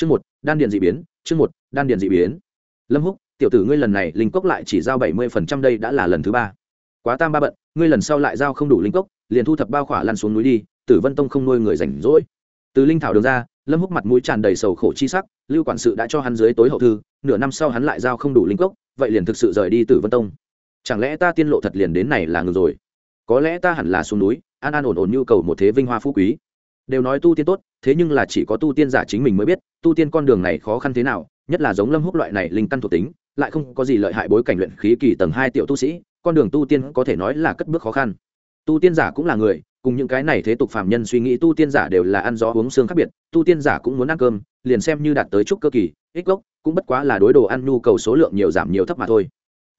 chương một, đan điện d ị biến, chương một, đan điện d ị biến. Lâm húc, tiểu tử ngươi lần này linh cốc lại chỉ giao bảy mươi phần trăm đây đã là lần thứ ba. Quá tam ba bận, ngươi lần sau lại giao không đủ linh cốc, liền thu thập bao khỏa lăn xuống núi đi, tử vân tông không nuôi người rảnh rỗi. Từ linh thảo đường ra, lâm húc mặt mũi tràn đầy sầu khổ chi sắc, lưu quản sự đã cho hắn dưới tối hậu thư, nửa năm sau hắn lại giao không đủ linh cốc, vậy liền thực sự rời đi tử vân tông. Chẳng lẽ ta tiên lộ thật liền đến này là ngừng rồi? Có lẽ ta hẳn là xuống núi, an an ổn ổn nhu cầu một thế vinh hoa phú quý đều nói tu tiên tốt, thế nhưng là chỉ có tu tiên giả chính mình mới biết, tu tiên con đường này khó khăn thế nào, nhất là giống lâm húc loại này linh căn thuộc tính, lại không có gì lợi hại bối cảnh luyện khí kỳ tầng hai tiểu tu sĩ, con đường tu tiên có thể nói là cất bước khó khăn. Tu tiên giả cũng là người, cùng những cái này thế tục phàm nhân suy nghĩ tu tiên giả đều là ăn gió uống xương khác biệt, tu tiên giả cũng muốn ăn cơm, liền xem như đạt tới chút cơ kỳ, ích gốc, cũng bất quá là đối đồ ăn nhu cầu số lượng nhiều giảm nhiều thấp mà thôi.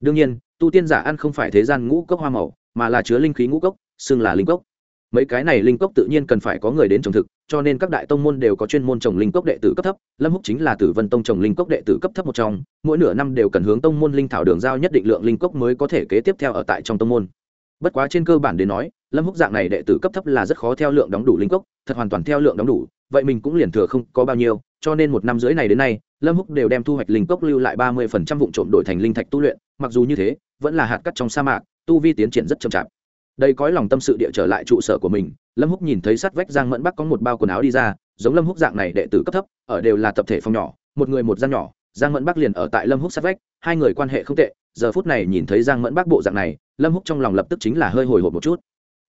Đương nhiên, tu tiên giả ăn không phải thế gian ngũ cốc hoa màu, mà là chứa linh khí ngũ cốc, xưng là linh cốc mấy cái này linh cốc tự nhiên cần phải có người đến trồng thực, cho nên các đại tông môn đều có chuyên môn trồng linh cốc đệ tử cấp thấp. Lâm húc chính là tử vân tông trồng linh cốc đệ tử cấp thấp một trong, mỗi nửa năm đều cần hướng tông môn linh thảo đường giao nhất định lượng linh cốc mới có thể kế tiếp theo ở tại trong tông môn. Bất quá trên cơ bản đến nói, lâm húc dạng này đệ tử cấp thấp là rất khó theo lượng đóng đủ linh cốc, thật hoàn toàn theo lượng đóng đủ, vậy mình cũng liền thừa không có bao nhiêu, cho nên một năm rưỡi này đến nay, lâm húc đều đem thu hoạch linh cốc lưu lại ba mươi phần trăm vụ trộm đổi thành linh thạch tu luyện, mặc dù như thế, vẫn là hạt cắt trong sa mạc, tu vi tiến triển rất chậm chạp đây cõi lòng tâm sự địa trở lại trụ sở của mình lâm húc nhìn thấy sát vách giang mẫn bắc có một bao quần áo đi ra giống lâm húc dạng này đệ tử cấp thấp ở đều là tập thể phòng nhỏ một người một gian nhỏ giang mẫn bắc liền ở tại lâm húc sát vách hai người quan hệ không tệ giờ phút này nhìn thấy giang mẫn bắc bộ dạng này lâm húc trong lòng lập tức chính là hơi hồi hộp một chút.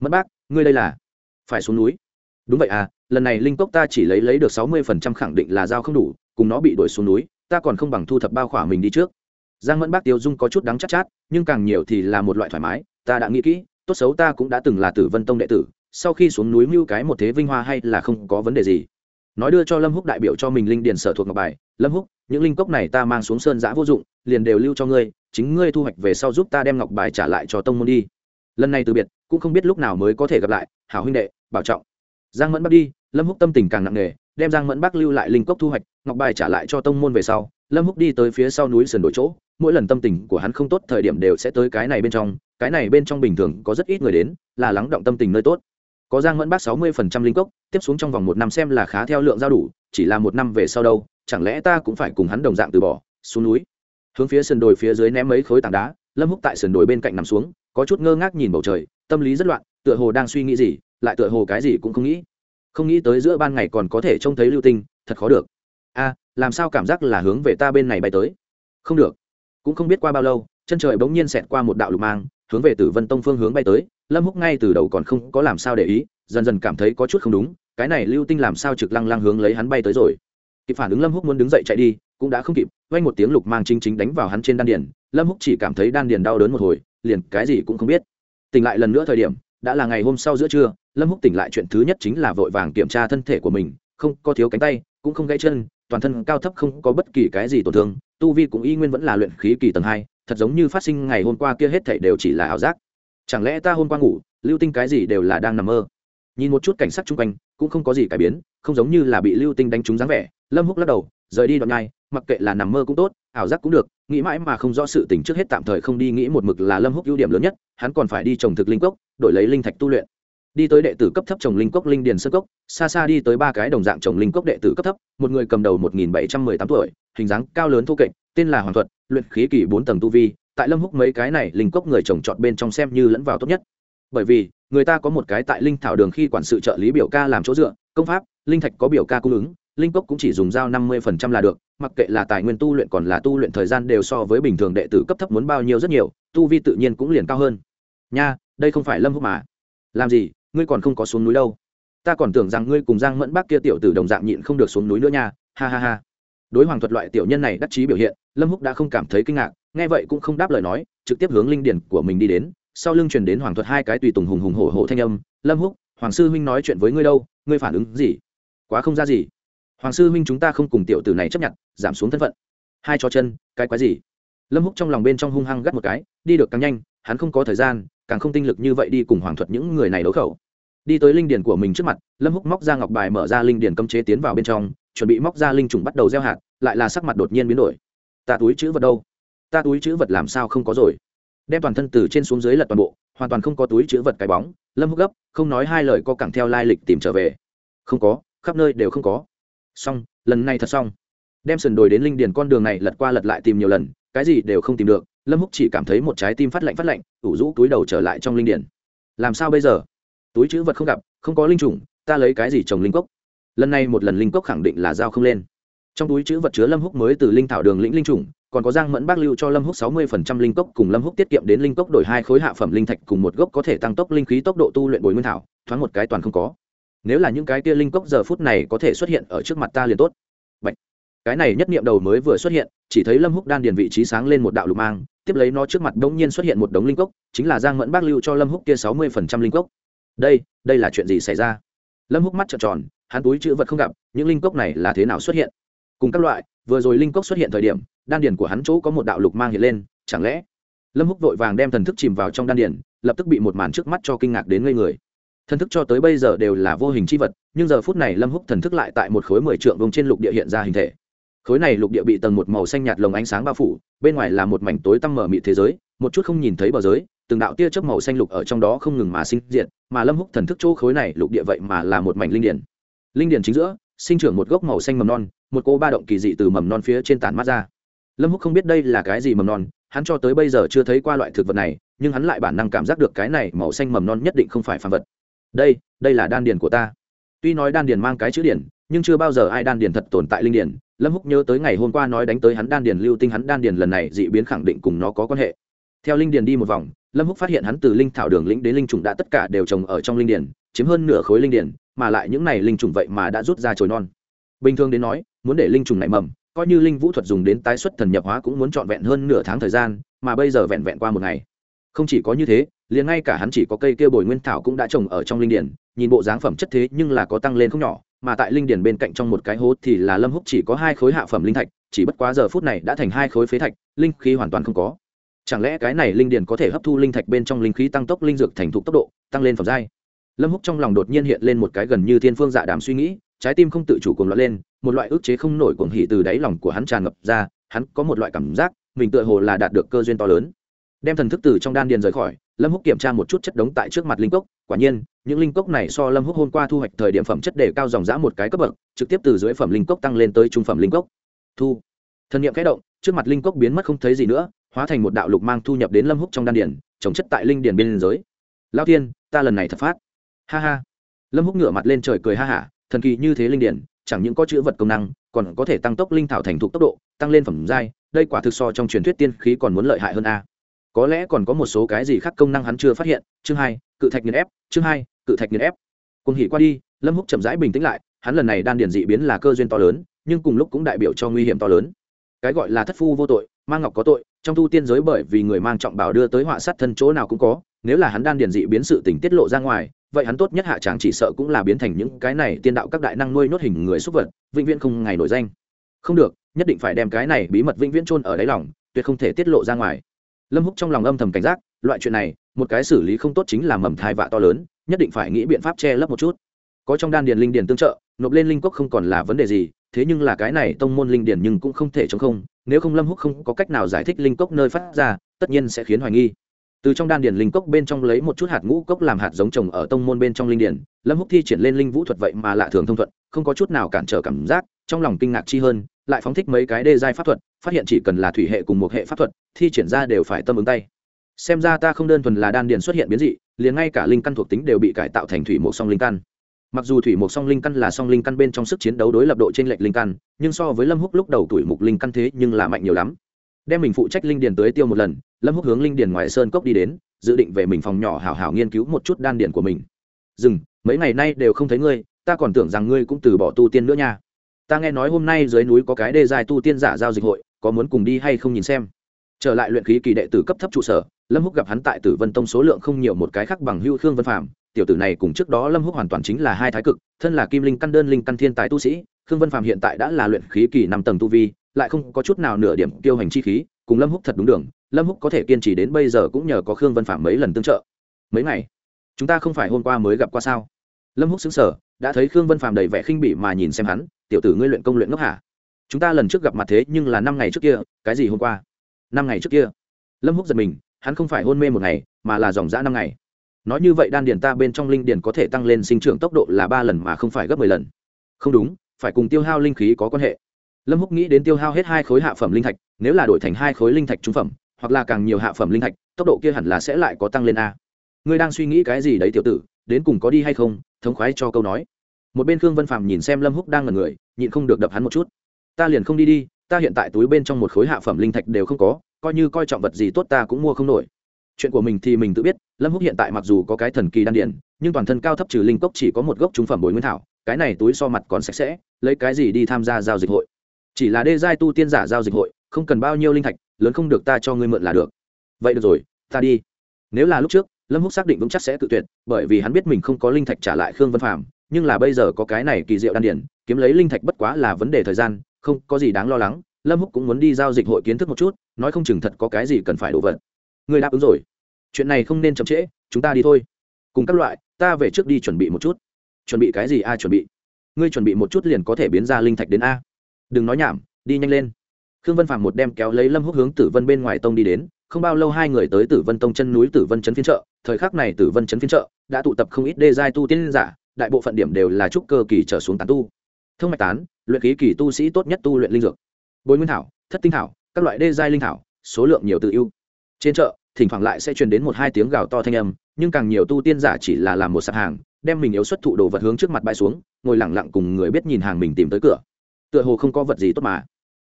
Mẫn bác ngươi đây là phải xuống núi? Đúng vậy à lần này linh cốc ta chỉ lấy lấy được sáu mươi phần trăm khẳng định là giao không đủ cùng nó bị đuổi xuống núi ta còn không bằng thu thập bao khỏa mình đi trước. Giang mẫn bác tiêu dung có chút đắng chắc chát, chát nhưng càng nhiều thì là một loại thoải mái ta đã nghĩ kỹ tốt xấu ta cũng đã từng là tử vân tông đệ tử, sau khi xuống núi mưu cái một thế vinh hoa hay là không có vấn đề gì. Nói đưa cho lâm húc đại biểu cho mình linh điền sở thuộc ngọc bài, lâm húc, những linh cốc này ta mang xuống sơn giã vô dụng, liền đều lưu cho ngươi, chính ngươi thu hoạch về sau giúp ta đem ngọc bài trả lại cho tông môn đi. Lần này từ biệt, cũng không biết lúc nào mới có thể gặp lại, hảo huynh đệ, bảo trọng. Giang mẫn bắt đi, lâm húc tâm tình càng nặng nề, đem giang mẫn bắc lưu lại linh cốc thu hoạch, ngọc bài trả lại cho tông môn về sau, lâm húc đi tới phía sau núi sườn đổi chỗ, mỗi lần tâm tình của hắn không tốt thời điểm đều sẽ tới cái này bên trong cái này bên trong bình thường có rất ít người đến, là lắng động tâm tình nơi tốt. Có giang mẫn bác sáu mươi phần trăm linh cốc, tiếp xuống trong vòng một năm xem là khá theo lượng giao đủ, chỉ là một năm về sau đâu, chẳng lẽ ta cũng phải cùng hắn đồng dạng từ bỏ, xuống núi. Hướng phía sườn đồi phía dưới ném mấy khối tảng đá, lâm húc tại sườn đồi bên cạnh nằm xuống, có chút ngơ ngác nhìn bầu trời, tâm lý rất loạn, tựa hồ đang suy nghĩ gì, lại tựa hồ cái gì cũng không nghĩ. Không nghĩ tới giữa ban ngày còn có thể trông thấy lưu tinh, thật khó được. A, làm sao cảm giác là hướng về ta bên này bay tới? Không được. Cũng không biết qua bao lâu, chân trời bỗng nhiên xẹt qua một đạo lục mang hướng về tử vân tông phương hướng bay tới, lâm húc ngay từ đầu còn không có làm sao để ý, dần dần cảm thấy có chút không đúng, cái này lưu tinh làm sao trực lăng lăng hướng lấy hắn bay tới rồi. Kịp phản ứng lâm húc muốn đứng dậy chạy đi, cũng đã không kịp, vang một tiếng lục mang chính chính đánh vào hắn trên đan điền, lâm húc chỉ cảm thấy đan điền đau đớn một hồi, liền cái gì cũng không biết. Tỉnh lại lần nữa thời điểm, đã là ngày hôm sau giữa trưa, lâm húc tỉnh lại chuyện thứ nhất chính là vội vàng kiểm tra thân thể của mình, không có thiếu cánh tay, cũng không gãy chân, toàn thân cao thấp không có bất kỳ cái gì tổn thương, tu vi cũng y nguyên vẫn là luyện khí kỳ tầng hai thật giống như phát sinh ngày hôm qua kia hết thảy đều chỉ là ảo giác. Chẳng lẽ ta hôm qua ngủ, lưu tinh cái gì đều là đang nằm mơ? Nhìn một chút cảnh sát chung quanh, cũng không có gì cải biến, không giống như là bị lưu tinh đánh trúng dáng vẻ. Lâm húc lắc đầu, rời đi đoạn nhai mặc kệ là nằm mơ cũng tốt, ảo giác cũng được, nghĩ mãi mà không rõ sự tình trước hết tạm thời không đi nghĩ một mực là lâm húc ưu điểm lớn nhất, hắn còn phải đi trồng thực linh cốc, đổi lấy linh thạch tu luyện. Đi tới đệ tử cấp thấp trồng linh cốc linh điền sơ cốc, xa xa đi tới ba cái đồng dạng trồng linh cốc đệ tử cấp thấp, một người cầm đầu một nghìn bảy trăm mười tám tuổi, hình dáng cao lớn thô kệch, tên là hoàng thuật luyện khí kỳ bốn tầng tu vi, tại lâm húc mấy cái này linh cốc người trồng trọt bên trong xem như lẫn vào tốt nhất. Bởi vì, người ta có một cái tại linh thảo đường khi quản sự trợ lý biểu ca làm chỗ dựa, công pháp, linh thạch có biểu ca cung ứng, linh cốc cũng chỉ dùng dao năm mươi phần trăm là được, mặc kệ là tài nguyên tu luyện còn là tu luyện thời gian đều so với bình thường đệ tử cấp thấp muốn bao nhiêu rất nhiều, tu vi tự nhiên cũng liền cao hơn. Nha, đây không phải lâm húc mà. Làm gì, ngươi còn không có xuống núi đâu. Ta còn tưởng rằng ngươi cùng giang mẫn bác kia tiểu tử đồng dạng nhịn không được xuống núi nữa nha. Ha ha ha đối hoàng thuật loại tiểu nhân này đắc chí biểu hiện, lâm húc đã không cảm thấy kinh ngạc, nghe vậy cũng không đáp lời nói, trực tiếp hướng linh điển của mình đi đến, sau lưng truyền đến hoàng thuật hai cái tùy tùng hùng hùng hổ hổ thanh âm, lâm húc, hoàng sư huynh nói chuyện với ngươi đâu, ngươi phản ứng gì? Quá không ra gì. Hoàng sư huynh chúng ta không cùng tiểu tử này chấp nhận, giảm xuống thân phận. Hai cho chân, cái quái gì? Lâm húc trong lòng bên trong hung hăng gắt một cái, đi được càng nhanh, hắn không có thời gian, càng không tinh lực như vậy đi cùng hoàng thuật những người này đấu khẩu. Đi tới linh điển của mình trước mặt, lâm húc móc ra ngọc bài mở ra linh điển cấm chế tiến vào bên trong chuẩn bị móc ra linh trùng bắt đầu gieo hạt, lại là sắc mặt đột nhiên biến đổi. Ta túi chữ vật đâu? Ta túi chữ vật làm sao không có rồi? Đem toàn thân từ trên xuống dưới lật toàn bộ, hoàn toàn không có túi chữ vật cái bóng. Lâm húc gấp, không nói hai lời co cẳng theo lai lịch tìm trở về. Không có, khắp nơi đều không có. Xong, lần này thật xong. Đem sườn đồi đến linh điền con đường này lật qua lật lại tìm nhiều lần, cái gì đều không tìm được. Lâm húc chỉ cảm thấy một trái tim phát lạnh phát lạnh, ủ rũ túi đầu trở lại trong linh điền. Làm sao bây giờ? Túi chữ vật không gặp, không có linh trùng, ta lấy cái gì trồng linh cốc? Lần này một lần linh cốc khẳng định là giao không lên. Trong túi chữ vật chứa lâm húc mới từ linh thảo đường lĩnh linh trùng, còn có giang mẫn bác lưu cho lâm húc sáu mươi phần trăm linh cốc cùng lâm húc tiết kiệm đến linh cốc đổi hai khối hạ phẩm linh thạch cùng một gốc có thể tăng tốc linh khí tốc độ tu luyện bồi nguyên thảo, thoáng một cái toàn không có. Nếu là những cái kia linh cốc giờ phút này có thể xuất hiện ở trước mặt ta liền tốt. Bạch. cái này nhất niệm đầu mới vừa xuất hiện, chỉ thấy lâm húc đan điền vị trí sáng lên một đạo lục mang, tiếp lấy nó trước mặt đ nhiên xuất hiện một đống linh cốc, chính là giang mẫn bác lưu cho lâm húc kia sáu mươi phần trăm linh cốc. Đây đây là chuyện gì xảy ra? Lâm húc mắt trợn tròn hắn túi chữ vật không gặp, những linh cốc này là thế nào xuất hiện? Cùng các loại, vừa rồi linh cốc xuất hiện thời điểm, đan điền của hắn chỗ có một đạo lục mang hiện lên, chẳng lẽ? Lâm húc vội vàng đem thần thức chìm vào trong đan điền, lập tức bị một màn trước mắt cho kinh ngạc đến ngây người. Thần thức cho tới bây giờ đều là vô hình c h i vật, nhưng giờ phút này lâm húc thần thức lại tại một khối mười trượng vùng trên lục địa hiện ra hình thể. Khối này lục địa bị tầng một màu xanh nhạt lồng ánh sáng bao phủ, bên ngoài là một mảnh tối tăm mở mị thế giới, một chút không nhìn thấy bờ giới, từng đạo tia chớp màu xanh lục ở trong đó không ngừng mà sinh diệt, mà lâm húc thần thức chỗ khối này lục địa vậy mà là một mảnh linh điển linh điển chính giữa, sinh trưởng một gốc màu xanh mầm non, một cô ba động kỳ dị từ mầm non phía trên tàn mắt ra. Lâm húc không biết đây là cái gì mầm non, hắn cho tới bây giờ chưa thấy qua loại thực vật này, nhưng hắn lại bản năng cảm giác được cái này màu xanh mầm non nhất định không phải phàm vật. Đây đây là đan điền của ta. Tuy nói đan điền mang cái chữ điển nhưng chưa bao giờ ai đan điền thật tồn tại linh điển lâm húc nhớ tới ngày hôm qua nói đánh tới hắn đan điền lưu tinh hắn đan điền lần này dị biến khẳng định cùng nó có quan hệ. Theo linh điền đi một vòng, lâm húc phát hiện hắn từ linh thảo đường lĩnh đến linh trùng đã tất cả đều trồng ở trong linh điền, chiếm hơn nửa khối linh điền mà lại những này linh trùng vậy mà đã rút ra chồi non. Bình thường đến nói, muốn để linh trùng này mầm, coi như linh vũ thuật dùng đến tái xuất thần nhập hóa cũng muốn trọn vẹn hơn nửa tháng thời gian, mà bây giờ vẹn vẹn qua một ngày. Không chỉ có như thế, liền ngay cả hắn chỉ có cây kia bồi nguyên thảo cũng đã trồng ở trong linh điển, nhìn bộ dáng phẩm chất thế nhưng là có tăng lên không nhỏ, mà tại linh điển bên cạnh trong một cái hố thì là lâm húc chỉ có hai khối hạ phẩm linh thạch, chỉ bất quá giờ phút này đã thành hai khối phế thạch, linh khí hoàn toàn không có. Chẳng lẽ cái này linh điển có thể hấp thu linh thạch bên trong linh khí tăng tốc linh dược thành thục tốc độ, tăng lên phẩm giai? Lâm húc trong lòng đột nhiên hiện lên một cái gần như thiên phương dạ đàm suy nghĩ trái tim không tự chủ cuồng loạn lên một loại ức chế không nổi cuồng hỉ từ đáy lòng của hắn tràn ngập ra hắn có một loại cảm giác mình tựa hồ là đạt được cơ duyên to lớn. Đem thần thức từ trong đan điền rời khỏi lâm húc kiểm tra một chút chất đống tại trước mặt linh cốc quả nhiên những linh cốc này so lâm húc hôm qua thu hoạch thời điểm phẩm chất đề cao dòng giã một cái cấp bậc trực tiếp từ dưới phẩm linh cốc tăng lên tới trung phẩm linh cốc. Thu. Thần niệm kẽ động trước mặt linh cốc biến mất không thấy gì nữa hóa thành một đạo lục mang thu nhập đến lâm húc trong đan điền trồng chất tại linh điền bên giới lao Thiên, ta lần này thật phát ha ha. Lâm húc ngửa mặt lên trời cười ha hả thần kỳ như thế linh điển, chẳng những có chữ vật công năng, còn có thể tăng tốc linh thảo thành thục tốc độ, tăng lên phẩm giai, đây quả thực so trong truyền thuyết tiên khí còn muốn lợi hại hơn a. Có lẽ còn có một số cái gì khác công năng hắn chưa phát hiện, chương hai, cự thạch nghiền ép, chương hai, cự thạch nghiền ép. Cùng hỉ qua đi, lâm húc chậm rãi bình tĩnh lại, hắn lần này đan điền dị biến là cơ duyên to lớn, nhưng cùng lúc cũng đại biểu cho nguy hiểm to lớn. Cái gọi là thất phu vô tội mang ngọc có tội, trong tu tiên giới bởi vì người mang trọng bảo đưa tới họa sát thân chỗ nào cũng có, nếu là hắn đan điền dị biến sự tình tiết lộ ra ngoài vậy hắn tốt nhất hạ tràng chỉ sợ cũng là biến thành những cái này tiên đạo các đại năng nuôi nốt hình người xúc vật, vĩnh viễn không ngày nổi danh. Không được, nhất định phải đem cái này bí mật vĩnh viễn chôn ở đáy lòng, tuyệt không thể tiết lộ ra ngoài. Lâm húc trong lòng âm thầm cảnh giác, loại chuyện này, một cái xử lý không tốt chính là mầm thai vạ to lớn, nhất định phải nghĩ biện pháp che lấp một chút. Có trong đan điền linh điền tương trợ, nộp lên linh cốc không còn là vấn đề gì, thế nhưng là cái này tông môn linh điền nhưng cũng không thể chống không, nếu không lâm húc không có cách nào giải thích linh cốc nơi phát ra, tất nhiên sẽ khiến hoài nghi từ trong đan điền linh cốc bên trong lấy một chút hạt ngũ cốc làm hạt giống trồng ở tông môn bên trong linh điền, lâm húc thi triển lên linh vũ thuật vậy mà lạ thường thông thuận, không có chút nào cản trở cảm giác, trong lòng kinh ngạc chi hơn, lại phóng thích mấy cái đê giai pháp thuật, phát hiện chỉ cần là thủy hệ cùng một hệ pháp thuật, thi triển ra đều phải tâm ứng tay. Xem ra ta không đơn thuần là đan điền xuất hiện biến dị, liền ngay cả linh căn thuộc tính đều bị cải tạo thành thủy một song linh căn. Mặc dù thủy một song linh căn là song linh căn bên trong sức chiến đấu đối lập độ trên lệch linh căn, nhưng so với lâm húc lúc đầu tuổi mục linh căn thế nhưng là mạnh nhiều lắm đem mình phụ trách linh điền tới tiêu một lần, lâm húc hướng linh điền ngoài sơn cốc đi đến, dự định về mình phòng nhỏ hảo hảo nghiên cứu một chút đan điền của mình. Dừng, mấy ngày nay đều không thấy ngươi, ta còn tưởng rằng ngươi cũng từ bỏ tu tiên nữa nha. Ta nghe nói hôm nay dưới núi có cái đê dài tu tiên giả giao dịch hội, có muốn cùng đi hay không nhìn xem. Trở lại luyện khí kỳ đệ tử cấp thấp trụ sở, lâm húc gặp hắn tại tử vân tông số lượng không nhiều một cái khác bằng hưu khương vân phạm tiểu tử này cùng trước đó lâm húc hoàn toàn chính là hai thái cực, thân là kim linh căn đơn linh căn thiên tài tu sĩ khương vân phạm hiện tại đã là luyện khí kỳ năm tầng tu vi, lại không có chút nào nửa điểm tiêu hành chi khí, cùng lâm húc thật đúng đường, lâm húc có thể kiên trì đến bây giờ cũng nhờ có khương vân phạm mấy lần tương trợ. Mấy ngày, chúng ta không phải hôm qua mới gặp qua sao? Lâm húc xứng sở đã thấy khương vân phạm đầy vẻ khinh bỉ mà nhìn xem hắn, tiểu tử ngươi luyện công luyện ngốc hả? Chúng ta lần trước gặp mặt thế nhưng là năm ngày trước kia, cái gì hôm qua? Năm ngày trước kia. Lâm húc giật mình, hắn không phải hôn mê một ngày, mà là dòng dã năm ngày. Nói như vậy đan điền ta bên trong linh điền có thể tăng lên sinh trưởng tốc độ là ba lần mà không phải gấp mười lần. Không đúng phải cùng tiêu hao linh khí có quan hệ. Lâm húc nghĩ đến tiêu hao hết hai khối hạ phẩm linh thạch, nếu là đổi thành hai khối linh thạch trung phẩm, hoặc là càng nhiều hạ phẩm linh thạch, tốc độ kia hẳn là sẽ lại có tăng lên a. Ngươi đang suy nghĩ cái gì đấy tiểu tử, đến cùng có đi hay không? Thống khoái cho câu nói. Một bên khương vân phàm nhìn xem lâm húc đang ngần người, nhịn không được đập hắn một chút. Ta liền không đi đi, ta hiện tại túi bên trong một khối hạ phẩm linh thạch đều không có, coi như coi trọng vật gì tốt ta cũng mua không nổi. Chuyện của mình thì mình tự biết, lâm húc hiện tại mặc dù có cái thần kỳ đan điển nhưng toàn thân cao thấp trừ linh cốc chỉ có một gốc trung phẩm bồi nguyên thảo cái này túi so mặt còn sạch sẽ, lấy cái gì đi tham gia giao dịch hội? Chỉ là đê giai tu tiên giả giao dịch hội, không cần bao nhiêu linh thạch, lớn không được ta cho ngươi mượn là được. Vậy được rồi, ta đi. Nếu là lúc trước, lâm húc xác định vững chắc sẽ tự tuyệt, bởi vì hắn biết mình không có linh thạch trả lại khương vân phạm nhưng là bây giờ có cái này kỳ diệu đan điển kiếm lấy linh thạch bất quá là vấn đề thời gian, không có gì đáng lo lắng. Lâm húc cũng muốn đi giao dịch hội kiến thức một chút, nói không chừng thật có cái gì cần phải đổ vật. Người đáp ứng rồi. Chuyện này không nên chậm trễ, chúng ta đi thôi. Cùng các loại, ta về trước đi chuẩn bị một chút chuẩn bị cái gì a chuẩn bị? Ngươi chuẩn bị một chút liền có thể biến ra linh thạch đến a. Đừng nói nhảm, đi nhanh lên. Khương vân phạm một đem kéo lấy lâm húc hướng tử vân bên ngoài tông đi đến, không bao lâu hai người tới tử vân tông chân núi tử vân trấn phiên trợ thời khắc này tử vân trấn phiên trợ đã tụ tập không ít đê giai tu tiên giả, đại bộ phận điểm đều là trúc cơ kỳ trở xuống tán tu. Thương mạch tán, luyện khí kỳ tu sĩ tốt nhất tu luyện linh dược. Bồi nguyên thảo, thất tinh thảo, các loại đê giai linh thảo, số lượng nhiều tự ưu. Trên chợ, thỉnh thoảng lại sẽ truyền đến một hai tiếng gào to thanh âm, nhưng càng nhiều tu tiên giả chỉ là làm một sạp hàng đem mình yếu xuất thụ đồ vật hướng trước mặt bãi xuống, ngồi lẳng lặng cùng người biết nhìn hàng mình tìm tới cửa. Tựa hồ không có vật gì tốt mà.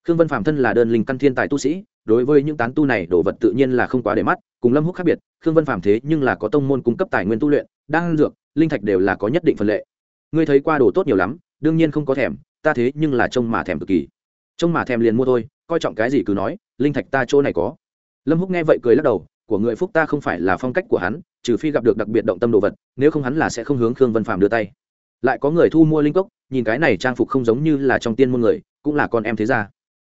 Khương vân phạm thân là đơn linh căn thiên tài tu sĩ, đối với những tán tu này, đồ vật tự nhiên là không quá để mắt, cùng lâm húc khác biệt, khương vân phạm thế nhưng là có tông môn cung cấp tài nguyên tu luyện đang dược, linh thạch đều là có nhất định phần lệ. Ngươi thấy qua đồ tốt nhiều lắm, đương nhiên không có thèm, ta thế nhưng là trông mà thèm cực kỳ. Trông mà thèm liền mua thôi, coi trọng cái gì cứ nói, linh thạch ta chỗ này có. Lâm húc nghe vậy cười lắc đầu, của người phúc ta không phải là phong cách của hắn trừ phi gặp được đặc biệt động tâm đồ vật, nếu không hắn là sẽ không hướng khương vân phạm đưa tay. Lại có người thu mua linh cốc, nhìn cái này trang phục không giống như là trong tiên môn người, cũng là con em thế gia.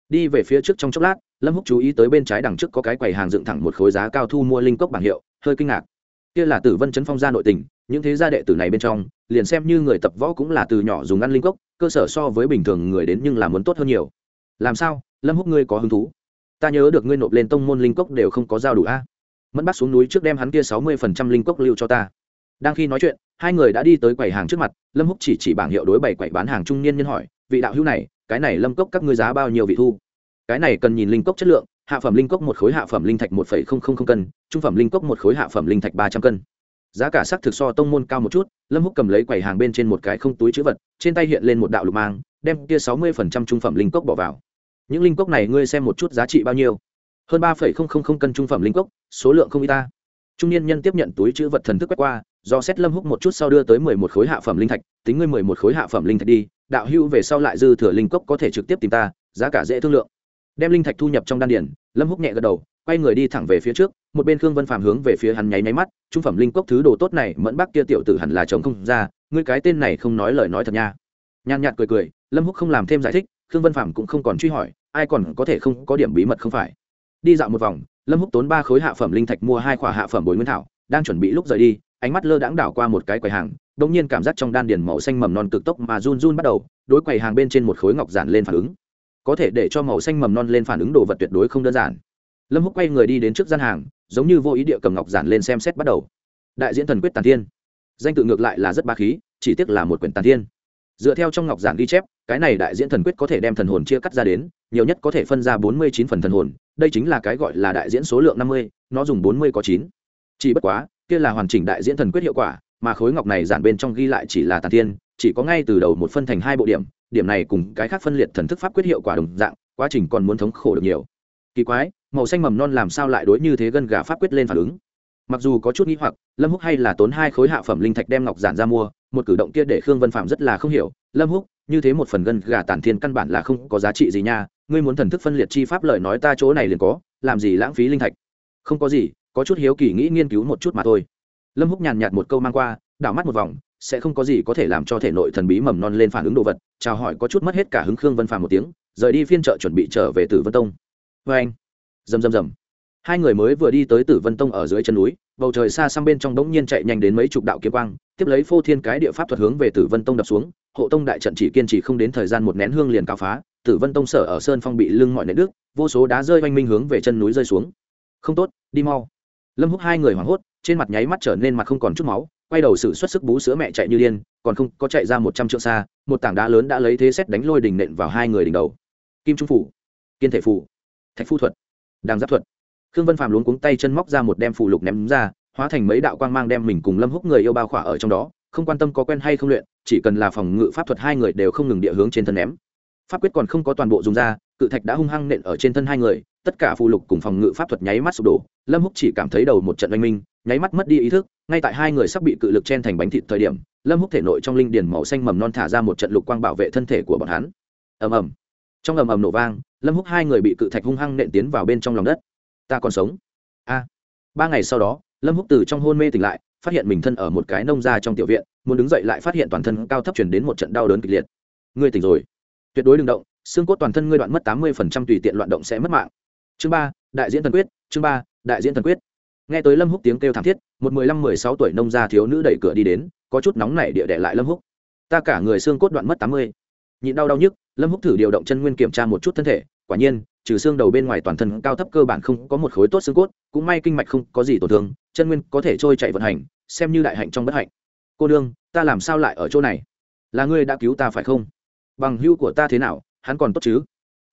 Đi về phía trước trong chốc lát, lâm húc chú ý tới bên trái đằng trước có cái quầy hàng dựng thẳng một khối giá cao thu mua linh cốc bảng hiệu, hơi kinh ngạc. Kia là tử vân chấn phong gia nội tình, những thế gia đệ tử này bên trong, liền xem như người tập võ cũng là từ nhỏ dùng ăn linh cốc, cơ sở so với bình thường người đến nhưng là muốn tốt hơn nhiều. Làm sao? Lâm húc ngươi có hứng thú? Ta nhớ được ngươi nộp lên tông môn linh cốc đều không có giao đủ a mẫn bắt xuống núi trước đem hắn kia sáu mươi phần trăm linh cốc lưu cho ta. Đang khi nói chuyện, hai người đã đi tới quầy hàng trước mặt, lâm húc chỉ chỉ bảng hiệu đối bảy quầy bán hàng trung niên nhân hỏi, vị đạo hữu này, cái này lâm cốc các ngươi giá bao nhiêu vị thu? Cái này cần nhìn linh cốc chất lượng, hạ phẩm linh cốc một khối, hạ phẩm linh thạch một phẩy không không không cân, trung phẩm linh cốc một khối, hạ phẩm linh thạch ba trăm cân. Giá cả sắc thực so tông môn cao một chút, lâm húc cầm lấy quầy hàng bên trên một cái không túi chữ vật, trên tay hiện lên một đạo lục mang, đem kia sáu mươi phần trăm trung phẩm linh cốc bỏ vào. Những linh cốc này ngươi xem một chút giá trị bao nhiêu? Hơn ba phẩy không không không cân trung phẩm linh cốc số lượng không y ta. Trung niên nhân tiếp nhận túi chữ vật thần thức quét qua, do xét lâm húc một chút sau đưa tới mười một khối hạ phẩm linh thạch, tính ngươi mười một khối hạ phẩm linh thạch đi, đạo hữu về sau lại dư thừa linh cốc có thể trực tiếp tìm ta, giá cả dễ thương lượng. Đem linh thạch thu nhập trong đan điển lâm húc nhẹ gật đầu, quay người đi thẳng về phía trước, một bên khương vân phàm hướng về phía hắn nháy nháy mắt, trung phẩm linh cốc thứ đồ tốt này mẫn bác kia tiểu tử hẳn là chồng không ra, ngươi cái tên này không nói lời nói thật nha. Nhàn nhạt cười cười, lâm húc không làm thêm giải thích, khương vân phàm cũng không còn truy hỏi, ai còn có thể không có điểm bí mật không phải đi dạo một vòng, lâm húc tốn ba khối hạ phẩm linh thạch mua hai khỏa hạ phẩm bồi nguyên thảo, đang chuẩn bị lúc rời đi, ánh mắt lơ đãng đảo qua một cái quầy hàng, đột nhiên cảm giác trong đan điền màu xanh mầm non cực tốc mà run run bắt đầu, đối quầy hàng bên trên một khối ngọc giản lên phản ứng. Có thể để cho màu xanh mầm non lên phản ứng đồ vật tuyệt đối không đơn giản. Lâm húc quay người đi đến trước gian hàng, giống như vô ý địa cầm ngọc giản lên xem xét bắt đầu. Đại diễn thần quyết tàn thiên. Danh tự ngược lại là rất ba khí, chỉ tiếc là một quyển tàn thiên. Dựa theo trong ngọc giản ghi chép, cái này đại diễn thần quyết có thể đem thần hồn chia cắt ra đến nhiều nhất có thể phân ra bốn mươi chín phần thần hồn, đây chính là cái gọi là đại diễn số lượng năm mươi, nó dùng bốn mươi có chín. Chỉ bất quá, kia là hoàn chỉnh đại diễn thần quyết hiệu quả, mà khối ngọc này giản bên trong ghi lại chỉ là tàn thiên chỉ có ngay từ đầu một phân thành hai bộ điểm điểm này cùng cái khác phân liệt thần thức pháp quyết hiệu quả đồng dạng, quá trình còn muốn thống khổ được nhiều. Kỳ quái, màu xanh mầm non làm sao lại đối như thế gân gà pháp quyết lên phản ứng? Mặc dù có chút nghĩ hoặc, lâm húc hay là tốn hai khối hạ phẩm linh thạch đem ngọc giản ra mua, một cử động kia để khương vân phạm rất là không hiểu. Lâm húc, như thế một phần gân gà tản thiên căn bản là không có giá trị gì nha ngươi muốn thần thức phân liệt chi pháp lời nói ta chỗ này liền có, làm gì lãng phí linh thạch? Không có gì, có chút hiếu kỳ nghĩ nghiên cứu một chút mà thôi. Lâm húc nhàn nhạt một câu mang qua, đảo mắt một vòng, sẽ không có gì có thể làm cho thể nội thần bí mầm non lên phản ứng đồ vật. Chào hỏi có chút mất hết cả hứng khương vân phàm một tiếng, rời đi phiên chợ chuẩn bị trở về tử vân tông. Vê anh, rầm rầm rầm. Hai người mới vừa đi tới tử vân tông ở dưới chân núi, bầu trời xa sang bên trong đống nhiên chạy nhanh đến mấy chục đạo kiếm quang, tiếp lấy phô thiên cái địa pháp thuật hướng về tử vân tông đập xuống, hộ tông đại trận chỉ kiên trì không đến thời gian một nén hương liền cao phá tử vân tông sở ở sơn phong bị lưng mọi nệ đức vô số đá rơi oanh minh hướng về chân núi rơi xuống. Không tốt, đi mau. Lâm húc hai người hoảng hốt, trên mặt nháy mắt trở nên mặt không còn chút máu, quay đầu sự xuất sức bú sữa mẹ chạy như điên, còn không có chạy ra một trăm trượng xa, một tảng đá lớn đã lấy thế xét đánh lôi đỉnh nện vào hai người đỉnh đầu. Kim trung phủ, kiên thể phủ, thạch phu thuật, đàng giáp thuật. Khương vân phàm luống cuống tay chân móc ra một đem phù lục ném ra, hóa thành mấy đạo quang mang đem mình cùng lâm húc người yêu bao khỏa ở trong đó, không quan tâm có quen hay không luyện, chỉ cần là phòng ngự pháp thuật hai người đều không ngừng địa hướng trên thân ném pháp quyết còn không có toàn bộ dùng ra, cự thạch đã hung hăng nện ở trên thân hai người, tất cả phù lục cùng phòng ngự pháp thuật nháy mắt sụp đổ. Lâm húc chỉ cảm thấy đầu một trận oanh minh, nháy mắt mất đi ý thức, ngay tại hai người sắp bị cự lực chen thành bánh thịt thời điểm, lâm húc thể nội trong linh điền màu xanh mầm non thả ra một trận lục quang bảo vệ thân thể của bọn hắn. Ầm ầm. Trong ầm ầm nổ vang, lâm húc hai người bị cự thạch hung hăng nện tiến vào bên trong lòng đất. Ta còn sống. A. Ba ngày sau đó, lâm húc từ trong hôn mê tỉnh lại, phát hiện mình thân ở một cái nông gia trong tiểu viện, muốn đứng dậy lại phát hiện toàn thân cao thấp chuyển đến một trận đau đớn kịch liệt. Ngươi tỉnh rồi tuyệt đối đừng động, xương cốt toàn thân ngươi đoạn mất tám mươi phần trăm tùy tiện loạn động sẽ mất mạng. Chương ba, đại diễn thần quyết, chương ba, đại diễn thần quyết. Nghe tới lâm húc tiếng kêu thảm thiết, một mười lăm, mười sáu tuổi nông gia thiếu nữ đẩy cửa đi đến, có chút nóng nảy địa đệ lại lâm húc. Ta cả người xương cốt đoạn mất tám mươi. Nhịn đau đau nhức, lâm húc thử điều động chân nguyên kiểm tra một chút thân thể, quả nhiên, trừ xương đầu bên ngoài toàn thân cao thấp cơ bản không có một khối tốt xương cốt, cũng may kinh mạch không có gì tổn thương, chân nguyên có thể trôi chạy vận hành, xem như đại hạnh trong bất hạnh. Cô đương ta làm sao lại ở chỗ này? Là ngươi đã cứu ta phải không? Bằng hưu của ta thế nào, hắn còn tốt chứ?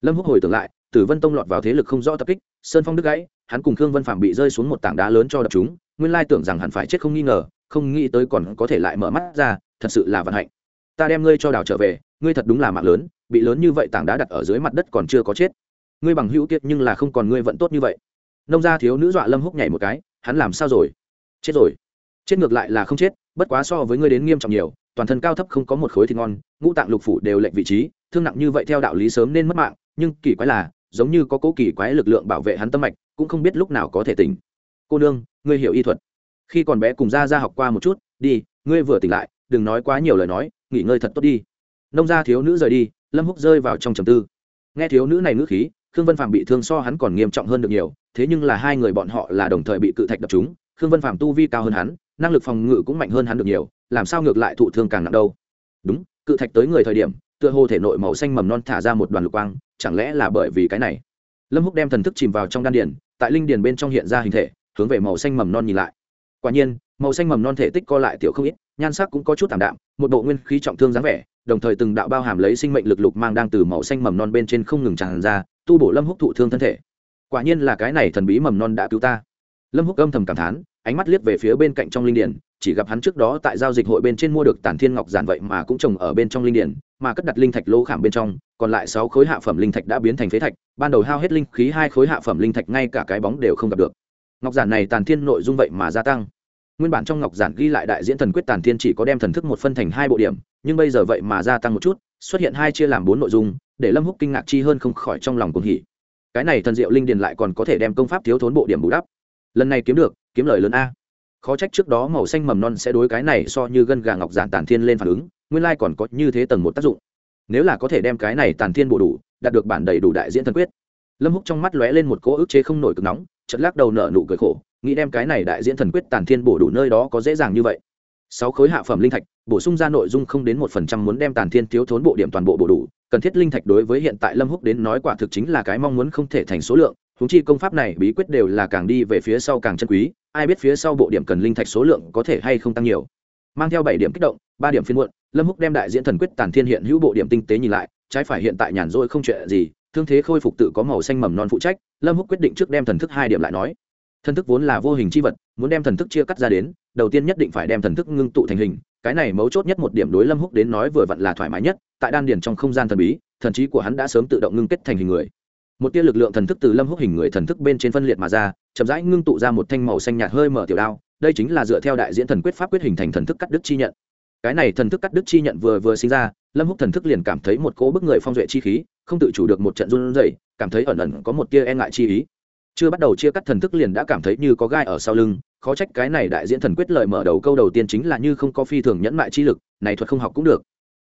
Lâm húc hồi tưởng lại, tử vân tông lọt vào thế lực không rõ tập kích, sơn phong đứt gãy, hắn cùng khương vân phạm bị rơi xuống một tảng đá lớn cho đập chúng, nguyên lai tưởng rằng hắn phải chết không nghi ngờ, không nghĩ tới còn có thể lại mở mắt ra, thật sự là vận hạnh. Ta đem ngươi cho đào trở về, ngươi thật đúng là mạng lớn, bị lớn như vậy tảng đá đặt ở dưới mặt đất còn chưa có chết. Ngươi bằng hữu kiệt nhưng là không còn ngươi vẫn tốt như vậy. Nông gia thiếu nữ dọa lâm húc nhảy một cái, hắn làm sao rồi? Chết rồi. Chết ngược lại là không chết bất quá so với ngươi đến nghiêm trọng nhiều, toàn thân cao thấp không có một khối thịt ngon, ngũ tạng lục phủ đều lệnh vị trí, thương nặng như vậy theo đạo lý sớm nên mất mạng, nhưng kỳ quái là, giống như có cố kỳ quái lực lượng bảo vệ hắn tâm mạch, cũng không biết lúc nào có thể tỉnh. Cô nương, ngươi hiểu y thuật. Khi còn bé cùng ra ra học qua một chút, đi, ngươi vừa tỉnh lại, đừng nói quá nhiều lời nói, nghỉ ngơi thật tốt đi. Nông gia thiếu nữ rời đi, lâm húc rơi vào trong trầm tư. Nghe thiếu nữ này ngữ khí, khương vân phạm bị thương so hắn còn nghiêm trọng hơn được nhiều, thế nhưng là hai người bọn họ là đồng thời bị cự thạch đập chúng khương vân phạm tu vi cao hơn hắn năng lực phòng ngự cũng mạnh hơn hắn được nhiều, làm sao ngược lại thụ thương càng nặng đâu? Đúng, cự thạch tới người thời điểm, tựa hồ thể nội màu xanh mầm non thả ra một đoàn lục quang, chẳng lẽ là bởi vì cái này? Lâm húc đem thần thức chìm vào trong đan điền, tại linh điền bên trong hiện ra hình thể, hướng về màu xanh mầm non nhìn lại. Quả nhiên, màu xanh mầm non thể tích co lại tiểu không ít, nhan sắc cũng có chút tạm đạm, một bộ nguyên khí trọng thương dáng vẻ, đồng thời từng đạo bao hàm lấy sinh mệnh lực lục mang đang từ màu xanh mầm non bên trên không ngừng tràn ra, tu bổ lâm húc thụ thương thân thể. Quả nhiên là cái này thần bí mầm non đã cứu ta. Lâm húc âm thầm cảm thán ánh mắt liếc về phía bên cạnh trong linh điển, chỉ gặp hắn trước đó tại giao dịch hội bên trên mua được tản thiên ngọc giản vậy mà cũng trồng ở bên trong linh điển, mà cất đặt linh thạch lô khảm bên trong, còn lại sáu khối hạ phẩm linh thạch đã biến thành phế thạch, ban đầu hao hết linh khí hai khối hạ phẩm linh thạch ngay cả cái bóng đều không gặp được. Ngọc giản này tàn thiên nội dung vậy mà gia tăng. Nguyên bản trong ngọc giản ghi lại đại diễn thần quyết tàn thiên chỉ có đem thần thức một phân thành hai bộ điểm, nhưng bây giờ vậy mà gia tăng một chút, xuất hiện hai chia làm bốn nội dung, để lâm húc kinh ngạc chi hơn không khỏi trong lòng cuồng hỉ. Cái này thần diệu linh điền lại còn có thể đem công pháp thiếu thốn bộ điểm bù đắp. Lần này kiếm được kiếm lời lớn a. Khó trách trước đó màu xanh mầm non sẽ đối cái này so như gân gà ngọc giản tàn thiên lên phản ứng, nguyên lai còn có như thế tầng một tác dụng. Nếu là có thể đem cái này tàn thiên bổ đủ, đạt được bản đầy đủ đại diễn thần quyết. Lâm húc trong mắt lóe lên một cỗ ức chế không nổi cực nóng chật lắc đầu nở nụ cười khổ, nghĩ đem cái này đại diễn thần quyết tàn thiên bổ đủ nơi đó có dễ dàng như vậy. Sáu khối hạ phẩm linh thạch, bổ sung ra nội dung không đến một phần trăm muốn đem tàn thiên thiếu thốn bộ điểm toàn bộ bổ đủ, cần thiết linh thạch đối với hiện tại lâm húc đến nói quả thực chính là cái mong muốn không thể thành số lượng huống chi công pháp này bí quyết đều là càng đi về phía sau càng chân quý, ai biết phía sau bộ điểm cần linh thạch số lượng có thể hay không tăng nhiều. Mang theo bảy điểm kích động, ba điểm phiên muộn, lâm húc đem đại diễn thần quyết tàn thiên hiện hữu bộ điểm tinh tế nhìn lại, trái phải hiện tại nhàn rỗi không chuyện gì, thương thế khôi phục tự có màu xanh mầm non phụ trách, lâm húc quyết định trước đem thần thức hai điểm lại nói. Thần thức vốn là vô hình chi vật, muốn đem thần thức chia cắt ra đến, đầu tiên nhất định phải đem thần thức ngưng tụ thành hình, cái này mấu chốt nhất một điểm đối lâm húc đến nói vừa vặn là thoải mái nhất, tại đan điền trong không gian thần bí, thần trí của hắn đã sớm tự động ngưng kết thành hình người một tia lực lượng thần thức từ lâm húc hình người thần thức bên trên phân liệt mà ra, chậm rãi ngưng tụ ra một thanh màu xanh nhạt hơi mở tiểu đao, đây chính là dựa theo đại diễn thần quyết pháp quyết hình thành thần thức cắt đứt chi nhận. Cái này thần thức cắt đứt chi nhận vừa vừa sinh ra, lâm húc thần thức liền cảm thấy một cỗ bức người phong duệ chi khí, không tự chủ được một trận run rẩy, cảm thấy ẩn ẩn có một tia e ngại chi ý. Chưa bắt đầu chia cắt thần thức liền đã cảm thấy như có gai ở sau lưng, khó trách cái này đại diễn thần quyết lời mở đầu câu đầu tiên chính là như không có phi thường nhẫn mại chi lực, này thuật không học cũng được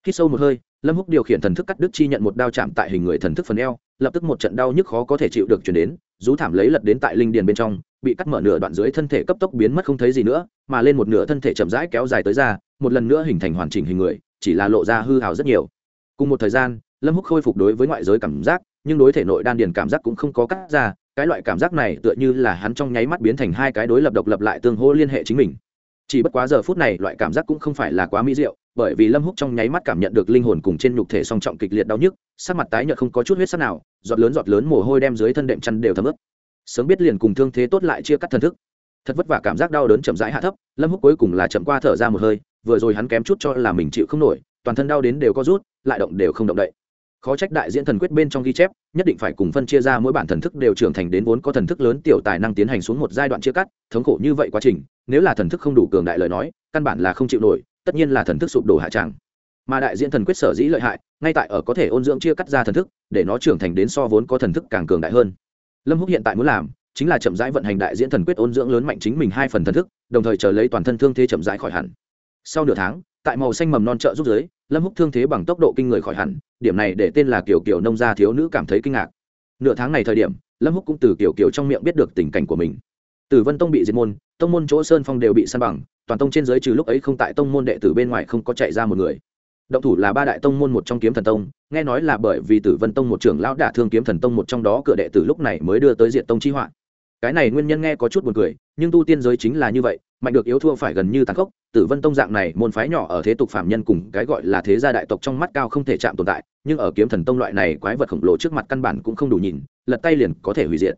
khi sâu một hơi, lâm húc điều khiển thần thức cắt đứt chi nhận một đao chạm tại hình người thần thức phần eo, lập tức một trận đau nhức khó có thể chịu được chuyển đến, rú thảm lấy lật đến tại linh điền bên trong, bị cắt mở nửa đoạn dưới thân thể cấp tốc biến mất không thấy gì nữa, mà lên một nửa thân thể chậm rãi kéo dài tới ra, một lần nữa hình thành hoàn chỉnh hình người, chỉ là lộ ra hư hào rất nhiều. Cùng một thời gian, lâm húc khôi phục đối với ngoại giới cảm giác, nhưng đối thể nội đan điền cảm giác cũng không có cắt ra, cái loại cảm giác này tựa như là hắn trong nháy mắt biến thành hai cái đối lập độc lập lại tương hỗ liên hệ chính mình chỉ bất quá giờ phút này, loại cảm giác cũng không phải là quá mỹ diệu, bởi vì lâm húc trong nháy mắt cảm nhận được linh hồn cùng trên nhục thể song trọng kịch liệt đau nhức, sắc mặt tái nhợt không có chút huyết sắc nào, giọt lớn giọt lớn mồ hôi đem dưới thân đệm chăn đều thấm ướt. Sớm biết liền cùng thương thế tốt lại chia cắt thần thức. Thật vất vả cảm giác đau đớn chậm rãi hạ thấp, lâm húc cuối cùng là chậm qua thở ra một hơi, vừa rồi hắn kém chút cho là mình chịu không nổi, toàn thân đau đến đều có rút, lại động đều không động đậy. Khó trách đại diễn thần quyết bên trong ghi chép, nhất định phải cùng phân chia ra mỗi bản thần thức đều trưởng thành đến vốn có thần thức lớn tiểu tài năng tiến hành xuống một giai đoạn chia cắt, thống khổ như vậy quá trình nếu là thần thức không đủ cường đại lời nói, căn bản là không chịu nổi, tất nhiên là thần thức sụp đổ hạ tràng. Mà đại diễn thần quyết sở dĩ lợi hại, ngay tại ở có thể ôn dưỡng chia cắt ra thần thức, để nó trưởng thành đến so vốn có thần thức càng cường đại hơn. Lâm húc hiện tại muốn làm, chính là chậm rãi vận hành đại diễn thần quyết ôn dưỡng lớn mạnh chính mình hai phần thần thức, đồng thời chờ lấy toàn thân thương thế chậm rãi khỏi hẳn. Sau nửa tháng, tại màu xanh mầm non trợ giúp giới, lâm húc thương thế bằng tốc độ kinh người khỏi hẳn, điểm này để tên là kiểu kiểu nông gia thiếu nữ cảm thấy kinh ngạc. Nửa tháng này thời điểm, lâm húc cũng từ kiểu kiểu trong miệng biết được tình cảnh của mình tử vân tông bị diệt môn, tông môn chỗ sơn phong đều bị săn bằng, toàn tông trên dưới trừ lúc ấy không tại tông môn đệ tử bên ngoài không có chạy ra một người. Động thủ là ba đại tông môn một trong kiếm thần tông, nghe nói là bởi vì tử vân tông một trưởng lão đả thương kiếm thần tông một trong đó cửa đệ tử lúc này mới đưa tới diện tông chi họa. Cái này nguyên nhân nghe có chút buồn cười, nhưng tu tiên giới chính là như vậy, mạnh được yếu thua phải gần như tàn khốc, tử vân tông dạng này môn phái nhỏ ở thế tục phạm nhân cùng cái gọi là thế gia đại tộc trong mắt cao không thể chạm tồn tại, nhưng ở kiếm thần tông loại này quái vật khổng lồ trước mặt căn bản cũng không đủ nhìn, lật tay liền có thể hủy diệt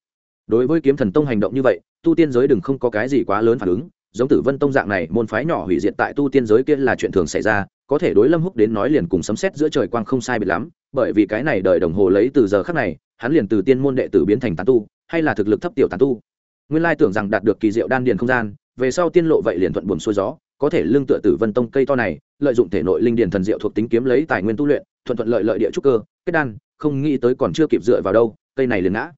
đối với kiếm thần tông hành động như vậy, tu tiên giới đừng không có cái gì quá lớn phản ứng. Giống tử vân tông dạng này, môn phái nhỏ hủy diệt tại tu tiên giới kia là chuyện thường xảy ra, có thể đối lâm húc đến nói liền cùng sấm xét giữa trời quang không sai biệt lắm, bởi vì cái này đợi đồng hồ lấy từ giờ khắc này, hắn liền từ tiên môn đệ tử biến thành tán tu, hay là thực lực thấp tiểu tán tu. Nguyên lai tưởng rằng đạt được kỳ diệu đan điền không gian, về sau tiên lộ vậy liền thuận buồm xuôi gió, có thể lương tựa tử vân tông cây to này, lợi dụng thể nội linh điền thần diệu thuộc tính kiếm lấy tài nguyên tu luyện, thuận thuận lợi lợi địa trúc cơ, kết đan, không nghĩ tới còn chưa kịp dựa vào đâu, cây này liền ngã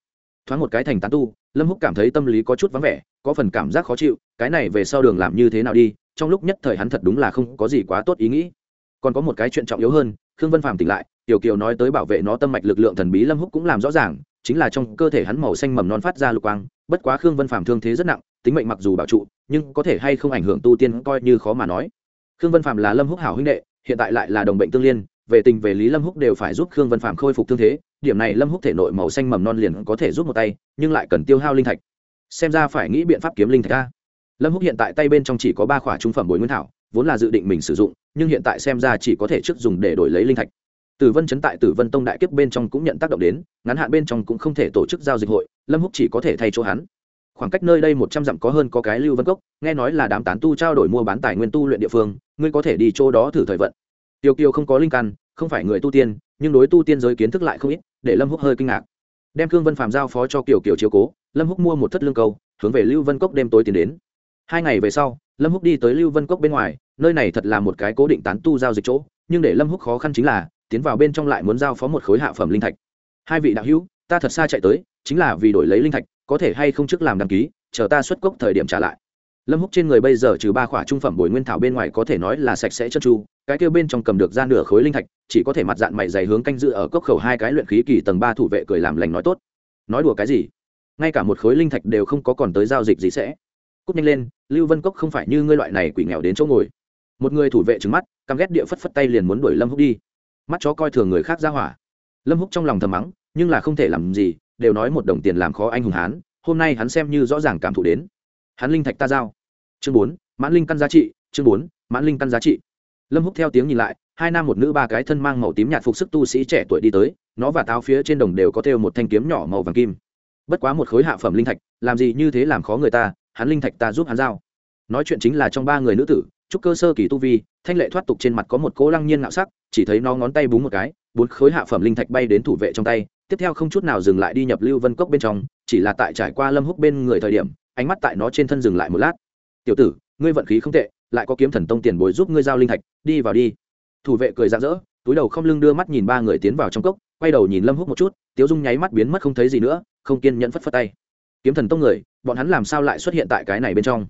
thoáng một cái thành tán tu, lâm húc cảm thấy tâm lý có chút vắng vẻ, có phần cảm giác khó chịu, cái này về sau đường làm như thế nào đi, trong lúc nhất thời hắn thật đúng là không có gì quá tốt ý nghĩ. Còn có một cái chuyện trọng yếu hơn, khương vân phàm tỉnh lại, tiểu kiều nói tới bảo vệ nó tâm mạch lực lượng thần bí lâm húc cũng làm rõ ràng, chính là trong cơ thể hắn màu xanh mầm non phát ra lục quang, bất quá khương vân phàm thương thế rất nặng, tính mệnh mặc dù bảo trụ, nhưng có thể hay không ảnh hưởng tu tiên coi như khó mà nói. Khương vân phàm là lâm húc hảo huynh đệ, hiện tại lại là đồng bệnh tương liên về tình về lý lâm húc đều phải giúp khương vân phàm khôi phục thương thế, điểm này lâm húc thể nội màu xanh mầm non liền có thể giúp một tay, nhưng lại cần tiêu hao linh thạch. Xem ra phải nghĩ biện pháp kiếm linh thạch ra lâm húc hiện tại tay bên trong chỉ có ba khỏa trung phẩm bồi nguyên thảo, vốn là dự định mình sử dụng, nhưng hiện tại xem ra chỉ có thể trước dùng để đổi lấy linh thạch. Tử vân chấn tại tử vân tông đại kiếp bên trong cũng nhận tác động đến, ngắn hạn bên trong cũng không thể tổ chức giao dịch hội, lâm húc chỉ có thể thay chỗ hắn. Khoảng cách nơi đây một trăm dặm có hơn có cái lưu vân cốc, nghe nói là đám tán tu trao đổi mua bán tài nguyên tu luyện địa phương, ngươi có thể đi chỗ đó thử thời vận. Tiêu kiều không có linh căn không phải người tu tiên, nhưng đối tu tiên giới kiến thức lại không ít, để lâm húc hơi kinh ngạc. Đem khương vân phàm giao phó cho kiều kiều chiếu cố, lâm húc mua một thất lương câu, hướng về lưu vân cốc đêm tối tiến đến. Hai ngày về sau, lâm húc đi tới lưu vân cốc bên ngoài, nơi này thật là một cái cố định tán tu giao dịch chỗ, nhưng để lâm húc khó khăn chính là, tiến vào bên trong lại muốn giao phó một khối hạ phẩm linh thạch. Hai vị đạo hữu, ta thật xa chạy tới, chính là vì đổi lấy linh thạch, có thể hay không trước làm đăng ký, chờ ta xuất cốc thời điểm trả lại lâm húc trên người bây giờ trừ ba khỏa trung phẩm bồi nguyên thảo bên ngoài có thể nói là sạch sẽ chân tru cái kêu bên trong cầm được ra nửa khối linh thạch, chỉ có thể mặt dạng mày dày hướng canh dự ở cốc khẩu hai cái luyện khí kỳ tầng ba thủ vệ cười làm lành nói tốt. Nói đùa cái gì? Ngay cả một khối linh thạch đều không có còn tới giao dịch gì sẽ. Cút nhanh lên, lưu vân cốc không phải như ngươi loại này quỷ nghèo đến chỗ ngồi. Một người thủ vệ trứng mắt, căm ghét địa phất phất tay liền muốn đuổi lâm húc đi. Mắt chó coi thường người khác ra hỏa. Lâm húc trong lòng thầm mắng, nhưng là không thể làm gì, đều nói một đồng tiền làm khó anh hùng hán, hôm nay hắn xem như rõ ràng cảm thụ đến hắn linh thạch ta giao. Chương bốn, mãn linh căn giá trị, chương bốn, mãn linh căn giá trị. Lâm húc theo tiếng nhìn lại, hai nam một nữ ba cái thân mang màu tím nhạt phục sức tu sĩ trẻ tuổi đi tới, nó và táo phía trên đồng đều có thêu một thanh kiếm nhỏ màu vàng kim. Bất quá một khối hạ phẩm linh thạch, làm gì như thế làm khó người ta, hắn linh thạch ta giúp hắn giao. Nói chuyện chính là trong ba người nữ tử, trúc cơ sơ kỳ tu vi, thanh lệ thoát tục trên mặt có một cỗ lăng nhiên ngạo sắc, chỉ thấy nó ngón tay búng một cái, bốn khối hạ phẩm linh thạch bay đến thủ vệ trong tay, tiếp theo không chút nào dừng lại đi nhập lưu vân cốc bên trong, chỉ là tại trải qua lâm húc bên người thời điểm ánh mắt tại nó trên thân dừng lại một lát. Tiểu tử, ngươi vận khí không tệ, lại có kiếm thần tông tiền bối giúp ngươi giao linh thạch, đi vào đi. Thủ vệ cười rạng rỡ, túi đầu không lưng đưa mắt nhìn ba người tiến vào trong cốc, quay đầu nhìn lâm húc một chút, tiếu dung nháy mắt biến mất không thấy gì nữa, không kiên nhẫn phất phất tay. Kiếm thần tông người, bọn hắn làm sao lại xuất hiện tại cái này bên trong?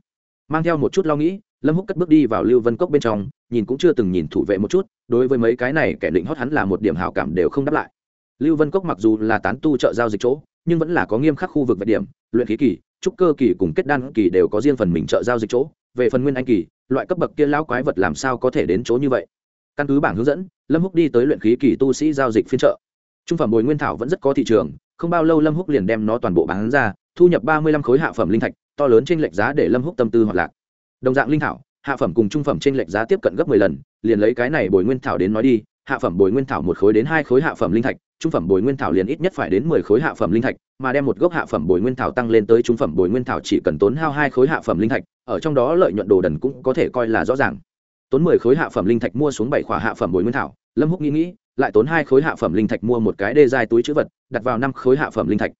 Mang theo một chút lo nghĩ, lâm húc cất bước đi vào lưu vân cốc bên trong, nhìn cũng chưa từng nhìn thủ vệ một chút, đối với mấy cái này kẻ định hót hắn là một điểm hảo cảm đều không đáp lại. Lưu vân cốc mặc dù là tán tu trợ giao dịch chỗ, nhưng vẫn là có nghiêm khắc khu vực vạch điểm, luyện khí kỳ trúc cơ kỳ cùng kết đan kỳ đều có riêng phần mình trợ giao dịch chỗ. Về phần nguyên anh kỳ, loại cấp bậc kia lão quái vật làm sao có thể đến chỗ như vậy? Căn cứ bảng hướng dẫn, lâm húc đi tới luyện khí kỳ tu sĩ giao dịch phiên chợ. Trung phẩm bồi nguyên thảo vẫn rất có thị trường, không bao lâu lâm húc liền đem nó toàn bộ bán ra, thu nhập ba mươi lăm khối hạ phẩm linh thạch, to lớn trên lệch giá để lâm húc tâm tư hoạt lạc. Đồng dạng linh thảo, hạ phẩm cùng trung phẩm trên lệch giá tiếp cận gấp mười lần, liền lấy cái này bồi nguyên thảo đến nói đi, hạ phẩm bồi nguyên thảo một khối đến hai khối hạ phẩm linh thạch trung phẩm bồi nguyên thảo liền ít nhất phải đến mười khối hạ phẩm linh thạch, mà đem một gốc hạ phẩm bồi nguyên thảo tăng lên tới trung phẩm bồi nguyên thảo chỉ cần tốn hao hai khối hạ phẩm linh thạch, ở trong đó lợi nhuận đồ đần cũng có thể coi là rõ ràng. Tốn mười khối hạ phẩm linh thạch mua xuống bảy khỏa hạ phẩm bồi nguyên thảo, lâm húc nghĩ nghĩ, lại tốn hai khối hạ phẩm linh thạch mua một cái đê dài túi trữ vật, đặt vào năm khối hạ phẩm linh thạch.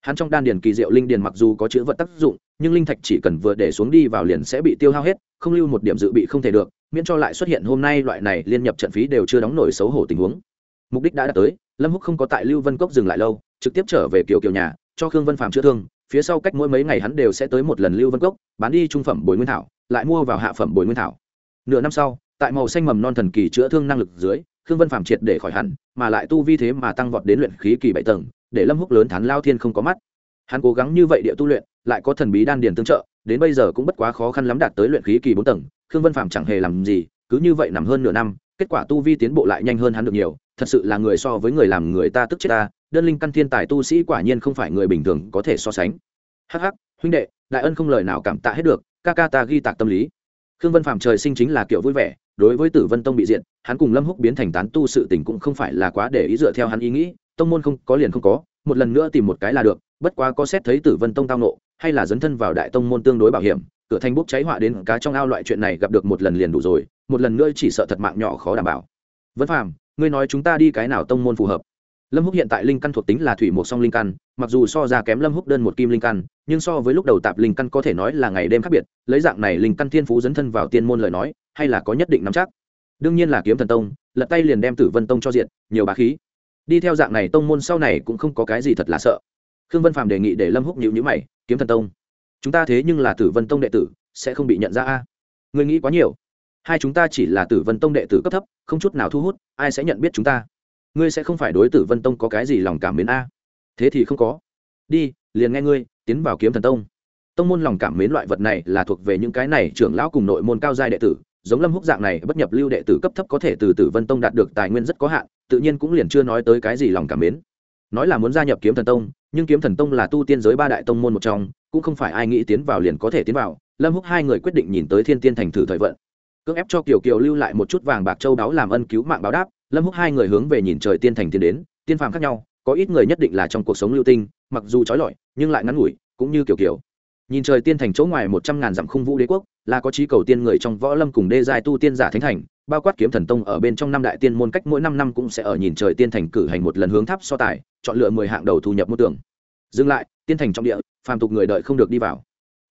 Hắn trong đan điền kỳ diệu linh điền mặc dù có chữ vật tác dụng, nhưng linh thạch chỉ cần vừa để xuống đi vào liền sẽ bị tiêu hao hết, không lưu một điểm dự bị không thể được, miễn cho lại xuất hiện hôm nay loại này liên nhập trận phí đều chưa đóng nổi xấu hổ tình huống. Mục đích đã đạt tới lâm húc không có tại lưu vân cốc dừng lại lâu, trực tiếp trở về kiều kiều nhà, cho khương vân phàm chữa thương, phía sau cách mỗi mấy ngày hắn đều sẽ tới một lần lưu vân cốc, bán đi trung phẩm bồi nguyên thảo, lại mua vào hạ phẩm bồi nguyên thảo. Nửa năm sau, tại màu xanh mầm non thần kỳ chữa thương năng lực dưới, khương vân phàm triệt để khỏi hẳn, mà lại tu vi thế mà tăng vọt đến luyện khí kỳ bảy tầng, để lâm húc lớn thán lao thiên không có mắt. Hắn cố gắng như vậy địa tu luyện, lại có thần bí đan điền tương trợ, đến bây giờ cũng bất quá khó khăn lắm đạt tới luyện khí kỳ bốn tầng, khương vân phạm chẳng hề làm gì, cứ như vậy nằm hơn nửa năm, kết quả tu vi tiến bộ lại nhanh hơn hắn được nhiều thật sự là người so với người làm người ta tức chết ta, đơn linh căn thiên tài tu sĩ quả nhiên không phải người bình thường có thể so sánh. Hh huynh đệ, đại ân không lời nào cảm tạ hết được, ca ca ta ghi tạc tâm lý. Khương vân phạm trời sinh chính là kiểu vui vẻ, đối với tử vân tông bị diện hắn cùng lâm húc biến thành tán tu sự tình cũng không phải là quá để ý dựa theo hắn ý nghĩ, tông môn không có liền không có, một lần nữa tìm một cái là được, bất quá có xét thấy tử vân tông tao nộ hay là dấn thân vào đại tông môn tương đối bảo hiểm, cửa thanh bốc cháy họa đến cá trong ao loại chuyện này gặp được một lần liền đủ rồi, một lần nữa chỉ sợ thật mạng nhỏ khó đảm bảo. Vân phàm ngươi nói chúng ta đi cái nào tông môn phù hợp? Lâm húc hiện tại linh căn thuộc tính là thủy một song linh căn, mặc dù so ra kém lâm húc đơn một kim linh căn, nhưng so với lúc đầu tạp linh căn có thể nói là ngày đêm khác biệt, lấy dạng này linh căn thiên phú dấn thân vào tiên môn lời nói, hay là có nhất định nắm chắc? Đương nhiên là kiếm thần tông, lật tay liền đem tử vân tông cho diện nhiều bá khí. Đi theo dạng này tông môn sau này cũng không có cái gì thật là sợ. Khương vân phạm đề nghị để lâm húc nhịu nhữ mày, kiếm thần tông, chúng ta thế nhưng là tử vân tông đệ tử, sẽ không bị nhận ra a? Người nghĩ quá nhiều hai chúng ta chỉ là tử vân tông đệ tử cấp thấp, không chút nào thu hút, ai sẽ nhận biết chúng ta? Ngươi sẽ không phải đối tử vân tông có cái gì lòng cảm mến a? Thế thì không có. Đi, liền nghe ngươi, tiến vào kiếm thần tông. Tông môn lòng cảm mến loại vật này là thuộc về những cái này trưởng lão cùng nội môn cao giai đệ tử, giống lâm húc dạng này bất nhập lưu đệ tử cấp thấp có thể từ tử vân tông đạt được tài nguyên rất có hạn, tự nhiên cũng liền chưa nói tới cái gì lòng cảm mến. Nói là muốn gia nhập kiếm thần tông, nhưng kiếm thần tông là tu tiên giới ba đại tông môn một trong, cũng không phải ai nghĩ tiến vào liền có thể tiến vào. Lâm húc hai người quyết định nhìn tới thiên tiên thành thử thời vận cưỡng ép cho kiều kiều lưu lại một chút vàng bạc châu đáo làm ân cứu mạng báo đáp, lâm húc hai người hướng về nhìn trời tiên thành tiến đến, tiên phàm khác nhau, có ít người nhất định là trong cuộc sống lưu tinh, mặc dù trói lọi, nhưng lại ngắn ngủi, cũng như kiều kiều. Nhìn trời tiên thành chỗ ngoài một trăm ngàn dặm khung vũ đế quốc, là có trí cầu tiên người trong võ lâm cùng đê giai tu tiên giả thánh thành, bao quát kiếm thần tông ở bên trong năm đại tiên môn cách mỗi năm năm cũng sẽ ở nhìn trời tiên thành cử hành một lần hướng tháp so tài, chọn lựa mười hạng đầu thu nhập mô tưởng dừng lại, tiên thành trong địa, phàm tục người đợi không được đi vào.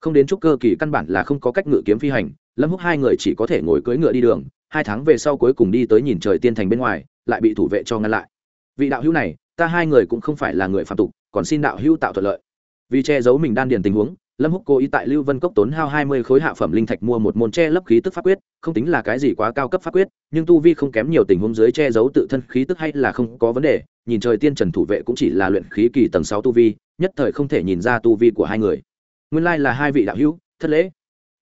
Không đến trúc cơ kỳ căn bản là không có cách ngự kiếm phi hành lâm húc hai người chỉ có thể ngồi cưỡi ngựa đi đường, hai tháng về sau cuối cùng đi tới nhìn trời tiên thành bên ngoài, lại bị thủ vệ cho ngăn lại. Vị đạo hữu này, ta hai người cũng không phải là người phạm tục, còn xin đạo hữu tạo thuận lợi. Vì che giấu mình đan điền tình huống, lâm húc cố ý tại lưu vân cốc tốn hao hai mươi khối hạ phẩm linh thạch mua một môn che lấp khí tức pháp quyết, không tính là cái gì quá cao cấp pháp quyết, nhưng tu vi không kém nhiều tình huống dưới che giấu tự thân khí tức hay là không có vấn đề, nhìn trời tiên trần thủ vệ cũng chỉ là luyện khí kỳ tầng sáu tu vi, nhất thời không thể nhìn ra tu vi của hai người. Nguyên lai là hai vị đạo hữu, thất lễ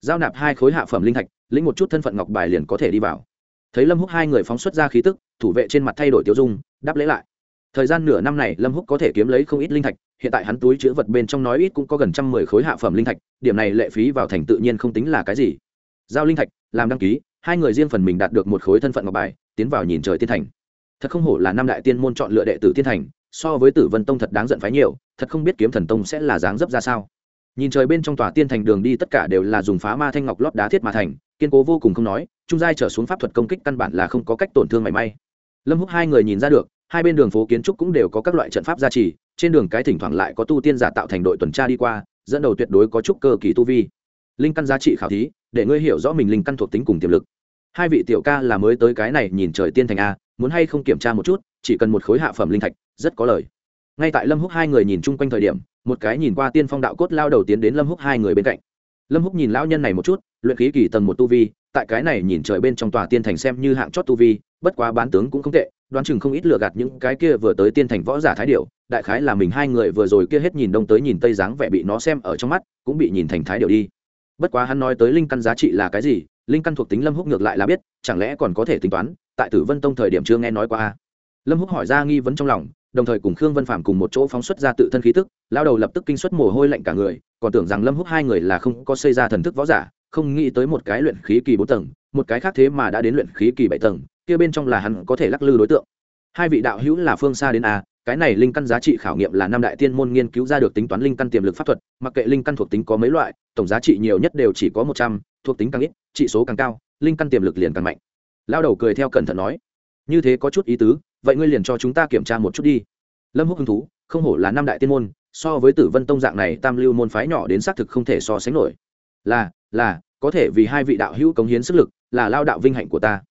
giao nạp hai khối hạ phẩm linh thạch, lĩnh một chút thân phận ngọc bài liền có thể đi vào. Thấy lâm húc hai người phóng xuất ra khí tức, thủ vệ trên mặt thay đổi tiêu dung, đáp lễ lại. Thời gian nửa năm này, lâm húc có thể kiếm lấy không ít linh thạch, hiện tại hắn túi chứa vật bên trong nói ít cũng có gần trăm mười khối hạ phẩm linh thạch, điểm này lệ phí vào thành tự nhiên không tính là cái gì. Giao linh thạch, làm đăng ký, hai người riêng phần mình đạt được một khối thân phận ngọc bài, tiến vào nhìn trời tiên thành. Thật không hổ là năm đại tiên môn chọn lựa đệ tử tiên thành, so với tử vân tông thật đáng giận phái nhiều, thật không biết kiếm thần tông sẽ là dáng dấp ra sao nhìn trời bên trong tòa tiên thành đường đi tất cả đều là dùng phá ma thanh ngọc lót đá thiết mà thành, kiên cố vô cùng không nói, trung giai trở xuống pháp thuật công kích căn bản là không có cách tổn thương mảy may. Lâm húc hai người nhìn ra được, hai bên đường phố kiến trúc cũng đều có các loại trận pháp gia trì, trên đường cái thỉnh thoảng lại có tu tiên giả tạo thành đội tuần tra đi qua, dẫn đầu tuyệt đối có chút cơ kỳ tu vi. Linh căn giá trị khảo thí, để ngươi hiểu rõ mình linh căn thuộc tính cùng tiềm lực. Hai vị tiểu ca là mới tới cái này nhìn trời tiên thành a, muốn hay không kiểm tra một chút, chỉ cần một khối hạ phẩm linh thạch, rất có lời. Ngay tại lâm húc hai người nhìn chung quanh thời điểm một cái nhìn qua tiên phong đạo cốt lao đầu tiến đến lâm húc hai người bên cạnh lâm húc nhìn lão nhân này một chút luyện khí kỳ tầng một tu vi tại cái này nhìn trời bên trong tòa tiên thành xem như hạng chót tu vi bất quá bán tướng cũng không tệ đoán chừng không ít lừa gạt những cái kia vừa tới tiên thành võ giả thái điệu đại khái là mình hai người vừa rồi kia hết nhìn đông tới nhìn tây dáng vẻ bị nó xem ở trong mắt cũng bị nhìn thành thái điệu đi bất quá hắn nói tới linh căn giá trị là cái gì linh căn thuộc tính lâm húc ngược lại là biết chẳng lẽ còn có thể tính toán tại tử vân tông thời điểm chưa nghe nói qua lâm húc hỏi ra nghi vấn trong lòng đồng thời cùng khương vân phạm cùng một chỗ phóng xuất ra tự thân khí tức lao đầu lập tức kinh xuất mồ hôi lạnh cả người, còn tưởng rằng lâm húc hai người là không có xây ra thần thức võ giả, không nghĩ tới một cái luyện khí kỳ bốn tầng, một cái khác thế mà đã đến luyện khí kỳ bảy tầng, kia bên trong là hắn có thể lắc lư đối tượng. Hai vị đạo hữu là phương xa đến a, cái này linh căn giá trị khảo nghiệm là năm đại tiên môn nghiên cứu ra được tính toán linh căn tiềm lực pháp thuật, mặc kệ linh căn thuộc tính có mấy loại, tổng giá trị nhiều nhất đều chỉ có một trăm, thuộc tính càng ít trị số càng cao, linh căn tiềm lực liền càng mạnh. Lao đầu cười theo cẩn thận nói, như thế có chút ý tứ vậy ngươi liền cho chúng ta kiểm tra một chút đi. Lâm húc hứng thú, không hổ là năm đại tiên môn, so với tử vân tông dạng này tam lưu môn phái nhỏ đến xác thực không thể so sánh nổi. Là là, có thể vì hai vị đạo hữu cống hiến sức lực, là lao đạo vinh hạnh của ta.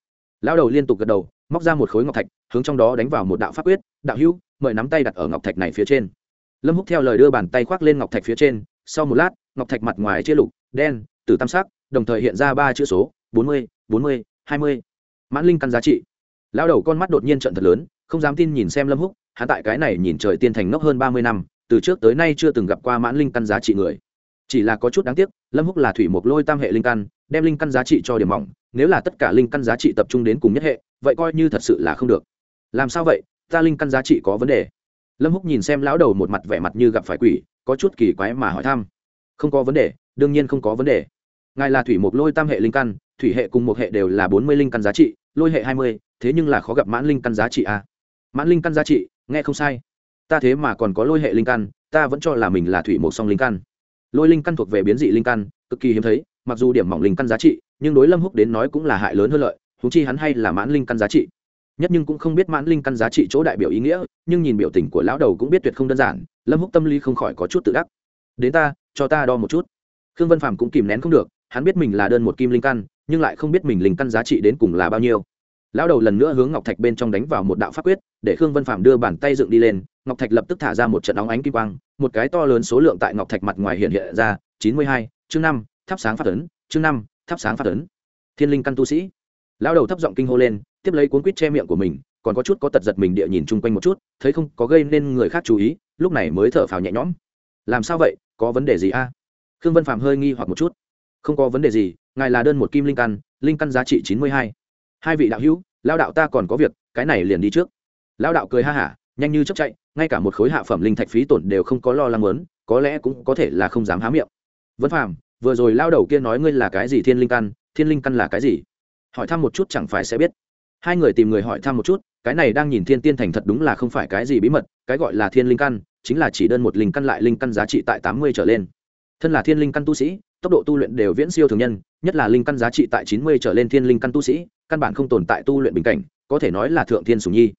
Lao đầu liên tục gật đầu, móc ra một khối ngọc thạch, hướng trong đó đánh vào một đạo pháp quyết, đạo hữu, mời nắm tay đặt ở ngọc thạch này phía trên. Lâm húc theo lời đưa bàn tay khoác lên ngọc thạch phía trên, sau một lát, ngọc thạch mặt ngoài chia lục, đen, từ tam sắc, đồng thời hiện ra ba chữ số, bốn mươi bốn mươi, hai mươi. Mãn linh căn giá trị lao đầu con mắt đột nhiên trận thật lớn, không dám tin nhìn xem lâm húc, hắn tại cái này nhìn trời tiên thành ngốc hơn ba mươi năm, từ trước tới nay chưa từng gặp qua mãn linh căn giá trị người. Chỉ là có chút đáng tiếc, lâm húc là thủy mục lôi tam hệ linh căn, đem linh căn giá trị cho điểm mỏng, nếu là tất cả linh căn giá trị tập trung đến cùng nhất hệ, vậy coi như thật sự là không được. Làm sao vậy? Ta linh căn giá trị có vấn đề. Lâm húc nhìn xem lão đầu một mặt vẻ mặt như gặp phải quỷ, có chút kỳ quái mà hỏi thăm. Không có vấn đề, đương nhiên không có vấn đề. Ngài là thủy mục lôi tam hệ linh căn, thủy hệ cùng một hệ đều là bốn mươi linh căn giá trị, lôi hệ hai mươi thế nhưng là khó gặp mãn linh căn giá trị a mãn linh căn giá trị, nghe không sai. Ta thế mà còn có lôi hệ linh căn, ta vẫn cho là mình là thủy một song linh căn. Lôi linh căn thuộc về biến dị linh căn, cực kỳ hiếm thấy, mặc dù điểm mỏng linh căn giá trị, nhưng đối lâm húc đến nói cũng là hại lớn hơn lợi thú chi hắn hay là mãn linh căn giá trị. Nhất nhưng cũng không biết mãn linh căn giá trị chỗ đại biểu ý nghĩa, nhưng nhìn biểu tình của lão đầu cũng biết tuyệt không đơn giản, lâm húc tâm lý không khỏi có chút tự đắc. Đến ta, cho ta đo một chút. Khương vân phàm cũng kìm nén không được, hắn biết mình là đơn một kim linh căn, nhưng lại không biết mình linh căn giá trị đến cùng là bao nhiêu lão đầu lần nữa hướng ngọc thạch bên trong đánh vào một đạo pháp quyết, để khương vân phạm đưa bàn tay dựng đi lên, ngọc thạch lập tức thả ra một trận óng ánh kim quang, một cái to lớn số lượng tại ngọc thạch mặt ngoài hiện hiện ra, chín mươi hai, chương năm, thắp sáng phát ấn, chương năm, thắp sáng phát ấn. Thiên linh căn tu sĩ. Lão đầu thấp giọng kinh hô lên, tiếp lấy cuốn quýt che miệng của mình, còn có chút có tật giật mình địa nhìn chung quanh một chút, thấy không có gây nên người khác chú ý, lúc này mới thở phào nhẹ nhõm. Làm sao vậy? Có vấn đề gì a? Khương vân phạm hơi nghi hoặc một chút. Không có vấn đề gì, ngài là đơn một kim linh căn linh căn giá trị chín mươi hai. Hai vị đạo hữu lao đạo ta còn có việc, cái này liền đi trước. Lao đạo cười ha hả, nhanh như chấp chạy, ngay cả một khối hạ phẩm linh thạch phí tổn đều không có lo lắng lớn có lẽ cũng có thể là không dám há miệng. Vân phàm, vừa rồi lao đầu kia nói ngươi là cái gì thiên linh căn, thiên linh căn là cái gì? Hỏi thăm một chút chẳng phải sẽ biết. Hai người tìm người hỏi thăm một chút, cái này đang nhìn thiên tiên thành thật đúng là không phải cái gì bí mật, cái gọi là thiên linh căn, chính là chỉ đơn một linh căn lại linh căn giá trị tại tám mươi trở lên. Thân là thiên linh căn tu sĩ, tốc độ tu luyện đều viễn siêu thường nhân, nhất là linh căn giá trị tại chín mươi trở lên thiên linh căn tu sĩ căn bản không tồn tại tu luyện bình cảnh, có thể nói là thượng thiên sùng nhi.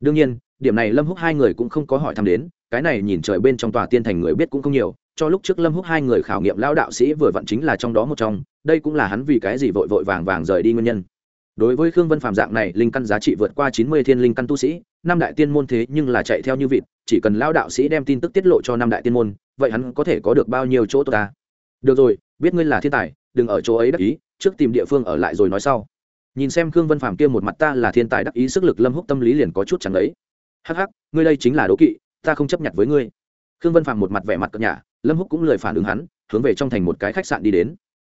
Đương nhiên, điểm này lâm húc hai người cũng không có hỏi thăm đến, cái này nhìn trời bên trong tòa tiên thành người biết cũng không nhiều, cho lúc trước lâm húc hai người khảo nghiệm lão đạo sĩ vừa vặn chính là trong đó một trong, đây cũng là hắn vì cái gì vội vội vàng vàng rời đi nguyên nhân. Đối với khương vân phạm dạng này, linh căn giá trị vượt qua chín mươi thiên linh căn tu sĩ, năm đại tiên môn thế nhưng là chạy theo như vịt, chỉ cần lão đạo sĩ đem tin tức tiết lộ cho năm đại tiên môn, vậy hắn có thể có được bao nhiêu chỗ tốt ta? Được rồi, biết ngươi là thiên tài, đừng ở chỗ ấy đắc ý, trước tìm địa phương ở lại rồi nói sau nhìn xem khương vân phàm kia một mặt ta là thiên tài đắc ý sức lực lâm húc tâm lý liền có chút chẳng ấy. Hắc hắc, ngươi đây chính là đố kỵ, ta không chấp nhận với ngươi. Khương vân phàm một mặt vẻ mặt cợt nhả, lâm húc cũng lời phản ứng hắn, hướng về trong thành một cái khách sạn đi đến.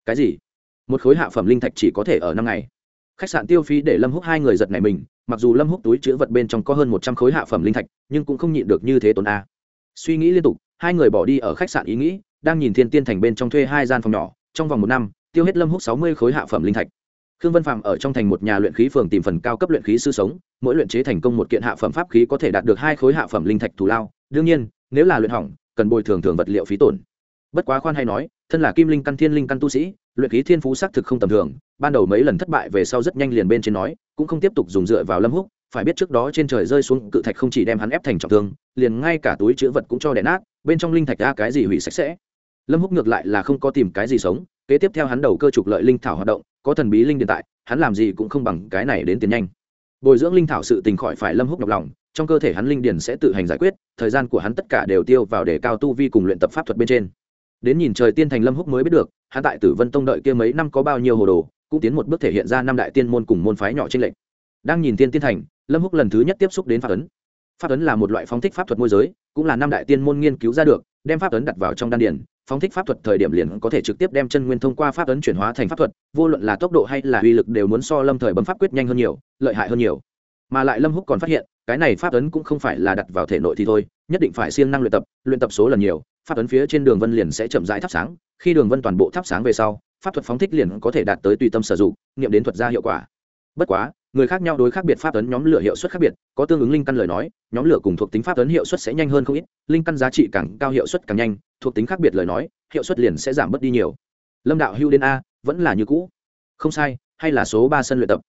Cái gì? Một khối hạ phẩm linh thạch chỉ có thể ở năm ngày. Khách sạn tiêu phí để lâm húc hai người giật này mình, mặc dù lâm húc túi chứa vật bên trong có hơn một trăm khối hạ phẩm linh thạch, nhưng cũng không nhịn được như thế tốn a. Suy nghĩ liên tục, hai người bỏ đi ở khách sạn ý nghĩ, đang nhìn thiên tiên thành bên trong thuê hai gian phòng nhỏ, trong vòng một năm, tiêu hết lâm húc sáu mươi khối hạ phẩm linh thạch khương vân phạm ở trong thành một nhà luyện khí phường tìm phần cao cấp luyện khí sư sống, mỗi luyện chế thành công một kiện hạ phẩm pháp khí có thể đạt được hai khối hạ phẩm linh thạch thù lao. Đương nhiên, nếu là luyện hỏng, cần bồi thường thường vật liệu phí tổn. Bất quá khoan hay nói, thân là kim linh căn thiên linh căn tu sĩ, luyện khí thiên phú xác thực không tầm thường, ban đầu mấy lần thất bại về sau rất nhanh liền bên trên nói, cũng không tiếp tục dùng dựa vào lâm húc, phải biết trước đó trên trời rơi xuống cự thạch không chỉ đem hắn ép thành trọng thương, liền ngay cả túi chứa vật cũng cho đè nát, bên trong linh thạch ra cái gì hủy sạch sẽ. Lâm húc ngược lại là không có tìm cái gì sống, kế tiếp theo hắn đầu cơ trục lợi linh thảo hoạt động có thần bí linh điện tại, hắn làm gì cũng không bằng cái này đến tiền nhanh. Bồi dưỡng linh thảo sự tình khỏi phải lâm húc nhọc lòng, trong cơ thể hắn linh điền sẽ tự hành giải quyết, thời gian của hắn tất cả đều tiêu vào để cao tu vi cùng luyện tập pháp thuật bên trên. Đến nhìn trời tiên thành lâm húc mới biết được, hắn tại tử vân tông đợi kia mấy năm có bao nhiêu hồ đồ, cũng tiến một bước thể hiện ra năm đại tiên môn cùng môn phái nhỏ trên lệnh đang nhìn tiên tiên thành, lâm húc lần thứ nhất tiếp xúc đến pháp ấn. Pháp ấn là một loại phóng thích pháp thuật môi giới, cũng là năm đại tiên môn nghiên cứu ra được, đem pháp ấn đặt vào trong đan điền phóng thích pháp thuật thời điểm liền có thể trực tiếp đem chân nguyên thông qua pháp ấn chuyển hóa thành pháp thuật, vô luận là tốc độ hay là uy lực đều muốn so lâm thời bấm pháp quyết nhanh hơn nhiều, lợi hại hơn nhiều. Mà lại lâm húc còn phát hiện, cái này pháp ấn cũng không phải là đặt vào thể nội thì thôi, nhất định phải siêng năng luyện tập luyện tập số lần nhiều, pháp ấn phía trên đường vân liền sẽ chậm rãi thắp sáng, khi đường vân toàn bộ thắp sáng về sau, pháp thuật phóng thích liền có thể đạt tới tùy tâm sử dụng, nghiệm đến thuật ra hiệu quả. Bất quá người khác nhau đối khác biệt pháp ấn nhóm lửa hiệu suất khác biệt, có tương ứng linh căn lời nói, nhóm lửa cùng thuộc tính pháp ấn hiệu suất sẽ nhanh hơn không ít, linh căn giá trị càng cao hiệu suất càng nhanh, thuộc tính khác biệt lời nói, hiệu suất liền sẽ giảm bớt đi nhiều. Lâm đạo hưu đến a, vẫn là như cũ. Không sai, hay là số ba sân luyện tập.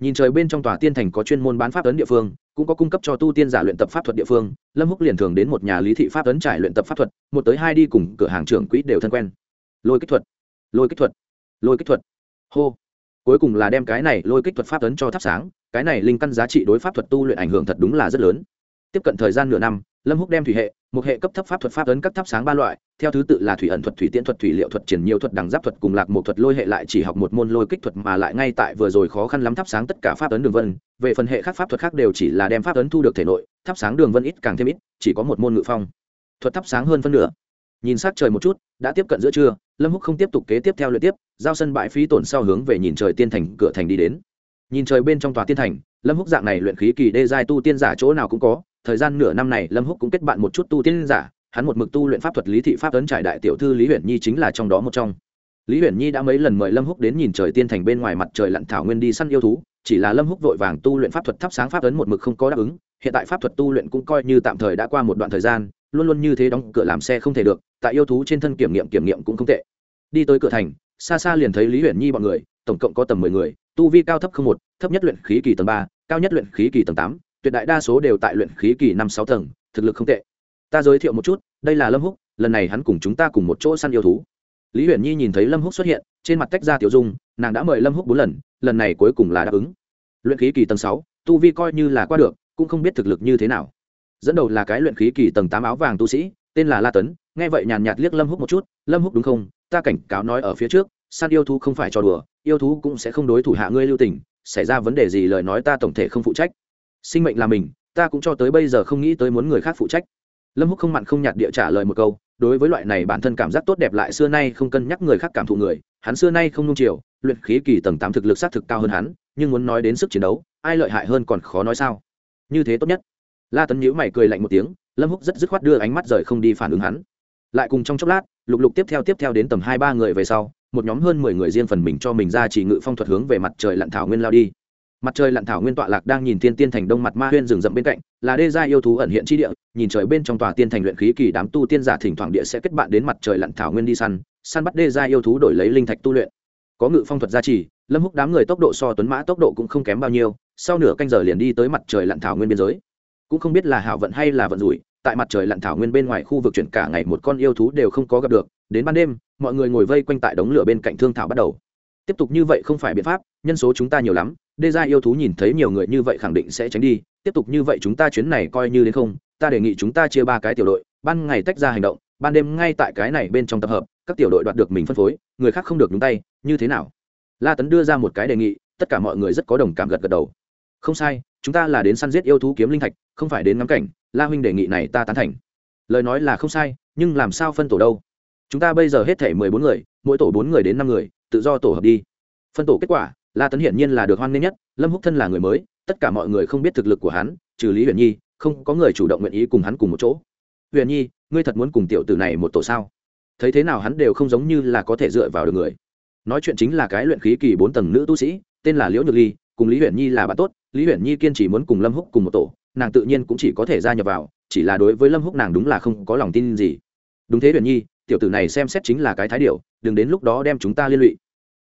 Nhìn trời bên trong tòa tiên thành có chuyên môn bán pháp ấn địa phương, cũng có cung cấp cho tu tiên giả luyện tập pháp thuật địa phương, lâm húc liền thường đến một nhà lý thị pháp ấn trải luyện tập pháp thuật, một tới hai đi cùng cửa hàng trưởng quỹ đều thân quen. Lôi kích thuật, lôi kích thuật, lôi kích thuật. Hô cuối cùng là đem cái này lôi kích thuật pháp tấn cho thắp sáng, cái này linh căn giá trị đối pháp thuật tu luyện ảnh hưởng thật đúng là rất lớn. Tiếp cận thời gian nửa năm, lâm húc đem thủy hệ, một hệ cấp thấp pháp thuật pháp tấn các thắp sáng ba loại, theo thứ tự là thủy ẩn thuật, thủy tiễn thuật, thủy liệu thuật, triển nhiều thuật, đằng giáp thuật cùng lạc một thuật lôi hệ lại chỉ học một môn lôi kích thuật mà lại ngay tại vừa rồi khó khăn lắm thắp sáng tất cả pháp tấn đường vân. Về phần hệ khác pháp thuật khác đều chỉ là đem pháp tấn thu được thể nội, thắp sáng đường vân ít càng thêm ít, chỉ có một môn ngự phong. Thuật thắp sáng hơn phân nửa nhìn sát trời một chút, đã tiếp cận giữa trưa, lâm húc không tiếp tục kế tiếp theo luyện tiếp, giao sân bãi phí tổn sau hướng về nhìn trời tiên thành, cửa thành đi đến. Nhìn trời bên trong tòa tiên thành, lâm húc dạng này luyện khí kỳ đê giai tu tiên giả chỗ nào cũng có, thời gian nửa năm này lâm húc cũng kết bạn một chút tu tiên giả, hắn một mực tu luyện pháp thuật lý thị pháp tấn trải đại tiểu thư lý huyền nhi chính là trong đó một trong. Lý huyền nhi đã mấy lần mời lâm húc đến nhìn trời tiên thành bên ngoài mặt trời lặn thảo nguyên đi săn yêu thú, chỉ là lâm húc vội vàng tu luyện pháp thuật thắp sáng pháp tấn một mực không có đáp ứng, hiện tại pháp thuật tu luyện cũng coi như tạm thời đã qua một đoạn thời gian luôn luôn như thế đóng cửa làm xe không thể được, tại yêu thú trên thân kiểm nghiệm kiểm nghiệm cũng không tệ. Đi tới cửa thành, xa xa liền thấy lý huyền nhi bọn người, tổng cộng có tầm mười người, tu vi cao thấp không một, thấp nhất luyện khí kỳ tầng ba, cao nhất luyện khí kỳ tầng tám, tuyệt đại đa số đều tại luyện khí kỳ năm sáu tầng, thực lực không tệ. Ta giới thiệu một chút, đây là lâm húc, lần này hắn cùng chúng ta cùng một chỗ săn yêu thú. Lý huyền nhi nhìn thấy lâm húc xuất hiện, trên mặt tách ra tiểu dung, nàng đã mời lâm húc bốn lần lần này cuối cùng là đáp ứng. Luyện khí kỳ tầng sáu, tu vi coi như là qua được, cũng không biết thực lực như thế nào dẫn đầu là cái luyện khí kỳ tầng tám áo vàng tu sĩ, tên là la tấn, nghe vậy nhàn nhạt liếc lâm húc một chút, lâm húc đúng không? Ta cảnh cáo nói ở phía trước, săn yêu thú không phải trò đùa, yêu thú cũng sẽ không đối thủ hạ ngươi lưu tình, xảy ra vấn đề gì lời nói ta tổng thể không phụ trách. Sinh mệnh là mình, ta cũng cho tới bây giờ không nghĩ tới muốn người khác phụ trách. Lâm húc không mặn không nhạt địa trả lời một câu, đối với loại này bản thân cảm giác tốt đẹp lại xưa nay không cân nhắc người khác cảm thụ người, hắn xưa nay không nung chiều, luyện khí kỳ tầng tám thực lực xác thực cao hơn hắn, nhưng muốn nói đến sức chiến đấu, ai lợi hại hơn còn khó nói sao. Như thế tốt nhất la tấn nhữ mày cười lạnh một tiếng, lâm húc rất dứt khoát đưa ánh mắt rời không đi phản ứng hắn. Lại cùng trong chốc lát, lục lục tiếp theo tiếp theo đến tầm hai ba người về sau, một nhóm hơn mười người riêng phần mình cho mình ra chỉ ngự phong thuật hướng về mặt trời lặn thảo nguyên lao đi. Mặt trời lặn thảo nguyên tọa lạc đang nhìn tiên tiên thành đông mặt ma huyên rừng rậm bên cạnh, là đê gia yêu thú ẩn hiện chi địa, nhìn trời bên trong tòa tiên thành luyện khí kỳ đám tu tiên giả thỉnh thoảng địa sẽ kết bạn đến mặt trời lặn thảo nguyên đi săn săn bắt đê gia yêu thú đổi lấy linh thạch tu luyện. Có ngự phong thuật gia trì, lâm húc đám người tốc độ so tuấn mã tốc độ cũng không kém bao nhiêu, sau nửa canh giờ liền đi tới mặt trời lặn thảo nguyên biên giới cũng không biết là hảo vận hay là vận rủi, tại mặt trời lặn thảo nguyên bên ngoài khu vực chuyển cả ngày một con yêu thú đều không có gặp được, đến ban đêm, mọi người ngồi vây quanh tại đống lửa bên cạnh thương thảo bắt đầu. Tiếp tục như vậy không phải biện pháp, nhân số chúng ta nhiều lắm, đê gia yêu thú nhìn thấy nhiều người như vậy khẳng định sẽ tránh đi, tiếp tục như vậy chúng ta chuyến này coi như đến không, ta đề nghị chúng ta chia ba cái tiểu đội, ban ngày tách ra hành động, ban đêm ngay tại cái này bên trong tập hợp, các tiểu đội đoạt được mình phân phối, người khác không được nhúng tay, như thế nào? La tấn đưa ra một cái đề nghị, tất cả mọi người rất có đồng cảm gật gật đầu. Không sai chúng ta là đến săn giết yêu thú kiếm linh thạch, không phải đến ngắm cảnh, la huynh đề nghị này ta tán thành. Lời nói là không sai, nhưng làm sao phân tổ đâu? Chúng ta bây giờ hết thể mười bốn người, mỗi tổ bốn người đến năm người, tự do tổ hợp đi. Phân tổ kết quả, la tấn hiển nhiên là được hoan nghênh nhất, lâm húc thân là người mới, tất cả mọi người không biết thực lực của hắn, trừ lý huyền nhi, không có người chủ động nguyện ý cùng hắn cùng một chỗ. Huyền nhi, ngươi thật muốn cùng tiểu tử này một tổ sao? Thấy thế nào hắn đều không giống như là có thể dựa vào được người. Nói chuyện chính là cái luyện khí kỳ bốn tầng nữ tu sĩ, tên là liễu nhược ly cùng lý huyền nhi là bạn tốt, lý huyền nhi kiên chỉ muốn cùng lâm húc cùng một tổ, nàng tự nhiên cũng chỉ có thể gia nhập vào, chỉ là đối với lâm húc nàng đúng là không có lòng tin gì. Đúng thế huyền nhi, tiểu tử này xem xét chính là cái thái điệu đừng đến lúc đó đem chúng ta liên lụy.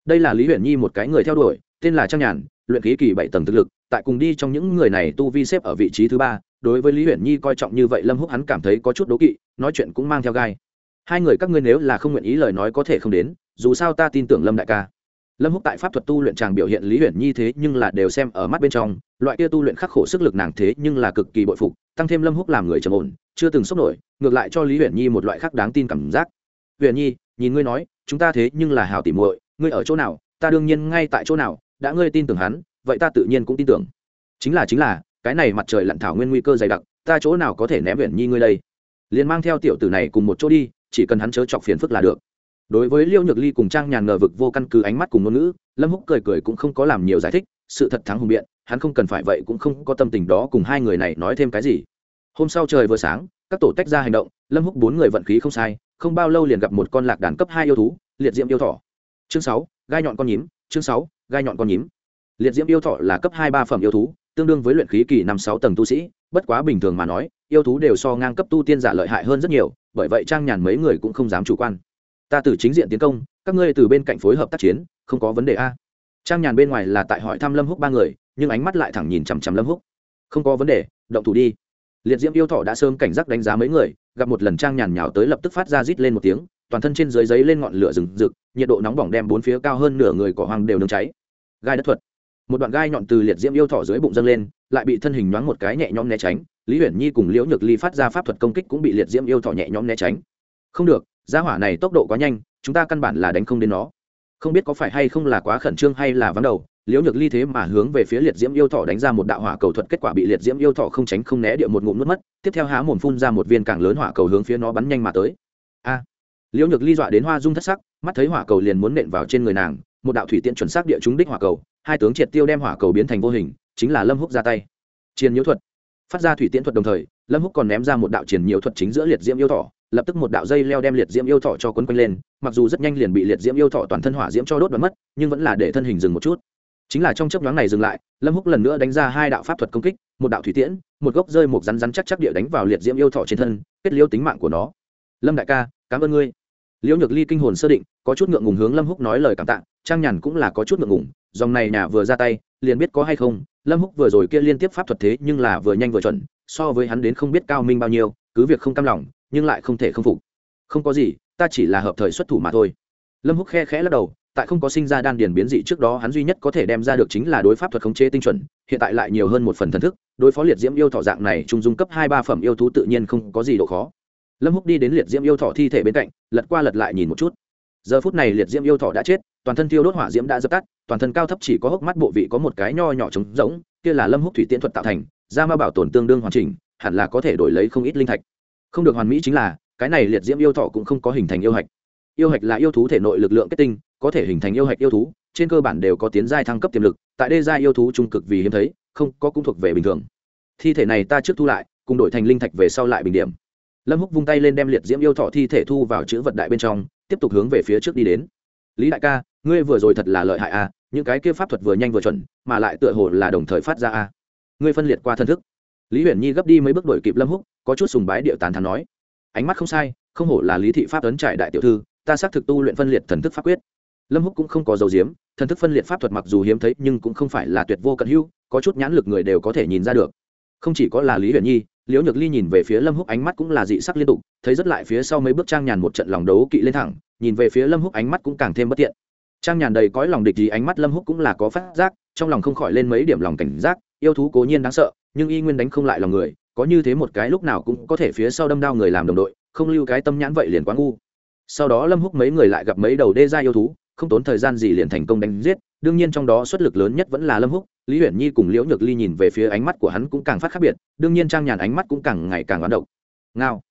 Đây là lý huyền nhi một cái người theo đuổi, tên là trang nhàn, luyện khí kỳ bảy tầng thực lực, tại cùng đi trong những người này tu vi xếp ở vị trí thứ ba, đối với lý huyền nhi coi trọng như vậy lâm húc hắn cảm thấy có chút đố kỵ, nói chuyện cũng mang theo gai. Hai người các ngươi nếu là không nguyện ý lời nói có thể không đến, dù sao ta tin tưởng lâm đại ca lâm húc tại pháp thuật tu luyện chàng biểu hiện lý huyền nhi thế nhưng là đều xem ở mắt bên trong, loại kia tu luyện khắc khổ sức lực nàng thế nhưng là cực kỳ bội phục, tăng thêm lâm húc làm người trầm ổn, chưa từng sốc nổi, ngược lại cho lý huyền nhi một loại khác đáng tin cảm giác. Huyền nhi, nhìn ngươi nói, chúng ta thế nhưng là hảo tỉ muội, ngươi ở chỗ nào, ta đương nhiên ngay tại chỗ nào, đã ngươi tin tưởng hắn, vậy ta tự nhiên cũng tin tưởng. Chính là chính là, cái này mặt trời lặn thảo nguyên nguy cơ dày đặc, ta chỗ nào có thể ném huyền nhi ngươi đây? Liền mang theo tiểu tử này cùng một chỗ đi, chỉ cần hắn chớ chọc phiền phức là được đối với liêu nhược ly cùng trang nhàn ngờ vực vô căn cứ ánh mắt cùng ngôn ngữ, lâm húc cười cười cũng không có làm nhiều giải thích, sự thật thắng hùng biện, hắn không cần phải vậy cũng không có tâm tình đó cùng hai người này nói thêm cái gì. Hôm sau trời vừa sáng, các tổ tách ra hành động, lâm húc bốn người vận khí không sai, không bao lâu liền gặp một con lạc đàn cấp hai yêu thú, liệt diễm yêu thỏ. Chương sáu, gai nhọn con nhím, chương sáu, gai nhọn con nhím. Liệt diễm yêu thọ là cấp hai ba phẩm yêu thú, tương đương với luyện khí kỳ năm sáu tầng tu sĩ, bất quá bình thường mà nói, yêu thú đều so ngang cấp tu tiên giả lợi hại hơn rất nhiều, bởi vậy trang nhàn mấy người cũng không dám chủ quan ta từ chính diện tiến công, các ngươi từ bên cạnh phối hợp tác chiến, không có vấn đề a. Trang nhàn bên ngoài là tại hỏi thăm lâm húc ba người, nhưng ánh mắt lại thẳng nhìn chằm chằm lâm húc. Không có vấn đề, động thủ đi. Liệt diễm yêu thọ đã sớm cảnh giác đánh giá mấy người, gặp một lần trang nhàn nhào tới lập tức phát ra rít lên một tiếng, toàn thân trên dưới giấy lên ngọn lửa rừng rực, nhiệt độ nóng bỏng đem bốn phía cao hơn nửa người cỏ hoàng đều nương cháy. Gai đất thuật. Một đoạn gai nhọn từ liệt diễm yêu thọ dưới bụng dâng lên, lại bị thân hình nhoáng một cái nhẹ nhõm né tránh, lý huyền nhi cùng liễu nhược ly phát ra pháp thuật công kích cũng bị liệt diễm yêu thọ nhẹ nhõm né tránh. Không được gia hỏa này tốc độ quá nhanh, chúng ta căn bản là đánh không đến nó. Không biết có phải hay không là quá khẩn trương hay là vắng đầu, liễu nhược ly thế mà hướng về phía liệt diễm yêu thọ đánh ra một đạo hỏa cầu thuật, kết quả bị liệt diễm yêu thọ không tránh không né địa một ngụm nuốt mất, tiếp theo há mồm phun ra một viên càng lớn hỏa cầu hướng phía nó bắn nhanh mà tới. A! Liễu nhược ly dọa đến hoa dung thất sắc, mắt thấy hỏa cầu liền muốn nện vào trên người nàng, một đạo thủy tiện chuẩn xác địa chúng đích hỏa cầu, hai tướng triệt tiêu đem hỏa cầu biến thành vô hình, chính là lâm húc ra tay. Chiến nhiễu thuật. Phát ra thủy tiễn thuật đồng thời, lâm húc còn ném ra một đạo triển nhiễu thuật chính giữa liệt diễm yêu thọ lập tức một đạo dây leo đem liệt diễm yêu thọ cho quấn quanh lên, mặc dù rất nhanh liền bị liệt diễm yêu thọ toàn thân hỏa diễm cho đốt đoán mất, nhưng vẫn là để thân hình dừng một chút. Chính là trong chớp nhoáng này dừng lại, lâm húc lần nữa đánh ra hai đạo pháp thuật công kích, một đạo thủy tiễn, một gốc rơi một rắn rắn chắc chắc địa đánh vào liệt diễm yêu thọ trên thân, kết liêu tính mạng của nó. Lâm đại ca, cảm ơn ngươi. Liễu nhược ly kinh hồn sơ định, có chút ngượng ngùng hướng lâm húc nói lời cảm tạ, trang nhàn cũng là có chút ngượng ngùng, dòng này nhà vừa ra tay, liền biết có hay không, lâm húc vừa rồi kia liên tiếp pháp thuật thế nhưng là vừa nhanh vừa chuẩn, so với hắn đến không biết cao minh bao nhiêu, cứ việc không cam lòng nhưng lại không thể không phục. Không có gì, ta chỉ là hợp thời xuất thủ mà thôi. Lâm húc khe khẽ lắc đầu, tại không có sinh ra đan điền biến dị trước đó hắn duy nhất có thể đem ra được chính là đối pháp thuật khống chế tinh chuẩn, hiện tại lại nhiều hơn một phần thần thức, đối phó liệt diễm yêu thọ dạng này trung dung cấp hai ba phẩm yêu thú tự nhiên không có gì độ khó. Lâm húc đi đến liệt diễm yêu thọ thi thể bên cạnh, lật qua lật lại nhìn một chút. Giờ phút này liệt diễm yêu thọ đã chết, toàn thân tiêu đốt hỏa diễm đã dập tắt, toàn thân cao thấp chỉ có hốc mắt bộ vị có một cái nho nhỏ trống rỗng, kia là lâm húc thủy tiễn thuật tạo thành da ma bảo tồn tương đương hoàn chỉnh, hẳn là có thể đổi lấy không ít linh thạch không được hoàn mỹ chính là, cái này liệt diễm yêu thọ cũng không có hình thành yêu hạch. Yêu hạch là yêu thú thể nội lực lượng kết tinh, có thể hình thành yêu hạch yêu thú, trên cơ bản đều có tiến giai thăng cấp tiềm lực, tại đây giai yêu thú trung cực vì hiếm thấy, không, có cũng thuộc về bình thường. Thi thể này ta trước thu lại, cùng đổi thành linh thạch về sau lại bình điểm. Lâm húc vung tay lên đem liệt diễm yêu thọ thi thể thu vào chữ vật đại bên trong, tiếp tục hướng về phía trước đi đến. Lý đại ca, ngươi vừa rồi thật là lợi hại a những cái kia pháp thuật vừa nhanh vừa chuẩn, mà lại tựa hồ là đồng thời phát ra a ngươi phân liệt qua thân thức lý huyền nhi gấp đi mấy bước đuổi kịp lâm húc, có chút sùng bái điệu tán thắn nói, ánh mắt không sai, không hổ là lý thị pháp ấn trải đại tiểu thư, ta xác thực tu luyện phân liệt thần thức pháp quyết. Lâm húc cũng không có dầu diếm, thần thức phân liệt pháp thuật mặc dù hiếm thấy nhưng cũng không phải là tuyệt vô cận hữu, có chút nhãn lực người đều có thể nhìn ra được. Không chỉ có là lý huyền nhi, liễu nhược ly nhìn về phía lâm húc ánh mắt cũng là dị sắc liên tục, thấy rất lại phía sau mấy bước trang nhàn một trận lòng đấu kỵ lên thẳng, nhìn về phía lâm húc ánh mắt cũng càng thêm bất tiện. Trang nhàn đầy cõi lòng địch gì ánh mắt lâm húc cũng là có phát giác, trong lòng không khỏi lên mấy điểm lòng cảnh giác, yêu thú cố nhiên đáng sợ nhưng y nguyên đánh không lại lòng người, có như thế một cái lúc nào cũng có thể phía sau đâm đao người làm đồng đội, không lưu cái tâm nhãn vậy liền quá ngu. Sau đó lâm húc mấy người lại gặp mấy đầu đê gia yêu thú, không tốn thời gian gì liền thành công đánh giết, đương nhiên trong đó xuất lực lớn nhất vẫn là lâm húc, lý huyền nhi cùng liễu nhược ly nhìn về phía ánh mắt của hắn cũng càng phát khác biệt, đương nhiên trang nhàn ánh mắt cũng càng ngày càng oán độc. Ngao.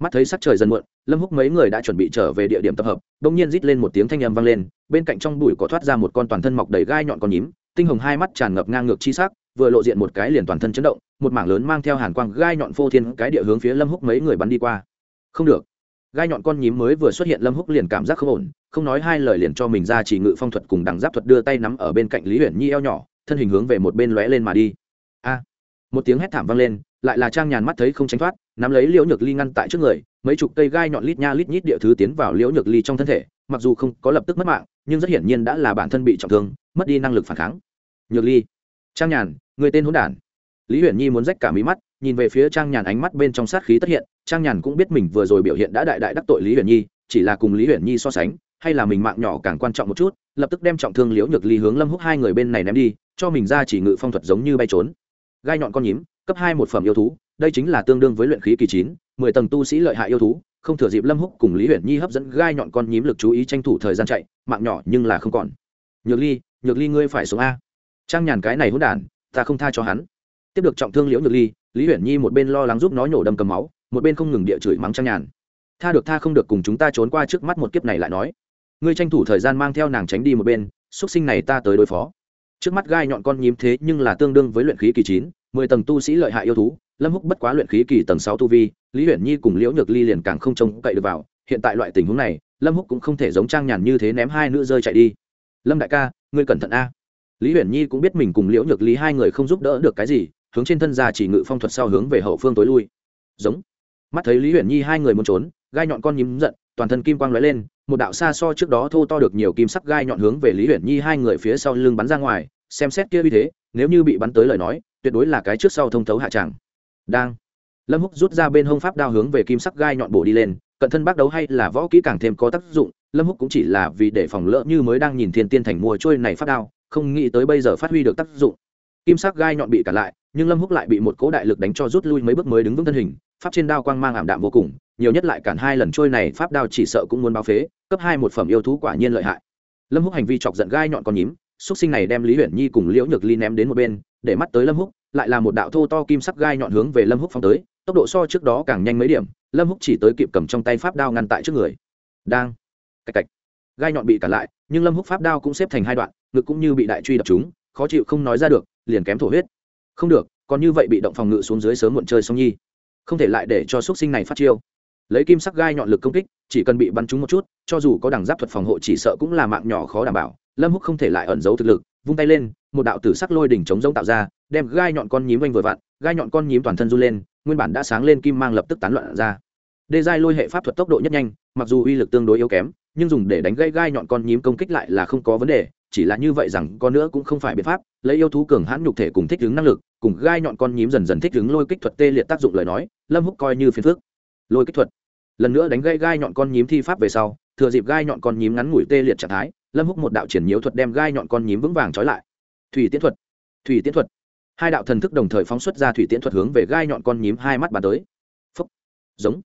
Mắt thấy sắc trời dần muộn, lâm húc mấy người đã chuẩn bị trở về địa điểm tập hợp đông nhiên rít lên một tiếng thanh âm vang lên, bên cạnh trong bụi có thoát ra một con toàn thân mọc đầy gai nhọn con nhím, tinh hồng hai mắt tràn ngập ngang ngược chi sắc vừa lộ diện một cái liền toàn thân chấn động, một mảng lớn mang theo hàn quang gai nhọn phô thiên cái địa hướng phía lâm húc mấy người bắn đi qua. Không được. Gai nhọn con nhím mới vừa xuất hiện lâm húc liền cảm giác không ổn, không nói hai lời liền cho mình ra chỉ ngự phong thuật cùng đằng giáp thuật đưa tay nắm ở bên cạnh lý huyền nhi eo nhỏ, thân hình hướng về một bên lóe lên mà đi. A. À. Một tiếng hét thảm vang lên, lại là trang nhàn mắt thấy không tránh thoát, nắm lấy liễu nhược ly ngăn tại trước người, mấy chục cây gai nhọn lít nha lít nhít địa thứ tiến vào liễu nhược ly trong thân thể, mặc dù không có lập tức mất mạng, nhưng rất hiển nhiên đã là bản thân bị trọng thương, mất đi năng lực phản kháng. Nhược ly trang nhàn, người tên hỗn đản. Lý huyền nhi muốn rách cả mí mắt, nhìn về phía trang nhàn ánh mắt bên trong sát khí tất hiện. Trang nhàn cũng biết mình vừa rồi biểu hiện đã đại đại đắc tội lý huyền nhi, chỉ là cùng lý huyền nhi so sánh, hay là mình mạng nhỏ càng quan trọng một chút, lập tức đem trọng thương liễu nhược ly hướng lâm húc hai người bên này ném đi, cho mình ra chỉ ngự phong thuật giống như bay trốn. Gai nhọn con nhím, cấp hai một phẩm yêu thú, đây chính là tương đương với luyện khí kỳ chín, mười tầng tu sĩ lợi hại yêu thú, không thừa dịp lâm húc cùng lý huyền nhi hấp dẫn gai nhọn con nhím lực chú ý tranh thủ thời gian chạy, mạng nhỏ nhưng là không còn. Nhược ly nhược ly ngươi phải xuống a trang nhàn cái này hỗn đản, ta không tha cho hắn. Tiếp được trọng thương liễu nhược ly, lý huyền nhi một bên lo lắng giúp nó nhổ đâm cầm máu, một bên không ngừng địa chửi mắng trang nhàn. Tha được tha không được cùng chúng ta trốn qua trước mắt một kiếp này lại nói. Ngươi tranh thủ thời gian mang theo nàng tránh đi một bên xuất sinh này ta tới đối phó. Trước mắt gai nhọn con nhím thế nhưng là tương đương với luyện khí kỳ chín, mười tầng tu sĩ lợi hại yêu thú, lâm húc bất quá luyện khí kỳ tầng sáu tu vi, lý huyền nhi cùng liễu nhược ly liền càng không trông cậy được vào. Hiện tại loại tình huống này, lâm húc cũng không thể giống trang nhàn như thế ném hai nữ rơi chạy đi. Lâm đại ca, ngươi cẩn thận a lý huyền nhi cũng biết mình cùng liễu nhược lý hai người không giúp đỡ được cái gì, hướng trên thân ra chỉ ngự phong thuật sau hướng về hậu phương tối lui. Giống. Mắt thấy lý huyền nhi hai người muốn trốn, gai nhọn con nhím giận, toàn thân kim quang lóe lên, một đạo xa so trước đó thô to được nhiều kim sắc gai nhọn hướng về lý huyền nhi hai người phía sau lưng bắn ra ngoài, xem xét kia uy thế, nếu như bị bắn tới lời nói, tuyệt đối là cái trước sau thông thấu hạ tràng đang. Lâm húc rút ra bên hông pháp đao hướng về kim sắc gai nhọn bổ đi lên, cận thân bác đấu hay là võ kỹ càng thêm có tác dụng, lâm húc cũng chỉ là vì để phòng lỡ như mới đang nhìn thiên tiên thành mua trôi này pháp đao không nghĩ tới bây giờ phát huy được tác dụng. Kim sắc gai nhọn bị cản lại, nhưng lâm húc lại bị một cỗ đại lực đánh cho rút lui mấy bước mới đứng vững thân hình, pháp trên đao quang mang ảm đạm vô cùng, nhiều nhất lại cản hai lần trôi này, pháp đao chỉ sợ cũng muốn báo phế, cấp hai một phẩm yêu thú quả nhiên lợi hại. Lâm húc hành vi chọc giận gai nhọn còn nhím, xúc sinh này đem lý huyền nhi cùng liễu nhược ly ném đến một bên, để mắt tới lâm húc, lại là một đạo thô to kim sắc gai nhọn hướng về lâm húc phóng tới, tốc độ so trước đó càng nhanh mấy điểm, lâm húc chỉ tới kịp cầm trong tay pháp đao ngăn tại trước người. Đang, cạch cạch. Gai nhọn bị cản lại, nhưng lâm húc pháp đao cũng xếp thành hai đoạn ngực cũng như bị đại truy đập chúng, khó chịu không nói ra được, liền kém thổ huyết. Không được, còn như vậy bị động phòng ngự xuống dưới sớm muộn chơi xong nhi. Không thể lại để cho x sinh này phát chiêu. Lấy kim sắc gai nhọn lực công kích, chỉ cần bị bắn trúng một chút, cho dù có đẳng giáp thuật phòng hộ chỉ sợ cũng là mạng nhỏ khó đảm bảo. Lâm húc không thể lại ẩn giấu thực lực, vung tay lên, một đạo tử sắc lôi đỉnh chống giống tạo ra, đem gai nhọn con nhím oanh vừa vặn, gai nhọn con nhím toàn thân du lên, nguyên bản đã sáng lên kim mang lập tức tán loạn ra. Đê giai lôi hệ pháp thuật tốc độ nhất nhanh, mặc dù uy lực tương đối yếu kém, nhưng dùng để đánh gây gai nhọn con nhím công kích lại là không có vấn đề chỉ là như vậy rằng con nữa cũng không phải biện pháp, lấy yêu thú cường hãn nhục thể cùng thích ứng năng lực, cùng gai nhọn con nhím dần dần thích ứng lôi kích thuật tê liệt tác dụng lời nói, lâm húc coi như phiền phước lôi kích thuật. Lần nữa đánh gây gai nhọn con nhím thi pháp về sau, thừa dịp gai nhọn con nhím ngắn ngủi tê liệt trạng thái, lâm húc một đạo triển nhiễu thuật đem gai nhọn con nhím vững vàng trói lại. Thủy tiễn thuật. Thủy tiễn thuật. Hai đạo thần thức đồng thời phóng xuất ra thủy tiễn thuật hướng về gai nhọn con nhím hai mắt bàn tới. Phấp giống.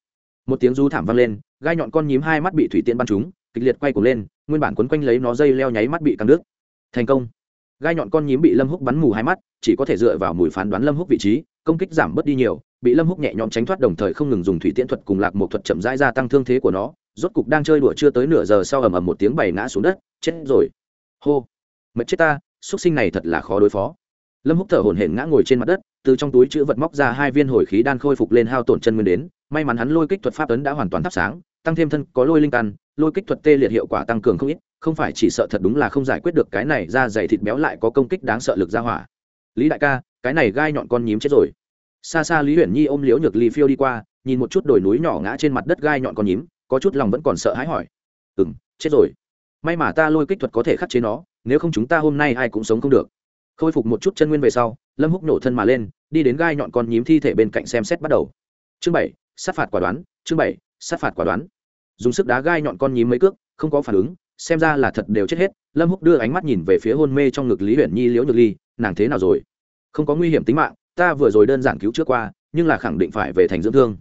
Một tiếng du thảm vang lên, gai nhọn con nhím hai mắt bị thủy tiễn bắn trúng kịch liệt quay cuồng lên, nguyên bản quấn quanh lấy nó dây leo nháy mắt bị căng nước thành công. Gai nhọn con nhím bị lâm húc bắn mù hai mắt, chỉ có thể dựa vào mùi phán đoán lâm húc vị trí, công kích giảm bớt đi nhiều, bị lâm húc nhẹ nhõm tránh thoát đồng thời không ngừng dùng thủy tiễn thuật cùng lạc một thuật chậm rãi gia tăng thương thế của nó, rốt cục đang chơi đùa chưa tới nửa giờ sau ầm ầm một tiếng bảy ngã xuống đất, chết rồi. Hô. Mệt chết ta xuất sinh này thật là khó đối phó. Lâm húc thở hổn hển ngã ngồi trên mặt đất, từ trong túi chữ vật móc ra hai viên hồi khí đan khôi phục lên hao tổn chân nguyên đến, may mắn hắn lôi kích thuật pháp ấn đã hoàn toàn thắp sáng tăng thêm thân, có lôi linh căn, lôi kích thuật tê liệt hiệu quả tăng cường không ít, không phải chỉ sợ thật đúng là không giải quyết được cái này ra dày thịt béo lại có công kích đáng sợ lực ra hỏa. Lý đại ca, cái này gai nhọn con nhím chết rồi. Xa xa lý huyền nhi ôm liễu nhược ly phiêu đi qua, nhìn một chút đồi núi nhỏ ngã trên mặt đất gai nhọn con nhím, có chút lòng vẫn còn sợ hãi hỏi. Ừ m chết rồi. May mà ta lôi kích thuật có thể khắc chế nó, nếu không chúng ta hôm nay ai cũng sống không được. Khôi phục một chút chân nguyên về sau, lâm húc nổ thân mà lên, đi đến gai nhọn con nhím thi thể bên cạnh xem xét bắt đầu. Chương bảy, sát phạt quả đoán, chương bảy, sát phạt quả đoán dùng sức đá gai nhọn con nhím mấy cước, không có phản ứng, xem ra là thật đều chết hết. Lâm húc đưa ánh mắt nhìn về phía hôn mê trong ngực lý Uyển nhi, liễu nhược ly, nàng thế nào rồi? Không có nguy hiểm tính mạng, ta vừa rồi đơn giản cứu trước qua, nhưng là khẳng định phải về thành dưỡng thương.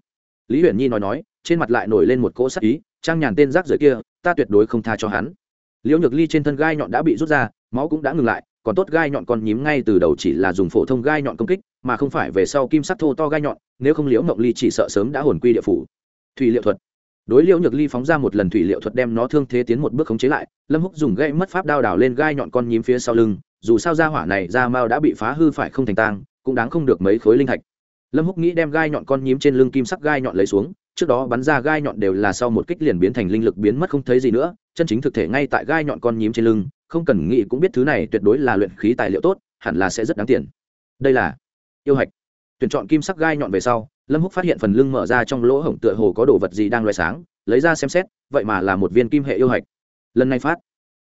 Lý Uyển nhi nói nói, trên mặt lại nổi lên một cỗ sắc ý trang nhàn tên rác rưởi kia, ta tuyệt đối không tha cho hắn. Liễu nhược ly trên thân gai nhọn đã bị rút ra, máu cũng đã ngừng lại, còn tốt gai nhọn con nhím ngay từ đầu chỉ là dùng phổ thông gai nhọn công kích, mà không phải về sau kim sắc thô to gai nhọn, nếu không liễu mộng ly chỉ sợ sớm đã hồn quy địa phủ. Thủy liệu thuật đối liễu nhược ly phóng ra một lần thủy liệu thuật đem nó thương thế tiến một bước khống chế lại, lâm húc dùng gậy mất pháp đao đào lên gai nhọn con nhím phía sau lưng, dù sao ra hỏa này ra mao đã bị phá hư phải không thành tang, cũng đáng không được mấy khối linh thạch. Lâm húc nghĩ đem gai nhọn con nhím trên lưng kim sắc gai nhọn lấy xuống, trước đó bắn ra gai nhọn đều là sau một kích liền biến thành linh lực biến mất không thấy gì nữa, chân chính thực thể ngay tại gai nhọn con nhím trên lưng, không cần nghĩ cũng biết thứ này tuyệt đối là luyện khí tài liệu tốt, hẳn là sẽ rất đáng tiền. Đây là yêu hạch tuyển chọn kim sắc gai nhọn về sau, lâm húc phát hiện phần lưng mở ra trong lỗ hổng tựa hồ có đồ vật gì đang loay sáng, lấy ra xem xét, vậy mà là một viên kim hệ yêu hạch. Lần này phát,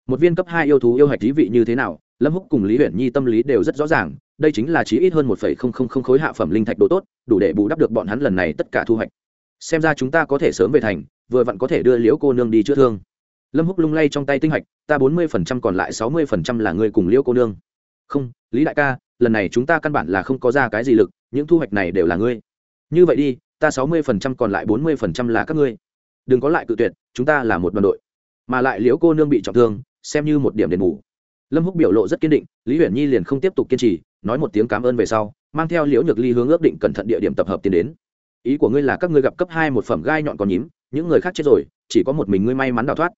một viên cấp hai yêu thú yêu hạch thí vị như thế nào, lâm húc cùng lý huyện nhi tâm lý đều rất rõ ràng, đây chính là chí ít hơn một phẩy không không không khối hạ phẩm linh thạch đồ tốt, đủ để bù đắp được bọn hắn lần này tất cả thu hoạch. Xem ra chúng ta có thể sớm về thành, vừa vặn có thể đưa liễu cô nương đi chữa thương. Lâm húc lung lay trong tay tinh hạch, ta bốn mươi phần trăm còn lại sáu mươi phần trăm là người cùng liễu cô nương. Không, lý đại ca lần này chúng ta căn bản là không có ra cái gì lực, những thu hoạch này đều là ngươi. Như vậy đi, ta sáu mươi phần trăm còn lại bốn mươi phần trăm là các ngươi. Đừng có lại cự tuyệt, chúng ta là một đoàn đội. Mà lại liễu cô nương bị trọng thương, xem như một điểm đền bù. Lâm húc biểu lộ rất kiên định, lý huyền nhi liền không tiếp tục kiên trì, nói một tiếng cảm ơn về sau, mang theo liễu nhược ly hướng ước định cẩn thận địa điểm tập hợp tiến đến. Ý của ngươi là các ngươi gặp cấp hai một phẩm gai nhọn còn nhím, những người khác chết rồi, chỉ có một mình ngươi may mắn đào thoát.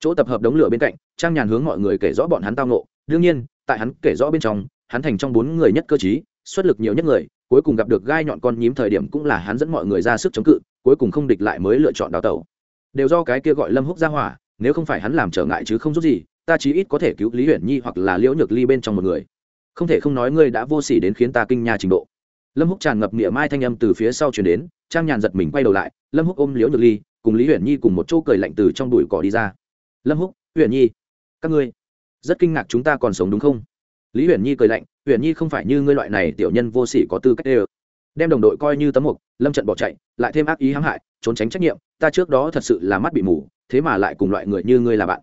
Chỗ tập hợp đống lửa bên cạnh, trang nhàn hướng mọi người kể rõ bọn hắn tao nộ đương nhiên, tại hắn kể rõ bên trong hắn thành trong bốn người nhất cơ chí xuất lực nhiều nhất người, cuối cùng gặp được gai nhọn con nhím thời điểm cũng là hắn dẫn mọi người ra sức chống cự, cuối cùng không địch lại mới lựa chọn đào tẩu. Đều do cái kia gọi lâm húc ra hỏa, nếu không phải hắn làm trở ngại chứ không giúp gì, ta chí ít có thể cứu lý Huyền nhi hoặc là liễu nhược ly bên trong một người. Không thể không nói ngươi đã vô sỉ đến khiến ta kinh nha trình độ. Lâm húc tràn ngập nghĩa mai thanh âm từ phía sau chuyển đến, trang nhàn giật mình quay đầu lại, lâm húc ôm liễu nhược ly, cùng lý Huyền nhi cùng một chỗ cười lạnh từ trong đùi cỏ đi ra. Lâm húc, Huyền nhi, các ngươi rất kinh ngạc chúng ta còn sống đúng không? Lý Huyền nhi cười lạnh, Huyền nhi không phải như ngươi loại này tiểu nhân vô sỉ có tư cách đê ơ đem đồng đội coi như tấm mục, lâm trận bỏ chạy, lại thêm ác ý hãm hại, trốn tránh trách nhiệm, ta trước đó thật sự là mắt bị mù, thế mà lại cùng loại người như ngươi là bạn.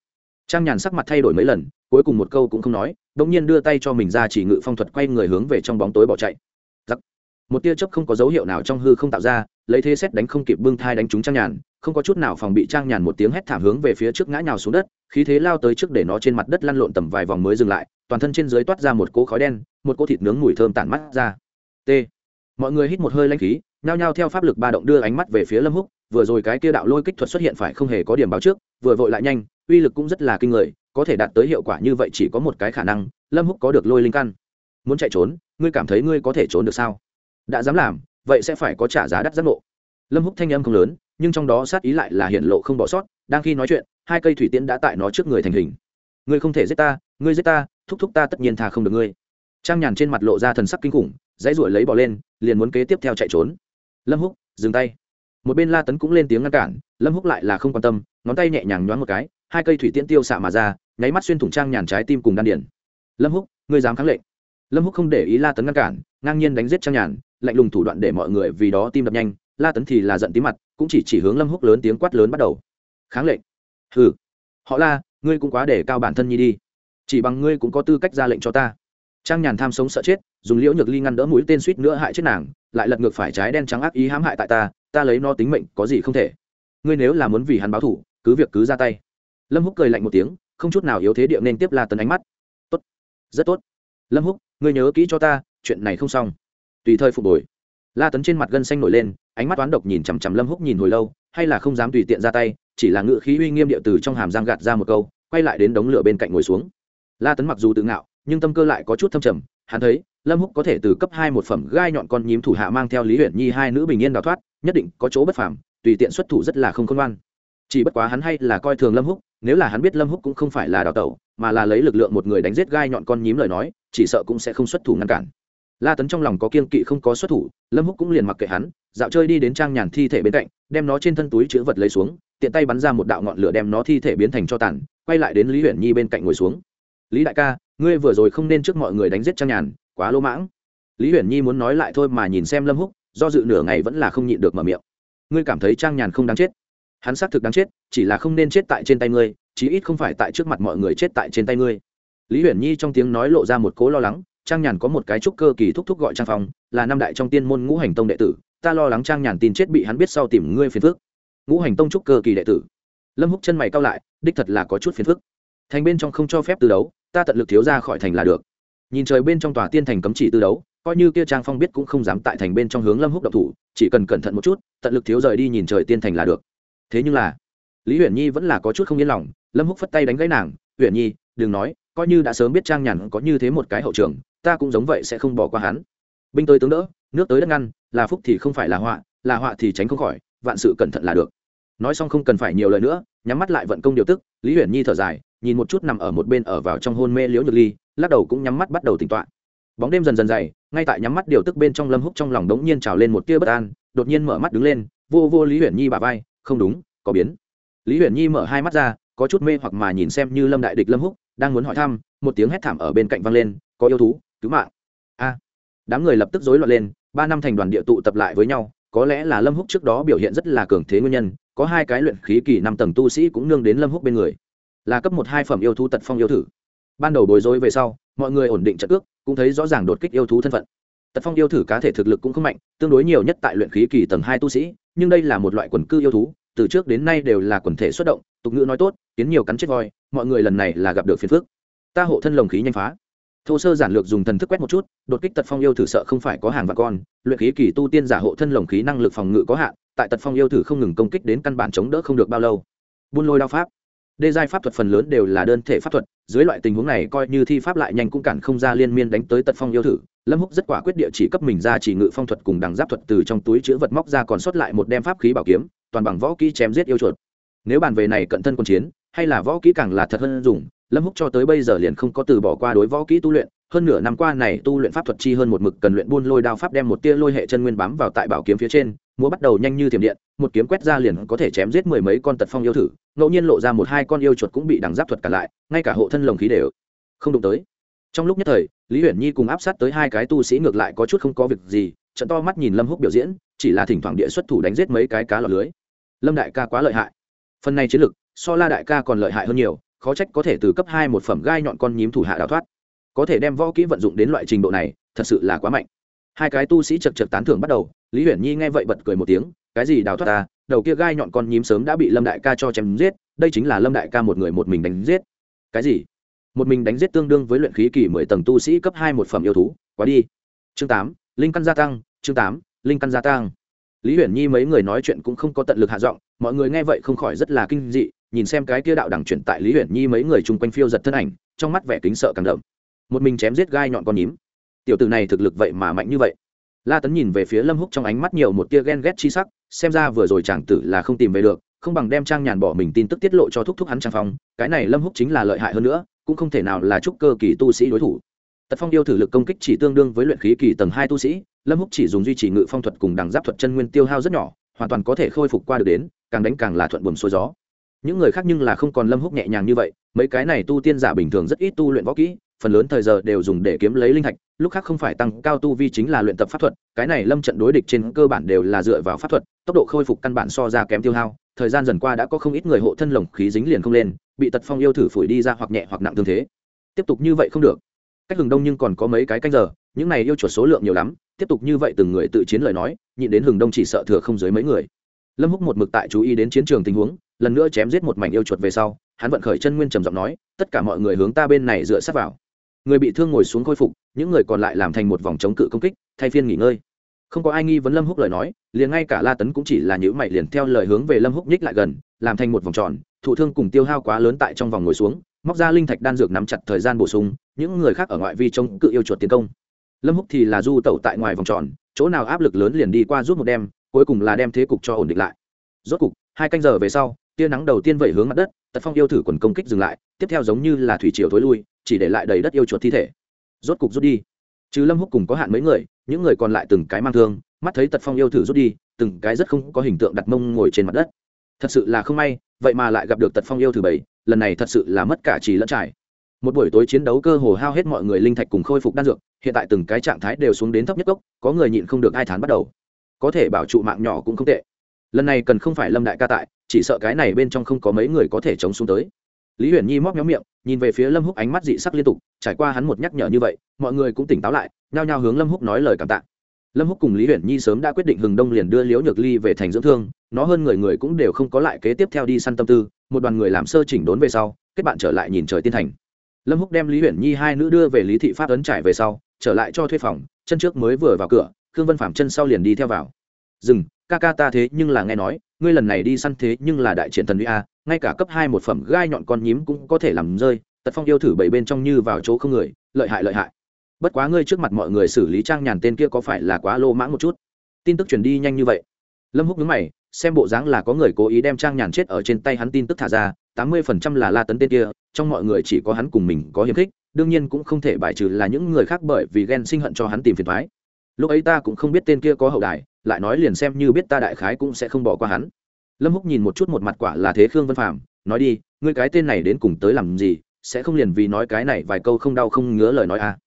Trang nhàn sắc mặt thay đổi mấy lần, cuối cùng một câu cũng không nói đ ỗ n g nhiên đưa tay cho mình ra chỉ ngự phong thuật quay người hướng về trong bóng tối bỏ chạy. Giặc. một tia chớp không có dấu hiệu nào trong hư không tạo ra lấy thế xét đánh không kịp bưng thai đánh trúng trang nhàn, không có chút nào phòng bị trang nhàn một tiếng hét thảm hướng về phía trước ngã nhào xuống đất, khí thế lao tới trước để nó trên mặt đất lăn lộn tầm vài vòng mới dừng lại, toàn thân trên dưới toát ra một cỗ khói đen, một cỗ thịt nướng mùi thơm tản mắt ra. T. Mọi người hít một hơi lanh khí, nhao nhao theo pháp lực ba động đưa ánh mắt về phía lâm húc, vừa rồi cái kia đạo lôi kích thuật xuất hiện phải không hề có điểm báo trước, vừa vội lại nhanh, uy lực cũng rất là kinh người, có thể đạt tới hiệu quả như vậy chỉ có một cái khả năng, lâm húc có được lôi linh căn. Muốn chạy trốn, ngươi cảm thấy ngươi có thể trốn được sao? Đã dám làm vậy sẽ phải có trả giá đắt giác ngộ. Lâm húc thanh âm không lớn, nhưng trong đó sát ý lại là hiện lộ không bỏ sót, đang khi nói chuyện, hai cây thủy tiễn đã tại nó trước người thành hình. Ngươi không thể giết ta, ngươi giết ta, thúc thúc ta tất nhiên thà không được ngươi. Trang nhàn trên mặt lộ ra thần sắc kinh khủng, dãy ruổi lấy bỏ lên, liền muốn kế tiếp theo chạy trốn. Lâm húc, dừng tay. Một bên la tấn cũng lên tiếng ngăn cản, lâm húc lại là không quan tâm, ngón tay nhẹ nhàng nhoáng một cái, hai cây thủy tiễn tiêu xạ mà ra, nháy mắt xuyên thủng trang nhàn trái tim cùng đan điển lâm húc, ngươi dám kháng lệnh lâm húc không để ý la tấn ngăn cản, ngang nhiên đánh giết trang nhàn, lạnh lùng thủ đoạn để mọi người vì đó tim đập nhanh. La tấn thì là giận tí mặt, cũng chỉ chỉ hướng lâm húc lớn tiếng quát lớn bắt đầu. Kháng lệnh. Hừ. Họ la, ngươi cũng quá để cao bản thân nhi đi. Chỉ bằng ngươi cũng có tư cách ra lệnh cho ta. Trang nhàn tham sống sợ chết, dùng liễu nhược ly ngăn đỡ mũi tên suýt nữa hại chết nàng, lại lật ngược phải trái đen trắng ác ý hãm hại tại ta ta lấy nó tính mệnh, có gì không thể. Ngươi nếu là muốn vì hắn báo thủ cứ việc cứ ra tay. Lâm húc cười lạnh một tiếng, không chút nào yếu thế địa nên tiếp la tấn ánh mắt. Tốt. Rất tốt. Lâm húc ngươi nhớ kỹ cho ta, chuyện này không xong. Tùy thời phục hồi. La tấn trên mặt gân xanh nổi lên, ánh mắt toán độc nhìn chằm chằm lâm húc nhìn hồi lâu, hay là không dám tùy tiện ra tay, chỉ là ngự khí uy nghiêm điệu từ trong hàm giang gạt ra một câu, quay lại đến đống lửa bên cạnh ngồi xuống. La tấn mặc dù tự ngạo, nhưng tâm cơ lại có chút thâm trầm, hắn thấy, lâm húc có thể từ cấp hai một phẩm gai nhọn con nhím thủ hạ mang theo lý huyện nhi hai nữ bình yên đào thoát, nhất định có chỗ bất phàm, tùy tiện xuất thủ rất là không khôn ngoan. Chỉ bất quá hắn hay là coi thường lâm húc, nếu là hắn biết lâm húc cũng không phải là đào tẩu, mà là lấy lực lượng một người đánh giết gai nhọn con nhím lời nói chỉ sợ cũng sẽ không xuất thủ ngăn cản. La tấn trong lòng có kiên kỵ không có xuất thủ, lâm húc cũng liền mặc kệ hắn, dạo chơi đi đến trang nhàn thi thể bên cạnh, đem nó trên thân túi chữ vật lấy xuống, tiện tay bắn ra một đạo ngọn lửa đem nó thi thể biến thành cho tàn, quay lại đến lý huyền nhi bên cạnh ngồi xuống. Lý đại ca, ngươi vừa rồi không nên trước mọi người đánh giết trang nhàn, quá lỗ mãng. Lý huyền nhi muốn nói lại thôi mà nhìn xem lâm húc, do dự nửa ngày vẫn là không nhịn được mở miệng. Ngươi cảm thấy trang nhàn không đáng chết? Hắn xác thực đáng chết, chỉ là không nên chết tại trên tay ngươi, chí ít không phải tại trước mặt mọi người chết tại trên tay ngươi lý huyền nhi trong tiếng nói lộ ra một cố lo lắng, trang nhàn có một cái trúc cơ kỳ thúc thúc gọi trang phong, là năm đại trong tiên môn ngũ hành tông đệ tử, ta lo lắng trang nhàn tin chết bị hắn biết sau tìm ngươi phiền phức. Ngũ hành tông trúc cơ kỳ đệ tử. Lâm húc chân mày cao lại, đích thật là có chút phiền phức. Thành bên trong không cho phép từ đấu, ta tận lực thiếu ra khỏi thành là được. Nhìn trời bên trong tòa tiên thành cấm chỉ tư đấu, coi như kia trang phong biết cũng không dám tại thành bên trong hướng lâm húc độc thủ, chỉ cần cẩn thận một chút, tận lực thiếu rời đi nhìn trời tiên thành là được. Thế nhưng là, lý huyền nhi vẫn là có chút không yên lòng, lâm húc phất tay đánh gãy nàng, huyền nhi, đừng nói coi như đã sớm biết trang nhàn có như thế một cái hậu trường, ta cũng giống vậy sẽ không bỏ qua hắn. Binh tới tướng đỡ, nước tới đất ngăn, là phúc thì không phải là họa là họa thì tránh không khỏi, vạn sự cẩn thận là được. Nói xong không cần phải nhiều lời nữa, nhắm mắt lại vận công điều tức, lý huyền nhi thở dài, nhìn một chút nằm ở một bên ở vào trong hôn mê liễu nhược ly, lắc đầu cũng nhắm mắt bắt đầu tỉnh tọa. Bóng đêm dần dần dày, ngay tại nhắm mắt điều tức bên trong lâm húc trong lòng đống nhiên trào lên một tia bất an, đột nhiên mở mắt đứng lên, vô vô lý huyền nhi bà vai, không đúng, có biến. Lý huyền nhi mở hai mắt ra, có chút mê hoặc mà nhìn xem như lâm đại địch lâm húc đang muốn hỏi thăm, một tiếng hét thảm ở bên cạnh vang lên, có yêu thú, cứu mạng. A, đám người lập tức rối loạn lên, ba năm thành đoàn địa tụ tập lại với nhau, có lẽ là lâm húc trước đó biểu hiện rất là cường thế nguyên nhân, có hai cái luyện khí kỳ năm tầng tu sĩ cũng nương đến lâm húc bên người. Là cấp một hai phẩm yêu thú tật phong yêu thử. Ban đầu bối rối về sau, mọi người ổn định trận ước, cũng thấy rõ ràng đột kích yêu thú thân phận. Tật phong yêu thử cá thể thực lực cũng không mạnh, tương đối nhiều nhất tại luyện khí kỳ tầng hai tu sĩ, nhưng đây là một loại quần cư yêu thú, từ trước đến nay đều là quần thể xuất động tục ngữ nói tốt kiến nhiều cắn chết voi, mọi người lần này là gặp được phiền phức. Ta hộ thân lồng khí nhanh phá. Thô sơ giản lược dùng thần thức quét một chút, đột kích tật phong yêu thử sợ không phải có hàng và con, luyện khí kỳ tu tiên giả hộ thân lồng khí năng lực phòng ngự có hạn, tại tật phong yêu thử không ngừng công kích đến căn bản chống đỡ không được bao lâu. Buôn lôi đao pháp. Đê giai pháp thuật phần lớn đều là đơn thể pháp thuật, dưới loại tình huống này coi như thi pháp lại nhanh cũng cản không ra liên miên đánh tới tật phong yêu thử. Lâm húc rất quả quyết địa chỉ cấp mình ra chỉ ngự phong thuật cùng đằng giáp thuật từ trong túi chứa vật móc ra còn sót lại một đem pháp khí bảo kiếm, toàn bằng võ kỹ chém giết yêu chuột nếu bàn về này cận thân quân chiến, hay là võ kỹ càng là thật hơn dùng, lâm húc cho tới bây giờ liền không có từ bỏ qua đối võ kỹ tu luyện, hơn nửa năm qua này tu luyện pháp thuật chi hơn một mực cần luyện buôn lôi đao pháp đem một tia lôi hệ chân nguyên bám vào tại bảo kiếm phía trên, múa bắt đầu nhanh như thiểm điện, một kiếm quét ra liền có thể chém giết mười mấy con tật phong yêu thử, ngẫu nhiên lộ ra một hai con yêu chuột cũng bị đằng giáp thuật cả lại, ngay cả hộ thân lồng khí đều không đụng tới. Trong lúc nhất thời, lý huyền nhi cùng áp sát tới hai cái tu sĩ ngược lại có chút không có việc gì, trận to mắt nhìn lâm húc biểu diễn, chỉ là thỉnh thoảng địa xuất thủ đánh giết mấy cái cá lọt lưới. Lâm đại ca quá lợi hại phần này chiến lực, so la đại ca còn lợi hại hơn nhiều, khó trách có thể từ cấp hai một phẩm gai nhọn con nhím thủ hạ đào thoát. Có thể đem võ kỹ vận dụng đến loại trình độ này, thật sự là quá mạnh. Hai cái tu sĩ chật chật tán thưởng bắt đầu, lý huyền nhi nghe vậy bật cười một tiếng, cái gì đào thoát ta? Đầu kia gai nhọn con nhím sớm đã bị lâm đại ca cho chém giết, đây chính là lâm đại ca một người một mình đánh giết. Cái gì? Một mình đánh giết tương đương với luyện khí kỳ mười tầng tu sĩ cấp hai một phẩm yêu thú? Quá đi. Chương tám, linh căn gia tăng, chương tám, linh căn gia tăng. Lý huyền nhi mấy người nói chuyện cũng không có tận lực hạ giọng mọi người nghe vậy không khỏi rất là kinh dị, nhìn xem cái kia đạo đẳng chuyển tại lý huyền nhi mấy người chung quanh phiêu giật thân ảnh, trong mắt vẻ kính sợ càng đậm. Một mình chém giết gai nhọn con nhím. Tiểu tử này thực lực vậy mà mạnh như vậy. La tấn nhìn về phía lâm húc trong ánh mắt nhiều một tia ghen ghét chi sắc, xem ra vừa rồi chàng tử là không tìm về được, không bằng đem trang nhàn bỏ mình tin tức tiết lộ cho thúc thúc hắn trang phong, cái này lâm húc chính là lợi hại hơn nữa, cũng không thể nào là trúc cơ kỳ tu sĩ đối thủ. Tật phong yêu thử lực công kích chỉ tương đương với luyện khí kỳ tầng hai tu sĩ, lâm húc chỉ dùng duy trì ngự phong thuật cùng đằng giáp thuật chân nguyên tiêu hao rất nhỏ hoàn toàn có thể khôi phục qua được đến, càng đánh càng là thuận buồm xuôi gió. Những người khác nhưng là không còn lâm húc nhẹ nhàng như vậy, mấy cái này tu tiên giả bình thường rất ít tu luyện võ kỹ, phần lớn thời giờ đều dùng để kiếm lấy linh thạch, lúc khác không phải tăng cao tu vi chính là luyện tập pháp thuật, cái này lâm trận đối địch trên cơ bản đều là dựa vào pháp thuật, tốc độ khôi phục căn bản so ra kém tiêu hao, thời gian dần qua đã có không ít người hộ thân lồng khí dính liền không lên, bị tật phong yêu thử phủi đi ra hoặc nhẹ hoặc nặng thương thế. Tiếp tục như vậy không được. Cách hừng đông nhưng còn có mấy cái canh giờ, những này yêu chuột số lượng nhiều lắm tiếp tục như vậy từng người tự chiến lời nói, nhịn đến hừng đông chỉ sợ thừa không dưới mấy người. Lâm húc một mực tại chú ý đến chiến trường tình huống, lần nữa chém giết một mảnh yêu chuột về sau, hắn vận khởi chân nguyên trầm giọng nói, tất cả mọi người hướng ta bên này dựa sát vào. Người bị thương ngồi xuống khôi phục, những người còn lại làm thành một vòng chống cự công kích, thay phiên nghỉ ngơi. Không có ai nghi vấn lâm húc lời nói, liền ngay cả la tấn cũng chỉ là những mày liền theo lời hướng về lâm húc nhích lại gần, làm thành một vòng tròn, thụ thương cùng tiêu hao quá lớn tại trong vòng ngồi xuống, móc ra linh thạch đan dược nắm chặt thời gian bổ sung, những người khác ở ngoại vi chống cự yêu chuột tiến công lâm húc thì là du tẩu tại ngoài vòng tròn, chỗ nào áp lực lớn liền đi qua rút một đêm cuối cùng là đem thế cục cho ổn định lại. Rốt cục, hai canh giờ về sau, tia nắng đầu tiên vẩy hướng mặt đất, tật phong yêu thử quần công kích dừng lại, tiếp theo giống như là thủy triều thối lui, chỉ để lại đầy đất yêu chuột thi thể. Rốt cục rút đi. Chứ lâm húc cùng có hạn mấy người, những người còn lại từng cái mang thương, mắt thấy tật phong yêu thử rút đi, từng cái rất không có hình tượng đặt mông ngồi trên mặt đất. Thật sự là không may, vậy mà lại gặp được tật phong yêu thử bảy, lần này thật sự là mất cả trì lẫn trải. Một buổi tối chiến đấu cơ hồ hao hết mọi người linh thạch cùng khôi phục đan dược hiện tại từng cái trạng thái đều xuống đến thấp nhất gốc có người nhịn không được hai tháng bắt đầu. Có thể bảo trụ mạng nhỏ cũng không tệ. Lần này cần không phải lâm đại ca tại, chỉ sợ cái này bên trong không có mấy người có thể chống xuống tới. Lý huyền nhi móc nhóm miệng, nhìn về phía lâm húc ánh mắt dị sắc liên tục, trải qua hắn một nhắc nhở như vậy, mọi người cũng tỉnh táo lại, nhao nhao hướng lâm húc nói lời cảm tạ. Lâm húc cùng lý huyền nhi sớm đã quyết định hừng đông liền đưa liễu nhược ly về thành dưỡng thương, nó hơn người người cũng đều không có lại kế tiếp theo đi săn tâm tư, một đoàn người làm sơ chỉnh đốn về sau, kết bạn trở lại nhìn trời tiên thành. Lâm húc đem lý huyền nhi hai nữ đưa về lý thị pháp ấn trải về sau trở lại cho thuê phòng, chân trước mới vừa vào cửa, khương vân phạm chân sau liền đi theo vào. Dừng, ca ca ta thế nhưng là nghe nói, ngươi lần này đi săn thế nhưng là đại triển thần uy a, ngay cả cấp hai một phẩm gai nhọn con nhím cũng có thể làm rơi, tật phong yêu thử bảy bên trong như vào chỗ không người, lợi hại lợi hại. Bất quá ngươi trước mặt mọi người xử lý trang nhàn tên kia có phải là quá lô mãng một chút? Tin tức truyền đi nhanh như vậy. Lâm húc nhớ mày xem bộ dáng là có người cố ý đem trang nhàn chết ở trên tay hắn tin tức thả ra, tám mươi phần trăm là la tấn tên kia, trong mọi người chỉ có hắn cùng mình có hiềm khích, đương nhiên cũng không thể bài trừ là những người khác bởi vì ghen sinh hận cho hắn tìm phiền thoái. Lúc ấy ta cũng không biết tên kia có hậu đài, lại nói liền xem như biết ta đại khái cũng sẽ không bỏ qua hắn. Lâm húc nhìn một chút một mặt quả là thế khương vân phạm nói đi, ngươi cái tên này đến cùng tới làm gì, sẽ không liền vì nói cái này vài câu không đau không ngứa lời nói à?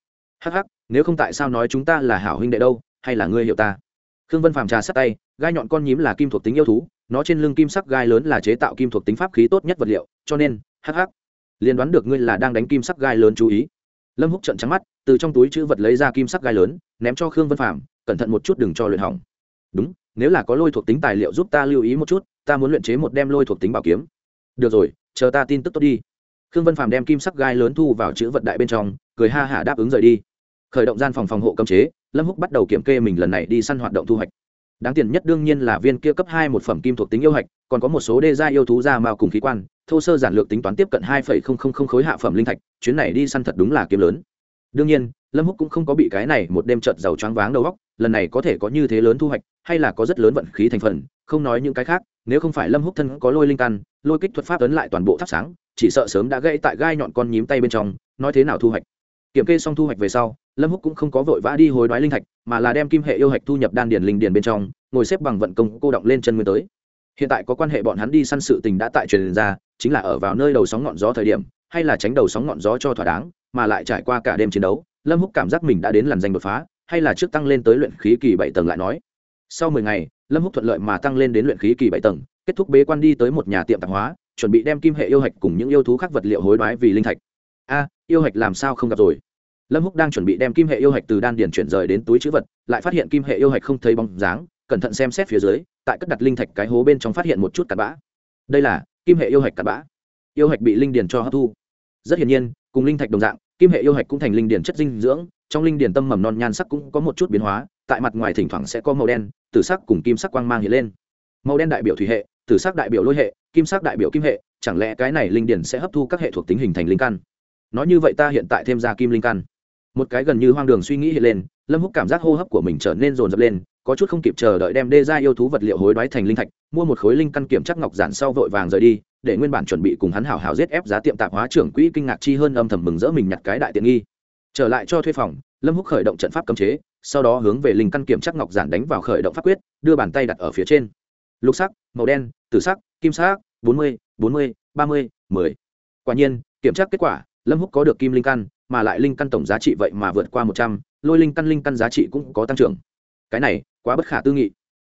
Hắc hắc, nếu không tại sao nói chúng ta là hảo huynh đệ đâu, hay là ngươi hiểu ta? Khương vân phàm trà sát tay, gai nhọn con nhím là kim thuộc tính yêu thú, nó trên lưng kim sắc gai lớn là chế tạo kim thuộc tính pháp khí tốt nhất vật liệu, cho nên, hắc hắc. Liền đoán được ngươi là đang đánh kim sắc gai lớn chú ý. Lâm húc trận trắng mắt, từ trong túi chữ vật lấy ra kim sắc gai lớn, ném cho khương vân phàm, cẩn thận một chút đừng cho luyện hỏng. Đúng, nếu là có lôi thuộc tính tài liệu giúp ta lưu ý một chút, ta muốn luyện chế một đem lôi thuộc tính bảo kiếm. Được rồi, chờ ta tin tức tốt đi. Khương vân phàm đem kim sắc gai lớn thu vào chữ vật đại bên trong, cười ha hả đáp ứng rời đi. Khởi động gian phòng phòng hộ cấm chế lâm húc bắt đầu kiểm kê mình lần này đi săn hoạt động thu hoạch. Đáng tiền nhất đương nhiên là viên kia cấp hai một phẩm kim thuộc tính yêu hạch, còn có một số đê gia yêu thú ra mao cùng khí quan, thô sơ giản lược tính toán tiếp cận hai phẩy không không không khối hạ phẩm linh thạch, chuyến này đi săn thật đúng là kiếm lớn. Đương nhiên, lâm húc cũng không có bị cái này một đêm trợt giàu choáng váng đầu óc, lần này có thể có như thế lớn thu hoạch, hay là có rất lớn vận khí thành phần, không nói những cái khác, nếu không phải lâm húc thân có lôi linh căn, lôi kích thuật pháp ấn lại toàn bộ thắp sáng, chỉ sợ sớm đã gãy tại gai nhọn con nhím tay bên trong, nói thế nào thu hoạch kiểm kê xong thu hoạch về sau, lâm húc cũng không có vội vã đi hối đoái linh thạch, mà là đem kim hệ yêu hạch thu nhập đan điền linh điền bên trong, ngồi xếp bằng vận công cô động lên chân nguyên tới. Hiện tại có quan hệ bọn hắn đi săn sự tình đã tại truyền ra, chính là ở vào nơi đầu sóng ngọn gió thời điểm, hay là tránh đầu sóng ngọn gió cho thỏa đáng, mà lại trải qua cả đêm chiến đấu, lâm húc cảm giác mình đã đến làn danh đột phá, hay là trước tăng lên tới luyện khí kỳ bảy tầng lại nói. Sau mười ngày, lâm húc thuận lợi mà tăng lên đến luyện khí kỳ bảy tầng, kết thúc bế quan đi tới một nhà tiệm tạp hóa, chuẩn bị đem kim hệ yêu hạch cùng những yêu thú khác vật liệu hối đoái vì linh thạch a, yêu hạch làm sao không gặp rồi? Lâm húc đang chuẩn bị đem kim hệ yêu hạch từ đan điền chuyển rời đến túi chữ vật, lại phát hiện kim hệ yêu hạch không thấy bóng dáng, cẩn thận xem xét phía dưới, tại cất đặt linh thạch cái hố bên trong phát hiện một chút cặn bã. Đây là kim hệ yêu hạch cặn bã. Yêu hạch bị linh điền cho hấp thu. Rất hiển nhiên, cùng linh thạch đồng dạng, kim hệ yêu hạch cũng thành linh điền chất dinh dưỡng, trong linh điền tâm mầm non nhan sắc cũng có một chút biến hóa, tại mặt ngoài thỉnh thoảng sẽ có màu đen, tử sắc cùng kim sắc quang mang hiện lên. Màu đen đại biểu thủy hệ, tử sắc đại biểu lôi hệ, kim sắc đại biểu kim hệ, chẳng lẽ cái này linh điền sẽ hấp thu các hệ thuộc tính hình thành linh căn? Nói như vậy ta hiện tại thêm ra kim linh căn. Một cái gần như hoang đường suy nghĩ hiện lên, lâm húc cảm giác hô hấp của mình trở nên rồn rập lên, có chút không kịp chờ đợi đem đê ra yêu thú vật liệu hối đoái thành linh thạch, mua một khối linh căn kiểm chắc ngọc giản sau vội vàng rời đi, để nguyên bản chuẩn bị cùng hắn hảo hảo giết ép giá tiệm tạp hóa trưởng quỹ kinh ngạc chi hơn âm thầm mừng rỡ mình nhặt cái đại tiện nghi. Trở lại cho thuê phòng, lâm húc khởi động trận pháp cấm chế, sau đó hướng về linh căn kiểm chắc ngọc giản đánh vào khởi động pháp quyết, đưa bàn tay đặt ở phía trên. Lục sắc, màu đen, tử sắc, kim sắc, bốn mươi bốn mươi, ba mươi, mười. Quả nhiên, kiểm tra kết quả lâm húc có được kim linh căn, mà lại linh căn tổng giá trị vậy mà vượt qua một trăm, lôi linh căn linh căn giá trị cũng có tăng trưởng. Cái này, quá bất khả tư nghị.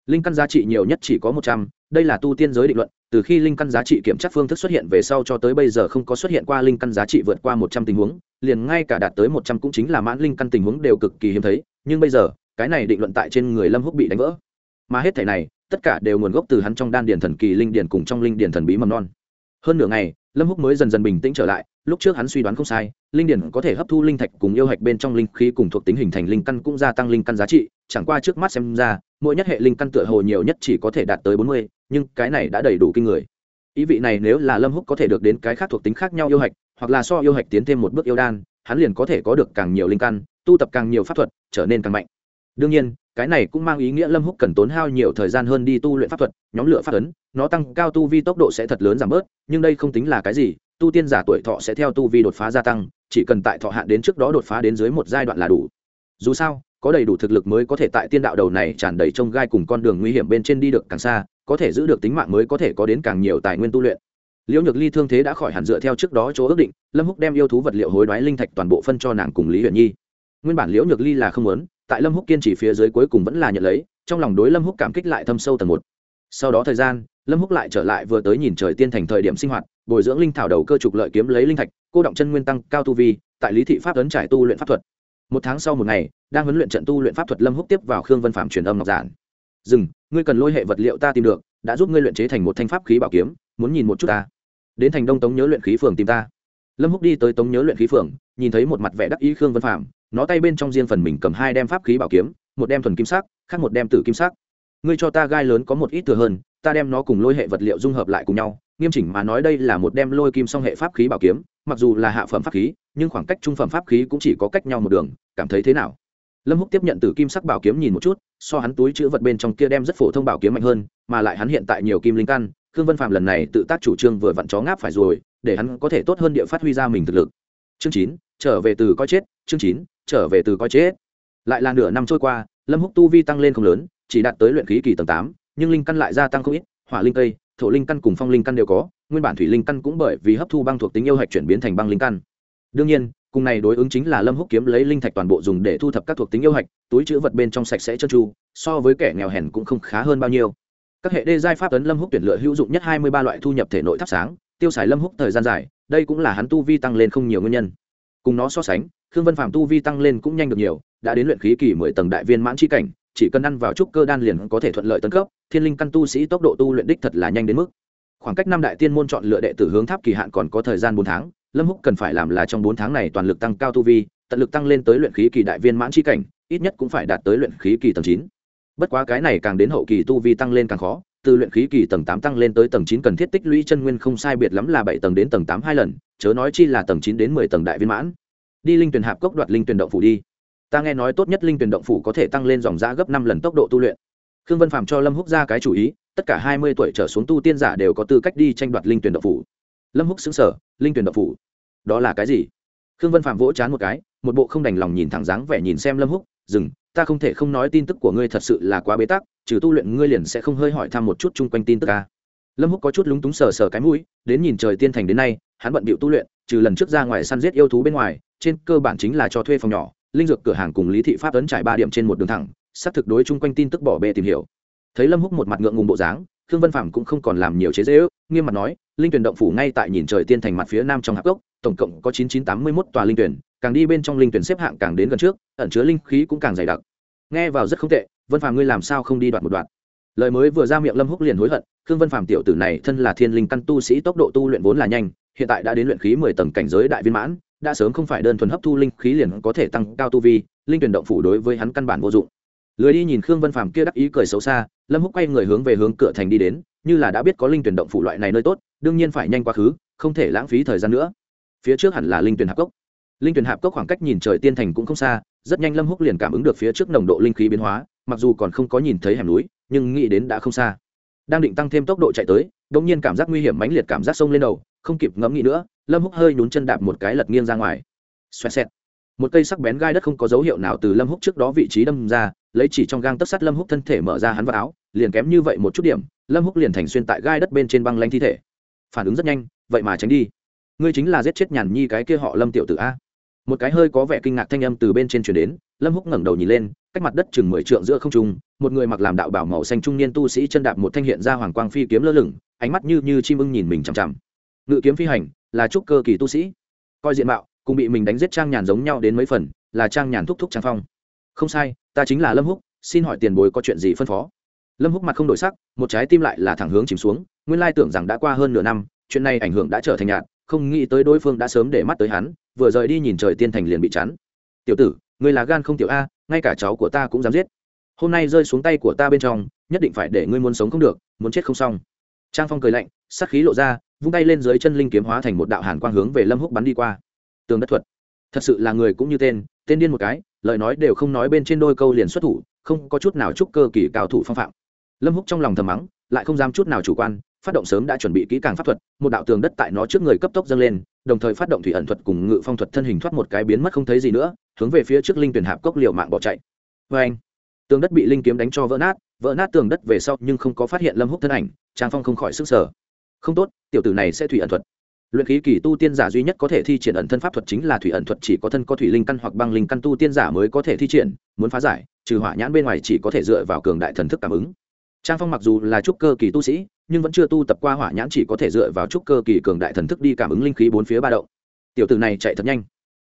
Linh căn giá trị nhiều nhất chỉ có một trăm, đây là tu tiên giới định luận, từ khi linh căn giá trị kiểm tra phương thức xuất hiện về sau cho tới bây giờ không có xuất hiện qua linh căn giá trị vượt qua một trăm tình huống, liền ngay cả đạt tới một trăm cũng chính là mãn linh căn tình huống đều cực kỳ hiếm thấy, nhưng bây giờ, cái này định luận tại trên người lâm húc bị đánh vỡ. Mà hết thể này, tất cả đều nguồn gốc từ hắn trong đan điền thần kỳ linh điền cùng trong linh điền thần bí mầm non. Hơn nửa ngày lâm húc mới dần dần bình tĩnh trở lại, lúc trước hắn suy đoán không sai, linh điển có thể hấp thu linh thạch cùng yêu hạch bên trong linh khí cùng thuộc tính hình thành linh căn cũng gia tăng linh căn giá trị, chẳng qua trước mắt xem ra, mỗi nhất hệ linh căn tựa hồ nhiều nhất chỉ có thể đạt tới bốn mươi, nhưng cái này đã đầy đủ kinh người. Ý vị này nếu là lâm húc có thể được đến cái khác thuộc tính khác nhau yêu hạch, hoặc là so yêu hạch tiến thêm một bước yêu đan, hắn liền có thể có được càng nhiều linh căn, tu tập càng nhiều pháp thuật, trở nên càng mạnh. Đương nhiên cái này cũng mang ý nghĩa lâm húc cần tốn hao nhiều thời gian hơn đi tu luyện pháp thuật, nhóm lửa pháp ấn, nó tăng cao tu vi tốc độ sẽ thật lớn giảm bớt, nhưng đây không tính là cái gì, tu tiên giả tuổi thọ sẽ theo tu vi đột phá gia tăng, chỉ cần tại thọ hạn đến trước đó đột phá đến dưới một giai đoạn là đủ. Dù sao, có đầy đủ thực lực mới có thể tại tiên đạo đầu này tràn đầy trông gai cùng con đường nguy hiểm bên trên đi được càng xa, có thể giữ được tính mạng mới có thể có đến càng nhiều tài nguyên tu luyện. Liễu nhược ly thương thế đã khỏi hẳn dựa theo trước đó chỗ ước định, lâm húc đem yêu thú vật liệu hối đoái linh thạch toàn bộ phân cho nàng cùng lý huyền nhi nguyên bản liễu nhược ly là không muốn, tại lâm húc kiên trì phía dưới cuối cùng vẫn là nhận lấy, trong lòng đối lâm húc cảm kích lại thâm sâu tầng một. Sau đó thời gian, lâm húc lại trở lại vừa tới nhìn trời tiên thành thời điểm sinh hoạt, bồi dưỡng linh thảo đầu cơ trục lợi kiếm lấy linh thạch, cô động chân nguyên tăng cao tu vi, tại lý thị pháp ấn trải tu luyện pháp thuật. Một tháng sau một ngày, đang huấn luyện trận tu luyện pháp thuật lâm húc tiếp vào khương vân phạm truyền âm ngọc giản. Dừng, ngươi cần lôi hệ vật liệu ta tìm được, đã giúp ngươi luyện chế thành một thanh pháp khí bảo kiếm, muốn nhìn một chút ta. Đến thành đông tống nhớ luyện khí phường tìm ta. Lâm húc đi tới tống nhớ luyện khí phường, nhìn thấy một mặt vẻ đắc ý khương vân phạm nó tay bên trong riêng phần mình cầm hai đem pháp khí bảo kiếm, một đem thuần kim sắc, khác một đem tử kim sắc. Ngươi cho ta gai lớn có một ít thừa hơn, ta đem nó cùng lôi hệ vật liệu dung hợp lại cùng nhau. Nghiêm chỉnh mà nói đây là một đem lôi kim song hệ pháp khí bảo kiếm, mặc dù là hạ phẩm pháp khí, nhưng khoảng cách trung phẩm pháp khí cũng chỉ có cách nhau một đường, cảm thấy thế nào? Lâm húc tiếp nhận từ kim sắc bảo kiếm nhìn một chút, so hắn túi chữ vật bên trong kia đem rất phổ thông bảo kiếm mạnh hơn, mà lại hắn hiện tại nhiều kim linh căn, khương vân phạm lần này tự tác chủ trương vừa vặn chó ngáp phải rồi, để hắn có thể tốt hơn địa phát huy ra mình thực lực. Chương chín, trở về từ coi chết, chương chín trở về từ coi chết lại là nửa năm trôi qua, lâm húc tu vi tăng lên không lớn, chỉ đạt tới luyện khí kỳ tầng tám, nhưng linh căn lại gia tăng không ít, hỏa linh cây, thổ linh căn cùng phong linh căn đều có, nguyên bản thủy linh căn cũng bởi vì hấp thu băng thuộc tính yêu hạch chuyển biến thành băng linh căn. Đương nhiên, cùng này đối ứng chính là lâm húc kiếm lấy linh thạch toàn bộ dùng để thu thập các thuộc tính yêu hạch, túi chữ vật bên trong sạch sẽ trơn tru, so với kẻ nghèo hèn cũng không khá hơn bao nhiêu. Các hệ đê giai pháp tấn lâm húc tuyển lựa hữu dụng nhất hai mươi ba loại thu nhập thể nội thắp sáng, tiêu xài lâm húc thời gian dài, đây cũng là hắn tu vi tăng lên không nhiều nguyên nhân. Cùng nó so sánh khương vân phạm tu vi tăng lên cũng nhanh được nhiều, đã đến luyện khí kỳ mười tầng đại viên mãn chi cảnh, chỉ cần ăn vào trúc cơ đan liền có thể thuận lợi tấn cấp, thiên linh căn tu sĩ tốc độ tu luyện đích thật là nhanh đến mức. Khoảng cách năm đại tiên môn chọn lựa đệ tử hướng tháp kỳ hạn còn có thời gian bốn tháng, lâm húc cần phải làm là trong bốn tháng này toàn lực tăng cao tu vi, tận lực tăng lên tới luyện khí kỳ đại viên mãn chi cảnh, ít nhất cũng phải đạt tới luyện khí kỳ tầng chín. Bất quá cái này càng đến hậu kỳ tu vi tăng lên càng khó, từ luyện khí kỳ tầng tám tăng lên tới tầng chín cần thiết tích lũy chân nguyên không sai biệt lắm là bảy tầng đến tầng tám hai lần, chớ nói chi là tầng chín đến mười tầng đại viên mãn đi linh tuyển hạp cốc đoạt linh tuyển động phủ đi. Ta nghe nói tốt nhất linh tuyển động phủ có thể tăng lên dòng giã gấp năm lần tốc độ tu luyện. Khương vân phạm cho lâm húc ra cái chủ ý, tất cả hai mươi tuổi trở xuống tu tiên giả đều có tư cách đi tranh đoạt linh tuyển động phủ. Lâm húc xứng sở linh tuyển động phủ, đó là cái gì? Khương vân phạm vỗ chán một cái, một bộ không đành lòng nhìn thẳng dáng vẻ nhìn xem lâm húc, dừng, ta không thể không nói tin tức của ngươi thật sự là quá bế tắc, trừ tu luyện ngươi liền sẽ không hơi hỏi thăm một chút chung quanh tin tức ca lâm húc có chút lúng túng sờ sờ cái mũi, đến nhìn trời tiên thành đến nay, hắn bận bịu tu luyện trừ lần trước ra ngoài săn giết yêu thú bên ngoài, trên cơ bản chính là cho thuê phòng nhỏ, linh dược cửa hàng cùng lý thị pháp ấn trải ba điểm trên một đường thẳng, xác thực đối chung quanh tin tức bỏ bê tìm hiểu. Thấy lâm húc một mặt ngượng ngùng bộ dáng, khương vân phạm cũng không còn làm nhiều chế dễ ước nghiêm mặt nói, linh tuyển động phủ ngay tại nhìn trời tiên thành mặt phía nam trong hạp gốc tổng cộng có chín chín tám mươi mốt tòa linh tuyển, càng đi bên trong linh tuyển xếp hạng càng đến gần trước, ẩn chứa linh khí cũng càng dày đặc. Nghe vào rất không tệ, vân phạm ngươi làm sao không đi đoạt một đoạn lời mới vừa ra miệng lâm húc liền hối hận, khương vân phạm tiểu tử này thân là thiên linh căn tu sĩ tốc độ tu luyện vốn là nhanh hiện tại đã đến luyện khí mười tầng cảnh giới đại viên mãn, đã sớm không phải đơn thuần hấp thu linh khí liền có thể tăng cao tu vi, linh tuyển động phủ đối với hắn căn bản vô dụng. Lười đi nhìn khương vân phàm kia đắc ý cười xấu xa, lâm húc quay người hướng về hướng cửa thành đi đến, như là đã biết có linh tuyển động phủ loại này nơi tốt, đương nhiên phải nhanh quá khứ, không thể lãng phí thời gian nữa. Phía trước hẳn là linh tuyển hạp cốc. Linh tuyển hạp cốc khoảng cách nhìn trời tiên thành cũng không xa, rất nhanh lâm húc liền cảm ứng được phía trước nồng độ linh khí biến hóa, mặc dù còn không có nhìn thấy hẻm núi, nhưng nghĩ đến đã không xa. Đang định tăng thêm tốc độ chạy tới, đột nhiên cảm giác nguy hiểm mãnh liệt cảm giác sông lên đầu không kịp ngẫm nghĩ nữa, lâm húc hơi nhún chân đạp một cái lật nghiêng ra ngoài. Xoẹt xẹt. Một cây sắc bén gai đất không có dấu hiệu nào từ lâm húc trước đó vị trí đâm ra, lấy chỉ trong gang tất sắt lâm húc thân thể mở ra hắn vào áo, liền kém như vậy một chút điểm, lâm húc liền thành xuyên tại gai đất bên trên băng lanh thi thể. Phản ứng rất nhanh, vậy mà tránh đi. Ngươi chính là giết chết nhàn nhi cái kia họ lâm tiểu tử a. Một cái hơi có vẻ kinh ngạc thanh âm từ bên trên chuyển đến, lâm húc ngẩng đầu nhìn lên, cách mặt đất chừng mười trượng giữa không trung, một người mặc làm đạo bảo màu xanh trung niên tu sĩ chân đạp một thanh hiện ra hoàng quang phi kiếm lơ lửng, ánh mắt như như chim ưng nhìn mình chằm chằm ngự kiếm phi hành là trúc cơ kỳ tu sĩ. Coi diện mạo, cùng bị mình đánh giết trang nhàn giống nhau đến mấy phần, là trang nhàn thúc thúc trang phong. Không sai, ta chính là lâm húc, xin hỏi tiền bối có chuyện gì phân phó? Lâm húc mặt không đổi sắc, một trái tim lại là thẳng hướng chìm xuống, nguyên lai tưởng rằng đã qua hơn nửa năm, chuyện này ảnh hưởng đã trở thành nhạt, không nghĩ tới đối phương đã sớm để mắt tới hắn, vừa rời đi nhìn trời tiên thành liền bị chắn. Tiểu tử người là gan không tiểu a, ngay cả cháu của ta cũng dám giết. Hôm nay rơi xuống tay của ta bên trong, nhất định phải để ngươi muốn sống không được, muốn chết không xong. Trang phong cười lạnh, sắc khí lộ ra vung tay lên dưới chân linh kiếm hóa thành một đạo hàn quang hướng về lâm húc bắn đi qua. Tường đất thuật. Thật sự là người cũng như tên tên điên một cái, lời nói đều không nói bên trên đôi câu liền xuất thủ, không có chút nào chúc cơ kỳ cao thủ phong phạm. Lâm húc trong lòng thầm mắng, lại không dám chút nào chủ quan, phát động sớm đã chuẩn bị kỹ càng pháp thuật, một đạo tường đất tại nó trước người cấp tốc dâng lên, đồng thời phát động thủy ẩn thuật cùng ngự phong thuật thân hình thoát một cái biến mất không thấy gì nữa, hướng về phía trước linh tuyển hạp cốc liều mạng bỏ chạy. Vê anh, tường đất bị linh kiếm đánh cho vỡ nát vỡ nát tường đất về sau nhưng không có phát hiện lâm húc thân ảnh, trang phong không khỏi sức sở không tốt, tiểu tử này sẽ thủy ẩn thuật. Luyện khí kỳ tu tiên giả duy nhất có thể thi triển ẩn thân pháp thuật chính là thủy ẩn thuật, chỉ có thân có thủy linh căn hoặc băng linh căn tu tiên giả mới có thể thi triển, muốn phá giải, trừ hỏa nhãn bên ngoài chỉ có thể dựa vào cường đại thần thức cảm ứng. Trang phong mặc dù là trúc cơ kỳ tu sĩ, nhưng vẫn chưa tu tập qua hỏa nhãn chỉ có thể dựa vào trúc cơ kỳ cường đại thần thức đi cảm ứng linh khí bốn phía ba động. Tiểu tử này chạy thật nhanh.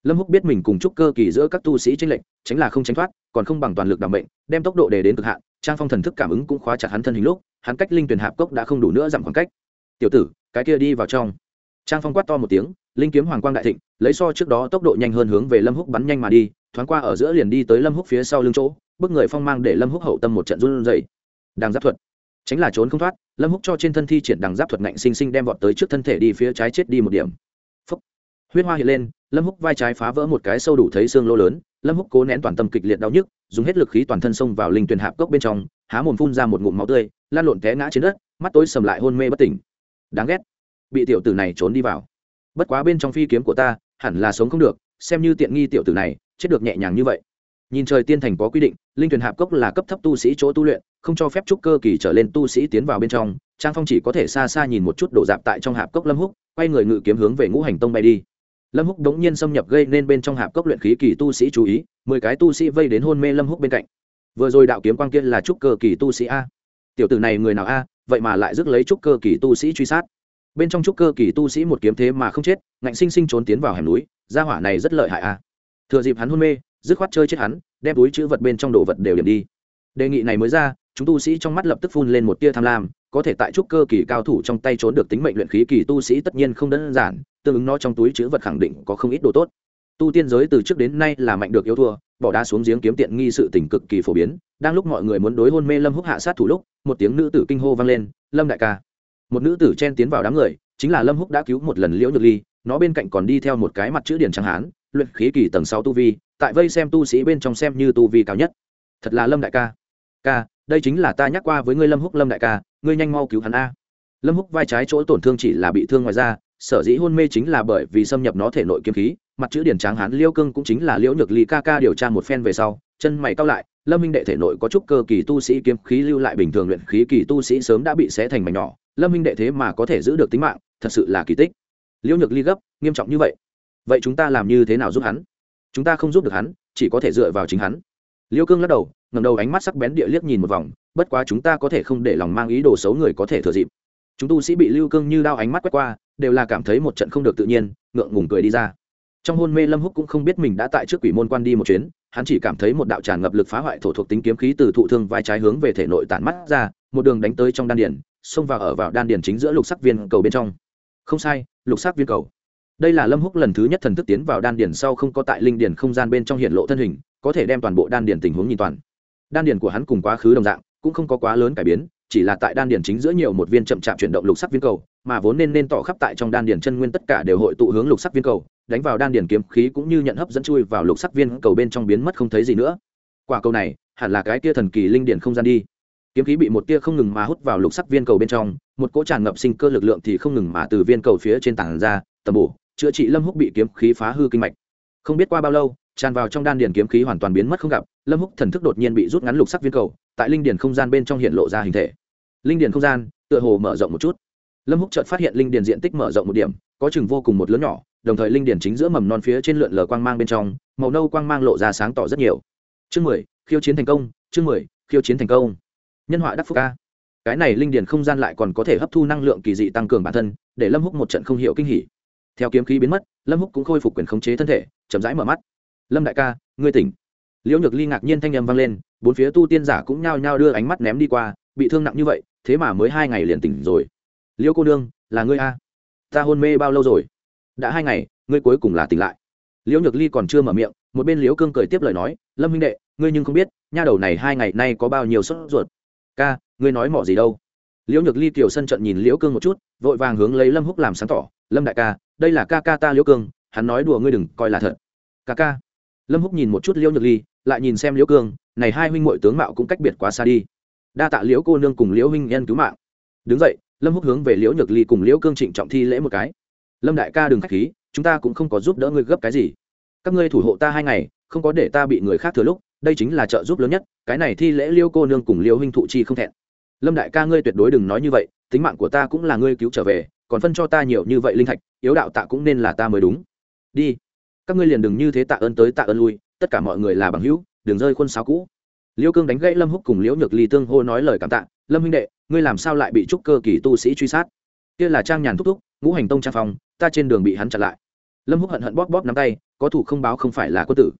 Lâm húc biết mình cùng trúc cơ kỳ giữa các tu sĩ tranh lệnh tránh là không tránh thoát, còn không bằng toàn lực đảm bệnh đem tốc độ đề đến cực hạn, trang phong thần thức cảm ứng cũng khóa chặt hắn thân hình lúc, hắn cách linh tuyển hạp cốc đã không đủ nữa giảm khoảng cách tiểu tử, cái kia đi vào trong. Trang phong quát to một tiếng, linh kiếm hoàng quang đại thịnh, lấy so trước đó tốc độ nhanh hơn hướng về lâm húc bắn nhanh mà đi, thoáng qua ở giữa liền đi tới lâm húc phía sau lưng chỗ, bức người phong mang để lâm húc hậu tâm một trận run rẩy. Đang giáp thuật. Tránh là trốn không thoát, lâm húc cho trên thân thi triển đằng giáp thuật ngạnh sinh sinh đem vọt tới trước thân thể đi phía trái chết đi một điểm. Phúc. huyết hoa hiện lên, lâm húc vai trái phá vỡ một cái sâu đủ thấy xương lô lớn, lâm húc cố nén toàn tâm kịch liệt đau nhức, dùng hết lực khí toàn thân xông vào linh tuyền hạp cốc bên trong, há mồm phun ra một ngụm máu tươi lan lộn té ngã trên đất, mắt tối sầm lại hôn mê bất tỉnh đáng ghét. Bị tiểu tử này trốn đi vào. Bất quá bên trong phi kiếm của ta, hẳn là sống không được, xem như tiện nghi tiểu tử này, chết được nhẹ nhàng như vậy. Nhìn trời tiên thành có quy định, linh thuyền hạp cốc là cấp thấp tu sĩ chỗ tu luyện, không cho phép trúc cơ kỳ trở lên tu sĩ tiến vào bên trong, trang phong chỉ có thể xa xa nhìn một chút đổ dạp tại trong hạp cốc lâm húc, quay người ngự kiếm hướng về ngũ hành tông bay đi. Lâm húc đống nhiên xâm nhập gây nên bên trong hạp cốc luyện khí kỳ tu sĩ chú ý, mười cái tu sĩ vây đến hôn mê lâm húc bên cạnh. Vừa rồi đạo kiếm quang kia là trúc cơ kỳ tu sĩ a. Tiểu tử này người nào a vậy mà lại rước lấy trúc cơ kỳ tu sĩ truy sát. Bên trong trúc cơ kỳ tu sĩ một kiếm thế mà không chết, ngạnh sinh sinh trốn tiến vào hẻm núi, gia hỏa này rất lợi hại a thừa dịp hắn hôn mê, dứt khoát chơi chết hắn, đem túi chữ vật bên trong đồ vật đều điểm đi. Đề nghị này mới ra, chúng tu sĩ trong mắt lập tức phun lên một tia tham lam, có thể tại trúc cơ kỳ cao thủ trong tay trốn được tính mệnh luyện khí kỳ tu sĩ tất nhiên không đơn giản, tương ứng nó trong túi chữ vật khẳng định có không ít đồ tốt. Tu tiên giới từ trước đến nay là mạnh được yếu thua bỏ đá xuống giếng kiếm tiện nghi sự tình cực kỳ phổ biến. Đang lúc mọi người muốn đối hôn mê lâm húc hạ sát thủ lúc, một tiếng nữ tử kinh hô vang lên, lâm đại ca. Một nữ tử chen tiến vào đám người, chính là lâm húc đã cứu một lần liễu nhược ly, nó bên cạnh còn đi theo một cái mặt chữ điển trắng hán, luyện khí kỳ tầng sáu tu vi, tại vây xem tu sĩ bên trong xem như tu vi cao nhất. Thật là lâm đại ca. Ca, đây chính là ta nhắc qua với ngươi lâm húc, lâm đại ca, ngươi nhanh mau cứu hắn a. Lâm húc vai trái chỗ tổn thương chỉ là bị thương ngoài da sở dĩ hôn mê chính là bởi vì xâm nhập nó thể nội kiếm khí, mặt chữ điển tráng hán liêu cương cũng chính là liễu nhược ly ca ca điều tra một phen về sau, chân mày cao lại, lâm minh đệ thể nội có chút cơ kỳ tu sĩ kiếm khí lưu lại bình thường luyện khí kỳ tu sĩ sớm đã bị xé thành mảnh nhỏ, lâm minh đệ thế mà có thể giữ được tính mạng, thật sự là kỳ tích. Liễu nhược ly gấp, nghiêm trọng như vậy. Vậy chúng ta làm như thế nào giúp hắn? Chúng ta không giúp được hắn, chỉ có thể dựa vào chính hắn. Liêu cương lắc đầu ngầm đầu ánh mắt sắc bén địa liếc nhìn một vòng, bất quá chúng ta có thể không để lòng mang ý đồ xấu người có thể thừa dịp. Chúng tu sĩ bị lưu cương như đao ánh mắt quét qua đều là cảm thấy một trận không được tự nhiên, ngượng ngùng cười đi ra. Trong hôn mê lâm húc cũng không biết mình đã tại trước quỷ môn quan đi một chuyến, hắn chỉ cảm thấy một đạo tràn ngập lực phá hoại thổ thuộc tính kiếm khí từ thụ thương vai trái hướng về thể nội tản mắt ra, một đường đánh tới trong đan điền, xông vào ở vào đan điền chính giữa lục sắc viên cầu bên trong. Không sai, lục sắc viên cầu. Đây là lâm húc lần thứ nhất thần thức tiến vào đan điền sau không có tại linh điền không gian bên trong hiện lộ thân hình, có thể đem toàn bộ đan điền tình huống nhìn toàn. Đan điền của hắn cùng quá khứ đồng dạng, cũng không có quá lớn cải biến chỉ là tại đan điền chính giữa nhiều một viên chậm chạp chuyển động lục sắc viên cầu, mà vốn nên nên tỏ khắp tại trong đan điền chân nguyên tất cả đều hội tụ hướng lục sắc viên cầu, đánh vào đan điền kiếm khí cũng như nhận hấp dẫn chui vào lục sắc viên cầu bên trong biến mất không thấy gì nữa. Quả cầu này, hẳn là cái kia thần kỳ linh điền không gian đi. Kiếm khí bị một tia không ngừng mà hút vào lục sắc viên cầu bên trong, một cỗ tràn ngập sinh cơ lực lượng thì không ngừng mà từ viên cầu phía trên tảng ra, tầm bổ, chữa trị lâm húc bị kiếm khí phá hư kinh mạch. Không biết qua bao lâu, tràn vào trong đan điền kiếm khí hoàn toàn biến mất không gặp, lâm húc thần thức đột nhiên bị rút ngắn lục sắc viên cầu tại linh điền không gian bên trong hiện lộ ra hình thể. Linh điền không gian tựa hồ mở rộng một chút. Lâm húc chợt phát hiện linh điền diện tích mở rộng một điểm, có chừng vô cùng một lớn nhỏ, đồng thời linh điền chính giữa mầm non phía trên lượn lờ quang mang bên trong, màu nâu quang mang lộ ra sáng tỏ rất nhiều. Chương mười, khiêu chiến thành công, chương mười, khiêu chiến thành công. Nhân họa đắc phúc ca. Cái này linh điền không gian lại còn có thể hấp thu năng lượng kỳ dị tăng cường bản thân, để lâm húc một trận không hiểu kinh hỉ. Theo kiếm khí biến mất, lâm húc cũng khôi phục quyền khống chế thân thể, chậm rãi mở mắt. Lâm đại ca, ngươi tỉnh liễu nhược ly ngạc nhiên thanh âm vang lên, bốn phía tu tiên giả cũng nhao nhao đưa ánh mắt ném đi qua, bị thương nặng như vậy, thế mà mới hai ngày liền tỉnh rồi. Liễu cô nương, là ngươi a? Ta hôn mê bao lâu rồi? Đã hai ngày, ngươi cuối cùng là tỉnh lại. Liễu nhược ly còn chưa mở miệng, một bên liễu cương cười tiếp lời nói, lâm huynh đệ, ngươi nhưng không biết, nha đầu này hai ngày nay có bao nhiêu sốt ruột. Ca, ngươi nói mỏ gì đâu? Liễu nhược ly kiều sân trận nhìn liễu cương một chút, vội vàng hướng lấy lâm húc làm sáng tỏ, lâm đại ca, đây là ca ca ta liễu cương, hắn nói đùa ngươi đừng coi là thật. Ca ca. Lâm húc nhìn một chút liễu nhược ly lại nhìn xem liễu cương, này hai huynh muội tướng mạo cũng cách biệt quá xa đi. Đa tạ liễu cô nương cùng liễu huynh nhân cứu mạng. Đứng dậy, lâm húc hướng về liễu nhược ly cùng liễu cương trịnh trọng thi lễ một cái. Lâm đại ca đừng khách khí, chúng ta cũng không có giúp đỡ ngươi gấp cái gì. Các ngươi thủ hộ ta hai ngày, không có để ta bị người khác thừa lúc, đây chính là trợ giúp lớn nhất, cái này thi lễ liêu cô nương cùng liêu huynh thụ chi không thẹn. Lâm đại ca ngươi tuyệt đối đừng nói như vậy, tính mạng của ta cũng là ngươi cứu trở về, còn phân cho ta nhiều như vậy linh thạch, yếu đạo tạ cũng nên là ta mới đúng. Đi, các ngươi liền đừng như thế tạ ơn tới tạ ơn lui tất cả mọi người là bằng hữu, đừng rơi khuôn sáo cũ. Liêu cương đánh gãy lâm húc cùng liễu nhược ly tương hô nói lời cảm tạ, lâm huynh đệ, ngươi làm sao lại bị trúc cơ kỳ tu sĩ truy sát? Kia là trang nhàn thúc thúc, ngũ hành tông trang phong, ta trên đường bị hắn chặn lại. Lâm húc hận hận bóp bóp nắm tay, có thủ không báo không phải là quân tử.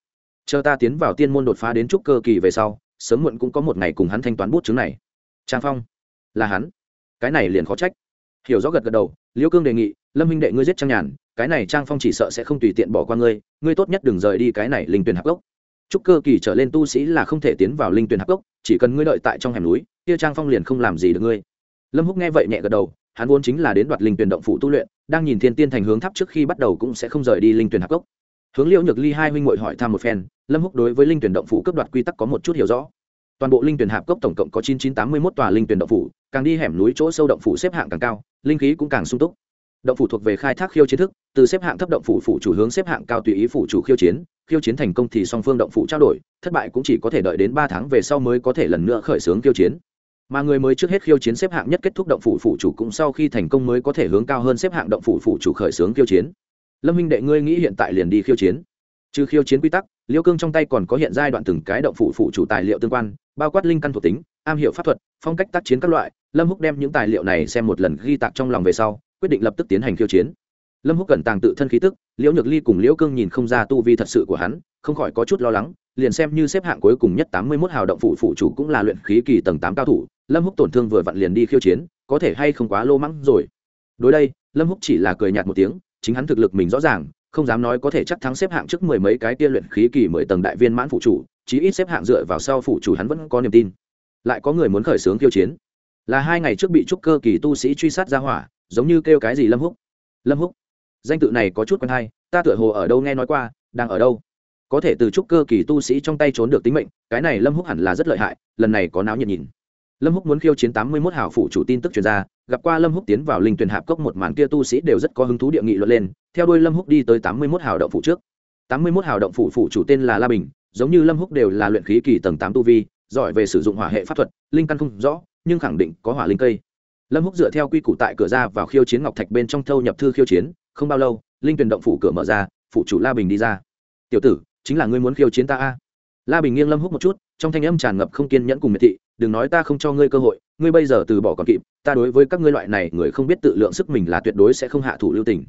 Chờ ta tiến vào tiên môn đột phá đến trúc cơ kỳ về sau, sớm muộn cũng có một ngày cùng hắn thanh toán bút chứng này. Trang phong? Là hắn? Cái này liền khó trách. Hiểu rõ gật gật đầu liễu cương đề nghị lâm huynh đệ ngươi giết trang nhàn, cái này trang phong chỉ sợ sẽ không tùy tiện bỏ qua ngươi ngươi tốt nhất đừng rời đi cái này linh tuyển hạc gốc Chúc cơ kỳ trở lên tu sĩ là không thể tiến vào linh tuyển hạc gốc chỉ cần ngươi đợi tại trong hẻm núi, kia trang phong liền không làm gì được ngươi. Lâm húc nghe vậy nhẹ gật đầu, hắn vốn chính là đến đoạt linh tuyển động phủ tu luyện, đang nhìn thiên tiên thành hướng tháp trước khi bắt đầu cũng sẽ không rời đi linh tuyển hạc gốc hướng liễu nhược ly hai huynh ngội hỏi thăm một phen, lâm húc đối với linh tuyển động phủ cấp đoạt quy tắc có một chút hiểu rõ. Toàn bộ linh tuyển hạp cốc tổng cộng có chín chín tám mươi một tòa linh tuyển động phủ, càng đi hẻm núi chỗ sâu động phủ xếp hạng càng cao, linh khí cũng càng sung túc động phủ thuộc về khai thác khiêu chiến thức, từ xếp hạng thấp động phủ phủ chủ hướng xếp hạng cao tùy ý phủ chủ khiêu chiến khiêu chiến thành công thì song phương động phủ trao đổi, thất bại cũng chỉ có thể đợi đến ba tháng về sau mới có thể lần nữa khởi xướng khiêu chiến. Mà người mới trước hết khiêu chiến xếp hạng nhất kết thúc động phủ phủ chủ cũng sau khi thành công mới có thể hướng cao hơn xếp hạng động phủ phủ chủ khởi xướng khiêu chiến. Lâm minh đệ, ngươi nghĩ hiện tại liền đi khiêu chiến. Trừ khiêu chiến quy tắc, liêu cương trong tay còn có hiện giai đoạn từng cái động phủ phủ chủ tài liệu tương quan, bao quát linh căn thuộc tính, am hiểu pháp thuật, phong cách tác chiến các loại. Lâm húc đem những tài liệu này xem một lần ghi tạc trong lòng về sau quyết định lập tức tiến hành khiêu chiến. Lâm húc cẩn tàng tự thân khí tức, liễu nhược ly cùng liễu cương nhìn không ra tu vi thật sự của hắn, không khỏi có chút lo lắng, liền xem như xếp hạng cuối cùng nhất tám mươi mốt hào động phủ phụ chủ cũng là luyện khí kỳ tầng tám cao thủ, lâm húc tổn thương vừa vặn liền đi khiêu chiến, có thể hay không quá lô mắng rồi. Đối đây, lâm húc chỉ là cười nhạt một tiếng, chính hắn thực lực mình rõ ràng, không dám nói có thể chắc thắng xếp hạng trước mười mấy cái tia luyện khí kỳ mười tầng đại viên mãn phụ chủ, chí ít xếp hạng dựa vào sau phụ chủ hắn vẫn có niềm tin. Lại có người muốn khởi xướng khiêu chiến. Là hai ngày trước bị trúc cơ kỳ tu sĩ truy sát ra hỏa giống như kêu cái gì lâm húc. Lâm húc? Danh tự này có chút quen hay, ta tựa hồ ở đâu nghe nói qua, đang ở đâu? Có thể từ trúc cơ kỳ tu sĩ trong tay trốn được tính mệnh, cái này lâm húc hẳn là rất lợi hại, lần này có náo nhiệt nhìn. Lâm húc muốn khiêu chiến tám mươi mốt hào phủ chủ tin tức truyền ra, gặp qua lâm húc tiến vào linh tuyển hạp cốc một màn kia tu sĩ đều rất có hứng thú địa nghị luận lên, theo đuôi lâm húc đi tới tám mươi mốt hào động phủ trước. tám mươi mốt hào động phủ phủ chủ tên là la bình, giống như lâm húc đều là luyện khí kỳ tầng tám tu vi, giỏi về sử dụng hỏa hệ pháp thuật, linh căn không rõ, nhưng khẳng định có hỏa linh cây lâm húc dựa theo quy củ tại cửa ra vào khiêu chiến ngọc thạch bên trong thâu nhập thư khiêu chiến, không bao lâu, linh tuyển động phủ cửa mở ra phụ chủ la bình đi ra. Tiểu tử, chính là ngươi muốn khiêu chiến ta a? La bình nghiêng lâm húc một chút, trong thanh âm tràn ngập không kiên nhẫn cùng miệt thị, đừng nói ta không cho ngươi cơ hội, ngươi bây giờ từ bỏ còn kịp, ta đối với các ngươi loại này người không biết tự lượng sức mình là tuyệt đối sẽ không hạ thủ lưu tình.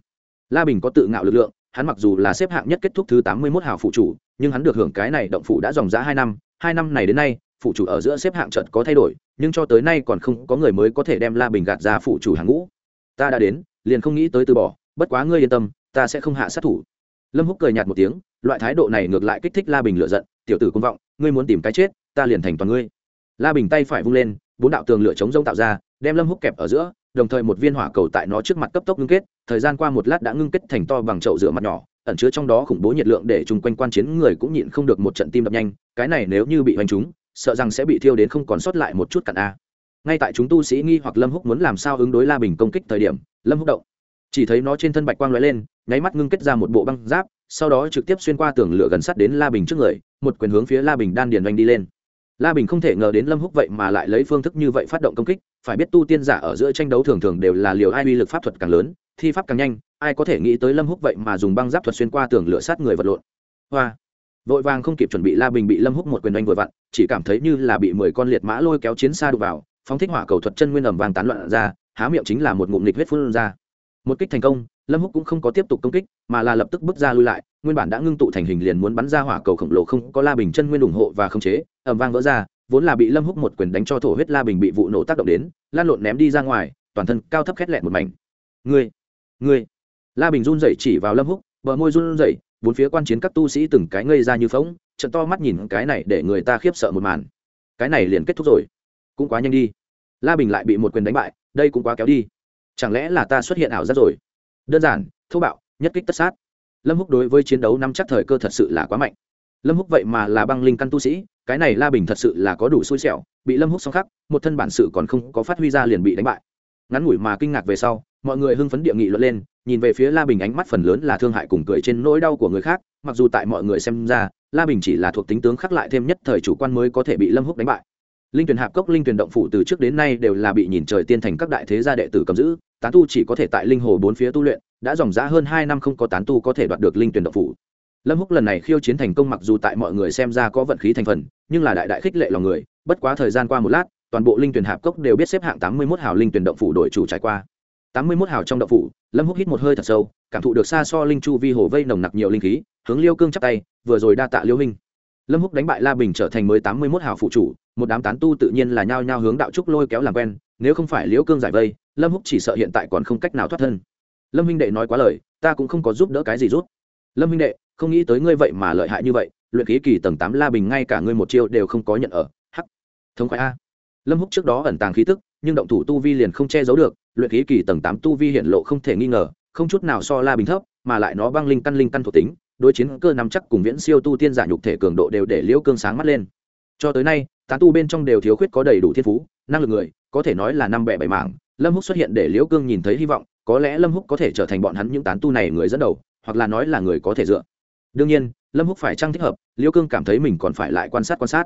La bình có tự ngạo lực lượng, hắn mặc dù là xếp hạng nhất kết thúc thứ tám mươi một hào phụ chủ, nhưng hắn được hưởng cái này động phủ đã dòng giá hai năm hai năm này đến nay phụ chủ ở giữa xếp hạng trận có thay đổi nhưng cho tới nay còn không có người mới có thể đem la bình gạt ra phụ chủ hàng ngũ. Ta đã đến, liền không nghĩ tới từ bỏ, bất quá ngươi yên tâm, ta sẽ không hạ sát thủ. Lâm húc cười nhạt một tiếng, loại thái độ này ngược lại kích thích la bình lựa giận, tiểu tử công vọng, ngươi muốn tìm cái chết, ta liền thành toàn ngươi. La bình tay phải vung lên, bốn đạo tường lửa chống rông tạo ra, đem lâm húc kẹp ở giữa, đồng thời một viên hỏa cầu tại nó trước mặt cấp tốc ngưng kết, thời gian qua một lát đã ngưng kết thành to bằng chậu rửa mặt nhỏ, ẩn chứa trong đó khủng bố nhiệt lượng để chung quanh quan chiến người cũng nhịn không được một trận tim đập nhanh, cái này nếu như bị hoành trúng sợ rằng sẽ bị thiêu đến không còn sót lại một chút cặn a. Ngay tại chúng tu sĩ nghi hoặc lâm húc muốn làm sao ứng đối la bình công kích thời điểm, lâm húc động. Chỉ thấy nó trên thân bạch quang lóe lên, nháy mắt ngưng kết ra một bộ băng giáp, sau đó trực tiếp xuyên qua tường lửa gần sát đến la bình trước người, một quyền hướng phía la bình đan điền doanh đi lên. La bình không thể ngờ đến lâm húc vậy mà lại lấy phương thức như vậy phát động công kích, phải biết tu tiên giả ở giữa tranh đấu thường thường đều là liều ai uy lực pháp thuật càng lớn, thi pháp càng nhanh, ai có thể nghĩ tới lâm húc vậy mà dùng băng giáp thuật xuyên qua tường lửa sát người vật lộn. Hoa! Vội vàng không kịp chuẩn bị la bình bị lâm húc một quyền đánh vội vặn, chỉ cảm thấy như là bị mười con liệt mã lôi kéo chiến xa đục vào, phóng thích hỏa cầu thuật chân nguyên ẩm vàng tán loạn ra, há miệng chính là một ngụm nghịch huyết phun ra. Một kích thành công, lâm húc cũng không có tiếp tục công kích, mà là lập tức bước ra lui lại, nguyên bản đã ngưng tụ thành hình liền muốn bắn ra hỏa cầu khổng lồ không có la bình chân nguyên ủng hộ và khống chế ẩm vang vỡ ra, vốn là bị lâm húc một quyền đánh cho thổ huyết la bình bị vụ nổ tác động đến lan lộn ném đi ra ngoài, toàn thân cao thấp khét lẹn một mảnh. Ngươi ngươi! La bình run rẩy chỉ vào lâm húc, bờ môi run rẩy bốn phía quan chiến các tu sĩ từng cái ngây ra như phóng trận to mắt nhìn cái này để người ta khiếp sợ một màn. Cái này liền kết thúc rồi. Cũng quá nhanh đi. La bình lại bị một quyền đánh bại, đây cũng quá kéo đi. Chẳng lẽ là ta xuất hiện ảo giác rồi? Đơn giản, thô bạo, nhất kích tất sát. Lâm húc đối với chiến đấu năm chắc thời cơ thật sự là quá mạnh. Lâm húc vậy mà là băng linh căn tu sĩ, cái này la bình thật sự là có đủ xui xẻo, bị lâm húc xong khắc, một thân bản sự còn không có phát huy ra liền bị đánh bại. Ngắn ngủi mà kinh ngạc về sau, mọi người hưng phấn địa nghị luận lên nhìn về phía la bình ánh mắt phần lớn là thương hại cùng cười trên nỗi đau của người khác, mặc dù tại mọi người xem ra, la bình chỉ là thuộc tính tướng khắc lại thêm nhất thời chủ quan mới có thể bị lâm húc đánh bại. Linh tuyển hạp cốc, linh tuyển động phủ từ trước đến nay đều là bị nhìn trời tiên thành các đại thế gia đệ tử cầm giữ, tán tu chỉ có thể tại linh hồ bốn phía tu luyện, đã dòng giá hơn hai năm không có tán tu có thể đoạt được linh tuyển động phủ. Lâm húc lần này khiêu chiến thành công mặc dù tại mọi người xem ra có vận khí thành phần, nhưng là đại đại khích lệ lòng người, bất quá thời gian qua một lát, toàn bộ linh tuyển hạp cốc đều biết xếp hạng tám mươi 81 hào linh tuyển động phủ đổi chủ trải qua tám mươi 81 hào trong động phủ, lâm húc hít một hơi thật sâu, cảm thụ được xa so linh chu vi hồ vây nồng nặc nhiều linh khí, hướng liêu cương chắp tay, vừa rồi đa tạ liêu hình lâm húc đánh bại la bình trở thành mới tám mươi 81 hào phụ chủ, một đám tán tu tự nhiên là nhao nhao hướng đạo trúc lôi kéo làm quen, nếu không phải liễu cương giải vây, lâm húc chỉ sợ hiện tại còn không cách nào thoát thân. Lâm huynh đệ nói quá lời, ta cũng không có giúp đỡ cái gì rút. Lâm huynh đệ, không nghĩ tới ngươi vậy mà lợi hại như vậy, luyện khí kỳ tầng tám la bình ngay cả ngươi một chiêu đều không có nhận ở. Hắc. Thống khoái a. Lâm húc trước đó ẩn tàng khí tức, nhưng động thủ tu vi liền không che giấu được luyện khí kỳ tầng tám tu vi hiện lộ không thể nghi ngờ, không chút nào so la bình thấp, mà lại nó băng linh căn linh căn thuộc tính, đối chiến cơ nắm chắc cùng viễn siêu tu tiên giả nhục thể cường độ đều để liễu cương sáng mắt lên. Cho tới nay, tán tu bên trong đều thiếu khuyết có đầy đủ thiên phú, năng lực người, có thể nói là năm bẻ bảy mảng. Lâm húc xuất hiện để liễu cương nhìn thấy hy vọng, có lẽ lâm húc có thể trở thành bọn hắn những tán tu này người dẫn đầu, hoặc là nói là người có thể dựa. Đương nhiên, lâm húc phải trang thích hợp, liễu cương cảm thấy mình còn phải lại quan sát quan sát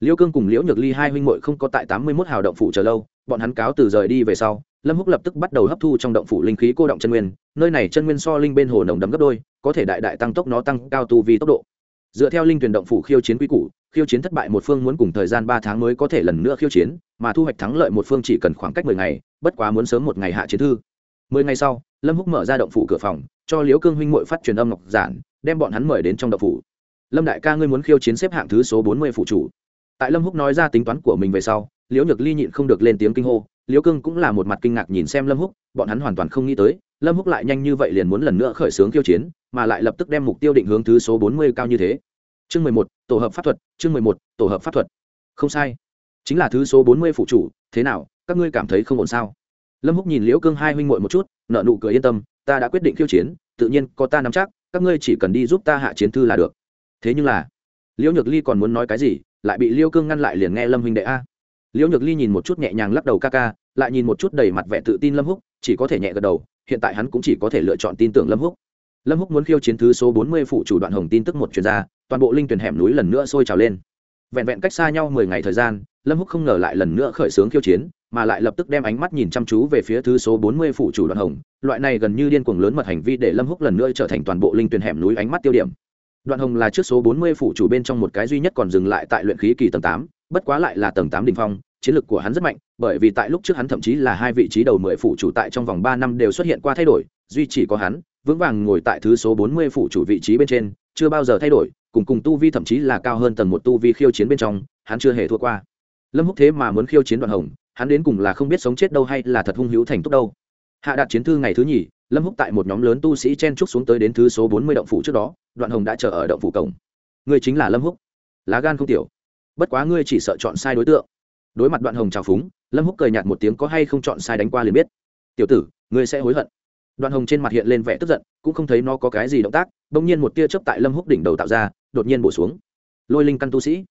liễu cương cùng liễu nhược ly hai huynh muội không có tại tám mươi mốt hào động phủ chờ lâu, bọn hắn cáo từ rời đi về sau, lâm húc lập tức bắt đầu hấp thu trong động phủ linh khí cô động chân nguyên, nơi này chân nguyên so linh bên hồ nồng đấm gấp đôi, có thể đại đại tăng tốc nó tăng cao tu vi tốc độ. Dựa theo linh tuyển động phủ khiêu chiến quy củ, khiêu chiến thất bại một phương muốn cùng thời gian ba tháng mới có thể lần nữa khiêu chiến, mà thu hoạch thắng lợi một phương chỉ cần khoảng cách mười ngày, bất quá muốn sớm một ngày hạ chiến thư. Mười ngày sau, lâm húc mở ra động phủ cửa phòng, cho liễu cương huynh muội phát truyền âm ngọc giản, đem bọn hắn mời đến trong động phủ. Lâm đại ca ngươi muốn khiêu chiến xếp hạng thứ số bốn mươi phụ chủ tại lâm húc nói ra tính toán của mình về sau, liễu nhược ly nhịn không được lên tiếng kinh hô. Liễu cương cũng là một mặt kinh ngạc nhìn xem lâm húc, bọn hắn hoàn toàn không nghĩ tới, lâm húc lại nhanh như vậy liền muốn lần nữa khởi xướng khiêu chiến, mà lại lập tức đem mục tiêu định hướng thứ số bốn mươi cao như thế. Chương mười một, tổ hợp pháp thuật, chương mười một, tổ hợp pháp thuật. Không sai. Chính là thứ số bốn mươi phụ chủ, thế nào, các ngươi cảm thấy không ổn sao? Lâm húc nhìn liễu cương hai huynh muội một chút nợ nụ cười yên tâm, ta đã quyết định khiêu chiến, tự nhiên có ta nắm chắc, các ngươi chỉ cần đi giúp ta hạ chiến thư là được. Thế nhưng là, liễu nhược ly còn muốn nói cái gì lại bị liêu cương ngăn lại liền nghe lâm huynh đệ a. Liễu nhược ly nhìn một chút nhẹ nhàng lắc đầu ca ca, lại nhìn một chút đầy mặt vẻ tự tin lâm húc, chỉ có thể nhẹ gật đầu, hiện tại hắn cũng chỉ có thể lựa chọn tin tưởng lâm húc. Lâm húc muốn khiêu chiến thứ số bốn mươi phụ chủ đoạn hồng tin tức một chuyên gia, toàn bộ linh tuyển hẻm núi lần nữa sôi trào lên. Vẹn vẹn cách xa nhau mười ngày thời gian, lâm húc không ngờ lại lần nữa khởi xướng khiêu chiến, mà lại lập tức đem ánh mắt nhìn chăm chú về phía thứ số bốn mươi phụ chủ đoạn hồng, loại này gần như điên cuồng lớn mật hành vi để lâm húc lần nữa trở thành toàn bộ linh tuyển hẻm núi ánh mắt tiêu điểm đoạn hồng là trước số bốn mươi phụ chủ bên trong một cái duy nhất còn dừng lại tại luyện khí kỳ tầng tám, bất quá lại là tầng tám đỉnh phong, chiến lược của hắn rất mạnh, bởi vì tại lúc trước hắn thậm chí là hai vị trí đầu mười phụ chủ tại trong vòng ba năm đều xuất hiện qua thay đổi, duy chỉ có hắn, vững vàng ngồi tại thứ số bốn mươi phụ chủ vị trí bên trên, chưa bao giờ thay đổi, cùng cùng tu vi thậm chí là cao hơn tầng một tu vi khiêu chiến bên trong, hắn chưa hề thua qua. Lâm húc thế mà muốn khiêu chiến đoạn hồng, hắn đến cùng là không biết sống chết đâu hay là thật hung hữu thành túc đâu. Hạ đạt chiến thư ngày thứ nhì lâm húc tại một nhóm lớn tu sĩ chen trúc xuống tới đến thứ số bốn mươi động phủ trước đó, đoạn hồng đã chờ ở động phủ cổng. Ngươi chính là lâm húc. Lá gan không tiểu. Bất quá ngươi chỉ sợ chọn sai đối tượng. Đối mặt đoạn hồng trào phúng, lâm húc cười nhạt một tiếng có hay không chọn sai đánh qua liền biết. Tiểu tử, ngươi sẽ hối hận. Đoạn hồng trên mặt hiện lên vẻ tức giận, cũng không thấy nó có cái gì động tác, bỗng nhiên một tia chớp tại lâm húc đỉnh đầu tạo ra, đột nhiên bổ xuống. Lôi linh căn tu sĩ.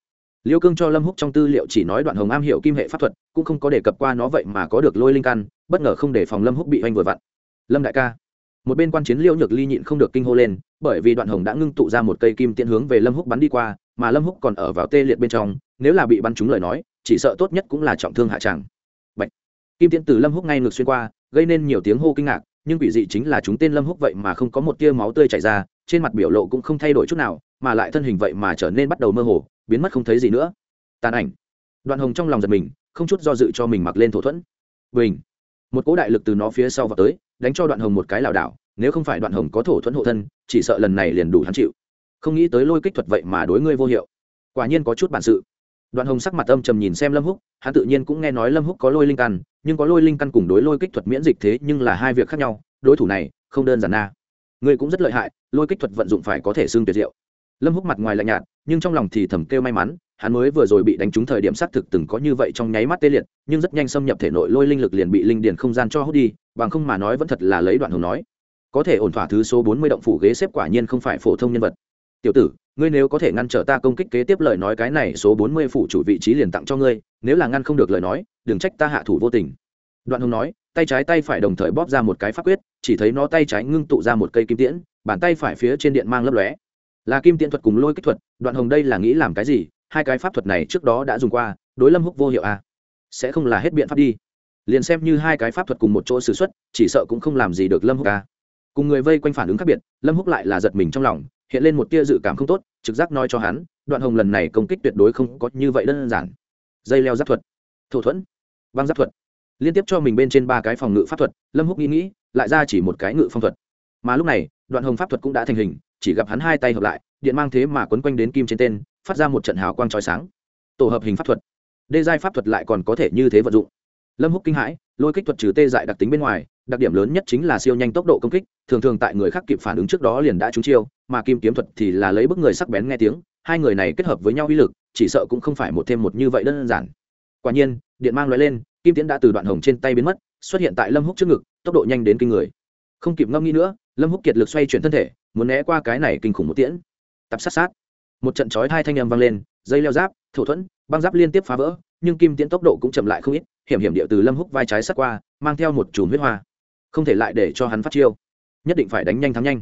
Liêu cương cho lâm húc trong tư liệu chỉ nói đoạn hồng am hiểu kim hệ pháp thuật, cũng không có đề cập qua nó vậy mà có được lôi linh căn, bất ngờ không để phòng lâm húc bị oanh vừa vặn lâm đại ca. Một bên quan chiến liêu nhược ly nhịn không được kinh hô lên, bởi vì đoạn hồng đã ngưng tụ ra một cây kim tiễn hướng về lâm húc bắn đi qua, mà lâm húc còn ở vào tê liệt bên trong, nếu là bị bắn trúng lời nói, chỉ sợ tốt nhất cũng là trọng thương hạ tràng. Bạch. kim tiễn từ lâm húc ngay ngược xuyên qua, gây nên nhiều tiếng hô kinh ngạc, nhưng quỷ dị chính là chúng tên lâm húc vậy mà không có một tia máu tươi chảy ra, trên mặt biểu lộ cũng không thay đổi chút nào, mà lại thân hình vậy mà trở nên bắt đầu mơ hồ, biến mất không thấy gì nữa. Tàn ảnh. Đoạn hồng trong lòng giật mình, không chút do dự cho mình mặc lên thổ thuẫn. Bình một cỗ đại lực từ nó phía sau vào tới, đánh cho đoạn hồng một cái lảo đảo, nếu không phải đoạn hồng có thổ thuẫn hộ thân, chỉ sợ lần này liền đủ hắn chịu. Không nghĩ tới lôi kích thuật vậy mà đối ngươi vô hiệu. Quả nhiên có chút bản sự. Đoạn hồng sắc mặt âm trầm nhìn xem lâm húc, hắn tự nhiên cũng nghe nói lâm húc có lôi linh căn, nhưng có lôi linh căn cùng đối lôi kích thuật miễn dịch thế nhưng là hai việc khác nhau, đối thủ này không đơn giản na ngươi cũng rất lợi hại, lôi kích thuật vận dụng phải có thể xương tuyệt diệu. Lâm húc mặt ngoài lạnh nhạt, nhưng trong lòng thì thầm kêu may mắn hắn mới vừa rồi bị đánh trúng thời điểm xác thực từng có như vậy trong nháy mắt tê liệt, nhưng rất nhanh xâm nhập thể nội lôi linh lực liền bị linh điền không gian cho hút đi, bằng không mà nói vẫn thật là lấy đoạn hùng nói. Có thể ổn thỏa thứ số bốn mươi động phủ ghế xếp quả nhiên không phải phổ thông nhân vật. Tiểu tử, ngươi nếu có thể ngăn trở ta công kích kế tiếp lời nói cái này số bốn mươi phủ chủ vị trí liền tặng cho ngươi, nếu là ngăn không được lời nói, đừng trách ta hạ thủ vô tình. Đoạn hùng nói, tay trái tay phải đồng thời bóp ra một cái pháp quyết, chỉ thấy nó tay trái ngưng tụ ra một cây kim tiễn, bàn tay phải phía trên điện mang lấp lóe. Là kim tiễn thuật cùng lôi kích thuật, đoạn hồng đây là nghĩ làm cái gì? Hai cái pháp thuật này trước đó đã dùng qua, đối lâm húc vô hiệu à? Sẽ không là hết biện pháp đi. Liền xem như hai cái pháp thuật cùng một chỗ xử xuất, chỉ sợ cũng không làm gì được lâm húc à. Cùng người vây quanh phản ứng khác biệt, lâm húc lại là giật mình trong lòng, hiện lên một tia dự cảm không tốt, trực giác nói cho hắn, đoạn hồng lần này công kích tuyệt đối không có như vậy đơn giản. Dây leo giáp thuật. Thổ thuẫn. Băng giáp thuật. Liên tiếp cho mình bên trên ba cái phòng ngự pháp thuật, lâm húc nghĩ nghĩ, lại ra chỉ một cái ngự phong thuật. Mà lúc này, đoạn hồng pháp thuật cũng đã thành hình, chỉ gặp hắn hai tay hợp lại, điện mang thế mà quấn quanh đến kim trên tên phát ra một trận hào quang trói sáng. Tổ hợp hình pháp thuật. Đê giai pháp thuật lại còn có thể như thế vận dụng. Lâm húc kinh hãi, lôi kích thuật trừ tê dại đặc tính bên ngoài, đặc điểm lớn nhất chính là siêu nhanh tốc độ công kích, thường thường tại người khác kịp phản ứng trước đó liền đã trúng chiêu, mà kim kiếm thuật thì là lấy bức người sắc bén nghe tiếng, hai người này kết hợp với nhau uy lực, chỉ sợ cũng không phải một thêm một như vậy đơn giản. Quả nhiên, điện mang loại lên, kim tiễn đã từ đoạn hồng trên tay biến mất, xuất hiện tại lâm húc trước ngực, tốc độ nhanh đến kinh người. Không kịp ngâm nghĩ nữa, lâm húc kiệt lực xoay chuyển thân thể, muốn né qua cái này kinh khủng một tiễn. Tập sát sát một trận chói hai thanh âm vang lên, dây leo giáp, thổ thuẫn, băng giáp liên tiếp phá vỡ, nhưng kim tiễn tốc độ cũng chậm lại không ít, hiểm hiểm điệu từ lâm húc vai trái sắt qua, mang theo một chùm huyết hoa. Không thể lại để cho hắn phát chiêu. Nhất định phải đánh nhanh thắng nhanh.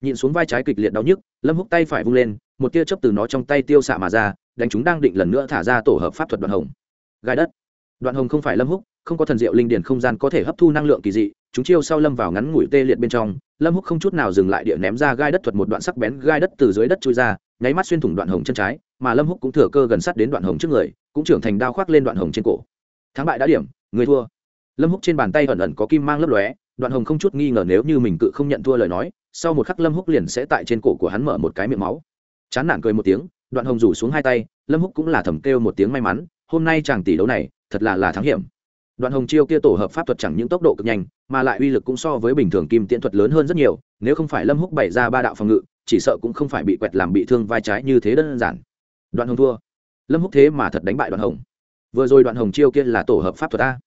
Nhìn xuống vai trái kịch liệt đau nhức, lâm húc tay phải vung lên, một tia chớp từ nó trong tay tiêu xạ mà ra, đánh chúng đang định lần nữa thả ra tổ hợp pháp thuật đoạn hồng. Gai đất. Đoạn hồng không phải lâm húc, không có thần diệu linh điển không gian có thể hấp thu năng lượng kỳ dị, chúng chiêu sau lâm vào ngắn ngủi tê liệt bên trong, lâm húc không chút nào dừng lại địa ném ra gai đất thuật một đoạn sắc bén gai đất từ dưới đất chui ra nháy mắt xuyên thủng đoạn hồng chân trái, mà lâm húc cũng thừa cơ gần sát đến đoạn hồng trước người, cũng trưởng thành đao khoác lên đoạn hồng trên cổ. Thắng bại đã điểm, người thua. Lâm húc trên bàn tay ẩn ẩn có kim mang lấp lóe, đoạn hồng không chút nghi ngờ nếu như mình cự không nhận thua lời nói, sau một khắc lâm húc liền sẽ tại trên cổ của hắn mở một cái miệng máu. Chán nản cười một tiếng, đoạn hồng rủ xuống hai tay, lâm húc cũng là thầm kêu một tiếng may mắn, hôm nay chàng tỷ đấu này, thật là là thắng hiểm. Đoạn hồng chiêu kia tổ hợp pháp thuật chẳng những tốc độ cực nhanh, mà lại uy lực cũng so với bình thường kim tiễn thuật lớn hơn rất nhiều, nếu không phải lâm húc bày ra ba đạo phòng ngự chỉ sợ cũng không phải bị quẹt làm bị thương vai trái như thế đơn giản. Đoạn hồng thua. Lâm húc thế mà thật đánh bại đoạn hồng. Vừa rồi đoạn hồng chiêu kia là tổ hợp pháp thuật ta.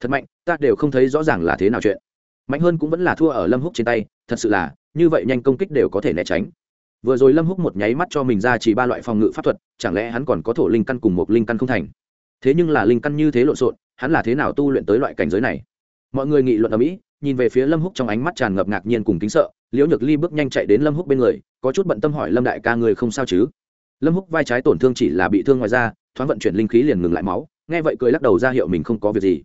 Thật mạnh, ta đều không thấy rõ ràng là thế nào chuyện. Mạnh hơn cũng vẫn là thua ở lâm húc trên tay, thật sự là, như vậy nhanh công kích đều có thể né tránh. Vừa rồi lâm húc một nháy mắt cho mình ra chỉ ba loại phòng ngự pháp thuật, chẳng lẽ hắn còn có thổ linh căn cùng một linh căn không thành? Thế nhưng là linh căn như thế lộn xộn, hắn là thế nào tu luyện tới loại cảnh giới này? Mọi người nghị luận ở mỹ nhìn về phía lâm húc trong ánh mắt tràn ngập ngạc nhiên cùng kính sợ, liễu nhược ly bước nhanh chạy đến lâm húc bên người, có chút bận tâm hỏi lâm đại ca người không sao chứ? Lâm húc vai trái tổn thương chỉ là bị thương ngoài da, thoáng vận chuyển linh khí liền ngừng lại máu, nghe vậy cười lắc đầu ra hiệu mình không có việc gì.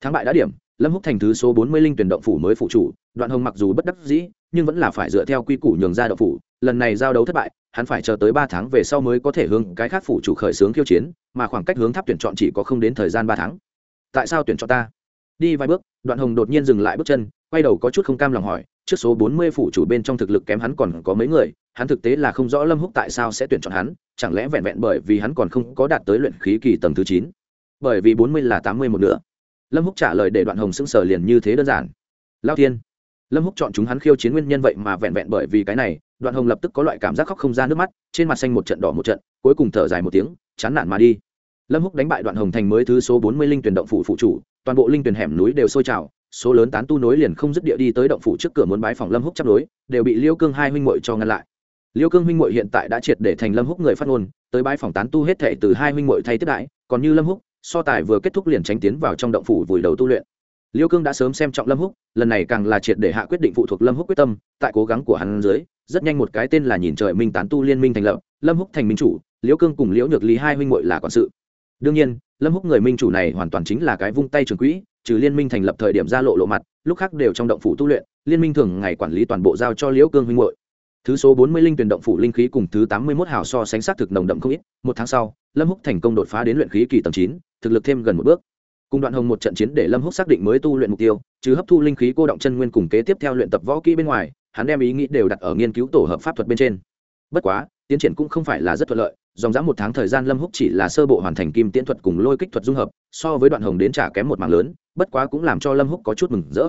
Thắng bại đã điểm, lâm húc thành thứ số bốn mươi linh tuyển động phủ mới phụ chủ, đoạn hồng mặc dù bất đắc dĩ, nhưng vẫn là phải dựa theo quy củ nhường ra động phủ, lần này giao đấu thất bại, hắn phải chờ tới ba tháng về sau mới có thể hướng cái khác phủ chủ khởi xướng khiêu chiến, mà khoảng cách hướng tháp tuyển chọn chỉ có không đến thời gian ba tháng. Tại sao tuyển chọn ta? Đi vài bước, đoạn hồng đột nhiên dừng lại bước chân, quay đầu có chút không cam lòng hỏi, trước số bốn mươi phủ chủ bên trong thực lực kém hắn còn có mấy người, hắn thực tế là không rõ lâm húc tại sao sẽ tuyển chọn hắn, chẳng lẽ vẹn vẹn bởi vì hắn còn không có đạt tới luyện khí kỳ tầng thứ chín? Bởi vì bốn mươi là tám mươi một nữa lâm húc trả lời để đoạn hồng sững sờ liền như thế đơn giản. Lao thiên. Lâm húc chọn chúng hắn khiêu chiến nguyên nhân vậy mà vẹn vẹn bởi vì cái này, đoạn hồng lập tức có loại cảm giác khóc không ra nước mắt, trên mặt xanh một trận đỏ một trận, cuối cùng thở dài một tiếng, chán nản mà đi lâm húc đánh bại đoạn hồng thành mới thứ số bốn mươi linh tuyển động phủ phụ chủ, toàn bộ linh tuyển hẻm núi đều sôi trào, số lớn tán tu nối liền không dứt địa đi tới động phủ trước cửa muốn bái phòng lâm húc chấp nối đều bị liêu cương hai huynh muội cho ngăn lại. Liêu cương huynh muội hiện tại đã triệt để thành lâm húc người phát ngôn, tới bái phòng tán tu hết thể từ hai huynh muội thay tiếp đại còn như lâm húc, so tài vừa kết thúc liền tránh tiến vào trong động phủ vùi đầu tu luyện. Liêu cương đã sớm xem trọng lâm húc, lần này càng là triệt để hạ quyết định phụ thuộc lâm húc quyết tâm, tại cố gắng của hắn dưới, rất nhanh một cái tên là nhìn trời minh tán tu liên minh thành lập, lâm húc thành minh chủ, Liêu cương cùng liễu nhược lý hai huynh muội là quản sự đương nhiên, lâm húc người minh chủ này hoàn toàn chính là cái vung tay trường quỹ, trừ liên minh thành lập thời điểm ra lộ lộ mặt, lúc khác đều trong động phủ tu luyện, liên minh thường ngày quản lý toàn bộ giao cho liễu cương huynh hội thứ số bốn mươi linh tuyển động phủ linh khí cùng thứ tám mươi 81 hào so sánh sát thực nồng đậm không ít, một tháng sau, lâm húc thành công đột phá đến luyện khí kỳ tầng chín, thực lực thêm gần một bước. Cùng đoạn hồng một trận chiến để lâm húc xác định mới tu luyện mục tiêu chứ hấp thu linh khí cô động chân nguyên cùng kế tiếp theo luyện tập võ kỹ bên ngoài, hắn đem ý nghĩ đều đặt ở nghiên cứu tổ hợp pháp thuật bên trên. Bất quá, tiến triển cũng không phải là rất thuận lợi dòng dã một tháng thời gian lâm húc chỉ là sơ bộ hoàn thành kim tiễn thuật cùng lôi kích thuật dung hợp, so với đoạn hồng đến trả kém một mảng lớn, bất quá cũng làm cho lâm húc có chút mừng rỡ.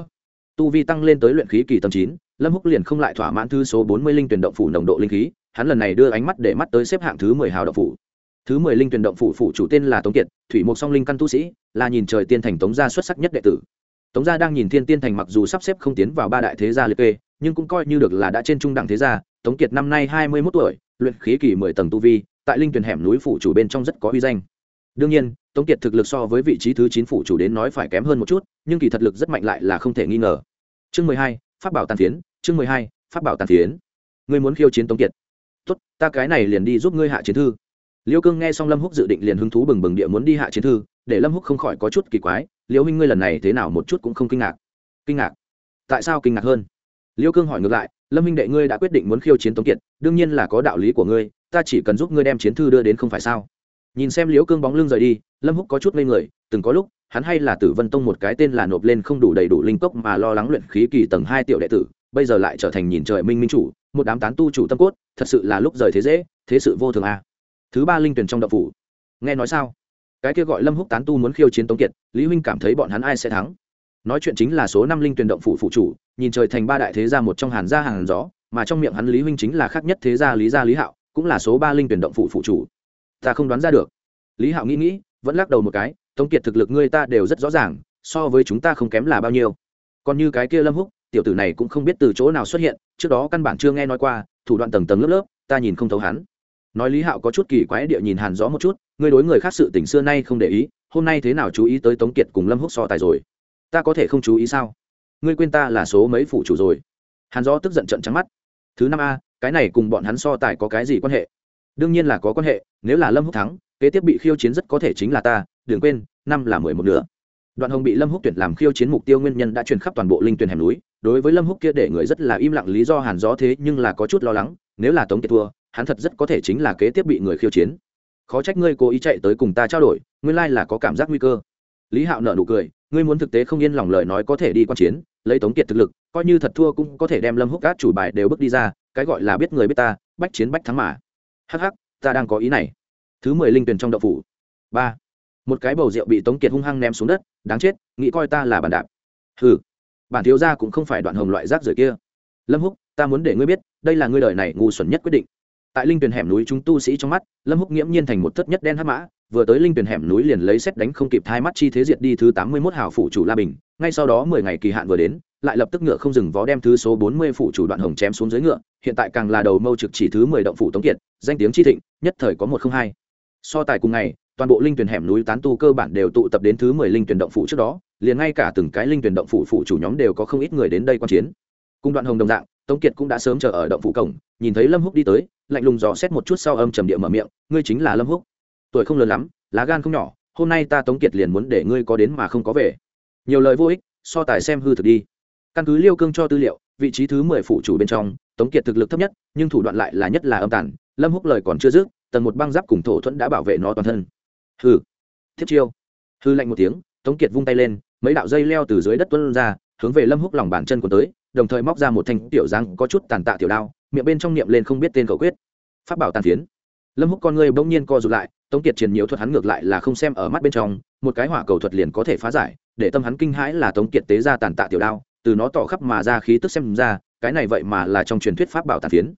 Tu vi tăng lên tới luyện khí kỳ tầm chín, lâm húc liền không lại thỏa mãn thứ số bốn mươi linh tuyển động phủ nồng độ linh khí, hắn lần này đưa ánh mắt để mắt tới xếp hạng thứ mười hào động phủ. Thứ mười linh tuyển động phủ phủ chủ tên là tống kiệt, thủy mục song linh căn tu sĩ, là nhìn trời tiên thành tống gia xuất sắc nhất đệ tử. Tống gia đang nhìn thiên tiên thành mặc dù sắp xếp không tiến vào ba đại thế gia liệt kê, nhưng cũng coi như được là đã trên trung đẳng thế gia, tống kiệt năm nay hai mươi mốt tuổi, luyện khí kỳ mười tầng tu vi tại linh tuyển hẻm núi phủ chủ bên trong rất có uy danh. Đương nhiên, tống kiệt thực lực so với vị trí thứ chín phủ chủ đến nói phải kém hơn một chút, nhưng kỳ thật lực rất mạnh lại là không thể nghi ngờ. Chương mười hai phát bảo tàn phiến, chương mười hai phát bảo tàn phiến. Ngươi muốn khiêu chiến tống kiệt? Tốt, ta cái này liền đi giúp ngươi hạ chiến thư. Liêu cương nghe xong lâm húc dự định liền hứng thú bừng bừng địa muốn đi hạ chiến thư, để lâm húc không khỏi có chút kỳ quái, liêu huynh ngươi lần này thế nào một chút cũng không kinh ngạc. Kinh ngạc? Tại sao kinh ngạc hơn? Liêu cương hỏi ngược lại, lâm minh đệ ngươi đã quyết định muốn khiêu chiến tống kiệt, đương nhiên là có đạo lý của ngươi ta chỉ cần giúp ngươi đem chiến thư đưa đến không phải sao? Nhìn xem liễu cương bóng lưng rời đi, lâm húc có chút ngây người, từng có lúc, hắn hay là tử vân tông một cái tên là nộp lên không đủ đầy đủ linh cốc mà lo lắng luyện khí kỳ tầng hai tiểu đệ tử, bây giờ lại trở thành nhìn trời minh minh chủ, một đám tán tu chủ tâm cốt, thật sự là lúc rời thế dễ, thế sự vô thường à. thứ ba linh tuyển trong đậu phủ. Nghe nói sao? Cái kia gọi lâm húc tán tu muốn khiêu chiến tống kiệt, lý huynh cảm thấy bọn hắn ai sẽ thắng? Nói chuyện chính là số năm linh tuyển động phủ phụ chủ, nhìn trời thành ba đại thế gia một trong hàn gia hàng gió, mà trong miệng hắn lý huynh chính là khác nhất thế gia lý gia lý hạo cũng là số ba linh tuyển động phụ phụ chủ. Ta không đoán ra được. Lý hạo nghĩ nghĩ, vẫn lắc đầu một cái, tống kiệt thực lực ngươi ta đều rất rõ ràng, so với chúng ta không kém là bao nhiêu. Còn như cái kia lâm húc, tiểu tử này cũng không biết từ chỗ nào xuất hiện, trước đó căn bản chưa nghe nói qua, thủ đoạn tầng tầng lớp lớp, ta nhìn không thấu hắn. Nói lý hạo có chút kỳ quái địa nhìn hàn rõ một chút, ngươi đối người khác sự tình xưa nay không để ý, hôm nay thế nào chú ý tới tống kiệt cùng lâm húc so tài rồi? Ta có thể không chú ý sao? Ngươi quên ta là số mấy phụ chủ rồi? Hàn rõ tức giận trận trắng mắt. Thứ năm a cái này cùng bọn hắn so tài có cái gì quan hệ? Đương nhiên là có quan hệ, nếu là lâm húc thắng, kế tiếp bị khiêu chiến rất có thể chính là ta, đừng quên, năm là mười một nửa. Đoạn hồng bị lâm húc tuyển làm khiêu chiến mục tiêu nguyên nhân đã truyền khắp toàn bộ linh tuyển hẻm núi, đối với lâm húc kia để người rất là im lặng lý do hàn gió thế nhưng là có chút lo lắng, nếu là tống kiệt thua, hắn thật rất có thể chính là kế tiếp bị người khiêu chiến. Khó trách ngươi cố ý chạy tới cùng ta trao đổi, nguyên lai là có cảm giác nguy cơ. Lý hạo nợ nụ cười, ngươi muốn thực tế không yên lòng lời nói có thể đi quan chiến, lấy tống kiệt thực lực, coi như thật thua cũng có thể đem lâm húc các chủ bài đều bước đi ra cái gọi là biết người biết ta, bách chiến bách thắng mà. Hắc hắc, ta đang có ý này. Thứ mười linh tuyển trong đậu phủ. Ba. Một cái bầu rượu bị tống kiệt hung hăng ném xuống đất, đáng chết, nghĩ coi ta là bàn đạp. Hừ. Bản thiếu gia cũng không phải đoạn hồng loại rác rưởi kia. Lâm húc, ta muốn để ngươi biết, đây là ngươi đời này ngu xuẩn nhất quyết định. Tại linh tuyển hẻm núi chúng tu sĩ trong mắt, lâm húc nghiễm nhiên thành một thất nhất đen hắc mã, vừa tới linh tuyển hẻm núi liền lấy xét đánh không kịp thai mắt chi thế diệt đi thứ tám mươi 81 hào phủ chủ la bình, ngay sau đó mười ngày kỳ hạn vừa đến lại lập tức ngựa không dừng vó đem thứ số bốn mươi phủ chủ đoạn hồng chém xuống dưới ngựa, hiện tại càng là đầu mâu trực chỉ thứ mười động phủ tống kiệt, danh tiếng chi thịnh, nhất thời có một không hai. So tài cùng ngày, toàn bộ linh tuyển hẻm núi tán tu cơ bản đều tụ tập đến thứ mười linh tuyển động phủ trước đó, liền ngay cả từng cái linh tuyển động phủ phụ chủ nhóm đều có không ít người đến đây quan chiến. Cùng đoạn hồng đồng dạng, tống kiệt cũng đã sớm chờ ở động phủ cổng, nhìn thấy lâm húc đi tới, lạnh lùng dò xét một chút sau âm trầm địa mở miệng, ngươi chính là lâm húc? Tuổi không lớn lắm, lá gan không nhỏ, hôm nay ta tống kiệt liền muốn để ngươi có đến mà không có về. Nhiều lời vô ích, so tài xem hư thực đi căn cứ liêu cương cho tư liệu, vị trí thứ mười phụ chủ bên trong, tống kiệt thực lực thấp nhất, nhưng thủ đoạn lại là nhất là âm tàn, lâm húc lời còn chưa dứt tầng một băng giáp cùng thổ thuẫn đã bảo vệ nó toàn thân. Hư thiết chiêu. Hư lạnh một tiếng, tống kiệt vung tay lên, mấy đạo dây leo từ dưới đất tuân ra, hướng về lâm húc lòng bàn chân của tới, đồng thời móc ra một thanh tiểu giang có chút tàn tạ tiểu đao, miệng bên trong niệm lên không biết tên cầu quyết. Phát bảo tàn phiến. Lâm húc con người bỗng nhiên co rụt lại, tống kiệt triển nhiều thuật hắn ngược lại là không xem ở mắt bên trong, một cái hỏa cầu thuật liền có thể phá giải, để tâm hắn kinh hãi là tống kiệt tế ra tàn tạ tiểu đao từ nó tỏ khắp mà ra khí tức xem ra, cái này vậy mà là trong truyền thuyết pháp bảo tàn phiến.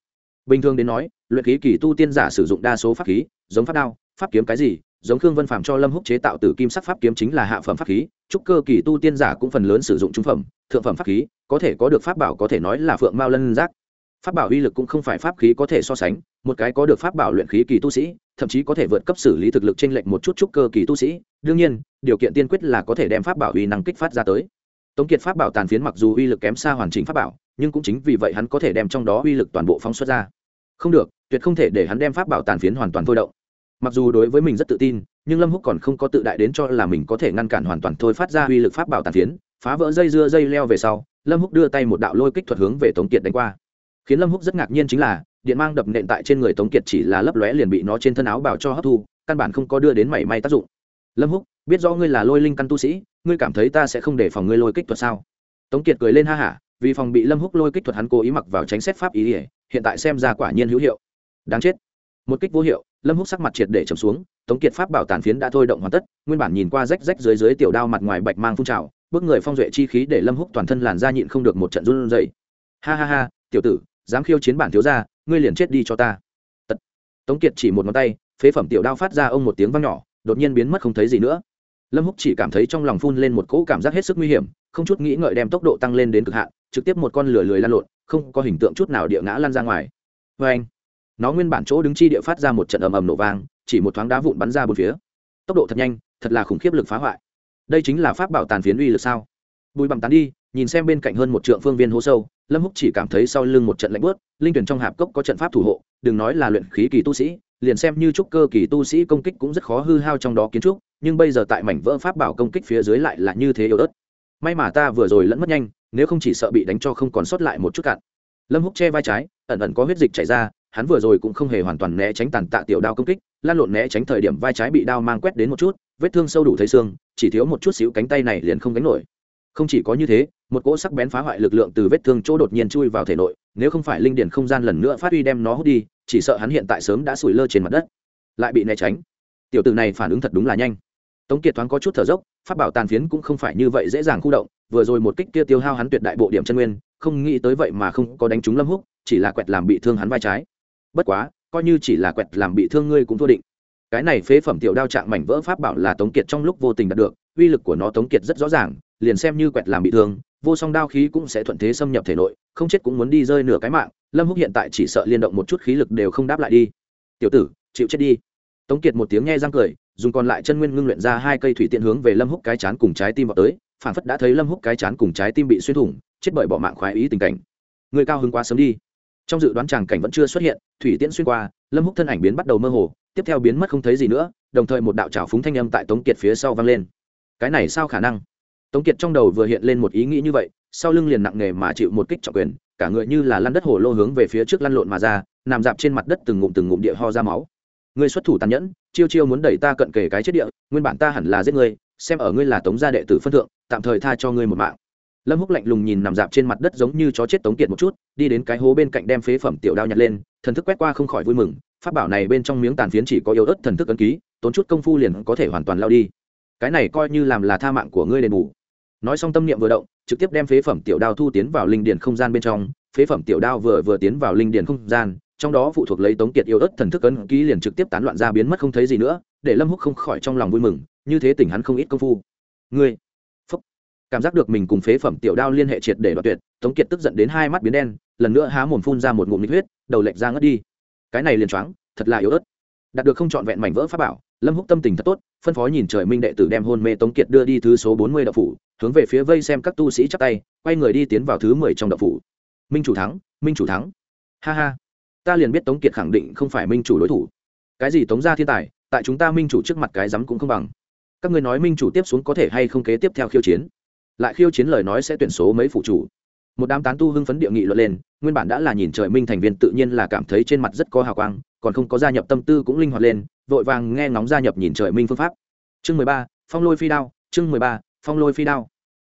Bình thường đến nói, luyện khí kỳ tu tiên giả sử dụng đa số pháp khí, giống pháp đao, pháp kiếm cái gì, giống khương vân phạm cho lâm húc chế tạo từ kim sắc pháp kiếm chính là hạ phẩm pháp khí trúc cơ kỳ tu tiên giả cũng phần lớn sử dụng trung phẩm, thượng phẩm pháp khí, có thể có được pháp bảo có thể nói là phượng mao lân giác. Pháp bảo uy lực cũng không phải pháp khí có thể so sánh, một cái có được pháp bảo luyện khí kỳ tu sĩ, thậm chí có thể vượt cấp xử lý thực lực trên lệnh một chút trúc cơ kỳ tu sĩ. Đương nhiên, điều kiện tiên quyết là có thể đem pháp bảo uy năng kích phát ra tới tống kiệt pháp bảo tàn phiến mặc dù uy lực kém xa hoàn chỉnh pháp bảo, nhưng cũng chính vì vậy hắn có thể đem trong đó uy lực toàn bộ phóng xuất ra. Không được, tuyệt không thể để hắn đem pháp bảo tàn phiến hoàn toàn thôi động. Mặc dù đối với mình rất tự tin, nhưng lâm húc còn không có tự đại đến cho là mình có thể ngăn cản hoàn toàn thôi phát ra uy lực pháp bảo tàn phiến, phá vỡ dây dưa dây leo về sau, lâm húc đưa tay một đạo lôi kích thuật hướng về tống kiệt đánh qua. Khiến lâm húc rất ngạc nhiên chính là, điện mang đập nện tại trên người tống kiệt chỉ là lấp lóe liền bị nó trên thân áo bảo cho hấp thu, căn bản không có đưa đến mảy may tác dụng. Lâm húc, biết rõ ngươi là lôi linh căn tu sĩ ngươi cảm thấy ta sẽ không để phòng ngươi lôi kích thuật sao? Tống kiệt cười lên ha hả, vì phòng bị lâm húc lôi kích thuật hắn cố ý mặc vào tránh xét pháp ý ỉa hiện tại xem ra quả nhiên hữu hiệu. Đáng chết. Một kích vô hiệu, lâm húc sắc mặt triệt để trầm xuống, tống kiệt pháp bảo tàn phiến đã thôi động hoàn tất, nguyên bản nhìn qua rách rách dưới dưới tiểu đao mặt ngoài bạch mang phun trào bước người phong duệ chi khí để lâm húc toàn thân làn da nhịn không được một trận run rẩy. Ha ha ha, tiểu tử, dám khiêu chiến bản thiếu gia, ngươi liền chết đi cho ta. Tật. tống kiệt chỉ một ngón tay, phế phẩm tiểu đao phát ra ông một tiếng vang nhỏ, đột nhiên biến mất không thấy gì nữa lâm húc chỉ cảm thấy trong lòng phun lên một cỗ cảm giác hết sức nguy hiểm, không chút nghĩ ngợi đem tốc độ tăng lên đến cực hạn, trực tiếp một con lửa lười lan lộn, không có hình tượng chút nào địa ngã lan ra ngoài. Vê anh, nó nguyên bản chỗ đứng chi địa phát ra một trận ầm ầm nổ vang, chỉ một thoáng đá vụn bắn ra bốn phía. Tốc độ thật nhanh, thật là khủng khiếp lực phá hoại. Đây chính là pháp bảo tàn phiến uy lực sao? Bùi bằng tán đi, nhìn xem bên cạnh hơn một trượng phương viên hố sâu, lâm húc chỉ cảm thấy sau lưng một trận lạnh bớt linh tuyển trong hạp cốc có trận pháp thủ hộ, đừng nói là luyện khí kỳ tu sĩ, liền xem như trúc cơ kỳ tu sĩ công kích cũng rất khó hư hao trong đó kiến trúc nhưng bây giờ tại mảnh vỡ pháp bảo công kích phía dưới lại là như thế yếu ớt. May mà ta vừa rồi lẫn mất nhanh, nếu không chỉ sợ bị đánh cho không còn sót lại một chút cạn. Lâm húc che vai trái, ẩn ẩn có huyết dịch chảy ra, hắn vừa rồi cũng không hề hoàn toàn né tránh tàn tạ tiểu đao công kích, lan lộn né tránh thời điểm vai trái bị đao mang quét đến một chút, vết thương sâu đủ thấy xương, chỉ thiếu một chút xíu cánh tay này liền không gánh nổi. Không chỉ có như thế, một cỗ sắc bén phá hoại lực lượng từ vết thương chỗ đột nhiên chui vào thể nội, nếu không phải linh điển không gian lần nữa phát huy đem nó hút đi, chỉ sợ hắn hiện tại sớm đã sủi lơ trên mặt đất, lại bị né tránh. Tiểu tử này phản ứng thật đúng là nhanh tống kiệt thoáng có chút thở dốc phát bảo tàn phiến cũng không phải như vậy dễ dàng khu động, vừa rồi một kích kia tiêu hao hắn tuyệt đại bộ điểm chân nguyên, không nghĩ tới vậy mà không có đánh trúng lâm húc, chỉ là quẹt làm bị thương hắn vai trái. Bất quá, coi như chỉ là quẹt làm bị thương ngươi cũng thua định. Cái này phế phẩm tiểu đao trạng mảnh vỡ pháp bảo là tống kiệt trong lúc vô tình đạt được, uy lực của nó tống kiệt rất rõ ràng, liền xem như quẹt làm bị thương, vô song đao khí cũng sẽ thuận thế xâm nhập thể nội, không chết cũng muốn đi rơi nửa cái mạng, lâm húc hiện tại chỉ sợ liên động một chút khí lực đều không đáp lại đi. Tiểu tử, chịu chết đi. Tống kiệt một tiếng nghe răng cười dùng còn lại chân nguyên ngưng luyện ra hai cây thủy tiện hướng về lâm húc cái chán cùng trái tim vào tới, phản phất đã thấy lâm húc cái chán cùng trái tim bị xuyên thủng, chết bởi bỏ mạng khoái ý tình cảnh. Người cao hứng quá sớm đi. Trong dự đoán tràng cảnh vẫn chưa xuất hiện, thủy tiễn xuyên qua, lâm húc thân ảnh biến bắt đầu mơ hồ, tiếp theo biến mất không thấy gì nữa, đồng thời một đạo trào phúng thanh âm tại tống kiệt phía sau vang lên. Cái này sao khả năng? Tống kiệt trong đầu vừa hiện lên một ý nghĩ như vậy, sau lưng liền nặng nề mà chịu một kích trọng quyền, cả người như là lăn đất hồ lô hướng về phía trước lăn lộn mà ra, nằm dạp trên mặt đất từng ngụm từng ngụm địa ho ra máu. Ngươi xuất thủ tàn nhẫn chiêu chiêu muốn đẩy ta cận kề cái chết địa, nguyên bản ta hẳn là giết ngươi, xem ở ngươi là tống gia đệ tử phân thượng, tạm thời tha cho ngươi một mạng. Lâm húc lạnh lùng nhìn nằm dạp trên mặt đất giống như chó chết tống kiệt một chút, đi đến cái hố bên cạnh đem phế phẩm tiểu đao nhặt lên, thần thức quét qua không khỏi vui mừng, pháp bảo này bên trong miếng tàn phiến chỉ có yếu ớt thần thức ấn ký, tốn chút công phu liền có thể hoàn toàn lao đi. Cái này coi như làm là tha mạng của ngươi đền bù. Nói xong tâm niệm vừa động, trực tiếp đem phế phẩm tiểu đao thu tiến vào linh điền không gian bên trong, phế phẩm tiểu đao vừa vừa tiến vào linh điền không gian trong đó phụ thuộc lấy tống kiệt yêu ớt thần thức ấn ký liền trực tiếp tán loạn ra biến mất không thấy gì nữa, để lâm húc không khỏi trong lòng vui mừng, như thế tỉnh hắn không ít công phu. Ngươi, phúc, cảm giác được mình cùng phế phẩm tiểu đao liên hệ triệt để đoạt tuyệt, tống kiệt tức giận đến hai mắt biến đen, lần nữa há mồm phun ra một ngụm nhiệt huyết, đầu lệch ra ngất đi. Cái này liền choáng, thật là yếu ớt. Đạt được không trọn vẹn mảnh vỡ pháp bảo, lâm húc tâm tình thật tốt, phân phó nhìn trời minh đệ tử đem hôn mê tống kiệt đưa đi thứ số bốn mươi đậu phủ, hướng về phía vây xem các tu sĩ chắp tay, quay người đi tiến vào thứ mười trong đậu phủ. Minh chủ thắng, minh chủ thắng. Ha ha ta liền biết tống kiệt khẳng định không phải minh chủ đối thủ. Cái gì tống gia thiên tài, tại chúng ta minh chủ trước mặt cái rắm cũng không bằng. Các ngươi nói minh chủ tiếp xuống có thể hay không kế tiếp theo khiêu chiến? Lại khiêu chiến lời nói sẽ tuyển số mấy phụ chủ. Một đám tán tu hưng phấn địa nghị luận lên, nguyên bản đã là nhìn trời minh thành viên tự nhiên là cảm thấy trên mặt rất có hào quang, còn không có gia nhập tâm tư cũng linh hoạt lên, vội vàng nghe ngóng gia nhập nhìn trời minh phương pháp. Chương mười ba, phong lôi phi đao, chương mười ba, phong lôi phi đao.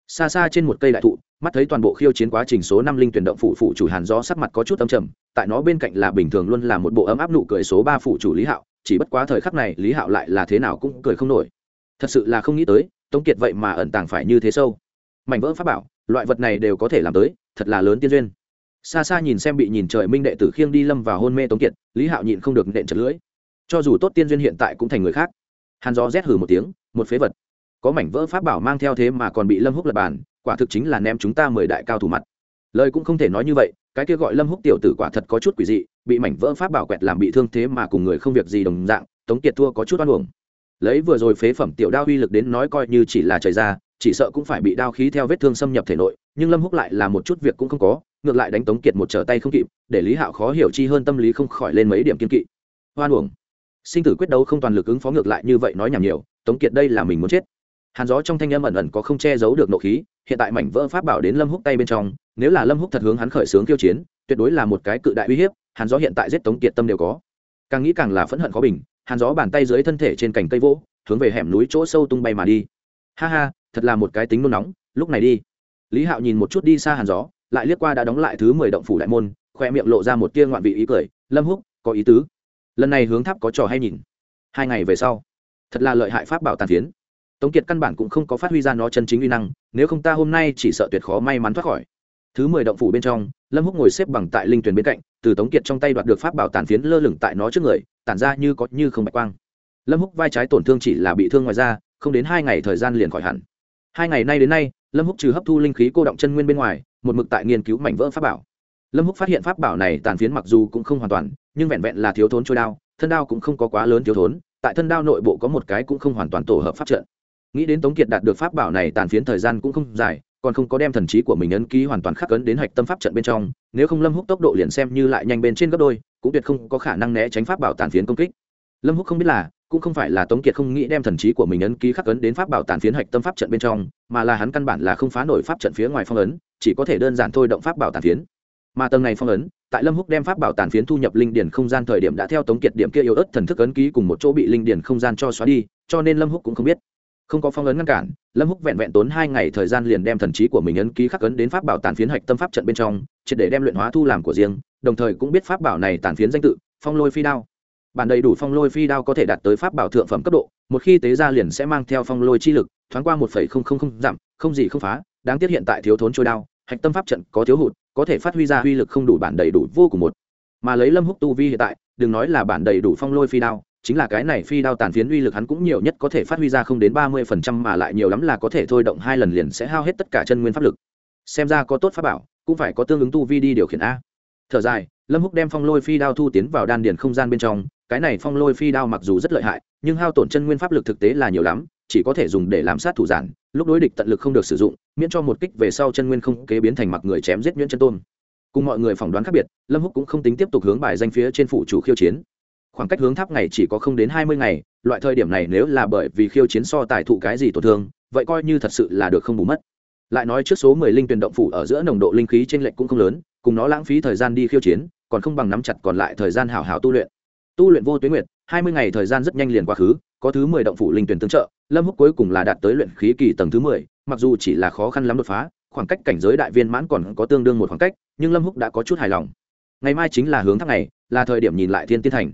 Xa xa trên một cây đại thụ mắt thấy toàn bộ khiêu chiến quá trình số năm linh tuyển động phụ phụ chủ hàn gió sắc mặt có chút âm trầm, tại nó bên cạnh là bình thường luôn là một bộ ấm áp nụ cười số ba phụ chủ lý hạo, chỉ bất quá thời khắc này lý hạo lại là thế nào cũng cười không nổi. Thật sự là không nghĩ tới, tống kiệt vậy mà ẩn tàng phải như thế sâu. Mảnh vỡ pháp bảo, loại vật này đều có thể làm tới, thật là lớn tiên duyên. Xa xa nhìn xem bị nhìn trời minh đệ tử khiêng đi lâm vào hôn mê tống kiệt, lý hạo nhịn không được nện chật lưỡi. Cho dù tốt tiên duyên hiện tại cũng thành người khác. Hàn gió rét hử một tiếng, một phế vật. Có mảnh vỡ pháp bảo mang theo thế mà còn bị lâm húc lập bàn quả thực chính là ném chúng ta mười đại cao thủ mặt. Lời cũng không thể nói như vậy, cái kia gọi lâm húc tiểu tử quả thật có chút quỷ dị, bị mảnh vỡ pháp bảo quẹt làm bị thương thế mà cùng người không việc gì đồng dạng, tống kiệt thua có chút oan uổng. Lấy vừa rồi phế phẩm tiểu đao uy lực đến nói coi như chỉ là trời ra, chỉ sợ cũng phải bị đao khí theo vết thương xâm nhập thể nội, nhưng lâm húc lại là một chút việc cũng không có, ngược lại đánh tống kiệt một trở tay không kịp, để lý hạo khó hiểu chi hơn tâm lý không khỏi lên mấy điểm kiên kỵ. Hoan uổng. Sinh tử quyết đấu không toàn lực ứng phó ngược lại như vậy nói nhảm nhiều, tống kiệt đây là mình muốn chết. Hàn gió trong thanh âm ẩn ẩn có không che giấu được nộ khí hiện tại mảnh vỡ pháp bảo đến lâm húc tay bên trong, nếu là lâm húc thật hướng hắn khởi xướng kiêu chiến, tuyệt đối là một cái cự đại uy hiếp, hàn gió hiện tại giết tống kiệt tâm đều có. Càng nghĩ càng là phẫn hận khó bình, hàn gió bàn tay dưới thân thể trên cành cây vỗ, hướng về hẻm núi chỗ sâu tung bay mà đi. Ha ha, thật là một cái tính nôn nóng, lúc này đi. Lý hạo nhìn một chút đi xa hàn gió, lại liếc qua đã đóng lại thứ mười động phủ đại môn, khoe miệng lộ ra một tia ngoạn vị ý cười, lâm húc, có ý tứ. Lần này hướng tháp có trò hay nhìn. Hai ngày về sau, thật là lợi hại pháp bảo tàn phiến tống kiệt căn bản cũng không có phát huy ra nó chân chính uy năng, nếu không ta hôm nay chỉ sợ tuyệt khó may mắn thoát khỏi. Thứ mười động phủ bên trong, lâm húc ngồi xếp bằng tại linh tuyển bên cạnh, từ tống kiệt trong tay đoạt được pháp bảo tàn phiến lơ lửng tại nó trước người, tản ra như có như không bạch quang. Lâm húc vai trái tổn thương chỉ là bị thương ngoài ra không đến hai ngày thời gian liền khỏi hẳn. Hai ngày nay đến nay, lâm húc trừ hấp thu linh khí cô động chân nguyên bên ngoài, một mực tại nghiên cứu mảnh vỡ pháp bảo. Lâm húc phát hiện pháp bảo này tàn phiến mặc dù cũng không hoàn toàn, nhưng vẹn vẹn là thiếu thốn trôi đao, thân đao cũng không có quá lớn thiếu thốn, tại thân đao nội bộ có một cái cũng không hoàn toàn tổ hợp pháp trận nghĩ đến tống kiệt đạt được pháp bảo này tàn phiến thời gian cũng không dài, còn không có đem thần trí của mình ấn ký hoàn toàn khắc ấn đến hạch tâm pháp trận bên trong, nếu không lâm húc tốc độ liền xem như lại nhanh bên trên gấp đôi, cũng tuyệt không có khả năng né tránh pháp bảo tàn phiến công kích. Lâm húc không biết là, cũng không phải là tống kiệt không nghĩ đem thần trí của mình ấn ký khắc ấn đến pháp bảo tàn phiến hạch tâm pháp trận bên trong, mà là hắn căn bản là không phá nổi pháp trận phía ngoài phong ấn, chỉ có thể đơn giản thôi động pháp bảo tàn phiến. Mà tầng này phong ấn, tại lâm húc đem pháp bảo tàn phiến thu nhập linh điển không gian thời điểm đã theo tống kiệt điểm kia yếu ớt thần thức ấn ký cùng một chỗ bị linh điển không gian cho xóa đi, cho nên lâm húc cũng không biết không có phong ấn ngăn cản, lâm húc vẹn vẹn tốn hai ngày thời gian liền đem thần trí của mình ấn ký khắc ấn đến pháp bảo tàn phiến hạch tâm pháp trận bên trong, triệt để đem luyện hóa thu làm của riêng, đồng thời cũng biết pháp bảo này tàn phiến danh tự, phong lôi phi đao. Bản đầy đủ phong lôi phi đao có thể đạt tới pháp bảo thượng phẩm cấp độ, một khi tế ra liền sẽ mang theo phong lôi chi lực, thoáng qua một phẩy không không không giảm, không gì không phá, đáng tiếc hiện tại thiếu thốn trôi đao, hạch tâm pháp trận có thiếu hụt, có thể phát huy ra uy lực không đủ bản đầy đủ vô cùng một. Mà lấy lâm húc tu vi hiện tại, đừng nói là bản đầy đủ phong lôi phi đao chính là cái này phi đao tàn phiến uy lực hắn cũng nhiều nhất có thể phát huy ra không đến ba mươi phần trăm mà lại nhiều lắm là có thể thôi động hai lần liền sẽ hao hết tất cả chân nguyên pháp lực. Xem ra có tốt pháp bảo, cũng phải có tương ứng tu vi đi điều khiển a. Thở dài, lâm húc đem phong lôi phi đao thu tiến vào đan điền không gian bên trong, cái này phong lôi phi đao mặc dù rất lợi hại, nhưng hao tổn chân nguyên pháp lực thực tế là nhiều lắm, chỉ có thể dùng để làm sát thủ giản, lúc đối địch tận lực không được sử dụng, miễn cho một kích về sau chân nguyên không kế biến thành mặc người chém giết nhuyễn chân tôn. Cùng mọi người phỏng đoán khác biệt, lâm húc cũng không tính tiếp tục hướng bài danh phía trên phủ chủ khiêu chiến khoảng cách hướng tháp ngày chỉ có không đến hai mươi ngày, loại thời điểm này nếu là bởi vì khiêu chiến so tài thụ cái gì tổn thương, vậy coi như thật sự là được không bù mất. Lại nói trước số mười linh tuyển động phủ ở giữa nồng độ linh khí trên lệnh cũng không lớn, cùng nó lãng phí thời gian đi khiêu chiến, còn không bằng nắm chặt còn lại thời gian hảo hảo tu luyện. Tu luyện vô tuyến nguyệt, hai mươi ngày thời gian rất nhanh liền quá khứ, có thứ mười động phủ linh tuyển tương trợ, lâm húc cuối cùng là đạt tới luyện khí kỳ tầng thứ mười, mặc dù chỉ là khó khăn lắm đột phá, khoảng cách cảnh giới đại viên mãn còn có tương đương một khoảng cách, nhưng lâm húc đã có chút hài lòng. Ngày mai chính là hướng thác này là thời điểm nhìn lại thiên tiên thành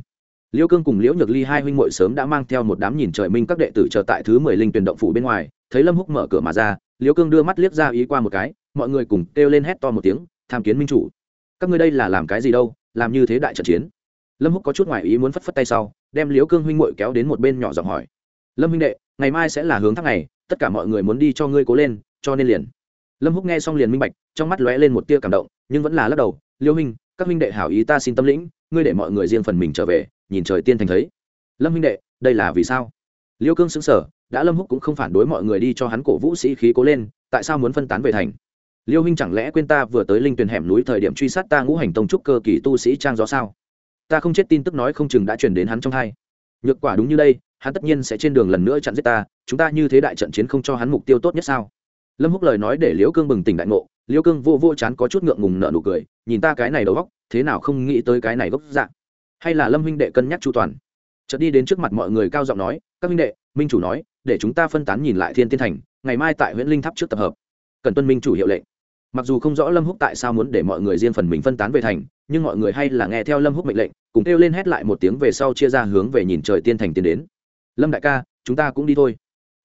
liêu cương cùng liễu nhược ly hai huynh muội sớm đã mang theo một đám nhìn trời minh các đệ tử chờ tại thứ mười linh tuyển động phủ bên ngoài, thấy lâm húc mở cửa mà ra, liễu cương đưa mắt liếc ra ý qua một cái, mọi người cùng kêu lên hét to một tiếng, tham kiến minh chủ! Các ngươi đây là làm cái gì đâu? Làm như thế đại trận chiến! Lâm húc có chút ngoài ý muốn phất phất tay sau, đem liễu cương huynh muội kéo đến một bên nhỏ giọng hỏi, lâm huynh đệ, ngày mai sẽ là hướng thác này tất cả mọi người muốn đi cho ngươi cố lên, cho nên liền. Lâm húc nghe xong liền minh bạch, trong mắt lóe lên một tia cảm động, nhưng vẫn là lắc đầu, liêu huynh, các huynh đệ hảo ý ta xin tâm lĩnh, ngươi để mọi người riêng phần mình trở về nhìn trời tiên thành thấy. Lâm huynh đệ, đây là vì sao? Liêu cương xứng sở đã lâm húc cũng không phản đối mọi người đi cho hắn cổ vũ sĩ khí cố lên, tại sao muốn phân tán về thành? Liêu huynh chẳng lẽ quên ta vừa tới linh tuyền hẻm núi thời điểm truy sát ta ngũ hành tông trúc cơ kỳ tu sĩ trang gió sao? Ta không chết tin tức nói không chừng đã truyền đến hắn trong hai. Nhược quả đúng như đây, hắn tất nhiên sẽ trên đường lần nữa chặn giết ta, chúng ta như thế đại trận chiến không cho hắn mục tiêu tốt nhất sao? Lâm húc lời nói để liễu cương bừng tỉnh đại ngộ liễu cương vô vô chán có chút ngượng ngùng nợ nụ cười, nhìn ta cái này đầu góc thế nào không nghĩ tới cái này gốc dạng hay là lâm huynh đệ cân nhắc chu toàn? Chợt đi đến trước mặt mọi người cao giọng nói, các huynh đệ, minh chủ nói, để chúng ta phân tán nhìn lại thiên tiên thành, ngày mai tại huyện linh tháp trước tập hợp. Cần tuân minh chủ hiệu lệnh. Mặc dù không rõ lâm húc tại sao muốn để mọi người riêng phần mình phân tán về thành, nhưng mọi người hay là nghe theo lâm húc mệnh lệnh, cùng kêu lên hét lại một tiếng về sau chia ra hướng về nhìn trời tiên thành tiến đến. Lâm đại ca, chúng ta cũng đi thôi.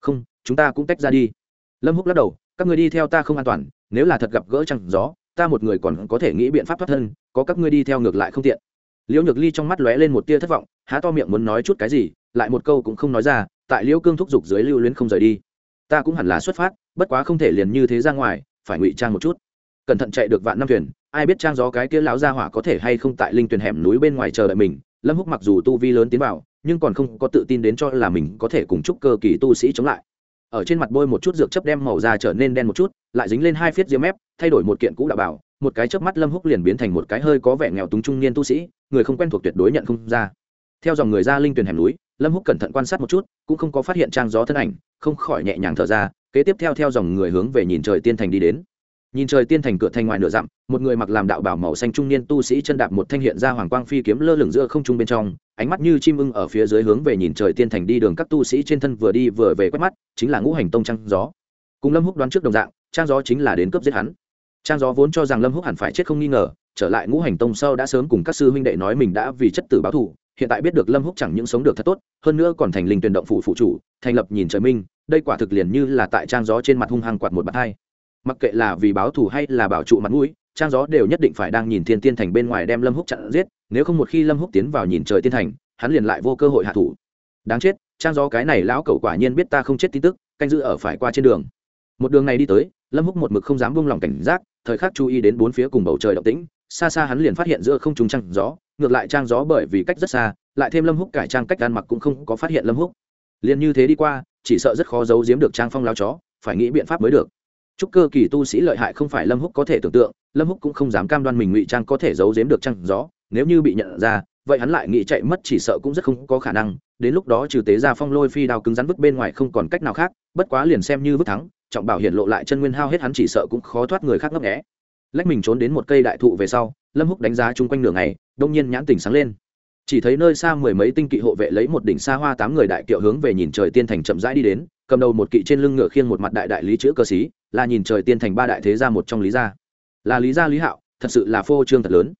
Không, chúng ta cũng tách ra đi. Lâm húc lắc đầu, các người đi theo ta không an toàn, nếu là thật gặp gỡ chẳng gió, ta một người còn có thể nghĩ biện pháp thoát thân, có các ngươi đi theo ngược lại không tiện liễu nhược ly trong mắt lóe lên một tia thất vọng, há to miệng muốn nói chút cái gì, lại một câu cũng không nói ra, tại liễu cương thúc giục dưới lưu luyến không rời đi. Ta cũng hẳn là xuất phát, bất quá không thể liền như thế ra ngoài, phải ngụy trang một chút. Cẩn thận chạy được vạn năm thuyền, ai biết trang gió cái kia lão gia hỏa có thể hay không tại linh tuyền hẻm núi bên ngoài chờ đợi mình, lâm húc mặc dù tu vi lớn tiến vào, nhưng còn không có tự tin đến cho là mình có thể cùng chúc cơ kỳ tu sĩ chống lại. Ở trên mặt bôi một chút dược chấp đem màu da trở nên đen một chút, lại dính lên hai phiết diêm mép, thay đổi một kiện cũ đạo bảo một cái chớp mắt lâm húc liền biến thành một cái hơi có vẻ nghèo túng trung niên tu sĩ, người không quen thuộc tuyệt đối nhận không ra. Theo dòng người ra linh tuyển hẻm núi, lâm húc cẩn thận quan sát một chút, cũng không có phát hiện trang gió thân ảnh, không khỏi nhẹ nhàng thở ra, kế tiếp theo theo dòng người hướng về nhìn trời tiên thành đi đến. Nhìn trời tiên thành cửa thành ngoài nửa dặm, một người mặc làm đạo bảo màu xanh trung niên tu sĩ chân đạp một thanh hiện ra hoàng quang phi kiếm lơ lửng giữa không trung bên trong, ánh mắt như chim ưng ở phía dưới hướng về nhìn trời tiên thành đi đường các tu sĩ trên thân vừa đi vừa về quét mắt, chính là ngũ hành tông trăng gió. Cùng lâm húc đoán trước đồng dạng, trang gió chính là đến cướp giết hắn trang gió vốn cho rằng lâm húc hẳn phải chết không nghi ngờ, trở lại ngũ hành tông sau đã sớm cùng các sư huynh đệ nói mình đã vì chất tử báo thù, hiện tại biết được lâm húc chẳng những sống được thật tốt, hơn nữa còn thành linh tuyển động phủ phụ chủ, thành lập nhìn trời minh, đây quả thực liền như là tại trang gió trên mặt hung hăng quạt một bàn hai. Mặc kệ là vì báo thù hay là bảo trụ mặt mũi, trang gió đều nhất định phải đang nhìn thiên tiên thành bên ngoài đem lâm húc chặn giết, nếu không một khi lâm húc tiến vào nhìn trời tiên thành, hắn liền lại vô cơ hội hạ thủ. Đáng chết, trang gió cái này lão cậu quả nhiên biết ta không chết tin tức, canh giữ ở phải qua trên đường. Một đường này đi tới, lâm húc một mực không dám buông lòng cảnh giác thời khắc chú ý đến bốn phía cùng bầu trời động tĩnh, xa xa hắn liền phát hiện giữa không trung trăng gió, ngược lại trang gió bởi vì cách rất xa, lại thêm lâm húc cải trang cách ăn mặc cũng không có phát hiện lâm húc. Liền như thế đi qua, chỉ sợ rất khó giấu giếm được trang phong lao chó, phải nghĩ biện pháp mới được. Chúc cơ kỳ tu sĩ lợi hại không phải lâm húc có thể tưởng tượng, lâm húc cũng không dám cam đoan mình ngụy trang có thể giấu giếm được trăng gió, nếu như bị nhận ra, vậy hắn lại nghĩ chạy mất chỉ sợ cũng rất không có khả năng, đến lúc đó trừ tế ra phong lôi phi đao cứng rắn vứt bên ngoài không còn cách nào khác, bất quá liền xem như vứt thắng trọng bảo hiện lộ lại chân nguyên hao hết hắn chỉ sợ cũng khó thoát người khác ngấp nghẽ lách mình trốn đến một cây đại thụ về sau, lâm húc đánh giá chung quanh nửa ngày, đông nhiên nhãn tỉnh sáng lên. Chỉ thấy nơi xa mười mấy tinh kỵ hộ vệ lấy một đỉnh xa hoa tám người đại kiệu hướng về nhìn trời tiên thành chậm rãi đi đến, cầm đầu một kỵ trên lưng ngựa khiêng một mặt đại đại lý chữ cơ sĩ là nhìn trời tiên thành ba đại thế gia một trong lý gia. Là lý gia lý hạo, thật sự là phô trương thật lớn.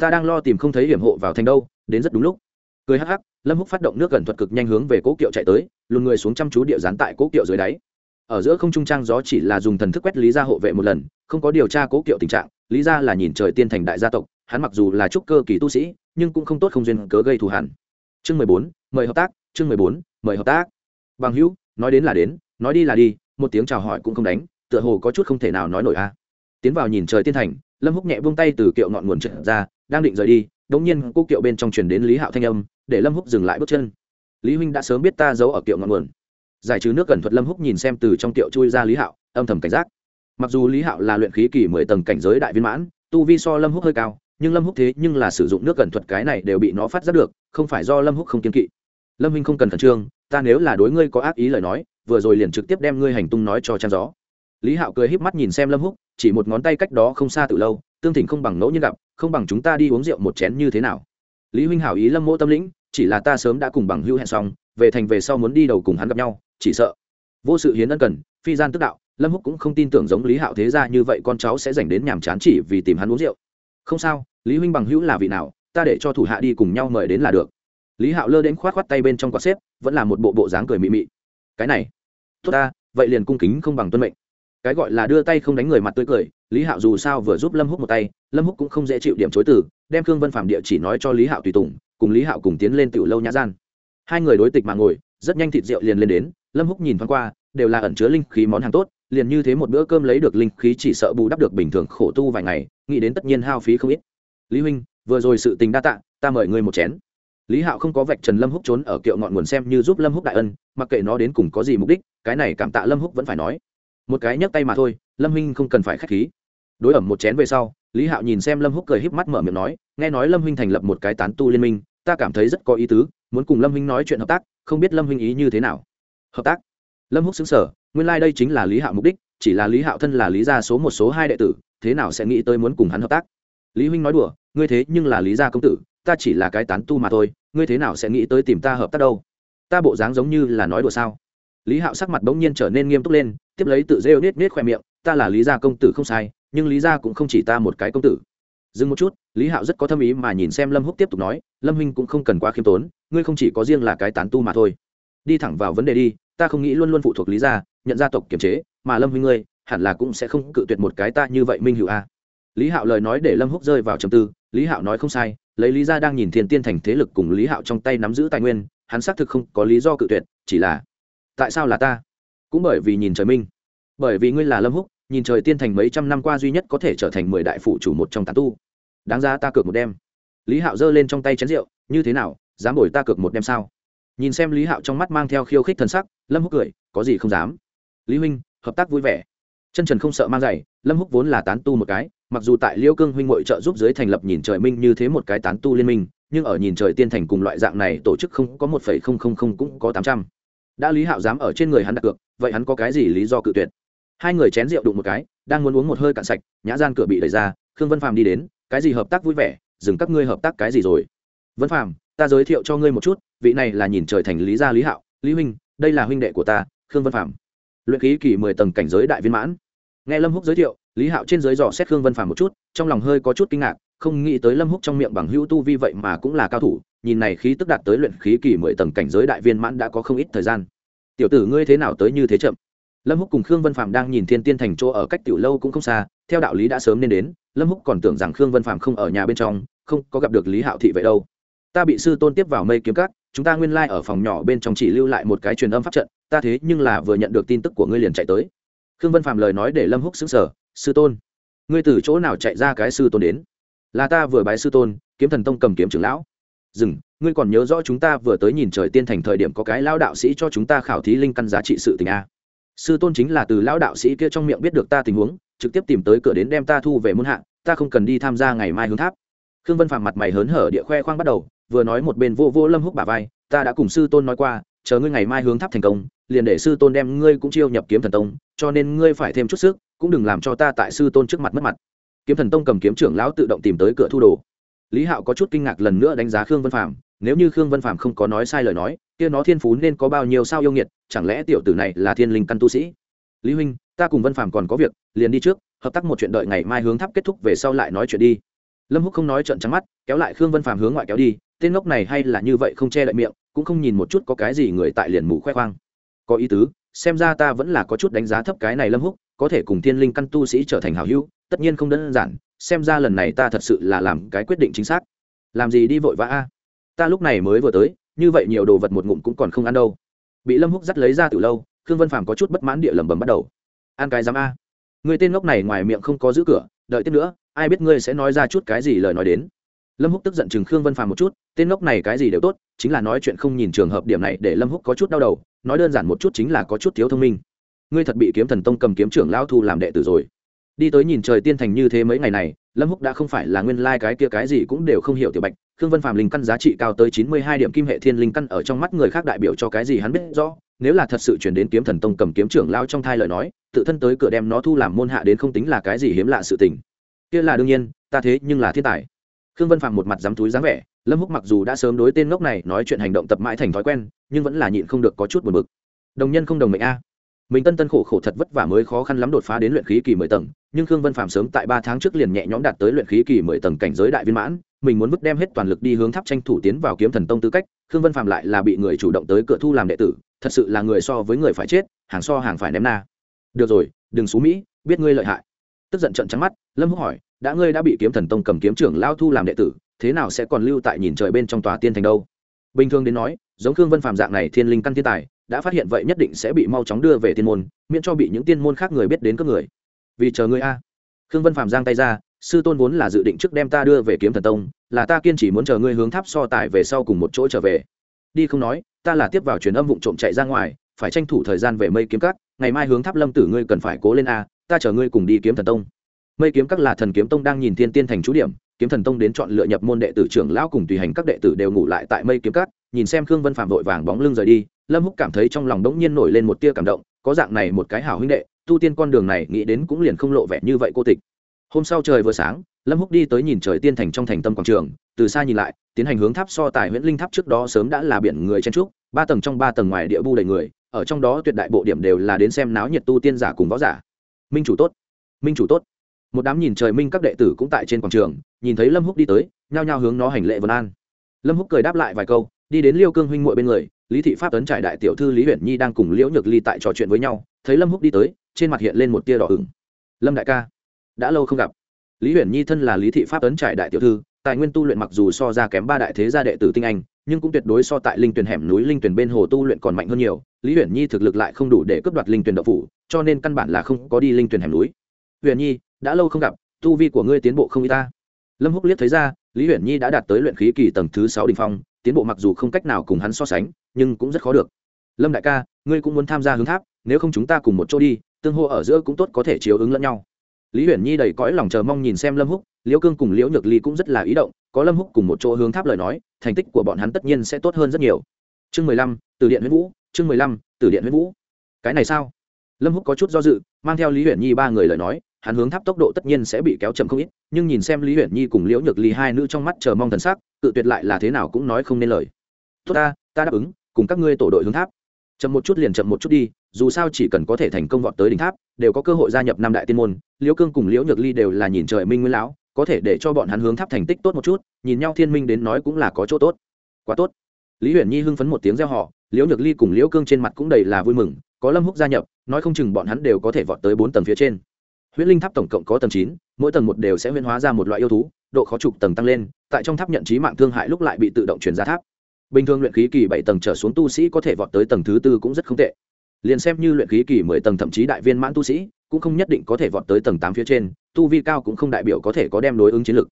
Ta đang lo tìm không thấy hiểm hộ vào thành đâu, đến rất đúng lúc. Cười hắc hắc, lâm húc phát động nước gần thuật cực nhanh hướng về cố kiệu chạy tới, lùn người xuống chăm chú địa dán tại cố kiệu dưới đáy ở giữa không trung trang gió chỉ là dùng thần thức quét lý gia hộ vệ một lần, không có điều tra cố kiệu tình trạng, lý gia là nhìn trời tiên thành đại gia tộc, hắn mặc dù là trúc cơ kỳ tu sĩ, nhưng cũng không tốt không duyên cớ gây thù hẳn. Chương mười bốn, mời hợp tác, chương mười bốn, mời hợp tác. Bằng hữu, nói đến là đến, nói đi là đi, một tiếng chào hỏi cũng không đánh, tựa hồ có chút không thể nào nói nổi a. Tiến vào nhìn trời tiên thành, lâm húc nhẹ buông tay từ kiệu ngọn nguồn trượt ra, đang định rời đi, đống nhiên cô kiệu bên trong truyền đến lý hạo thanh âm, để lâm húc dừng lại bước chân. Lý huynh đã sớm biết ta giấu ở kiệu ngọn nguồn giải trừ nước cẩn thuật lâm húc nhìn xem từ trong tiệu chui ra lý hạo, âm thầm cảnh giác. Mặc dù lý hạo là luyện khí kỳ mười tầng cảnh giới đại viên mãn, tu vi so lâm húc hơi cao, nhưng lâm húc thế nhưng là sử dụng nước cẩn thuật cái này đều bị nó phát giác được, không phải do lâm húc không kiên kỵ. Lâm huynh không cần khẩn trương, ta nếu là đối ngươi có ác ý lời nói, vừa rồi liền trực tiếp đem ngươi hành tung nói cho trang gió. Lý hạo cười híp mắt nhìn xem lâm húc, chỉ một ngón tay cách đó không xa từ lâu, tương thỉnh không bằng ngẫu nhiên gặp, không bằng chúng ta đi uống rượu một chén như thế nào. Lý huynh hảo ý lâm mỗ tâm lĩnh, chỉ là ta sớm đã cùng bằng hữu hẹn xong, về thành về sau muốn đi đầu cùng hắn gặp nhau chỉ sợ. Vô sự hiến ân cần, phi gian tức đạo, lâm húc cũng không tin tưởng giống lý hạo thế ra như vậy con cháu sẽ dành đến nhàm chán chỉ vì tìm hắn uống rượu. Không sao, lý huynh bằng hữu là vị nào, ta để cho thủ hạ đi cùng nhau mời đến là được. Lý hạo lơ đến khoát khoát tay bên trong quạt xếp, vẫn là một bộ bộ dáng cười mị mị. Cái này, tốt ta, vậy liền cung kính không bằng tuân mệnh. Cái gọi là đưa tay không đánh người mặt tươi cười, lý hạo dù sao vừa giúp lâm húc một tay, lâm húc cũng không dễ chịu điểm chối từ, đem khương vân phạm địa chỉ nói cho lý hạo tùy tùng, cùng lý hạo cùng tiến lên tiểu lâu nhã gian. Hai người đối tịch mà ngồi, rất nhanh thịt rượu liền lên đến lâm húc nhìn thoáng qua, đều là ẩn chứa linh khí món hàng tốt, liền như thế một bữa cơm lấy được linh khí chỉ sợ bù đắp được bình thường khổ tu vài ngày, nghĩ đến tất nhiên hao phí không ít. Lý huynh, vừa rồi sự tình đa tạ, ta mời ngươi một chén. Lý hạo không có vạch trần lâm húc trốn ở kiệu ngọn nguồn xem như giúp lâm húc đại ân, mặc kệ nó đến cùng có gì mục đích, cái này cảm tạ lâm húc vẫn phải nói. Một cái nhấc tay mà thôi, lâm huynh không cần phải k h á c h khí. Đối ẩm một chén về sau, lý hạo nhìn xem lâm húc cười híp mắt mở miệng nói, nghe nói lâm huynh thành lập một cái tán tu liên minh, ta cảm thấy rất có ý tứ, muốn cùng lâm huynh nói chuyện hợp tác, không biết lâm huynh ý như thế nào hợp tác. Lâm húc xứng sở, nguyên lai、like、đây chính là lý hạo mục đích, chỉ là lý hạo thân là lý gia số một số hai đệ tử, thế nào sẽ nghĩ tới muốn cùng hắn hợp tác? Lý huynh nói đùa, ngươi thế nhưng là lý gia công tử, ta chỉ là cái tán tu mà thôi, ngươi thế nào sẽ nghĩ tới tìm ta hợp tác đâu? Ta bộ dáng giống như là nói đùa sao? Lý hạo sắc mặt bỗng nhiên trở nên nghiêm túc lên, tiếp lấy tự rêu nết nết khoe miệng, ta là lý gia công tử không sai, nhưng lý gia cũng không chỉ ta một cái công tử. Dừng một chút, lý hạo rất có tâm ý mà nhìn xem lâm húc tiếp tục nói, lâm huynh cũng không cần quá khiêm tốn, ngươi không chỉ có riêng là cái tán tu mà thôi đi thẳng vào vấn đề đi, ta không nghĩ luôn luôn phụ thuộc lý gia, nhận gia tộc kiểm chế, mà lâm huy ngươi, hẳn là cũng sẽ không cự tuyệt một cái ta như vậy minh hữu a. Lý hạo lời nói để lâm húc rơi vào trầm tư, lý hạo nói không sai, lấy lý gia đang nhìn thiên tiên thành thế lực cùng lý hạo trong tay nắm giữ tài nguyên, hắn xác thực không có lý do cự tuyệt, chỉ là, tại sao là ta? Cũng bởi vì nhìn trời minh. Bởi vì ngươi là lâm húc, nhìn trời tiên thành mấy trăm năm qua duy nhất có thể trở thành mười đại phụ chủ một trong tán tu. Đáng ra ta cược một đêm. Lý hạo giơ lên trong tay chén rượu, như thế nào, dám đổi ta cược một đêm sao? Nhìn xem lý hạo trong mắt mang theo khiêu khích thân sắc, lâm húc cười, có gì không dám. Lý huynh, hợp tác vui vẻ. Chân trần không sợ mang giày, lâm húc vốn là tán tu một cái, mặc dù tại liêu cương huynh ngội trợ giúp dưới thành lập nhìn trời minh như thế một cái tán tu liên minh, nhưng ở nhìn trời tiên thành cùng loại dạng này tổ chức không có một phẩy không không không cũng có tám trăm. Đã lý hạo dám ở trên người hắn đặt cược, vậy hắn có cái gì lý do cự tuyệt? Hai người chén rượu đụng một cái, đang muốn uống một hơi cạn sạch, nhã gian cửa bị đẩy ra, khương vân phàm đi đến, cái gì hợp tác vui vẻ? Dừng các ngươi hợp tác cái gì rồi? Vân phàm, ta giới thiệu cho ngươi một chút, vị này là nhìn trời thành lý gia lý hạo. Lý huynh, đây là huynh đệ của ta, khương vân phàm. Luyện khí kỳ mười tầng cảnh giới đại viên mãn. Nghe lâm húc giới thiệu, lý hạo trên giới dò xét khương vân phàm một chút, trong lòng hơi có chút kinh ngạc, không nghĩ tới lâm húc trong miệng bằng hữu tu vi vậy mà cũng là cao thủ, nhìn này khí tức đạt tới luyện khí kỳ mười tầng cảnh giới đại viên mãn đã có không ít thời gian. Tiểu tử ngươi thế nào tới như thế chậm? Lâm húc cùng khương vân phạm đang nhìn thiên tiên thành chỗ ở cách tiểu lâu cũng không xa, theo đạo lý đã sớm nên đến, lâm húc còn tưởng rằng khương vân phạm không ở nhà bên trong, không có gặp được lý hạo thị vậy đâu ta bị sư tôn tiếp vào mây kiếm cắt chúng ta nguyên lai ở phòng nhỏ bên trong chỉ lưu lại một cái truyền âm pháp trận, ta thế nhưng là vừa nhận được tin tức của ngươi liền chạy tới. Khương vân phạm lời nói để lâm húc xứng sở sư tôn, ngươi từ chỗ nào chạy ra cái sư tôn đến? Là ta vừa bái sư tôn, kiếm thần tông cầm kiếm trưởng lão. Dừng, ngươi còn nhớ rõ chúng ta vừa tới nhìn trời tiên thành thời điểm có cái lao đạo sĩ cho chúng ta khảo thí linh căn giá trị sự tình a sư tôn chính là từ lao đạo sĩ kia trong miệng biết được ta tình huống, trực tiếp tìm tới cửa đến đem ta thu về muôn hạng. ta không cần đi tham gia ngày mai hướng tháp khương vân phạm mặt mày hớn hở địa khoe khoang bắt đầu, vừa nói một bên vô vô lâm húc bà vai, ta đã cùng sư tôn nói qua, chờ ngươi ngày mai hướng tháp thành công, liền để sư tôn đem ngươi cũng chiêu nhập kiếm thần tông, cho nên ngươi phải thêm chút sức, cũng đừng làm cho ta tại sư tôn trước mặt mất mặt. Kiếm thần tông cầm kiếm trưởng lão tự động tìm tới cửa thu đồ. Lý hạo có chút kinh ngạc lần nữa đánh giá khương vân phạm nếu như khương vân phạm không có nói sai lời nói, kia nó thiên phú nên có bao nhiêu sao yêu nghiệt, chẳng lẽ tiểu tử này là thiên linh căn tu sĩ? Lý huynh, ta cùng vân phạm còn có việc, liền đi trước, hợp tác một chuyện đợi ngày mai hướng tháp kết thúc về sau lại nói chuyện đi lâm húc không nói trận trắng mắt, kéo lại khương vân phạm hướng ngoại kéo đi, tên ngốc này hay là như vậy không che đậy miệng, cũng không nhìn một chút có cái gì người tại liền mù khoe khoang. Có ý tứ, xem ra ta vẫn là có chút đánh giá thấp cái này lâm húc, có thể cùng thiên linh căn tu sĩ trở thành hảo hữu, tất nhiên không đơn giản, xem ra lần này ta thật sự là làm cái quyết định chính xác. Làm gì đi vội vã a? Ta lúc này mới vừa tới, như vậy nhiều đồ vật một ngụm cũng còn không ăn đâu. Bị lâm húc dắt lấy ra từ lâu, khương vân phàm có chút bất mãn địa lẩm bẩm bắt đầu. Ăn cái dám a? Người tên ngốc này ngoài miệng không có giữ cửa, đợi tiếp nữa ai biết ngươi sẽ nói ra chút cái gì lời nói đến. Lâm húc tức giận chừng khương vân phàm một chút, tên ngốc này cái gì đều tốt, chính là nói chuyện không nhìn trường hợp điểm này để lâm húc có chút đau đầu, nói đơn giản một chút chính là có chút thiếu thông minh. Ngươi thật bị kiếm thần tông cầm kiếm trưởng lão thu làm đệ tử rồi. Đi tới nhìn trời tiên thành như thế mấy ngày này, lâm húc đã không phải là nguyên lai、like、cái kia cái gì cũng đều không hiểu tiểu bạch, khương vân phạm linh căn giá trị cao tới chín mươi hai điểm kim hệ thiên linh căn ở trong mắt người khác đại biểu cho cái gì hắn biết rõ, nếu là thật sự chuyển đến kiếm thần tông cầm kiếm trưởng lao trong thai lời nói, tự thân tới cửa đem nó thu làm môn hạ đến không tính là cái gì hiếm lạ sự tình kia là đương nhiên, ta thế nhưng là thiên tài. Khương vân phạm một mặt dám túi dáng vẻ, lâm húc mặc dù đã sớm đối tên ngốc này nói chuyện hành động tập mãi thành thói quen, nhưng vẫn là nhịn không được có chút buồn bực. Đồng nhân không đồng mệnh a. Mình tân tân khổ khổ thật vất vả mới khó khăn lắm đột phá đến luyện khí kỳ mười tầng, nhưng khương vân phạm sớm tại ba tháng trước liền nhẹ nhõm đạt tới luyện khí kỳ mười tầng cảnh giới đại viên mãn, mình muốn vứt đem hết toàn lực đi hướng tháp tranh thủ tiến vào kiếm thần tông tư cách, khương vân phạm lại là bị người chủ động tới cửa thu làm đệ tử, thật sự là người so với người phải chết, hàng so hàng phải ném na. Được rồi, đừng xú mỹ, biết ngươi lợi hại tức giận trận trắng mắt, lâm húc hỏi, đã ngươi đã bị kiếm thần tông cầm kiếm trưởng lao thu làm đệ tử, thế nào sẽ còn lưu tại nhìn trời bên trong tòa tiên thành đâu? Bình thường đến nói, giống khương vân phạm dạng này thiên linh căn thiên tài, đã phát hiện vậy nhất định sẽ bị mau chóng đưa về tiên môn, miễn cho bị những tiên môn khác người biết đến các người. Vì chờ ngươi a. Khương vân phạm giang tay ra, sư tôn vốn là dự định trước đem ta đưa về kiếm thần tông, là ta kiên trì muốn chờ ngươi hướng tháp so tài về sau cùng một chỗ trở về. Đi không nói, ta là tiếp vào truyền âm vụng trộm chạy ra ngoài, phải tranh thủ thời gian về mây kiếm cắt ngày mai hướng tháp lâm tử ngươi cần phải cố lên a ta chờ ngươi cùng đi kiếm thần tông. Mây kiếm các là thần kiếm tông đang nhìn thiên tiên thành chú điểm kiếm thần tông đến chọn lựa nhập môn đệ tử trưởng lão cùng tùy hành các đệ tử đều ngủ lại tại mây kiếm các, nhìn xem khương vân phạm vội vàng bóng lưng rời đi lâm húc cảm thấy trong lòng đống nhiên nổi lên một tia cảm động có dạng này một cái hảo huynh đệ tu tiên con đường này nghĩ đến cũng liền không lộ vẻ như vậy cô tịch. Hôm sau trời vừa sáng lâm húc đi tới nhìn trời tiên thành trong thành tâm quảng trường từ xa nhìn lại tiến hành hướng tháp so tài huyện linh tháp trước đó sớm đã là biển người chen trúc ba tầng trong ba tầng ngoài địa bu đầy người ở trong đó tuyệt đại bộ điểm đều là đến xem náo nhiệt tu tiên giả cùng võ giả minh chủ tốt, minh chủ tốt. Một đám nhìn trời minh các đệ tử cũng tại trên quảng trường, nhìn thấy lâm húc đi tới, nhao nhao hướng nó hành lệ vân an. Lâm húc cười đáp lại vài câu, đi đến liêu cương huynh muội bên người, lý thị pháp tấn trải đại tiểu thư lý huyền nhi đang cùng liễu nhược ly tại trò chuyện với nhau, thấy lâm húc đi tới, trên mặt hiện lên một tia đỏ ửng. Lâm đại ca, đã lâu không gặp. Lý huyền nhi thân là lý thị pháp tấn trải đại tiểu thư, tài nguyên tu luyện mặc dù so ra kém ba đại thế gia đệ tử tinh anh nhưng cũng tuyệt đối so tại linh tuyển hẻm núi linh tuyển bên hồ tu luyện còn mạnh hơn nhiều, lý huyền nhi thực lực lại không đủ để cướp đoạt linh tuyển đậu phủ, cho nên căn bản là không có đi linh tuyển hẻm núi. Huyền nhi, đã lâu không gặp, tu vi của ngươi tiến bộ không y ta. Lâm húc liếc thấy ra, lý huyền nhi đã đạt tới luyện khí kỳ tầng thứ sáu đình phong, tiến bộ mặc dù không cách nào cùng hắn so sánh, nhưng cũng rất khó được. Lâm đại ca, ngươi cũng muốn tham gia hướng tháp, nếu không chúng ta cùng một chỗ đi, tương hô ở giữa cũng tốt có thể chiếu ứng lẫn nhau. Lý huyền nhi đầy cõi lòng chờ mong nhìn xem lâm húc, liễu cương cùng liễu nhược ly cũng rất là ý động có lâm húc cùng một chỗ hướng tháp lời nói, thành tích của bọn hắn tất nhiên sẽ tốt hơn rất nhiều. Chương mười lăm, từ điện huyết vũ, chương mười lăm, từ điện huyết vũ. Cái này sao? Lâm húc có chút do dự, mang theo lý huyền nhi ba người lời nói, hắn hướng tháp tốc độ tất nhiên sẽ bị kéo chậm không ít, nhưng nhìn xem lý huyền nhi cùng liễu nhược ly hai nữ trong mắt chờ mong thần sắc tự tuyệt lại là thế nào cũng nói không nên lời. Tốt ta ta đáp ứng, cùng các ngươi tổ đội hướng tháp. Chậm một chút liền chậm một chút đi, dù sao chỉ cần có thể thành công vọt tới đỉnh tháp, đều có cơ hội gia nhập năm đại tiên môn. Liễu cương cùng liễu nhược ly đều là nhìn trời minh nguyên lão có thể để cho bọn hắn hướng tháp thành tích tốt một chút, nhìn nhau thiên minh đến nói cũng là có chỗ tốt. Quá tốt. Lý huyền nhi hưng phấn một tiếng reo họ liễu nhược ly cùng liễu cương trên mặt cũng đầy là vui mừng, có lâm húc gia nhập, nói không chừng bọn hắn đều có thể vọt tới bốn tầng phía trên. Huyễn linh tháp tổng cộng có tầng chín, mỗi tầng một đều sẽ huyễn hóa ra một loại yêu thú, độ khó trục tầng tăng lên, tại trong tháp nhận trí mạng thương hại lúc lại bị tự động chuyển ra tháp. Bình thường luyện khí kỳ bảy tầng trở xuống tu sĩ có thể vọt tới tầng thứ tư cũng rất không tệ. Liền xem như luyện khí kỳ mười tầng thậm chí đại viên mãn tu sĩ cũng không nhất định có thể vọt tới tầng tám phía trên, tu vi cao cũng không đại biểu có thể có đem đối ứng chiến lược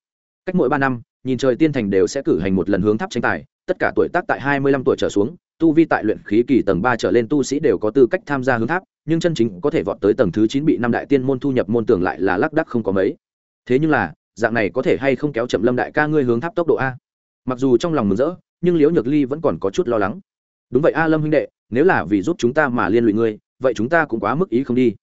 cách mỗi ba năm, nhìn trời tiên thành đều sẽ cử hành một lần hướng tháp tranh tài, tất cả tuổi tác tại hai mươi lăm tuổi trở xuống, tu vi tại luyện khí kỳ tầng ba trở lên tu sĩ đều có tư cách tham gia hướng tháp, nhưng chân chính có thể vọt tới tầng thứ chín bị năm đại tiên môn thu nhập môn tưởng lại là lác đắc không có mấy. Thế nhưng là, dạng này có thể hay không kéo chậm lâm đại ca ngươi hướng tháp tốc độ a? Mặc dù trong lòng mừng rỡ, nhưng liễu nhược ly vẫn còn có chút lo lắng. Đúng vậy a, lâm huynh đệ, nếu là vì giúp chúng ta mà liên lụy ngươi, vậy chúng ta cũng quá mức ý không đi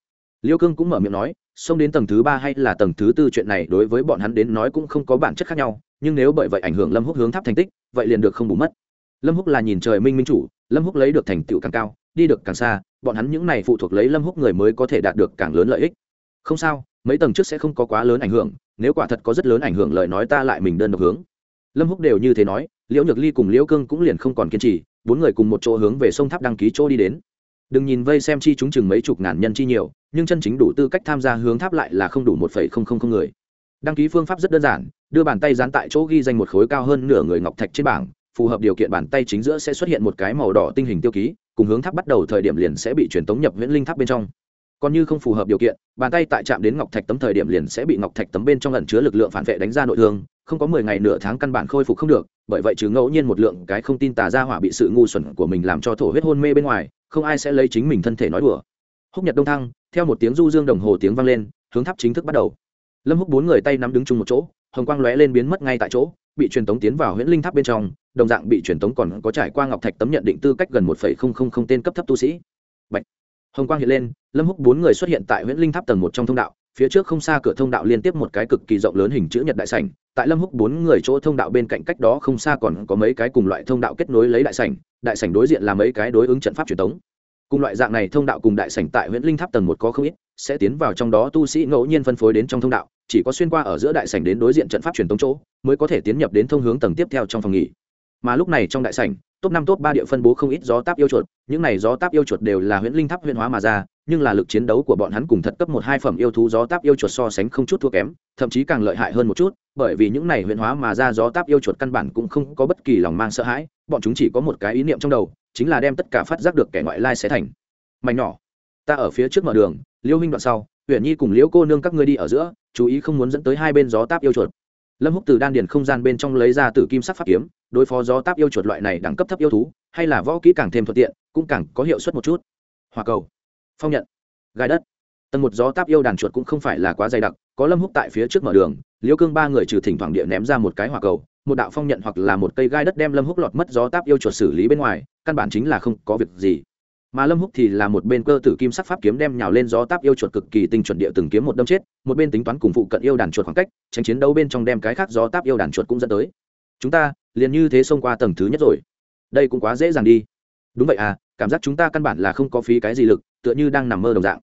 liêu cương cũng mở miệng nói, xông đến tầng thứ ba hay là tầng thứ tư chuyện này đối với bọn hắn đến nói cũng không có bản chất khác nhau, nhưng nếu bởi vậy ảnh hưởng lâm húc hướng tháp thành tích, vậy liền được không bù mất. Lâm húc là nhìn trời minh minh chủ, lâm húc lấy được thành tựu càng cao, đi được càng xa, bọn hắn những này phụ thuộc lấy lâm húc người mới có thể đạt được càng lớn lợi ích. Không sao, mấy tầng trước sẽ không có quá lớn ảnh hưởng, nếu quả thật có rất lớn ảnh hưởng lời nói ta lại mình đơn độc hướng. Lâm húc đều như thế nói, liễu nhược ly cùng liễu cương cũng liền không còn kiên trì, bốn người cùng một chỗ hướng về sông tháp đăng ký chỗ đi đến đừng nhìn vây xem chi chúng chừng mấy chục ngàn nhân chi nhiều, nhưng chân chính đủ tư cách tham gia hướng tháp lại là không đủ một phẩy không không không người. Đăng ký phương pháp rất đơn giản, đưa bàn tay dán tại chỗ ghi danh một khối cao hơn nửa người ngọc thạch trên bảng, phù hợp điều kiện bàn tay chính giữa sẽ xuất hiện một cái màu đỏ tinh hình tiêu ký, cùng hướng tháp bắt đầu thời điểm liền sẽ bị truyền tống nhập viễn linh tháp bên trong. Còn như không phù hợp điều kiện, bàn tay tại chạm đến ngọc thạch tấm thời điểm liền sẽ bị ngọc thạch tấm bên trong ẩn chứa lực lượng phản vệ đánh ra nội thương không có mười ngày nửa tháng căn bản khôi phục không được, bởi vậy chứ ngẫu nhiên một lượng cái không tin tà ra hỏa bị sự ngu xuẩn của mình làm cho thổ huyết hôn mê bên ngoài, không ai sẽ lấy chính mình thân thể nói đùa. Húc nhật đông thăng, theo một tiếng du dương đồng hồ tiếng vang lên, hướng tháp chính thức bắt đầu. Lâm húc bốn người tay nắm đứng chung một chỗ, hồng quang lóe lên biến mất ngay tại chỗ, bị truyền tống tiến vào huyễn linh tháp bên trong, đồng dạng bị truyền tống còn có trải qua ngọc thạch tấm nhận định tư cách gần một phẩy không không không tên cấp thấp tu sĩ. Bạch. hồng quang hiện lên, lâm húc bốn người xuất hiện tại huyễn linh tháp tầng một trong thông đạo phía trước không xa cửa thông đạo liên tiếp một cái cực kỳ rộng lớn hình chữ nhật đại sảnh, tại lâm húc bốn người chỗ thông đạo bên cạnh cách đó không xa còn có mấy cái cùng loại thông đạo kết nối lấy đại sảnh đại sảnh đối diện là mấy cái đối ứng trận pháp truyền thống. Cùng loại dạng này thông đạo cùng đại sảnh tại huyện linh tháp tầng một có không ít, sẽ tiến vào trong đó tu sĩ ngẫu nhiên phân phối đến trong thông đạo, chỉ có xuyên qua ở giữa đại sảnh đến đối diện trận pháp truyền thống chỗ, mới có thể tiến nhập đến thông hướng tầng tiếp theo trong phòng nghỉ. Mà lúc này trong đại sảnh, top năm, top ba địa phân bố không ít gió táp yêu chuột, những này gió táp yêu chuột đều là huyện linh tháp huyện hóa mà ra nhưng là lực chiến đấu của bọn hắn cùng thật cấp một hai phẩm yêu thú gió táp yêu chuột so sánh không chút thua kém, thậm chí càng lợi hại hơn một chút, bởi vì những này huyện hóa mà ra gió táp yêu chuột căn bản cũng không có bất kỳ lòng mang sợ hãi, bọn chúng chỉ có một cái ý niệm trong đầu, chính là đem tất cả phát giác được kẻ ngoại lai sẽ thành. Mảnh nhỏ, ta ở phía trước mở đường, liêu huynh đoạn sau huyện nhi cùng liễu cô nương các ngươi đi ở giữa, chú ý không muốn dẫn tới hai bên gió táp yêu chuột. Lâm húc từ đan điền không gian bên trong lấy ra tử kim sắc pháp kiếm, đối phó gió táp yêu chuột loại này đẳng cấp thấp yêu thú, hay là võ kỹ càng thêm thuận tiện, cũng càng có hiệu suất một chút. Hòa cầu phong nhận. Gai đất. Tầng một gió táp yêu đàn chuột cũng không phải là quá dày đặc, có lâm húc tại phía trước mở đường, liễu cương ba người trừ thỉnh thoảng địa ném ra một cái hỏa cầu, một đạo phong nhận hoặc là một cây gai đất đem lâm húc lọt mất gió táp yêu chuột xử lý bên ngoài, căn bản chính là không có việc gì. Mà lâm húc thì là một bên cơ tử kim sắc pháp kiếm đem nhào lên gió táp yêu chuột cực kỳ tinh chuẩn địa từng kiếm một đâm chết, một bên tính toán cùng phụ cận yêu đàn chuột khoảng cách, tránh chiến đấu bên trong đem cái khác gió táp yêu đàn chuột cũng dẫn tới. Chúng ta, liền như thế xông qua tầng thứ nhất rồi. Đây cũng quá dễ dàng đi. Đúng vậy à cảm giác chúng ta căn bản là không có phí cái gì lực tựa như đang nằm mơ đồng dạng.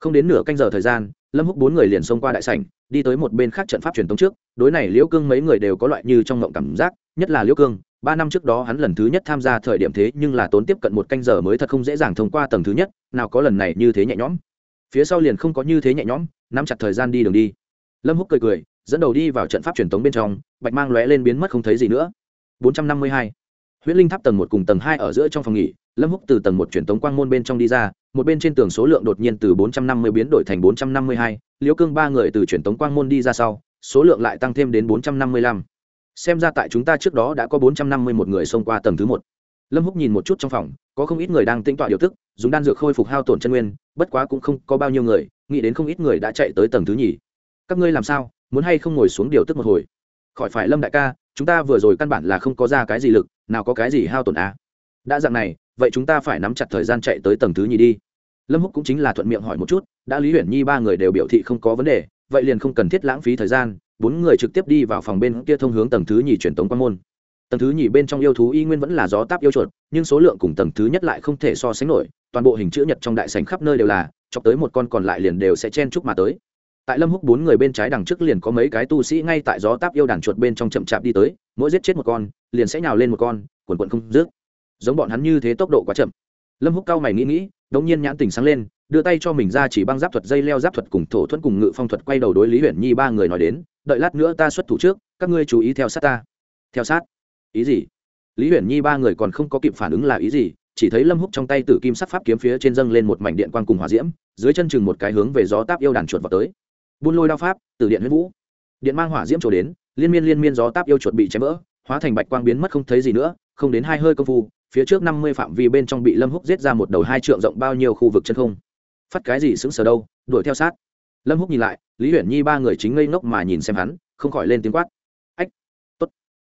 Không đến nửa canh giờ thời gian, lâm húc bốn người liền xông qua đại sảnh, đi tới một bên khác trận pháp truyền thống trước. Đối này liễu cương mấy người đều có loại như trong ngộng cảm giác, nhất là liễu cương, ba năm trước đó hắn lần thứ nhất tham gia thời điểm thế nhưng là tốn tiếp cận một canh giờ mới thật không dễ dàng thông qua tầng thứ nhất, nào có lần này như thế nhẹ nhõm. Phía sau liền không có như thế nhẹ nhõm, nắm chặt thời gian đi đường đi. Lâm húc cười cười, dẫn đầu đi vào trận pháp truyền thống bên trong, bạch mang lóe lên biến mất không thấy gì nữa. 452 huyễn linh tháp tầng một cùng tầng hai ở giữa trong phòng nghỉ lâm húc từ tầng một truyền tống quang môn bên trong đi ra một bên trên tường số lượng đột nhiên từ 450 biến đổi thành 452, liễu cương ba người từ truyền tống quang môn đi ra sau số lượng lại tăng thêm đến 455 xem ra tại chúng ta trước đó đã có bốn trăm năm mươi một người xông qua tầng thứ một. Lâm húc nhìn một chút trong phòng có không ít người đang tĩnh tọa điều tức dùng đan dược khôi phục hao tổn chân nguyên bất quá cũng không có bao nhiêu người nghĩ đến không ít người đã chạy tới tầng thứ nhì. Các ngươi làm sao muốn hay không ngồi xuống điều tức một hồi? Khỏi phải lâm đại ca chúng ta vừa rồi căn bản là không có ra cái gì lực nào có cái gì hao tổn à. đã dạng này, vậy chúng ta phải nắm chặt thời gian chạy tới tầng thứ nhì đi. Lâm húc cũng chính là thuận miệng hỏi một chút, đã lý huyền nhi ba người đều biểu thị không có vấn đề, vậy liền không cần thiết lãng phí thời gian, bốn người trực tiếp đi vào phòng bên kia thông hướng tầng thứ nhì truyền tống quan môn. Tầng thứ nhì bên trong yêu thú y nguyên vẫn là gió táp yêu chuột, nhưng số lượng cùng tầng thứ nhất lại không thể so sánh nổi, toàn bộ hình chữ nhật trong đại sảnh khắp nơi đều là, chọc tới một con còn lại liền đều sẽ chen chúc mà tới tại lâm húc bốn người bên trái đằng trước liền có mấy cái tu sĩ ngay tại gió táp yêu đàn chuột bên trong chậm chạp đi tới, mỗi giết chết một con, liền sẽ nhào lên một con, quần quần không dứt. Giống bọn hắn như thế tốc độ quá chậm. Lâm húc cao mày nghĩ nghĩ đống nhiên nhãn tình sáng lên, đưa tay cho mình ra chỉ băng giáp thuật dây leo giáp thuật cùng thổ thuẫn cùng ngự phong thuật quay đầu đối lý huyền nhi ba người nói đến, đợi lát nữa ta xuất thủ trước, các ngươi chú ý theo sát ta. Theo sát? Ý gì? Lý huyền nhi ba người còn không có kịp phản ứng là ý gì, chỉ thấy lâm húc trong tay tử kim sắc pháp kiếm phía trên dâng lên một mảnh điện quang cùng hỏa diễm, dưới chân chừng một cái hướng về gió táp yêu đàn chuột vào tới buôn lôi đao pháp từ điện huyết vũ. Điện mang hỏa diễm trổ đến, liên miên liên miên gió táp yêu chuột bị chém vỡ, hóa thành bạch quang biến mất không thấy gì nữa, không đến hai hơi công phu, phía trước năm mươi phạm vi bên trong bị lâm húc giết ra một đầu hai trượng rộng bao nhiêu khu vực chân không. Phát cái gì xứng sờ đâu, đuổi theo sát. Lâm húc nhìn lại, lý huyền nhi ba người chính ngây ngốc mà nhìn xem hắn, không khỏi lên tiếng quát. Ách, tốt.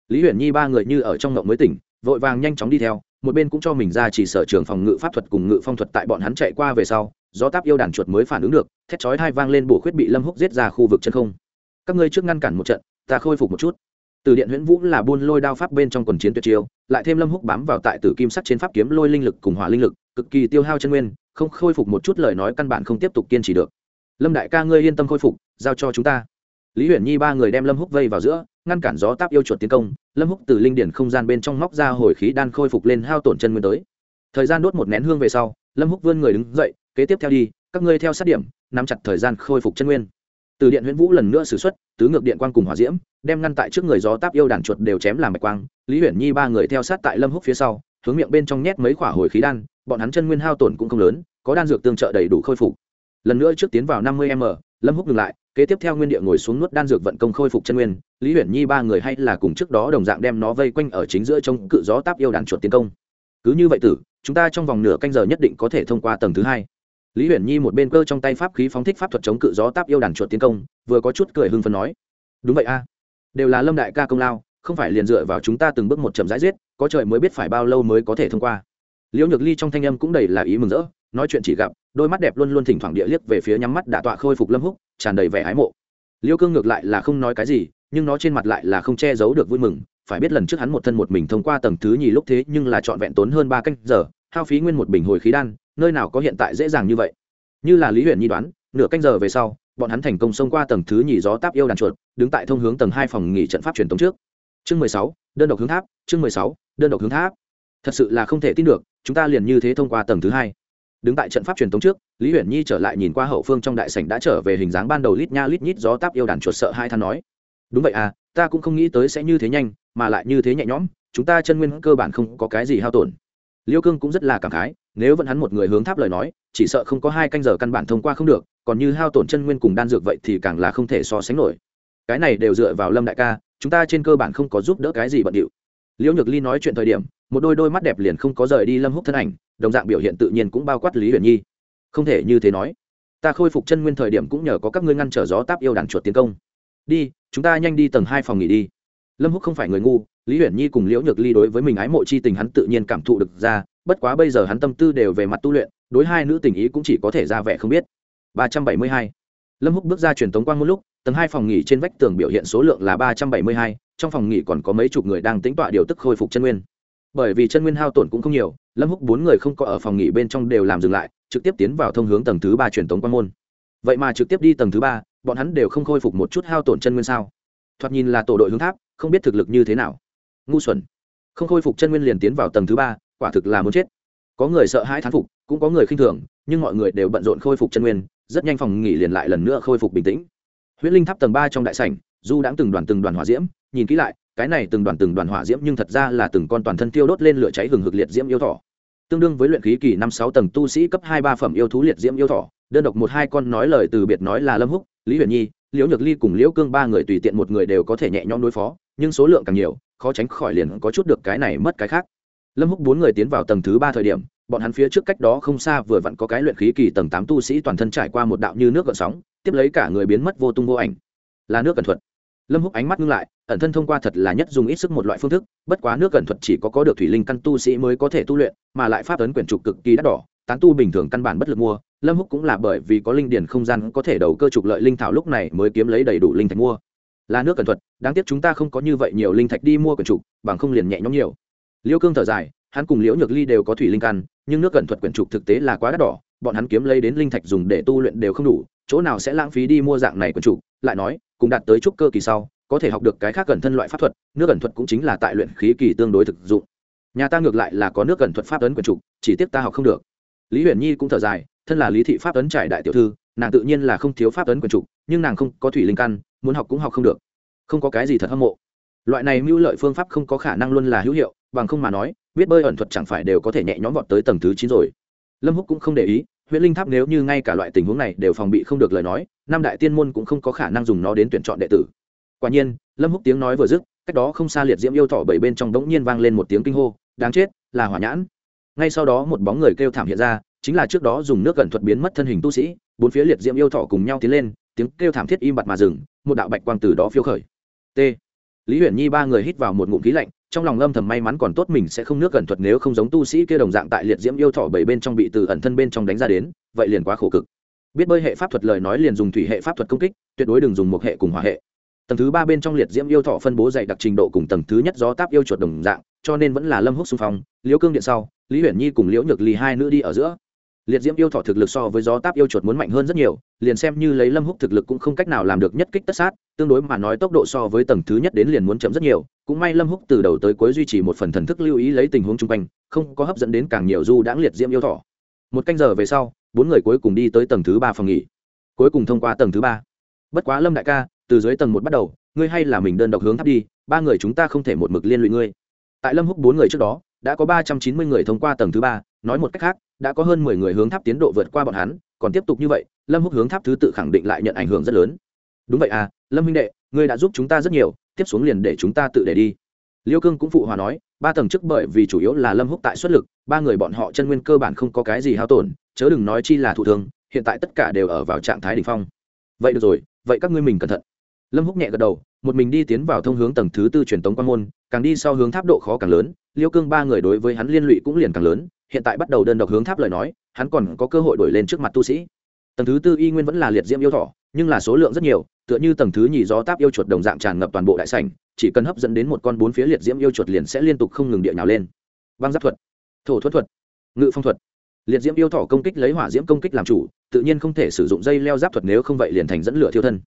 Lý huyền nhi ba người như ở trong ngộng mới tỉnh, vội vàng nhanh chóng đi theo một bên cũng cho mình ra chỉ sở trường phòng ngự pháp thuật cùng ngự phong thuật tại bọn hắn chạy qua về sau do táp yêu đàn chuột mới phản ứng được, thét chói hai vang lên bổ khuyết bị lâm húc giết ra khu vực chân không. Các ngươi trước ngăn cản một trận, ta khôi phục một chút. Từ điện huyễn vũ là buôn lôi đao pháp bên trong quần chiến tuyệt chiêu, lại thêm lâm húc bám vào tại tử kim sắt trên pháp kiếm lôi linh lực cùng hỏa linh lực, cực kỳ tiêu hao chân nguyên, không khôi phục một chút lời nói căn bản không tiếp tục kiên trì được. Lâm đại ca ngươi yên tâm khôi phục, giao cho chúng ta. Lý huyền nhi ba người đem lâm húc vây vào giữa ngăn cản gió táp yêu chuột tiến công, lâm húc từ linh điển không gian bên trong móc ra hồi khí đan khôi phục lên hao tổn chân nguyên tới. Thời gian đốt một nén hương về sau, lâm húc vươn người đứng dậy, kế tiếp theo đi, các ngươi theo sát điểm, nắm chặt thời gian khôi phục chân nguyên. Từ điện huyễn vũ lần nữa xử xuất, tứ ngược điện quang cùng hỏa diễm, đem ngăn tại trước người gió táp yêu đàn chuột đều chém làm mạch quang. Lý huyền nhi ba người theo sát tại lâm húc phía sau, hướng miệng bên trong nhét mấy khỏa hồi khí đan, bọn hắn chân nguyên hao tổn cũng không lớn, có đan dược tương trợ đầy đủ khôi phục. Lần nữa trước tiến vào năm mươi m lâm húc ngừng lại, kế tiếp theo nguyên địa ngồi xuống nuốt đan dược vận công khôi phục chân nguyên, lý huyền nhi ba người hay là cùng trước đó đồng dạng đem nó vây quanh ở chính giữa trong cự gió táp yêu đàn chuột tiến công. Cứ như vậy tử, chúng ta trong vòng nửa canh giờ nhất định có thể thông qua tầng thứ hai. Lý huyền nhi một bên cơ trong tay pháp khí phóng thích pháp thuật chống cự gió táp yêu đàn chuột tiến công, vừa có chút cười hưng phấn nói, đúng vậy a, đều là lâm đại ca công lao, không phải liền dựa vào chúng ta từng bước một chậm rãi giết, có trời mới biết phải bao lâu mới có thể thông qua. Liễu nhược ly trong thanh âm cũng đầy là ý mừng rỡ, nói chuyện chỉ gặp đôi mắt đẹp luôn luôn thỉnh thoảng địa liếc về phía nhắm mắt đã tọa khôi phục lâm húc, tràn đầy vẻ ái mộ. Liêu cương ngược lại là không nói cái gì, nhưng nó trên mặt lại là không che giấu được vui mừng. Phải biết lần trước hắn một thân một mình thông qua tầng thứ nhì lúc thế nhưng là trọn vẹn tốn hơn ba canh giờ, hao phí nguyên một bình hồi khí đan, nơi nào có hiện tại dễ dàng như vậy. Như là lý huyền nhi đoán, nửa canh giờ về sau, bọn hắn thành công xông qua tầng thứ nhì gió táp yêu đàn chuột, đứng tại thông hướng tầng hai phòng nghỉ trận pháp truyền thống trước. Chương mười sáu, đơn độc hướng tháp, chương mười sáu, đơn độc hướng tháp. Thật sự là không thể tin được, chúng ta liền như thế thông qua tầng thứ hai đứng tại trận pháp truyền thống trước, lý huyền nhi trở lại nhìn qua hậu phương trong đại sảnh đã trở về hình dáng ban đầu lít nha lít nhít gió táp yêu đàn chuột sợ hai than nói. Đúng vậy à ta cũng không nghĩ tới sẽ như thế nhanh, mà lại như thế nhẹ nhõm, chúng ta chân nguyên cơ bản không có cái gì hao tổn. Liêu cương cũng rất là cảm khái, nếu vẫn hắn một người hướng tháp lời nói, chỉ sợ không có hai canh giờ căn bản thông qua không được, còn như hao tổn chân nguyên cùng đan dược vậy thì càng là không thể so sánh nổi. Cái này đều dựa vào lâm đại ca, chúng ta trên cơ bản không có giúp đỡ cái gì bận điệu. Liễu nhược ly nói chuyện thời điểm một đôi đôi mắt đẹp liền không có rời đi lâm húc thân ảnh, đồng dạng biểu hiện tự nhiên cũng bao quát lý huyền nhi. Không thể như thế nói. Ta khôi phục chân nguyên thời điểm cũng nhờ có các ngươi ngăn trở gió táp yêu đàn chuột tiến công. Đi, chúng ta nhanh đi tầng hai phòng nghỉ đi. Lâm húc không phải người ngu, lý huyền nhi cùng liễu nhược ly đối với mình ái mộ chi tình hắn tự nhiên cảm thụ được ra, bất quá bây giờ hắn tâm tư đều về mặt tu luyện, đối hai nữ tình ý cũng chỉ có thể ra vẻ không biết. ba trăm bảy mươi hai. Lâm húc bước ra truyền tống quang một lúc, tầng hai phòng nghỉ trên vách tường biểu hiện số lượng là ba trăm bảy mươi hai, trong phòng nghỉ còn có mấy chục người đang tính tọa điều tức khôi phục chân nguyên bởi vì chân nguyên hao tổn cũng không nhiều, lâm húc bốn người không có ở phòng nghỉ bên trong đều làm dừng lại, trực tiếp tiến vào thông hướng tầng thứ ba truyền tống quan môn. Vậy mà trực tiếp đi tầng thứ ba, bọn hắn đều không khôi phục một chút hao tổn chân nguyên sao? Thoạt nhìn là tổ đội hướng tháp, không biết thực lực như thế nào. Ngu xuẩn. Không khôi phục chân nguyên liền tiến vào tầng thứ ba, quả thực là muốn chết. Có người sợ hãi thán phục, cũng có người khinh thường, nhưng mọi người đều bận rộn khôi phục chân nguyên, rất nhanh phòng nghỉ liền lại lần nữa khôi phục bình tĩnh. Huyễn linh tháp tầng ba trong đại sảnh, du đãng từng đoàn từng đoàn hỏa diễm, nhìn kỹ lại cái này từng đoàn từng đoàn hỏa diễm nhưng thật ra là từng con toàn thân tiêu đốt lên lửa cháy hừng hực liệt diễm yêu thỏ. Tương đương với luyện khí kỳ năm sáu tầng tu sĩ cấp hai ba phẩm yêu thú liệt diễm yêu thỏ, đơn độc một hai con nói lời từ biệt nói là lâm húc, lý huyền nhi, liễu nhược ly cùng liễu cương ba người tùy tiện một người đều có thể nhẹ nhõm đối phó, nhưng số lượng càng nhiều, khó tránh khỏi liền có chút được cái này mất cái khác. Lâm húc bốn người tiến vào tầng thứ ba thời điểm, bọn hắn phía trước cách đó không xa vừa vặn có cái luyện khí kỳ tầng tám tu sĩ toàn thân trải qua một đạo như nước gợn sóng, tiếp lấy cả người biến mất vô tung vô ảnh. Là nước cần thuật lâm húc ánh mắt ngưng lại, ẩn thân thông qua thật là nhất dùng ít sức một loại phương thức, bất quá nước cẩn thuật chỉ có có được thủy linh căn tu sĩ mới có thể tu luyện, mà lại pháp ấn quyển trục cực kỳ đắt đỏ, tán tu bình thường căn bản bất lực mua, lâm húc cũng là bởi vì có linh điển không gian có thể đầu cơ trục lợi linh thảo lúc này mới kiếm lấy đầy đủ linh thạch mua. Là nước cẩn thuật, đáng tiếc chúng ta không có như vậy nhiều linh thạch đi mua quyển trục, bằng không liền nhẹ nhõm nhiều. Liêu cương thở dài, hắn cùng liễu nhược ly đều có thủy linh căn, nhưng nước cẩn thuật quyển trục thực tế là quá đắt đỏ, bọn hắn kiếm lấy đến linh thạch dùng để tu luyện đều không đủ, chỗ nào sẽ lãng phí đi mua dạng này quyển trục, lại nói cùng đạt tới trúc cơ kỳ sau, có thể học được cái khác gần thân loại pháp thuật, nước gần thuật cũng chính là tại luyện khí kỳ tương đối thực dụng. Nhà ta ngược lại là có nước gần thuật pháp ấn quyền trục chỉ tiếp ta học không được. Lý huyền nhi cũng thở dài, thân là lý thị pháp ấn trải đại tiểu thư, nàng tự nhiên là không thiếu pháp ấn quyền trục nhưng nàng không có thủy linh căn, muốn học cũng học không được. Không có cái gì thật hâm mộ. Loại này mưu lợi phương pháp không có khả năng luôn là hữu hiệu, bằng không mà nói, biết bơi ẩn thuật chẳng phải đều có thể nhẹ nhõm vọt tới tầng thứ chín rồi. Lâm húc cũng không để ý huyện linh tháp nếu như ngay cả loại tình huống này đều phòng bị không được lời nói, năm đại tiên môn cũng không có khả năng dùng nó đến tuyển chọn đệ tử. Quả nhiên, lâm húc tiếng nói vừa dứt, cách đó không xa liệt diễm yêu thỏ bảy bên trong đống nhiên vang lên một tiếng kinh hô, đáng chết, là hỏa nhãn. Ngay sau đó một bóng người kêu thảm hiện ra, chính là trước đó dùng nước gần thuật biến mất thân hình tu sĩ, bốn phía liệt diễm yêu thỏ cùng nhau tiến lên, tiếng kêu thảm thiết im bặt mà dừng, một đạo bạch quang từ đó phiêu khởi. T. Lý huyền nhi ba người hít vào một ngụm khí lạnh trong lòng âm thầm may mắn còn tốt mình sẽ không nước gần thuật nếu không giống tu sĩ kia đồng dạng tại liệt diễm yêu thọ bảy bên trong bị từ ẩn thân bên trong đánh ra đến, vậy liền quá khổ cực. Biết bơi hệ pháp thuật lời nói liền dùng thủy hệ pháp thuật công kích, tuyệt đối đừng dùng một hệ cùng hỏa hệ. Tầng thứ ba bên trong liệt diễm yêu thọ phân bố dày đặc trình độ cùng tầng thứ nhất gió táp yêu chuột đồng dạng, cho nên vẫn là lâm húc xung phong, liễu cương điện sau, lý huyền nhi cùng liễu nhược ly hai nữ đi ở giữa liệt diễm yêu thọ thực lực so với gió táp yêu chuột muốn mạnh hơn rất nhiều, liền xem như lấy lâm húc thực lực cũng không cách nào làm được nhất kích tất sát, tương đối mà nói tốc độ so với tầng thứ nhất đến liền muốn chậm rất nhiều, cũng may lâm húc từ đầu tới cuối duy trì một phần thần thức lưu ý lấy tình huống chung quanh, không có hấp dẫn đến càng nhiều du đãng liệt diễm yêu thọ. Một canh giờ về sau, bốn người cuối cùng đi tới tầng thứ ba phòng nghỉ. Cuối cùng thông qua tầng thứ ba. Bất quá lâm đại ca, từ dưới tầng một bắt đầu, ngươi hay là mình đơn độc hướng tháp đi, ba người chúng ta không thể một mực liên lụy ngươi. Tại lâm húc bốn người trước đó, đã có ba trăm chín mươi người thông qua tầng thứ ba, nói một cách khác đã có hơn mười người hướng tháp tiến độ vượt qua bọn hắn, còn tiếp tục như vậy, lâm húc hướng tháp thứ tự khẳng định lại nhận ảnh hưởng rất lớn. Đúng vậy à lâm huynh đệ, ngươi đã giúp chúng ta rất nhiều, tiếp xuống liền để chúng ta tự để đi. Liêu cương cũng phụ hòa nói, ba tầng trước bởi vì chủ yếu là lâm húc tại xuất lực, ba người bọn họ chân nguyên cơ bản không có cái gì hao tổn, chớ đừng nói chi là thụ thương, hiện tại tất cả đều ở vào trạng thái đ ỉ n h phong. Vậy được rồi, vậy các ngươi mình cẩn thận. Lâm húc nhẹ gật đầu, một mình đi tiến vào thông hướng tầng thứ tư truyền tống quan môn, càng đi sau hướng tháp độ khó càng lớn, liêu cương ba người đối với hắn liên lụy cũng liền càng lớn hiện tại bắt đầu đơn độc hướng tháp lời nói, hắn còn có cơ hội đổi lên trước mặt tu sĩ. Tầng thứ tư y nguyên vẫn là liệt diễm yêu thỏ nhưng là số lượng rất nhiều, tựa như tầng thứ nhì gió táp yêu chuột đồng dạng tràn ngập toàn bộ đại sảnh, chỉ cần hấp dẫn đến một con bốn phía liệt diễm yêu chuột liền sẽ liên tục không ngừng địa nhào lên. Băng giáp thuật, thổ thuật thuật, ngự phong thuật. Liệt diễm yêu thỏ công kích lấy hỏa diễm công kích làm chủ, tự nhiên không thể sử dụng dây leo giáp thuật nếu không vậy liền thành dẫn lửa thiêu thân.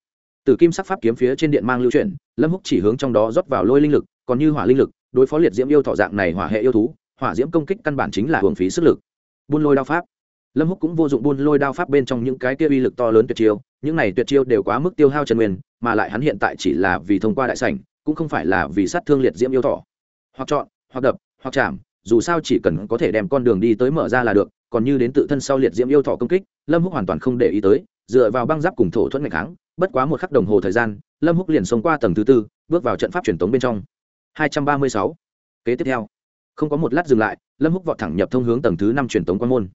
Từ kim sắc pháp kiếm phía trên điện mang lưu chuyển, lâm húc chỉ hướng trong đó rót vào lôi linh lực, còn như hỏa linh lực, đối phó liệt diễm yêu thỏ dạng này hỏa hệ yêu thú hỏa diễm công kích căn bản chính là hưởng phí sức lực. Buôn lôi đao pháp. Lâm húc cũng vô dụng buôn lôi đao pháp bên trong những cái kia uy lực to lớn tuyệt chiêu, những này tuyệt chiêu đều quá mức tiêu hao chân nguyên, mà lại hắn hiện tại chỉ là vì thông qua đại sảnh, cũng không phải là vì sát thương liệt diễm yêu thỏ hoặc chọn, hoặc đập, hoặc chạm, dù sao chỉ cần có thể đem con đường đi tới mở ra là được, còn như đến tự thân sau liệt diễm yêu thọ công kích, lâm húc hoàn toàn không để ý tới, dựa vào băng giáp cùng thổ thuẫn ngày kháng, bất quá một khắc đồng hồ thời gian, lâm húc liền xông qua tầng thứ tư, bước vào trận pháp truyền thống bên trong. 236. kế tiếp theo không có một lát dừng lại, lâm húc vọt thẳng nhập thông hướng tầng thứ năm truyền tống quan môn.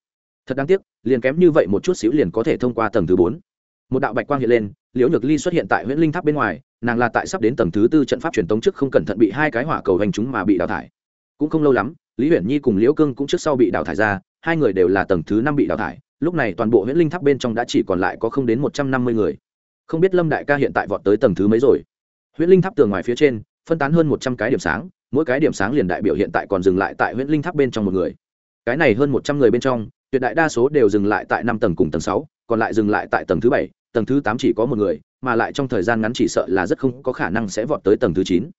Thật đáng tiếc, liền kém như vậy một chút xíu liền có thể thông qua tầng thứ bốn. Một đạo bạch quang hiện lên, liễu nhược ly xuất hiện tại huyện linh tháp bên ngoài, nàng là tại sắp đến tầng thứ tư trận pháp truyền tống trước không cẩn thận bị hai cái hỏa cầu hành chúng mà bị đào thải. Cũng không lâu lắm, lý huyền nhi cùng liễu cương cũng trước sau bị đào thải ra, hai người đều là tầng thứ năm bị đào thải, lúc này toàn bộ huyện linh tháp bên trong đã chỉ còn lại có không đến một trăm năm mươi người. Không biết lâm đại ca hiện tại vọt tới tầng thứ mấy rồi? Huyện linh tháp tường ngoài phía trên, phân tán hơn một trăm cái điểm sáng mỗi cái điểm sáng liền đại biểu hiện tại còn dừng lại tại huyện linh tháp bên trong một người. Cái này hơn một trăm người bên trong, tuyệt đại đa số đều dừng lại tại năm tầng cùng tầng sáu, còn lại dừng lại tại tầng thứ bảy, tầng thứ tám chỉ có một người, mà lại trong thời gian ngắn chỉ sợ là rất không có khả năng sẽ vọt tới tầng thứ chín.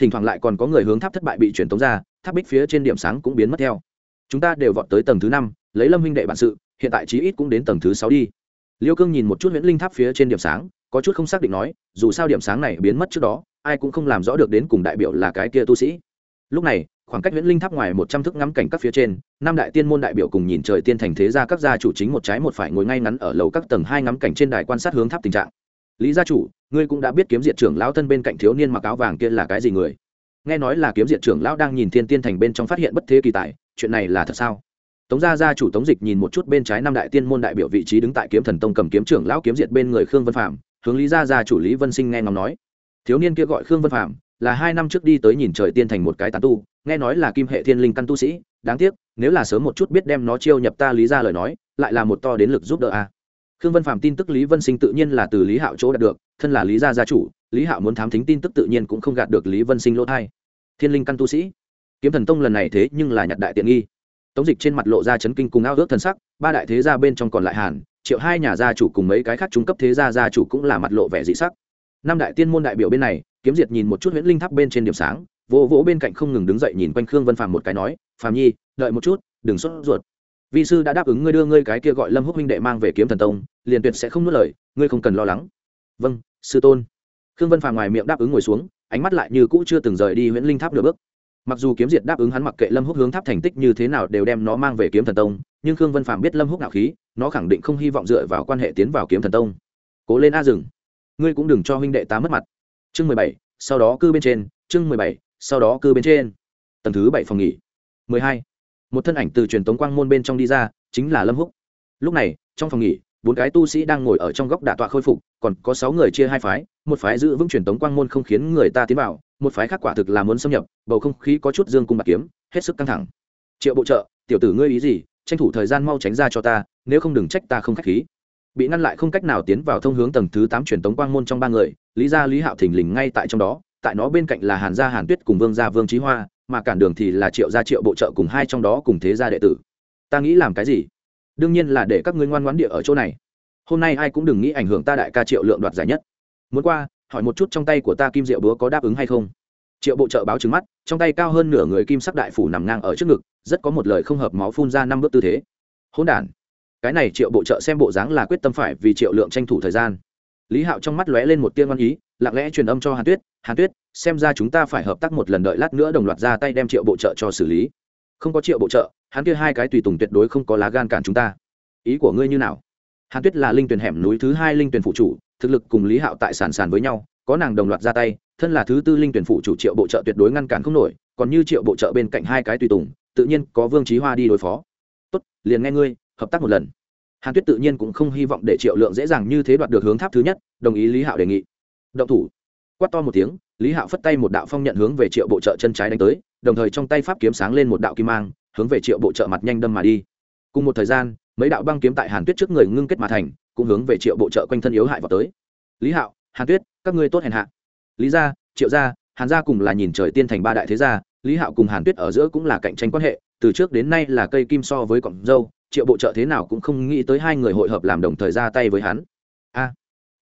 Thỉnh thoảng lại còn có người hướng tháp thất bại bị truyền tống ra, tháp bích phía trên điểm sáng cũng biến mất theo. Chúng ta đều vọt tới tầng thứ năm, lấy lâm huynh đệ bản sự, hiện tại chí ít cũng đến tầng thứ sáu đi. Liêu cương nhìn một chút huyễn linh tháp phía trên điểm sáng, có chút không xác định nói, dù sao điểm sáng này biến mất trước đó ai cũng không làm rõ được đến cùng đại biểu là cái kia tu sĩ. Lúc này, khoảng cách nguyễn linh tháp ngoài một trăm thước ngắm cảnh các phía trên, năm đại tiên môn đại biểu cùng nhìn trời tiên thành thế gia các gia chủ chính một trái một phải ngồi ngay ngắn ở lầu các tầng hai ngắm cảnh trên đài quan sát hướng tháp tình trạng. Lý gia chủ, ngươi cũng đã biết kiếm diệt trưởng lão thân bên cạnh thiếu niên mặc áo vàng kia là cái gì người? Nghe nói là kiếm diệt trưởng lão đang nhìn thiên tiên thành bên trong phát hiện bất thế kỳ tài, chuyện này là thật sao? Tống gia gia chủ tống dịch nhìn một chút bên trái năm đại tiên môn đại biểu vị trí đứng tại kiếm thần tông cầm kiếm trưởng lão kiếm diệt bên người khương vân phạm, hướng lý gia gia chủ lý vân sinh nghe ngóng nói thiếu niên kia gọi khương vân phạm là hai năm trước đi tới nhìn trời tiên thành một cái tán tu, nghe nói là kim hệ thiên linh căn tu sĩ, đáng tiếc, nếu là sớm một chút biết đem nó chiêu nhập ta lý ra lời nói, lại là một to đến lực giúp đỡ a. Khương vân phạm tin tức lý vân sinh tự nhiên là từ lý hạo chỗ đạt được, thân là lý gia gia chủ, lý hạo muốn thám thính tin tức tự nhiên cũng không gạt được lý vân sinh lỗ thai. Thiên linh căn tu sĩ. Kiếm thần tông lần này thế nhưng là nhặt đại tiện nghi. Tống dịch trên mặt lộ ra chấn kinh cùng ao ước thân sắc, ba đại thế gia bên trong còn lại hàn, triệu hai nhà gia chủ cùng mấy cái khác trung cấp thế gia gia chủ cũng là mặt lộ vẻ dị sắc năm đại tiên môn đại biểu bên này, kiếm diệt nhìn một chút huyễn linh tháp bên trên điểm sáng, vỗ vỗ bên cạnh không ngừng đứng dậy nhìn quanh khương vân phàm một cái nói, phàm nhi, đợi một chút, đừng sốt ruột. Vi sư đã đáp ứng ngươi đưa ngươi cái kia gọi lâm húc huynh đệ mang về kiếm thần tông, liền tuyệt sẽ không nuốt lời, ngươi không cần lo lắng. Vâng sư tôn. Khương vân phàm ngoài miệng đáp ứng ngồi xuống, ánh mắt lại như cũ chưa từng rời đi huyễn linh tháp nửa bước. Mặc dù kiếm diệt đáp ứng hắn mặc kệ lâm húc hướng tháp thành tích như thế nào đều đem nó mang về kiếm thần tông, nhưng khương vân phàm biết lâm húc nạo khí, nó khẳng định không hy vọng dựa vào quan hệ tiến vào kiếm thần tông. Cố lên a rừng ngươi cũng đừng cho huynh đệ ta mất mặt. Chương mười bảy, sau đó cư bên trên, chương mười bảy, sau đó cư bên trên. Tầng thứ bảy phòng nghỉ. Mười hai, một thân ảnh từ truyền tống quang môn bên trong đi ra, chính là lâm húc. Lúc này, trong phòng nghỉ, bốn cái tu sĩ đang ngồi ở trong góc đả tọa khôi phục, còn có sáu người chia hai phái, một phái giữ vững truyền tống quang môn không khiến người ta tiến vào, một phái khác quả thực là muốn xâm nhập, bầu không khí có chút dương cung bạc kiếm, hết sức căng thẳng. Triệu bộ trợ, tiểu tử ngươi ý gì? Tranh thủ thời gian mau tránh ra cho ta, nếu không đừng trách ta không khách khí bị ngăn lại không cách nào tiến vào thông hướng tầng thứ tám truyền tống quang môn trong ba người, lý gia lý hạo thình lình ngay tại trong đó, tại nó bên cạnh là hàn gia hàn tuyết cùng vương gia vương trí hoa, mà cản đường thì là triệu gia triệu bộ trợ cùng hai trong đó cùng thế gia đệ tử. Ta nghĩ làm cái gì? Đương nhiên là để các ngươi ngoan ngoãn địa ở chỗ này. Hôm nay ai cũng đừng nghĩ ảnh hưởng ta đại ca triệu lượng đoạt giải nhất. Muốn qua, hỏi một chút trong tay của ta kim diệu búa có đáp ứng hay không? Triệu bộ trợ báo trứng mắt, trong tay cao hơn nửa người kim sắc đại phủ nằm ngang ở trước ngực, rất có một lời không hợp máu phun ra năm bước tư thế. Hỗn đản cái này triệu bộ trợ xem bộ dáng là quyết tâm phải vì triệu lượng tranh thủ thời gian. Lý hạo trong mắt lóe lên một tiên ngoan ý, lặng lẽ truyền âm cho hàn tuyết hàn tuyết, xem ra chúng ta phải hợp tác một lần đợi lát nữa đồng loạt ra tay đem triệu bộ trợ cho xử lý. Không có triệu bộ trợ, hắn kia hai cái tùy tùng tuyệt đối không có lá gan cản chúng ta. Ý của ngươi như nào? Hàn tuyết là linh tuyển hẻm núi thứ hai linh tuyển phụ chủ, thực lực cùng lý hạo tại sàn sàn với nhau, có nàng đồng loạt ra tay, thân là thứ tư linh tuyển phụ chủ triệu bộ trợ tuyệt đối ngăn cản không nổi, còn như triệu bộ trợ bên cạnh hai cái tùy tùng, tự nhiên có vương trí hoa đi đối phó. Tốt, liền nghe ngươi hợp tác một lần. Hàn tuyết tự nhiên cũng không hy vọng để triệu lượng dễ dàng như thế đoạt được hướng tháp thứ nhất, đồng ý lý hạo đề nghị. Động thủ. Quát to một tiếng, lý hạo phất tay một đạo phong nhận hướng về triệu bộ trợ chân trái đánh tới, đồng thời trong tay pháp kiếm sáng lên một đạo kim mang, hướng về triệu bộ trợ mặt nhanh đâm mà đi. Cùng một thời gian, mấy đạo băng kiếm tại hàn tuyết trước người ngưng kết mà thành, cũng hướng về triệu bộ trợ quanh thân yếu hại vào tới. Lý hạo, hàn tuyết, các ngươi tốt hèn hạ. Lý gia, triệu gia, hàn gia cùng là nhìn trời tiên thành ba đại thế gia, lý hạo cùng hàn tuyết ở giữa cũng là cạnh tranh quan hệ, từ trước đến nay là cây kim so với cọng dâu triệu bộ trợ thế nào cũng không nghĩ tới hai người hội hợp làm đồng thời ra tay với hắn. A,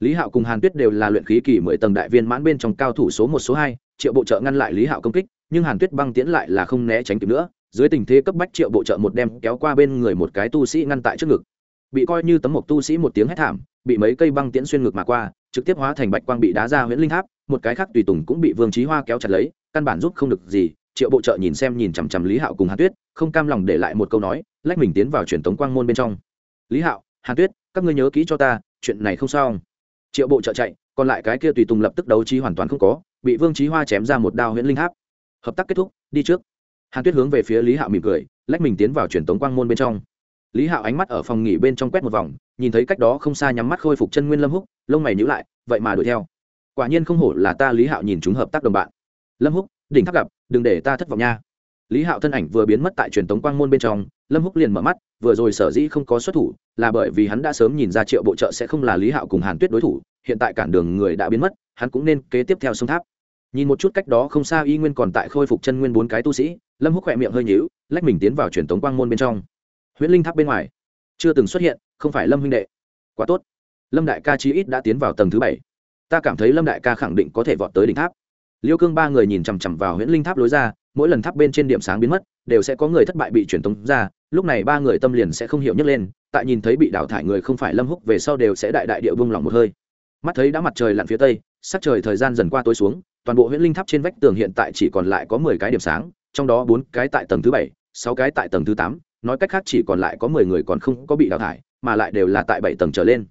lý hạo cùng hàn tuyết đều là luyện khí kỳ mười tầng đại viên mãn bên trong cao thủ số một, số hai, triệu bộ trợ ngăn lại lý hạo công kích, nhưng hàn tuyết băng tiễn lại là không né tránh kịp nữa, dưới tình thế cấp bách triệu bộ trợ một đem kéo qua bên người một cái tu sĩ ngăn tại trước ngực. Bị coi như tấm một tu sĩ một tiếng hét thảm, bị mấy cây băng tiễn xuyên ngực mà qua, trực tiếp hóa thành bạch quang bị đá ra huyễn linh tháp, một cái khác tùy tùng cũng bị vương trí hoa kéo chặt lấy, căn bản giúp không được gì, triệu bộ trợ nhìn xem nhìn chằm chằm lý hạo cùng hàn tuyết không cam lòng để lại một câu nói, lách mình tiến vào truyền tống quang môn bên trong. Lý hạo, hàn tuyết, các ngươi nhớ kỹ cho ta, chuyện này không sao triệu bộ trợ chạy, còn lại cái kia tùy tùng lập tức đấu trí hoàn toàn không có, bị vương trí hoa chém ra một đao huyễn linh háp. Hợp tác kết thúc, đi trước. Hàn tuyết hướng về phía lý hạo mỉm cười, lách mình tiến vào truyền tống quang môn bên trong. Lý hạo ánh mắt ở phòng nghỉ bên trong quét một vòng, nhìn thấy cách đó không xa nhắm mắt khôi phục chân nguyên lâm húc, lông mày nhữ lại, vậy mà đuổi theo. Quả nhiên không hổ là ta lý hạo nhìn chúng hợp tác đồng bạn. Lâm húc, đỉnh tháp gặp, đừng để ta thất vọng nha lý hạo thân ảnh vừa biến mất tại truyền tống quang môn bên trong, lâm húc liền mở mắt, vừa rồi sở dĩ không có xuất thủ, là bởi vì hắn đã sớm nhìn ra triệu bộ trợ sẽ không là lý hạo cùng hàn tuyết đối thủ, hiện tại cản đường người đã biến mất, hắn cũng nên kế tiếp theo sông tháp. Nhìn một chút cách đó không xa y nguyên còn tại khôi phục chân nguyên bốn cái tu sĩ, lâm húc khỏe miệng hơi nhíu, lách mình tiến vào truyền tống quang môn bên trong. Huyễn linh tháp bên ngoài, chưa từng xuất hiện, không phải lâm huynh đệ. Quá tốt. Lâm đại ca chí ít đã tiến vào tầng thứ bảy. Ta cảm thấy lâm đại ca khẳng định có thể vọt tới đỉnh tháp liêu cương ba người nhìn chằm chằm vào huyễn linh tháp lối ra, mỗi lần tháp bên trên điểm sáng biến mất, đều sẽ có người thất bại bị truyền tống ra, lúc này ba người tâm liền sẽ không hiểu nhấc lên, tại nhìn thấy bị đào thải người không phải lâm húc về sau đều sẽ đại đại địa bung lòng một hơi. Mắt thấy đã mặt trời lặn phía tây, sắc trời thời gian dần qua tối xuống, toàn bộ huyễn linh tháp trên vách tường hiện tại chỉ còn lại có mười cái điểm sáng, trong đó bốn cái tại tầng thứ bảy, sáu cái tại tầng thứ tám, nói cách khác chỉ còn lại có mười người còn không có bị đào thải, mà lại đều là tại bảy tầng trở lên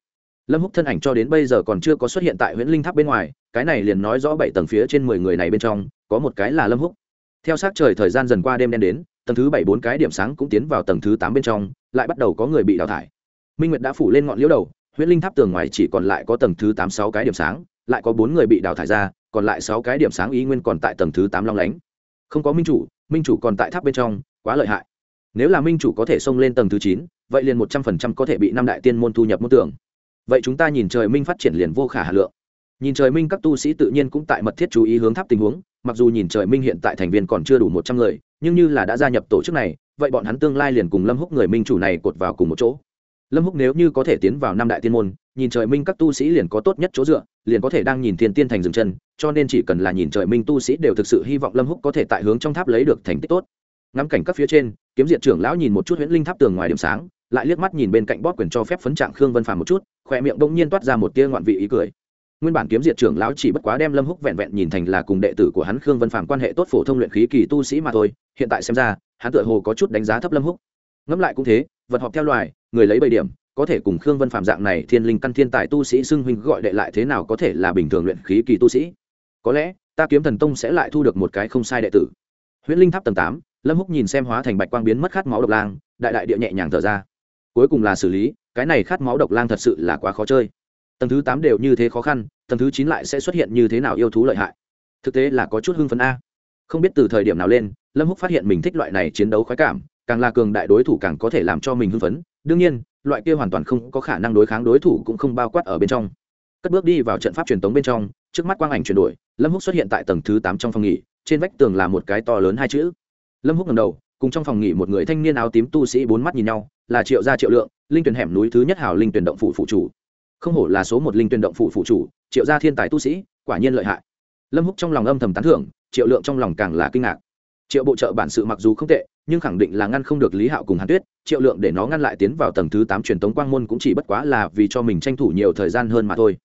lâm húc thân ảnh cho đến bây giờ còn chưa có xuất hiện tại huyện linh tháp bên ngoài, cái này liền nói rõ bảy tầng phía trên mười người này bên trong, có một cái là lâm húc. Theo sát trời thời gian dần qua đêm đen đến, tầng thứ bảy bốn cái điểm sáng cũng tiến vào tầng thứ tám bên trong, lại bắt đầu có người bị đào thải. Minh nguyệt đã phủ lên ngọn liễu đầu huyện linh tháp tường ngoài chỉ còn lại có tầng thứ tám sáu cái điểm sáng, lại có bốn người bị đào thải ra, còn lại sáu cái điểm sáng ý nguyên còn tại tầng thứ tám long lánh. Không có minh chủ minh chủ còn tại tháp bên trong, quá lợi hại. Nếu là minh chủ có thể xông lên tầng thứ chín, vậy liền một trăm phần trăm có thể bị năm đại tiên môn thu nhập môn tưởng vậy chúng ta nhìn trời minh phát triển liền vô khả hà lượng. Nhìn trời minh các tu sĩ tự nhiên cũng tại mật thiết chú ý hướng tháp tình huống, mặc dù nhìn trời minh hiện tại thành viên còn chưa đủ một trăm người, nhưng như là đã gia nhập tổ chức này, vậy bọn hắn tương lai liền cùng lâm húc người minh chủ này cột vào cùng một chỗ. Lâm húc nếu như có thể tiến vào năm đại tiên môn, nhìn trời minh các tu sĩ liền có tốt nhất chỗ dựa, liền có thể đang nhìn thiên tiên thành dừng chân, cho nên chỉ cần là nhìn trời minh tu sĩ đều thực sự hy vọng lâm húc có thể tại hướng trong tháp lấy được thành tích tốt. Ngắm cảnh các phía trên, kiếm diệt trưởng lão nhìn một chút huyễn linh tháp tường ngoài điểm sáng lại liếc mắt nhìn bên cạnh bóp quyền cho phép phấn trạng khương vân phàm một chút khoe miệng bỗng nhiên toát ra một tia ngoạn vị ý cười. Nguyên bản kiếm diệt trưởng lão chỉ bất quá đem lâm húc vẹn vẹn nhìn thành là cùng đệ tử của hắn khương vân phàm quan hệ tốt phổ thông luyện khí kỳ tu sĩ mà thôi, hiện tại xem ra, hắn tựa hồ có chút đánh giá thấp lâm húc. Ngẫm lại cũng thế, vật họp theo loài, người lấy bảy điểm, có thể cùng khương vân phạm dạng này thiên linh căn thiên tài tu sĩ xưng huynh gọi đệ lại thế nào có thể là bình thường luyện khí kỳ tu sĩ. Có lẽ, ta kiếm thần tông sẽ lại thu được một cái không sai đệ tử. Huyễn linh tháp tầng tám, lâm húc nhìn xem hóa thành bạch quang biến mất khát máu độc lang, đại đại địa nhẹ nhàng thở ra cuối cùng là xử lý, cái này khát máu độc lang thật sự là quá khó chơi. Tầng thứ tám đều như thế khó khăn, tầng thứ chín lại sẽ xuất hiện như thế nào yêu thú lợi hại? Thực tế là có chút hưng phấn a. Không biết từ thời điểm nào lên, lâm húc phát hiện mình thích loại này chiến đấu khoái cảm, càng là cường đại đối thủ càng có thể làm cho mình hưng phấn. Đương nhiên, loại kia hoàn toàn không có khả năng đối kháng đối thủ cũng không bao quát ở bên trong. Cất bước đi vào trận pháp truyền tống bên trong, trước mắt quang ảnh chuyển đổi, lâm húc xuất hiện tại tầng thứ tám trong phòng nghỉ, trên vách tường là một cái to lớn hai chữ. Lâm húc ngầm đầu, cùng trong phòng nghỉ một người thanh niên áo tím tu sĩ bốn mắt nhìn nhau là triệu gia triệu lượng, linh tuyển hẻm núi thứ nhất hào linh tuyển động phủ phụ chủ. Không hổ là số một linh tuyển động phủ phụ chủ, triệu gia thiên tài tu sĩ, quả nhiên lợi hại. Lâm húc trong lòng âm thầm tán thưởng, triệu lượng trong lòng càng là kinh ngạc. Triệu bộ trợ bản sự mặc dù không tệ, nhưng khẳng định là ngăn không được lý hạo cùng hàn tuyết, triệu lượng để nó ngăn lại tiến vào tầng thứ tám truyền tống quang môn cũng chỉ bất quá là vì cho mình tranh thủ nhiều thời gian hơn mà thôi.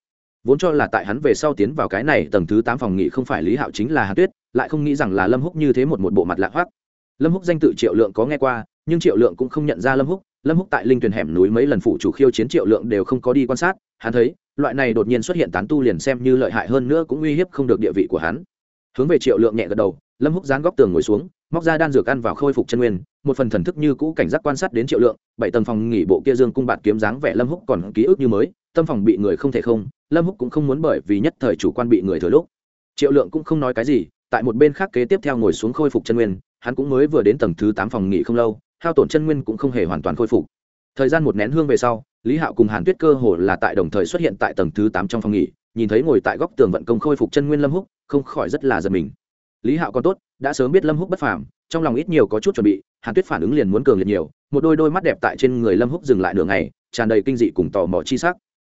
Vốn cho là tại hắn về sau tiến vào cái này tầng thứ tám phòng nghị không phải lý hạo chính là hàn tuyết, lại không nghĩ rằng là lâm húc như thế một một bộ mặt lạ hoắc. Lâm húc danh tự triệu lượng có nghe qua, nhưng triệu lượng cũng không nhận ra lâm húc lâm húc tại linh tuyển hẻm núi mấy lần phụ chủ khiêu chiến triệu lượng đều không có đi quan sát, hắn thấy, loại này đột nhiên xuất hiện tán tu liền xem như lợi hại hơn nữa cũng uy hiếp không được địa vị của hắn. Hướng về triệu lượng nhẹ gật đầu, lâm húc dán góc tường ngồi xuống, móc ra đan dược ăn vào khôi phục chân nguyên, một phần thần thức như cũ cảnh giác quan sát đến triệu lượng, bảy tầng phòng nghỉ bộ kia dương cung bạt kiếm dáng vẻ lâm húc còn ký ức như mới, tâm phòng bị người không thể không, lâm húc cũng không muốn bởi vì nhất thời chủ quan bị người thừa lúc. Triệu lượng cũng không nói cái gì, tại một bên khác kế tiếp theo ngồi xuống khôi phục chân nguyên, hắn cũng mới vừa đến tầng thứ tám phòng nghỉ không lâu hao tổn chân nguyên cũng không hề hoàn toàn khôi phục. Thời gian một nén hương về sau, lý hạo cùng hàn tuyết cơ hồ là tại đồng thời xuất hiện tại tầng thứ tám trong phòng nghỉ, nhìn thấy ngồi tại góc tường vận công khôi phục chân nguyên lâm húc, không khỏi rất là giật mình. Lý hạo còn tốt, đã sớm biết lâm húc bất phàm, trong lòng ít nhiều có chút chuẩn bị, hàn tuyết phản ứng liền muốn cường liệt nhiều, một đôi đôi mắt đẹp tại trên người lâm húc dừng lại nửa ngày, tràn đầy kinh dị cùng tò mò chi sắc.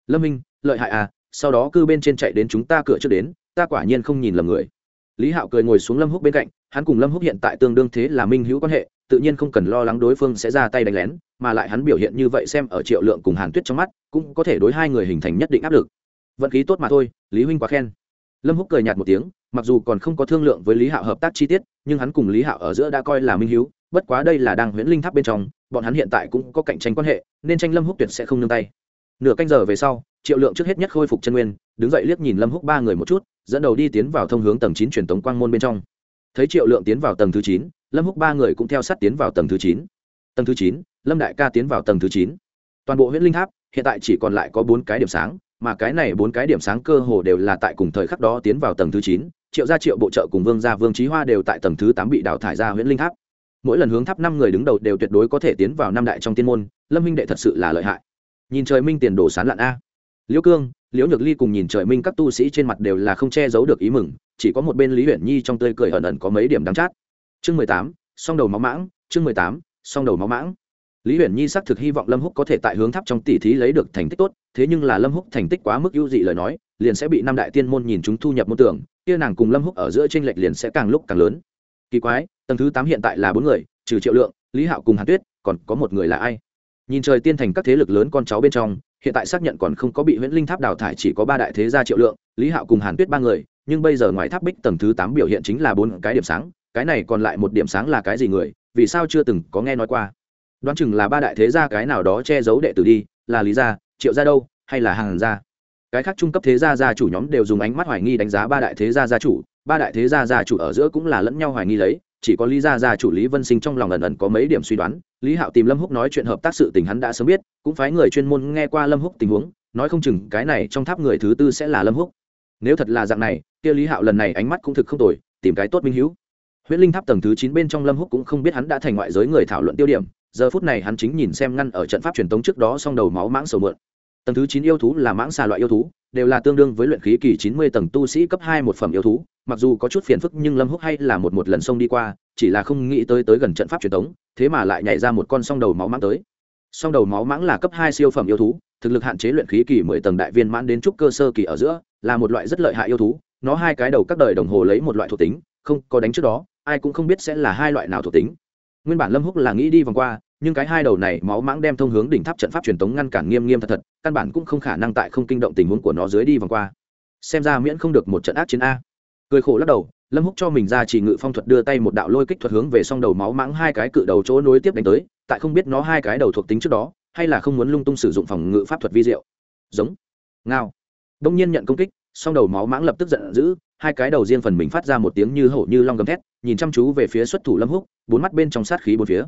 Lâm minh, lợi hại à sau đó cư bên trên chạy đến chúng ta cửa trước đến, ta quả nhiên không nhìn lầm người. Lý hạo cười ngồi xuống lâm húc bên cạnh, hắn cùng lâm húc hiện tại tương đương thế là minh hữu quan hệ tự nhiên không cần lo lắng đối phương sẽ ra tay đánh lén, mà lại hắn biểu hiện như vậy xem ở triệu lượng cùng hàn tuyết trong mắt, cũng có thể đối hai người hình thành nhất định áp lực. Vận khí tốt mà thôi, lý huynh quá khen. Lâm húc cười nhạt một tiếng, mặc dù còn không có thương lượng với lý hạo hợp tác chi tiết, nhưng hắn cùng lý hạo ở giữa đã coi là minh hiếu, bất quá đây là đang huyễn linh tháp bên trong, bọn hắn hiện tại cũng có cạnh tranh quan hệ, nên tranh lâm húc tuyệt sẽ không nương tay. Nửa canh giờ về sau, triệu lượng trước hết nhất khôi phục chân nguyên, đứng dậy liếc nhìn lâm húc ba người một chút, dẫn đầu đi tiến vào thông hướng tầng chín truyền tống quang môn bên trong thấy triệu lượng tiến vào tầng thứ chín, lâm húc ba người cũng theo sát tiến vào tầng thứ chín. Tầng thứ chín, lâm đại ca tiến vào tầng thứ chín. Toàn bộ huyện linh tháp, hiện tại chỉ còn lại có bốn cái điểm sáng, mà cái này bốn cái điểm sáng cơ hồ đều là tại cùng thời khắc đó tiến vào tầng thứ chín. Triệu gia triệu bộ trợ cùng vương gia vương trí hoa đều tại tầng thứ tám bị đào thải ra huyện linh tháp. Mỗi lần hướng tháp năm người đứng đầu đều tuyệt đối có thể tiến vào năm đại trong tiên môn, lâm minh đệ thật sự là lợi hại. Nhìn trời minh tiền đồ sán lạn a liễu cương, liễu nhược ly cùng nhìn trời minh các tu sĩ trên mặt đều là không che giấu được ý mừng, chỉ có một bên lý Huyền nhi trong tươi cười ẩn ẩn có mấy điểm đắng chát. Chương mười tám, song đầu máu mãng, chương mười tám, song đầu máu mãng. Lý huyền nhi xác thực hy vọng lâm húc có thể tại hướng tháp trong tỷ thí lấy được thành tích tốt, thế nhưng là lâm húc thành tích quá mức ưu dị lời nói, liền sẽ bị năm đại tiên môn nhìn chúng thu nhập môn tưởng, kia nàng cùng lâm húc ở giữa tranh lệch liền sẽ càng lúc càng lớn. Kỳ quái, tầng thứ tám hiện tại là bốn người, trừ triệu lượng, lý hạo cùng hàn tuyết, còn có một người là ai? Nhìn trời tiên thành các thế lực lớn con cháu bên trong, hiện tại xác nhận còn không có bị huyễn linh tháp đào thải chỉ có ba đại thế gia triệu lượng, lý hạo cùng hàn tuyết ba người, nhưng bây giờ ngoài tháp bích tầng thứ tám biểu hiện chính là bốn cái điểm sáng, cái này còn lại một điểm sáng là cái gì người, vì sao chưa từng có nghe nói qua? Đoán chừng là ba đại thế gia cái nào đó che giấu đệ tử đi, là lý gia, triệu gia đâu, hay là hàng gia? Cái khác trung cấp thế gia gia chủ nhóm đều dùng ánh mắt hoài nghi đánh giá ba đại thế gia gia chủ, ba đại thế gia gia chủ ở giữa cũng là lẫn nhau hoài nghi lấy chỉ có lý gia gia chủ lý vân sinh trong lòng ẩn ẩn có mấy điểm suy đoán. Lý hạo tìm lâm húc nói chuyện hợp tác sự tình hắn đã sớm biết, cũng phái người chuyên môn nghe qua lâm húc tình huống, nói không chừng cái này trong tháp người thứ tư sẽ là lâm húc. Nếu thật là dạng này, kia lý hạo lần này ánh mắt cũng thực không tồi, tìm cái tốt minh hữu. Huyễn linh tháp tầng thứ chín bên trong lâm húc cũng không biết hắn đã thành ngoại giới người thảo luận tiêu điểm, giờ phút này hắn chính nhìn xem ngăn ở trận pháp truyền tống trước đó song đầu máu mãng sầu mượn. Tầng thứ chín yêu thú là mãng xà loại yêu thú, đều là tương đương với luyện khí kỳ chín mươi tầng tu sĩ cấp hai một phẩm yêu thú mặc dù có chút phiền phức nhưng lâm húc hay là một một lần xông đi qua, chỉ là không nghĩ tới tới gần trận pháp truyền thống, thế mà lại nhảy ra một con song đầu máu mãng tới. Song đầu máu mãng là cấp hai siêu phẩm yêu thú, thực lực hạn chế luyện khí kỳ mười tầng đại viên mãn đến trúc cơ sơ kỳ ở giữa, là một loại rất lợi hại yêu thú, nó hai cái đầu các đời đồng hồ lấy một loại thuộc tính, không có đánh trước đó, ai cũng không biết sẽ là hai loại nào thuộc tính. Nguyên bản lâm húc là nghĩ đi vòng qua, nhưng cái hai đầu này máu mãng đem thông hướng đỉnh tháp trận pháp truyền tống ngăn cản nghiêm nghiêm thật thật, căn bản cũng không khả năng tại không kinh động tình huống của nó dưới đi vòng qua. Xem ra miễn không được một trận ác chiến a cười khổ lắc đầu, lâm húc cho mình ra chỉ ngự phong thuật đưa tay một đạo lôi kích thuật hướng về song đầu máu mãng hai cái cự đầu chỗ nối tiếp đánh tới, tại không biết nó hai cái đầu thuộc tính trước đó, hay là không muốn lung tung sử dụng phòng ngự pháp thuật vi diệu. Giống. Ngao. Đông nhiên nhận công kích, song đầu máu mãng lập tức giận dữ, hai cái đầu riêng phần mình phát ra một tiếng như hổ như long gầm thét, nhìn chăm chú về phía xuất thủ lâm húc, bốn mắt bên trong sát khí bốn phía.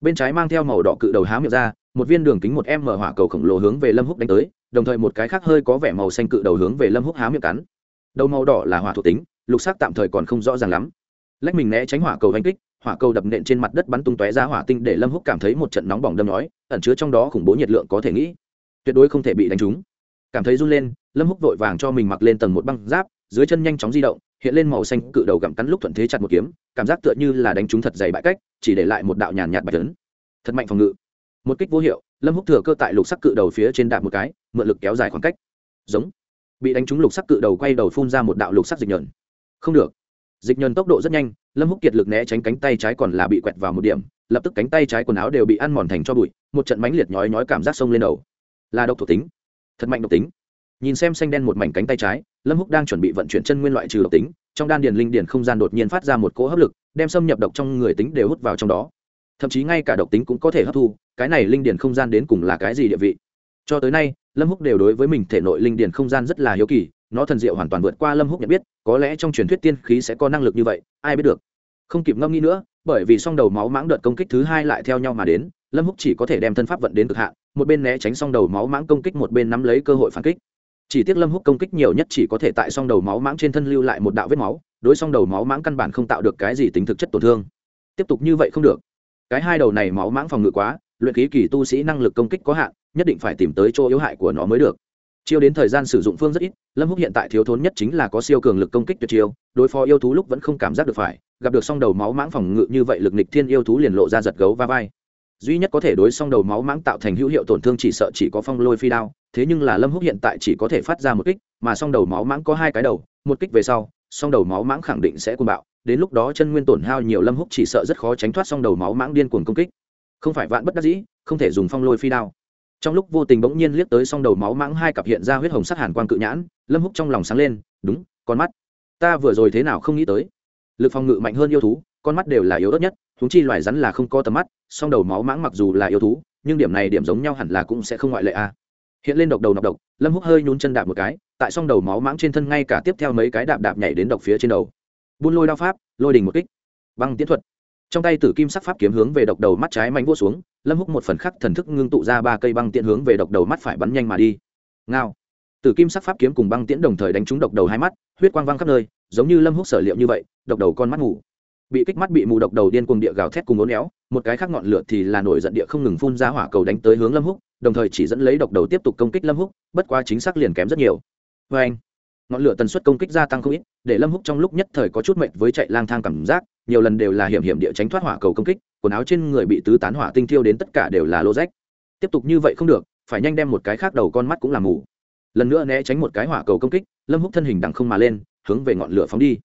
Bên trái mang theo màu đỏ cự đầu há miệng ra, một viên đường kính một em mở hỏa cầu khổng lồ hướng về lâm húc đánh tới, đồng thời một cái khác hơi có vẻ màu xanh cự đầu hướng về lâm húc há miệng cắn. Đầu màu đỏ là hỏa thuộc tính lục sắc tạm thời còn không rõ ràng lắm. Lách mình né tránh hỏa cầu hành kích, hỏa cầu đập nện trên mặt đất bắn tung tóe ra hỏa tinh để lâm húc cảm thấy một trận nóng bỏng đâm nói ẩn chứa trong đó khủng bố nhiệt lượng có thể nghĩ. Tuyệt đối không thể bị đánh trúng. Cảm thấy run lên, lâm húc vội vàng cho mình mặc lên tầng một băng giáp, dưới chân nhanh chóng di động, hiện lên màu xanh cự đầu gặm cắn lúc thuận thế chặt một kiếm, cảm giác tựa như là đánh trúng thật dày bãi cách, chỉ để lại một đạo nhàn nhạt bạch lớn. thật mạnh phòng ngự. Một kích vô hiệu, lâm húc thừa cơ tại lục sắc cự đầu phía trên đạp một cái, mượn lực kéo dài khoảng cách. Giống. Bị đánh trúng lục sắc cự đầu quay đầu phun ra một đạo lục sắc dịch nhợn không được. Dịch nhờn tốc độ rất nhanh, lâm húc kiệt lực né tránh cánh tay trái còn là bị quẹt vào một điểm, lập tức cánh tay trái quần áo đều bị ăn mòn thành cho bụi, một trận mánh liệt nhói nhói cảm giác sông lên đầu. Là độc thuộc tính. Thật mạnh độc tính. Nhìn xem xanh đen một mảnh cánh tay trái, lâm húc đang chuẩn bị vận chuyển chân nguyên loại trừ độc tính, trong đan điền linh điền không gian đột nhiên phát ra một cỗ hấp lực, đem xâm nhập độc trong người tính đều hút vào trong đó. Thậm chí ngay cả độc tính cũng có thể hấp thu, cái này linh điền không gian đến cùng là cái gì địa vị? Cho tới nay, lâm húc đều đối với mình thể nội linh điền không gian rất là hiếu kỳ nó thần diệu hoàn toàn vượt qua lâm húc nhận biết, có lẽ trong truyền thuyết tiên khí sẽ có năng lực như vậy, ai biết được. Không kịp ngâm nghĩ nữa, bởi vì song đầu máu mãng đợt công kích thứ hai lại theo nhau mà đến, lâm húc chỉ có thể đem thân pháp vận đến cực hạn, một bên né tránh song đầu máu mãng công kích, một bên nắm lấy cơ hội phản kích. Chỉ tiếc lâm húc công kích nhiều nhất chỉ có thể tại song đầu máu mãng trên thân lưu lại một đạo vết máu, đối song đầu máu mãng căn bản không tạo được cái gì tính thực chất tổn thương. Tiếp tục như vậy không được. Cái hai đầu này máu mãng phòng ngự quá, luyện khí kỳ tu sĩ năng lực công kích có hạn, nhất định phải tìm tới chỗ yếu hại của nó mới được chiêu đến thời gian sử dụng phương rất ít, lâm húc hiện tại thiếu thốn nhất chính là có siêu cường lực công kích tuyệt chiêu, đối phó yêu thú lúc vẫn không cảm giác được phải, gặp được song đầu máu mãng phòng ngự như vậy lực nịch thiên yêu thú liền lộ ra giật gấu va vai. Duy nhất có thể đối song đầu máu mãng tạo thành hữu hiệu tổn thương chỉ sợ chỉ có phong lôi phi đao, thế nhưng là lâm húc hiện tại chỉ có thể phát ra một kích, mà song đầu máu mãng có hai cái đầu, một kích về sau, song đầu máu mãng khẳng định sẽ cuồng bạo, đến lúc đó chân nguyên tổn hao nhiều lâm húc chỉ sợ rất khó tránh thoát song đầu máu mãng điên cuồng công kích. Không phải vạn bất đắc dĩ, không thể dùng phong lôi phi đao trong lúc vô tình bỗng nhiên liếc tới song đầu máu mãng hai cặp hiện ra huyết hồng sắc hàn quang cự nhãn, lâm húc trong lòng sáng lên, đúng, con mắt. Ta vừa rồi thế nào không nghĩ tới? Lực phòng ngự mạnh hơn yêu thú, con mắt đều là yếu ớt nhất thúng chi loài rắn là không có tầm mắt, song đầu máu mãng mặc dù là yêu thú, nhưng điểm này điểm giống nhau hẳn là cũng sẽ không ngoại lệ a. Hiện lên độc đầu nọc độc, lâm húc hơi nhún chân đạp một cái, tại song đầu máu mãng trên thân ngay cả tiếp theo mấy cái đạp đạp nhảy đến độc phía trên đầu. Buôn lôi đao pháp, lôi đình một kích. Băng tiến thuật trong tay tử kim sắc pháp kiếm hướng về độc đầu mắt trái mạnh vô xuống, lâm húc một phần khắc thần thức ngưng tụ ra ba cây băng tiện hướng về độc đầu mắt phải bắn nhanh mà đi. Ngao. Tử kim sắc pháp kiếm cùng băng tiễn đồng thời đánh trúng độc đầu hai mắt, huyết quang văng khắp nơi, giống như lâm húc sở liệu như vậy, độc đầu con mắt ngủ. Bị kích mắt bị mù độc đầu điên cuồng địa gào thét cùng ốn éo, một cái khác ngọn lửa thì là nổi giận địa không ngừng phun ra hỏa cầu đánh tới hướng lâm húc, đồng thời chỉ dẫn lấy độc đầu tiếp tục công kích lâm húc, bất quá chính xác liền kém rất nhiều. Vê anh ngọn lửa tần suất công kích gia tăng không ít, để lâm húc trong lúc nhất thời có chút mệnh với chạy lang thang cảm giác nhiều lần đều là hiểm hiểm địa tránh thoát hỏa cầu công kích, quần áo trên người bị tứ tán hỏa tinh thiêu đến tất cả đều là lô rách. Tiếp tục như vậy không được, phải nhanh đem một cái khác đầu con mắt cũng làm mù. Lần nữa né tránh một cái hỏa cầu công kích, lâm húc thân hình đằng không mà lên, hướng về ngọn lửa phóng đi.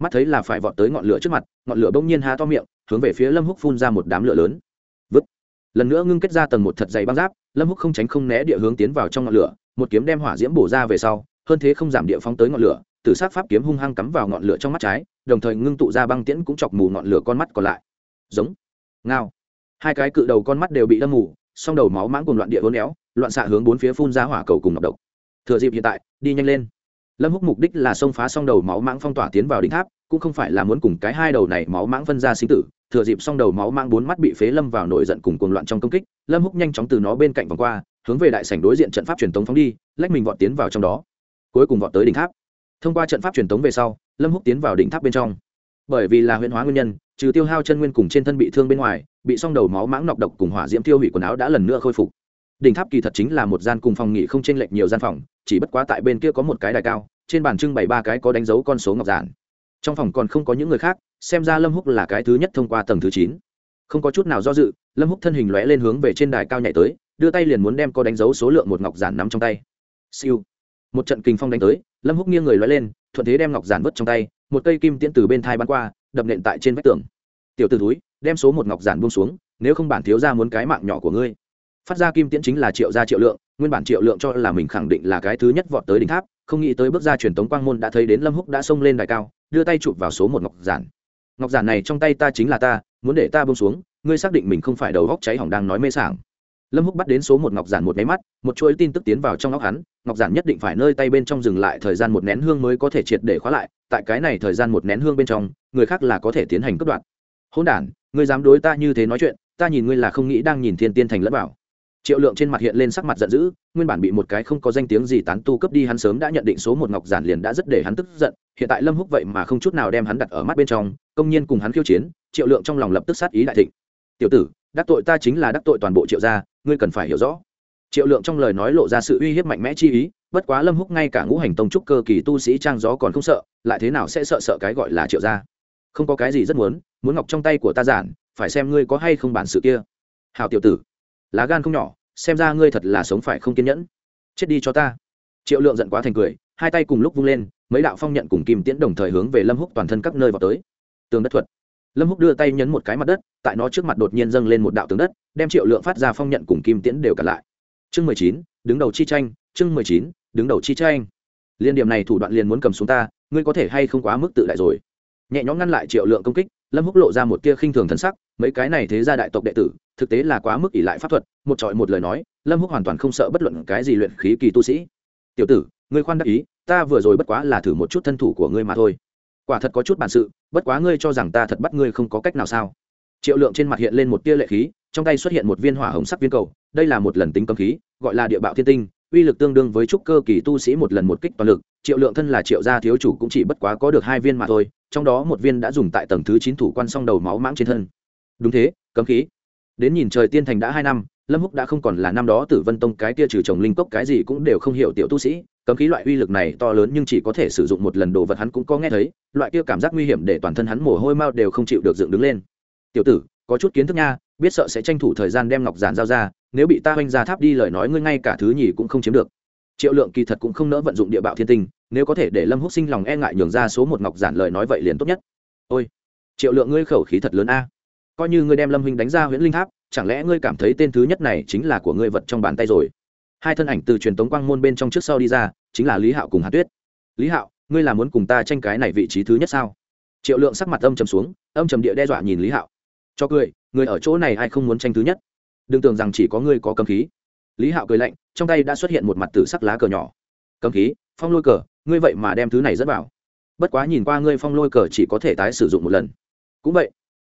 Mắt thấy là phải vọt tới ngọn lửa trước mặt, ngọn lửa bỗng nhiên há to miệng, hướng về phía lâm húc phun ra một đám lửa lớn. Vứt. Lần nữa ngưng kết ra tầng một thật dày băng giáp, lâm húc không tránh không né địa hướng tiến vào trong ngọn lửa, một kiếm đem hỏa diễm bổ ra về sau, hơn thế không giảm địa phóng tới ngọn lửa tử sát pháp kiếm hung hăng cắm vào ngọn lửa trong mắt trái, đồng thời ngưng tụ ra băng tiễn cũng chọc mù ngọn lửa con mắt còn lại. Giống. Ngao. Hai cái cự đầu con mắt đều bị đâm mù, song đầu máu mãng cùng loạn địa hôn éo, loạn xạ hướng bốn phía phun ra hỏa cầu cùng nọc độc. Thừa dịp hiện tại, đi nhanh lên. Lâm húc mục đích là xông phá song đầu máu mãng phong tỏa tiến vào đỉnh tháp, cũng không phải là muốn cùng cái hai đầu này máu mãng phân ra sinh tử. Thừa dịp song đầu máu mãng bốn mắt bị phế lâm vào nổi giận cùng cuồng loạn trong công kích, lâm húc nhanh chóng từ nó bên cạnh vòng qua, hướng về đại sảnh đối diện trận pháp truyền tống phóng đi, lách mình vọt tiến vào trong đó. Cuối cùng vọt tới đỉnh tháp thông qua trận pháp truyền tống về sau, lâm húc tiến vào đỉnh tháp bên trong. Bởi vì là huyễn hóa nguyên nhân, trừ tiêu hao chân nguyên cùng trên thân bị thương bên ngoài, bị song đầu máu mãng nọc độc cùng hỏa diễm tiêu hủy quần áo đã lần nữa khôi phục. Đỉnh tháp kỳ thật chính là một gian cùng phòng nghỉ không chênh lệch nhiều gian phòng, chỉ bất quá tại bên kia có một cái đài cao, trên bàn trưng bày ba cái có đánh dấu con số ngọc giản. Trong phòng còn không có những người khác, xem ra lâm húc là cái thứ nhất thông qua tầng thứ chín. Không có chút nào do dự, lâm húc thân hình lóe lên hướng về trên đài cao nhảy tới, đưa tay liền muốn đem có đánh dấu số lượng một ngọc giản nắm trong tay. Siêu. Một trận kinh phong đánh tới lâm húc nghiêng người lói lên, thuận thế đem ngọc giản vứt trong tay, một cây kim tiễn từ bên thai bắn qua, đập nện tại trên vách tường. Tiểu t túi đem số một ngọc giản buông xuống, nếu không bản thiếu ra muốn cái mạng nhỏ của ngươi. Phát ra kim tiễn chính là triệu gia triệu lượng, nguyên bản triệu lượng cho là mình khẳng định là cái thứ nhất vọt tới đỉnh tháp, không nghĩ tới bước ra truyền tống quang môn đã thấy đến lâm húc đã xông lên đài cao, đưa tay chụp vào số một ngọc giản. Ngọc giản này trong tay ta chính là ta, muốn để ta bông xuống, ngươi xác định mình không phải đầu góc cháy hỏng đang nói mê sảng lâm húc bắt đến số một ngọc giản một máy mắt, một chuỗi tin tức tiến vào trong óc hắn, ngọc giản nhất định phải nơi tay bên trong dừng lại, thời gian một nén hương mới có thể triệt để khóa lại, tại cái này thời gian một nén hương bên trong, người khác là có thể tiến hành cướp đoạt. Hôn đản, ngươi dám đối ta như thế nói chuyện, ta nhìn ngươi là không nghĩ đang nhìn thiên tiên thành lẫn bảo triệu lượng trên mặt hiện lên sắc mặt giận dữ, nguyên bản bị một cái không có danh tiếng gì tán tu cấp đi hắn sớm đã nhận định số một ngọc giản liền đã rất để hắn tức giận, hiện tại lâm húc vậy mà không chút nào đem hắn đặt ở mắt bên trong, công nhiên cùng hắn khiêu chiến, triệu lượng trong lòng lập tức sát ý đại thịnh. Tiểu tử, đắc tội ta chính là đắc tội toàn bộ triệu gia ngươi cần phải hiểu rõ. Triệu lượng trong lời nói lộ ra sự uy hiếp mạnh mẽ chi ý, bất quá lâm húc ngay cả ngũ hành tông trúc cơ kỳ tu sĩ trang gió còn không sợ, lại thế nào sẽ sợ sợ cái gọi là triệu gia? Không có cái gì rất muốn muốn ngọc trong tay của ta giản, phải xem ngươi có hay không bản sự kia. Hào tiểu tử, lá gan không nhỏ, xem ra ngươi thật là sống phải không kiên nhẫn. Chết đi cho ta. Triệu lượng giận quá thành cười, hai tay cùng lúc vung lên, mấy đạo phong nhận cùng kim tiễn đồng thời hướng về lâm húc toàn thân các nơi vào tới. Tường đất thuật lâm húc đưa tay nhấn một cái mặt đất, tại nó trước mặt đột nhiên dâng lên một đạo tướng đất, đem triệu lượng phát ra phong nhận cùng kim tiễn đều cả lại. Chương mười chín, đứng đầu chi tranh, chương mười chín, đứng đầu chi tranh. Liên điểm này thủ đoạn liền muốn cầm xuống ta, ngươi có thể hay không quá mức tự đại rồi. Nhẹ nhõm ngăn lại triệu lượng công kích, lâm húc lộ ra một tia khinh thường thân sắc, mấy cái này thế ra đại tộc đệ tử, thực tế là quá mức ỷ lại pháp thuật, một trọi một lời nói, lâm húc hoàn toàn không sợ bất luận cái gì luyện khí kỳ tu sĩ. Tiểu tử, ngươi khoan đắc ý, ta vừa rồi bất quá là thử một chút thân thủ của ngươi mà thôi quả thật có chút bản sự, bất quá ngươi cho rằng ta thật bắt ngươi không có cách nào sao? Triệu lượng trên mặt hiện lên một tia lệ khí, trong tay xuất hiện một viên hỏa hồng sắc viên cầu, đây là một lần tính cấm khí, gọi là địa bạo thiên tinh, uy lực tương đương với trúc cơ kỳ tu sĩ một lần một kích toàn lực, triệu lượng thân là triệu gia thiếu chủ cũng chỉ bất quá có được hai viên mà thôi, trong đó một viên đã dùng tại tầng thứ chín thủ quan song đầu máu mãng trên thân. Đúng thế, cấm khí. Đến nhìn trời tiên thành đã hai năm lâm húc đã không còn là năm đó tử vân tông cái kia trừ trồng linh cốc cái gì cũng đều không hiểu tiểu tu sĩ, cấm khí loại uy lực này to lớn nhưng chỉ có thể sử dụng một lần đồ vật hắn cũng có nghe thấy, loại kia cảm giác nguy hiểm để toàn thân hắn mồ hôi mau đều không chịu được dựng đứng lên. Tiểu tử, có chút kiến thức nha, biết sợ sẽ tranh thủ thời gian đem ngọc giản giao ra, nếu bị ta oanh ra tháp đi lời nói ngươi ngay cả thứ nhì cũng không chiếm được. Triệu lượng kỳ thật cũng không nỡ vận dụng địa bạo thiên tinh, nếu có thể để lâm húc sinh lòng e ngại nhường ra số một ngọc giản lời nói vậy liền tốt nhất. Ôi, triệu lượng ngươi khẩu khí thật lớn a. Coi như ngươi đem lâm huynh đánh ra huyễn linh tháp chẳng lẽ ngươi cảm thấy tên thứ nhất này chính là của ngươi vật trong bàn tay rồi? Hai thân ảnh từ truyền tống quang môn bên trong trước sau đi ra, chính là lý hạo cùng hà tuyết. Lý hạo, ngươi là muốn cùng ta tranh cái này vị trí thứ nhất sao? Triệu lượng sắc mặt âm trầm xuống, âm trầm địa đe dọa nhìn lý hạo. Cho cười, người ở chỗ này ai không muốn tranh thứ nhất? Đừng tưởng rằng chỉ có ngươi có cầm khí. Lý hạo cười lạnh, trong tay đã xuất hiện một mặt tử sắc lá cờ nhỏ. Cầm khí, phong lôi cờ, ngươi vậy mà đem thứ này dẫn vào. Bất quá nhìn qua ngươi phong lôi cờ chỉ có thể tái sử dụng một lần. Cũng vậy,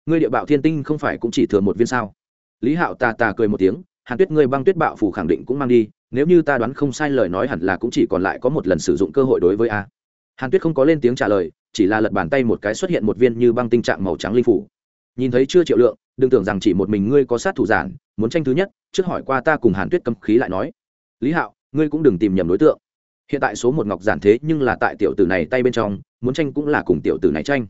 ngươi địa bạo thiên tinh không phải cũng chỉ thừa một viên sao? Lý hạo tà tà cười một tiếng, hàn tuyết ngươi băng tuyết bạo phủ khẳng định cũng mang đi, nếu như ta đoán không sai lời nói hẳn là cũng chỉ còn lại có một lần sử dụng cơ hội đối với a. Hàn tuyết không có lên tiếng trả lời, chỉ là lật bàn tay một cái xuất hiện một viên như băng tinh trạng màu trắng linh phủ. Nhìn thấy chưa triệu lượng, đừng tưởng rằng chỉ một mình ngươi có sát thủ giản, muốn tranh thứ nhất, trước hỏi qua ta cùng hàn tuyết cầm khí lại nói. Lý hạo, ngươi cũng đừng tìm nhầm đối tượng. Hiện tại số một ngọc giản thế nhưng là tại tiểu tử này tay bên trong, muốn tranh cũng là cùng tiểu tử này tranh.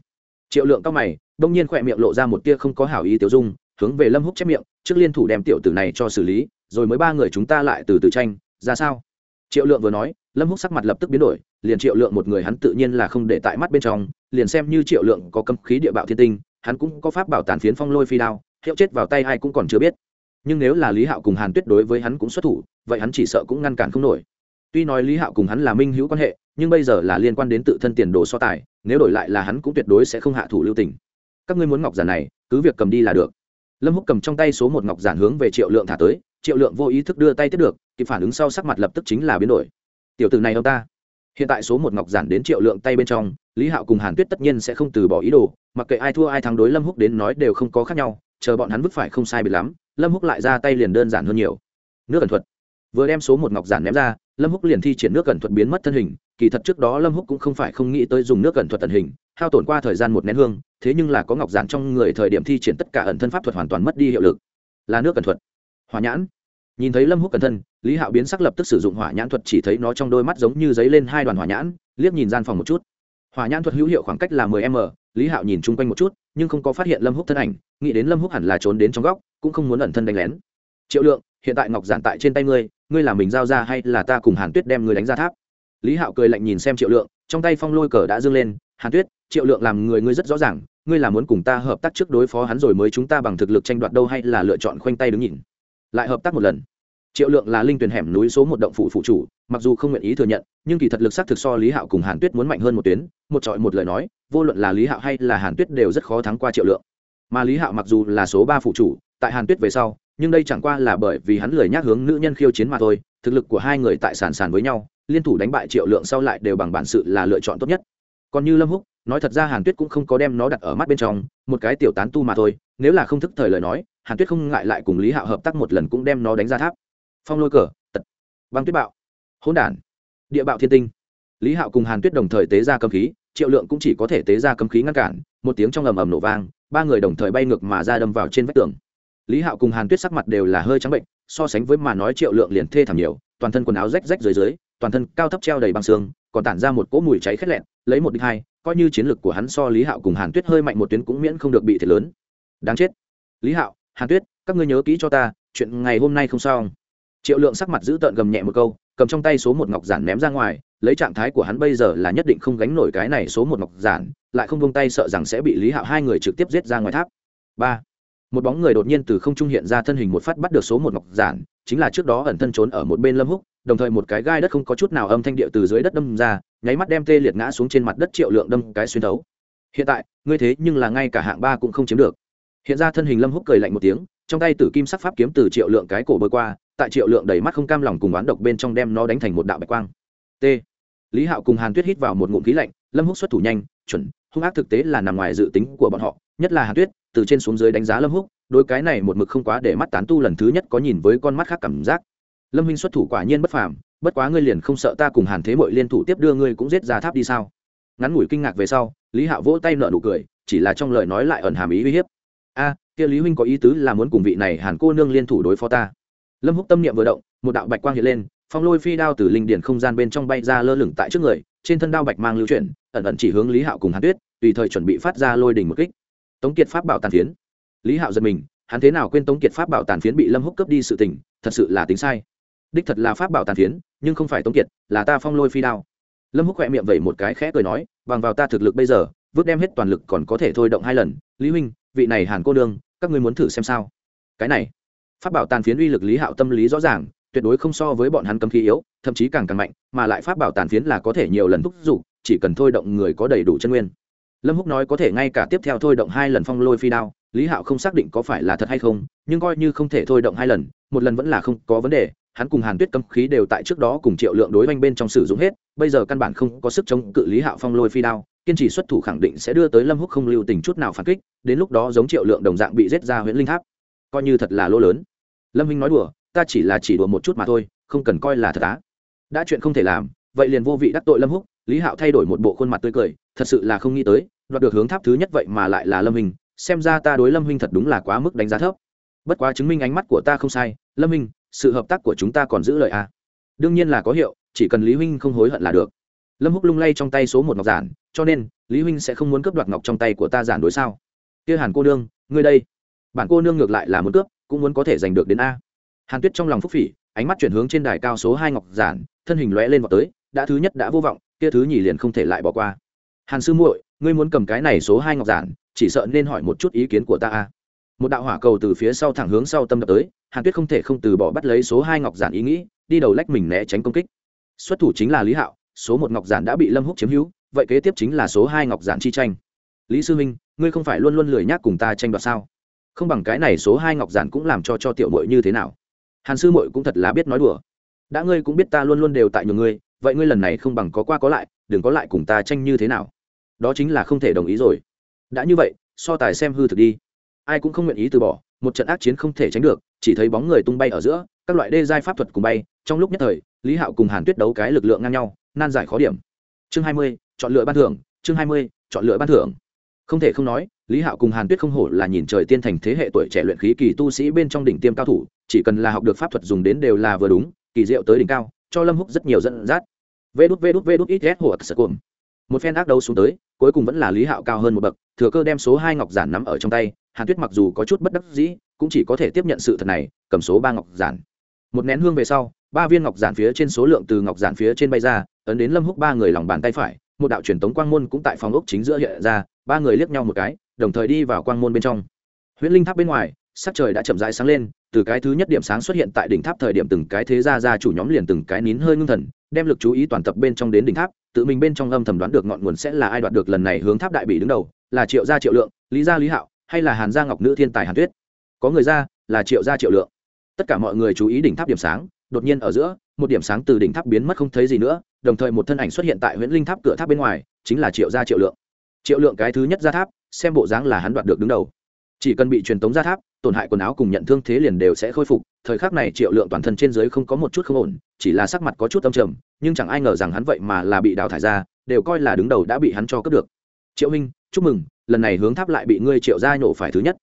Triệu lượng cao mày, đông nhiên khỏe miệng lộ ra một tia không có hảo ý tiểu dung hướng về lâm húc chép miệng, trước liên thủ đem tiểu tử này cho xử lý, rồi mới ba người chúng ta lại từ từ tranh, ra sao? Triệu lượng vừa nói, lâm húc sắc mặt lập tức biến đổi, liền triệu lượng một người hắn tự nhiên là không để tại mắt bên trong, liền xem như triệu lượng có cấm khí địa bạo thiên tinh, hắn cũng có pháp bảo tàn phiến phong lôi phi đao, hiệu chết vào tay ai cũng còn chưa biết. Nhưng nếu là lý hạo cùng hàn tuyết đối với hắn cũng xuất thủ, vậy hắn chỉ sợ cũng ngăn cản không nổi. Tuy nói lý hạo cùng hắn là minh hữu quan hệ, nhưng bây giờ là liên quan đến tự thân tiền đồ so tài, nếu đổi lại là hắn cũng tuyệt đối sẽ không hạ thủ lưu tình. Các ngươi muốn ngọc giả này, cứ việc cầm đi là được lâm húc cầm trong tay số một ngọc giản hướng về triệu lượng thả tới, triệu lượng vô ý thức đưa tay tiếp được, kịp phản ứng sau sắc mặt lập tức chính là biến đổi. Tiểu tử này ông ta. Hiện tại số một ngọc giản đến triệu lượng tay bên trong, lý hạo cùng hàn tuyết tất nhiên sẽ không từ bỏ ý đồ, mặc kệ ai thua ai thắng đối lâm húc đến nói đều không có khác nhau, chờ bọn hắn vứt phải không sai bị lắm, lâm húc lại ra tay liền đơn giản hơn nhiều. Nước ẩn thuật. Vừa đem số một ngọc giản ném ra, lâm húc liền thi triển nước ẩn thuật biến mất thân hình kỳ thật trước đó lâm húc cũng không phải không nghĩ tới dùng nước ẩn thuật tận hình, hao tổn qua thời gian một nén hương, thế nhưng là có ngọc giản trong người thời điểm thi triển tất cả ẩn thân pháp thuật hoàn toàn mất đi hiệu lực. Là nước ẩn thuật. Hỏa nhãn. Nhìn thấy lâm húc cẩn thân, lý hạo biến sắc lập tức sử dụng hỏa nhãn thuật chỉ thấy nó trong đôi mắt giống như giấy lên hai đoàn hỏa nhãn, liếc nhìn gian phòng một chút. Hỏa nhãn thuật hữu hiệu khoảng cách là mười m, lý hạo nhìn chung quanh một chút, nhưng không có phát hiện lâm húc thân ảnh, nghĩ đến lâm húc hẳn là trốn đến trong góc, cũng không muốn ẩn thân đánh lén. Triệu lượng, hiện tại ngọc giản tại trên tay ngươi ngươi là mình giao ra hay là ta cùng hàn tuyết đem ngươi đánh ra tháp? Lý hạo cười lạnh nhìn xem triệu lượng, trong tay phong lôi cờ đã dâng lên, hàn tuyết, triệu lượng làm người ngươi rất rõ ràng, ngươi là muốn cùng ta hợp tác trước đối phó hắn rồi mới chúng ta bằng thực lực tranh đoạt đâu hay là lựa chọn khoanh tay đứng nhìn? Lại hợp tác một lần. Triệu lượng là linh tuyển hẻm núi số một động phủ phụ chủ, mặc dù không nguyện ý thừa nhận, nhưng kỳ thật lực xác thực so lý hạo cùng hàn tuyết muốn mạnh hơn một tuyến, một trọi một lời nói, vô luận là lý hạo hay là hàn tuyết đều rất khó thắng qua triệu lượng. Mà lý hạo mặc dù là số ba phụ chủ, tại hàn tuyết về sau, nhưng đây chẳng qua là bởi vì hắn lười nhác hướng nữ nhân khiêu chiến mà thôi, thực lực của hai người tại sàn sàn với nhau liên thủ đánh bại triệu lượng sau lại đều bằng bản sự là lựa chọn tốt nhất. Còn như lâm húc, nói thật ra hàn tuyết cũng không có đem nó đặt ở mắt bên trong, một cái tiểu tán tu mà thôi, nếu là không thức thời lời nói, hàn tuyết không ngại lại cùng lý hạo hợp tác một lần cũng đem nó đánh ra tháp. Phong lôi cờ, tật, băng tuyết bạo, hỗn đản, địa bạo thiên tinh. Lý hạo cùng hàn tuyết đồng thời tế ra cầm khí, triệu lượng cũng chỉ có thể tế ra cầm khí ngăn cản, một tiếng trong ầm ầm nổ vang, ba người đồng thời bay ngược mà ra đâm vào trên vách tường. Lý hạo cùng hàn tuyết sắc mặt đều là hơi trắng bệnh, so sánh với mà nói triệu lượng liền thê thảm nhiều, toàn thân quần áo rách rách dưới dưới toàn thân cao thấp treo đầy băng xương, còn tản ra một cỗ mùi cháy khét lẹn, lấy một đích hai, coi như chiến lược của hắn so lý hạo cùng hàn tuyết hơi mạnh một tuyến cũng miễn không được bị thiệt lớn. Đáng chết. Lý hạo, hàn tuyết, các ngươi nhớ kỹ cho ta, chuyện ngày hôm nay không sao triệu lượng sắc mặt giữ tợn gầm nhẹ một câu, cầm trong tay số một ngọc giản ném ra ngoài, lấy trạng thái của hắn bây giờ là nhất định không gánh nổi cái này số một ngọc giản, lại không buông tay sợ rằng sẽ bị lý hạo hai người trực tiếp giết ra ngoài tháp. Ba. Một bóng người đột nhiên từ không trung hiện ra thân hình một phát bắt được số một ngọc giản, chính là trước đó ẩn thân trốn ở một bên lâm húc đồng thời một cái gai đất không có chút nào âm thanh điệu từ dưới đất đâm ra, nháy mắt đem tê liệt ngã xuống trên mặt đất triệu lượng đâm cái xuyên thấu. Hiện tại, ngươi thế nhưng là ngay cả hạng ba cũng không chiếm được. Hiện ra thân hình lâm húc cười lạnh một tiếng, trong tay tử kim sắc pháp kiếm từ triệu lượng cái cổ bơi qua, tại triệu lượng đầy mắt không cam lòng cùng oán độc bên trong đem nó đánh thành một đạo bạch quang. T. Lý hạo cùng hàn tuyết hít vào một ngụm khí lạnh, lâm húc xuất thủ nhanh, chuẩn, hung ác thực tế là nằm ngoài dự tính của bọn họ, nhất là hàn tuyết, từ trên xuống dưới đánh giá lâm húc đôi cái này một mực không quá để mắt tán tu lần thứ nhất có nhìn với con mắt khác cảm giác lâm huynh xuất thủ quả nhiên bất phàm, bất quá ngươi liền không sợ ta cùng hàn thế mội liên thủ tiếp đưa ngươi cũng giết ra tháp đi sao? Ngắn ngủi kinh ngạc về sau, lý hạo vỗ tay nợ nụ cười, chỉ là trong lời nói lại ẩn hàm ý uy hiếp. A, kia lý huynh có ý tứ là muốn cùng vị này hàn cô nương liên thủ đối phó ta. Lâm húc tâm niệm vừa động, một đạo bạch quang hiện lên, phong lôi phi đao từ linh điển không gian bên trong bay ra lơ lửng tại trước người, trên thân đao bạch mang lưu chuyển, ẩn ẩn chỉ hướng lý hạo cùng hàn tuyết, tùy thời chuẩn bị phát ra lôi đỉnh một kích. Tống kiệt pháp bảo tàn phiến. Lý hạo giật mình, hắn thế nào quên tống kiệt pháp bảo tàn phiến bị lâm húc cướp đi sự tình, thật sự là tính sai đích thật là pháp bảo tàn phiến, nhưng không phải tống kiệt, là ta phong lôi phi đao. Lâm húc khỏe miệng vẩy một cái khẽ cười nói, bằng vào ta thực lực bây giờ, vứt đem hết toàn lực còn có thể thôi động hai lần. Lý huynh, vị này hàn cô đương các ngươi muốn thử xem sao? Cái này, pháp bảo tàn phiến uy lực lý hạo tâm lý rõ ràng, tuyệt đối không so với bọn hắn cấm khí yếu, thậm chí càng càng mạnh, mà lại pháp bảo tàn phiến là có thể nhiều lần thúc giục, chỉ cần thôi động người có đầy đủ chân nguyên. Lâm húc nói có thể ngay cả tiếp theo thôi động hai lần phong lôi phi đao, lý hạo không xác định có phải là thật hay không, nhưng coi như không thể thôi động hai lần, một lần vẫn là không có vấn đề hắn cùng hàn tuyết cấm khí đều tại trước đó cùng triệu lượng đối oanh bên trong sử dụng hết, bây giờ căn bản không có sức chống cự lý hạo phong lôi phi đao, kiên trì xuất thủ khẳng định sẽ đưa tới lâm húc không lưu tình chút nào phản kích, đến lúc đó giống triệu lượng đồng dạng bị giết ra huyện linh tháp. Coi như thật là lỗ lớn. Lâm huynh nói đùa, ta chỉ là chỉ đùa một chút mà thôi, không cần coi là thật á. Đã chuyện không thể làm, vậy liền vô vị đắc tội lâm húc, lý hạo thay đổi một bộ khuôn mặt tươi cười, thật sự là không nghĩ tới, đoạt được hướng tháp thứ nhất vậy mà lại là lâm huynh xem ra ta đối lâm huynh thật đúng là quá mức đánh giá thấp. Bất quá chứng minh ánh mắt của ta không sai, lâm Minh sự hợp tác của chúng ta còn giữ lời à. đương nhiên là có hiệu, chỉ cần lý huynh không hối hận là được. Lâm húc lung lay trong tay số một ngọc giản, cho nên, lý huynh sẽ không muốn cướp đoạt ngọc trong tay của ta giản đối sao? Kia hàn cô nương, ngươi đây. Bản cô nương ngược lại là muốn cướp, cũng muốn có thể giành được đến a. Hàn tuyết trong lòng phúc phỉ, ánh mắt chuyển hướng trên đài cao số hai ngọc giản, thân hình lóe lên vào tới, đã thứ nhất đã vô vọng, kia thứ nhì liền không thể lại bỏ qua. Hàn sư muội, ngươi muốn cầm cái này số hai ngọc giản, chỉ sợ nên hỏi một chút ý kiến của ta a một đạo hỏa cầu từ phía sau thẳng hướng sau tâm đập tới, hàn tuyết không thể không từ bỏ bắt lấy số hai ngọc giản ý nghĩ, đi đầu lách mình né tránh công kích. Xuất thủ chính là lý hạo, số một ngọc giản đã bị lâm húc chiếm hữu, vậy kế tiếp chính là số hai ngọc giản chi tranh. Lý sư minh, ngươi không phải luôn luôn lười nhác cùng ta tranh đoạt sao? Không bằng cái này số hai ngọc giản cũng làm cho cho tiểu mội như thế nào? Hàn sư mội cũng thật là biết nói đùa. Đã ngươi cũng biết ta luôn luôn đều tại nhiều ngươi, vậy ngươi lần này không bằng có qua có lại, đừng có lại cùng ta tranh như thế nào. Đó chính là không thể đồng ý rồi. Đã như vậy, so tài xem hư thực đi ai cũng không nguyện ý từ bỏ, một trận ác chiến không thể tránh được, chỉ thấy bóng người tung bay ở giữa, các loại đê giai pháp thuật cùng bay, trong lúc nhất thời, lý hạo cùng hàn tuyết đấu cái lực lượng ngang nhau, nan giải khó điểm. Chương hai mươi, chọn lựa ban thưởng, chương hai mươi, chọn lựa ban thưởng. Không thể không nói, lý hạo cùng hàn tuyết không hổ là nhìn trời tiên thành thế hệ tuổi trẻ luyện khí kỳ tu sĩ bên trong đỉnh tiêm cao thủ, chỉ cần là học được pháp thuật dùng đến đều là vừa đúng, kỳ diệu tới đỉnh cao, cho lâm húc rất nhiều dẫn dắt. Vê đút vê đút vê đút, ít ghét hồ sợ cuồng một phen ác đấu xuống tới, cuối cùng vẫn là lý hạo cao hơn một bậc, thừa cơ đem số hai ngọc giản nắm ở trong tay hàn tuyết mặc dù có chút bất đắc dĩ, cũng chỉ có thể tiếp nhận sự thật này, cầm số ba ngọc giản. Một nén hương về sau, ba viên ngọc giản phía trên số lượng từ ngọc giản phía trên bay ra, ấn đến lâm húc ba người lòng bàn tay phải, một đạo truyền tống quang môn cũng tại phòng ốc chính giữa hiện ra, ba người liếc nhau một cái, đồng thời đi vào quang môn bên trong. Huyễn linh tháp bên ngoài, sắc trời đã chậm rãi sáng lên, từ cái thứ nhất điểm sáng xuất hiện tại đỉnh tháp thời điểm từng cái thế gia gia chủ nhóm liền từng cái nín hơi ngưng thần, đem lực chú ý toàn tập bên trong đến đỉnh tháp, tự mình bên trong âm thầm đoán được ngọn nguồn sẽ là ai đoạt được lần này hướng tháp đại bị đứng đầu, là triệu gia triệu lượng, lý gia lý hạo hay là hàn gia ngọc nữ thiên tài hàn tuyết? Có người ra là triệu gia triệu lượng. Tất cả mọi người chú ý đỉnh tháp điểm sáng, đột nhiên ở giữa, một điểm sáng từ đỉnh tháp biến mất không thấy gì nữa, đồng thời một thân ảnh xuất hiện tại huyện linh tháp cửa tháp bên ngoài, chính là triệu gia triệu lượng. Triệu lượng cái thứ nhất ra tháp, xem bộ dáng là hắn đoạt được đứng đầu. Chỉ cần bị truyền tống ra tháp, tổn hại quần áo cùng nhận thương thế liền đều sẽ khôi phục, thời khắc này triệu lượng toàn thân trên dưới không có một chút không ổn, chỉ là sắc mặt có chút âm trầm, nhưng chẳng ai ngờ rằng hắn vậy mà là bị đào thải ra, đều coi là đứng đầu đã bị hắn cho cướp được. Triệu minh chúc mừng lần này hướng tháp lại bị ngươi triệu gia nổ phải thứ nhất.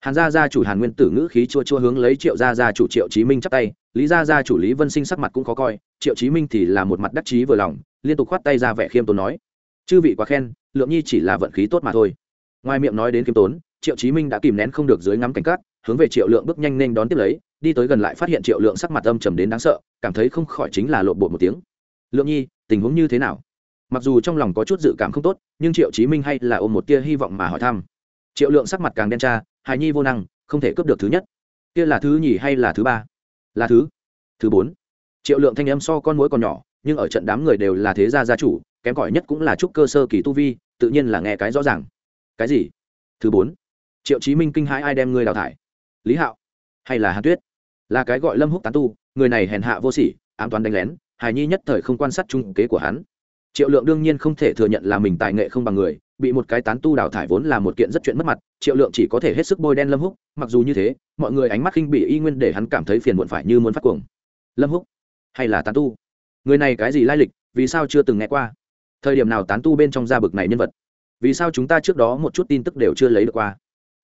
Hàn gia gia chủ hàn nguyên tử ngữ khí chua chua hướng lấy triệu gia gia chủ triệu chí minh chắp tay, lý gia gia chủ lý vân sinh sắc mặt cũng khó coi, triệu chí minh thì là một mặt đắc chí vừa lòng, liên tục khoát tay ra vẻ khiêm tốn nói, chư vị quá khen, lượng nhi chỉ là vận khí tốt mà thôi. Ngoài miệng nói đến khiêm tốn, triệu chí minh đã kìm nén không được dưới ngắm cảnh cát, hướng về triệu lượng bước nhanh nên đón tiếp lấy, đi tới gần lại phát hiện triệu lượng sắc mặt âm trầm đến đáng sợ, cảm thấy không khỏi chính là lộn bột một tiếng. Lượng nhi, tình huống như thế nào? Mặc dù trong lòng có chút dự cảm không tốt, nhưng triệu chí minh hay là ôm một tia hy vọng mà hỏi thăm. Triệu lượng sắc mặt càng đen tra, hài nhi vô năng, không thể cướp được thứ nhất. Kia là thứ nhì hay là thứ ba? Là thứ thứ bốn. Triệu lượng thanh âm so con mối còn nhỏ, nhưng ở trận đám người đều là thế gia gia chủ, kém cỏi nhất cũng là trúc cơ sơ kỳ tu vi, tự nhiên là nghe cái rõ ràng. Cái gì? Thứ bốn. Triệu chí minh kinh hãi ai đem ngươi đào thải? Lý hạo hay là hàn tuyết? Là cái gọi lâm húc tán tu, người này hèn hạ vô sỉ, ám toán đánh lén, hài nhi nhất thời không quan sát trung kế của hắn triệu lượng đương nhiên không thể thừa nhận là mình tài nghệ không bằng người, bị một cái tán tu đào thải vốn là một kiện rất chuyện mất mặt, triệu lượng chỉ có thể hết sức bôi đen lâm húc, mặc dù như thế, mọi người ánh mắt khinh bị y nguyên để hắn cảm thấy phiền muộn phải như muốn phát cuồng. Lâm húc, hay là tán tu? Người này cái gì lai lịch, vì sao chưa từng nghe qua? Thời điểm nào tán tu bên trong gia bực này nhân vật? Vì sao chúng ta trước đó một chút tin tức đều chưa lấy được qua?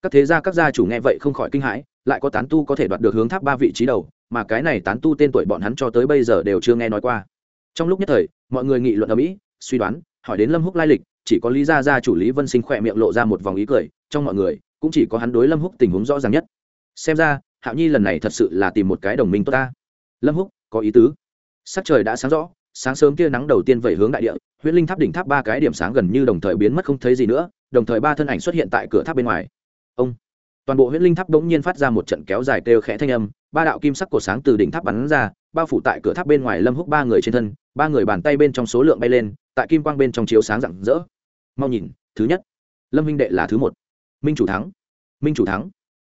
Các thế gia, các gia chủ nghe vậy không khỏi kinh hãi, lại có tán tu có thể đoạt được hướng tháp ba vị trí đầu, mà cái này tán tu tên tuổi bọn hắn cho tới bây giờ đều chưa nghe nói qua trong lúc nhất thời, mọi người nghị luận ở mỹ, suy đoán, hỏi đến lâm húc lai lịch, chỉ có lý gia gia chủ lý vân sinh khỏe miệng lộ ra một vòng ý cười, trong mọi người, cũng chỉ có hắn đối lâm húc tình huống rõ ràng nhất. Xem ra, hạo nhi lần này thật sự là tìm một cái đồng minh tốt ta. Lâm húc, có ý tứ. Sắc trời đã sáng rõ, sáng sớm kia nắng đầu tiên vẩy hướng đại địa huyễn linh tháp đỉnh tháp ba cái điểm sáng gần như đồng thời biến mất không thấy gì nữa, đồng thời ba thân ảnh xuất hiện tại cửa tháp bên ngoài. Ông. Toàn bộ huyễn linh tháp bỗng nhiên phát ra một trận kéo dài kêu khẽ thanh âm, ba đạo kim sắc cổ sáng từ đỉnh tháp bắn ra bao phủ tại cửa tháp bên ngoài lâm húc ba người trên thân, ba người bàn tay bên trong số lượng bay lên, tại kim quang bên trong chiếu sáng rạng rỡ. Mau nhìn, thứ nhất. Lâm minh đệ là thứ một. Minh chủ thắng. Minh chủ thắng.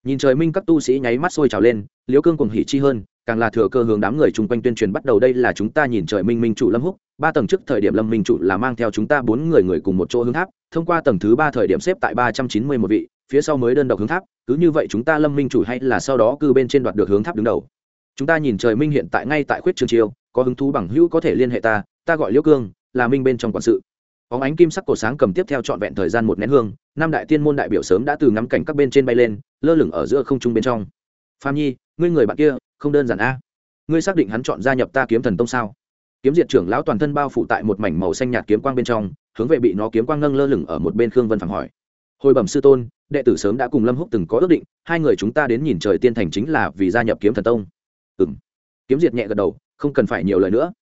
Nhìn trời minh các tu sĩ nháy mắt sôi trào lên, liễu cương cùng hỉ chi hơn, càng là thừa cơ hướng đám người chung quanh tuyên truyền bắt đầu đây là chúng ta nhìn trời minh minh chủ lâm húc, ba tầng trước thời điểm lâm minh chủ là mang theo chúng ta bốn người người cùng một chỗ hướng tháp, thông qua tầng thứ ba thời điểm xếp tại ba trăm chín mươi một vị, phía sau mới đơn độc hướng tháp, cứ như vậy chúng ta lâm minh chủ hay là sau đó cư bên trên đoạt được hướng tháp đứng đầu chúng ta nhìn trời minh hiện tại ngay tại khuyết trường chiêu, có hứng thú bằng hữu có thể liên hệ ta ta gọi liễu cương, là minh bên trong quản sự. Óng ánh kim sắc cổ sáng cầm tiếp theo trọn vẹn thời gian một nén hương, năm đại tiên môn đại biểu sớm đã từ ngắm cảnh các bên trên bay lên, lơ lửng ở giữa không trung bên trong. Phạm nhi, ngươi người bạn kia, không đơn giản a. Ngươi xác định hắn chọn gia nhập ta kiếm thần tông sao? Kiếm diệt trưởng lão toàn thân bao phủ tại một mảnh màu xanh nhạt kiếm quang bên trong, hướng về bị nó kiếm quang nâng lơ lửng ở một bên khương vân phẳng hỏi. Hồi bẩm sư tôn, đệ tử sớm đã cùng lâm húc từng có ước định, hai người chúng ta đến nhìn trời tiên thành chính là vì gia nhập kiếm thần tông ừ m kiếm diệt nhẹ gật đầu, không cần phải nhiều lời nữa.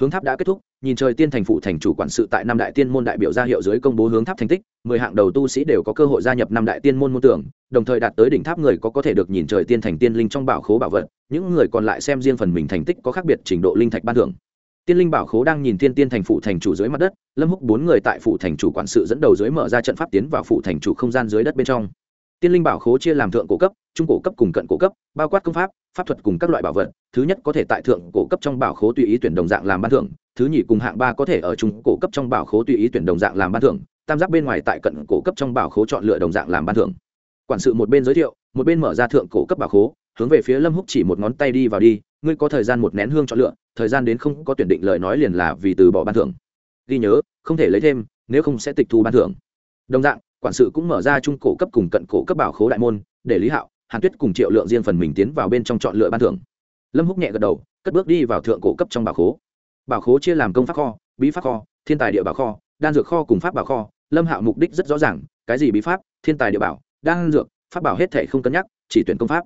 Hướng tháp đã kết thúc, nhìn trời tiên thành phụ thành chủ quản sự tại năm đại tiên môn đại biểu ra hiệu dưới công bố hướng tháp thành tích, mười hạng đầu tu sĩ đều có cơ hội gia nhập năm đại tiên môn môn tưởng, đồng thời đạt tới đỉnh tháp người có có thể được nhìn trời tiên thành tiên linh trong bảo khố bảo vật, những người còn lại xem riêng phần mình thành tích có khác biệt trình độ linh thạch ban thưởng. Tiên linh bảo khố đang nhìn tiên tiên thành phụ thành chủ dưới mặt đất, lâm húc bốn người tại phụ thành chủ quản sự dẫn đầu dưới mở ra trận pháp tiến vào phụ thành chủ không gian dưới đất bên trong tiên linh bảo khố chia làm thượng cổ cấp, trung cổ cấp cùng cận cổ cấp, bao quát công pháp pháp thuật cùng các loại bảo vật. Thứ nhất có thể tại thượng cổ cấp trong bảo khố tùy ý tuyển đồng dạng làm ban thưởng, thứ nhì cùng hạng ba có thể ở trung cổ cấp trong bảo khố tùy ý tuyển đồng dạng làm ban thưởng, tam giác bên ngoài tại cận cổ cấp trong bảo khố chọn lựa đồng dạng làm ban thưởng. Quản sự một bên giới thiệu, một bên mở ra thượng cổ cấp bảo khố, hướng về phía lâm húc chỉ một ngón tay đi vào đi, ngươi có thời gian một nén hương chọn lựa, thời gian đến không có tuyển định lời nói liền là vì từ bỏ ban thưởng. Ghi nhớ, không thể lấy thêm, nếu không sẽ tịch thu ban thưởng. Đồng dạng quản sự cũng mở ra trung cổ cấp cùng cận cổ cấp bảo khố đại môn, để lý hạo, hàn tuyết cùng triệu lượng riêng phần mình tiến vào bên trong chọn lựa ban thưởng. Lâm húc nhẹ gật đầu, cất bước đi vào thượng cổ cấp trong bảo khố. Bảo khố chia làm công pháp kho, bí pháp kho, thiên tài địa bảo kho, đan dược kho cùng pháp bảo kho. Lâm hạo mục đích rất rõ ràng, cái gì bí pháp, thiên tài địa bảo, đan dược, pháp bảo hết thể không cân nhắc, chỉ tuyển công pháp.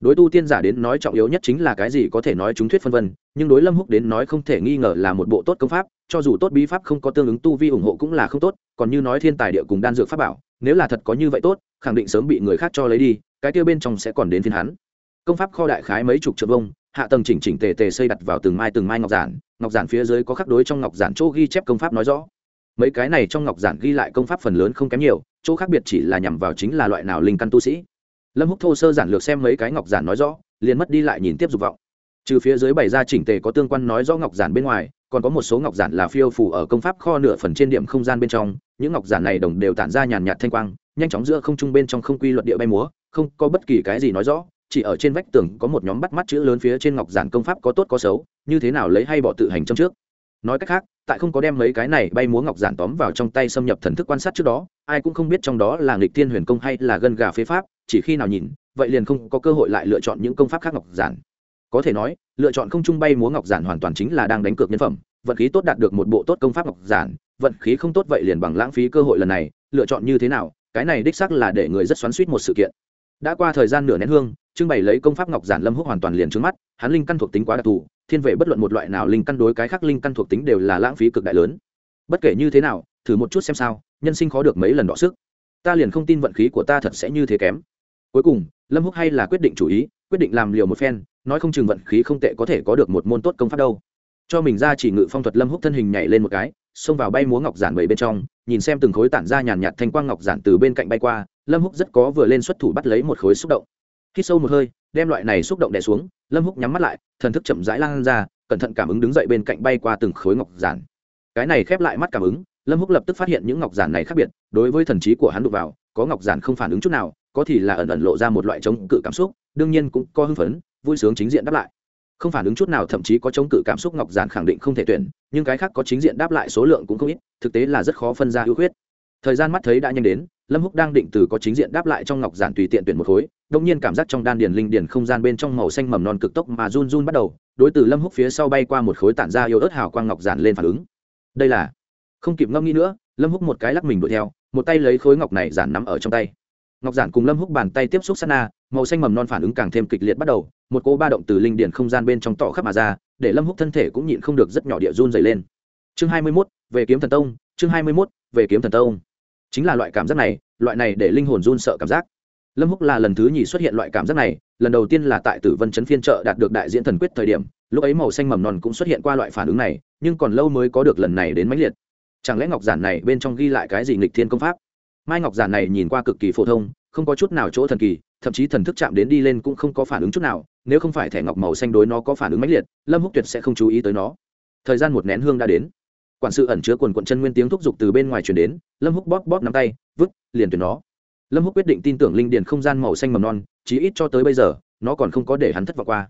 Đối tu tiên giả đến nói trọng yếu nhất chính là cái gì có thể nói chúng thuyết phân vân, nhưng đối lâm húc đến nói không thể nghi ngờ là một bộ tốt công pháp cho dù tốt bí pháp không có tương ứng tu vi ủng hộ cũng là không tốt, còn như nói thiên tài địa cùng đan dược pháp bảo, nếu là thật có như vậy tốt, khẳng định sớm bị người khác cho lấy đi, cái kia bên trong sẽ còn đến phiên hắn. Công pháp kho đại khái mấy chục trượng vông hạ tầng chỉnh chỉnh tề tề xây đặt vào từng mai từng mai ngọc giản ngọc giản phía dưới có khắc đối trong ngọc giản chỗ ghi chép công pháp nói rõ. Mấy cái này trong ngọc giản ghi lại công pháp phần lớn không kém nhiều, chỗ khác biệt chỉ là nhằm vào chính là loại nào linh căn tu sĩ. Lâm húc thô sơ giản lược xem mấy cái ngọc giản nói rõ, liền mất đi lại nhìn tiếp dục vọng. Trừ phía dưới bày ra chỉnh tề có tương quan nói rõ ngọc giản bên ngoài còn có một số ngọc giản là phiêu phủ ở công pháp kho nửa phần trên điểm không gian bên trong, những ngọc giản này đồng đều tản ra nhàn nhạt thanh quang, nhanh chóng giữa không trung bên trong không quy luật địa bay múa, không có bất kỳ cái gì nói rõ, chỉ ở trên vách tường có một nhóm bắt mắt chữ lớn phía trên ngọc giản công pháp có tốt có xấu, như thế nào lấy hay bỏ tự hành trong trước. Nói cách khác, tại không có đem mấy cái này bay múa ngọc giản tóm vào trong tay xâm nhập thần thức quan sát trước đó, ai cũng không biết trong đó là nghịch thiên huyền công hay là gân gà phế pháp, chỉ khi nào nhìn, vậy liền không có cơ hội lại lựa chọn những công pháp khác ngọc giản có thể nói, lựa chọn không trung bay múa ngọc giản hoàn toàn chính là đang đánh cược nhân phẩm, vận khí tốt đạt được một bộ tốt công pháp ngọc giản, vận khí không tốt vậy liền bằng lãng phí cơ hội lần này, lựa chọn như thế nào, cái này đích xác là để người rất xoắn suýt một sự kiện. Đã qua thời gian nửa nén hương trưng bày lấy công pháp ngọc giản lâm húc hoàn toàn liền trước mắt, hắn linh căn thuộc tính quá đặc thù, thiên vệ bất luận một loại nào linh căn đối cái khác linh căn thuộc tính đều là lãng phí cực đại lớn. Bất kể như thế nào, thử một chút xem sao, nhân sinh khó được mấy lần đọ sức. Ta liền không tin vận khí của ta thật sẽ như thế kém. Cuối cùng, lâm húc hay là quyết định chủ ý quyết định làm liều một phen, nói không chừng vận khí không tệ có thể có được một môn tốt công pháp đâu. Cho mình ra chỉ ngự phong thuật lâm húc thân hình nhảy lên một cái, xông vào bay múa ngọc giản bảy bên trong, nhìn xem từng khối tản ra nhàn nhạt thanh quang ngọc giản từ bên cạnh bay qua, lâm húc rất có vừa lên xuất thủ bắt lấy một khối xúc động. Hít sâu một hơi, đem loại này xúc động đè xuống, lâm húc nhắm mắt lại, thần thức chậm rãi lan ra, cẩn thận cảm ứng đứng dậy bên cạnh bay qua từng khối ngọc giản. Cái này khép lại mắt cảm ứng, lâm húc lập tức phát hiện những ngọc giản này khác biệt, đối với thần trí của hắn đụng vào, có ngọc giản không phản ứng chút nào có thì là ẩn ẩn lộ ra một loại chống cự cảm xúc, đương nhiên cũng có hưng phấn, vui sướng chính diện đáp lại. Không phản ứng chút nào, thậm chí có chống cự cảm xúc ngọc giản khẳng định không thể tuyển, nhưng cái khác có chính diện đáp lại số lượng cũng không ít, thực tế là rất khó phân ra ưu khuyết. Thời gian mắt thấy đã nhanh đến, lâm húc đang định từ có chính diện đáp lại trong ngọc giản tùy tiện tuyển một khối đông nhiên cảm giác trong đan điền linh điền không gian bên trong màu xanh mầm non cực tốc mà run run bắt đầu, đối từ lâm húc phía sau bay qua một khối tản ra yếu ớt hào quang ngọc giản lên phản ứng. Đây là, không kịp ngâm nghĩ nữa, lâm húc một cái lắc mình đuổi theo, một tay lấy khối ngọc này giản nắm ở trong tay ngọc giản cùng lâm húc bàn tay tiếp xúc sát na màu xanh mầm non phản ứng càng thêm kịch liệt bắt đầu một cô ba động từ linh điển không gian bên trong tỏ khắp mà ra để lâm húc thân thể cũng nhịn không được rất nhỏ địa run dày lên. Chương hai mươi 21, về kiếm thần tông chương hai mươi 21, về kiếm thần tông. Chính là loại cảm giác này loại này để linh hồn run sợ cảm giác. Lâm húc là lần thứ nhì xuất hiện loại cảm giác này lần đầu tiên là tại tử vân chấn phiên trợ đạt được đại diễn thần quyết thời điểm lúc ấy màu xanh mầm non cũng xuất hiện qua loại phản ứng này nhưng còn lâu mới có được lần này đến mãnh liệt. Chẳng lẽ ngọc giản này bên trong ghi lại cái gì nghịch thiên công pháp? Mai ngọc giản này nhìn qua cực kỳ phổ thông, không có chút nào chỗ thần kỳ, thậm chí thần thức chạm đến đi lên cũng không có phản ứng chút nào, nếu không phải thẻ ngọc màu xanh đối nó có phản ứng mãnh liệt, lâm húc tuyệt sẽ không chú ý tới nó. Thời gian một nén hương đã đến. Quản sự ẩn chứa quần quận chân nguyên tiếng thúc giục từ bên ngoài truyền đến, lâm húc bóp bóp nắm tay, vứt, liền tuyển nó. Lâm húc quyết định tin tưởng linh điền không gian màu xanh mầm non, chí ít cho tới bây giờ, nó còn không có để hắn thất vọng qua.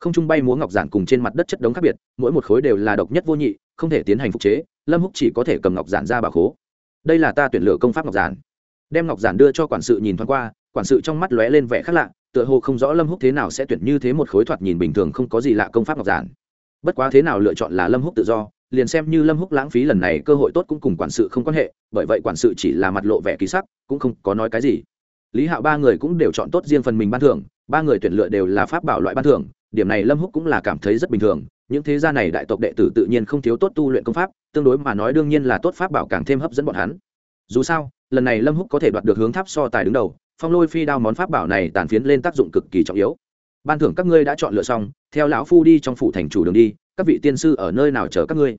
Không trung bay múa ngọc giản cùng trên mặt đất chất đống khác biệt, mỗi một khối đều là độc nhất vô nhị, không thể tiến hành phục chế, lâm húc chỉ có thể cầm ngọc giản ra bà khố đây là ta tuyển lựa công pháp ngọc giản. Đem ngọc giản đưa cho quản sự nhìn thoáng qua, quản sự trong mắt lóe lên vẻ khác lạ, tựa hồ không rõ lâm húc thế nào sẽ tuyển như thế một khối thoạt nhìn bình thường không có gì lạ công pháp ngọc giản. Bất quá thế nào lựa chọn là lâm húc tự do, liền xem như lâm húc lãng phí lần này cơ hội tốt cũng cùng quản sự không quan hệ, bởi vậy quản sự chỉ là mặt lộ vẻ ký sắc, cũng không có nói cái gì. Lý hạo ba người cũng đều chọn tốt riêng phần mình ban thưởng, ba người tuyển lựa đều là pháp bảo loại ban thưởng, điểm này lâm húc cũng là cảm thấy rất bình thường những thế gia này đại tộc đệ tử tự nhiên không thiếu tốt tu luyện công pháp, tương đối mà nói đương nhiên là tốt pháp bảo càng thêm hấp dẫn bọn hắn. Dù sao, lần này lâm húc có thể đoạt được hướng tháp so tài đứng đầu, phong lôi phi đao món pháp bảo này tàn phiến lên tác dụng cực kỳ trọng yếu. Ban thưởng các ngươi đã chọn lựa xong, theo lão phu đi trong phủ thành chủ đường đi, các vị tiên sư ở nơi nào chờ các ngươi?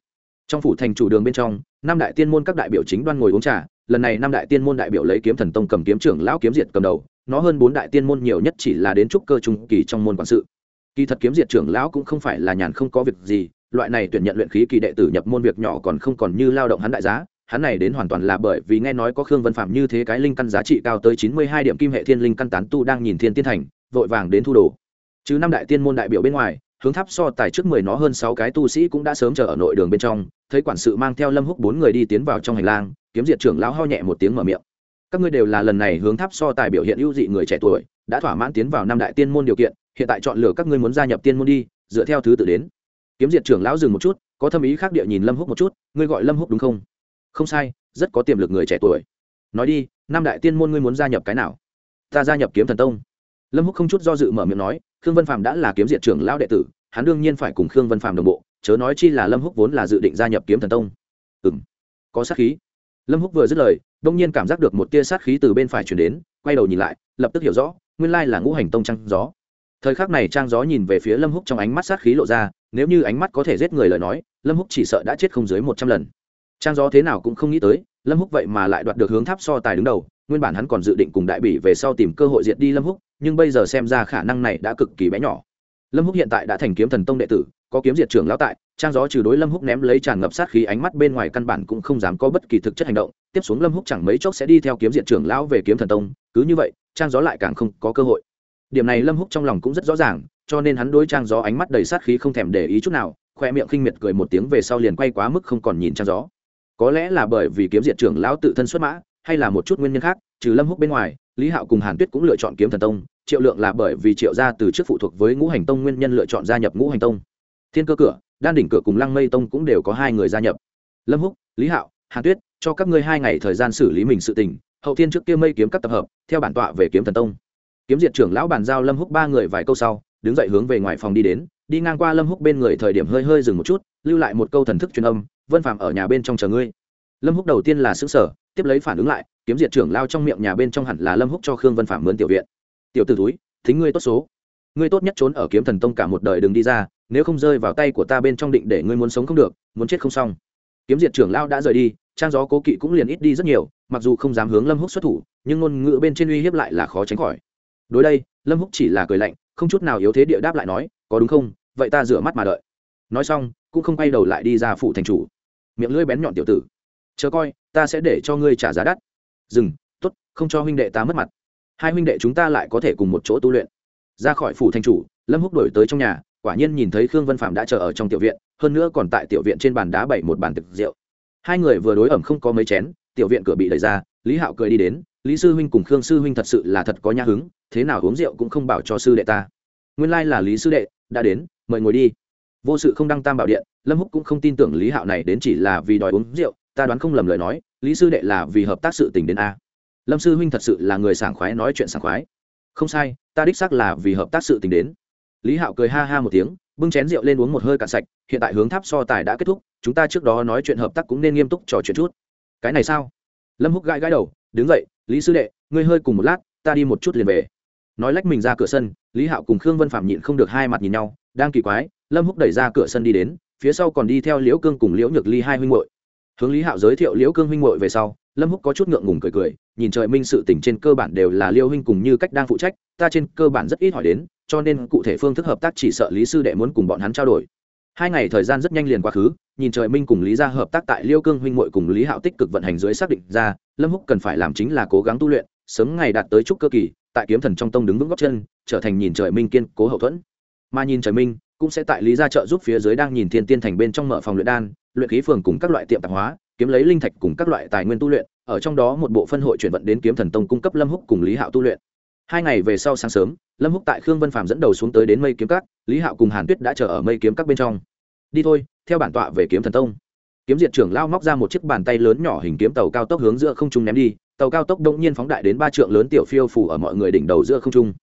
Trong phủ thành chủ đường bên trong, năm đại tiên môn các đại biểu chính đoan ngồi uống trà, lần này năm đại tiên môn đại biểu lấy kiếm thần tông cầm kiếm trưởng lão kiếm diệt cầm đầu, nó hơn bốn đại tiên môn nhiều nhất chỉ là đến trúc cơ trung kỳ trong môn quản sự kỳ thật kiếm diệt trưởng lão cũng không phải là nhàn không có việc gì, loại này tuyển nhận luyện khí kỳ đệ tử nhập môn việc nhỏ còn không còn như lao động hắn đại giá, hắn này đến hoàn toàn là bởi vì nghe nói có khương vân phạm như thế cái linh căn giá trị cao tới chín mươi hai điểm kim hệ thiên linh căn tán tu đang nhìn thiên tiên thành, vội vàng đến thu đồ. Chứ năm đại tiên môn đại biểu bên ngoài, hướng tháp so tài trước mười nó hơn sáu cái tu sĩ cũng đã sớm chờ ở nội đường bên trong, thấy quản sự mang theo lâm húc bốn người đi tiến vào trong hành lang, kiếm diệt trưởng lão ho nhẹ một tiếng mở miệng. Các ngươi đều là lần này hướng tháp so tài biểu hiện ưu dị người trẻ tuổi, đã thỏa mãn tiến vào năm đại tiên môn điều kiện hiện tại chọn lựa các ngươi muốn gia nhập tiên môn đi, dựa theo thứ tự đến. Kiếm diệt trưởng lão dừng một chút, có thâm ý khác địa nhìn lâm húc một chút, ngươi gọi lâm húc đúng không? Không sai, rất có tiềm lực người trẻ tuổi. Nói đi, năm đại tiên môn ngươi muốn gia nhập cái nào? Ta gia nhập kiếm thần tông. Lâm húc không chút do dự mở miệng nói, khương vân phạm đã là kiếm diệt trưởng lão đệ tử, hắn đương nhiên phải cùng khương vân phạm đồng bộ, chớ nói chi là lâm húc vốn là dự định gia nhập kiếm thần tông. Ừ m có sát khí. Lâm húc vừa dứt lời, đông nhiên cảm giác được một tia sát khí từ bên phải chuyển đến, quay đầu nhìn lại, lập tức hiểu rõ, nguyên lai là ngũ hành tông trăng gió thời khắc này trang gió nhìn về phía lâm húc trong ánh mắt sát khí lộ ra, nếu như ánh mắt có thể giết người lời nói, lâm húc chỉ sợ đã chết không dưới một trăm lần. Trang gió thế nào cũng không nghĩ tới, lâm húc vậy mà lại đoạt được hướng tháp so tài đứng đầu, nguyên bản hắn còn dự định cùng đại bỉ về sau tìm cơ hội diệt đi lâm húc, nhưng bây giờ xem ra khả năng này đã cực kỳ bé nhỏ. Lâm húc hiện tại đã thành kiếm thần tông đệ tử, có kiếm diệt trưởng lão tại, trang gió trừ đối lâm húc ném lấy tràn ngập sát khí ánh mắt bên ngoài căn bản cũng không dám có bất kỳ thực chất hành động, tiếp xuống lâm húc chẳng mấy chốc sẽ đi theo kiếm diệt trưởng lão về kiếm thần tông, cứ như vậy, trang gió lại càng không có cơ hội điểm này lâm húc trong lòng cũng rất rõ ràng, cho nên hắn đối trang gió ánh mắt đầy sát khí không thèm để ý chút nào, khoe miệng khinh miệt cười một tiếng về sau liền quay quá mức không còn nhìn trang gió. Có lẽ là bởi vì kiếm diệt trưởng lão tự thân xuất mã, hay là một chút nguyên nhân khác, trừ lâm húc bên ngoài, lý hạo cùng hàn tuyết cũng lựa chọn kiếm thần tông, triệu lượng là bởi vì triệu gia từ trước phụ thuộc với ngũ hành tông nguyên nhân lựa chọn gia nhập ngũ hành tông. Thiên cơ cửa, đan đỉnh cửa cùng lăng mây tông cũng đều có hai người gia nhập. Lâm húc, lý hạo, hàn tuyết, cho các ngươi hai ngày thời gian xử lý mình sự tình, hậu thiên trước kia mây kiếm các tập hợp, theo bản tọa về kiếm thần tông kiếm diệt trưởng lão bàn giao lâm húc ba người vài câu sau, đứng dậy hướng về ngoài phòng đi đến, đi ngang qua lâm húc bên người thời điểm hơi hơi dừng một chút, lưu lại một câu thần thức truyền âm, vân phạm ở nhà bên trong chờ ngươi. Lâm húc đầu tiên là sững sở tiếp lấy phản ứng lại, kiếm diệt trưởng lao trong miệng nhà bên trong hẳn là lâm húc cho khương vân phạm mướn tiểu viện. Tiểu t ử túi thính ngươi tốt số. Ngươi tốt nhất trốn ở kiếm thần tông cả một đời đừng đi ra, nếu không rơi vào tay của ta bên trong định để ngươi muốn sống không được, muốn chết không xong. Kiếm diệt trưởng lao đã rời đi, trang gió cố kỵ cũng liền ít đi rất nhiều, mặc dù không dám hướng lâm húc xuất thủ, nhưng ngôn ngữ bên trên uy hiếp lại là khó tránh khỏi đối đây, lâm húc chỉ là cười lạnh, không chút nào yếu thế địa đáp lại nói, có đúng không? Vậy ta rửa mắt mà đợi. Nói xong, cũng không quay đầu lại đi ra phủ thành chủ. Miệng lưỡi bén nhọn tiểu tử. Chờ coi, ta sẽ để cho ngươi trả giá đắt. Dừng t ố t không cho huynh đệ ta mất mặt. Hai huynh đệ chúng ta lại có thể cùng một chỗ tu luyện. Ra khỏi phủ thành chủ, lâm húc đổi tới trong nhà, quả nhiên nhìn thấy khương vân phạm đã chờ ở trong tiểu viện, hơn nữa còn tại tiểu viện trên bàn đá bảy một bàn thực rượu. Hai người vừa đối ẩm không có mấy chén, tiểu viện cửa bị đẩy ra, lý hạo cười đi đến, lý sư huynh cùng khương sư huynh thật sự là thật có nhã hứng thế nào uống rượu cũng không bảo cho sư đệ ta. Nguyên lai là lý sư đệ, đã đến, mời ngồi đi. Vô sự không đăng tam bảo điện, lâm húc cũng không tin tưởng lý hạo này đến chỉ là vì đòi uống rượu, ta đoán không lầm lời nói, lý sư đệ là vì hợp tác sự tình đến a. Lâm sư huynh thật sự là người sảng khoái nói chuyện sảng khoái. Không sai, ta đích xác là vì hợp tác sự tình đến. Lý hạo cười ha ha một tiếng, bưng chén rượu lên uống một hơi cạn sạch, hiện tại hướng tháp so tài đã kết thúc, chúng ta trước đó nói chuyện hợp tác cũng nên nghiêm túc trò chuyện chút. Cái này sao? Lâm húc gãi gãi đầu, đứng dậy, lý sư đệ, ngươi hơi cùng một lát, ta đi một chút liền về nói lách mình ra cửa sân, lý hạo cùng khương vân phạm nhịn không được hai mặt nhìn nhau, đang kỳ quái, lâm húc đẩy ra cửa sân đi đến, phía sau còn đi theo liễu cương cùng liễu nhược ly hai huynh muội. Hướng lý hạo giới thiệu liễu cương huynh muội về sau, lâm húc có chút ngượng ngùng cười cười, nhìn trời minh sự tỉnh trên cơ bản đều là liêu huynh cùng như cách đang phụ trách, ta trên cơ bản rất ít hỏi đến, cho nên cụ thể phương thức hợp tác chỉ sợ lý sư đệ muốn cùng bọn hắn trao đổi. Hai ngày thời gian rất nhanh liền quá khứ, nhìn trời minh cùng lý gia hợp tác tại liêu cương huynh muội cùng lý hạo tích cực vận hành dưới xác định ra, lâm húc cần phải làm chính là cố gắng tu luyện, sớm ngày đạt tới trúc cơ kỳ tại kiếm thần trong tông đứng vững góc chân, trở thành nhìn trời minh kiên cố hậu thuẫn. Mà nhìn trời minh cũng sẽ tại lý gia trợ giúp phía dưới đang nhìn thiên tiên thành bên trong mở phòng luyện đan, luyện khí phường cùng các loại tiệm tạp hóa, kiếm lấy linh thạch cùng các loại tài nguyên tu luyện, ở trong đó một bộ phân hội chuyển vận đến kiếm thần tông cung cấp lâm húc cùng lý hạo tu luyện. Hai ngày về sau sáng sớm, lâm húc tại khương vân phàm dẫn đầu xuống tới đến mây kiếm các, lý hạo cùng hàn tuyết đã chờ ở mây kiếm các bên trong. Đi thôi, theo bản tọa về kiếm thần tông kiếm diệt trưởng lao móc ra một chiếc bàn tay lớn nhỏ hình kiếm tàu cao tốc hướng giữa không trung ném đi, tàu cao tốc đông nhiên phóng đại đến ba trượng lớn tiểu phiêu phủ ở mọi người đỉnh đầu giữa không trung.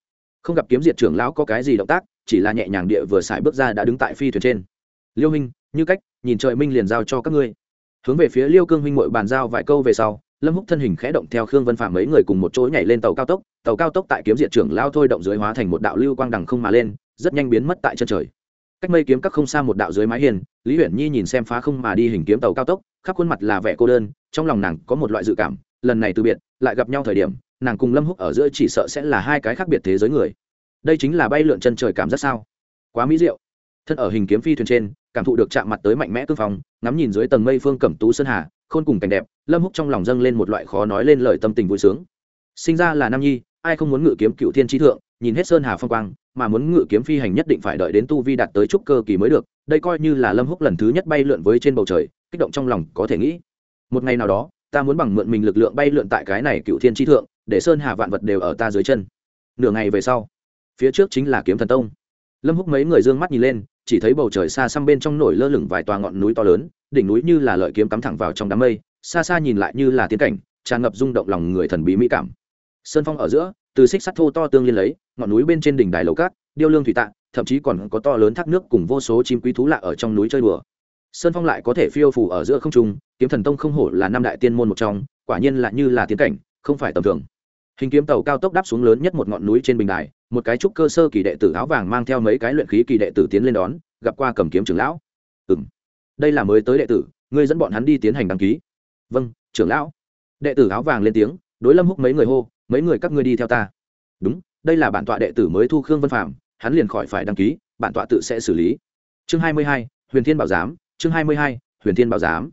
Không gặp kiếm diệt trưởng lão có cái gì động tác, chỉ là nhẹ nhàng địa vừa xài bước ra đã đứng tại phi thuyền trên. Liêu minh, như cách, nhìn trời minh liền giao cho các ngươi. Hướng về phía liêu cương huynh mội bàn giao vài câu về sau, lâm húc thân hình khẽ động theo khương vân phạm mấy người cùng một chỗ nhảy lên tàu cao tốc. Tàu cao tốc tại kiếm diệt trưởng lao thôi động dưới hóa thành một đạo lưu quang đằng không mà lên, rất nhanh biến mất tại chân trời cách mây kiếm các không xa một đạo dưới mái hiền lý huyền nhi nhìn xem phá không mà đi hình kiếm tàu cao tốc, khắp khuôn mặt là vẻ cô đơn, trong lòng nàng có một loại dự cảm, lần này từ biệt, lại gặp nhau thời điểm, nàng cùng lâm húc ở giữa chỉ sợ sẽ là hai cái khác biệt thế giới người. Đây chính là bay lượn chân trời cảm giác sao? Quá mỹ diệu. Thân ở hình kiếm phi thuyền trên, cảm thụ được chạm mặt tới mạnh mẽ cương phong, ngắm nhìn dưới tầng mây phương cẩm tú sơn hà, khôn cùng cảnh đẹp, lâm húc trong lòng dâng lên một loại khó nói lên lời tâm tình vui sướng. Sinh ra là nam nhi, ai không muốn ngự kiếm cựu thiên trí thượng, nhìn hết sơn hà phong quang mà muốn ngự kiếm phi hành nhất định phải đợi đến tu vi đạt tới trúc cơ kỳ mới được, đây coi như là lâm húc lần thứ nhất bay lượn với trên bầu trời, kích động trong lòng có thể nghĩ. Một ngày nào đó, ta muốn bằng mượn mình lực lượng bay lượn tại cái này cựu thiên tri thượng, để sơn hà vạn vật đều ở ta dưới chân. Nửa ngày về sau, phía trước chính là kiếm thần tông. Lâm húc mấy người d ư ơ n g mắt nhìn lên, chỉ thấy bầu trời xa xăm bên trong nổi lơ lửng vài tòa ngọn núi to lớn, đỉnh núi như là lợi kiếm cắm thẳng vào trong đám mây, xa xa nhìn lại như là tiến cảnh, tràn ngập rung động lòng người thần bí mỹ cảm. Sơn phong ở giữa từ xích sắt thô to tương liên lấy, ngọn núi bên trên đỉnh đài lầu cát, điêu lương thủy tạ, thậm chí còn có to lớn thác nước cùng vô số chim quý thú lạ ở trong núi chơi đùa. Sơn phong lại có thể phiêu phủ ở giữa không trung, kiếm thần tông không hổ là năm đại tiên môn một trong, quả nhiên là như là tiến cảnh, không phải tầm thường. Hình kiếm tàu cao tốc đáp xuống lớn nhất một ngọn núi trên bình đài, một cái trúc cơ sơ kỳ đệ tử áo vàng mang theo mấy cái luyện khí kỳ đệ tử tiến lên đón, gặp qua cầm kiếm trưởng lão. Ừ m đây là mới tới đệ tử, ngươi dẫn bọn hắn đi tiến hành đăng ký. Vâng trưởng lão. Đệ tử áo vàng lên tiếng, đối lâm húc mấy người hô mấy người các ngươi đi theo ta. Đúng, đây là bản tọa đệ tử mới thu khương vân phạm hắn liền khỏi phải đăng ký, bản tọa tự sẽ xử lý. Chương hai mươi hai, huyền thiên bảo giám, chương hai mươi hai, huyền thiên bảo giám.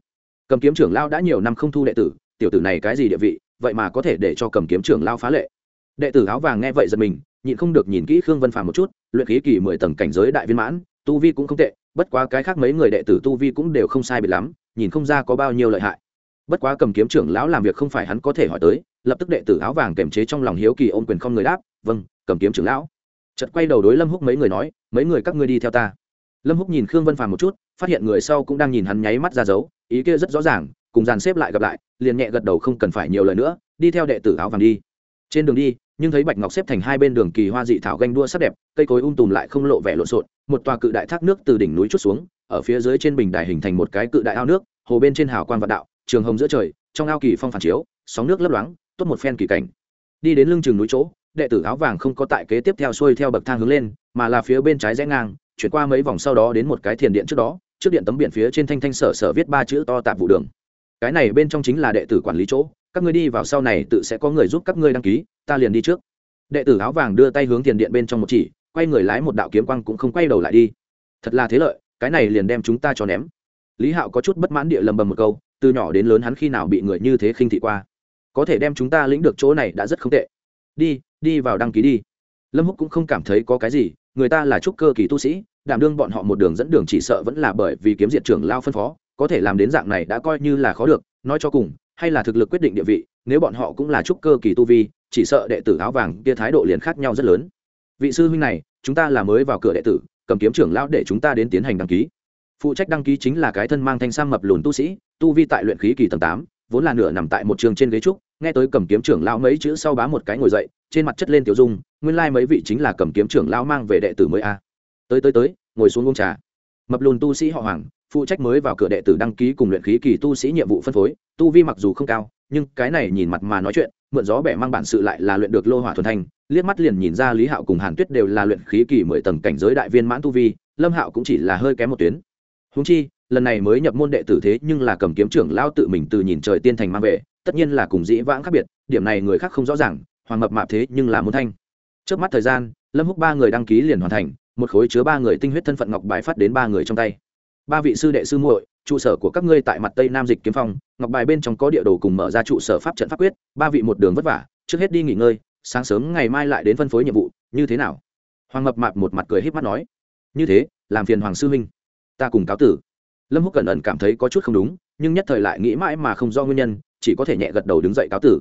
Cầm kiếm trưởng lão đã nhiều năm không thu đệ tử, tiểu tử này cái gì địa vị, vậy mà có thể để cho cầm kiếm trưởng lao phá lệ. Đệ tử áo vàng nghe vậy giật mình, nhịn không được nhìn kỹ khương vân phàm một chút, luyện khí kỳ mười tầng cảnh giới đại viên mãn, tu vi cũng không tệ, bất quá cái khác mấy người đệ tử tu vi cũng đều không sai biệt lắm, nhìn không ra có bao nhiêu lợi hại. Bất quá cầm kiếm trưởng lão làm việc không phải hắn có thể hỏi tới lập tức đệ tử áo vàng kềm chế trong lòng hiếu kỳ ôm quyền không người đáp vâng cầm kiếm trưởng lão. Chợt quay đầu đối lâm húc mấy người nói, mấy người các ngươi đi theo ta. Lâm húc nhìn khương vân phàm một chút, phát hiện người sau cũng đang nhìn hắn nháy mắt ra dấu, ý kia rất rõ ràng, cùng dàn xếp lại gặp lại, liền nhẹ gật đầu không cần phải nhiều lời nữa, đi theo đệ tử áo vàng đi. Trên đường đi, nhưng thấy bạch ngọc xếp thành hai bên đường kỳ hoa dị thảo ganh đua sắc đẹp, cây cối um tùm lại không lộ vẻ lộn xộn, một tòa cự đại thác nước từ đỉnh núi chút xuống, ở phía dưới trên bình đài hình thành một cái cự đại ao nước, hồ bên trên hào quan vạn đạo, trường hồng giữa trời, trong ao kỳ phong phản chiếu, sóng nước lấp loáng tốt một phen kỳ cảnh. Đi đến lưng chừng núi chỗ, đệ tử áo vàng không có tại kế tiếp theo xuôi theo bậc thang hướng lên, mà là phía bên trái rẽ ngang, chuyển qua mấy vòng sau đó đến một cái thiền điện trước đó, trước điện tấm biển phía trên thanh thanh sở sở viết ba chữ to tạp vụ đường. Cái này bên trong chính là đệ tử quản lý chỗ, các ngươi đi vào sau này tự sẽ có người giúp các ngươi đăng ký, ta liền đi trước. Đệ tử áo vàng đưa tay hướng thiền điện bên trong một chỉ, quay người lái một đạo kiếm quang cũng không quay đầu lại đi. Thật là thế lợi, cái này liền đem chúng ta cho ném. Lý hạo có chút bất mãn địa lầm bầm một câu, từ nhỏ đến lớn hắn khi nào bị người như thế khinh thị qua có thể đem chúng ta lĩnh được chỗ này đã rất không tệ. Đi đi vào đăng ký đi. Lâm húc cũng không cảm thấy có cái gì, người ta là trúc cơ kỳ tu sĩ, đảm đương bọn họ một đường dẫn đường chỉ sợ vẫn là bởi vì kiếm diện trưởng lao phân phó, có thể làm đến dạng này đã coi như là khó được, nói cho cùng, hay là thực lực quyết định địa vị, nếu bọn họ cũng là trúc cơ kỳ tu vi, chỉ sợ đệ tử áo vàng kia thái độ liền khác nhau rất lớn. Vị sư huynh này, chúng ta là mới vào cửa đệ tử, cầm kiếm trưởng lão để chúng ta đến tiến hành đăng ký. Phụ trách đăng ký chính là cái thân mang thanh sam mập lùn tu sĩ, tu vi tại luyện khí kỳ tầng tám vốn là nửa nằm tại một trường trên ghế trúc, nghe tới cầm kiếm trưởng lão mấy chữ sau bá một cái ngồi dậy, trên mặt chất lên tiểu dung, nguyên lai mấy vị chính là cầm kiếm trưởng lão mang về đệ tử mới a. Tới tới tới, ngồi xuống uống trà. Mập lùn tu sĩ họ hoàng, phụ trách mới vào cửa đệ tử đăng ký cùng luyện khí kỳ tu sĩ nhiệm vụ phân phối, tu vi mặc dù không cao, nhưng cái này nhìn mặt mà nói chuyện, mượn gió bẻ mang bản sự lại là luyện được lô hỏa thuần thanh liếc mắt liền nhìn ra lý hạo cùng hàn tuyết đều là luyện khí kỳ mười tầng cảnh giới đại viên mãn tu vi, lâm hạo cũng chỉ là hơi kém một tuyến húng chi, lần này mới nhập môn đệ tử thế nhưng là cầm kiếm trưởng lao tự mình từ nhìn trời tiên thành mang về, tất nhiên là cùng dĩ vãng khác biệt, điểm này người khác không rõ ràng, hoàng mập mạp thế nhưng là muốn thanh. Trước mắt thời gian, lâm húc ba người đăng ký liền hoàn thành, một khối chứa ba người tinh huyết thân phận ngọc bài phát đến ba người trong tay. Ba vị sư đệ sư muội, trụ sở của các ngươi tại mặt tây nam dịch kiếm phong, ngọc bài bên trong có địa đồ cùng mở ra trụ sở pháp trận pháp quyết, ba vị một đường vất vả, trước hết đi nghỉ ngơi, sáng sớm ngày mai lại đến phân phối nhiệm vụ, như thế nào? Hoàng mập mạp một mặt cười híp mắt nói. Như thế, làm phiền hoàng sư huynh ta cùng cáo tử. Lâm húc cẩn ẩn cảm thấy có chút không đúng, nhưng nhất thời lại nghĩ mãi mà không do nguyên nhân, chỉ có thể nhẹ gật đầu đứng dậy cáo tử.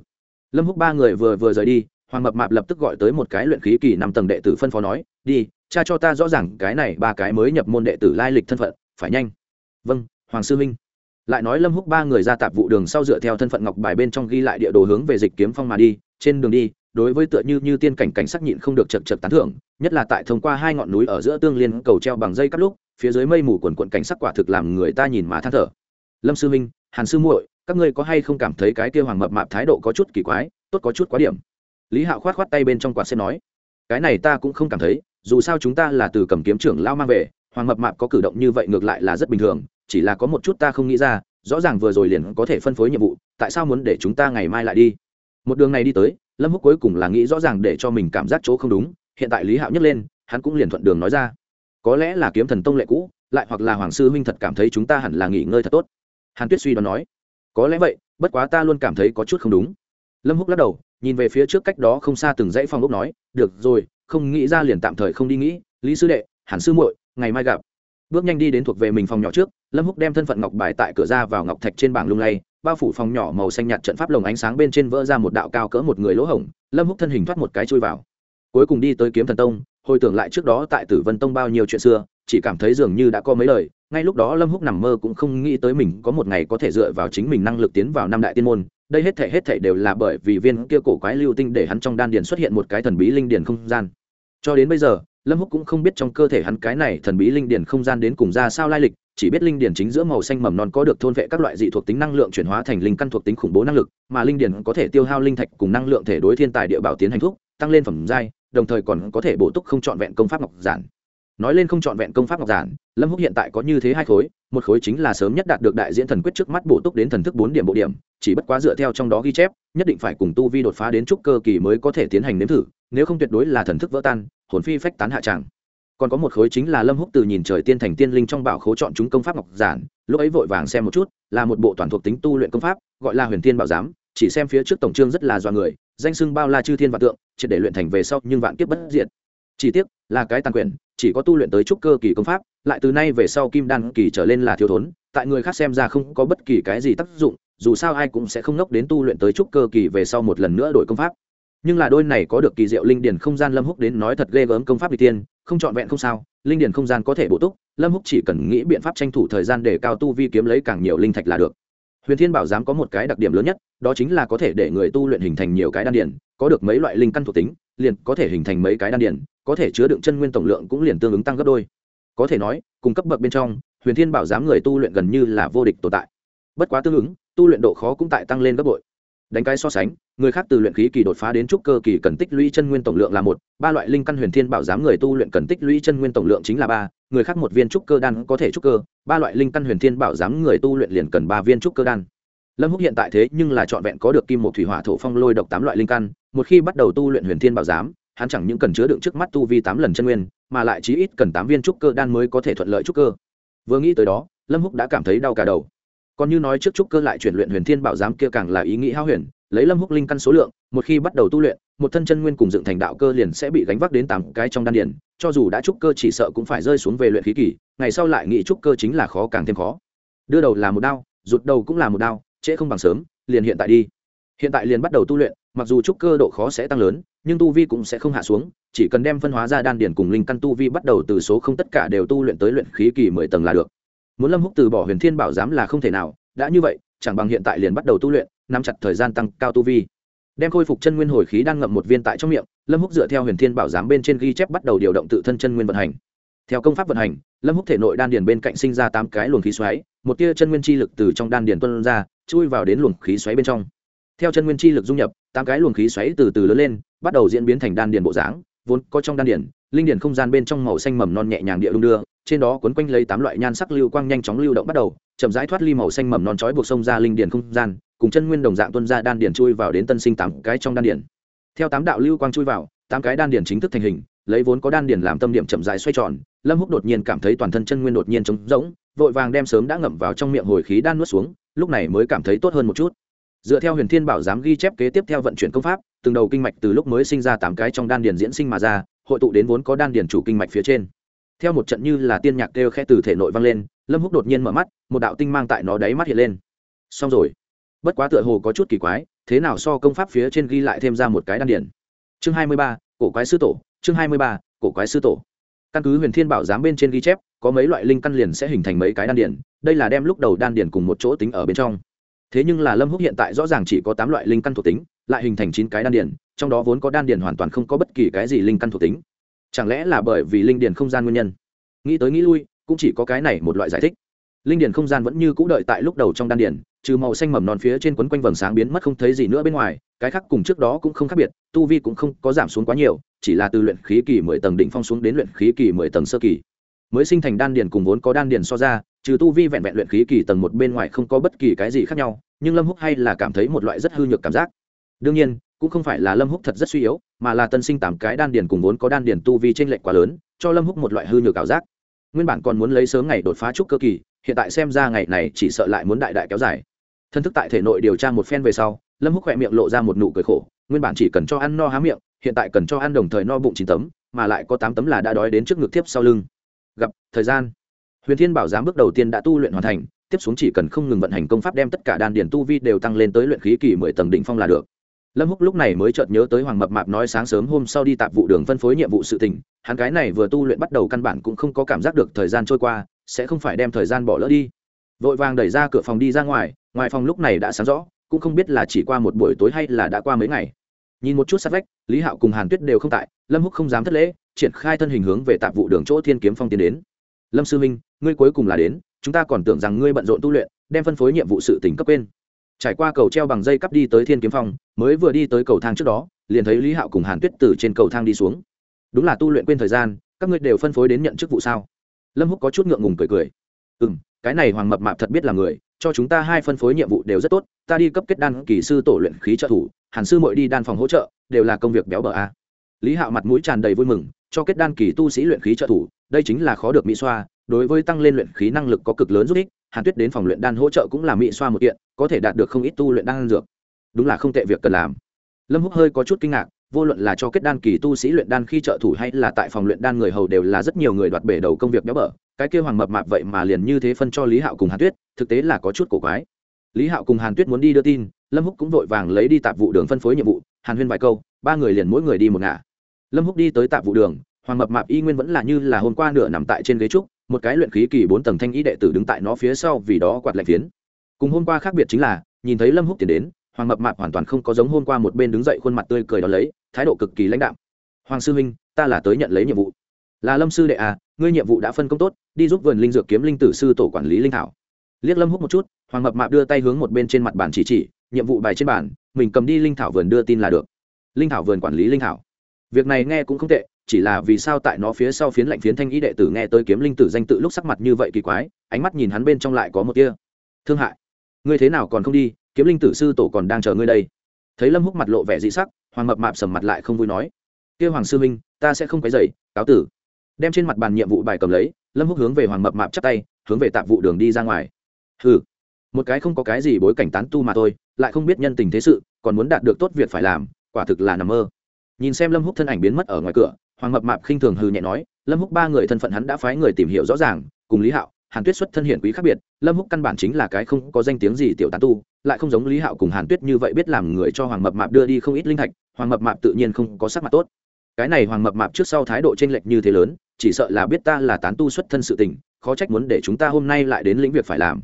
Lâm húc ba người vừa vừa rời đi, hoàng mập mạp lập tức gọi tới một cái luyện khí kỳ năm tầng đệ tử phân phó nói, đi, cha cho ta rõ ràng cái này ba cái mới nhập môn đệ tử lai lịch thân phận, phải nhanh. Vâng hoàng sư minh lại nói lâm húc ba người ra tạp vụ đường sau dựa theo thân phận ngọc bài bên trong ghi lại địa đồ hướng về dịch kiếm phong mà đi, trên đường đi, đối với tựa như như tiên cảnh cảnh sắc nhịn không được chật chật tán thưởng, nhất là tại thông qua hai ngọn núi ở giữa tương liên cầu treo bằng dây cắt lúc phía dưới mây mù quần quận cảnh sắc quả thực làm người ta nhìn mà than thở. Lâm sư minh hàn sư muội, các ngươi có hay không cảm thấy cái kia hoàng mập mạp thái độ có chút kỳ quái, tốt có chút quá điểm? Lý hạo khoát khoát tay bên trong quạt xem nói, cái này ta cũng không cảm thấy, dù sao chúng ta là từ cầm kiếm trưởng lao mang về, hoàng mập mạp có cử động như vậy ngược lại là rất bình thường, chỉ là có một chút ta không nghĩ ra, rõ ràng vừa rồi liền có thể phân phối nhiệm vụ, tại sao muốn để chúng ta ngày mai lại đi? Một đường này đi tới, lâm húc cuối cùng là nghĩ rõ ràng để cho mình cảm giác chỗ không đúng, hiện tại lý hạo nhấc lên, hắn cũng liền thuận đường nói ra có lẽ là kiếm thần tông lệ cũ, lại hoặc là hoàng sư huynh thật cảm thấy chúng ta hẳn là nghỉ ngơi thật tốt. Hàn tuyết suy đoán nói, có lẽ vậy, bất quá ta luôn cảm thấy có chút không đúng. Lâm húc lắc đầu, nhìn về phía trước cách đó không xa từng dãy phòng ốc nói, được rồi, không nghĩ ra liền tạm thời không đi nghĩ, lý sư đệ, hàn sư muội, ngày mai gặp. Bước nhanh đi đến thuộc về mình phòng nhỏ trước, lâm húc đem thân phận ngọc bài tại cửa ra vào ngọc thạch trên bảng lung lay, bao phủ phòng nhỏ màu xanh nhạt trận pháp lồng ánh sáng bên trên vỡ ra một đạo cao cỡ một người lỗ hổng, lâm húc thân hình thoát một cái chui vào. Cuối cùng đi tới kiếm thần tông hồi tưởng lại trước đó tại tử vân tông bao nhiêu chuyện xưa, chỉ cảm thấy dường như đã có mấy lời, ngay lúc đó lâm húc nằm mơ cũng không nghĩ tới mình có một ngày có thể dựa vào chính mình năng lực tiến vào năm đại tiên môn. Đây hết thể hết thể đều là bởi vì viên kia cổ quái lưu tinh để hắn trong đan điền xuất hiện một cái thần bí linh điền không gian. Cho đến bây giờ, lâm húc cũng không biết trong cơ thể hắn cái này thần bí linh điền không gian đến cùng ra sao lai lịch, chỉ biết linh điền chính giữa màu xanh mầm non có được thôn vệ các loại dị thuộc tính năng lượng chuyển hóa thành linh căn thuộc tính khủng bố năng lực, mà linh điền có thể tiêu hao linh thạch cùng năng lượng thể đối thiên tài địa bảo tiến hành thuốc, tăng lên phẩm giai đồng thời còn có thể bổ túc không trọn vẹn công pháp ngọc giản. Nói lên không trọn vẹn công pháp ngọc giản, lâm húc hiện tại có như thế hai khối, một khối chính là sớm nhất đạt được đại diễn thần quyết trước mắt bổ túc đến thần thức bốn điểm bộ điểm, chỉ bất quá dựa theo trong đó ghi chép, nhất định phải cùng tu vi đột phá đến trúc cơ kỳ mới có thể tiến hành nếm thử, nếu không tuyệt đối là thần thức vỡ tan, hồn phi phách tán hạ tràng. Còn có một khối chính là lâm húc từ nhìn trời tiên thành tiên linh trong bảo khố chọn chúng công pháp ngọc giản, lúc ấy vội vàng xem một chút, là một bộ toàn thuộc tính tu luyện công pháp, gọi là huyền tiên bảo giám, chỉ xem phía trước tổng trương rất là do người danh sưng bao la chư thiên vạn tượng, triệt để luyện thành về sau nhưng vạn kiếp bất diệt. Chỉ tiếc, là cái tàn quyền chỉ có tu luyện tới trúc cơ kỳ công pháp, lại từ nay về sau kim đan kỳ trở lên là thiếu thốn, tại người khác xem ra không có bất kỳ cái gì tác dụng, dù sao ai cũng sẽ không nốc đến tu luyện tới trúc cơ kỳ về sau một lần nữa đổi công pháp. Nhưng là đôi này có được kỳ diệu linh điển không gian lâm húc đến nói thật ghê gớm công pháp đi tiên, không trọn vẹn không sao, linh điển không gian có thể bổ túc, lâm húc chỉ cần nghĩ biện pháp tranh thủ thời gian để cao tu vi kiếm lấy càng nhiều linh thạch là được huyền thiên bảo giám có một cái đặc điểm lớn nhất, đó chính là có thể để người tu luyện hình thành nhiều cái đan điển có được mấy loại linh căn thuộc tính, liền có thể hình thành mấy cái đan điển có thể chứa đựng chân nguyên tổng lượng cũng liền tương ứng tăng gấp đôi. Có thể nói, cùng cấp bậc bên trong, huyền thiên bảo giám người tu luyện gần như là vô địch tồn tại. Bất quá tương ứng, tu luyện độ khó cũng tại tăng lên gấp bội đánh cái so sánh, người khác từ luyện khí kỳ đột phá đến trúc cơ kỳ cần tích lũy chân nguyên tổng lượng là một, ba loại linh căn huyền thiên bảo giám người tu luyện cần tích lũy chân nguyên tổng lượng chính là ba, người khác một viên trúc cơ đan có thể trúc cơ, ba loại linh căn huyền thiên bảo giám người tu luyện liền cần ba viên trúc cơ đan. Lâm húc hiện tại thế nhưng là trọn vẹn có được kim một thủy hỏa thổ phong lôi độc tám loại linh căn, một khi bắt đầu tu luyện huyền thiên bảo giám, hắn chẳng những cần chứa đựng trước mắt tu vi tám lần chân nguyên, mà lại chí ít cần tám viên trúc cơ đan mới có thể thuận lợi trúc cơ. Vừa nghĩ tới đó, lâm húc đã cảm thấy đau cả đầu còn như nói trước trúc cơ lại chuyển luyện huyền thiên bảo giám kia càng là ý nghĩ hao huyền, lấy lâm húc linh căn số lượng, một khi bắt đầu tu luyện, một thân chân nguyên cùng dựng thành đạo cơ liền sẽ bị gánh vác đến tám cái trong đan điển cho dù đã trúc cơ chỉ sợ cũng phải rơi xuống về luyện khí kỳ, ngày sau lại nghĩ trúc cơ chính là khó càng thêm khó. Đưa đầu là một đao, rụt đầu cũng là một đao, trễ không bằng sớm, liền hiện tại đi. Hiện tại liền bắt đầu tu luyện, mặc dù trúc cơ độ khó sẽ tăng lớn, nhưng tu vi cũng sẽ không hạ xuống, chỉ cần đem phân hóa ra đan điển cùng linh căn tu vi bắt đầu từ số không tất cả đều tu luyện tới luyện khí kỳ mười tầng là được muốn lâm húc từ bỏ huyền thiên bảo giám là không thể nào, đã như vậy, chẳng bằng hiện tại liền bắt đầu tu luyện, nắm chặt thời gian tăng cao tu vi. Đem khôi phục chân nguyên hồi khí đang ngậm một viên tại trong miệng, lâm húc dựa theo huyền thiên bảo giám bên trên ghi chép bắt đầu điều động tự thân chân nguyên vận hành. Theo công pháp vận hành, lâm húc thể nội đan điền bên cạnh sinh ra tám cái luồng khí xoáy, một tia chân nguyên chi lực từ trong đan điền tuôn ra, chui vào đến luồng khí xoáy bên trong. Theo chân nguyên chi lực dung nhập, tám cái luồng khí xoáy từ từ lớn lên, bắt đầu diễn biến thành đan điền bộ dáng, vốn có trong đan điền linh điển không gian bên trong màu xanh mầm non nhẹ nhàng địa đung đưa, trên đó quấn quanh lấy tám loại nhan sắc lưu quang nhanh chóng lưu động bắt đầu, chậm rãi thoát ly màu xanh mầm non trói buộc sông ra linh điển không gian, cùng chân nguyên đồng dạng tuân ra đan điển chui vào đến tân sinh tám cái trong đan điển. Theo tám đạo lưu quang chui vào, tám cái đan điển chính thức thành hình, lấy vốn có đan điển làm tâm điểm chậm rãi xoay tròn, lâm húc đột nhiên cảm thấy toàn thân chân nguyên đột nhiên trống rỗng, vội vàng đem sớm đã ngậm vào trong miệng hồi khí đan nuốt xuống, lúc này mới cảm thấy tốt hơn một chút. Dựa theo huyền thiên bảo giám ghi chép kế tiếp theo vận chuyển công pháp, từng đầu kinh mạch từ lúc mới sinh ra tám cái trong đan điền diễn sinh mà ra hội tụ đến vốn có đan điền chủ kinh mạch phía trên. Theo một trận như là tiên nhạc kêu khẽ từ thể nội vang lên, lâm húc đột nhiên mở mắt, một đạo tinh mang tại nó đáy mắt hiện lên. Xong rồi. Bất quá tựa hồ có chút kỳ quái, thế nào so công pháp phía trên ghi lại thêm ra một cái đan điền? Chương hai mươi ba, cổ quái sư tổ, chương hai mươi ba, cổ quái sư tổ. Căn cứ huyền thiên bảo giám bên trên ghi chép, có mấy loại linh căn liền sẽ hình thành mấy cái đan điền, đây là đem lúc đầu đan điền cùng một chỗ tính ở bên trong. Thế nhưng là lâm húc hiện tại rõ ràng chỉ có tám loại linh căn thuộc tính, lại hình thành chín cái đan điền trong đó vốn có đan điền hoàn toàn không có bất kỳ cái gì linh căn thuộc tính. Chẳng lẽ là bởi vì linh điền không gian nguyên nhân? Nghĩ tới nghĩ lui, cũng chỉ có cái này một loại giải thích. Linh điền không gian vẫn như cũ đợi tại lúc đầu trong đan điền, trừ màu xanh mầm non phía trên quấn quanh vầng sáng biến mất không thấy gì nữa bên ngoài, cái khác cùng trước đó cũng không khác biệt, tu vi cũng không có giảm xuống quá nhiều, chỉ là từ luyện khí kỳ mười tầng đỉnh phong xuống đến luyện khí kỳ mười tầng sơ kỳ. Mới sinh thành đan điền cùng vốn có đan điền so ra, trừ tu vi vẹn vẹn luyện khí kỳ tầng một bên ngoài không có bất kỳ cái gì khác nhau, nhưng lâm húc hay là cảm thấy một loại rất hư nhược cảm giác. Đương nhiên cũng không phải là lâm húc thật rất suy yếu, mà là tân sinh tám cái đan điền cùng vốn có đan điền tu vi trên lệch quá lớn, cho lâm húc một loại hư nhược ảo giác. Nguyên bản còn muốn lấy sớm ngày đột phá trúc cơ kỳ, hiện tại xem ra ngày này chỉ sợ lại muốn đại đại kéo dài. Thân thức tại thể nội điều tra một phen về sau, lâm húc khỏe miệng lộ ra một nụ cười khổ, nguyên bản chỉ cần cho ăn no há miệng, hiện tại cần cho ăn đồng thời no bụng chín tấm, mà lại có tám tấm là đã đói đến trước ngực tiếp sau lưng. Gặp, thời gian. Huyền thiên bảo giám bước đầu tiên đã tu luyện hoàn thành, tiếp xuống chỉ cần không ngừng vận hành công pháp đem tất cả đan điền tu vi đều tăng lên tới luyện khí kỳ mười tầng đỉnh phong là được lâm húc lúc này mới chợt nhớ tới hoàng mập mạp nói sáng sớm hôm sau đi tạp vụ đường phân phối nhiệm vụ sự tình, hắn cái này vừa tu luyện bắt đầu căn bản cũng không có cảm giác được thời gian trôi qua, sẽ không phải đem thời gian bỏ lỡ đi. Vội vàng đẩy ra cửa phòng đi ra ngoài ngoài phòng lúc này đã sáng rõ, cũng không biết là chỉ qua một buổi tối hay là đã qua mấy ngày. Nhìn một chút sát vách, lý hạo cùng hàn tuyết đều không tại, lâm húc không dám thất lễ, triển khai thân hình hướng về tạp vụ đường chỗ thiên kiếm phong tiến đến. Lâm sư minh ngươi cuối cùng là đến, chúng ta còn tưởng rằng ngươi bận rộn tu luyện, đem phân phối nhiệm vụ sự tỉnh cấp quên trải qua cầu treo bằng dây cắp đi tới thiên kiếm phong, mới vừa đi tới cầu thang trước đó, liền thấy lý hạo cùng hàn tuyết từ trên cầu thang đi xuống. Đúng là tu luyện quên thời gian, các ngươi đều phân phối đến nhận chức vụ sao? Lâm húc có chút ngượng ngùng cười cười. Ừ m cái này hoàng mập mạp thật biết là người, cho chúng ta hai phân phối nhiệm vụ đều rất tốt, ta đi cấp kết đan kỳ sư tổ luyện khí trợ thủ, hàn sư mội đi đan phòng hỗ trợ, đều là công việc béo bở a. Lý hạo mặt mũi tràn đầy vui mừng, cho kết đan kỳ tu sĩ luyện khí trợ thủ, đây chính là khó được mỹ xoa, đối với tăng lên luyện khí năng lực có cực lớn giúp ích hàn tuyết đến phòng luyện đan hỗ trợ cũng là mỹ xoa một kiện, có thể đạt được không ít tu luyện đan dược. Đúng là không tệ việc cần làm. Lâm húc hơi có chút kinh ngạc, vô luận là cho kết đan kỳ tu sĩ luyện đan khi trợ thủ hay là tại phòng luyện đan người hầu đều là rất nhiều người đoạt bể đầu công việc béo bở, cái kêu hoàng mập mạp vậy mà liền như thế phân cho lý hạo cùng hàn tuyết, thực tế là có chút cổ quái. Lý hạo cùng hàn tuyết muốn đi đưa tin, lâm húc cũng vội vàng lấy đi tạp vụ đường phân phối nhiệm vụ, hàn huyên vài câu, ba người liền mỗi người đi một ngả. Lâm húc đi tới tạp vụ đường, hoàng mập mạp y nguyên vẫn là như là hôm qua nửa nằm tại trên ghế trúc một cái luyện khí kỳ bốn tầng thanh ý đệ tử đứng tại nó phía sau vì đó quạt lạnh phiến. Cùng hôm qua khác biệt chính là, nhìn thấy lâm húc tiến đến, hoàng mập mạp hoàn toàn không có giống hôm qua một bên đứng dậy khuôn mặt tươi cười đó lấy, thái độ cực kỳ lãnh đạm. Hoàng sư huynh, ta là tới nhận lấy nhiệm vụ. Là lâm sư đệ à ngươi nhiệm vụ đã phân công tốt, đi giúp vườn linh dược kiếm linh tử sư tổ quản lý linh thảo. Liếc lâm húc một chút, hoàng mập mạp đưa tay hướng một bên trên mặt bàn chỉ chỉ, nhiệm vụ bài trên bàn, mình cầm đi linh thảo vườn đưa tin là được. Linh thảo vườn quản lý linh thảo. Việc này nghe cũng không tệ chỉ là vì sao tại nó phía sau phiến lạnh phiến thanh ý đệ tử nghe tới kiếm linh tử danh tự lúc sắc mặt như vậy kỳ quái, ánh mắt nhìn hắn bên trong lại có một tia thương hại. Ngươi thế nào còn không đi, kiếm linh tử sư tổ còn đang chờ ngươi đây. Thấy lâm húc mặt lộ vẻ dị sắc, hoàng mập mạp sầm mặt lại không vui nói, kia hoàng sư minh ta sẽ không quấy dậy cáo tử. Đem trên mặt bàn nhiệm vụ bài cầm lấy, lâm húc hướng về hoàng mập mạp chắp tay, hướng về tạp vụ đường đi ra ngoài. Hừ, một cái không có cái gì bối cảnh tán tu mà thôi, lại không biết nhân tình thế sự, còn muốn đạt được tốt việc phải làm, quả thực là nằm mơ. Nhìn xem lâm húc thân ảnh biến mất ở ngoài cửa hoàng mập mạp khinh thường hừ nhẹ nói, lâm húc ba người thân phận hắn đã phái người tìm hiểu rõ ràng, cùng lý hạo, hàn tuyết xuất thân hiển quý khác biệt, lâm húc căn bản chính là cái không có danh tiếng gì tiểu tán tu, lại không giống lý hạo cùng hàn tuyết như vậy biết làm người cho hoàng mập mạp đưa đi không ít linh thạch, hoàng mập mạp tự nhiên không có sắc mặt tốt. Cái này hoàng mập mạp trước sau thái độ chênh lệch như thế lớn, chỉ sợ là biết ta là tán tu xuất thân sự tình, khó trách muốn để chúng ta hôm nay lại đến lĩnh việc phải làm.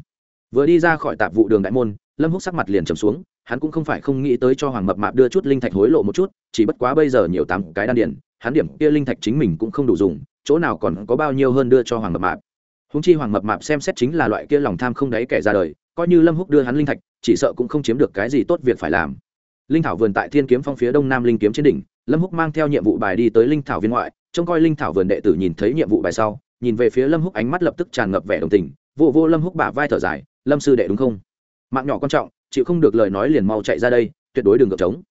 Vừa đi ra khỏi tạp vụ đường đại môn, lâm húc sắc mặt liền trầm xuống hắn cũng không phải không nghĩ tới cho hoàng mập mạp đưa chút linh thạch hối lộ một chút, chỉ bất quá bây giờ nhiều tám cái đan điển hắn điểm kia linh thạch chính mình cũng không đủ dùng, chỗ nào còn có bao nhiêu hơn đưa cho hoàng mập mạp. Húng chi hoàng mập mạp xem xét chính là loại kia lòng tham không đáy kẻ ra đời, coi như lâm húc đưa hắn linh thạch, chỉ sợ cũng không chiếm được cái gì tốt việc phải làm. Linh thảo vườn tại thiên kiếm phong phía đông nam linh kiếm trên đỉnh, lâm húc mang theo nhiệm vụ bài đi tới linh thảo viên ngoại, trông coi linh thảo vườn đệ tử nhìn thấy nhiệm vụ bài sau, nhìn về phía lâm húc ánh mắt lập tức tràn ngập vẻ đồng tình vô vô lâm húc bả vai thở dài, lâm sư đệ đúng không? Mạng nhỏ quan trọng chịu không được lời nói liền mau chạy ra đây, tuyệt đối đừng gợp trống.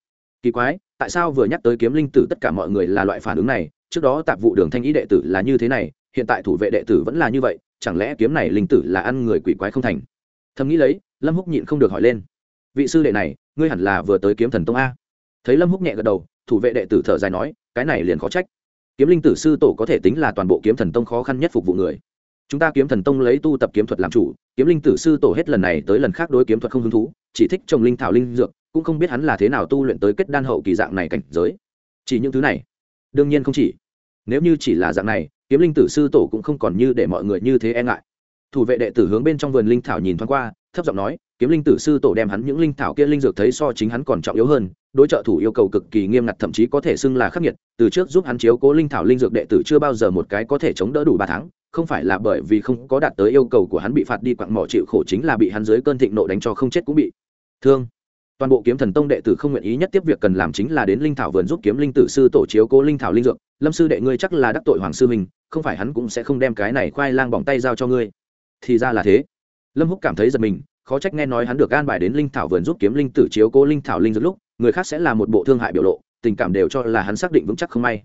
Kỳ quái, tại sao vừa nhắc tới kiếm linh tử tất cả mọi người là loại phản ứng này? Trước đó tạp vụ đường thanh ý đệ tử là như thế này, hiện tại thủ vệ đệ tử vẫn là như vậy, chẳng lẽ kiếm này linh tử là ăn người quỷ quái không thành? Thầm nghĩ lấy, lâm húc nhịn không được hỏi lên. Vị sư đệ này, ngươi hẳn là vừa tới kiếm thần tông a. Thấy lâm húc nhẹ gật đầu, thủ vệ đệ tử thở dài nói, cái này liền khó trách. Kiếm linh tử sư tổ có thể tính là toàn bộ kiếm thần tông khó khăn nhất phục vụ người. Chúng ta kiếm thần tông lấy tu tập kiếm thuật làm chủ, kiếm linh tử sư tổ hết lần này tới lần khác đối kiếm thuật không hứng thú chỉ thích trồng linh thảo linh dược, cũng không biết hắn là thế nào tu luyện tới kết đan hậu kỳ dạng này cảnh giới. Chỉ những thứ này. Đương nhiên không chỉ. Nếu như chỉ là dạng này, kiếm linh tử sư tổ cũng không còn như để mọi người như thế e ngại. Thủ vệ đệ tử hướng bên trong vườn linh thảo nhìn thoáng qua, thấp giọng nói, kiếm linh tử sư tổ đem hắn những linh thảo kia linh dược thấy so chính hắn còn trọng yếu hơn, đối trợ thủ yêu cầu cực kỳ nghiêm ngặt, thậm chí có thể xưng là khắc nghiệt, từ trước giúp hắn chiếu cố linh thảo linh dược đệ tử chưa bao giờ một cái có thể chống đỡ đủ ba tháng, không phải là bởi vì không có đạt tới yêu cầu của hắn bị phạt đi quặng mỏ chịu khổ chính là bị hắn dưới cơn thịnh nộ đánh cho không chết cũng bị thương. Toàn bộ kiếm thần tông đệ tử không nguyện ý nhất tiếp việc cần làm chính là đến linh thảo vườn giúp kiếm linh tử sư tổ chiếu cố linh thảo linh dược. Lâm sư đệ ngươi chắc là đắc tội hoàng sư mình không phải hắn cũng sẽ không đem cái này khoai lang bỏng tay giao cho ngươi. Thì ra là thế. Lâm húc cảm thấy giật mình, khó trách nghe nói hắn được an bài đến linh thảo vườn giúp kiếm linh tử chiếu cố linh thảo linh dược lúc, người khác sẽ là một bộ thương hại biểu lộ, tình cảm đều cho là hắn xác định vững chắc không may.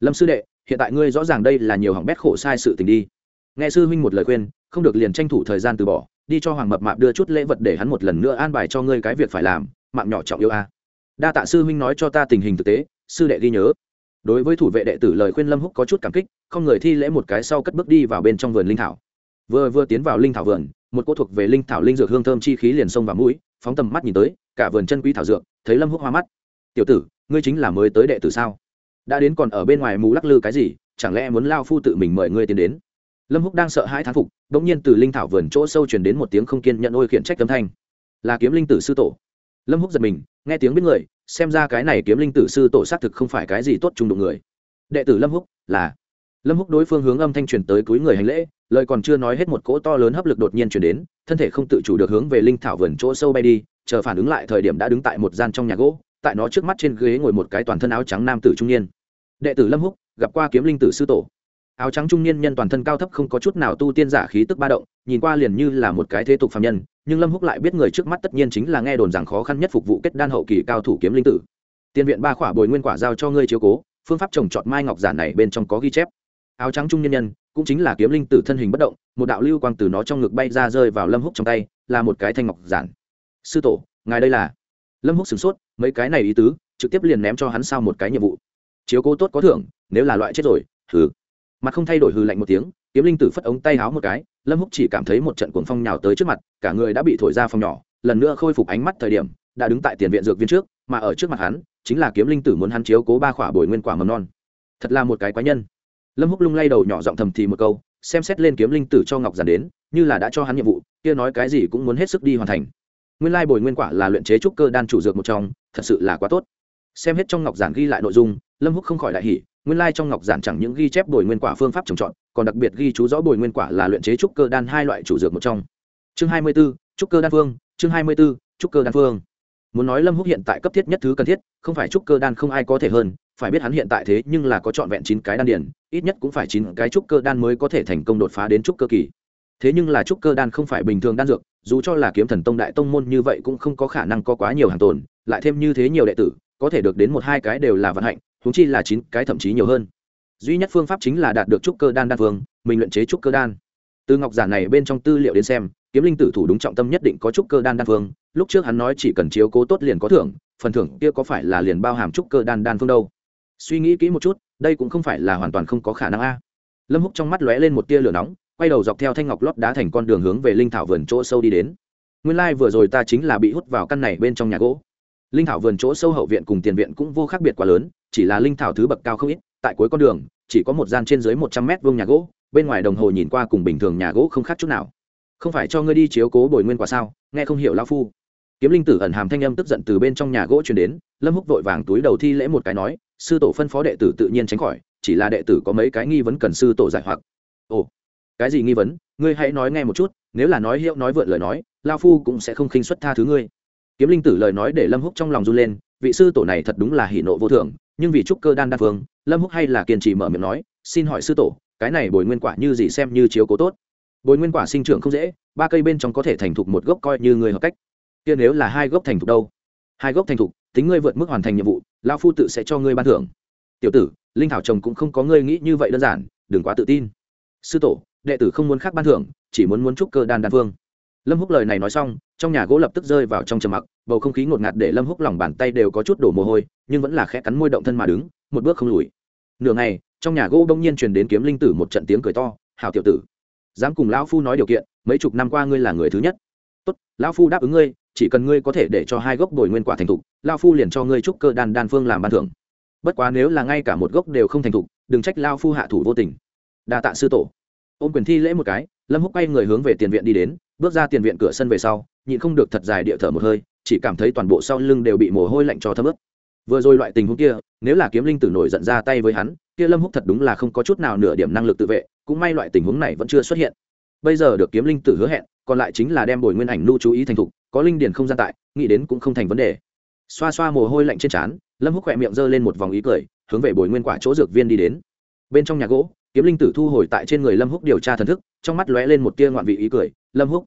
Lâm sư đệ, hiện tại ngươi rõ ràng đây là nhiều hỏng bét khổ sai sự tình đi. Nghe sư huynh một lời khuyên, không được liền tranh thủ thời gian từ bỏ đi cho hoàng mập mạp đưa chút lễ vật để hắn một lần nữa an bài cho ngươi cái việc phải làm, mạng nhỏ trọng yêu a. Đa tạ sư huynh nói cho ta tình hình thực tế, sư đệ ghi nhớ. Đối với thủ vệ đệ tử lời khuyên lâm húc có chút cảm kích, không người thi lễ một cái sau cất bước đi vào bên trong vườn linh thảo. Vừa vừa tiến vào linh thảo vườn, một cô thuộc về linh thảo linh dược hương thơm chi khí liền xông vào mũi, phóng tầm mắt nhìn tới, cả vườn chân quý thảo dược, thấy lâm húc hoa mắt. Tiểu tử, ngươi chính là mới tới đệ tử sao? Đã đến còn ở bên ngoài mù lắc lư cái gì? Chẳng lẽ muốn lao phu tự mình mời ngươi tiến đến? Lâm húc đang sợ hãi thán phục đ ỗ n g nhiên từ linh thảo vườn chỗ sâu chuyển đến một tiếng không kiên nhận ôi khiển trách tấm thanh. Là kiếm linh tử sư tổ. Lâm húc giật mình, nghe tiếng biết người, xem ra cái này kiếm linh tử sư tổ xác thực không phải cái gì tốt trung đụng người. Đệ tử lâm húc, là. Lâm húc đối phương hướng âm thanh truyền tới túi người hành lễ, lời còn chưa nói hết một cỗ to lớn hấp lực đột nhiên chuyển đến, thân thể không tự chủ được hướng về linh thảo vườn chỗ sâu bay đi, chờ phản ứng lại thời điểm đã đứng tại một gian trong nhà gỗ, tại nó trước mắt trên ghế ngồi một cái toàn thân áo trắng nam tử trung niên. Đệ tử lâm húc, gặp qua kiếm linh tử sư tổ áo trắng trung niên nhân toàn thân cao thấp không có chút nào tu tiên giả khí tức ba động, nhìn qua liền như là một cái thế tục phạm nhân, nhưng lâm húc lại biết người trước mắt tất nhiên chính là nghe đồn rằng khó khăn nhất phục vụ kết đan hậu kỳ cao thủ kiếm linh tử. Tiên viện ba khỏa bồi nguyên quả giao cho ngươi chiếu cố, phương pháp trồng trọt mai ngọc giản này bên trong có ghi chép. Áo trắng trung nhân nhân, cũng chính là kiếm linh tử thân hình bất động, một đạo lưu quang từ nó trong ngực bay ra rơi vào lâm húc trong tay, là một cái thanh ngọc giản. Sư tổ, ngài đây là? Lâm húc sửng sốt, mấy cái này ý tứ, trực tiếp liền ném cho hắn sau một cái nhiệm vụ. Chiếu cố tốt có thưởng, nếu là loại chết rồi thử mặt không thay đổi hừ lạnh một tiếng, kiếm linh tử phất ống tay háo một cái, lâm húc chỉ cảm thấy một trận cuồng phong nhào tới trước mặt, cả người đã bị thổi ra phòng nhỏ, lần nữa khôi phục ánh mắt thời điểm, đã đứng tại tiền viện dược viên trước, mà ở trước mặt hắn, chính là kiếm linh tử muốn hắn chiếu cố ba khỏa bồi nguyên quả mầm non. Thật là một cái quái nhân. Lâm húc lung lay đầu nhỏ giọng thầm thì một câu, xem xét lên kiếm linh tử cho ngọc giản đến, như là đã cho hắn nhiệm vụ, kia nói cái gì cũng muốn hết sức đi hoàn thành. Nguyên lai bồi nguyên quả là luyện chế trúc cơ đan chủ dược một trong, thật sự là quá tốt. Xem hết trong ngọc giản ghi lại nội dung, lâm húc không khỏi đại hỉ nguyên lai trong ngọc giản chẳng những ghi chép bồi nguyên quả phương pháp trồng trọt còn đặc biệt ghi chú rõ bồi nguyên quả là luyện chế trúc cơ đan hai loại chủ dược một trong. Chương hai mươi 24, trúc cơ đan phương chương hai mươi 24, trúc cơ đan phương. Muốn nói lâm húc hiện tại cấp thiết nhất thứ cần thiết không phải trúc cơ đan không ai có thể hơn phải biết hắn hiện tại thế nhưng là có trọn vẹn chín cái đan điển ít nhất cũng phải chín cái trúc cơ đan mới có thể thành công đột phá đến trúc cơ kỳ. Thế nhưng là trúc cơ đan không phải bình thường đan dược dù cho là kiếm thần tông đại tông môn như vậy cũng không có khả năng có quá nhiều hàng tồn lại thêm như thế nhiều đệ tử có thể được đến một hai cái đều là vận hạnh huống chi là chín cái thậm chí nhiều hơn. Duy nhất phương pháp chính là đạt được trúc cơ đan đan phương mình luyện chế trúc cơ đan. Từ ngọc giản này bên trong tư liệu đến xem, kiếm linh tử thủ đúng trọng tâm nhất định có trúc cơ đan đan phương lúc trước hắn nói chỉ cần chiếu cố tốt liền có thưởng, phần thưởng kia có phải là liền bao hàm trúc cơ đan đan phương đâu? Suy nghĩ kỹ một chút, đây cũng không phải là hoàn toàn không có khả năng a. Lâm húc trong mắt lóe lên một tia lửa nóng, quay đầu dọc theo thanh ngọc lót đá thành con đường hướng về linh thảo vườn chỗ sâu đi đến. Nguyên lai vừa rồi ta chính là bị hút vào căn này bên trong nhà gỗ linh thảo vườn chỗ sâu hậu viện cùng tiền viện cũng vô khác biệt quá lớn, chỉ là linh thảo thứ bậc cao không ít, tại cuối con đường, chỉ có một gian trên dưới một trăm mét vuông nhà gỗ, bên ngoài đồng hồ nhìn qua cùng bình thường nhà gỗ không khác chút nào. Không phải cho ngươi đi chiếu cố bồi nguyên quả sao, nghe không hiểu lao phu. Kiếm linh tử ẩn hàm thanh âm tức giận từ bên trong nhà gỗ truyền đến, lâm húc vội vàng túi đầu thi lễ một cái nói, sư tổ phân phó đệ tử tự nhiên tránh khỏi, chỉ là đệ tử có mấy cái nghi vấn cần sư tổ giải hoặc. Ồ, cái gì nghi vấn, ngươi hãy nói nghe một chút, nếu là nói hiệu nói vượt lời nói lao phu cũng sẽ không khinh xuất tha thứ ngươi kiếm linh tử lời nói để lâm húc trong lòng run lên, vị sư tổ này thật đúng là hỉ nộ vô thường nhưng vì trúc cơ đan đan phương lâm húc hay là kiên trì mở miệng nói, xin hỏi sư tổ, cái này bồi nguyên quả như gì xem như chiếu cố tốt? Bồi nguyên quả sinh trưởng không dễ, ba cây bên trong có thể thành thục một gốc coi như người hợp cách. Kia nếu là hai gốc thành thục đâu? Hai gốc thành thục, tính ngươi vượt mức hoàn thành nhiệm vụ lao phu tự sẽ cho ngươi ban thưởng. Tiểu tử, linh thảo trồng cũng không có ngươi nghĩ như vậy đơn giản, đừng quá tự tin. Sư tổ, đệ tử không muốn khác ban thưởng, chỉ muốn muốn trúc cơ đan đan phương lâm húc lời này nói xong, trong nhà gỗ lập tức rơi vào trong trầm mặc, bầu không khí ngột ngạt để lâm húc lòng bàn tay đều có chút đổ mồ hôi, nhưng vẫn là khẽ cắn môi động thân mà đứng, một bước không lùi. Nửa ngày, trong nhà gỗ bỗng nhiên truyền đến kiếm linh tử một trận tiếng cười to, hảo tiểu tử, dám cùng lão phu nói điều kiện, mấy chục năm qua ngươi là người thứ nhất. Tốt, lão phu đáp ứng ngươi, chỉ cần ngươi có thể để cho hai gốc bồi nguyên quả thành thục, lão phu liền cho ngươi trúc cơ đan đan phương làm ban thưởng. Bất quá nếu là ngay cả một gốc đều không thành thục, đừng trách lão phu hạ thủ vô tình. Đa tạ sư tổ. Ôm quyền thi lễ một cái lâm húc quay người hướng về tiền viện đi đến, bước ra tiền viện cửa sân về sau, nhịn không được thật dài địa thở một hơi, chỉ cảm thấy toàn bộ sau lưng đều bị mồ hôi lạnh cho thấm ướt. Vừa rồi loại tình huống kia, nếu là kiếm linh tử nổi giận ra tay với hắn, kia lâm húc thật đúng là không có chút nào nửa điểm năng lực tự vệ, cũng may loại tình huống này vẫn chưa xuất hiện. Bây giờ được kiếm linh tử hứa hẹn, còn lại chính là đem bồi nguyên ảnh nu chú ý thành thục, có linh điền không gian tại, nghĩ đến cũng không thành vấn đề. Xoa xoa mồ hôi lạnh trên trán, lâm húc khỏe miệng giơ lên một vòng ý cười, hướng về bồi nguyên quả chỗ dược viên đi đến. Bên trong nhà gỗ kiếm linh tử thu hồi tại trên người lâm húc điều tra thần thức, trong mắt lóe lên một tia ngoạn vị ý cười, lâm húc,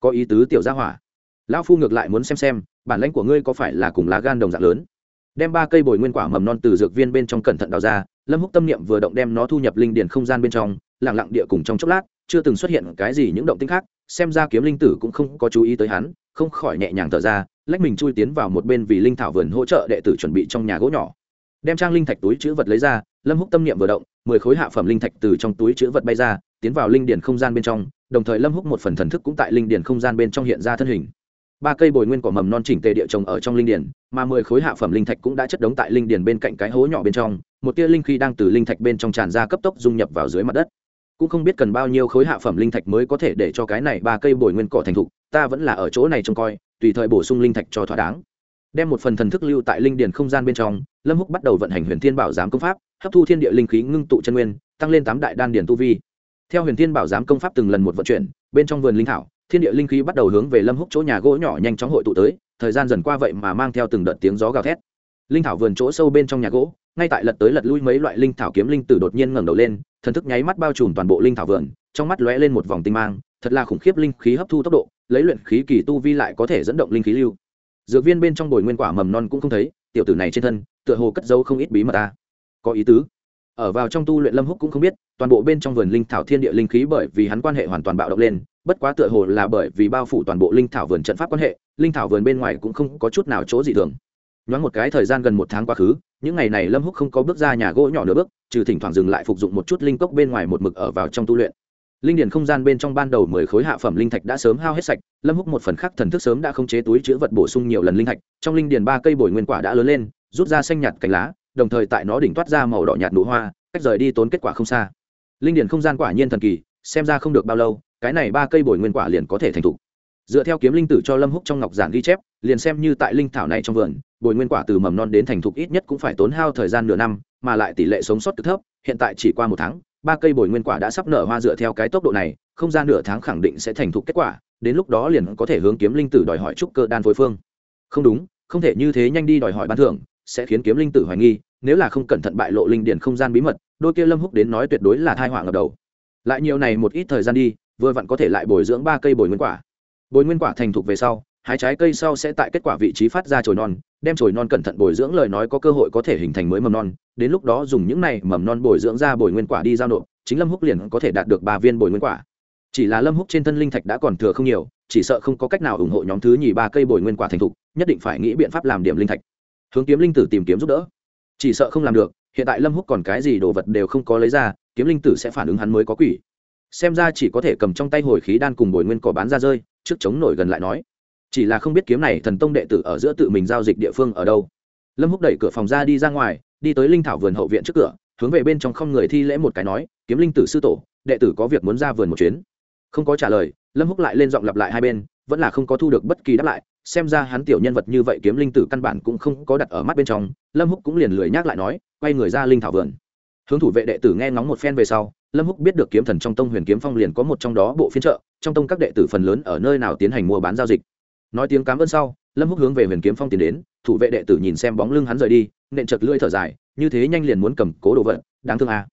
có ý tứ tiểu gia hỏa. Lão phu ngược lại muốn xem xem, bản lãnh của ngươi có phải là cùng lá gan đồng dạng lớn. Đem ba cây bồi nguyên quả mầm non từ dược viên bên trong cẩn thận đào ra, lâm húc tâm niệm vừa động đem nó thu nhập linh điền không gian bên trong lẳng lặng địa cùng trong chốc lát, chưa từng xuất hiện cái gì những động tĩnh khác, xem ra kiếm linh tử cũng không có chú ý tới hắn, không khỏi nhẹ nhàng thở ra, lách mình chui tiến vào một bên vì linh thảo vườn hỗ trợ đệ tử chuẩn bị trong nhà gỗ nhỏ. Đem trang linh thạch túi chữ vật lấy ra, lâm húc tâm niệm vừa động mười khối hạ phẩm linh thạch từ trong túi chữ vật bay ra tiến vào linh điển không gian bên trong đồng thời lâm húc một phần thần thức cũng tại linh điển không gian bên trong hiện ra thân hình. Ba cây bồi nguyên cỏ mầm non chỉnh tề địa trồng ở trong linh điển, mà mười khối hạ phẩm linh thạch cũng đã chất đống tại linh điển bên cạnh cái hố nhỏ bên trong một tia linh khí đang từ linh thạch bên trong tràn ra cấp tốc dung nhập vào dưới mặt đất. Cũng không biết cần bao nhiêu khối hạ phẩm linh thạch mới có thể để cho cái này ba cây bồi nguyên cỏ thành thục ta vẫn là ở chỗ này trông coi tùy thời bổ sung linh thạch cho thỏa đáng đem một phần thần thức lưu tại linh điền không gian bên trong, lâm húc bắt đầu vận hành huyền thiên bảo giám công pháp, hấp thu thiên địa linh khí ngưng tụ chân nguyên, tăng lên tám đại đan điền tu vi. Theo huyền thiên bảo giám công pháp từng lần một vận chuyển, bên trong vườn linh thảo, thiên địa linh khí bắt đầu hướng về lâm húc chỗ nhà gỗ nhỏ nhanh chóng hội tụ tới, thời gian dần qua vậy mà mang theo từng đợt tiếng gió gào thét. Linh thảo vườn chỗ sâu bên trong nhà gỗ, ngay tại lật tới lật lui mấy loại linh thảo kiếm linh tử đột nhiên ngẩng đầu lên, thần thức nháy mắt bao trùm toàn bộ linh thảo vườn, trong mắt lóe lên một vòng tinh mang, thật là khủng khiếp linh khí hấp thu tốc độ, lấy luyện khí kỳ tu vi lại có thể dẫn động linh khí lưu dược viên bên trong bồi nguyên quả mầm non cũng không thấy, tiểu tử này trên thân, tựa hồ cất dấu không ít bí mật ta. Có ý tứ. Ở vào trong tu luyện lâm húc cũng không biết, toàn bộ bên trong vườn linh thảo thiên địa linh khí bởi vì hắn quan hệ hoàn toàn bạo động lên, bất quá tựa hồ là bởi vì bao phủ toàn bộ linh thảo vườn trận pháp quan hệ, linh thảo vườn bên ngoài cũng không có chút nào chỗ gì thường. Nhoáng một cái thời gian gần một tháng quá khứ, những ngày này lâm húc không có bước ra nhà gỗ nhỏ nửa bước, trừ thỉnh thoảng dừng lại phục dụng một chút linh cốc bên ngoài một mực ở vào trong tu luyện linh điền không gian bên trong ban đầu mười khối hạ phẩm linh thạch đã sớm hao hết sạch, lâm húc một phần khác thần thức sớm đã không chế túi chữ vật bổ sung nhiều lần linh thạch, trong linh điền ba cây bồi nguyên quả đã lớn lên, rút ra xanh nhạt cánh lá, đồng thời tại nó đỉnh toát ra màu đỏ nhạt nụ hoa, cách rời đi tốn kết quả không xa. Linh điền không gian quả nhiên thần kỳ, xem ra không được bao lâu, cái này ba cây bồi nguyên quả liền có thể thành thục. Dựa theo kiếm linh tử cho lâm húc trong ngọc giản ghi chép, liền xem như tại linh thảo này trong vườn, bồi nguyên quả từ mầm non đến thành thục ít nhất cũng phải tốn hao thời gian nửa năm, mà lại tỷ lệ sống sót cực thấp, hiện tại chỉ qua một tháng ba cây bồi nguyên quả đã sắp nở hoa dựa theo cái tốc độ này, không gian nửa tháng khẳng định sẽ thành thục kết quả, đến lúc đó liền có thể hướng kiếm linh tử đòi hỏi trúc cơ đan phối phương. Không đúng, không thể như thế nhanh đi đòi hỏi ban thưởng, sẽ khiến kiếm linh tử hoài nghi, nếu là không cẩn thận bại lộ linh điển không gian bí mật, đôi kia lâm húc đến nói tuyệt đối là thai họa ngập đầu. Lại nhiều này một ít thời gian đi, vừa vặn có thể lại bồi dưỡng ba cây bồi nguyên quả. Bồi nguyên quả thành thục về sau hái trái cây sau sẽ tại kết quả vị trí phát ra chồi non, đem chồi non cẩn thận bồi dưỡng lời nói có cơ hội có thể hình thành mới mầm non, đến lúc đó dùng những này mầm non bồi dưỡng ra bồi nguyên quả đi giao nộp, chính lâm húc liền có thể đạt được ba viên bồi nguyên quả. Chỉ là lâm húc trên thân linh thạch đã còn thừa không nhiều, chỉ sợ không có cách nào ủng hộ nhóm thứ nhì ba cây bồi nguyên quả thành thục, nhất định phải nghĩ biện pháp làm điểm linh thạch. Hướng kiếm linh tử tìm kiếm giúp đỡ. Chỉ sợ không làm được, hiện tại lâm húc còn cái gì đồ vật đều không có lấy ra, kiếm linh tử sẽ phản ứng hắn mới có quỷ. Xem ra chỉ có thể cầm trong tay hồi khí đan cùng bồi nguyên cỏ bán ra rơi, trước chống nổi gần lại nói chỉ là không biết kiếm này thần tông đệ tử ở giữa tự mình giao dịch địa phương ở đâu. Lâm húc đẩy cửa phòng ra đi ra ngoài, đi tới linh thảo vườn hậu viện trước cửa, hướng về bên trong không người thi lễ một cái nói, kiếm linh tử sư tổ, đệ tử có việc muốn ra vườn một chuyến. Không có trả lời, lâm húc lại lên giọng lặp lại hai bên, vẫn là không có thu được bất kỳ đáp lại. Xem ra hắn tiểu nhân vật như vậy kiếm linh tử căn bản cũng không có đặt ở mắt bên trong. Lâm húc cũng liền lười nhắc lại nói, quay người ra linh thảo vườn. Hướng thủ vệ đệ tử nghe ngóng một phen về sau, lâm húc biết được kiếm thần trong tông huyền kiếm phong liền có một trong đó bộ phiên trợ, trong tông các đệ tử phần lớn ở nơi nào tiến hành mua bán giao dịch nói tiếng cám ơn sau, lâm húc hướng về huyền kiếm phong tiến đến, thủ vệ đệ tử nhìn xem bóng lưng hắn rời đi, nện chật lưỡi thở dài, như thế nhanh liền muốn cầm cố đồ vật, đáng thương à.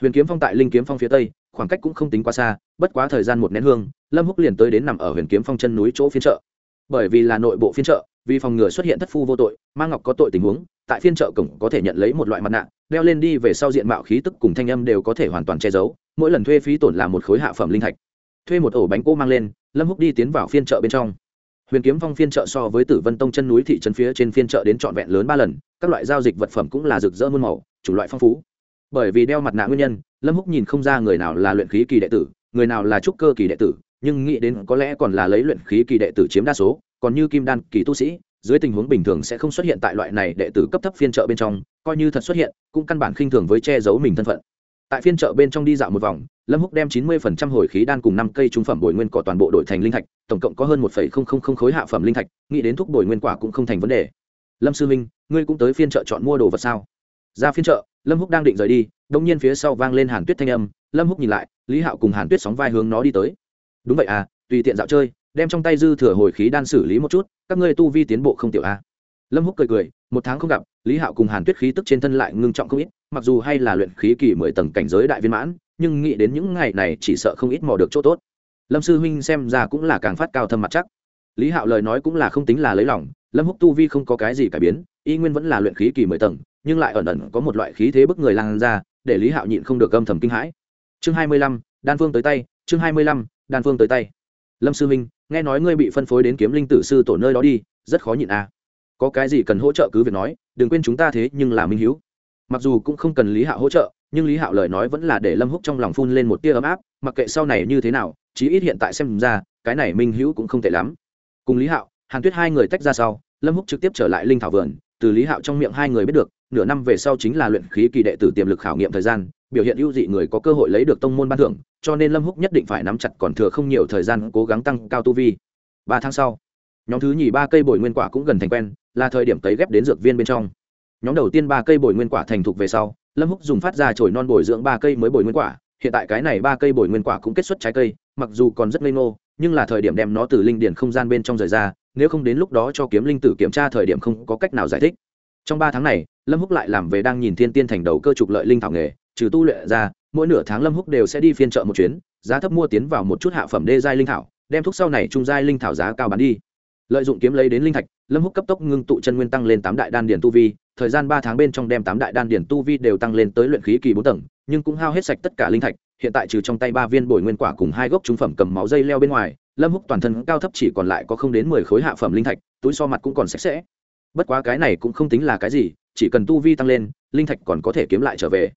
huyền kiếm phong tại linh kiếm phong phía tây, khoảng cách cũng không tính quá xa, bất quá thời gian một nén hương, lâm húc liền tới đến nằm ở huyền kiếm phong chân núi chỗ phiên chợ. Bởi vì là nội bộ phiên chợ, vì phòng ngừa xuất hiện thất phu vô tội mang ngọc có tội tình huống, tại phiên chợ cổng có thể nhận lấy một loại mặt nạ, đeo lên đi về sau diện mạo khí tức cùng thanh âm đều có thể hoàn toàn che giấu, mỗi lần thuê phí tổn là một khối hạ phẩm linh thạch. Thuê một ổ bánh cô mang lên, lâm húc đi tiến vào phiên chợ bên trong huyền kiếm phong phiên chợ so với tử vân tông chân núi thị trấn phía trên phiên chợ đến trọn vẹn lớn ba lần, các loại giao dịch vật phẩm cũng là rực rỡ muôn màu, chủng loại phong phú. Bởi vì đeo mặt nạ nguyên nhân, lâm húc nhìn không ra người nào là luyện khí kỳ đệ tử, người nào là trúc cơ kỳ đệ tử, nhưng nghĩ đến có lẽ còn là lấy luyện khí kỳ đệ tử chiếm đa số, còn như kim đan kỳ tu sĩ, dưới tình huống bình thường sẽ không xuất hiện tại loại này đệ tử cấp thấp phiên chợ bên trong, coi như thật xuất hiện, cũng căn bản khinh thường với che giấu mình thân phận tại phiên chợ bên trong đi dạo một vòng, lâm húc đem chín mươi phần trăm hồi khí đan cùng năm cây trung phẩm bồi nguyên cỏ toàn bộ đổi thành linh thạch, tổng cộng có hơn một phẩy không không không khối hạ phẩm linh thạch, nghĩ đến thuốc bồi nguyên quả cũng không thành vấn đề. Lâm sư minh, ngươi cũng tới phiên chợ chọn mua đồ vật sao? Ra phiên chợ, lâm húc đang định rời đi đông nhiên phía sau vang lên hàn tuyết thanh âm, lâm húc nhìn lại, lý hạo cùng hàn tuyết sóng vai hướng nó đi tới. Đúng vậy à tùy tiện dạo chơi, đem trong tay dư thừa hồi khí đan xử lý một chút, các ngươi tu vi tiến bộ không tiểu a lâm húc cười cười, một tháng không gặp, lý hạo cùng hàn tuyết khí tức trên thân lại ngưng trọng không ít mặc dù hay là luyện khí kỳ mười tầng cảnh giới đại viên mãn, nhưng nghĩ đến những ngày này chỉ sợ không ít mò được chỗ tốt. Lâm sư huynh xem ra cũng là càng phát cao thâm mặt chắc. Lý hạo lời nói cũng là không tính là lấy lòng, lâm húc tu vi không có cái gì cải biến, y nguyên vẫn là luyện khí kỳ mười tầng, nhưng lại ẩn ẩn có một loại khí thế bức người lan ra, để lý hạo nhịn không được âm thầm kinh hãi. Chương hai mươi lăm, đan phương tới tay, chương hai mươi lăm, đan phương tới tay. Lâm sư minh nghe nói ngươi bị phân phối đến kiếm linh tử sư tổ nơi đó đi, rất khó nhịn à. có cái gì cần hỗ trợ cứ việc nói, đừng quên chúng ta thế nhưng là minh hiếu mặc dù cũng không cần lý hạo hỗ trợ, nhưng lý hạo lời nói vẫn là để lâm húc trong lòng phun lên một tia ấm áp, mặc kệ sau này như thế nào, chí ít hiện tại xem ra, cái này minh hữu cũng không tệ lắm. Cùng lý hạo, hàn tuyết hai người tách ra sau, lâm húc trực tiếp trở lại linh thảo vườn, từ lý hạo trong miệng hai người biết được, nửa năm về sau chính là luyện khí kỳ đệ tử tiềm lực khảo nghiệm thời gian, biểu hiện ưu dị người có cơ hội lấy được tông môn ban thưởng, cho nên lâm húc nhất định phải nắm chặt còn thừa không nhiều thời gian cố gắng tăng cao tu vi. Ba tháng sau, nhóm thứ nhì ba cây bồi nguyên quả cũng gần thành quen, là thời điểm cấy ghép đến dược viên bên trong nhóm đầu tiên ba cây bồi nguyên quả thành thục về sau, lâm húc dùng phát ra chổi non bồi dưỡng ba cây mới bồi nguyên quả. Hiện tại cái này ba cây bồi nguyên quả cũng kết xuất trái cây, mặc dù còn rất ngây ngô, nhưng là thời điểm đem nó từ linh điển không gian bên trong rời ra, nếu không đến lúc đó cho kiếm linh tử kiểm tra thời điểm không có cách nào giải thích. Trong ba tháng này, lâm húc lại làm về đang nhìn thiên tiên thành đầu cơ trục lợi linh thảo nghề, trừ tu luyện ra, mỗi nửa tháng lâm húc đều sẽ đi phiên chợ một chuyến, giá thấp mua tiến vào một chút hạ phẩm đê giai linh thảo, đem thuốc sau này trung giai linh thảo giá cao bán đi. Lợi dụng kiếm lấy đến linh thạch, lâm húc cấp tốc ngưng tụ chân nguyên tăng lên tám đại đan điển tu vi thời gian ba tháng bên trong đem tám đại đan điển tu vi đều tăng lên tới luyện khí kỳ bốn tầng, nhưng cũng hao hết sạch tất cả linh thạch, hiện tại trừ trong tay ba viên bồi nguyên quả cùng hai gốc trung phẩm cầm máu dây leo bên ngoài, lâm húc toàn thân cao thấp chỉ còn lại có không đến mười khối hạ phẩm linh thạch, túi so mặt cũng còn sạch sẽ. Bất quá cái này cũng không tính là cái gì, chỉ cần tu vi tăng lên, linh thạch còn có thể kiếm lại trở về.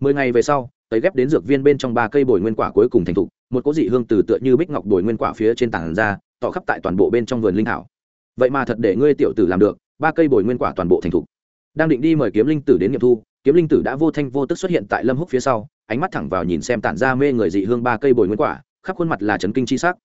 Mười ngày về sau, tấy ghép đến dược viên bên trong ba cây bồi nguyên quả cuối cùng thành thục, một cỗ dị hương từ tựa như bích ngọc bồi nguyên quả phía trên tảng ra, tỏ khắp tại toàn bộ bên trong vườn linh thảo. Vậy mà thật để ngươi tiểu tử làm được, ba cây bồi nguyên quả toàn bộ thành thục đang định đi mời kiếm linh tử đến nghiệm thu, kiếm linh tử đã vô thanh vô tức xuất hiện tại lâm húc phía sau, ánh mắt thẳng vào nhìn xem tản ra mê người dị hương ba cây bồi nguyên quả, khắp khuôn mặt là trấn kinh chi sắc.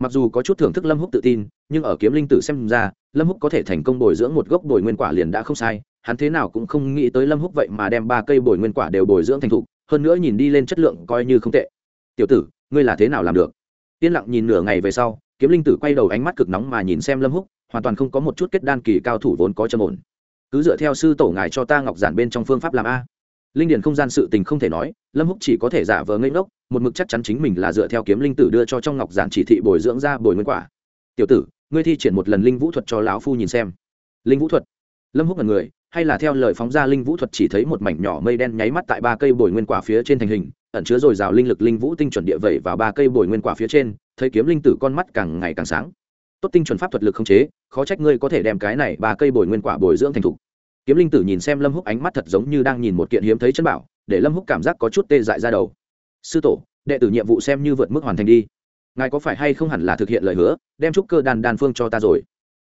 Mặc dù có chút thưởng thức lâm húc tự tin, nhưng ở kiếm linh tử xem ra, lâm húc có thể thành công bồi dưỡng một gốc bồi nguyên quả liền đã không sai, hắn thế nào cũng không nghĩ tới lâm húc vậy mà đem ba cây bồi nguyên quả đều bồi dưỡng thành thục hơn nữa nhìn đi lên chất lượng coi như không tệ. Tiểu tử, ngươi là thế nào làm được? Yên lặng nhìn nửa ngày về sau, kiếm linh tử quay đầu ánh mắt cực nóng mà nhìn xem lâm húc, hoàn toàn không có một chút kết đan kỳ cao thủ vốn có châm ổn cứ dựa theo sư tổ ngài cho ta ngọc giản bên trong phương pháp làm a. Linh điển không gian sự tình không thể nói, lâm húc chỉ có thể giả vờ ngây ngốc, một mực chắc chắn chính mình là dựa theo kiếm linh tử đưa cho trong ngọc giản chỉ thị bồi dưỡng ra bồi nguyên quả. Tiểu tử, ngươi thi triển một lần linh vũ thuật cho lão phu nhìn xem. Linh vũ thuật? Lâm húc là người, hay là theo lời phóng ra linh vũ thuật chỉ thấy một mảnh nhỏ mây đen nháy mắt tại ba cây bồi nguyên quả phía trên thành hình, ẩn chứa dồi dào linh lực linh vũ tinh chuẩn địa vẩy vào ba cây bồi nguyên quả phía trên, thấy kiếm linh tử con mắt càng ngày càng sáng tốt tinh chuẩn pháp thuật lực không chế, khó trách ngươi có thể đem cái này ba cây bồi nguyên quả bồi dưỡng thành thục. Kiếm linh tử nhìn xem lâm húc ánh mắt thật giống như đang nhìn một kiện hiếm thấy chân bảo, để lâm húc cảm giác có chút tê dại ra đầu. Sư tổ, đệ tử nhiệm vụ xem như vượt mức hoàn thành đi. Ngài có phải hay không hẳn là thực hiện lời hứa, đem trúc cơ đàn đan phương cho ta rồi?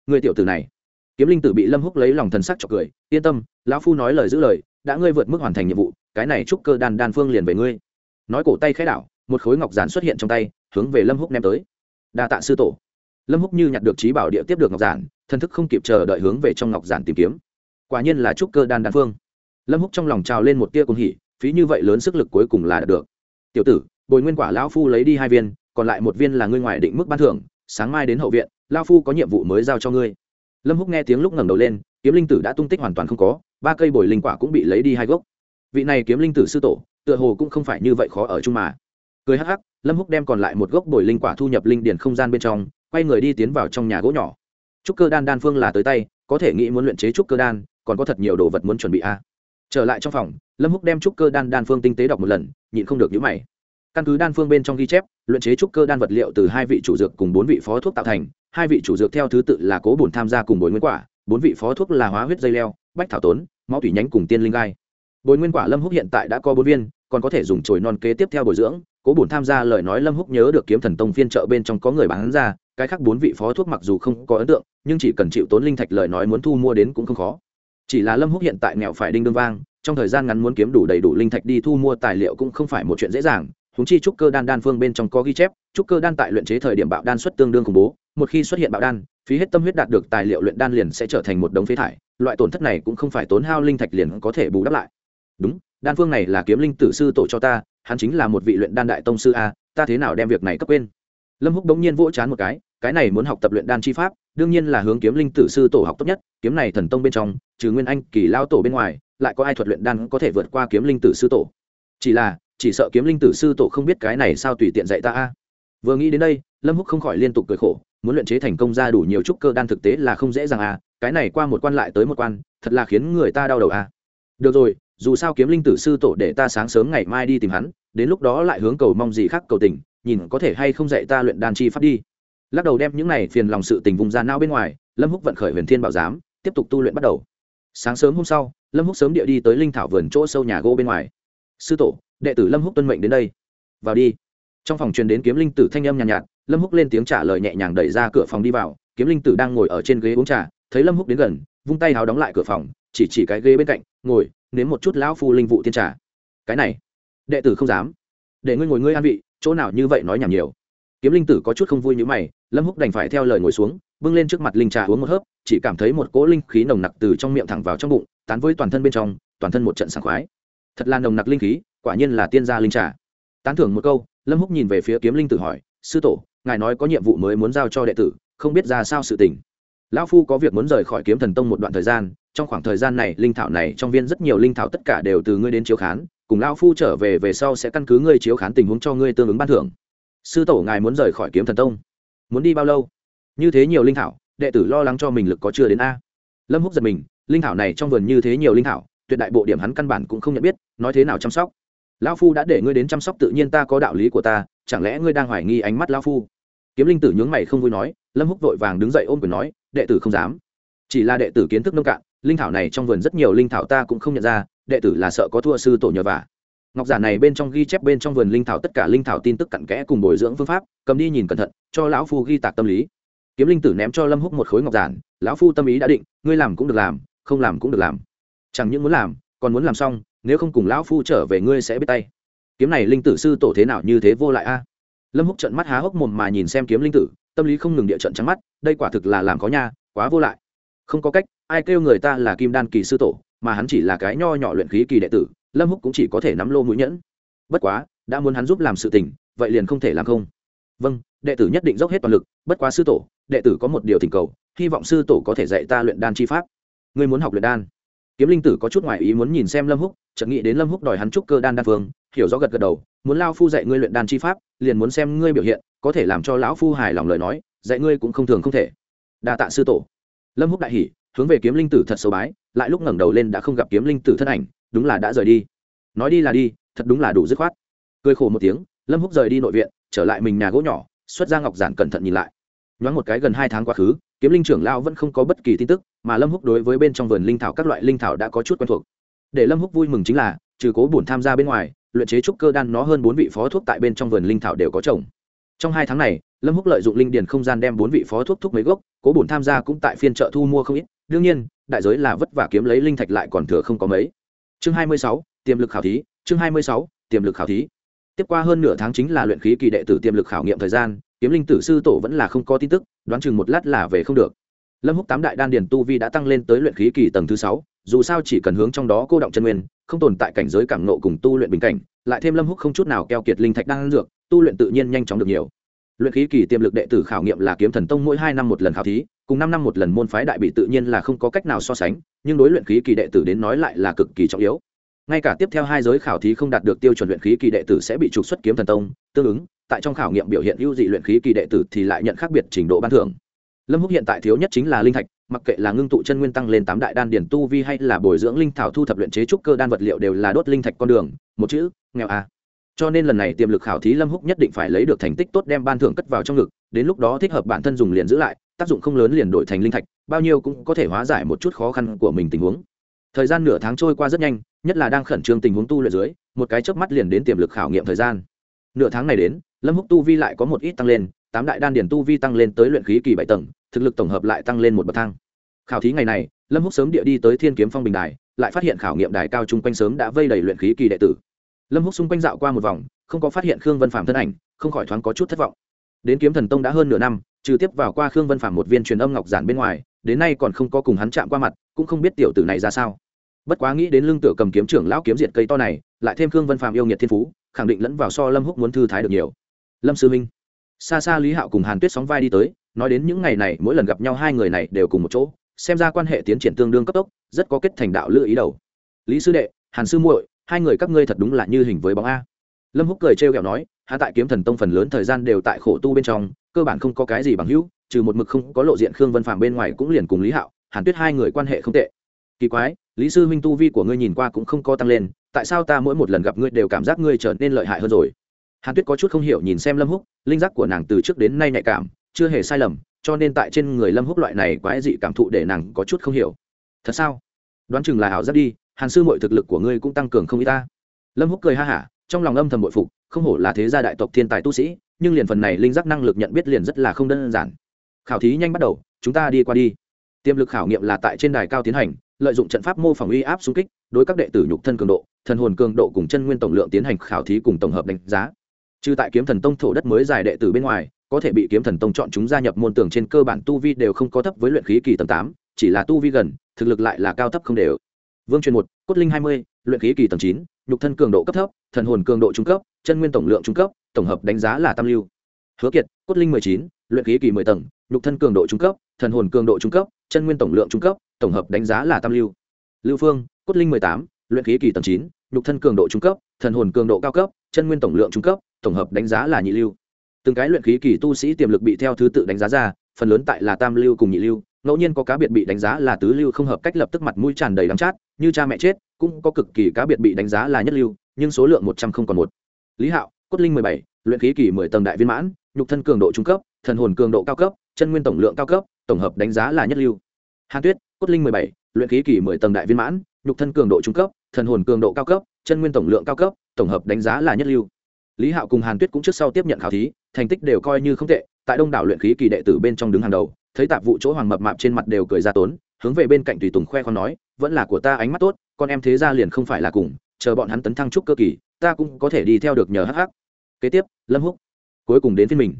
Người tiểu tử này. Kiếm linh tử bị lâm húc lấy lòng thần sắc cho cười, yên tâm, lão phu nói lời giữ lời, đã ngươi vượt mức hoàn thành nhiệm vụ, cái này trúc cơ đàn đan phương liền về ngươi. Nói cổ tay khẽ đảo, một khối ngọc giản xuất hiện trong tay, hướng về lâm húc ném tới. Đa tạ sư tổ lâm húc như nhặt được trí bảo địa tiếp được ngọc giản, thần thức không kịp chờ đợi hướng về trong ngọc giản tìm kiếm. Quả nhiên là trúc cơ đan đan phương. Lâm húc trong lòng trào lên một tia cùng hỉ, phí như vậy lớn sức lực cuối cùng là được. Tiểu tử, bồi nguyên quả lão phu lấy đi hai viên, còn lại một viên là ngươi ngoài định mức ban thưởng, sáng mai đến hậu viện lao phu có nhiệm vụ mới giao cho ngươi. Lâm húc nghe tiếng lúc ngẩng đầu lên, kiếm linh tử đã tung tích hoàn toàn không có, ba cây bồi linh quả cũng bị lấy đi hai gốc. Vị này kiếm linh tử sư tổ, tựa hồ cũng không phải như vậy khó ở chung mà. Cười hắc hắc, lâm húc đem còn lại một gốc bồi linh quả thu nhập linh điển không gian bên trong quay người đi tiến vào trong nhà gỗ nhỏ. Trúc cơ đan đan phương là tới tay, có thể nghĩ muốn luyện chế trúc cơ đan, còn có thật nhiều đồ vật muốn chuẩn bị a trở lại trong phòng, lâm húc đem trúc cơ đan đan phương tinh tế đọc một lần, nhịn không được nhíu mày. Căn cứ đan phương bên trong ghi chép, luyện chế trúc cơ đan vật liệu từ hai vị chủ dược cùng bốn vị phó thuốc tạo thành, hai vị chủ dược theo thứ tự là cố bổn tham gia cùng bồi nguyên quả, bốn vị phó thuốc là hóa huyết dây leo, bách thảo tốn, máu thủy nhánh cùng tiên linh gai. Bồi nguyên quả lâm húc hiện tại đã có bốn viên, còn có thể dùng chồi non kế tiếp theo bồi dưỡng, cố bổn tham gia lời nói lâm húc nhớ được kiếm thần tông phiên chợ bên trong có người bán ra cái khác bốn vị phó thuốc mặc dù không có ấn tượng, nhưng chỉ cần chịu tốn linh thạch lời nói muốn thu mua đến cũng không khó. Chỉ là lâm húc hiện tại nghèo phải đinh đương vang, trong thời gian ngắn muốn kiếm đủ đầy đủ linh thạch đi thu mua tài liệu cũng không phải một chuyện dễ dàng húng chi trúc cơ đan đan phương bên trong có ghi chép, trúc cơ đan tại luyện chế thời điểm bạo đan xuất tương đương khủng bố, một khi xuất hiện bạo đan, phí hết tâm huyết đạt được tài liệu luyện đan liền sẽ trở thành một đống phế thải, loại tổn thất này cũng không phải tốn hao linh thạch liền có thể bù đắp lại. Đúng, đan phương này là kiếm linh tử sư tổ cho ta, hắn chính là một vị luyện đan đại tông sư a, ta thế nào đem việc này cấp quên? Lâm húc đống nhiên vỗ chán một cái cái này muốn học tập luyện đan chi pháp, đương nhiên là hướng kiếm linh tử sư tổ học tốt nhất, kiếm này thần tông bên trong, trừ nguyên anh, kỳ lao tổ bên ngoài, lại có ai thuật luyện đan có thể vượt qua kiếm linh tử sư tổ? Chỉ là, chỉ sợ kiếm linh tử sư tổ không biết cái này sao tùy tiện dạy ta a. Vừa nghĩ đến đây, lâm húc không khỏi liên tục cười khổ, muốn luyện chế thành công ra đủ nhiều trúc cơ đan thực tế là không dễ dàng a, cái này qua một quan lại tới một quan, thật là khiến người ta đau đầu a. Được rồi, dù sao kiếm linh tử sư tổ để ta sáng sớm ngày mai đi tìm hắn, đến lúc đó lại hướng cầu mong gì khác cầu tình nhìn có thể hay không dạy ta luyện đan chi pháp đi. Lắc đầu đem những này phiền lòng sự tình vùng ra não bên ngoài lâm húc vận khởi huyền thiên bảo giám tiếp tục tu luyện bắt đầu. Sáng sớm hôm sau lâm húc sớm địa đi tới linh thảo vườn chỗ sâu nhà gỗ bên ngoài. Sư tổ đệ tử lâm húc tuân mệnh đến đây. Vào đi. Trong phòng truyền đến kiếm linh tử thanh âm nhàn nhạt, nhạt lâm húc lên tiếng trả lời nhẹ nhàng đẩy ra cửa phòng đi vào. Kiếm linh tử đang ngồi ở trên ghế uống trà thấy lâm húc đến gần vung tay háo đóng lại cửa phòng chỉ chỉ cái ghế bên cạnh ngồi nếm một chút lão phu linh vụ tiên trà. Cái này đệ tử không dám. Để ngươi ngồi ngươi an vị chỗ nào như vậy nói nhảm nhiều. Kiếm linh tử có chút không vui như mày, lâm húc đành phải theo lời ngồi xuống, bưng lên trước mặt linh trà uống một hớp, chỉ cảm thấy một cỗ linh khí nồng nặc từ trong miệng thẳng vào trong bụng, tán với toàn thân bên trong, toàn thân một trận sảng khoái. Thật là nồng nặc linh khí, quả nhiên là tiên gia linh trà. Tán thưởng một câu, lâm húc nhìn về phía kiếm linh tử hỏi, sư tổ, ngài nói có nhiệm vụ mới muốn giao cho đệ tử, không biết ra sao sự tình. Lão phu có việc muốn rời khỏi kiếm thần tông một đoạn thời gian, trong khoảng thời gian này linh thảo này trong viên rất nhiều linh thảo tất cả đều từ ngươi đến chiếu khán cùng lão phu trở về về sau sẽ căn cứ ngươi chiếu khán tình huống cho ngươi tương ứng ban thưởng. Sư tổ ngài muốn rời khỏi kiếm thần tông. Muốn đi bao lâu? Như thế nhiều linh thảo, đệ tử lo lắng cho mình lực có chưa đến a. Lâm húc giật mình, linh thảo này trong vườn như thế nhiều linh thảo, tuyệt đại bộ điểm hắn căn bản cũng không nhận biết, nói thế nào chăm sóc. Lão phu đã để ngươi đến chăm sóc tự nhiên ta có đạo lý của ta, chẳng lẽ ngươi đang hoài nghi ánh mắt lão phu? Kiếm linh tử nhướng mày không vui nói, lâm húc vội vàng đứng dậy ôm quyền nói, đệ tử không dám. Chỉ là đệ tử kiến thức nông cạn, linh thảo này trong vườn rất nhiều linh thảo ta cũng không nhận ra đệ tử là sợ có thua sư tổ nhờ vả. Ngọc giả này bên trong ghi chép bên trong vườn linh thảo tất cả linh thảo tin tức cặn kẽ cùng bồi dưỡng phương pháp, cầm đi nhìn cẩn thận, cho lão phu ghi tạc tâm lý. Kiếm linh tử ném cho lâm húc một khối ngọc giản, lão phu tâm ý đã định, ngươi làm cũng được làm, không làm cũng được làm. Chẳng những muốn làm, còn muốn làm xong, nếu không cùng lão phu trở về ngươi sẽ biết tay. Kiếm này linh tử sư tổ thế nào như thế vô lại a? Lâm húc trận mắt há hốc mồm mà nhìn xem kiếm linh tử, tâm lý không ngừng địa trận trắng mắt, đây quả thực là làm có nha, quá vô lại không có cách, ai kêu người ta là kim đan kỳ sư tổ, mà hắn chỉ là cái nho nhỏ luyện khí kỳ đệ tử, lâm húc cũng chỉ có thể nắm lô mũi nhẫn. Bất quá, đã muốn hắn giúp làm sự tình, vậy liền không thể làm không. Vâng đệ tử nhất định dốc hết toàn lực, bất quá sư tổ, đệ tử có một điều thỉnh cầu, hy vọng sư tổ có thể dạy ta luyện đan chi pháp. Ngươi muốn học luyện đan? Kiếm linh tử có chút ngoại ý muốn nhìn xem lâm húc, chợt nghĩ đến lâm húc đòi hắn trúc cơ đan đan phương, hiểu rõ gật gật đầu, muốn lao phu dạy ngươi luyện đan chi pháp, liền muốn xem ngươi biểu hiện, có thể làm cho lão phu hài lòng lời nói, dạy ngươi cũng không thường không thể. Đa tạ sư tổ lâm húc đại hỉ, hướng về kiếm linh tử thật sâu bái, lại lúc ngẩng đầu lên đã không gặp kiếm linh tử thân ảnh, đúng là đã rời đi. Nói đi là đi, thật đúng là đủ dứt khoát. Cười khổ một tiếng, lâm húc rời đi nội viện, trở lại mình nhà gỗ nhỏ, xuất ra ngọc giản cẩn thận nhìn lại. Nhoáng một cái gần hai tháng quá khứ, kiếm linh trưởng lao vẫn không có bất kỳ tin tức, mà lâm húc đối với bên trong vườn linh thảo các loại linh thảo đã có chút quen thuộc. Để lâm húc vui mừng chính là, trừ cố bổn tham gia bên ngoài, luyện chế trúc cơ đan nó hơn bốn vị phó thuốc tại bên trong vườn linh thảo đều có trồng. Trong hai tháng này lâm húc lợi dụng linh điền không gian đem bốn vị phó thuốc thuốc mấy gốc, cố bổn tham gia cũng tại phiên chợ thu mua không ít. Đương nhiên, đại giới là vất vả kiếm lấy linh thạch lại còn thừa không có mấy. Chương hai mươi sáu, tiềm lực khảo thí, chương hai mươi sáu, tiềm lực khảo thí. Tiếp qua hơn nửa tháng chính là luyện khí kỳ đệ tử tiềm lực khảo nghiệm thời gian, kiếm linh tử sư tổ vẫn là không có tin tức, đoán chừng một lát là về không được. Lâm húc tám đại đan điền tu vi đã tăng lên tới luyện khí kỳ tầng thứ sáu, dù sao chỉ cần hướng trong đó cô động chân nguyên, không tồn tại cảnh giới cảm nộ cùng tu luyện bình cảnh, lại thêm lâm húc không chút nào keo kiệt linh thạch đang dược, tu luyện tự nhiên nhanh chóng được nhiều luyện khí kỳ tiềm lực đệ tử khảo nghiệm là kiếm thần tông mỗi hai năm một lần khảo thí, cùng năm năm một lần môn phái đại bị tự nhiên là không có cách nào so sánh, nhưng đối luyện khí kỳ đệ tử đến nói lại là cực kỳ trọng yếu. Ngay cả tiếp theo hai giới khảo thí không đạt được tiêu chuẩn luyện khí kỳ đệ tử sẽ bị trục xuất kiếm thần tông, tương ứng, tại trong khảo nghiệm biểu hiện ưu dị luyện khí kỳ đệ tử thì lại nhận khác biệt trình độ ban thưởng. Lâm húc hiện tại thiếu nhất chính là linh thạch, mặc kệ là ngưng tụ chân nguyên tăng lên tám đại đan điển tu vi hay là bồi dưỡng linh thảo thu thập luyện chế trúc cơ đan vật liệu đều là đốt linh thạch con đường, một chữ, nghèo à cho nên lần này tiềm lực khảo thí lâm húc nhất định phải lấy được thành tích tốt đem ban thưởng cất vào trong ngực, đến lúc đó thích hợp bản thân dùng liền giữ lại, tác dụng không lớn liền đổi thành linh thạch, bao nhiêu cũng có thể hóa giải một chút khó khăn của mình tình huống. Thời gian nửa tháng trôi qua rất nhanh, nhất là đang khẩn trương tình huống tu luyện dưới, một cái chớp mắt liền đến tiềm lực khảo nghiệm thời gian. Nửa tháng này đến, lâm húc tu vi lại có một ít tăng lên, tám đại đan điển tu vi tăng lên tới luyện khí kỳ bảy tầng, thực lực tổng hợp lại tăng lên một bậc thang. Khảo thí ngày này, lâm húc sớm địa đi tới thiên kiếm phong bình đài, lại phát hiện khảo nghiệm đài cao chung quanh sớm đã vây đầy luyện khí kỳ đệ tử lâm húc xung quanh dạo qua một vòng, không có phát hiện khương vân phạm thân ảnh, không khỏi thoáng có chút thất vọng. Đến kiếm thần tông đã hơn nửa năm, trừ tiếp vào qua khương vân phạm một viên truyền âm ngọc giản bên ngoài, đến nay còn không có cùng hắn chạm qua mặt, cũng không biết tiểu tử này ra sao. Bất quá nghĩ đến lưng tựa cầm kiếm trưởng lão kiếm diệt cây to này, lại thêm khương vân phạm yêu nghiệt thiên phú, khẳng định lẫn vào so lâm húc muốn thư thái được nhiều. Lâm sư minh, xa xa lý hạo cùng hàn tuyết sóng vai đi tới, nói đến những ngày này mỗi lần gặp nhau hai người này đều cùng một chỗ, xem ra quan hệ tiến triển tương đương cấp tốc, rất có kết thành đạo lựa ý đầu. Lý sư đệ, hàn sư muội hai người các ngươi thật đúng là như hình với bóng a. Lâm húc cười trêu ghẹo nói, hạ tại kiếm thần tông phần lớn thời gian đều tại khổ tu bên trong, cơ bản không có cái gì bằng hữu, trừ một mực không có lộ diện khương vân phạm bên ngoài cũng liền cùng lý hạo, hàn tuyết hai người quan hệ không tệ. Kỳ quái, lý sư huynh tu vi của ngươi nhìn qua cũng không có tăng lên, tại sao ta mỗi một lần gặp ngươi đều cảm giác ngươi trở nên lợi hại hơn rồi? Hàn tuyết có chút không hiểu nhìn xem lâm húc, linh giác của nàng từ trước đến nay nhạy cảm, chưa hề sai lầm, cho nên tại trên người lâm húc loại này quái dị cảm thụ để nàng có chút không hiểu. Thật sao? Đoán chừng là ảo giác đi hàn sư mọi thực lực của ngươi cũng tăng cường không y ta. Lâm húc cười ha hả, trong lòng âm thầm bội phục, không hổ là thế gia đại tộc thiên tài tu sĩ, nhưng liền phần này linh giác năng lực nhận biết liền rất là không đơn giản. Khảo thí nhanh bắt đầu, chúng ta đi qua đi. Tiềm lực khảo nghiệm là tại trên đài cao tiến hành, lợi dụng trận pháp mô phỏng uy áp xung kích, đối các đệ tử nhục thân cường độ, thần hồn cường độ cùng chân nguyên tổng lượng tiến hành khảo thí cùng tổng hợp đánh giá. Trừ tại kiếm thần tông thổ đất mới dài đệ tử bên ngoài, có thể bị kiếm thần tông chọn chúng gia nhập môn tưởng trên cơ bản tu vi đều không có thấp với luyện khí kỳ tầng tám, chỉ là tu vi gần, thực lực lại là cao thấp không đều vương truyền một, cốt linh hai mươi, luyện khí kỳ tầng chín, nhục thân cường độ cấp thấp, thần hồn cường độ trung cấp, chân nguyên tổng lượng trung cấp, tổng hợp đánh giá là tam lưu. Hứa kiệt, cốt linh mười chín, luyện khí kỳ mười tầng, nhục thân cường độ trung cấp, thần hồn cường độ trung cấp, chân nguyên tổng lượng trung cấp, tổng hợp đánh giá là tam lưu. Lưu phương, cốt linh mười tám, luyện khí kỳ tầng chín, nhục thân cường độ trung cấp, thần hồn cường độ cao cấp, chân nguyên tổng lượng trung cấp, tổng hợp đánh giá là nhị lưu. Từng cái luyện khí kỳ tu sĩ tiềm lực bị theo thứ tự đánh giá ra, phần lớn tại là tam lưu cùng nhị lưu, ngẫu nhiên có cá biệt bị đánh giá là tứ lưu không hợp cách lập tức mặt mũi tràn đầy đắng chát như cha mẹ chết, cũng có cực kỳ cá biệt bị đánh giá là nhất lưu, nhưng số lượng một trăm không còn một. Lý hạo, cốt linh mười bảy, luyện khí kỳ mười tầng đại viên mãn, nhục thân cường độ trung cấp, thần hồn cường độ cao cấp, chân nguyên tổng lượng cao cấp, tổng hợp đánh giá là nhất lưu. Hàn tuyết, cốt linh mười bảy, luyện khí kỳ mười tầng đại viên mãn, nhục thân cường độ trung cấp, thần hồn cường độ cao cấp, chân nguyên tổng lượng cao cấp, tổng hợp đánh giá là nhất lưu. Lý hạo cùng hàn tuyết cũng trước sau tiếp nhận khảo thí, thành tích đều coi như không tệ, tại đông đảo luyện khí kỳ đệ tử bên trong đứng hàng đầu, thấy tạp vụ chỗ hoàng mập mạp trên mặt đều cười ra tốn hướng về bên cạnh tùy tùng khoe con nói, vẫn là của ta ánh mắt tốt, con em thế ra liền không phải là cùng, chờ bọn hắn tấn thăng trúc cơ kỳ, ta cũng có thể đi theo được nhờ hắc hắc. Kế tiếp, lâm húc cuối cùng đến phiên mình.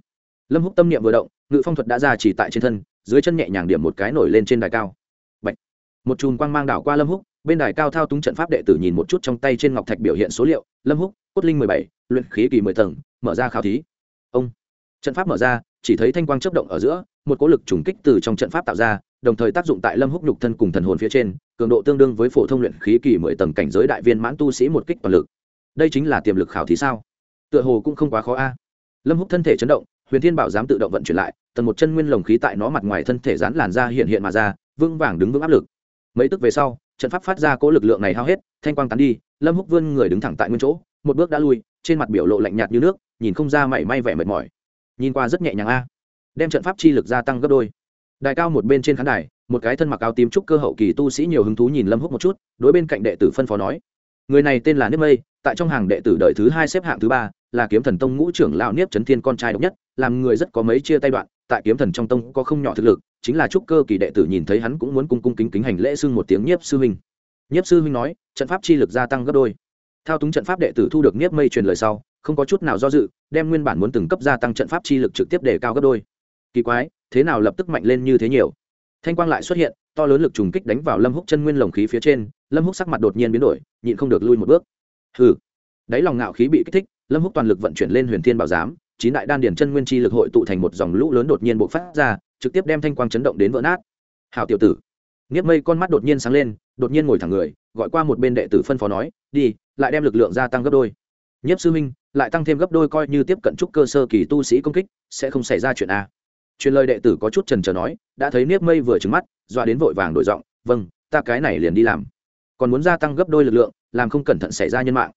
Lâm húc tâm niệm vừa động, ngự phong thuật đã ra chỉ tại trên thân, dưới chân nhẹ nhàng điểm một cái nổi lên trên đài cao. Bạch. một chùm quang mang đảo qua lâm húc, bên đài cao thao túng trận pháp đệ tử nhìn một chút trong tay trên ngọc thạch biểu hiện số liệu, lâm húc, cốt linh mười bảy, luyện khí kỳ mười tầng, mở ra khảo thí. Ông. Trận pháp mở ra, chỉ thấy thanh quang chấp động ở giữa, một cỗ lực trùng kích từ trong trận pháp tạo ra đồng thời tác dụng tại lâm húc nhục thân cùng thần hồn phía trên, cường độ tương đương với phổ thông luyện khí kỳ mười tầng cảnh giới đại viên mãn tu sĩ một kích toàn lực. Đây chính là tiềm lực khảo thí sao? Tựa hồ cũng không quá khó a. Lâm húc thân thể chấn động, huyền thiên bảo dám tự động vận chuyển lại, tầng một chân nguyên lồng khí tại nó mặt ngoài thân thể dán làn ra hiện hiện mà ra, vững vàng đứng vững áp lực. Mấy tức về sau, trận pháp phát ra cố lực lượng này hao hết, thanh quang tán đi, lâm húc vươn người đứng thẳng tại nguyên chỗ, một bước đã lui, trên mặt biểu lộ lạnh nhạt như nước, nhìn không ra mảy may vẻ mệt mỏi. Nhìn qua rất nhẹ nhàng a. Đem trận pháp chi lực gia tăng gấp đôi đài cao một bên trên khán đài, một cái thân mặc áo tím trúc cơ hậu kỳ tu sĩ nhiều hứng thú nhìn lâm húc một chút, đối bên cạnh đệ tử phân phó nói, người này tên là niếp mây, tại trong hàng đệ tử đời thứ hai xếp hạng thứ ba, là kiếm thần tông ngũ trưởng lão niếp trấn thiên con trai độc nhất, làm người rất có mấy chia tay đoạn, tại kiếm thần trong tông có không nhỏ thực lực, chính là trúc cơ kỳ đệ tử nhìn thấy hắn cũng muốn cung cung kính kính hành lễ xưng một tiếng nhiếp sư huynh. Nhiếp sư huynh nói, trận pháp chi lực gia tăng gấp đôi. Thao túng trận pháp đệ tử thu được niếp mây truyền lời sau, không có chút nào do dự, đem nguyên bản muốn từng cấp gia tăng trận pháp chi lực trực tiếp để cao gấp đôi. Kỳ quái thế nào lập tức mạnh lên như thế nhiều. Thanh quang lại xuất hiện, to lớn lực trùng kích đánh vào lâm húc chân nguyên lồng khí phía trên, lâm húc sắc mặt đột nhiên biến đổi, nhịn không được lui một bước. Hừ. Đáy lòng ngạo khí bị kích thích, lâm húc toàn lực vận chuyển lên huyền thiên bảo giám, chín đại đan điển chân nguyên chi lực hội tụ thành một dòng lũ lớn đột nhiên bộc phát ra, trực tiếp đem thanh quang chấn động đến vỡ nát. Hảo tiểu tử. Nghiếp mây con mắt đột nhiên sáng lên, đột nhiên ngồi thẳng người, gọi qua một bên đệ tử phân phó nói, đi, lại đem lực lượng gia tăng gấp đôi. Nhiếp sư minh lại tăng thêm gấp đôi coi như tiếp cận trúc cơ sơ kỳ tu sĩ công kích, sẽ không xảy ra chuyện a truyền lời đệ tử có chút trần trờ nói, đã thấy niếp mây vừa trứng mắt, dọa đến vội vàng đổi giọng vâng ta cái này liền đi làm. Còn muốn gia tăng gấp đôi lực lượng, làm không cẩn thận xảy ra nhân mạng.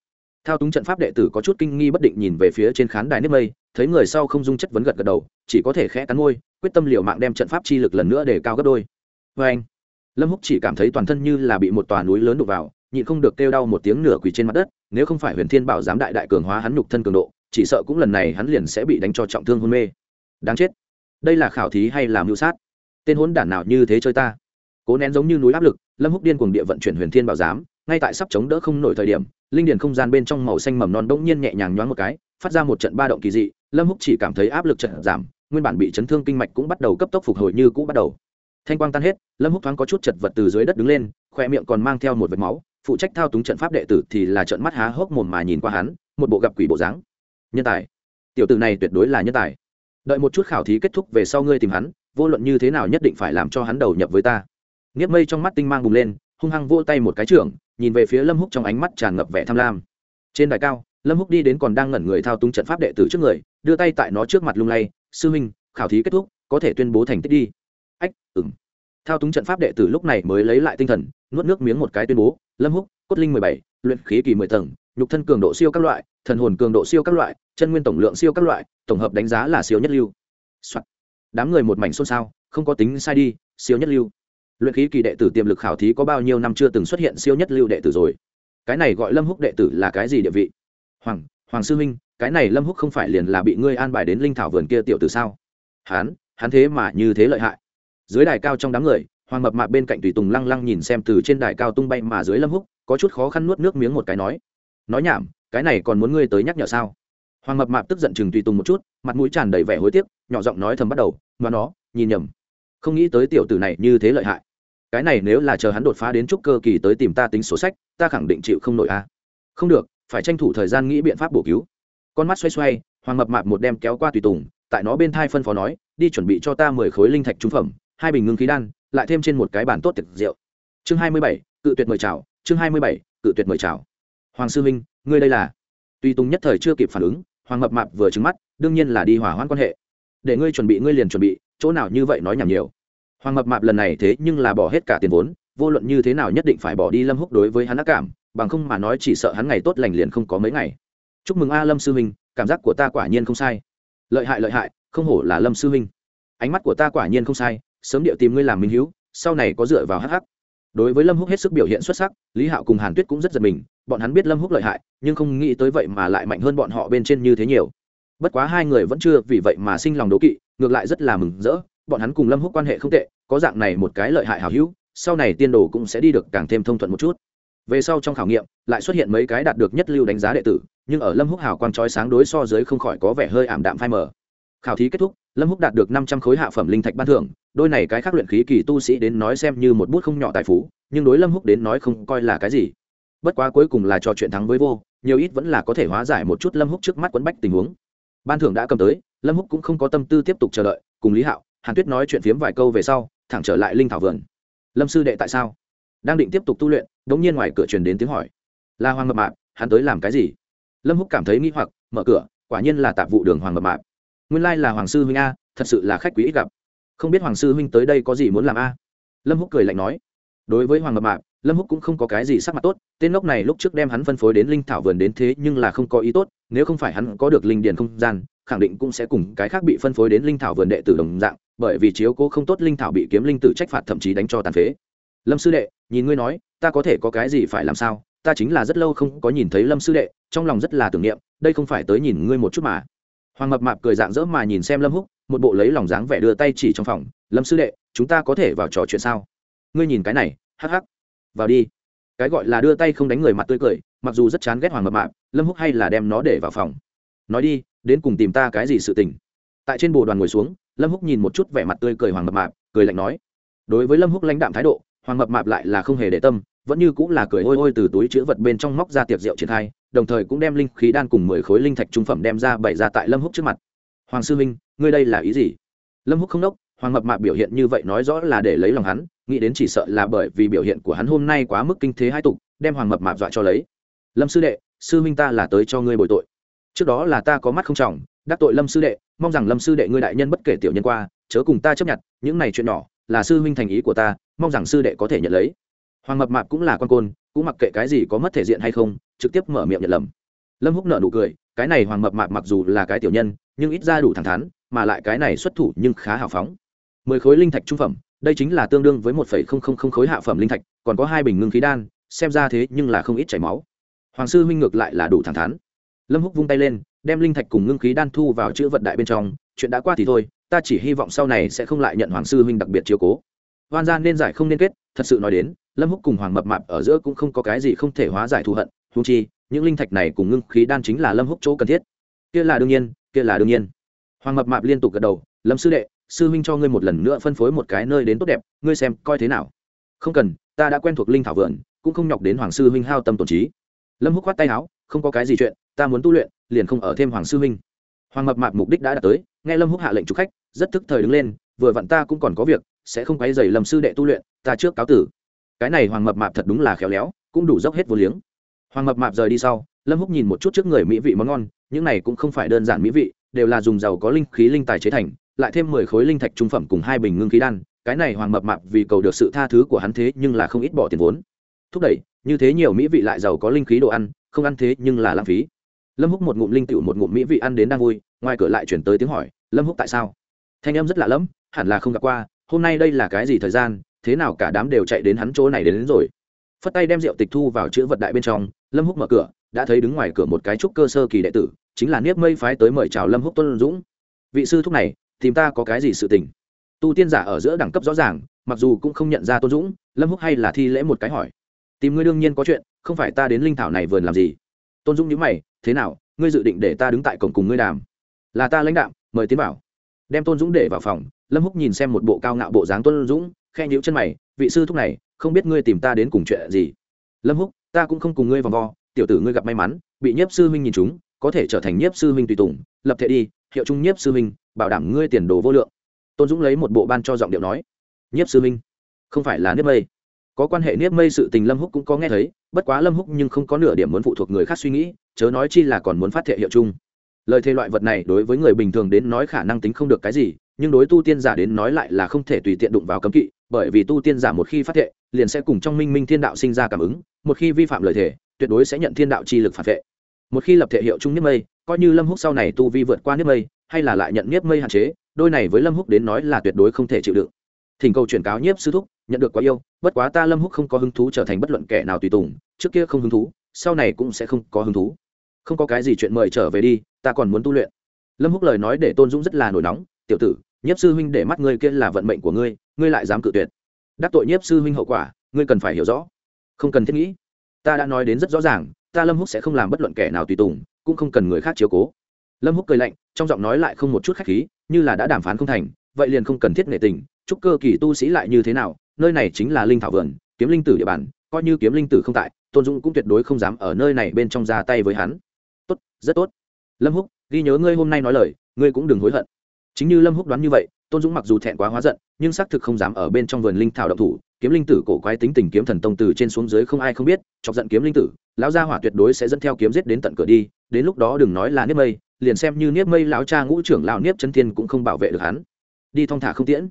Thao túng trận pháp đệ tử có chút kinh nghi bất định nhìn về phía trên khán đài niếp mây, thấy người sau không dung chất vấn gật gật đầu, chỉ có thể khẽ cắn môi, quyết tâm liều mạng đem trận pháp chi lực lần nữa để cao gấp đôi. Vê anh, lâm húc chỉ cảm thấy toàn thân như là bị một tòa núi lớn đục vào, nhịn không được kêu đau một tiếng nửa quỳ trên mặt đất, nếu không phải huyền thiên bảo giám đại đại cường hóa hắn nhục thân cường độ, chỉ sợ cũng lần này hắn liền sẽ bị đánh cho trọng thương hôn mê. Đáng chết đây là khảo thí hay là mưu sát? Tên hốn đản nào như thế chơi ta? Cố nén giống như núi áp lực, lâm húc điên cuồng địa vận chuyển huyền thiên bảo giám, ngay tại sắp chống đỡ không nổi thời điểm, linh điền không gian bên trong màu xanh mầm non đỗng nhiên nhẹ nhàng nhoáng một cái, phát ra một trận ba động kỳ dị, lâm húc chỉ cảm thấy áp lực trận giảm, nguyên bản bị chấn thương kinh mạch cũng bắt đầu cấp tốc phục hồi như cũ bắt đầu. Thanh quang tan hết, lâm húc thoáng có chút chật vật từ dưới đất đứng lên khoe miệng còn mang theo một vệt máu, phụ trách thao túng trận pháp đệ tử thì là trận mắt há hốc mồm mà nhìn qua hắn, một bộ gặp quỷ bộ dáng. Nhân tài. Tiểu tử này tuyệt đối là nhân tài đợi một chút khảo thí kết thúc về sau ngươi tìm hắn, vô luận như thế nào nhất định phải làm cho hắn đầu nhập với ta. Nghiếp mây trong mắt tinh mang bùng lên, hung hăng vô tay một cái trưởng, nhìn về phía lâm húc trong ánh mắt tràn ngập vẻ tham lam. Trên đài cao, lâm húc đi đến còn đang ngẩn người thao túng trận pháp đệ tử trước người, đưa tay tại nó trước mặt lung lay, sư huynh, khảo thí kết thúc, có thể tuyên bố thành tích đi. Ách ừng thao túng trận pháp đệ tử lúc này mới lấy lại tinh thần, nuốt nước miếng một cái tuyên bố, lâm húc, cốt linh mười bảy, luyện khí kỳ mười tầng, nhục thân cường độ siêu các loại, thần hồn cường độ siêu các loại, chân nguyên tổng lượng siêu các loại tổng hợp đánh giá là siêu nhất lưu、Soạn. đám người một mảnh xôn xao, không có tính sai đi, siêu nhất lưu. Luyện khí kỳ đệ tử tiềm lực khảo thí có bao nhiêu năm chưa từng xuất hiện siêu nhất lưu đệ tử rồi. Cái này gọi lâm húc đệ tử là cái gì địa vị? Hoàng hoàng sư huynh, cái này lâm húc không phải liền là bị ngươi an bài đến linh thảo vườn kia tiểu tử sao? Hán, hắn thế mà như thế lợi hại. Dưới đài cao trong đám người, hoàng mập mạp bên cạnh tùy tùng lăng lăng nhìn xem từ trên đài cao tung bay mà dưới lâm húc, có chút khó khăn nuốt nước miếng một cái nói. Nói nhảm, cái này còn muốn ngươi tới nhắc nhở sao? Hoàng mập mạp tức giận chừng tùy tùng một chút, mặt mũi tràn đầy vẻ hối tiếc, nhỏ giọng nói thầm bắt đầu mà nó, nhìn nhầm. Không nghĩ tới tiểu tử này như thế lợi hại. Cái này nếu là chờ hắn đột phá đến trúc cơ kỳ tới tìm ta tính sổ sách, ta khẳng định chịu không nổi a. Không được, phải tranh thủ thời gian nghĩ biện pháp bổ cứu. Con mắt xoay xoay, hoàng mập mạp một đem kéo qua tùy tùng, tại nó bên thai phân phó nói, đi chuẩn bị cho ta mười khối linh thạch trung phẩm, hai bình ngưng khí đan, lại thêm trên một cái bàn tốt tiệc rượu. Chương hai mươi bảy, cự tuyệt mời chào. Chương hai mươi bảy, cự tuyệt mời chào. Hoàng sư minh ngươi đây là? Tùy tùng nhất thời chưa kịp phản ứng hoàng mập mạp vừa trứng mắt, đương nhiên là đi hỏa hoãn quan hệ. Để ngươi chuẩn bị, ngươi liền chuẩn bị, chỗ nào như vậy nói nhảm nhiều. Hoàng mập mạp lần này thế nhưng là bỏ hết cả tiền vốn, vô luận như thế nào nhất định phải bỏ đi lâm húc đối với hắn ác cảm, bằng không mà nói chỉ sợ hắn ngày tốt lành liền không có mấy ngày. Chúc mừng a lâm sư huynh, cảm giác của ta quả nhiên không sai. Lợi hại lợi hại, không hổ là lâm sư huynh. Ánh mắt của ta quả nhiên không sai, sớm điệu tìm ngươi làm minh hữu sau này có dựa vào hắc hắc đối với lâm húc hết sức biểu hiện xuất sắc, lý hạo cùng hàn tuyết cũng rất giật mình, bọn hắn biết lâm húc lợi hại, nhưng không nghĩ tới vậy mà lại mạnh hơn bọn họ bên trên như thế nhiều. Bất quá hai người vẫn chưa vì vậy mà sinh lòng đố kỵ, ngược lại rất là mừng rỡ, bọn hắn cùng lâm húc quan hệ không tệ, có dạng này một cái lợi hại hào hữu, sau này tiên đồ cũng sẽ đi được càng thêm thông thuận một chút. Về sau trong khảo nghiệm, lại xuất hiện mấy cái đạt được nhất lưu đánh giá đệ tử, nhưng ở lâm húc hào quang trói sáng đối so dưới không khỏi có vẻ hơi ảm đạm phai mờ. Khảo thí kết thúc, lâm húc đạt được năm trăm khối hạ phẩm linh thạch ban thưởng đôi này cái khác luyện khí kỳ tu sĩ đến nói xem như một bút không nhỏ tài phú, nhưng đối lâm húc đến nói không coi là cái gì. Bất quá cuối cùng là trò chuyện thắng với vô, nhiều ít vẫn là có thể hóa giải một chút lâm húc trước mắt quấn bách tình huống. Ban thưởng đã cầm tới, lâm húc cũng không có tâm tư tiếp tục chờ đợi, cùng lý hạo, hàn tuyết nói chuyện phiếm vài câu về sau, thẳng trở lại linh thảo vườn. Lâm sư đệ tại sao? Đang định tiếp tục tu luyện đ ỗ n g nhiên ngoài cửa truyền đến tiếng hỏi. Là hoàng mập mạp, hắn tới làm cái gì? Lâm húc cảm thấy nghi hoặc, mở cửa, quả nhiên là tạp vụ đường hoàng mập mạp. Nguyên lai là hoàng sư huynh a, thật sự là khách quý ít gặp không biết hoàng sư huynh tới đây có gì muốn làm a? Lâm húc cười lạnh nói. Đối với hoàng mập mạp, lâm húc cũng không có cái gì sắc mặt tốt, tên lốc này lúc trước đem hắn phân phối đến linh thảo vườn đến thế nhưng là không có ý tốt, nếu không phải hắn có được linh điền không gian, khẳng định cũng sẽ cùng cái khác bị phân phối đến linh thảo vườn đệ tử đồng dạng, bởi vì chiếu cố không tốt linh thảo bị kiếm linh tử trách phạt thậm chí đánh cho tàn phế. Lâm sư đệ, nhìn ngươi nói, ta có thể có cái gì phải làm sao? Ta chính là rất lâu không có nhìn thấy lâm sư đệ, trong lòng rất là tưởng niệm, đây không phải tới nhìn ngươi một chút mà. Hoàng mập mạp cười dạng dỡ mà nhìn xem lâm húc một bộ lấy lòng dáng vẻ đưa tay chỉ trong phòng, lâm sư đệ, chúng ta có thể vào trò chuyện sao? Ngươi nhìn cái này, hắc hắc. Vào đi. Cái gọi là đưa tay không đánh người mặt tươi cười, mặc dù rất chán ghét hoàng mập mạp, lâm húc hay là đem nó để vào phòng. Nói đi, đến cùng tìm ta cái gì sự tình? Tại trên bồ đoàn ngồi xuống, lâm húc nhìn một chút vẻ mặt tươi cười hoàng mập mạp, cười lạnh nói, đối với lâm húc lãnh đạm thái độ, hoàng mập mạp lại là không hề để tâm, vẫn như cũng là cười ôi ôi từ túi chứa vật bên trong móc ra tiệc rượu triển khai, đồng thời cũng đem linh khí đan cùng mười khối linh thạch trung phẩm đem ra bày ra tại lâm húc trước mặt hoàng sư minh ngươi đây là ý gì? Lâm húc không đốc, hoàng mập mạp biểu hiện như vậy nói rõ là để lấy lòng hắn, nghĩ đến chỉ sợ là bởi vì biểu hiện của hắn hôm nay quá mức kinh thế hai tục, đem hoàng mập mạp dọa cho lấy. Lâm sư đệ, sư minh ta là tới cho ngươi bồi tội. Trước đó là ta có mắt không trọng, đắc tội lâm sư đệ, mong rằng lâm sư đệ ngươi đại nhân bất kể tiểu nhân qua, chớ cùng ta chấp nhận, những này chuyện nhỏ, là sư huynh thành ý của ta, mong rằng sư đệ có thể nhận lấy. Hoàng mập mạp cũng là quan côn, cũng mặc kệ cái gì có mất thể diện hay không, trực tiếp mở miệng nhận lầm. Lâm húc nợ nụ cười, cái này hoàng mập mạp mặc dù là cái tiểu nhân nhưng ít ra đủ thẳng thắn, mà lại cái này xuất thủ nhưng khá hào phóng. Mười khối linh thạch trung phẩm, đây chính là tương đương với một phẩy không không không khối hạ phẩm linh thạch, còn có hai bình ngưng khí đan, xem ra thế nhưng là không ít chảy máu. Hoàng sư huynh ngược lại là đủ thẳng thắn. Lâm húc vung tay lên, đem linh thạch cùng ngưng khí đan thu vào chữ vận đại bên trong, chuyện đã qua thì thôi, ta chỉ hy vọng sau này sẽ không lại nhận hoàng sư huynh đặc biệt chiếu cố. Hoan gian nên giải không nên kết, thật sự nói đến, lâm húc cùng hoàng mập mạp ở giữa cũng không có cái gì không thể hóa giải thù hận thú chi, những linh thạch này cùng ngưng khí đan chính là lâm húc chỗ cần thiết. Kia là đương nhiên kia là đương nhiên. Hoàng mập mạp liên tục gật đầu, lâm sư đệ, sư huynh cho ngươi một lần nữa phân phối một cái nơi đến tốt đẹp, ngươi xem coi thế nào. Không cần, ta đã quen thuộc linh thảo vườn, cũng không nhọc đến hoàng sư huynh hao tâm tổn trí. Lâm húc khoát tay áo, không có cái gì chuyện, ta muốn tu luyện, liền không ở thêm hoàng sư huynh. Hoàng mập mạp mục đích đã đạt tới, nghe lâm húc hạ lệnh chủ khách, rất thức thời đứng lên, vừa vặn ta cũng còn có việc, sẽ không quấy rầy lâm sư đệ tu luyện, ta trước cáo tử. Cái này hoàng mập mạp thật đúng là khéo léo, cũng đủ dốc hết vô liếng. Hoàng mập mạp rời đi sau lâm húc nhìn một chút trước người mỹ vị món ngon những này cũng không phải đơn giản mỹ vị đều là dùng dầu có linh khí linh tài chế thành lại thêm mười khối linh thạch trung phẩm cùng hai bình ngưng khí đan cái này hoàng mập mạp vì cầu được sự tha thứ của hắn thế nhưng là không ít bỏ tiền vốn. Thúc đẩy như thế nhiều mỹ vị lại giàu có linh khí đồ ăn không ăn thế nhưng là lãng phí. Lâm húc một ngụm linh tựu một ngụm mỹ vị ăn đến đang vui ngoài cửa lại chuyển tới tiếng hỏi lâm húc tại sao? Thanh em rất lạ lẫm hẳn là không gặp qua hôm nay đây là cái gì thời gian thế nào cả đám đều chạy đến hắn chỗ này đến, đến rồi. Phất tay đem rượu tịch thu vào chữ vật đại bên trong lâm húc mở cửa đã thấy đứng ngoài cửa một cái trúc cơ sơ kỳ đệ tử, chính là niếp mây phái tới mời chào lâm húc tuân dũng. Vị sư thúc này, tìm ta có cái gì sự tình? Tu tiên giả ở giữa đẳng cấp rõ ràng, mặc dù cũng không nhận ra tôn dũng, lâm húc hay là thi lễ một cái hỏi. Tìm ngươi đương nhiên có chuyện, không phải ta đến linh thảo này vườn làm gì? Tôn dũng nhíu mày, thế nào, ngươi dự định để ta đứng tại cổng cùng ngươi đàm? Là ta lãnh đạo, mời tiến bảo đem tôn dũng để vào phòng, lâm húc nhìn xem một bộ cao ngạo bộ dáng tôn dũng khe nhíu chân mày, vị sư thúc này, không biết ngươi tìm ta đến cùng chuyện gì? Lâm húc, ta cũng không cùng ngươi vòng vo tiểu tử ngươi gặp may mắn, bị nhiếp sư huynh nhìn chúng, có thể trở thành nhiếp sư huynh tùy tùng, lập thể đi, hiệu trung nhiếp sư huynh bảo đảm ngươi tiền đồ vô lượng. Tôn dũng lấy một bộ ban cho giọng điệu nói. Nhiếp sư huynh không phải là nếp mây. Có quan hệ niếp mây sự tình lâm húc cũng có nghe thấy, bất quá lâm húc nhưng không có nửa điểm muốn phụ thuộc người khác suy nghĩ, chớ nói chi là còn muốn phát thệ hiệu chung. Lời thề loại vật này đối với người bình thường đến nói khả năng tính không được cái gì, nhưng đối tu tiên giả đến nói lại là không thể tùy tiện đụng vào cấm kỵ, bởi vì tu tiên giả một khi phát thệ, liền sẽ cùng trong minh minh thiên đạo sinh ra cảm ứng, một khi vi phạm lời thề tuyệt đối sẽ nhận thiên đạo chi lực phản vệ. Một khi lập thể hiệu chung niết mây, coi như lâm húc sau này tu vi vượt qua niết mây, hay là lại nhận niết mây hạn chế, đôi này với lâm húc đến nói là tuyệt đối không thể chịu đựng. Thỉnh cầu chuyển cáo nhiếp sư thúc, nhận được quá yêu, bất quá ta lâm húc không có hứng thú trở thành bất luận kẻ nào tùy tùng, trước kia không hứng thú, sau này cũng sẽ không có hứng thú. Không có cái gì chuyện mời trở về đi, ta còn muốn tu luyện. Lâm húc lời nói để tôn dũng rất là nổi nóng, tiểu tử, nhiếp sư huynh để mắt ngươi kia là vận mệnh của ngươi ngươi lại dám cự tuyệt. Đắc tội nhiếp sư huynh hậu quả, ngươi cần phải hiểu rõ. Không cần thiết nghĩ ta đã nói đến rất rõ ràng, ta lâm húc sẽ không làm bất luận kẻ nào tùy tùng, cũng không cần người khác chiếu cố. Lâm húc cười lạnh, trong giọng nói lại không một chút khách khí, như là đã đàm phán không thành, vậy liền không cần thiết nghệ tình, chúc cơ kỳ tu sĩ lại như thế nào, nơi này chính là linh thảo vườn, kiếm linh tử địa bàn, coi như kiếm linh tử không tại, tôn dũng cũng tuyệt đối không dám ở nơi này bên trong ra tay với hắn. Tốt, rất tốt. Lâm húc, ghi nhớ ngươi hôm nay nói lời, ngươi cũng đừng hối hận chính như lâm húc đoán như vậy, tôn dũng mặc dù thẹn quá hóa giận, nhưng xác thực không dám ở bên trong vườn linh thảo động thủ. Kiếm linh tử cổ quái tính tình kiếm thần tông từ trên xuống dưới không ai không biết, chọc giận kiếm linh tử, lão gia hỏa tuyệt đối sẽ dẫn theo kiếm giết đến tận cửa đi, đến lúc đó đừng nói là niếp mây, liền xem như niếp mây lão cha ngũ trưởng lão niếp chân thiên cũng không bảo vệ được hắn. Đi thong thả không tiễn.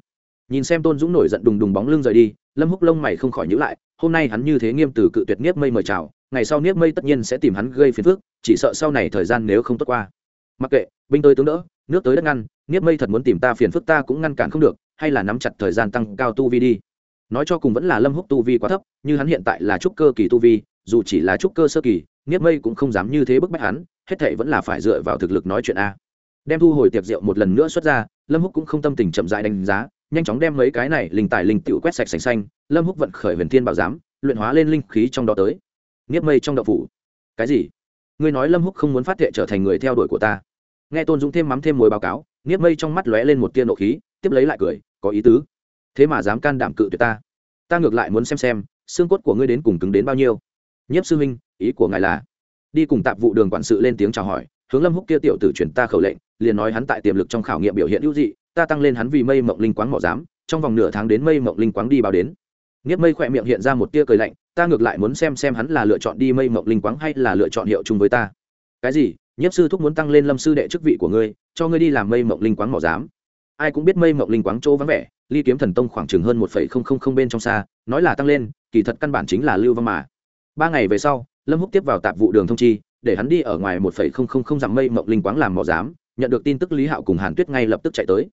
Nhìn xem tôn dũng nổi giận đùng đùng bóng lưng rời đi, lâm húc lông mày không khỏi nhữ lại, hôm nay hắn như thế nghiêm từ cự tuyệt niếp mây mời chào, ngày sau niếp mây tất nhiên sẽ tìm hắn gây phiền phức, chỉ sợ sau này thời gian nếu không tốt qua mặc kệ, binh tới tướng đỡ, nước tới đất ngăn, nghiếp mây thật muốn tìm ta phiền phức ta cũng ngăn cản không được, hay là nắm chặt thời gian tăng cao tu vi đi. Nói cho cùng vẫn là lâm húc tu vi quá thấp, như hắn hiện tại là trúc cơ kỳ tu vi, dù chỉ là trúc cơ sơ kỳ, nghiếp mây cũng không dám như thế bức bách hắn, hết thệ vẫn là phải dựa vào thực lực nói chuyện a. Đem thu hồi tiệc rượu một lần nữa xuất ra, lâm húc cũng không tâm tình chậm dại đánh giá, nhanh chóng đem mấy cái này linh tài linh tự quét sạch sành xanh, lâm húc vận khởi huyền thiên bảo giám, luyện hóa lên linh khí trong đó tới. Nghiếp mây trong đậu phủ. Cái gì? Ngươi nói lâm húc không muốn phát thệ trở thành người theo đuổi của ta nghe tôn dũng thêm mắm thêm mối báo cáo nghiếp mây trong mắt lóe lên một tia nộ khí tiếp lấy lại cười có ý tứ thế mà dám can đảm cự tuyệt ta ta ngược lại muốn xem xem xương cốt của ngươi đến cùng cứng đến bao nhiêu nhiếp sư huynh, ý của ngài là? Đi cùng tạp vụ đường quản sự lên tiếng chào hỏi, hướng lâm húc kia tiểu tử chuyển ta khẩu lệnh, liền nói hắn tại tiềm lực trong khảo nghiệm biểu hiện hữu dị, ta tăng lên hắn vì mây mộng linh quáng mỏ giám, trong vòng nửa tháng đến mây mộng linh quáng đi báo đến. Nghiếp mây khỏe miệng hiện ra một tia cười lạnh ta ngược lại muốn xem xem hắn là lựa chọn đi mây mộng linh quáng hay là lựa chọn hiệu chung với ta. Cái gì? Nhiếp sư thúc muốn tăng lên lâm sư đệ chức vị của ngươi, cho ngươi đi làm mây mộng linh quáng mỏ giám. Ai cũng biết mây mộng linh quáng chỗ vắng vẻ, ly kiếm thần tông khoảng chừng hơn một phẩy không không không bên trong xa, nói là tăng lên, kỳ thật căn bản chính là lưu văn mà. Ba ngày về sau, lâm húc tiếp vào tạp vụ đường thông chi, để hắn đi ở ngoài một phẩy không không không dặm mây mộng linh quáng làm mỏ giám, nhận được tin tức lý hạo cùng hàn tuyết ngay lập tức chạy tới.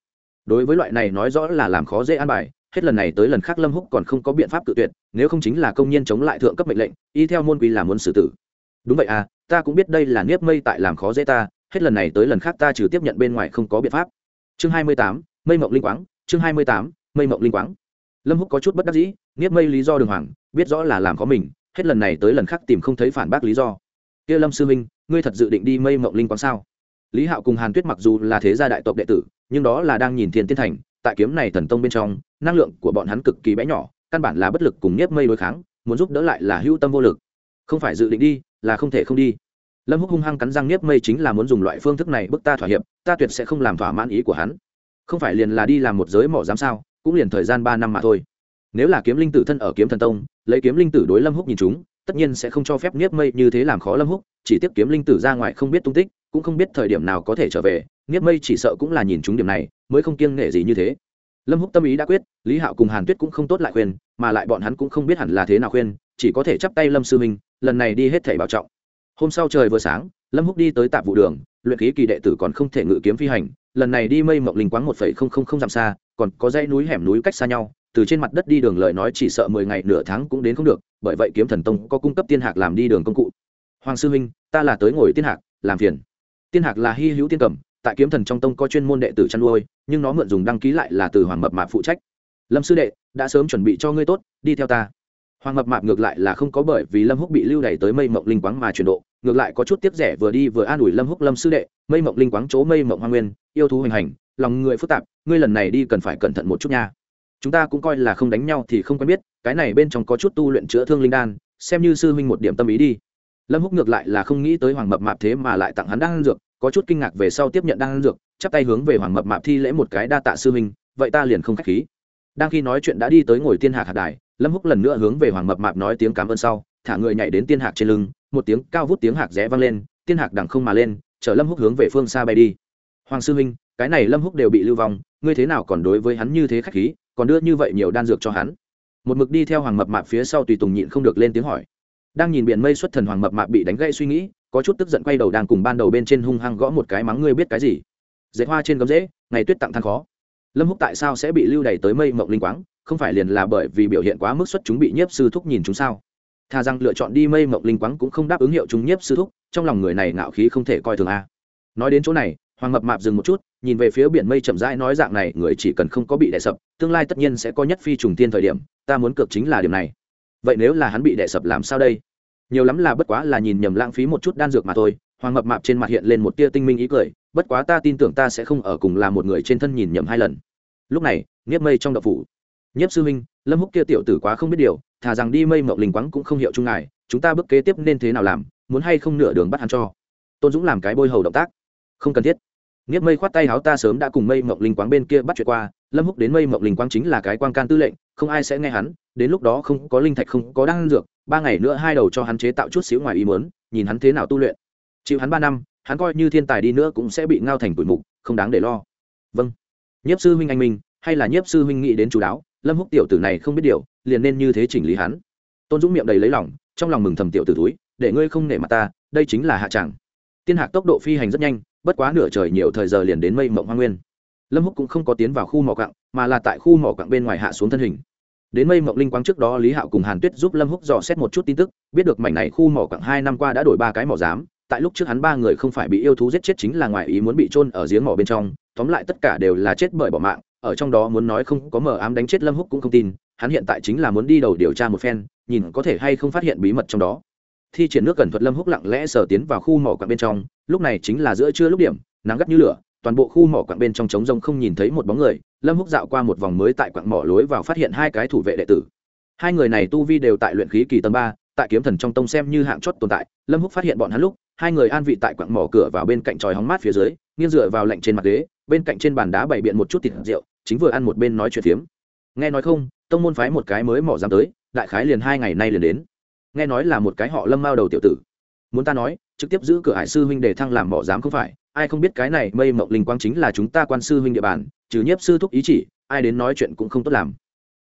Đối với loại này nói rõ là làm khó dễ an bài hết lần này tới lần khác lâm húc còn không có biện pháp tự tuyệt, nếu không chính là công nhân chống lại thượng cấp mệnh lệnh, y theo môn quy là muốn xử tử. Đúng vậy à ta cũng biết đây là nếp mây tại làm khó dễ ta, hết lần này tới lần khác ta trừ tiếp nhận bên ngoài không có biện pháp. Chương hai mươi tám, mây mộng linh quáng, chương hai mươi tám, mây mộng linh quáng. Lâm húc có chút bất đắc dĩ nếp mây lý do đường hoàng, biết rõ là làm khó mình, hết lần này tới lần khác tìm không thấy phản bác lý do. Kia lâm sư minh, ngươi thật dự định đi mây mộng linh quáng sao? Lý hạo cùng hàn tuyết mặc dù là thế gia đại tộc đệ tử, nhưng đó là đang nhìn thiên tiên thành tại kiếm này thần tông bên trong, năng lượng của bọn hắn cực kỳ bé nhỏ, căn bản là bất lực cùng nhiếp mây đối kháng, muốn giúp đỡ lại là hữu tâm vô lực. Không phải dự định đi, là không thể không đi. Lâm húc hung hăng cắn răng nhiếp mây chính là muốn dùng loại phương thức này bức ta thỏa hiệp, ta tuyệt sẽ không làm thỏa mãn ý của hắn. Không phải liền là đi làm một giới mỏ giám sao, cũng liền thời gian ba năm mà thôi. Nếu là kiếm linh tử thân ở kiếm thần tông, lấy kiếm linh tử đối lâm húc nhìn chúng, tất nhiên sẽ không cho phép nhiếp mây như thế làm khó lâm húc, chỉ tiếp kiếm linh tử ra ngoài không biết tung tích cũng không biết thời điểm nào có thể trở về, nghiếp mây chỉ sợ cũng là nhìn chúng điểm này, mới không kiêng nghệ gì như thế. Lâm húc tâm ý đã quyết, lý hạo cùng hàn tuyết cũng không tốt lại khuyên, mà lại bọn hắn cũng không biết hẳn là thế nào khuyên, chỉ có thể chắp tay lâm sư minh, lần này đi hết thảy bảo trọng. Hôm sau trời vừa sáng, lâm húc đi tới tạp vụ đường, luyện khí kỳ đệ tử còn không thể ngự kiếm phi hành, lần này đi mây mộng linh quáng một phẩy không không không dặm xa, còn có dãy núi hẻm núi cách xa nhau, từ trên mặt đất đi đường lời nói chỉ sợ mười ngày nửa tháng cũng đến không được, bởi vậy kiếm thần tông có cung cấp tiên hạc làm đi đường công cụ. Hoàng sư minh, ta là tới ngồi tiên hạc, làm phiền tiên hạc là hy hữu tiên cầm, tại kiếm thần trong tông có chuyên môn đệ tử chăn nuôi, nhưng nó mượn dùng đăng ký lại là từ hoàng mập mạp phụ trách. Lâm sư đệ, đã sớm chuẩn bị cho ngươi tốt, đi theo ta. Hoàng mập mạp ngược lại là không có bởi vì lâm húc bị lưu đày tới mây mộng linh quáng mà chuyển độ, ngược lại có chút tiếp rẻ vừa đi vừa an ủi lâm húc lâm sư đệ, mây mộng linh quáng chỗ mây mộng hoa nguyên, yêu thú hoành hành, lòng người phức tạp, ngươi lần này đi cần phải cẩn thận một chút nha. Chúng ta cũng coi là không đánh nhau thì không quen biết, cái này bên trong có chút tu luyện chữa thương linh đan, xem như sư huynh một điểm tâm ý đi lâm húc ngược lại là không nghĩ tới hoàng mập mạp thế mà lại tặng hắn đan dược, có chút kinh ngạc về sau tiếp nhận đan dược, chắp tay hướng về hoàng mập mạp thi lễ một cái, đa tạ sư huynh, vậy ta liền không khách khí. Đang khi nói chuyện đã đi tới ngồi tiên hạc hạt đài, lâm húc lần nữa hướng về hoàng mập mạp nói tiếng cảm ơn sau, thả người nhảy đến tiên hạc trên lưng, một tiếng cao vút tiếng hạc rẽ vang lên, tiên hạc đằng không mà lên, chở lâm húc hướng về phương xa bay đi. Hoàng sư huynh, cái này lâm húc đều bị lưu vong, ngươi thế nào còn đối với hắn như thế khách khí, còn đưa như vậy nhiều đan dược cho hắn? Một mực đi theo hoàng mập mạp phía sau tùy tùng nhịn không được lên tiếng hỏi đang nhìn biển mây xuất thần hoàng mập mạp bị đánh gãy suy nghĩ, có chút tức giận quay đầu đang cùng ban đầu bên trên hung hăng gõ một cái mắng, ngươi biết cái gì? Dệt hoa trên gấm dễ, ngày tuyết tặng than khó. Lâm húc tại sao sẽ bị lưu đày tới mây mộng linh quáng? Không phải liền là bởi vì biểu hiện quá mức xuất chúng bị nhiếp sư thúc nhìn chúng sao? Thà rằng lựa chọn đi mây mộng linh quáng cũng không đáp ứng hiệu chúng nhiếp sư thúc, trong lòng người này ngạo khí không thể coi thường a. Nói đến chỗ này, hoàng mập mạp dừng một chút, nhìn về phía biển mây chậm rãi nói dạng này, người chỉ cần không có bị đè sập, tương lai tất nhiên sẽ có nhất phi trùng tiên thời điểm, ta muốn cược chính là điểm này vậy nếu là hắn bị đè sập làm sao đây? Nhiều lắm là bất quá là nhìn nhầm lãng phí một chút đan dược mà thôi, hoàng mập mạp trên mặt hiện lên một tia tinh minh ý cười, bất quá ta tin tưởng ta sẽ không ở cùng là một người trên thân nhìn nhầm hai lần. Lúc này nghiếp mây trong đậu phủ. Nhiếp sư huynh, lâm húc kia tiểu tử quá không biết điều, thà rằng đi mây mộng linh quắng cũng không hiệu chung ngài, chúng ta bước kế tiếp nên thế nào làm, muốn hay không nửa đường bắt hắn cho. Tôn dũng làm cái bôi hầu động tác. Không cần thiết nghiếp mây khoát tay háo ta sớm đã cùng mây mộng linh quáng bên kia bắt chuyện qua, lâm húc đến mây mộng linh quáng chính là cái quan can tư lệnh, không ai sẽ nghe hắn, đến lúc đó không có linh thạch, không có đan dược, ba ngày nữa hai đầu cho hắn chế tạo chút xíu ngoài ý muốn, nhìn hắn thế nào tu luyện. Chịu hắn ba năm, hắn coi như thiên tài đi nữa cũng sẽ bị ngao thành bụi mục, không đáng để lo. Vâng. Nhiếp sư huynh anh minh, hay là nhiếp sư huynh nghĩ đến chú đáo, lâm húc tiểu tử này không biết điều, liền nên như thế chỉnh lý hắn. Tôn dũng miệng đầy lấy lòng, trong lòng mừng thầm tiểu tử túi để ngươi không nể mặt ta, đây chính là hạ chẳng. tiên hạc tốc độ phi hành rất nhanh bất quá nửa trời nhiều thời giờ liền đến mây mộng hoa nguyên. Lâm húc cũng không có tiến vào khu mỏ cặng mà là tại khu mỏ cặng bên ngoài hạ xuống thân hình. Đến mây mộng linh quang trước đó, lý hạo cùng hàn tuyết giúp lâm húc dò xét một chút tin tức, biết được mảnh này khu mỏ cặng hai năm qua đã đổi ba cái mỏ giám, tại lúc trước hắn ba người không phải bị yêu thú giết chết chính là ngoài ý muốn bị trôn ở giếng mỏ bên trong, tóm lại tất cả đều là chết bởi bỏ mạng, ở trong đó muốn nói không có mờ ám đánh chết lâm húc cũng không tin, hắn hiện tại chính là muốn đi đầu điều tra một phen, nhìn có thể hay không phát hiện bí mật trong đó thi triển nước cẩn thuật lâm húc lặng lẽ sờ tiến vào khu mỏ quặng bên trong, lúc này chính là giữa trưa lúc điểm, nắng gắt như lửa, toàn bộ khu mỏ quặng bên trong trống rông không nhìn thấy một bóng người, lâm húc dạo qua một vòng mới tại quặng mỏ lối vào phát hiện hai cái thủ vệ đệ tử. Hai người này tu vi đều tại luyện khí kỳ tầng ba, tại kiếm thần trong tông xem như hạng chót tồn tại, lâm húc phát hiện bọn hắn lúc, hai người an vị tại quặng mỏ cửa vào bên cạnh tròi hóng mát phía dưới, nghiêng dựa vào lạnh trên mặt ghế, bên cạnh trên bàn đá bày biện một chút thịt rượu, chính vừa ăn một bên nói chuyện phiếm. Nghe nói không, tông môn phái một cái mới mỏ dám tới, đại khái liền hai ngày nay liền đến nghe nói là một cái họ lâm mao đầu tiểu tử. Muốn ta nói, trực tiếp giữ cửa hải sư huynh để thăng làm mỏ dám không phải? Ai không biết cái này mây mộng linh quang chính là chúng ta quan sư huynh địa bàn, trừ nhiếp sư thúc ý chỉ, ai đến nói chuyện cũng không tốt làm.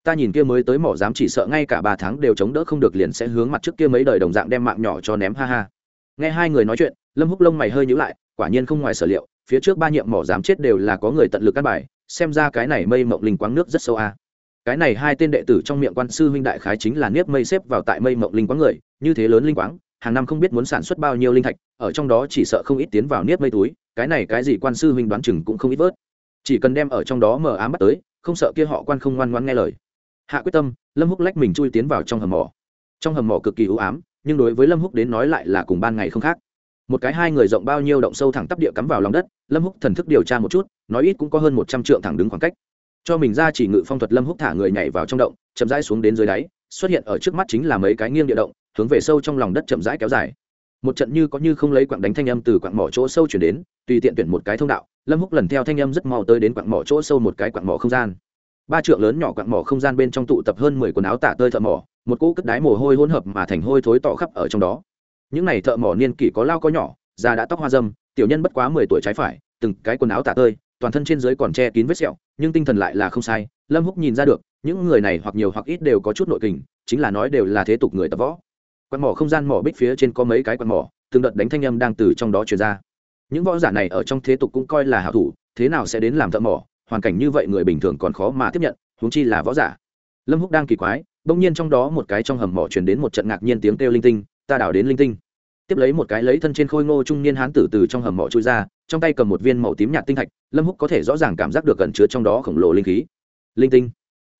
Ta nhìn kia mới tới mỏ dám chỉ sợ ngay cả ba tháng đều chống đỡ không được liền sẽ hướng mặt trước kia mấy đời đồng dạng đem mạng nhỏ cho ném, ha ha. Nghe hai người nói chuyện, lâm húc lông mày hơi nhíu lại, quả nhiên không ngoài sở liệu, phía trước ba nhiệm mỏ dám chết đều là có người tận lực cắt bài, xem ra cái này mây mộng linh quáng nước rất sâu a cái này hai tên đệ tử trong miệng quan sư huynh đại khái chính là niếp mây xếp vào tại mây mộng linh quáng người, như thế lớn linh quáng, hàng năm không biết muốn sản xuất bao nhiêu linh thạch, ở trong đó chỉ sợ không ít tiến vào niếp mây túi, cái này cái gì quan sư huynh đoán chừng cũng không ít vớt. Chỉ cần đem ở trong đó mở ám bắt tới, không sợ kia họ quan không ngoan ngoan nghe lời. Hạ quyết tâm, lâm húc lách mình chui tiến vào trong hầm mỏ. Trong hầm mỏ cực kỳ u ám, nhưng đối với lâm húc đến nói lại là cùng ban ngày không khác. Một cái hai người rộng bao nhiêu động sâu thẳng tắp địa cắm vào lòng đất, lâm húc thần thức điều tra một chút, nói ít cũng có hơn một trăm trượng thẳng đứng khoảng cách cho mình ra chỉ ngự phong thuật lâm húc thả người nhảy vào trong động, chậm rãi xuống đến dưới đáy, xuất hiện ở trước mắt chính là mấy cái nghiêng địa động, hướng về sâu trong lòng đất chậm rãi kéo dài. Một trận như có như không lấy quặng đánh thanh âm từ quặng mỏ chỗ sâu chuyển đến, tùy tiện tuyển một cái thông đạo, lâm húc lần theo thanh âm rất mau tới đến quặng mỏ chỗ sâu một cái quặng mỏ không gian. Ba trượng lớn nhỏ quặng mỏ không gian bên trong tụ tập hơn mười quần áo tả tơi thợ mỏ, một cỗ cất đái mồ hôi hỗn hợp mà thành hôi thối tỏ khắp ở trong đó. Những này thợ mỏ niên kỷ có lao có nhỏ, già đã tóc hoa dâm, tiểu nhân bất quá mười tuổi trái phải, từng cái quần áo tả tơi, toàn thân trên dưới còn che kín vết sẹo nhưng tinh thần lại là không sai, lâm húc nhìn ra được, những người này hoặc nhiều hoặc ít đều có chút nội kình, chính là nói đều là thế tục người tập võ. Quạt mỏ không gian mỏ bích phía trên có mấy cái quạt mỏ, từng đợt đánh thanh âm đang từ trong đó truyền ra. Những võ giả này ở trong thế tục cũng coi là hảo thủ, thế nào sẽ đến làm thợ mỏ, hoàn cảnh như vậy người bình thường còn khó mà tiếp nhận, huống chi là võ giả. Lâm húc đang kỳ quái, bỗng nhiên trong đó một cái trong hầm mỏ truyền đến một trận ngạc nhiên tiếng kêu linh tinh, ta đào đến linh tinh tiếp lấy một cái lấy thân trên khôi ngô trung niên hán tử từ trong hầm mỏ chui ra, trong tay cầm một viên màu tím nhạt tinh thạch, lâm húc có thể rõ ràng cảm giác được gần chứa trong đó khổng lồ linh khí. Linh tinh.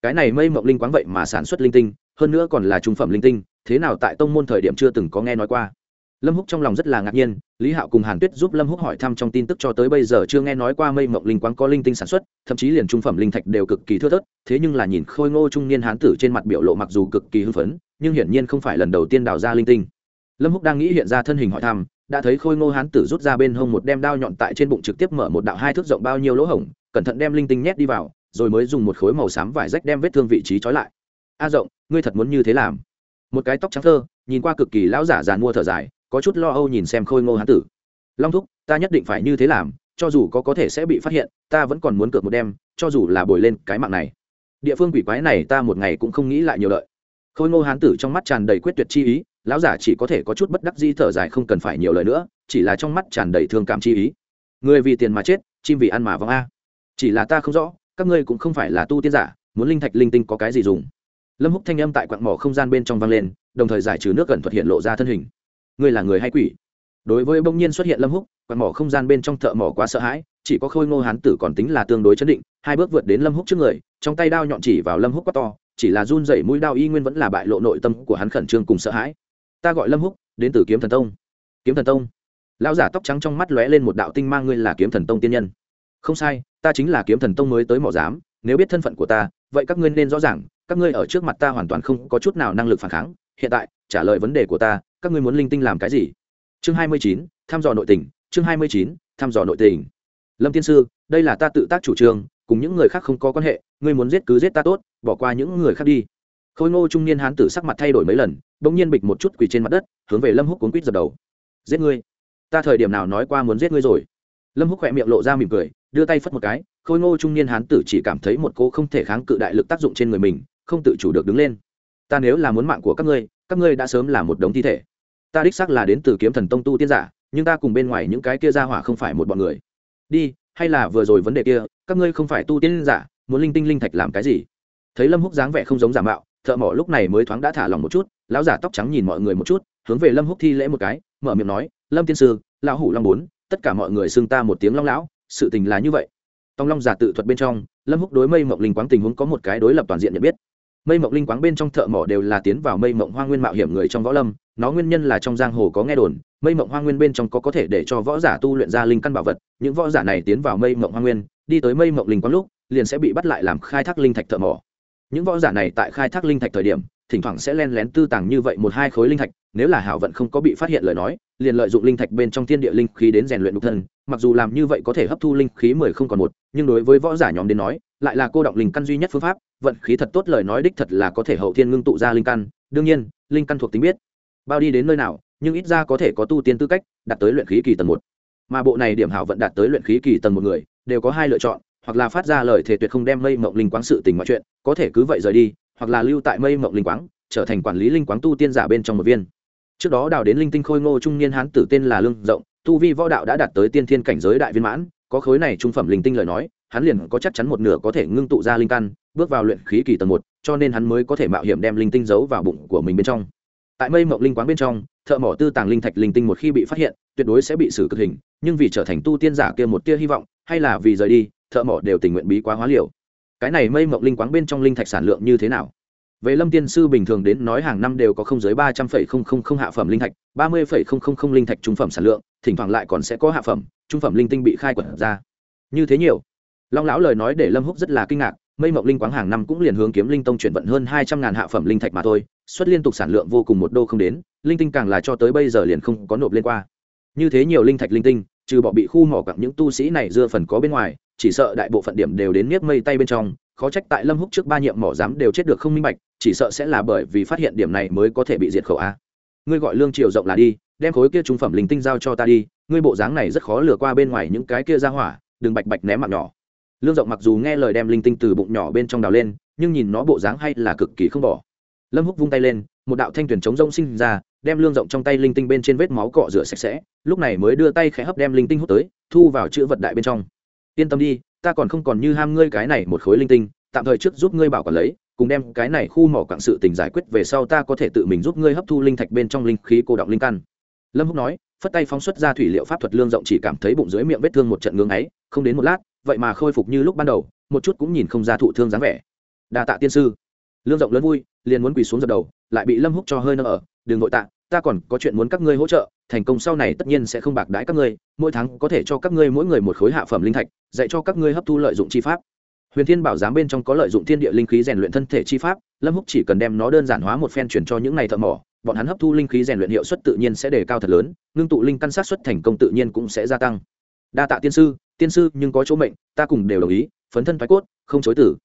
Cái này mây mộng linh quáng vậy mà sản xuất linh tinh, hơn nữa còn là trung phẩm linh tinh, thế nào tại tông môn thời điểm chưa từng có nghe nói qua. Lâm húc trong lòng rất là ngạc nhiên, lý hạo cùng hàn tuyết giúp lâm húc hỏi thăm trong tin tức cho tới bây giờ chưa nghe nói qua mây mộng linh quáng có linh tinh sản xuất, thậm chí liền trung phẩm linh thạch đều cực kỳ thưa thớt, thế nhưng là nhìn khôi ngô trung niên hán tử trên mặt biểu lộ mặc dù cực kỳ hưng phấn, nhưng hiển nhiên không phải lần đầu tiên đào ra linh tinh lâm húc đang nghĩ hiện ra thân hình hỏi thăm, đã thấy khôi ngô hán tử rút ra bên hông một đem đao nhọn tại trên bụng trực tiếp mở một đạo hai thước rộng bao nhiêu lỗ hổng, cẩn thận đem linh tinh nhét đi vào, rồi mới dùng một khối màu xám vải rách đem vết thương vị trí trói lại. A rộng, ngươi thật muốn như thế làm? Một cái tóc trắng thơ, nhìn qua cực kỳ lão giả giàn mua thở dài, có chút lo âu nhìn xem khôi ngô hán tử. Long thúc, ta nhất định phải như thế làm, cho dù có có thể sẽ bị phát hiện, ta vẫn còn muốn cược một đêm cho dù là bồi lên cái mạng này. Địa phương quỷ quái này ta một ngày cũng không nghĩ lại nhiều lợi khôi ngô hán tử trong mắt tràn đầy quyết tuyệt chi ý lão giả chỉ có thể có chút bất đắc di thở dài không cần phải nhiều lời nữa, chỉ là trong mắt tràn đầy thương cảm chi ý. Người vì tiền mà chết, chim vì ăn mà vong a. Chỉ là ta không rõ, các ngươi cũng không phải là tu tiên giả, muốn linh thạch linh tinh có cái gì dùng? Lâm húc thanh âm tại quặng mỏ không gian bên trong vang lên, đồng thời giải trừ nước gần thuật hiện lộ ra thân hình. Ngươi là người hay quỷ? Đối với bỗng nhiên xuất hiện lâm húc, quặng mỏ không gian bên trong thợ mỏ quá sợ hãi, chỉ có khôi ngô hán tử còn tính là tương đối chấn định, hai bước vượt đến lâm húc trước người, trong tay đao nhọn chỉ vào lâm húc quá to, chỉ là run rẩy mũi đao y nguyên vẫn là bại lộ nội tâm của hắn khẩn trương cùng sợ hãi ta gọi lâm húc đến từ kiếm thần tông kiếm thần tông lão giả tóc trắng trong mắt lóe lên một đạo tinh mang ngươi là kiếm thần tông tiên nhân không sai ta chính là kiếm thần tông mới tới mỏ giám nếu biết thân phận của ta vậy các ngươi nên rõ ràng các ngươi ở trước mặt ta hoàn toàn không có chút nào năng lực phản kháng hiện tại trả lời vấn đề của ta các ngươi muốn linh tinh làm cái gì chương hai mươi chín thăm dò nội tình chương hai mươi chín thăm dò nội tình lâm tiên sư đây là ta tự tác chủ trương cùng những người khác không có quan hệ ngươi muốn giết cứ giết ta tốt bỏ qua những người khác đi khôi ngô trung niên hán tử sắc mặt thay đổi mấy lần bỗng nhiên bịch một chút quỳ trên mặt đất, hướng về lâm húc cuốn quýt dập đầu. Giết ngươi! Ta thời điểm nào nói qua muốn giết ngươi rồi? Lâm húc khỏe miệng lộ ra mỉm cười, đưa tay phất một cái, khôi ngô trung niên hán tử chỉ cảm thấy một cô không thể kháng cự đại lực tác dụng trên người mình, không tự chủ được đứng lên. Ta nếu là muốn mạng của các ngươi các ngươi đã sớm là một đống thi thể. Ta đích xác là đến từ kiếm thần tông tu tiên giả, nhưng ta cùng bên ngoài những cái kia ra hỏa không phải một bọn người. Đi, hay là vừa rồi vấn đề kia, các ngươi không phải tu tiên giả, muốn linh tinh linh thạch làm cái gì? Thấy lâm húc dáng vẻ không giống giả mạo, thợ mỏ lúc này mới thoáng đã thả lòng một chút lão giả tóc trắng nhìn mọi người một chút, hướng về lâm húc thi lễ một cái, mở miệng nói, lâm tiên sư, lão hủ long bốn, tất cả mọi người xưng ta một tiếng long lão, sự tình là như vậy. Tông long giả tự thuật bên trong, lâm húc đối mây mộng linh quáng tình huống có một cái đối lập toàn diện nhận biết. Mây mộng linh quáng bên trong thợ mỏ đều là tiến vào mây mộng hoa nguyên mạo hiểm người trong võ lâm, nó nguyên nhân là trong giang hồ có nghe đồn, mây mộng hoa nguyên bên trong có có thể để cho võ giả tu luyện ra linh căn bảo vật, những võ giả này tiến vào mây mộng hoa nguyên, đi tới mây mộng linh quáng lúc, liền sẽ bị bắt lại làm khai thác linh thạch thợ mỏ. Những võ giả này tại khai thác linh thạch thời điểm thỉnh thoảng sẽ len lén tư tàng như vậy một hai khối linh thạch, nếu là hảo vận không có bị phát hiện lời nói, liền lợi dụng linh thạch bên trong thiên địa linh khí đến rèn luyện nhục thân, mặc dù làm như vậy có thể hấp thu linh khí mười không còn một, nhưng đối với võ giả nhóm đến nói, lại là cô động linh căn duy nhất phương pháp, vận khí thật tốt lời nói đích thật là có thể hậu thiên ngưng tụ ra linh căn, đương nhiên, linh căn thuộc tính biết bao đi đến nơi nào, nhưng ít ra có thể có tu tiên tư cách, đạt tới luyện khí kỳ tầng một. Mà bộ này điểm hảo vận đạt tới luyện khí kỳ tầng một người, đều có hai lựa chọn, hoặc là phát ra lời thể tuyệt không đem mây mộng linh quáng sự tình mọi chuyện, có thể cứ vậy rời đi hoặc là lưu tại mây mộng linh quáng, trở thành quản lý linh quáng tu tiên giả bên trong một viên. Trước đó đào đến linh tinh khôi ngô trung niên hán tử tên là lương rộng, tu vi võ đạo đã đạt tới tiên thiên cảnh giới đại viên mãn, có khối này trung phẩm linh tinh lời nói, hắn liền có chắc chắn một nửa có thể ngưng tụ ra linh căn, bước vào luyện khí kỳ tầng một, cho nên hắn mới có thể mạo hiểm đem linh tinh giấu vào bụng của mình bên trong. Tại mây mộng linh quáng bên trong, thợ mỏ tư tàng linh thạch linh tinh một khi bị phát hiện, tuyệt đối sẽ bị xử cực hình, nhưng vì trở thành tu tiên giả kia một tia hy vọng, hay là vì rời đi, thợ mỏ đều tình nguyện bí quá hóa liều cái này mây mộng linh quáng bên trong linh thạch sản lượng như thế nào? Về lâm tiên sư bình thường đến nói hàng năm đều có không dưới ba trăm linh không không không hạ phẩm linh thạch, ba mươi không không không linh thạch trung phẩm sản lượng, thỉnh thoảng lại còn sẽ có hạ phẩm, trung phẩm linh tinh bị khai quật ra. Như thế nhiều. Long lão lời nói để lâm húc rất là kinh ngạc, mây mộng linh quáng hàng năm cũng liền hướng kiếm linh tông chuyển vận hơn hai trăm ngàn hạ phẩm linh thạch mà thôi, xuất liên tục sản lượng vô cùng một đô không đến, linh tinh càng là cho tới bây giờ liền không có nộp lên qua. Như thế nhiều linh thạch linh tinh, trừ bỏ bị khu mỏ cặp những tu sĩ này dưa phần có bên ngoài chỉ sợ đại bộ phận điểm đều đến niết mây tay bên trong, khó trách tại lâm húc trước ba nhiệm mỏ giám đều chết được không minh bạch, chỉ sợ sẽ là bởi vì phát hiện điểm này mới có thể bị diệt khẩu a. Ngươi gọi lương triều rộng là đi, đem khối kia trung phẩm linh tinh giao cho ta đi, ngươi bộ dáng này rất khó lừa qua bên ngoài những cái kia ra hỏa, đừng bạch bạch ném mạng nhỏ. Lương rộng mặc dù nghe lời đem linh tinh từ bụng nhỏ bên trong đào lên, nhưng nhìn nó bộ dáng hay là cực kỳ không bỏ. Lâm húc vung tay lên, một đạo thanh tuyển chống rông sinh ra, đem lương rộng trong tay linh tinh bên trên vết máu cọ rửa sạch sẽ, lúc này mới đưa tay khẽ hấp đem linh tinh hút tới, thu vào chữ vật đại bên trong yên tâm đi, ta còn không còn như ham ngươi cái này một khối linh tinh, tạm thời trước giúp ngươi bảo quản lấy, cùng đem cái này khu mỏ quặng sự tình giải quyết về sau ta có thể tự mình giúp ngươi hấp thu linh thạch bên trong linh khí cô động linh căn. Lâm húc nói, phất tay phóng xuất ra thủy liệu pháp thuật lương rộng chỉ cảm thấy bụng dưới miệng vết thương một trận ngưng ấy không đến một lát, vậy mà khôi phục như lúc ban đầu, một chút cũng nhìn không ra thụ thương dáng vẻ. Đa tạ tiên sư. Lương rộng lớn vui, liền muốn quỳ xuống dập đầu, lại bị lâm húc cho hơi nâng ở đường nội tạ ta còn có chuyện muốn các ngươi hỗ trợ, thành công sau này tất nhiên sẽ không bạc đãi các ngươi, mỗi tháng có thể cho các ngươi mỗi người một khối hạ phẩm linh thạch, dạy cho các ngươi hấp thu lợi dụng chi pháp. Huyền thiên bảo giám bên trong có lợi dụng thiên địa linh khí rèn luyện thân thể chi pháp, lâm húc chỉ cần đem nó đơn giản hóa một phen chuyển cho những này thợ mỏ, bọn hắn hấp thu linh khí rèn luyện hiệu suất tự nhiên sẽ đề cao thật lớn, ngưng tụ linh căn sát xuất thành công tự nhiên cũng sẽ gia tăng. Đa tạ tiên sư tiên sư, nhưng có chỗ mệnh, ta cùng đều đồng ý, phấn thân thoái cốt, không chối tử.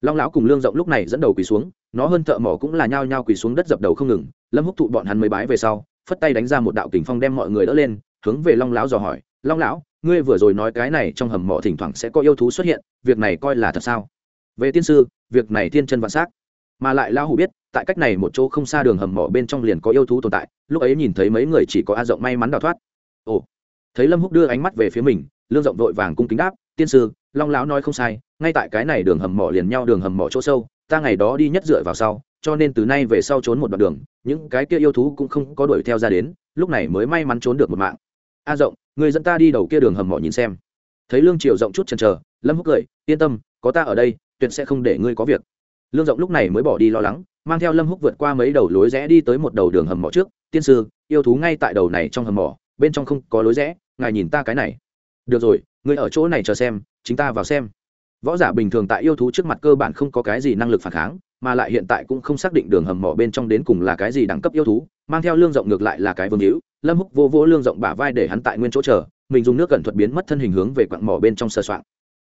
Long lão cùng lương rộng lúc này dẫn đầu quỳ xuống, nó hơn thợ mỏ cũng là nhao nhao quỳ xuống đất dập đầu không ngừng lâm húc thụ bọn hắn mới bái về sau, phất tay đánh ra một đạo kình phong đem mọi người đỡ lên, hướng về long lão dò hỏi, long lão, ngươi vừa rồi nói cái này trong hầm mỏ thỉnh thoảng sẽ có yêu thú xuất hiện, việc này coi là thật sao? Về tiên sư, việc này tiên chân vạn s á c mà lại lão hủ biết, tại cách này một chỗ không xa đường hầm mỏ bên trong liền có yêu thú tồn tại, lúc ấy nhìn thấy mấy người chỉ có a rộng may mắn đào thoát. Ồ. Thấy lâm húc đưa ánh mắt về phía mình, lương rộng vội vàng cung kính đáp, tiên sư, long lão nói không sai, ngay tại cái này đường hầm mỏ liền nhau đường hầm mỏ chỗ sâu ta ngày đó đi nhất dựa vào sau, cho nên từ nay về sau trốn một đoạn đường, những cái kia yêu thú cũng không có đuổi theo ra đến, lúc này mới may mắn trốn được một mạng. A rộng, người dẫn ta đi đầu kia đường hầm mỏ nhìn xem. Thấy lương triều rộng chút chần chờ, lâm húc cười, yên tâm, có ta ở đây, tuyệt sẽ không để ngươi có việc. Lương rộng lúc này mới bỏ đi lo lắng, mang theo lâm húc vượt qua mấy đầu lối rẽ đi tới một đầu đường hầm mỏ trước. Tiên sư, yêu thú ngay tại đầu này trong hầm mỏ, bên trong không có lối rẽ, ngài nhìn ta cái này. Được rồi, ngươi ở chỗ này chờ xem, chính ta vào xem võ giả bình thường tại yêu thú trước mặt cơ bản không có cái gì năng lực phản kháng, mà lại hiện tại cũng không xác định đường hầm mỏ bên trong đến cùng là cái gì đẳng cấp yêu thú, mang theo lương rộng ngược lại là cái vương hữu, lâm húc vô vô lương rộng bả vai để hắn tại nguyên chỗ chờ, mình dùng nước cẩn thuật biến mất thân hình hướng về quặng mỏ bên trong sơ soạn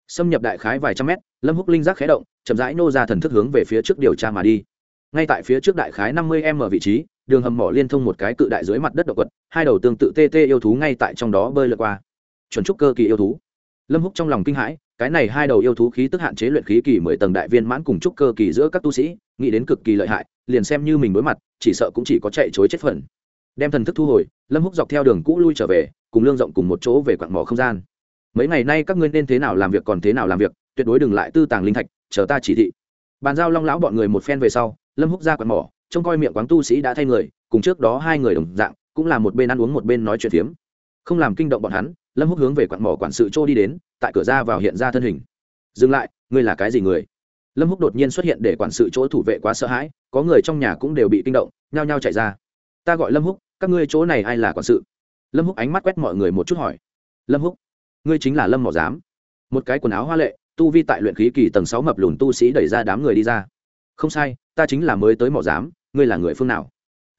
xâm nhập đại khái vài trăm mét, lâm húc linh giác khé động, chậm rãi nô ra thần thức hướng về phía trước điều tra mà đi. Ngay tại phía trước đại khái năm mươi m vị trí, đường hầm mỏ liên thông một cái cự đại dưới mặt đất động quật hai đầu tương tự tê tê yêu thú ngay tại trong đó bơi lượt qua. Chuẩn trúc cơ kỳ yêu thú lâm húc trong lòng kinh hãi, cái này hai đầu yêu thú khí tức hạn chế luyện khí kỳ mười tầng đại viên mãn cùng trúc cơ kỳ giữa các tu sĩ, nghĩ đến cực kỳ lợi hại, liền xem như mình đối mặt, chỉ sợ cũng chỉ có chạy chối chết phần đem thần thức thu hồi, lâm húc dọc theo đường cũ lui trở về, cùng lương rộng cùng một chỗ về quặng mỏ không gian. Mấy ngày nay các ngươi nên thế nào làm việc còn thế nào làm việc, tuyệt đối đừng lại tư tàng linh thạch, chờ ta chỉ thị. Bàn giao long lão bọn người một phen về sau, lâm húc ra quặng mỏ, trông coi miệng quáng tu sĩ đã thay người, cùng trước đó hai người đồng dạng, cũng là một bên ăn uống một bên nói chuyện phiếm. Không làm kinh động bọn hắn lâm húc hướng về quặn mỏ quản sự trô đi đến tại cửa ra vào hiện ra thân hình dừng lại ngươi là cái gì người lâm húc đột nhiên xuất hiện để quản sự chỗ thủ vệ quá sợ hãi có người trong nhà cũng đều bị kinh động nhao nhao chạy ra ta gọi lâm húc các ngươi chỗ này ai là quản sự lâm húc ánh mắt quét mọi người một chút hỏi lâm húc ngươi chính là lâm mỏ giám một cái quần áo hoa lệ tu vi tại luyện khí kỳ tầng sáu mập lùn tu sĩ đẩy ra đám người đi ra không sai ta chính là mới tới mỏ giám ngươi là người phương nào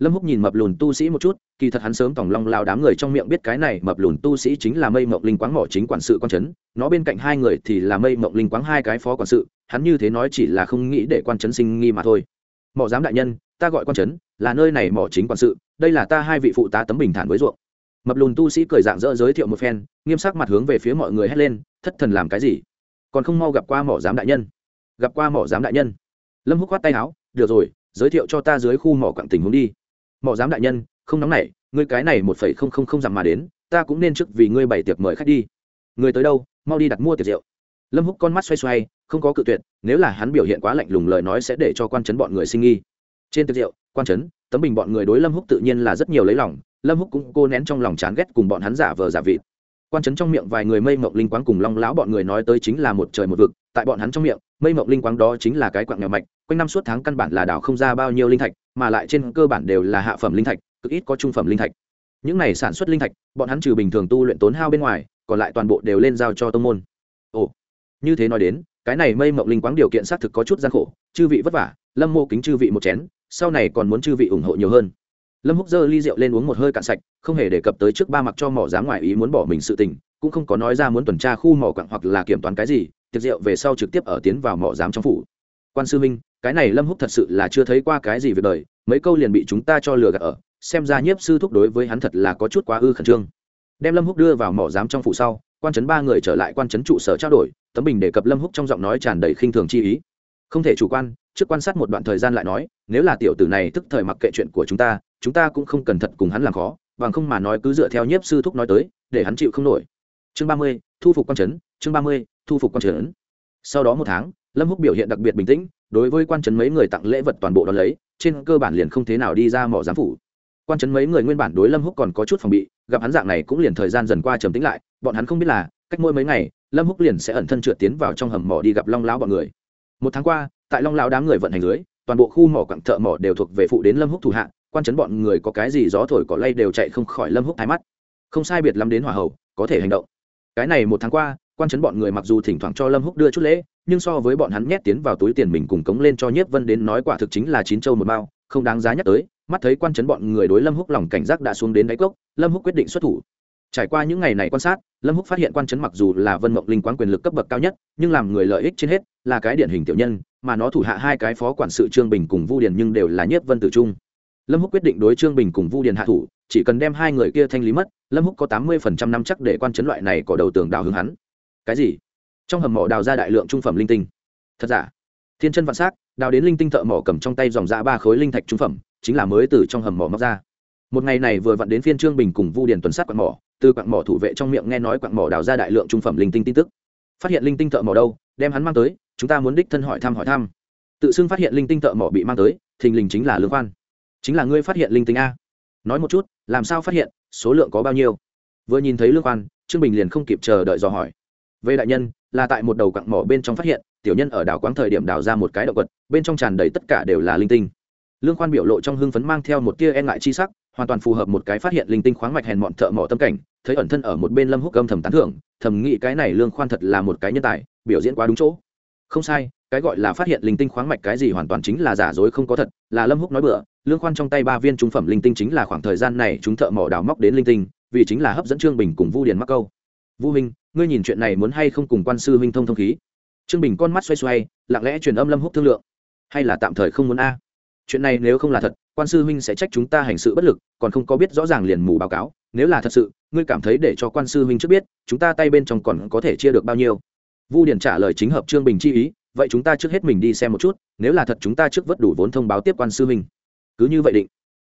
lâm húc nhìn mập lùn tu sĩ một chút, kỳ thật hắn sớm tòng long lao đám người trong miệng biết cái này mập lùn tu sĩ chính là mây mộng linh quáng mỏ chính quản sự quan trấn, nó bên cạnh hai người thì là mây mộng linh quáng hai cái phó quản sự, hắn như thế nói chỉ là không nghĩ để quan trấn sinh nghi mà thôi. Mỏ giám đại nhân, ta gọi quan trấn, là nơi này mỏ chính quản sự, đây là ta hai vị phụ tá tấm bình thản với ruộng. Mập lùn tu sĩ cười dạng dỡ giới thiệu một phen, nghiêm sắc mặt hướng về phía mọi người hét lên, thất thần làm cái gì? Còn không mau gặp qua mỏ giám đại nhân. Gặp qua mỏ giám đại nhân. Lâm húc khoát tay áo, được rồi, giới thiệu cho ta dưới khu mỏ quặng tình huống đi mỏ giám đại nhân, không nóng nảy, ngươi cái này một phẩy không không không dặm mà đến, ta cũng nên trước vì ngươi bày tiệc mời khách đi. Người tới đâu, mau đi đặt mua tiệc rượu. Lâm húc con mắt xoay xoay, không có cự tuyệt, nếu là hắn biểu hiện quá lạnh lùng lời nói sẽ để cho quan chấn bọn người sinh nghi. Trên tiệc rượu, quan chấn tấm bình bọn người đối lâm húc tự nhiên là rất nhiều lấy lòng, lâm húc cũng cô nén trong lòng chán ghét cùng bọn hắn giả vờ giả vịt. Quan chấn trong miệng vài người mây mộng linh quáng cùng long lão bọn người nói tới chính là một trời một vực, tại bọn hắn trong miệng, mây mộng linh quáng đó chính là cái quạng nghèo mạch, quanh năm suốt tháng căn bản là đảo không ra bao nhiêu linh thạch mà lại trên cơ bản đều là hạ phẩm linh thạch, cực ít có trung phẩm linh thạch. Những này sản xuất linh thạch, bọn hắn trừ bình thường tu luyện tốn hao bên ngoài, còn lại toàn bộ đều lên giao cho tông môn. Ồ, như thế nói đến, cái này mây mộng linh quáng điều kiện xác thực có chút gian khổ, chư vị vất vả, lâm mô kính chư vị một chén, sau này còn muốn chư vị ủng hộ nhiều hơn. Lâm húc giơ ly rượu lên uống một hơi cạn sạch, không hề đề cập tới trước ba mặc cho mỏ dám ngoài ý muốn bỏ mình sự tình, cũng không có nói ra muốn tuần tra khu mỏ quặng hoặc là kiểm toán cái gì, tiệc rượu về sau trực tiếp ở tiến vào mỏ giám trong phủ quan sư minh cái này lâm húc thật sự là chưa thấy qua cái gì việc đời, mấy câu liền bị chúng ta cho lừa gạt ở, xem ra nhiếp sư thúc đối với hắn thật là có chút quá ư khẩn trương. Đem lâm húc đưa vào mỏ giám trong phủ sau, quan trấn ba người trở lại quan trấn trụ sở trao đổi, tấm bình đề cập lâm húc trong giọng nói tràn đầy khinh thường chi ý. Không thể chủ quan, trước quan sát một đoạn thời gian lại nói, nếu là tiểu tử này tức thời mặc kệ chuyện của chúng ta chúng ta cũng không cần thật cùng hắn làm khó, bằng không mà nói cứ dựa theo nhiếp sư thúc nói tới, để hắn chịu không nổi. Chương ba mươi, thu phục quan trấn chương ba mươi, thu phục quan trấn sau đó một tháng lâm húc biểu hiện đặc biệt bình tĩnh, đối với quan trấn mấy người tặng lễ vật toàn bộ đón lấy, trên cơ bản liền không thế nào đi ra mỏ giám phủ. Quan trấn mấy người nguyên bản đối lâm húc còn có chút phòng bị, gặp hắn dạng này cũng liền thời gian dần qua trầm tĩnh lại, bọn hắn không biết là, cách mỗi mấy ngày, lâm húc liền sẽ ẩn thân trượt tiến vào trong hầm mỏ đi gặp long lão bọn người. Một tháng qua, tại long lão đám người vận hành lưới toàn bộ khu mỏ quặng thợ mỏ đều thuộc về phụ đến lâm húc thủ hạ, quan trấn bọn người có cái gì gió thổi cỏ lay đều chạy không khỏi lâm húc thái mắt. Không sai biệt lắm đến hỏa hậu, có thể hành động. Cái này một tháng qua quan trấn bọn người mặc dù thỉnh thoảng cho lâm húc đưa chút lễ, nhưng so với bọn hắn nhét tiến vào túi tiền mình cùng cống lên cho nhiếp vân đến nói quả thực chính là chín châu một bao không đáng giá nhắc tới, mắt thấy quan trấn bọn người đối lâm húc lòng cảnh giác đã xuống đến đáy cốc, lâm húc quyết định xuất thủ. Trải qua những ngày này quan sát, lâm húc phát hiện quan trấn mặc dù là vân mộng linh quán quyền lực cấp bậc cao nhất, nhưng làm người lợi ích trên hết là cái điển hình tiểu nhân, mà nó thủ hạ hai cái phó quản sự trương bình cùng vu điền nhưng đều là nhiếp vân tử trung. Lâm húc quyết định đối trương bình cùng vu điền hạ thủ, chỉ cần đem hai người kia thanh lý mất, lâm húc có tám mươi phần trăm năm chắc để quan chấn loại này có đầu tường đào hướng hắn cái gì? Trong hầm mỏ đào ra đại lượng trung phẩm linh tinh. Thật giả? Thiên chân vạn s á c đào đến linh tinh thợ mỏ cầm trong tay dòng ra ba khối linh thạch trung phẩm, chính là mới từ trong hầm mỏ móc ra. Một ngày này vừa vặn đến phiên trương bình cùng vu điền tuần sát quặng mỏ, từ quặng mỏ thủ vệ trong miệng nghe nói quặng mỏ đào ra đại lượng trung phẩm linh tinh tin tức. Phát hiện linh tinh thợ mỏ đâu? Đem hắn mang tới, chúng ta muốn đích thân hỏi thăm hỏi thăm. Tự xưng phát hiện linh tinh thợ mỏ bị mang tới, thình lình chính là lương khoan. Chính là ngươi phát hiện linh tinh a. Nói một chút, làm sao phát hiện, số lượng có bao nhiêu? Vừa nhìn thấy lương khoan, trương bình liền không kịp chờ đợi dò hỏi về đại nhân, là tại một đầu cặn mỏ bên trong phát hiện, tiểu nhân ở đảo quáng thời điểm đào ra một cái động vật, bên trong tràn đầy tất cả đều là linh tinh. Lương khoan biểu lộ trong hưng phấn mang theo một tia e ngại chi sắc, hoàn toàn phù hợp một cái phát hiện linh tinh khoáng mạch hèn mọn thợ mỏ tâm cảnh, thấy ẩn thân ở một bên lâm húc âm thầm tán thưởng, thầm nghĩ cái này lương khoan thật là một cái nhân tài, biểu diễn quá đúng chỗ. Không sai, cái gọi là phát hiện linh tinh khoáng mạch cái gì hoàn toàn chính là giả dối không có thật, là lâm húc nói bừa, lương khoan trong tay ba viên trung phẩm linh tinh chính là khoảng thời gian này chúng thợ mỏ đào móc đến linh tinh, vì chính là hấp dẫn trương bình cùng vu điền mắc câu vu huynh, ngươi nhìn chuyện này muốn hay không cùng quan sư huynh thông thông khí? Trương bình con mắt xoay xoay, lặng lẽ truyền âm lâm húc thương lượng. Hay là tạm thời không muốn a? Chuyện này nếu không là thật, quan sư huynh sẽ trách chúng ta hành sự bất lực, còn không có biết rõ ràng liền mù báo cáo. Nếu là thật sự, ngươi cảm thấy để cho quan sư huynh trước biết, chúng ta tay bên trong còn có thể chia được bao nhiêu? Vu điền trả lời chính hợp trương bình chi ý, vậy chúng ta trước hết mình đi xem một chút, nếu là thật chúng ta trước vớt đủ vốn thông báo tiếp quan sư huynh. Cứ như vậy định.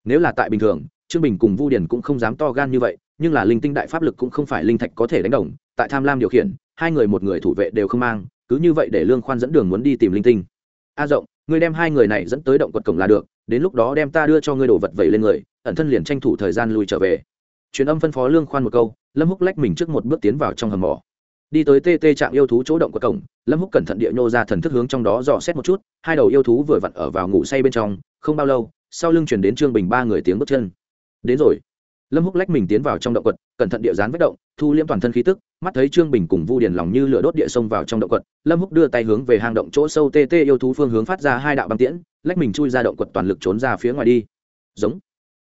Nếu là tại bình thường, trương bình cùng vu điển cũng không dám to gan như vậy nhưng là linh tinh đại pháp lực cũng không phải linh thạch có thể đánh đồng, tại tham lam điều khiển, hai người một người thủ vệ đều không mang, cứ như vậy để lương khoan dẫn đường muốn đi tìm linh tinh. A rộng, ngươi đem hai người này dẫn tới động quật cổng là được, đến lúc đó đem ta đưa cho ngươi đồ vật vẩy lên người, ẩn thân liền tranh thủ thời gian lui trở về. Truyền âm phân phó lương khoan một câu, lâm húc lách mình trước một bước tiến vào trong hầm mỏ. Đi tới tê tê trạm yêu thú chỗ động của cổng, lâm húc cẩn thận địa nhô ra thần thức hướng trong đó dò xét một chút, hai đầu yêu thú vừa vặn ở vào ngủ say bên trong, không bao lâu, sau lưng chuyển đến trương bình ba người tiếng bước chân. Đến rồi lâm húc lách mình tiến vào trong động quật, cẩn thận địa dán vết động, thu liễm toàn thân khí tức, mắt thấy trương bình cùng vu điền lòng như lửa đốt địa sông vào trong động quật. Lâm húc đưa tay hướng về hang động chỗ sâu tê tê yêu thú phương hướng phát ra hai đạo băng tiễn, lách mình chui ra động quật toàn lực trốn ra phía ngoài đi. Giống.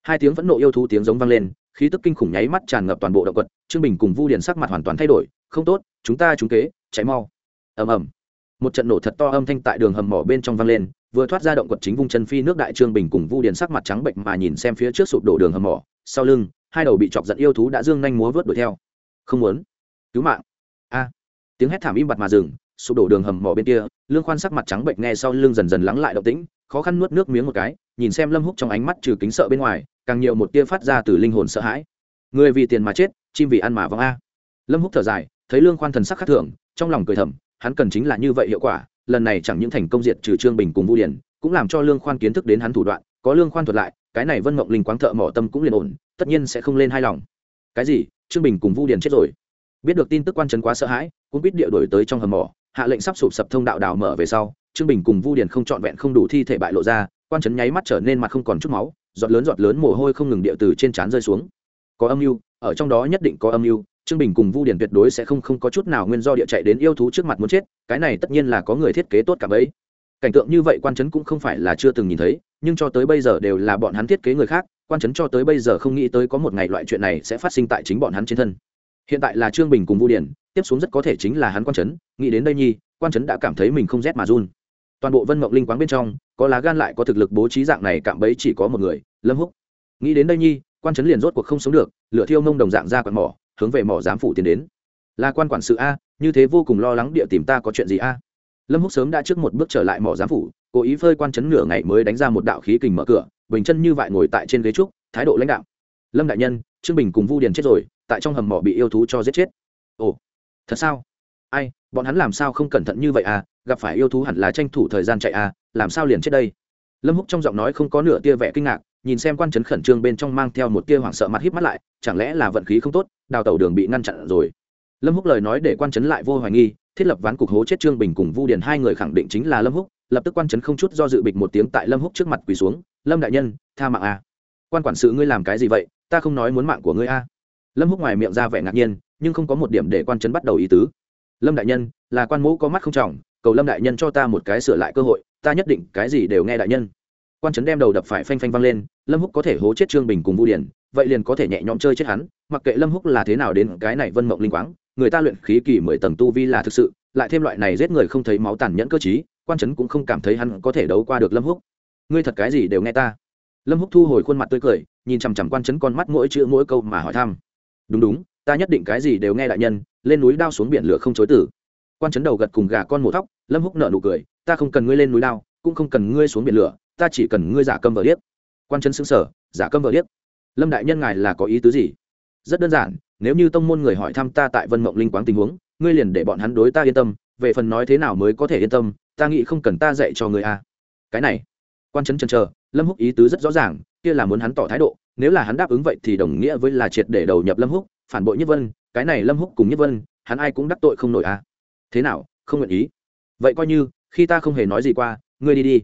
Hai tiếng vẫn nộ yêu thú tiếng giống vang lên, khí tức kinh khủng nháy mắt tràn ngập toàn bộ động quật. Trương bình cùng vu điền sắc mặt hoàn toàn thay đổi, không tốt, chúng ta trúng kế cháy mau. Ầm ầm. Một trận nổ thật to âm thanh tại đường hầm mỏ bên trong vang lên vừa thoát ra động quật chính vung chân phi nước đại trương bình cùng vu điền sắc mặt trắng bệnh mà nhìn xem phía trước sụp đổ đường hầm mỏ, sau lưng, hai đầu bị chọc giận yêu thú đã dương nhanh múa vớt đuổi theo. Không muốn. Cứu mạng. A. Tiếng hét thảm im bặt mà dừng, sụp đổ đường hầm mỏ bên kia, lương khoan sắc mặt trắng bệnh nghe sau lưng dần dần lắng lại động tĩnh, khó khăn nuốt nước miếng một cái, nhìn xem lâm húc trong ánh mắt trừ kính sợ bên ngoài, càng nhiều một tia phát ra từ linh hồn sợ hãi. Người vì tiền mà chết, chim vì ăn mà vong a. Lâm húc thở dài, thấy lương khoan thần sắc khác thường, trong lòng cười thầm, hắn cần chính là như vậy hiệu quả lần này chẳng những thành công diệt trừ trương bình cùng vu điển cũng làm cho lương khoan kiến thức đến hắn thủ đoạn, có lương khoan thuật lại, cái này vân mộng linh quáng thợ mỏ tâm cũng liền ổn, tất nhiên sẽ không lên hai lòng. Cái gì? Trương bình cùng vu điển chết rồi. Biết được tin tức quan trấn quá sợ hãi cũng biết địa đổi tới trong hầm mỏ, hạ lệnh sắp sụp sập thông đạo đào mở về sau, trương bình cùng vu điển không trọn vẹn không đủ thi thể bại lộ ra, quan trấn nháy mắt trở nên mặt không còn chút máu, giọt lớn giọt lớn mồ hôi không ngừng địa từ trên trán rơi xuống. Có âm mưu, ở trong đó nhất định có âm mưu trương bình cùng vu điển tuyệt đối sẽ không không có chút nào nguyên do địa chạy đến yêu thú trước mặt muốn chết, cái này tất nhiên là có người thiết kế tốt cả bấy. Cảnh tượng như vậy quan trấn cũng không phải là chưa từng nhìn thấy, nhưng cho tới bây giờ đều là bọn hắn thiết kế người khác, quan trấn cho tới bây giờ không nghĩ tới có một ngày loại chuyện này sẽ phát sinh tại chính bọn hắn trên thân. Hiện tại là trương bình cùng vu điển, tiếp xuống rất có thể chính là hắn quan trấn nghĩ đến đây nhi, quan trấn đã cảm thấy mình không rét mà run. Toàn bộ vân mộng linh quáng bên trong, có lá gan lại có thực lực bố trí dạng này cạm bấy chỉ có một người, lâm húc. Nghĩ đến đây nhi, quan trấn liền rốt cuộc không sống được, lửa thiêu mông đồng dạng ra quạt mỏ hướng về mỏ giám phủ tiến đến. Là quan quản sự a, như thế vô cùng lo lắng địa tìm ta có chuyện gì a? Lâm húc sớm đã trước một bước trở lại mỏ giám phủ, cố ý phơi quan chấn nửa ngày mới đánh ra một đạo khí kình mở cửa, bình chân như vậy ngồi tại trên ghế trúc, thái độ lãnh đạo. Lâm đại nhân, trương bình cùng vu điền chết rồi, tại trong hầm mỏ bị yêu thú cho giết chết. Ồ, thật sao? Ai, bọn hắn làm sao không cẩn thận như vậy à? Gặp phải yêu thú hẳn là tranh thủ thời gian chạy à? Làm sao liền chết đây? Lâm húc trong giọng nói không có nửa tia vẻ kinh ngạc nhìn xem quan trấn khẩn trương bên trong mang theo một tia hoảng sợ mặt híp mắt lại, chẳng lẽ là vận khí không tốt, đào tẩu đường bị ngăn chặn rồi. Lâm húc lời nói để quan trấn lại vô hoài nghi, thiết lập ván cục hố chết trương bình cùng vu điền hai người khẳng định chính là lâm húc, lập tức quan trấn không chút do dự bịch một tiếng tại lâm húc trước mặt quỳ xuống, lâm đại nhân, tha mạng à quan quản sự ngươi làm cái gì vậy? Ta không nói muốn mạng của ngươi a. À. lâm húc ngoài miệng ra vẻ ngạc nhiên, nhưng không có một điểm để quan trấn bắt đầu ý tứ. Lâm đại nhân, là quan mẫu có mắt không trọng, cầu lâm đại nhân cho ta một cái sửa lại cơ hội, ta nhất định cái gì đều nghe đại nhân. Quan trấn đem đầu đập phải phanh phanh văng lên lâm húc có thể hố chết trương bình cùng vu điển vậy liền có thể nhẹ nhõm chơi chết hắn mặc kệ lâm húc là thế nào đến cái này vân mộng linh quáng người ta luyện khí kỳ mười tầng tu vi là thực sự lại thêm loại này giết người không thấy máu tàn nhẫn cơ trí, quan trấn cũng không cảm thấy hắn có thể đấu qua được lâm húc. Ngươi thật cái gì đều nghe ta. Lâm húc thu hồi khuôn mặt tươi cười nhìn chằm chằm quan trấn con mắt mỗi chữ mỗi câu mà hỏi thăm. Đúng đúng ta nhất định cái gì đều nghe đại nhân lên núi đao xuống biển lửa không chối tử. Quan trấn đầu gật cùng gà con mổ thóc lâm húc nợ nụ cười ta không cần ngươi lên núi đao cũng không cần ngươi xuống biển lửa ta chỉ cần ngươi giả câm vờ điếc quan chân xứng sở, giả câm vợ liếc lâm đại nhân ngài là có ý tứ gì? Rất đơn giản, nếu như tông môn người hỏi thăm ta tại vân mộng linh quáng tình huống, ngươi liền để bọn hắn đối ta yên tâm, về phần nói thế nào mới có thể yên tâm, ta nghĩ không cần ta dạy cho người a. Cái này, quan chấn chần chờ, lâm húc ý tứ rất rõ ràng, kia là muốn hắn tỏ thái độ, nếu là hắn đáp ứng vậy thì đồng nghĩa với là triệt để đầu nhập lâm húc, phản bội nhất vân, cái này lâm húc cùng nhất vân, hắn ai cũng đắc tội không nổi a. Thế nào, không nguyện ý? Vậy coi như, khi ta không hề nói gì qua, ngươi đi đi.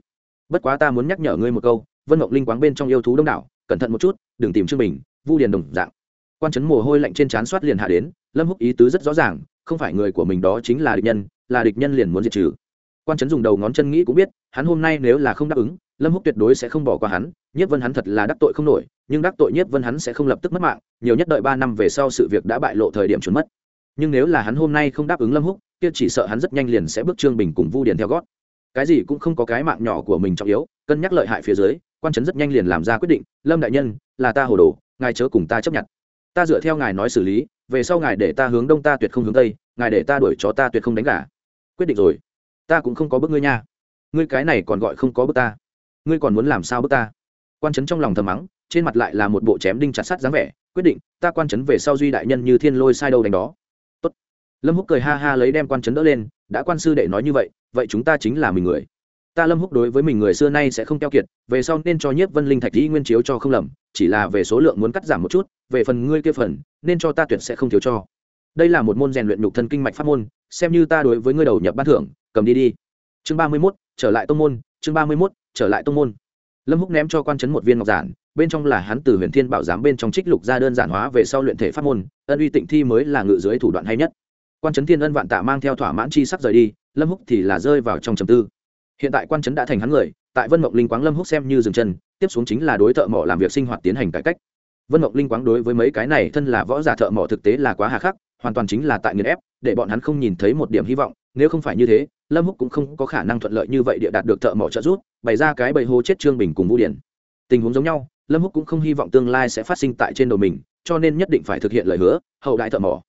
Bất quá ta muốn nhắc nhở ngươi một câu vân mộng linh quáng bên trong yêu thú đông đảo, cẩn thận một chút, đừng tìm trương bình, vu điền đồng dạng. Quan trấn mồ hôi lạnh trên trán soát liền hạ đến, lâm húc ý tứ rất rõ ràng, không phải người của mình đó chính là địch nhân, là địch nhân liền muốn diệt trừ. Quan trấn dùng đầu ngón chân nghĩ cũng biết, hắn hôm nay nếu là không đáp ứng, lâm húc tuyệt đối sẽ không bỏ qua hắn nhất vân hắn thật là đắc tội không nổi, nhưng đắc tội nhất vân hắn sẽ không lập tức mất mạng, nhiều nhất đợi ba năm về sau sự việc đã bại lộ thời điểm trốn mất. Nhưng nếu là hắn hôm nay không đáp ứng lâm húc, kia chỉ sợ hắn rất nhanh liền sẽ bước trương bình cùng vu điền theo gót. Cái gì cũng không có cái mạng nhỏ của mình trọng yếu cân nhắc lợi hại phía dưới, quan trấn rất nhanh liền làm ra quyết định, lâm đại nhân, là ta hồ đồ, ngài chớ cùng ta chấp nhận. Ta dựa theo ngài nói xử lý, về sau ngài để ta hướng đông ta tuyệt không hướng tây, ngài để ta đuổi chó ta tuyệt không đánh gà. Quyết định rồi. Ta cũng không có bức ngươi nha. Ngươi cái này còn gọi không có bức ta. Ngươi còn muốn làm sao bức ta? Quan trấn trong lòng thầm mắng, trên mặt lại là một bộ chém đinh chặt sắt dáng vẻ, quyết định, ta quan trấn về sau duy đại nhân như thiên lôi sai đâu đánh đó. Tốt. lâm húc cười ha ha lấy đem quan trấn đỡ lên, đã quan sư đệ nói như vậy vậy chúng ta chính là mình người ta lâm húc đối với mình người xưa nay sẽ không keo kiệt về sau nên cho nhiếp vân linh thạch dĩ nguyên chiếu cho không lầm chỉ là về số lượng muốn cắt giảm một chút về phần ngươi kia phần nên cho ta tuyệt sẽ không thiếu cho. Đây là một môn rèn luyện nhục thân kinh mạch pháp môn xem như ta đối với ngươi đầu nhập ban thưởng cầm đi đi. Chương ba mươi 31, trở lại tông môn chương ba mươi 31, trở lại tông môn. Lâm húc ném cho quan trấn một viên ngọc giản bên trong là hắn từ huyền thiên bảo giám bên trong trích lục ra đơn giản hóa về sau luyện thể pháp môn ân uy tịnh thi mới là ngự dưới thủ đoạn hay nhất. Quan trấn thiên ân vạn tạ mang theo thỏa mãn chi sắc rời đi lâm húc thì là rơi vào trong trầm tư hiện tại quan trấn đã thành hắn người, tại vân mộng linh quáng lâm húc xem như dừng chân, tiếp xuống chính là đối thợ mỏ làm việc sinh hoạt tiến hành cải cách. Vân mộng linh quáng đối với mấy cái này thân là võ giả thợ mỏ thực tế là quá hà khắc, hoàn toàn chính là tại nghiền ép, để bọn hắn không nhìn thấy một điểm hy vọng, nếu không phải như thế, lâm húc cũng không có khả năng thuận lợi như vậy địa đạt được thợ mỏ trợ giúp, bày ra cái bầy hô chết trương bình cùng vũ điển. Tình huống giống nhau, lâm húc cũng không hy vọng tương lai sẽ phát sinh tại trên đầu mình, cho nên nhất định phải thực hiện lời hứa, hậu đại thợ mỏ.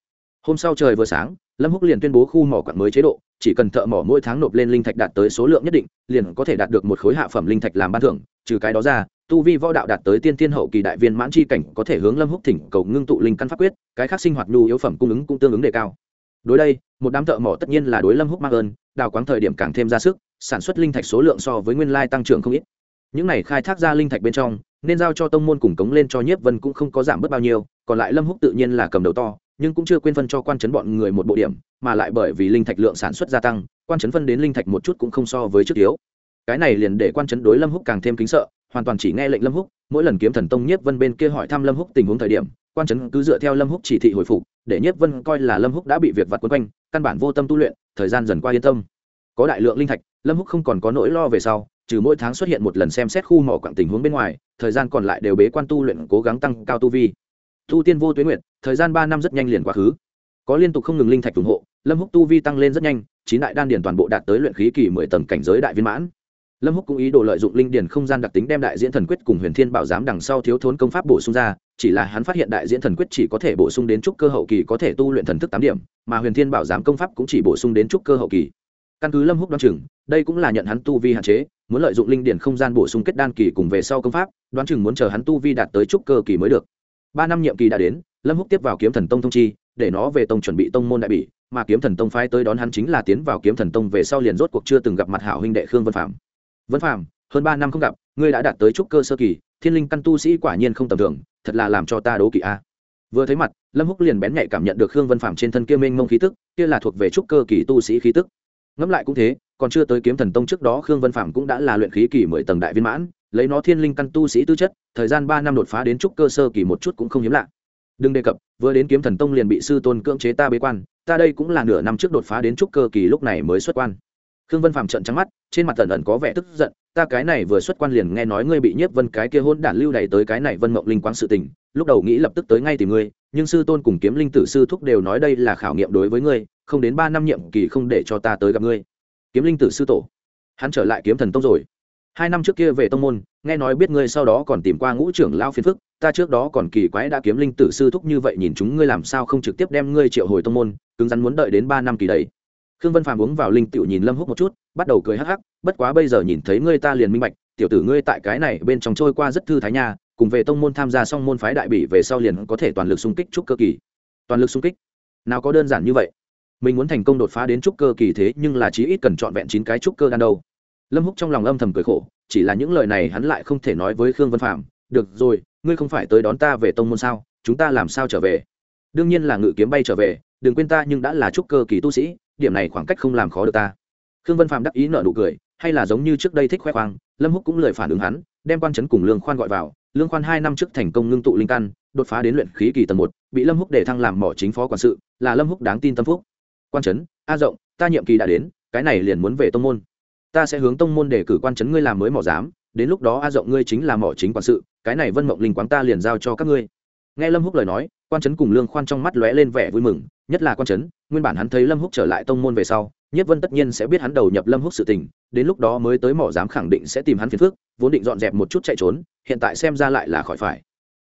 Hôm sau trời vừa sáng, lâm húc liền tuyên bố khu mỏ quặng mới chế độ chỉ cần thợ mỏ mỗi tháng nộp lên linh thạch đạt tới số lượng nhất định, liền có thể đạt được một khối hạ phẩm linh thạch làm ban thưởng, trừ cái đó ra, tu vi võ đạo đạt tới tiên thiên hậu kỳ đại viên mãn chi cảnh có thể hướng lâm húc thỉnh cầu ngưng tụ linh căn pháp quyết, cái khác sinh hoạt nhu yếu phẩm cung ứng cũng tương ứng đề cao. Đối đây, một đám thợ mỏ tất nhiên là đối lâm húc mang ơn, đào quáng thời điểm càng thêm ra sức, sản xuất linh thạch số lượng so với nguyên lai tăng trưởng không ít. Những này khai thác ra linh thạch bên trong, nên giao cho tông môn cùng cống lên cho nhiếp vân cũng không có giảm bớt bao nhiêu, còn lại lâm húc tự nhiên là cầm đầu to nhưng cũng chưa quên phân cho quan chấn bọn người một bộ điểm, mà lại bởi vì linh thạch lượng sản xuất gia tăng, quan chấn phân đến linh thạch một chút cũng không so với trước thiếu cái này liền để quan chấn đối lâm húc càng thêm kính sợ, hoàn toàn chỉ nghe lệnh lâm húc, mỗi lần kiếm thần tông nhiếp vân bên kia hỏi thăm lâm húc tình huống thời điểm, quan chấn cứ dựa theo lâm húc chỉ thị hồi phục, để nhiếp vân coi là lâm húc đã bị việc vặt quấn quanh, căn bản vô tâm tu luyện, thời gian dần qua yên tâm. Có đại lượng linh thạch, lâm húc không còn có nỗi lo về sau, trừ mỗi tháng xuất hiện một lần xem xét khu mỏ quặng tình huống bên ngoài, thời gian còn lại đều bế quan tu luyện cố gắng tăng cao tu vi. Tu tiên vô tuyến nguyện thời gian ba năm rất nhanh liền quá khứ. Có liên tục không ngừng linh thạch ủng hộ, lâm húc tu vi tăng lên rất nhanh, chín đại đan điền toàn bộ đạt tới luyện khí kỳ mười tầng cảnh giới đại viên mãn. Lâm húc cũng ý đồ lợi dụng linh điền không gian đặc tính đem đại diễn thần quyết cùng huyền thiên bảo giám đằng sau thiếu thốn công pháp bổ sung ra, chỉ là hắn phát hiện đại diễn thần quyết chỉ có thể bổ sung đến trúc cơ hậu kỳ có thể tu luyện thần thức tám điểm, mà huyền thiên bảo giám công pháp cũng chỉ bổ sung đến trúc cơ hậu kỳ. Căn cứ lâm húc đoán chừng, đây cũng là nhận hắn tu vi hạn chế, muốn lợi dụng linh điển không gian bổ sung kết đan kỳ cùng về sau công pháp, đoán chừng muốn chờ hắn tu vi đạt tới trúc cơ kỳ mới được. Ba năm nhiệm kỳ đã đến lâm húc tiếp vào kiếm thần tông thông chi, để nó về tông chuẩn bị tông môn đại bỉ, mà kiếm thần tông phái tới đón hắn chính là tiến vào kiếm thần tông về sau liền rốt cuộc chưa từng gặp mặt hảo huynh đệ khương vân phạm vân phạm hơn ba năm không gặp, ngươi đã đạt tới trúc cơ sơ kỳ, thiên linh căn tu sĩ quả nhiên không tầm thường, thật là làm cho ta đố kỵ a. Vừa thấy mặt, lâm húc liền bén nhạy cảm nhận được khương vân phạm trên thân kia mênh mông khí tức, kia là thuộc về trúc cơ kỳ tu sĩ khí tức. Ngẫm lại cũng thế, còn chưa tới kiếm thần tông trước đó khương vân phạm cũng đã là luyện khí kỳ mười tầng đại viên mãn, lấy nó thiên linh căn tu sĩ tư chất, thời gian ba năm đột phá đến trúc cơ sơ kỳ một chút cũng không hiếm lạ đừng đề cập, vừa đến kiếm thần tông liền bị sư tôn cưỡng chế ta bế quan, ta đây cũng là nửa năm trước đột phá đến trúc cơ kỳ lúc này mới xuất quan. Khương vân phạm trận trắng mắt, trên mặt tần ẩn có vẻ tức giận, ta cái này vừa xuất quan liền nghe nói ngươi bị nhiếp vân cái kia hôn đản lưu đày tới cái này vân mộng linh quang sự tình, lúc đầu nghĩ lập tức tới ngay tìm ngươi, nhưng sư tôn cùng kiếm linh tử sư thúc đều nói đây là khảo nghiệm đối với ngươi, không đến ba năm nhiệm kỳ không để cho ta tới gặp ngươi. Kiếm linh tử sư tổ, hắn trở lại kiếm thần tông rồi hai năm trước kia về tông môn, nghe nói biết ngươi sau đó còn tìm qua ngũ trưởng lao phiền phức, ta trước đó còn kỳ quái đã kiếm linh tử sư thúc như vậy nhìn chúng ngươi làm sao không trực tiếp đem ngươi triệu hồi tông môn, cứng rắn muốn đợi đến ba năm kỳ đấy. Khương vân phàm uống vào linh tựu nhìn lâm húc một chút, bắt đầu cười hắc hắc, bất quá bây giờ nhìn thấy ngươi ta liền minh bạch, tiểu tử ngươi tại cái này bên trong trôi qua rất thư thái nha, cùng về tông môn tham gia xong môn phái đại bỉ về sau liền có thể toàn lực xung kích trúc cơ kỳ. Toàn lực xung kích? Nào có đơn giản như vậy. Mình muốn thành công đột phá đến trúc cơ kỳ thế, nhưng là chí ít cần trọn vẹn chín cái trúc cơ đan đâu lâm húc trong lòng âm thầm cười khổ, chỉ là những lời này hắn lại không thể nói với khương vân phạm. Được rồi, ngươi không phải tới đón ta về tông môn sao? Chúng ta làm sao trở về? Đương nhiên là ngự kiếm bay trở về, đừng quên ta nhưng đã là trúc cơ kỳ tu sĩ, điểm này khoảng cách không làm khó được ta. Khương vân phạm đắc ý nợ nụ cười, hay là giống như trước đây thích khoe khoang, lâm húc cũng lời phản ứng hắn, đem quan chấn cùng lương khoan gọi vào. Lương khoan hai năm trước thành công ngưng tụ linh căn, đột phá đến luyện khí kỳ tầng một, bị lâm húc để thăng làm mỏ chính phó quản sự, là lâm húc đáng tin tâm phúc. Quan trấn a rộng, ta nhiệm kỳ đã đến, cái này liền muốn về tông môn ta sẽ hướng tông môn để cử quan chấn ngươi làm mới mỏ giám đến lúc đó a rộng ngươi chính là mỏ chính quản sự cái này vân mộng linh quán ta liền giao cho các ngươi. Nghe lâm húc lời nói quan chấn cùng lương khoan trong mắt lóe lên vẻ vui mừng nhất là quan chấn, nguyên bản hắn thấy lâm húc trở lại tông môn về sau nhất vân tất nhiên sẽ biết hắn đầu nhập lâm húc sự tình đến lúc đó mới tới mỏ giám khẳng định sẽ tìm hắn phiền phức vốn định dọn dẹp một chút chạy trốn hiện tại xem ra lại là khỏi phải.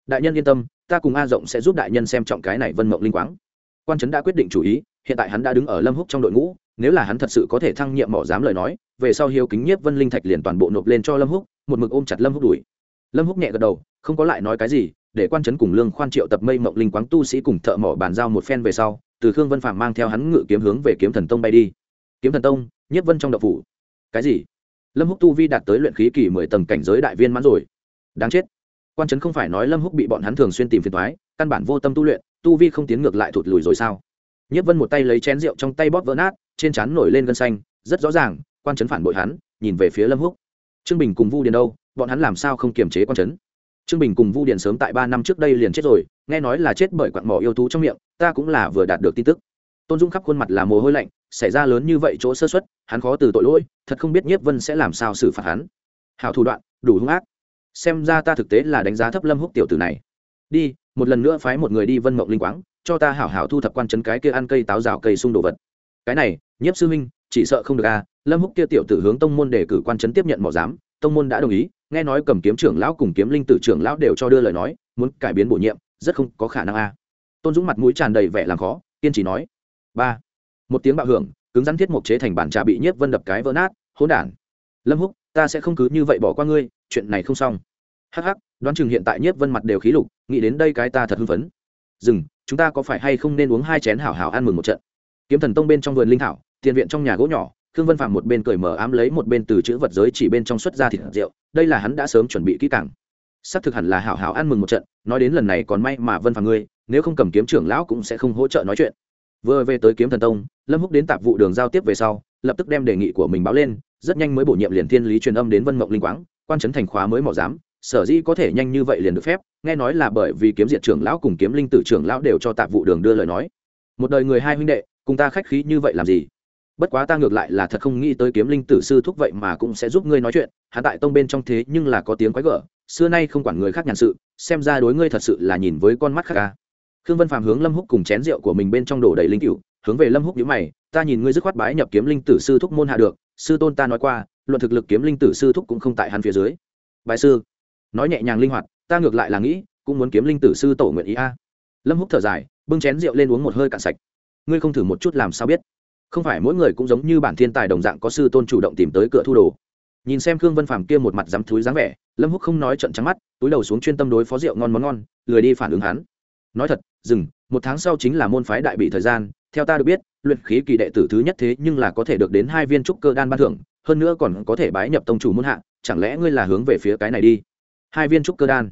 Đại nhân yên tâm ta cùng a rộng sẽ giúp đại nhân xem trọng cái này vân mộng linh quáng. Quan trấn đã quyết định chủ ý hiện tại hắn đã đứng ở lâm húc trong đội ngũ nếu là hắn thật sự có thể thăng nhiệm mỏ dám lời nói, về sau hiếu kính nhiếp, vân linh thạch liền toàn bộ nộp lên cho lâm húc, một mực ôm chặt lâm húc đuổi. Lâm húc nhẹ gật đầu, không có lại nói cái gì, để quan trấn cùng lương khoan triệu tập mây mộng linh quáng tu sĩ cùng thợ mỏ bàn giao một phen về sau, từ khương vân phạm mang theo hắn ngự kiếm hướng về kiếm thần tông bay đi. Kiếm thần tông, nhiếp vân trong đậu phủ. Cái gì? Lâm húc tu vi đạt tới luyện khí kỳ mười tầng cảnh giới đại viên mãn rồi. Đáng chết. Quan trấn không phải nói lâm húc bị bọn hắn thường xuyên tìm phiền toái, căn bản vô tâm tu luyện, tu vi không tiến ngược lại thụt lùi rồi sao? Nhiếp vân một tay lấy chén rượu trong tay bóp vỡ nát trên trán nổi lên gân xanh, rất rõ ràng, quan trấn phản bội hắn, nhìn về phía lâm húc. Trương bình cùng vu điền đâu? Bọn hắn làm sao không kiềm chế quan trấn trương bình cùng vu điền sớm tại ba năm trước đây liền chết rồi, nghe nói là chết bởi quặng mỏ yêu thú trong miệng, ta cũng là vừa đạt được tin tức. Tôn dung khắp khuôn mặt là mồ hôi lạnh, xảy ra lớn như vậy chỗ sơ xuất hắn khó từ tội lỗi, thật không biết nhiếp vân sẽ làm sao xử phạt hắn. Hảo thủ đoạn, đủ hung ác. Xem ra ta thực tế là đánh giá thấp lâm húc tiểu tử này. Đi, một lần nữa phái một người đi vân mộng linh quáng, cho ta hảo hảo thu thập quan chấn cái kia ăn cây táo rào cây sung đồ vật cái này, nhiếp sư huynh, chỉ sợ không được à? lâm húc kia tiểu tử hướng tông môn để cử quan chấn tiếp nhận mỏ giám, tông môn đã đồng ý, nghe nói cầm kiếm trưởng lão cùng kiếm linh tử trưởng lão đều cho đưa lời nói, muốn cải biến bổ nhiệm, rất không có khả năng a tôn dũng mặt mũi tràn đầy vẻ làm khó, kiên trì nói, ba. Một tiếng bạo hưởng, cứng rắn thiết mộc chế thành bản trà bị nhiếp vân đập cái vỡ nát, hỗn đản, lâm húc, ta sẽ không cứ như vậy bỏ qua ngươi, chuyện này không xong. Hắc hắc, đoán chừng hiện tại nhiếp vân mặt đều khí lục, nghĩ đến đây cái ta thật hưng phấn. Dừng, chúng ta có phải hay không nên uống hai chén hảo hảo ăn mừng một trận? Kiếm thần tông bên trong vườn linh thảo, tiền viện trong nhà gỗ nhỏ, khương vân phạm một bên cười mở ám lấy một bên từ chữ vật giới chỉ bên trong xuất ra thịt rượu, đây là hắn đã sớm chuẩn bị kỹ càng. Xác thực hẳn là hảo hảo ăn mừng một trận, nói đến lần này còn may mà vân phạm ngươi, nếu không cầm kiếm trưởng lão cũng sẽ không hỗ trợ nói chuyện. Vừa về tới kiếm thần tông, lâm húc đến tạp vụ đường giao tiếp về sau, lập tức đem đề nghị của mình báo lên, rất nhanh mới bổ nhiệm liền thiên lý truyền âm đến vân mộng linh quáng, quan trấn thành khóa mới mỏ giám, sở dĩ có thể nhanh như vậy liền được phép, nghe nói là bởi vì kiếm diệt trưởng lão cùng kiếm linh tử trưởng lão đều cho tạp vụ đường đưa lời nói. Một đời người hai huynh đệ cùng ta khách khí như vậy làm gì? Bất quá ta ngược lại là thật không nghĩ tới kiếm linh tử sư thúc vậy mà cũng sẽ giúp ngươi nói chuyện hạ tại tông bên trong thế nhưng là có tiếng quái gở, xưa nay không quản người khác nhàn sự, xem ra đối ngươi thật sự là nhìn với con mắt khác ca khương vân phàm hướng lâm húc cùng chén rượu của mình bên trong đổ đầy linh cựu hướng về lâm húc nhữ mày, ta nhìn ngươi dứt khoát bái nhập kiếm linh tử sư thúc môn hạ được, sư tôn ta nói qua, luận thực lực kiếm linh tử sư thúc cũng không tại hắn phía dưới. Bài sư, nói nhẹ nhàng linh hoạt, ta ngược lại là nghĩ, cũng muốn kiếm linh tử sư tổ nguyện ý a. Lâm húc thở dài, bưng chén rượu lên uống một hơi cạn sạch ngươi không thử một chút làm sao biết? Không phải mỗi người cũng giống như bản thiên tài đồng dạng có sư tôn chủ động tìm tới cửa thu đồ. Nhìn xem khương vân phàm kia một mặt dám thúi dáng vẻ, lâm húc không nói trận trắng mắt, túi đầu xuống chuyên tâm đối phó rượu ngon món ngon, lười đi phản ứng hắn. Nói thật, dừng, một tháng sau chính là môn phái đại bị thời gian, theo ta được biết, luyện khí kỳ đệ tử thứ nhất thế nhưng là có thể được đến hai viên trúc cơ đan ban thưởng, hơn nữa còn có thể bái nhập tông chủ môn hạ, chẳng lẽ ngươi là hướng về phía cái này đi? Hai viên trúc cơ đan.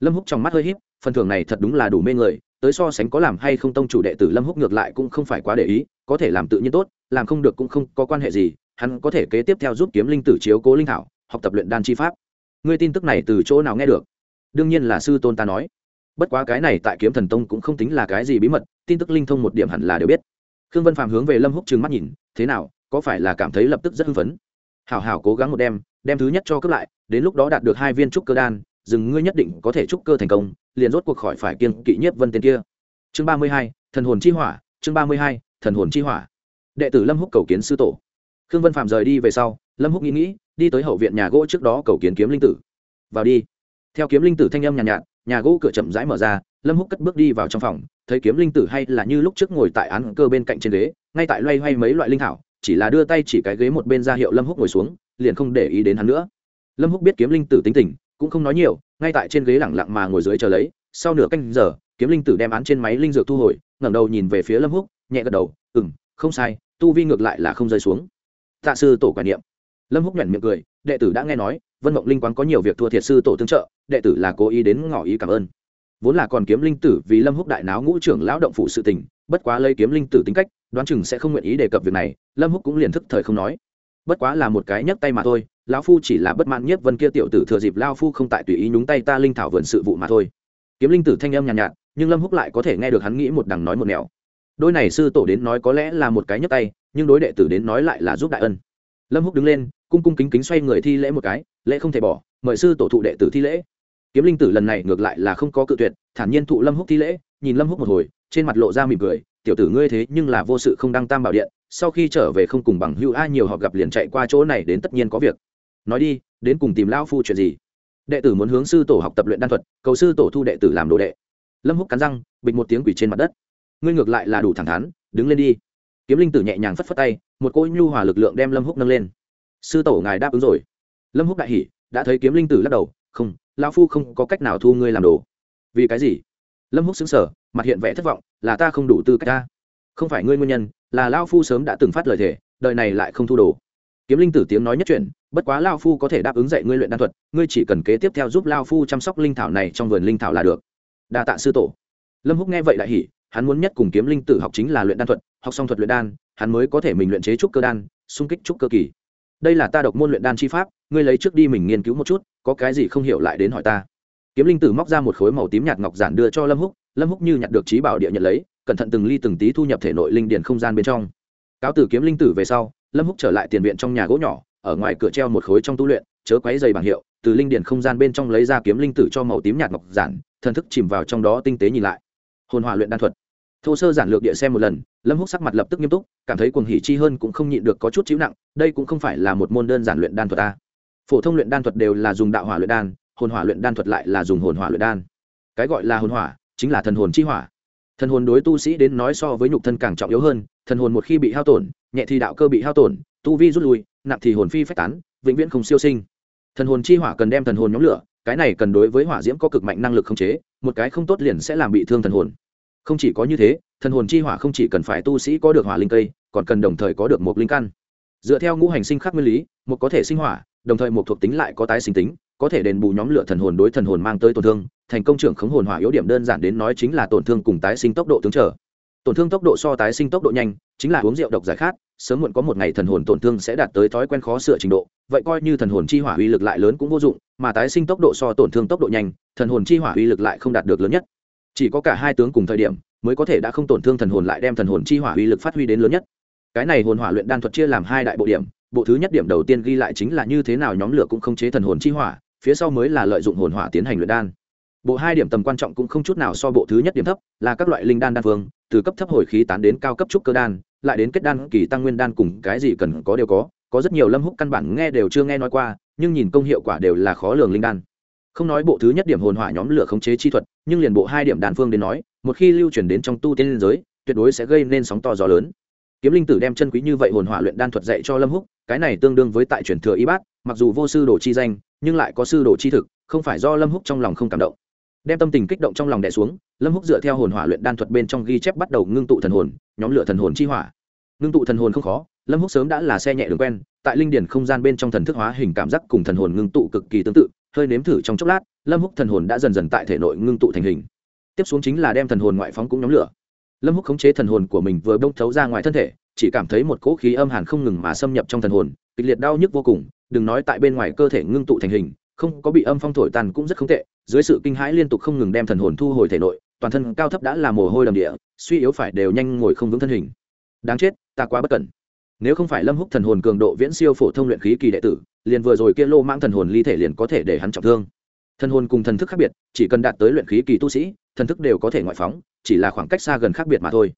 Lâm húc trong mắt hơi híp, phần thưởng này thật đúng là đủ mê người tới so sánh có làm hay không tông chủ đệ tử lâm húc ngược lại cũng không phải quá để ý, có thể làm tự nhiên tốt, làm không được cũng không có quan hệ gì, hắn có thể kế tiếp theo giúp kiếm linh tử chiếu cố linh thảo, học tập luyện đan chi pháp. Ngươi tin tức này từ chỗ nào nghe được? Đương nhiên là sư tôn ta nói. Bất quá cái này tại kiếm thần tông cũng không tính là cái gì bí mật, tin tức linh thông một điểm hẳn là đều biết. Khương vân phạm hướng về lâm húc trừng mắt nhìn, thế nào, có phải là cảm thấy lập tức rất hưng phấn? Hảo hảo cố gắng một đêm đem thứ nhất cho cướp lại, đến lúc đó đạt được hai viên trúc cơ đan dừng ngươi nhất định có thể trúc cơ thành công liền rốt cuộc khỏi phải kiên kỵ nhất vân tên kia. Chương ba mươi hai thần hồn chi hỏa chương ba mươi hai thần hồn chi hỏa. Đệ tử lâm húc cầu kiến sư tổ. Khương vân phạm rời đi về sau lâm húc nghĩ nghĩ đi tới hậu viện nhà gỗ trước đó cầu kiến kiếm linh tử. Vào đi. Theo kiếm linh tử thanh âm nhàn nhạt, nhạt nhà gỗ cửa chậm rãi mở ra lâm húc cất bước đi vào trong phòng thấy kiếm linh tử hay là như lúc trước ngồi tại án cơ bên cạnh trên ghế ngay tại loay hoay mấy loại linh thảo chỉ là đưa tay chỉ cái ghế một bên ra hiệu lâm húc ngồi xuống liền không để ý đến hắn nữa. Lâm húc biết kiếm linh tử tính tình cũng không nói nhiều, ngay tại trên ghế lẳng lặng mà ngồi dưới chờ lấy, sau nửa canh giờ, kiếm linh tử đem án trên máy linh dược thu hồi, ngẩng đầu nhìn về phía lâm húc, nhẹ gật đầu, ừm, không sai, tu vi ngược lại là không rơi xuống. Tạ sư tổ quản niệm. Lâm húc nhuận miệng cười, đệ tử đã nghe nói, vân mộng linh quán có nhiều việc thua thiệt sư tổ tương trợ, đệ tử là cố ý đến ngỏ ý cảm ơn. Vốn là còn kiếm linh tử vì lâm húc đại náo ngũ trưởng lão động phụ sự tình, bất quá lấy kiếm linh tử tính cách, đoán chừng sẽ không nguyện ý đề cập việc này, lâm húc cũng liền thức thời không nói bất quá là một cái nhấc tay mà thôi lão phu chỉ là bất mãn nhất vân kia tiểu tử thừa dịp lao phu không tại tùy ý nhúng tay ta linh thảo vườn sự vụ mà thôi. Kiếm linh tử thanh âm nhàn nhạt, nhạt nhưng lâm húc lại có thể nghe được hắn nghĩ một đằng nói một nẻo. Đôi này sư tổ đến nói có lẽ là một cái nhấc tay nhưng đối đệ tử đến nói lại là giúp đại ân. Lâm húc đứng lên cung cung kính kính xoay người thi lễ một cái lễ không thể bỏ mời sư tổ thụ đệ tử thi lễ. Kiếm linh tử lần này ngược lại là không có cự tuyệt thản nhiên thụ lâm húc thi lễ nhìn lâm húc một hồi trên mặt lộ ra mỉm cười tiểu tử ngươi thế nhưng là vô sự không đăng tam bảo điện sau khi trở về không cùng bằng hữu ai nhiều họ gặp liền chạy qua chỗ này đến tất nhiên có việc. Nói đi, đến cùng tìm lão phu chuyện gì? Đệ tử muốn hướng sư tổ học tập luyện đan thuật, cầu sư tổ thu đệ tử làm đồ đệ. Lâm húc cắn răng, bịch một tiếng quỷ trên mặt đất. Ngươi ngược lại là đủ thẳng thắn, đứng lên đi. Kiếm linh tử nhẹ nhàng phất phất tay, một cỗ nhu hòa lực lượng đem lâm húc nâng lên. Sư tổ ngài đáp ứng rồi. Lâm húc đại hỉ, đã thấy kiếm linh tử lắc đầu, không, lão phu không có cách nào thu ngươi làm đồ. Vì cái gì? Lâm húc xứng sở mặt hiện vẻ thất vọng, là ta không đủ tư cách ta. Không phải ngươi nguyên nhân là lao phu sớm đã từng phát lời thề, đời này lại không thu đồ. Kiếm linh tử tiếng nói nhất chuyện bất quá lao phu có thể đáp ứng dạy ngươi luyện đan thuật, ngươi chỉ cần kế tiếp theo giúp lao phu chăm sóc linh thảo này trong vườn linh thảo là được. Đa tạ sư tổ. Lâm húc nghe vậy đại hỉ, hắn muốn nhất cùng kiếm linh tử học chính là luyện đan thuật, học xong thuật luyện đan, hắn mới có thể mình luyện chế trúc cơ đan, xung kích trúc cơ kỳ. Đây là ta độc môn luyện đan chi pháp, ngươi lấy trước đi mình nghiên cứu một chút, có cái gì không hiểu lại đến hỏi ta. Kiếm linh tử móc ra một khối màu tím nhạt ngọc giản đưa cho lâm húc lâm húc như nhặt được trí bảo địa nhận lấy cẩn thận từng ly từng tí thu nhập thể nội linh điền không gian bên trong. Cáo tử kiếm linh tử về sau, lâm húc trở lại tiền viện trong nhà gỗ nhỏ, ở ngoài cửa treo một khối trong tu luyện, chớ quấy dày bảng hiệu, từ linh điển không gian bên trong lấy ra kiếm linh tử cho màu tím nhạt ngọc giản, thần thức chìm vào trong đó tinh tế nhìn lại. Hồn hỏa luyện đan thuật. Thô sơ giản lược địa xem một lần, lâm húc sắc mặt lập tức nghiêm túc, cảm thấy cuồng hỉ chi hơn cũng không nhịn được có chút chịu nặng, đây cũng không phải là một môn đơn giản luyện đan thuật ta. Phổ thông luyện đan thuật đều là dùng đạo hỏa luyện đan, hồn hỏa luyện đan thuật lại là dùng hồn hỏa luyện đan. Cái gọi là hồn hỏa, chính là thần hồn chi hỏa thần hồn đối tu sĩ đến nói so với nhục thân càng trọng yếu hơn, thần hồn một khi bị hao tổn, nhẹ thì đạo cơ bị hao tổn, tu vi rút lui, nặng thì hồn phi phách tán, vĩnh viễn không siêu sinh. Thần hồn chi hỏa cần đem thần hồn nhóm lửa, cái này cần đối với hỏa diễm có cực mạnh năng lực khống chế, một cái không tốt liền sẽ làm bị thương thần hồn. Không chỉ có như thế, thần hồn chi hỏa không chỉ cần phải tu sĩ có được hỏa linh cây, còn cần đồng thời có được một linh căn. Dựa theo ngũ hành sinh khắc nguyên lý, một có thể sinh hỏa, đồng thời một thuộc tính lại có tái sinh tính có thể đền bù nhóm lửa thần hồn đối thần hồn mang tới tổn thương, thành công trưởng khống hồn hỏa yếu điểm đơn giản đến nói chính là tổn thương cùng tái sinh tốc độ tướng trở tổn thương tốc độ so tái sinh tốc độ nhanh, chính là uống rượu độc giải khát, sớm muộn có một ngày thần hồn tổn thương sẽ đạt tới thói quen khó sửa trình độ, vậy coi như thần hồn chi hỏa uy lực lại lớn cũng vô dụng, mà tái sinh tốc độ so tổn thương tốc độ nhanh, thần hồn chi hỏa uy lực lại không đạt được lớn nhất. Chỉ có cả hai tướng cùng thời điểm, mới có thể đã không tổn thương thần hồn lại đem thần hồn chi hỏa uy lực phát huy đến lớn nhất. Cái này hồn hỏa luyện đan thuật chia làm hai đại bộ điểm, bộ thứ nhất điểm đầu tiên ghi lại chính là như thế nào nhóm lửa cũng không chế thần hồn chi hỏa phía sau mới là lợi dụng hồn hỏa tiến hành luyện đan. Bộ hai điểm tầm quan trọng cũng không chút nào so bộ thứ nhất điểm thấp, là các loại linh đan đan phương, từ cấp thấp hồi khí tán đến cao cấp trúc cơ đan, lại đến kết đan kỳ tăng nguyên đan cùng cái gì cần có đều có có rất nhiều lâm húc căn bản nghe đều chưa nghe nói qua, nhưng nhìn công hiệu quả đều là khó lường linh đan. Không nói bộ thứ nhất điểm hồn hỏa nhóm lửa khống chế chi thuật, nhưng liền bộ hai điểm đan phương đến nói, một khi lưu truyền đến trong tu tiên giới, tuyệt đối sẽ gây nên sóng to gió lớn. Kiếm linh tử đem chân quý như vậy hồn hỏa luyện đan thuật dạy cho lâm húc, cái này tương đương với tại truyền thừa y bát, mặc dù vô sư đồ chi danh nhưng lại có sư đồ chi thực, không phải do lâm húc trong lòng không cảm động. Đem tâm tình kích động trong lòng đè xuống, lâm húc dựa theo hồn hỏa luyện đan thuật bên trong ghi chép bắt đầu ngưng tụ thần hồn, nhóm lửa thần hồn chi hỏa. Ngưng tụ thần hồn không khó, lâm húc sớm đã là xe nhẹ đường quen, tại linh điển không gian bên trong thần thức hóa hình cảm giác cùng thần hồn ngưng tụ cực kỳ tương tự, hơi nếm thử trong chốc lát, lâm húc thần hồn đã dần dần tại thể nội ngưng tụ thành hình. Tiếp xuống chính là đem thần hồn ngoại phóng cũng nhóm lửa. Lâm húc khống chế thần hồn của mình vừa bông thấu ra ngoài thân thể, chỉ cảm thấy một cỗ khí âm hàn không ngừng mà xâm nhập trong thần hồn, kịch liệt đau nhức vô cùng đừng nói tại bên ngoài cơ thể ngưng tụ thành hình, không có bị âm phong thổi tàn cũng rất không tệ, dưới sự kinh hãi liên tục không ngừng đem thần hồn thu hồi thể nội, toàn thân cao thấp đã là mồ hôi đầm địa, suy yếu phải đều nhanh ngồi không vững thân hình. Đáng chết, ta quá bất cẩn. Nếu không phải lâm húc thần hồn cường độ viễn siêu phổ thông luyện khí kỳ đệ tử, liền vừa rồi kia lô mang thần hồn ly thể liền có thể để hắn trọng thương. Thần hồn cùng thần thức khác biệt, chỉ cần đạt tới luyện khí kỳ tu sĩ, thần thức đều có thể ngoại phóng, chỉ là khoảng cách xa gần khác biệt mà thôi.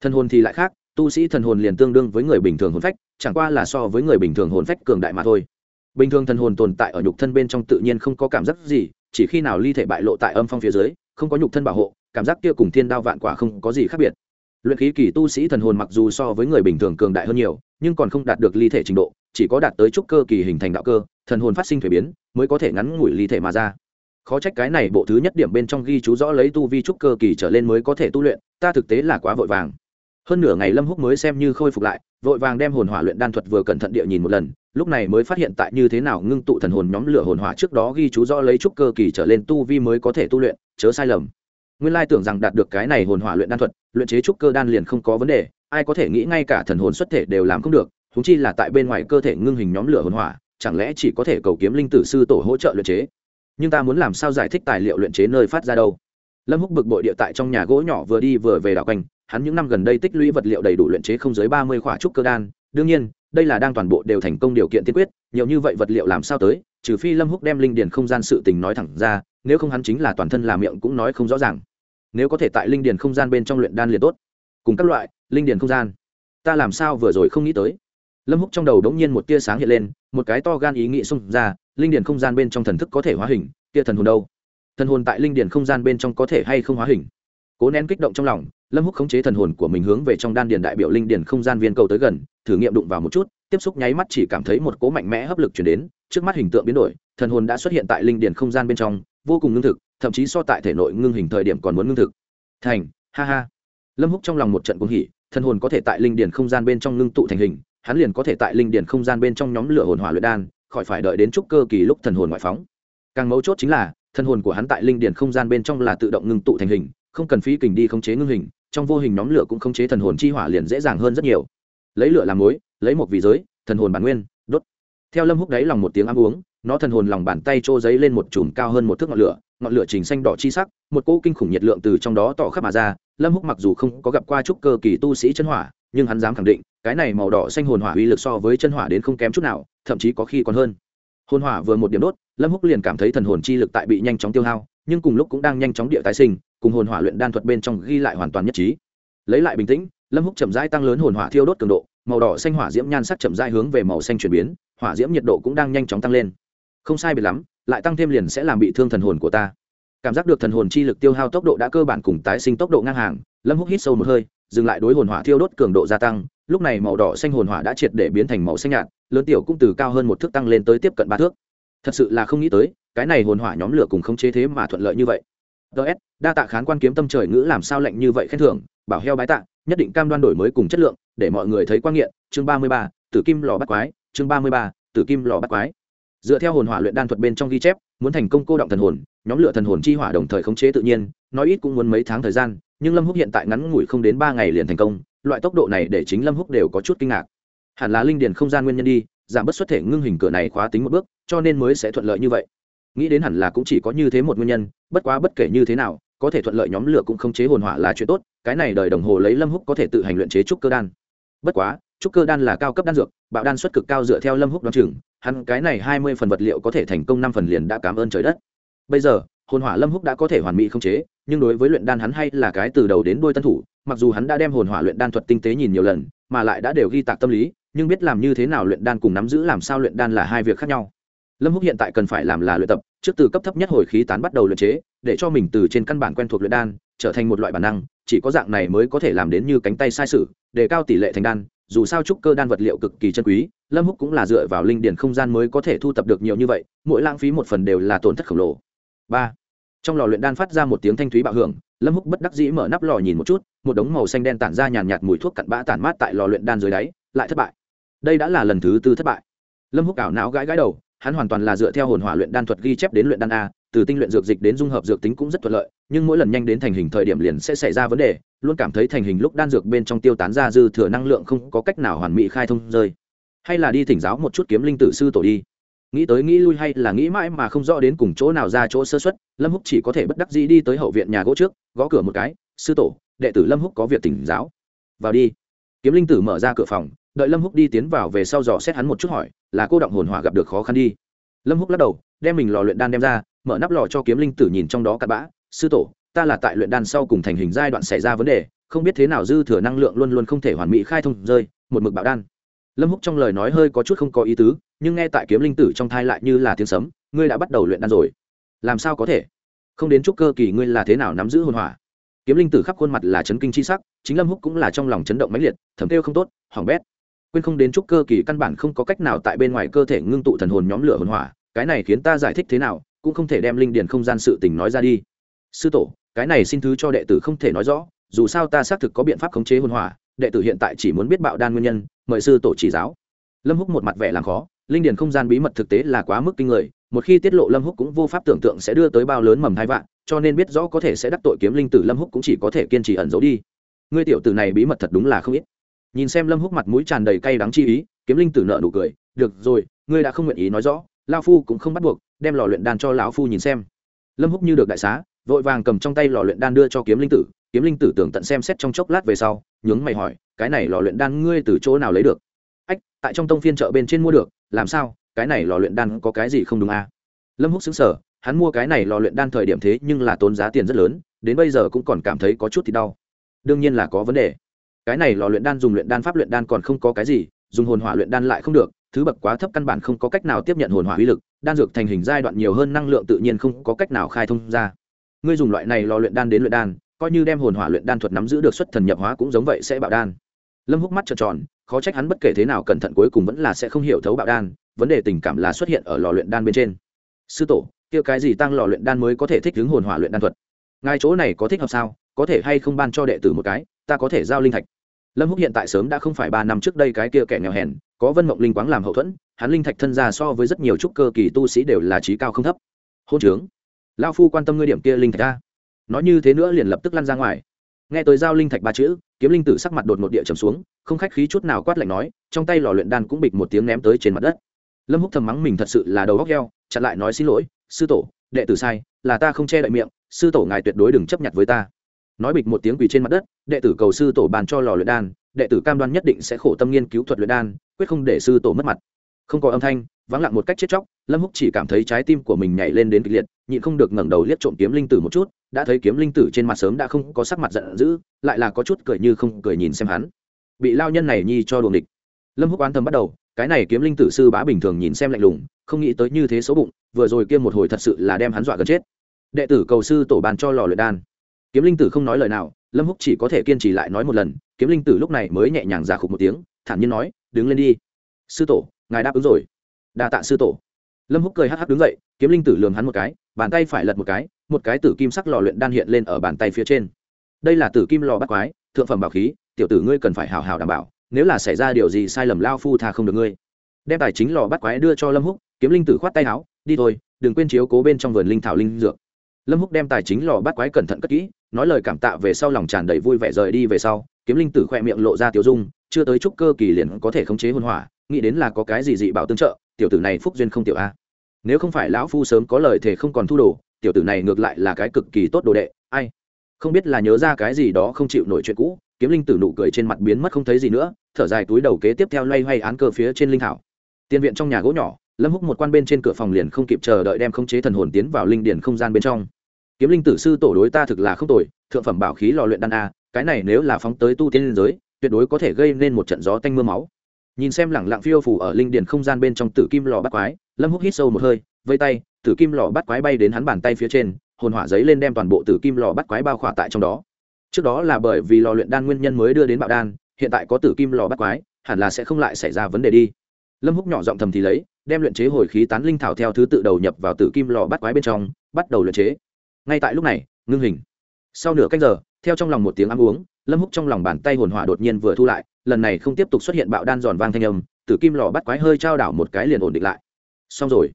Thần hồn thì lại khác, tu sĩ thần hồn liền tương đương với người bình thường hồn phách, chẳng qua là so với người bình thường hồn phách cường đại mà thôi bình thường thần hồn tồn tại ở nhục thân bên trong tự nhiên không có cảm giác gì, chỉ khi nào ly thể bại lộ tại âm phong phía dưới, không có nhục thân bảo hộ, cảm giác kia cùng thiên đao vạn quả không có gì khác biệt. Luyện khí kỳ tu sĩ thần hồn mặc dù so với người bình thường cường đại hơn nhiều, nhưng còn không đạt được ly thể trình độ, chỉ có đạt tới trúc cơ kỳ hình thành đạo cơ, thần hồn phát sinh thuế biến, mới có thể ngắn ngủi ly thể mà ra. Khó trách cái này bộ thứ nhất điểm bên trong ghi chú rõ lấy tu vi trúc cơ kỳ trở lên mới có thể tu luyện, ta thực tế là quá vội vàng. Hơn nửa ngày lâm húc mới xem như khôi phục lại, vội vàng đem hồn hỏa luyện đan thuật vừa cẩn thận địa nhìn một lần lúc này mới phát hiện tại như thế nào ngưng tụ thần hồn nhóm lửa hồn hỏa trước đó ghi chú rõ lấy trúc cơ kỳ trở lên tu vi mới có thể tu luyện, chớ sai lầm. Nguyên lai tưởng rằng đạt được cái này hồn hỏa luyện đan thuật, luyện chế trúc cơ đan liền không có vấn đề, ai có thể nghĩ ngay cả thần hồn xuất thể đều làm không được húng chi là tại bên ngoài cơ thể ngưng hình nhóm lửa hồn hỏa, chẳng lẽ chỉ có thể cầu kiếm linh tử sư tổ hỗ trợ luyện chế? Nhưng ta muốn làm sao giải thích tài liệu luyện chế nơi phát ra đâu? Lâm húc bực bội địa tại trong nhà gỗ nhỏ vừa đi vừa về đảo quanh, hắn những năm gần đây tích lũy vật liệu đầy đủ luyện chế không dưới ba mươi khỏa trúc cơ đan, đương nhiên đây là đang toàn bộ đều thành công điều kiện tiên quyết, nhiều như vậy vật liệu làm sao tới, trừ phi lâm húc đem linh điền không gian sự tình nói thẳng ra, nếu không hắn chính là toàn thân làm miệng cũng nói không rõ ràng. Nếu có thể tại linh điền không gian bên trong luyện đan liền tốt. Cùng các loại, linh điền không gian. Ta làm sao vừa rồi không nghĩ tới? Lâm húc trong đầu đống nhiên một tia sáng hiện lên, một cái to gan ý nghĩ xung ra, linh điền không gian bên trong thần thức có thể hóa hình tia thần hồn đâu? Thần hồn tại linh điền không gian bên trong có thể hay không hóa hình? Cố nén kích động trong lòng lâm húc khống chế thần hồn của mình hướng về trong đan điền đại biểu linh điền không gian viên cầu tới gần, thử nghiệm đụng vào một chút, tiếp xúc nháy mắt chỉ cảm thấy một cố mạnh mẽ hấp lực chuyển đến, trước mắt hình tượng biến đổi, thần hồn đã xuất hiện tại linh điền không gian bên trong, vô cùng ngưng thực, thậm chí so tại thể nội ngưng hình thời điểm còn muốn ngưng thực. Thành, ha ha. Lâm húc trong lòng một trận cuồng hỉ, thần hồn có thể tại linh điền không gian bên trong ngưng tụ thành hình, hắn liền có thể tại linh điền không gian bên trong nhóm lửa hồn hỏa luyện đan, khỏi phải đợi đến trúc cơ kỳ lúc thần hồn ngoại phóng. Càng mấu chốt chính là, thần hồn của hắn tại linh điền không gian bên trong là tự động ngưng tụ thành hình, không cần phí kình đi khống chế ngưng hình trong vô hình nhóm lửa cũng khống chế thần hồn chi hỏa liền dễ dàng hơn rất nhiều. Lấy lửa làm mối lấy một vị giới, thần hồn bản nguyên, đốt. Theo lâm húc đáy lòng một tiếng ăn uống, nó thần hồn lòng bàn tay trô giấy lên một chùm cao hơn một thước ngọn lửa ngọn lửa trình xanh đỏ chi sắc, một cỗ kinh khủng nhiệt lượng từ trong đó tỏ khắp mà ra. Lâm húc mặc dù không có gặp qua trúc cơ kỳ tu sĩ chân hỏa, nhưng hắn dám khẳng định, cái này màu đỏ xanh hồn hỏa uy lực so với chân hỏa đến không kém chút nào, thậm chí có khi còn hơn. Hồn hỏa vừa một điểm đốt, lâm húc liền cảm thấy thần hồn chi lực tại bị nhanh chóng tiêu hao, nhưng cùng lúc cũng đang nhanh chóng địa tái sinh cùng hồn hỏa luyện đan thuật bên trong ghi lại hoàn toàn nhất trí. Lấy lại bình tĩnh, lâm húc chậm rãi tăng lớn hồn hỏa thiêu đốt cường độ, màu đỏ xanh hỏa diễm nhan sắc chậm rãi hướng về màu xanh chuyển biến, hỏa diễm nhiệt độ cũng đang nhanh chóng tăng lên. Không sai biệt lắm, lại tăng thêm liền sẽ làm bị thương thần hồn của ta. Cảm giác được thần hồn chi lực tiêu hao tốc độ đã cơ bản cùng tái sinh tốc độ ngang hàng, lâm húc hít sâu một hơi, dừng lại đối hồn hỏa thiêu đốt cường độ gia tăng, lúc này màu đỏ xanh hồn hỏa đã triệt để biến thành màu xanh nhạt, lớn tiểu cũng từ cao hơn một thước tăng lên tới tiếp cận ba thước. Thật sự là không nghĩ tới, cái này hồn hỏa nhóm lửa cùng không chế thế mà thuận lợi như vậy ts đa tạ khán quan kiếm tâm trời ngữ làm sao lạnh như vậy khen thưởng, bảo heo bái tạ, nhất định cam đoan đổi mới cùng chất lượng, để mọi người thấy quan nghiện. Chương ba mươi ba, tử kim lò bắt quái. Chương ba mươi ba, tử kim lò bắt quái. Dựa theo hồn hỏa luyện đan thuật bên trong ghi chép, muốn thành công cô động thần hồn, nhóm lửa thần hồn chi hỏa đồng thời khống chế tự nhiên, nói ít cũng muốn mấy tháng thời gian, nhưng lâm húc hiện tại ngắn ngủi không đến ba ngày liền thành công, loại tốc độ này để chính lâm húc đều có chút kinh ngạc. Hẳn là linh điền không gian nguyên nhân đi, giảm bớt xuất thể ngưng hình cửa này khóa tính một bước, cho nên mới sẽ thuận lợi như vậy nghĩ đến hẳn là cũng chỉ có như thế một nguyên nhân, bất quá bất kể như thế nào, có thể thuận lợi nhóm lửa cũng không chế hồn hỏa là chuyện tốt, cái này đời đồng hồ lấy lâm húc có thể tự hành luyện chế trúc cơ đan. Bất quá, trúc cơ đan là cao cấp đan dược, bạo đan xuất cực cao dựa theo lâm húc đoán chừng, hắn cái này hai mươi phần vật liệu có thể thành công năm phần liền đã cảm ơn trời đất. Bây giờ, hồn hỏa lâm húc đã có thể hoàn mỹ không chế, nhưng đối với luyện đan hắn hay là cái từ đầu đến đuôi tân thủ, mặc dù hắn đã đem hồn hỏa luyện đan thuật tinh tế nhìn nhiều lần, mà lại đã đều ghi tạc tâm lý, nhưng biết làm như thế nào luyện đan cùng nắm giữ làm sao luyện đan là hai việc khác nhau lâm húc hiện tại cần phải làm là luyện tập, trước từ cấp thấp nhất hồi khí tán bắt đầu luyện chế, để cho mình từ trên căn bản quen thuộc luyện đan, trở thành một loại bản năng, chỉ có dạng này mới có thể làm đến như cánh tay sai sự, để cao tỷ lệ thành đan, dù sao trúc cơ đan vật liệu cực kỳ chân quý, lâm húc cũng là dựa vào linh điển không gian mới có thể thu tập được nhiều như vậy, mỗi lãng phí một phần đều là tổn thất khổng lồ. Ba. Trong lò luyện đan phát ra một tiếng thanh thúy bạo hưởng, lâm húc bất đắc dĩ mở nắp lò nhìn một chút, một đống màu xanh đen tản ra nhàn nhạt mùi thuốc cặn bã tản mát tại lò luyện đan dưới đáy, lại thất bại. Đây đã là lần thứ tư thất bại. Lâm húc ảo não gãi gãi đầu hắn hoàn toàn là dựa theo hồn hỏa luyện đan thuật ghi chép đến luyện đan a, từ tinh luyện dược dịch đến dung hợp dược tính cũng rất thuận lợi, nhưng mỗi lần nhanh đến thành hình thời điểm liền sẽ xảy ra vấn đề, luôn cảm thấy thành hình lúc đan dược bên trong tiêu tán ra dư thừa năng lượng không có cách nào hoàn mỹ khai thông rơi. Hay là đi thỉnh giáo một chút kiếm linh tử sư tổ đi. Nghĩ tới nghĩ lui hay là nghĩ mãi mà không rõ đến cùng chỗ nào ra chỗ sơ xuất lâm húc chỉ có thể bất đắc dĩ đi tới hậu viện nhà gỗ trước, gõ cửa một cái, sư tổ, đệ tử lâm húc có việc tỉnh giáo. Vào đi. Kiếm linh tử mở ra cửa phòng đợi lâm húc đi tiến vào về sau dò xét hắn một chút hỏi, là cô động hồn hỏa gặp được khó khăn đi. Lâm húc lắc đầu, đem mình lò luyện đan đem ra, mở nắp lò cho kiếm linh tử nhìn trong đó cặn bã. Sư tổ, ta là tại luyện đan sau cùng thành hình giai đoạn xảy ra vấn đề, không biết thế nào dư thừa năng lượng luôn luôn không thể hoàn mỹ khai thông rơi, một mực bạo đan. Lâm húc trong lời nói hơi có chút không có ý tứ, nhưng nghe tại kiếm linh tử trong thai lại như là tiếng sấm, ngươi đã bắt đầu luyện đan rồi. Làm sao có thể? Không đến chút cơ kỳ ngươi là thế nào nắm giữ hồn hỏa? Kiếm linh tử khắp khuôn mặt là chấn kinh chi sắc, chính lâm húc cũng là trong lòng chấn động mãnh liệt thẩm tiêu không tốt, hỏng bét quên không đến chút cơ kỳ căn bản không có cách nào tại bên ngoài cơ thể ngưng tụ thần hồn nhóm lửa hồn hỏa, cái này khiến ta giải thích thế nào, cũng không thể đem linh điền không gian sự tình nói ra đi. Sư tổ, cái này xin thứ cho đệ tử không thể nói rõ, dù sao ta xác thực có biện pháp khống chế hồn hỏa, đệ tử hiện tại chỉ muốn biết bạo đan nguyên nhân, mời sư tổ chỉ giáo. Lâm húc một mặt vẻ làm khó, linh điền không gian bí mật thực tế là quá mức kinh người, một khi tiết lộ lâm húc cũng vô pháp tưởng tượng sẽ đưa tới bao lớn mầm hai vạn, cho nên biết rõ có thể sẽ đắc tội kiếm linh tử lâm húc cũng chỉ có thể kiên trì ẩn giấu đi. Ngươi tiểu tử này bí mật thật đúng là không ít nhìn xem lâm húc mặt mũi tràn đầy cay đắng chi ý, kiếm linh tử nợ nụ cười, được rồi, ngươi đã không nguyện ý nói rõ lao phu cũng không bắt buộc, đem lò luyện đan cho lão phu nhìn xem. Lâm húc như được đại xá, vội vàng cầm trong tay lò luyện đan đưa cho kiếm linh tử, kiếm linh tử tưởng tận xem xét trong chốc lát về sau, nhướng mày hỏi, cái này lò luyện đan ngươi từ chỗ nào lấy được? Ách, tại trong tông phiên chợ bên trên mua được, làm sao, cái này lò luyện đan có cái gì không đúng à? lâm húc xứng sở hắn mua cái này lò luyện đan thời điểm thế nhưng là tốn giá tiền rất lớn, đến bây giờ cũng còn cảm thấy có chút thì đau. Đương nhiên là có vấn đề cái này lò luyện đan dùng luyện đan pháp luyện đan còn không có cái gì, dùng hồn hỏa luyện đan lại không được, thứ bậc quá thấp căn bản không có cách nào tiếp nhận hồn hỏa uy lực, đan dược thành hình giai đoạn nhiều hơn năng lượng tự nhiên không có cách nào khai thông ra. Ngươi dùng loại này lò luyện đan đến luyện đan, coi như đem hồn hỏa luyện đan thuật nắm giữ được xuất thần nhập hóa cũng giống vậy sẽ bạo đan. Lâm húc mắt trợn tròn, khó trách hắn bất kể thế nào cẩn thận cuối cùng vẫn là sẽ không hiểu thấu bạo đan, vấn đề tình cảm là xuất hiện ở lò luyện đan bên trên. Sư tổ, kia cái gì tăng lò luyện đan mới có thể thích ứng hồn hỏa luyện đan thuật? Ngay chỗ này có thích hợp sao? Có thể hay không ban cho đệ tử một cái, ta có thể giao linh thạch lâm húc hiện tại sớm đã không phải ba năm trước đây cái kia kẻ nghèo hèn, có vân mộng linh quáng làm hậu thuẫn, hắn linh thạch thân ra so với rất nhiều trúc cơ kỳ tu sĩ đều là trí cao không thấp. Hôn trướng. Lao phu quan tâm ngươi điểm kia linh thạch ta nói như thế nữa liền lập tức lăn ra ngoài. Nghe tới giao linh thạch ba chữ, kiếm linh tử sắc mặt đột một địa trầm xuống, không khách khí chút nào quát lạnh nói, trong tay lò luyện đan cũng bịch một tiếng ném tới trên mặt đất. Lâm húc thầm mắng mình thật sự là đầu góc heo chặn lại nói xin lỗi, sư tổ, đệ tử sai, là ta không che đậy miệng, sư tổ ngài tuyệt đối đừng chấp nhận với ta nói bịch một tiếng quỳ trên mặt đất, đệ tử cầu sư tổ bàn cho lò luyện đan, đệ tử cam đoan nhất định sẽ khổ tâm nghiên cứu thuật luyện đan, quyết không để sư tổ mất mặt. Không có âm thanh, vắng lặng một cách chết chóc, lâm húc chỉ cảm thấy trái tim của mình nhảy lên đến kịch liệt, nhịn không được ngẩng đầu liếc trộm kiếm linh tử một chút, đã thấy kiếm linh tử trên mặt sớm đã không có sắc mặt giận dữ, lại là có chút cười như không cười nhìn xem hắn. Bị lao nhân này nhi cho đuồng địch lâm húc oán thầm bắt đầu, cái này kiếm linh tử sư bá bình thường nhìn xem lạnh lùng, không nghĩ tới như thế số bụng, vừa rồi kia một hồi thật sự là đem hắn dọa gần chết. Đệ tử cầu sư tổ bàn cho lò luyện đan kiếm linh tử không nói lời nào, lâm húc chỉ có thể kiên trì lại nói một lần, kiếm linh tử lúc này mới nhẹ nhàng giả khục một tiếng, thản nhiên nói, đứng lên đi. Sư tổ, ngài đáp ứng rồi. Đa tạ sư tổ. Lâm húc cười hắc hắc đứng dậy, kiếm linh tử lường hắn một cái, bàn tay phải lật một cái một cái tử kim sắc lò luyện đan hiện lên ở bàn tay phía trên. Đây là tử kim lò bắt quái, thượng phẩm bảo khí, tiểu tử ngươi cần phải hào hào đảm bảo, nếu là xảy ra điều gì sai lầm lao phu tha không được ngươi. Đem tài chính lò bắt quái đưa cho lâm húc, kiếm linh tử khoát tay áo, đi thôi, đừng quên chiếu cố bên trong vườn linh thảo linh dược. Lâm húc đem tài chính lò bắt quái cẩn thận cất kỹ nói lời cảm tạ về sau lòng tràn đầy vui vẻ rời đi về sau, kiếm linh tử khoe miệng lộ ra tiểu dung, chưa tới chút cơ kỳ liền có thể khống chế hôn hỏa, nghĩ đến là có cái gì dị bảo tương trợ, tiểu tử này phúc duyên không tiểu a. Nếu không phải lão phu sớm có lời thể không còn thu đồ, tiểu tử này ngược lại là cái cực kỳ tốt đồ đệ, ai? Không biết là nhớ ra cái gì đó không chịu nổi chuyện cũ, kiếm linh tử nụ cười trên mặt biến mất không thấy gì nữa, thở dài túi đầu kế tiếp theo loay hoay án cơ phía trên linh thảo. Tiền viện trong nhà gỗ nhỏ, lâm húc một quan bên trên cửa phòng liền không kịp chờ đợi đem khống chế thần hồn tiến vào linh điển không gian bên trong kiếm linh tử sư tổ đối ta thực là không tồi, thượng phẩm bảo khí lò luyện đan a, cái này nếu là phóng tới tu tiên liên giới, tuyệt đối có thể gây nên một trận gió tanh mưa máu. Nhìn xem lẳng lặng phiêu phủ ở linh điền không gian bên trong tử kim lò bắt quái, lâm húc hít sâu một hơi, vây tay, tử kim lò bắt quái bay đến hắn bàn tay phía trên, hồn hỏa giấy lên đem toàn bộ tử kim lò bắt quái bao khỏa tại trong đó. Trước đó là bởi vì lò luyện đan nguyên nhân mới đưa đến bạo đan, hiện tại có tử kim lò bắt quái, hẳn là sẽ không lại xảy ra vấn đề đi. Lâm húc nhỏ giọng thầm thì lấy, đem luyện chế hồi khí tán linh thảo theo thứ tự đầu nhập vào tử kim lò bắt quái bên trong, bắt đầu luyện chế ngay tại lúc này, ngưng hình. Sau nửa cách giờ, theo trong lòng một tiếng ăn uống, lâm húc trong lòng bàn tay hồn hỏa đột nhiên vừa thu lại, lần này không tiếp tục xuất hiện bạo đan giòn vang thanh âm, tử kim lò bắt quái hơi trao đảo một cái liền ổn định lại. Xong rồi.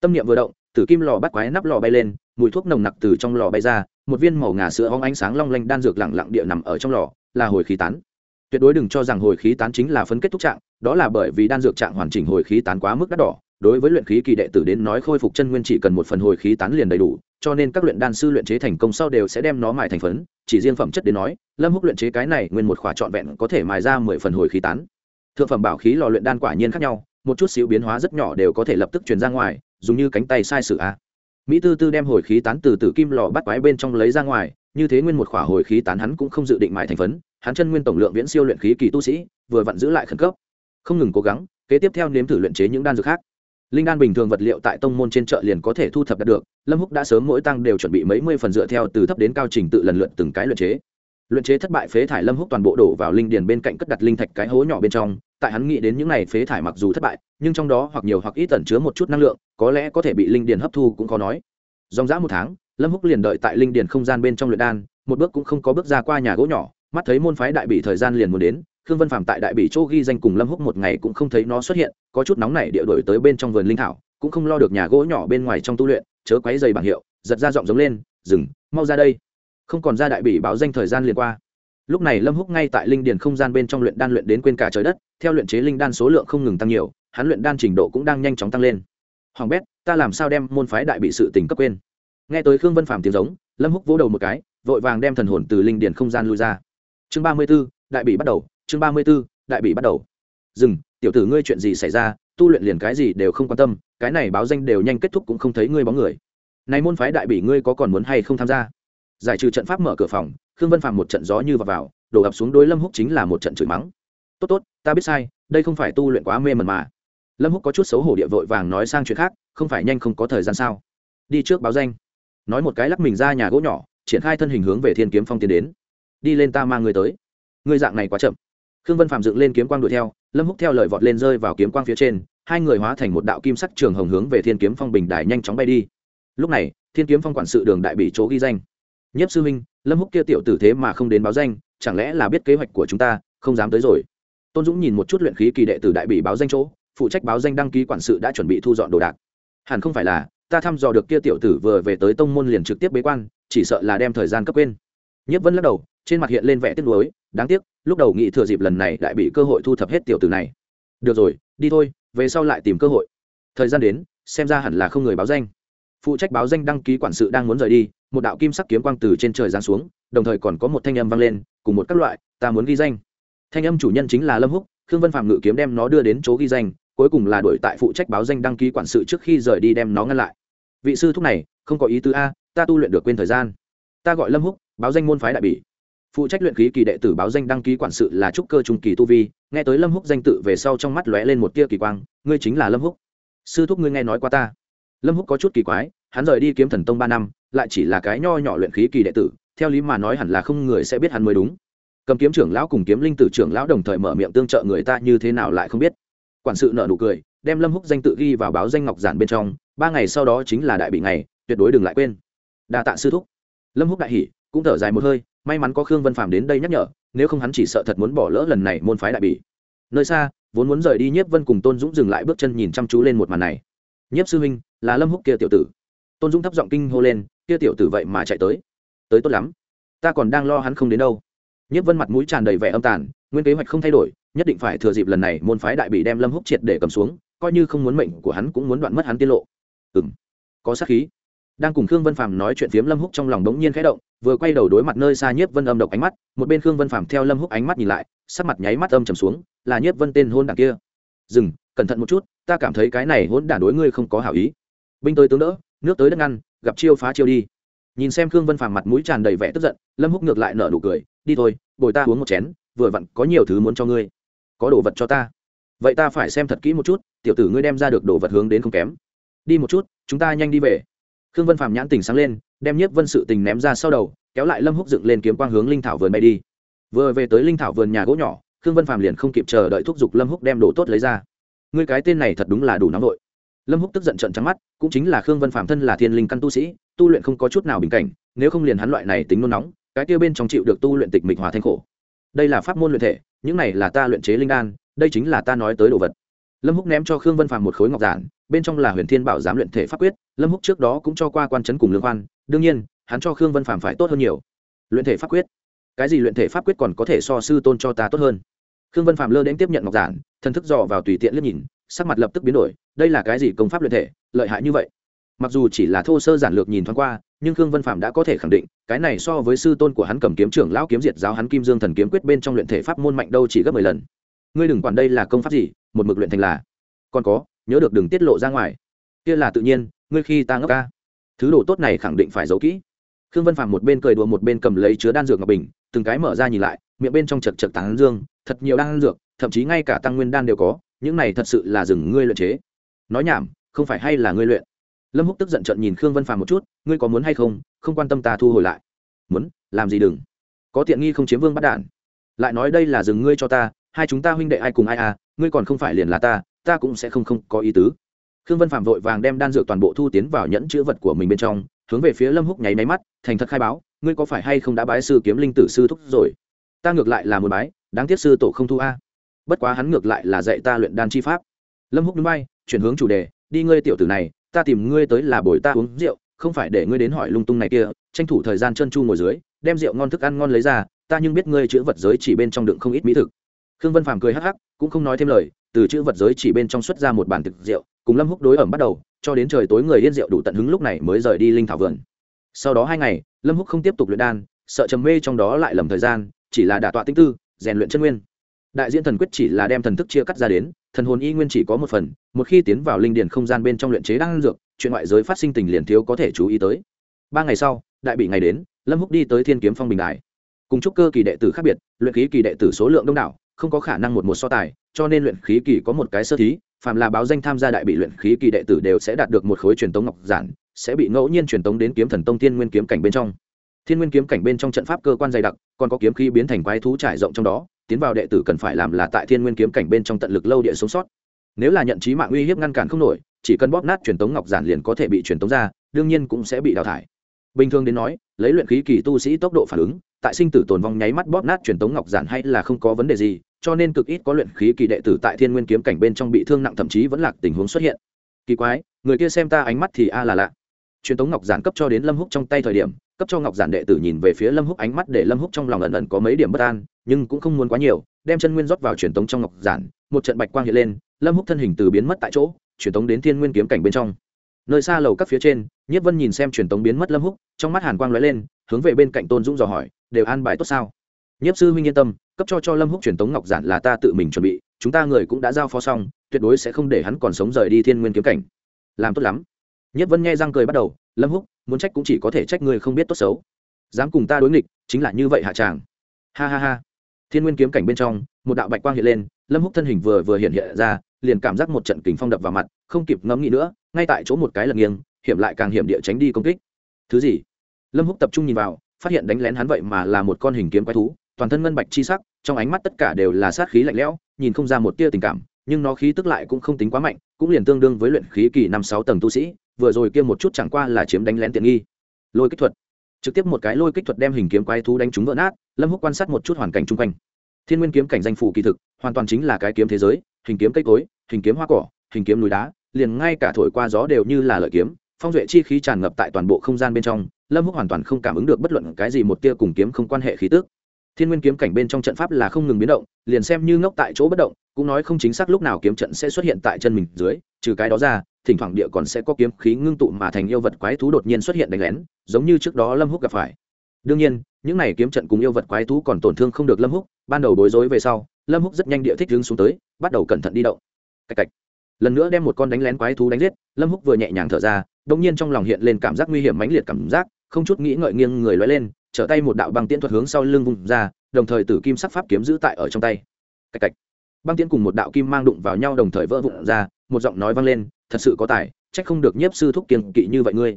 Tâm niệm vừa động, tử kim lò bắt quái nắp lò bay lên, mùi thuốc nồng nặc từ trong lò bay ra, một viên màu ngà sữa hóng ánh sáng long lanh đan dược lặng lặng địa nằm ở trong lò, là hồi khí tán. Tuyệt đối đừng cho rằng hồi khí tán chính là phấn kết thúc trạng, đó là bởi vì đan dược trạng hoàn chỉnh hồi khí tán quá mức đắt đỏ đối với luyện khí kỳ đệ tử đến nói khôi phục chân nguyên chỉ cần một phần hồi khí tán liền đầy đủ, cho nên các luyện đan sư luyện chế thành công sau đều sẽ đem nó mài thành phấn. Chỉ riêng phẩm chất đến nói, lâm húc luyện chế cái này nguyên một khỏa trọn vẹn có thể mài ra mười phần hồi khí tán. Thượng phẩm bảo khí lò luyện đan quả nhiên khác nhau, một chút xíu biến hóa rất nhỏ đều có thể lập tức truyền ra ngoài, dùng như cánh tay sai sự a. Mỹ tư tư đem hồi khí tán từ tử kim lò bắt quái bên trong lấy ra ngoài, như thế nguyên một khỏa hồi khí tán hắn cũng không dự định mài thành phấn, hắn chân nguyên tổng lượng viễn siêu luyện khí kỳ tu sĩ, vừa vặn giữ lại khẩn cấp. Không ngừng cố gắng, kế tiếp theo nếm thử luyện chế những đan dược khác linh đan bình thường vật liệu tại tông môn trên chợ liền có thể thu thập đạt được, lâm húc đã sớm mỗi tăng đều chuẩn bị mấy mươi phần dựa theo từ thấp đến cao trình tự lần lượt từng cái luyện chế. Luyện chế thất bại phế thải lâm húc toàn bộ đổ vào linh điền bên cạnh cất đặt linh thạch cái hố nhỏ bên trong. Tại hắn nghĩ đến những này phế thải mặc dù thất bại, nhưng trong đó hoặc nhiều hoặc ít tẩn chứa một chút năng lượng, có lẽ có thể bị linh điền hấp thu cũng khó nói. Dòng dã một tháng, lâm húc liền đợi tại linh điền không gian bên trong luyện đan, một bước cũng không có bước ra qua nhà gỗ nhỏ, mắt thấy môn phái đại bị thời gian liền muốn đến khương vân phạm tại đại Bỉ chỗ ghi danh cùng lâm húc một ngày cũng không thấy nó xuất hiện, có chút nóng này địa đổi tới bên trong vườn linh thảo, cũng không lo được nhà gỗ nhỏ bên ngoài trong tu luyện, chớ quấy dày bảng hiệu, giật ra giọng giống lên, dừng, mau ra đây. Không còn ra đại Bỉ báo danh thời gian liền qua. Lúc này lâm húc ngay tại linh điền không gian bên trong luyện đan luyện đến quên cả trời đất, theo luyện chế linh đan số lượng không ngừng tăng nhiều, hắn luyện đan trình độ cũng đang nhanh chóng tăng lên. Hoàng bét, ta làm sao đem môn phái đại bị sự tình cấp quên? Nghe tới khương vân phạm tiếng giống, lâm húc vỗ đầu một cái, vội vàng đem thần hồn từ linh điền không gian lui ra. Chương ba mươi b ố đại bị bắt đầu chương ba mươi b ố đại bị bắt đầu. Dừng tiểu tử ngươi chuyện gì xảy ra tu luyện liền cái gì đều không quan tâm cái này báo danh đều nhanh kết thúc cũng không thấy ngươi bóng người. Này môn phái đại bị ngươi có còn muốn hay không tham gia? Giải trừ trận pháp mở cửa phòng khương vân phạm một trận gió như vào, vào đổ ập xuống đối lâm húc chính là một trận chửi mắng. Tốt tốt ta biết sai đây không phải tu luyện quá mê mẩn mà. Lâm húc có chút xấu hổ địa vội vàng nói sang chuyện khác không phải nhanh không có thời gian sao? Đi trước báo danh. Nói một cái lắc mình ra nhà gỗ nhỏ triển khai thân hình hướng về thiên kiếm phong tiến đến. Đi lên ta mang người tới. Người dạng này quá chậm khương vân phạm dựng lên kiếm quang đuổi theo, lâm húc theo lời vọt lên rơi vào kiếm quang phía trên, hai người hóa thành một đạo kim sắc trường hồng hướng về thiên kiếm phong bình đài nhanh chóng bay đi. Lúc này, thiên kiếm phong quản sự đường đại bị chỗ ghi danh. Nhất sư huynh, lâm húc kia tiểu tử thế mà không đến báo danh, chẳng lẽ là biết kế hoạch của chúng ta, không dám tới rồi? Tôn dũng nhìn một chút luyện khí kỳ đệ tử đại bị báo danh chỗ, phụ trách báo danh đăng ký quản sự đã chuẩn bị thu dọn đồ đạc. Hẳn không phải là, ta thăm dò được kia tiểu tử vừa về tới tông môn liền trực tiếp bế quan, chỉ sợ là đem thời gian cấp quên nhất vân lắc đầu, trên mặt hiện lên vẻ tiếc nuối, đáng tiếc, lúc đầu nghĩ thừa dịp lần này lại bị cơ hội thu thập hết tiểu tử này. Được rồi, đi thôi, về sau lại tìm cơ hội. Thời gian đến, xem ra hẳn là không người báo danh. Phụ trách báo danh đăng ký quản sự đang muốn rời đi, một đạo kim sắc kiếm quang từ trên trời giáng xuống, đồng thời còn có một thanh âm vang lên, cùng một các loại, ta muốn ghi danh. Thanh âm chủ nhân chính là lâm húc, khương vân phạm ngự kiếm đem nó đưa đến chỗ ghi danh, cuối cùng là đuổi tại phụ trách báo danh đăng ký quản sự trước khi rời đi đem nó ngăn lại. Vị sư thúc này, không có ý tứ a, ta tu luyện được quên thời gian. Ta gọi lâm húc báo danh môn phái đại bỉ. Phụ trách luyện khí kỳ đệ tử báo danh đăng ký quản sự là trúc cơ trung kỳ tu vi, nghe tới lâm húc danh tự về sau trong mắt lóe lên một tia kỳ quang, ngươi chính là lâm húc. Sư thúc ngươi nghe nói qua ta. Lâm húc có chút kỳ quái, hắn rời đi kiếm thần tông ba năm, lại chỉ là cái nho nhỏ luyện khí kỳ đệ tử, theo lý mà nói hẳn là không người sẽ biết hắn mới đúng. Cầm kiếm trưởng lão cùng kiếm linh tử trưởng lão đồng thời mở miệng tương trợ người ta như thế nào lại không biết. Quản sự nợ nụ cười, đem lâm húc danh tự ghi vào báo danh ngọc giản bên trong, ba ngày sau đó chính là đại bị ngày, tuyệt đối đừng lại quên. Đa tạ sư thúc. Lâm húc đại hỉ cũng thở dài một hơi, may mắn có khương vân phàm đến đây nhắc nhở, nếu không hắn chỉ sợ thật muốn bỏ lỡ lần này môn phái đại bỉ. Nơi xa, vốn muốn rời đi nhiếp vân cùng tôn dũng dừng lại bước chân nhìn chăm chú lên một màn này. Nhiếp sư huynh, là lâm húc kia tiểu tử. Tôn dũng thấp giọng kinh hô lên, kia tiểu tử vậy mà chạy tới. Tới tốt lắm. Ta còn đang lo hắn không đến đâu. Nhiếp vân mặt mũi tràn đầy vẻ âm tàn, nguyên kế hoạch không thay đổi, nhất định phải thừa dịp lần này môn phái đại bị đem lâm húc triệt để cầm xuống, coi như không muốn mệnh của hắn cũng muốn đoạn mất hắn tiết lộ. Ừ m có sát khí đang cùng khương vân phàm nói chuyện phiếm lâm húc trong lòng đống nhiên khẽ động, vừa quay đầu đối mặt nơi xa nhiếp vân âm độc ánh mắt, một bên khương vân phàm theo lâm húc ánh mắt nhìn lại, sắc mặt nháy mắt âm trầm xuống, là nhiếp vân tên hôn đảng kia. Dừng, cẩn thận một chút, ta cảm thấy cái này hôn đảng đối ngươi không có hảo ý. Binh tới tướng đỡ, nước tới đất ngăn, gặp chiêu phá chiêu đi. Nhìn xem khương vân phàm mặt mũi tràn đầy vẻ tức giận, lâm húc ngược lại nở nụ cười, đi thôi, bồi ta uống một chén, vừa vặn có nhiều thứ muốn cho ngươi. Có đồ vật cho ta. Vậy ta phải xem thật kỹ một chút, tiểu tử ngươi đem ra được đồ vật hướng đến không kém. Đi một chút, chúng ta nhanh đi về khương vân phàm nhãn tình sáng lên, đem nhiếp vân sự tình ném ra sau đầu, kéo lại lâm húc dựng lên kiếm quang hướng linh thảo vườn bay đi. Vừa về tới linh thảo vườn nhà gỗ nhỏ, khương vân phàm liền không kịp chờ đợi thúc giục lâm húc đem đồ tốt lấy ra. Ngươi cái tên này thật đúng là đủ nóng vội. Lâm húc tức giận trận trắng mắt, cũng chính là khương vân phàm thân là thiên linh căn tu sĩ, tu luyện không có chút nào bình cảnh, nếu không liền hắn loại này tính nôn nóng, cái kia bên trong chịu được tu luyện tịch mịch hòa thanh khổ. Đây là pháp môn luyện thể, những này là ta luyện chế linh đan, đây chính là ta nói tới đồ vật. Lâm húc ném cho khương vân phàm một khối ngọc giản bên trong là huyền thiên bảo giám luyện thể pháp quyết, lâm húc trước đó cũng cho qua quan chấn cùng lương khoan, đương nhiên, hắn cho khương vân phạm phải tốt hơn nhiều. Luyện thể pháp quyết? Cái gì luyện thể pháp quyết còn có thể so sư tôn cho ta tốt hơn? Khương vân phạm lơ đến tiếp nhận ngọc giản thân thức dò vào tùy tiện liếc nhìn, sắc mặt lập tức biến đổi, đây là cái gì công pháp luyện thể, lợi hại như vậy? Mặc dù chỉ là thô sơ giản lược nhìn thoáng qua, nhưng khương vân phạm đã có thể khẳng định, cái này so với sư tôn của hắn cầm kiếm trưởng lão kiếm diệt giáo hắn kim dương thần kiếm quyết bên trong luyện thể pháp môn mạnh đâu chỉ gấp mười lần. Ngươi đừng quản đây là công pháp gì, một mực luyện thành là. Còn có nhớ được đừng tiết lộ ra ngoài. Kia là tự nhiên, ngươi khi ta ngốc ca. Thứ đồ tốt này khẳng định phải giấu kỹ. Khương vân phạm một bên cười đùa một bên cầm lấy chứa đan dược ngọc bình, từng cái mở ra nhìn lại, miệng bên trong chật chật tán dương, thật nhiều đan dược, thậm chí ngay cả tăng nguyên đan đều có, những này thật sự là rừng ngươi luyện chế. Nói nhảm, không phải hay là ngươi luyện? Lâm húc tức giận trận nhìn khương vân phàm một chút, ngươi có muốn hay không không quan tâm ta thu hồi lại. Muốn, làm gì đừng. Có tiện nghi không chiếm vương bắt đản lại nói đây là rừng ngươi cho ta, hai chúng ta huynh đệ ai cùng ai à ngươi còn không phải liền là ta ta cũng sẽ không không có ý tứ. Khương vân phạm vội vàng đem đan dược toàn bộ thu tiến vào nhẫn chữ vật của mình bên trong, hướng về phía lâm húc nháy máy mắt, thành thật khai báo, ngươi có phải hay không đã bái sư kiếm linh tử sư thúc rồi? Ta ngược lại là một bái, đáng tiếc sư tổ không thu a. Bất quá hắn ngược lại là dạy ta luyện đan chi pháp. Lâm húc núi bay chuyển hướng chủ đề, đi ngươi tiểu tử này, ta tìm ngươi tới là bồi ta uống rượu, không phải để ngươi đến hỏi lung tung này kia, tranh thủ thời gian chân chu ngồi dưới, đem rượu ngon thức ăn ngon lấy ra, ta nhưng biết ngươi chữ vật giới chỉ bên trong đựng không ít mỹ thực. Khương vân phàm cười hắc hắc, cũng không nói thêm lời từ chữ vật giới chỉ bên trong xuất ra một bàn thực rượu, cùng lâm húc đối ẩm bắt đầu, cho đến trời tối người yên rượu đủ tận hứng lúc này mới rời đi linh thảo vườn. Sau đó hai ngày, lâm húc không tiếp tục luyện đan, sợ trầm mê trong đó lại lầm thời gian, chỉ là đả tọa tinh tư, rèn luyện chân nguyên. Đại diễn thần quyết chỉ là đem thần thức chia cắt ra đến, thần hồn y nguyên chỉ có một phần, một khi tiến vào linh điền không gian bên trong luyện chế đan dược, chuyện ngoại giới phát sinh tình liền thiếu có thể chú ý tới. Ba ngày sau, đại bị ngày đến, lâm húc đi tới thiên kiếm phong bình đài. Cùng chúc cơ kỳ đệ tử khác biệt, luyện khí kỳ đệ tử số lượng đông đảo không có khả năng một một so tài, cho nên luyện khí kỳ có một cái sơ thí, phàm là báo danh tham gia đại bị luyện khí kỳ đệ tử đều sẽ đạt được một khối truyền tống ngọc giản, sẽ bị ngẫu nhiên truyền tống đến kiếm thần tông thiên nguyên kiếm cảnh bên trong. Thiên nguyên kiếm cảnh bên trong trận pháp cơ quan dày đặc, còn có kiếm khí biến thành quái thú trải rộng trong đó, tiến vào đệ tử cần phải làm là tại thiên nguyên kiếm cảnh bên trong tận lực lâu địa sống sót. Nếu là nhận trí mạng uy hiếp ngăn cản không nổi, chỉ cần bóp nát truyền tống ngọc giản liền có thể bị truyền tống ra, đương nhiên cũng sẽ bị đào thải. Bình thường đến nói, lấy luyện khí kỳ tu sĩ tốc độ phản ứng, tại sinh tử tồn vong nháy mắt bóp nát truyền tống ngọc giản hay là không có vấn đề gì cho nên cực ít có luyện khí kỳ đệ tử tại thiên nguyên kiếm cảnh bên trong bị thương nặng, thậm chí vẫn lạc tình huống xuất hiện. Kỳ quái, người kia xem ta ánh mắt thì a là lạ. Truyền tống ngọc giản cấp cho đến lâm húc trong tay thời điểm, cấp cho ngọc giản đệ tử nhìn về phía lâm húc ánh mắt để lâm húc trong lòng ẩn ẩn có mấy điểm bất an, nhưng cũng không muốn quá nhiều, đem chân nguyên rót vào truyền tống trong ngọc giản, một trận bạch quang hiện lên, lâm húc thân hình từ biến mất tại chỗ, truyền tống đến thiên nguyên kiếm cảnh bên trong. Nơi xa lầu các phía trên nhất vân nhìn xem truyền tống biến mất lâm húc, trong mắt hàn quang lóe lên, hướng về bên cạnh tôn dũng dò hỏi, đều an bài tốt sao? Nhiếp sư huynh yên tâm, cấp cho cho lâm húc truyền tống ngọc giản là ta tự mình chuẩn bị, chúng ta người cũng đã giao phó xong, tuyệt đối sẽ không để hắn còn sống rời đi thiên nguyên kiếm cảnh. Làm tốt lắm. Nhất vân nghe răng cười bắt đầu, lâm húc, muốn trách cũng chỉ có thể trách người không biết tốt xấu. Dám cùng ta đối nghịch, chính là như vậy hạ tràng. Ha ha ha. Thiên nguyên kiếm cảnh bên trong, một đạo bạch quang hiện lên, lâm húc thân hình vừa vừa hiện hiện ra, liền cảm giác một trận kính phong đập vào mặt, không kịp ngẫm nghĩ nữa, ngay tại chỗ một cái lật nghiêng, hiểm lại càng hiểm địa tránh đi công kích. Thứ gì? Lâm húc tập trung nhìn vào, phát hiện đánh lén hắn vậy mà là một con hình kiếm quái thú toàn thân ngân bạch chi sắc, trong ánh mắt tất cả đều là sát khí lạnh lẽo, nhìn không ra một tia tình cảm, nhưng nó khí tức lại cũng không tính quá mạnh, cũng liền tương đương với luyện khí kỳ năm sáu tầng tu sĩ, vừa rồi kia một chút chẳng qua là chiếm đánh lén tiện nghi. Lôi kích thuật. Trực tiếp một cái lôi kích thuật đem hình kiếm quái thú đánh trúng vỡ nát, lâm húc quan sát một chút hoàn cảnh chung quanh. Thiên nguyên kiếm cảnh danh phủ kỳ thực, hoàn toàn chính là cái kiếm thế giới, hình kiếm cây cối, hình kiếm hoa cỏ, hình kiếm núi đá, liền ngay cả thổi qua gió đều như là lợi kiếm, phong duệ chi khí tràn ngập tại toàn bộ không gian bên trong, lâm húc hoàn toàn không cảm ứng được bất luận cái gì một tia cùng kiếm không quan hệ khí tức thiên nguyên kiếm cảnh bên trong trận pháp là không ngừng biến động, liền xem như ngốc tại chỗ bất động, cũng nói không chính xác lúc nào kiếm trận sẽ xuất hiện tại chân mình dưới, trừ cái đó ra, thỉnh thoảng địa còn sẽ có kiếm khí ngưng tụ mà thành yêu vật quái thú đột nhiên xuất hiện đánh lén, giống như trước đó lâm húc gặp phải. Đương nhiên, những này kiếm trận cùng yêu vật quái thú còn tổn thương không được lâm húc, ban đầu bối rối về sau, lâm húc rất nhanh địa thích đứng xuống tới, bắt đầu cẩn thận đi động. Cạch cạch. Lần nữa đem một con đánh lén quái thú đánh giết, lâm húc vừa nhẹ nhàng thở ra đông nhiên trong lòng hiện lên cảm giác nguy hiểm mãnh liệt cảm giác, không chút nghĩ ngợi nghiêng người lóe lên trở tay một đạo băng tiễn thuật hướng sau lưng vùng ra, đồng thời tử kim sắc pháp kiếm giữ tại ở trong tay. Cạch cạch. Băng tiễn cùng một đạo kim mang đụng vào nhau đồng thời vỡ vụn ra, một giọng nói vang lên, thật sự có tài trách không được nhiếp sư thúc kiên kỵ như vậy ngươi.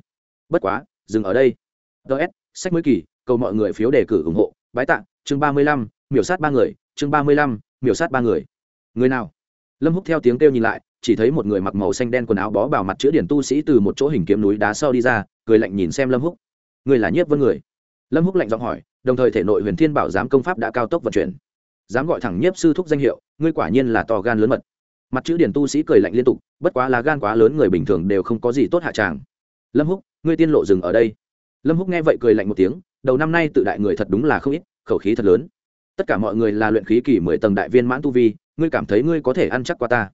Bất quá, dừng ở đây. Ts sách mới kỳ, cầu mọi người phiếu đề cử ủng hộ. Bái tạ, chương ba mươi lăm, miểu sát ba người, chương ba mươi lăm, miểu sát ba người. Người nào? Lâm húc theo tiếng kêu nhìn lại, chỉ thấy một người mặc màu xanh đen quần áo bó bảo mặt chữ điển tu sĩ từ một chỗ hình kiếm núi đá sau đi ra, cười lạnh nhìn xem lâm húc. Người là nhiếp vân người lâm húc lạnh giọng hỏi, đồng thời thể nội huyền thiên bảo giám công pháp đã cao tốc vận chuyển. Dám gọi thẳng nhiếp sư thúc danh hiệu, ngươi quả nhiên là to gan lớn mật. Mặt chữ điển tu sĩ cười lạnh liên tục, bất quá là gan quá lớn người bình thường đều không có gì tốt hạ tràng. Lâm húc, ngươi tiên lộ dừng ở đây. Lâm húc nghe vậy cười lạnh một tiếng, đầu năm nay tự đại người thật đúng là không ít, khẩu khí thật lớn. Tất cả mọi người là luyện khí kỳ mười tầng đại viên mãn tu vi, ngươi cảm thấy ngươi có thể ăn chắc qua ta.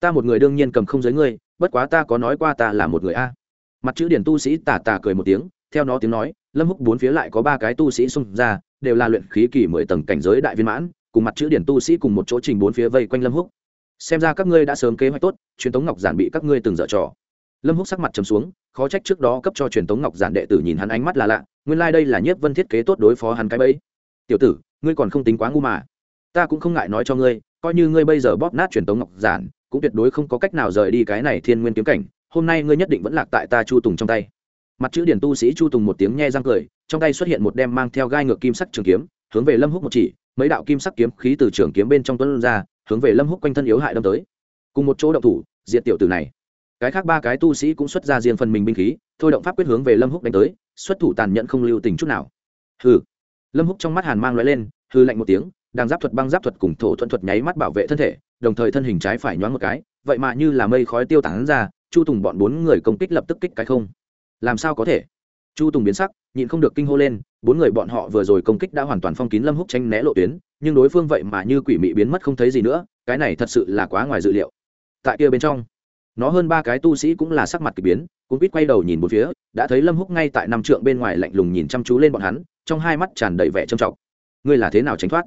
Ta một người đương nhiên cầm không giới ngươi, bất quá ta có nói qua ta là một người a. Mặt chữ điển tu sĩ tà tà cười một tiếng, theo nó tiếng nói lâm húc bốn phía lại có ba cái tu sĩ xung ra, đều là luyện khí kỳ mười tầng cảnh giới đại viên mãn, cùng mặt chữ điển tu sĩ cùng một chỗ trình bốn phía vây quanh lâm húc. Xem ra các ngươi đã sớm kế hoạch tốt, truyền tống ngọc giản bị các ngươi từng dở trò. Lâm húc sắc mặt trầm xuống, khó trách trước đó cấp cho truyền tống ngọc giản đệ tử nhìn hắn ánh mắt là lạ, nguyên lai đây là nhiếp vân thiết kế tốt đối phó hắn cái bẫy. Tiểu tử, ngươi còn không tính quá ngu mà. Ta cũng không ngại nói cho ngươi, coi như ngươi bây giờ bóp nát truyền tống ngọc giản, cũng tuyệt đối không có cách nào rời đi cái này thiên nguyên kiếm cảnh, hôm nay ngươi nhất định vẫn lạc tại ta chu tùng trong tay mặt chữ điển tu sĩ chu tùng một tiếng nhe răng cười, trong tay xuất hiện một đem mang theo gai ngược kim sắc trường kiếm, hướng về lâm húc một chỉ, mấy đạo kim sắc kiếm khí từ trường kiếm bên trong tuấn ra, hướng về lâm húc quanh thân yếu hại đâm tới. Cùng một chỗ động thủ diện tiểu tử này. Cái khác ba cái tu sĩ cũng xuất ra riêng phần mình binh khí, thôi động pháp quyết hướng về lâm húc đánh tới, xuất thủ tàn nhẫn không lưu tình chút nào. Hừ. Lâm húc trong mắt hàn mang lóe lên hư lạnh một tiếng, đang giáp thuật băng giáp thuật cùng thổ thuận thuật nháy mắt bảo vệ thân thể, đồng thời thân hình trái phải nhoáng một cái, vậy mà như là mây khói tiêu tán ra, chu tùng bọn bốn người công kích lập tức kích cái không làm sao có thể? Chu tùng biến sắc, nhịn không được kinh hô lên, bốn người bọn họ vừa rồi công kích đã hoàn toàn phong kín lâm húc tranh né lộ tuyến, nhưng đối phương vậy mà như quỷ mị biến mất không thấy gì nữa, cái này thật sự là quá ngoài dự liệu. Tại kia bên trong, nó hơn ba cái tu sĩ cũng là sắc mặt k ỳ biến cũng biết quay đầu nhìn một phía, đã thấy lâm húc ngay tại năm trượng bên ngoài lạnh lùng nhìn chăm chú lên bọn hắn, trong hai mắt tràn đầy vẻ trầm trọng. Ngươi là thế nào tránh thoát?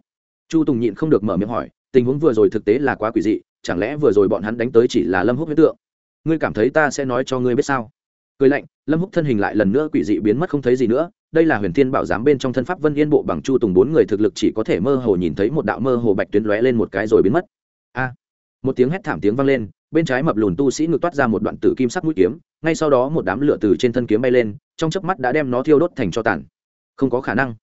Chu tùng nhịn không được mở miệng hỏi, tình huống vừa rồi thực tế là quá quỷ dị, chẳng lẽ vừa rồi bọn hắn đánh tới chỉ là lâm húc huyết tượng? Ngươi cảm thấy ta sẽ nói cho ngươi biết sao? Cười lạnh, lâm húc thân hình lại lần nữa quỷ dị biến mất không thấy gì nữa. Đây là huyền thiên bảo giám bên trong thân pháp vân yên bộ bằng chu tùng bốn người thực lực chỉ có thể mơ hồ nhìn thấy một đạo mơ hồ bạch tuyến lóe lên một cái rồi biến mất. A! Một tiếng hét thảm tiếng vang lên, bên trái mập lùn tu sĩ ngược toát ra một đoạn tử kim sắc mũi kiếm, ngay sau đó một đám lửa từ trên thân kiếm bay lên, trong chớp mắt đã đem nó thiêu đốt thành cho tàn. Không có khả năng.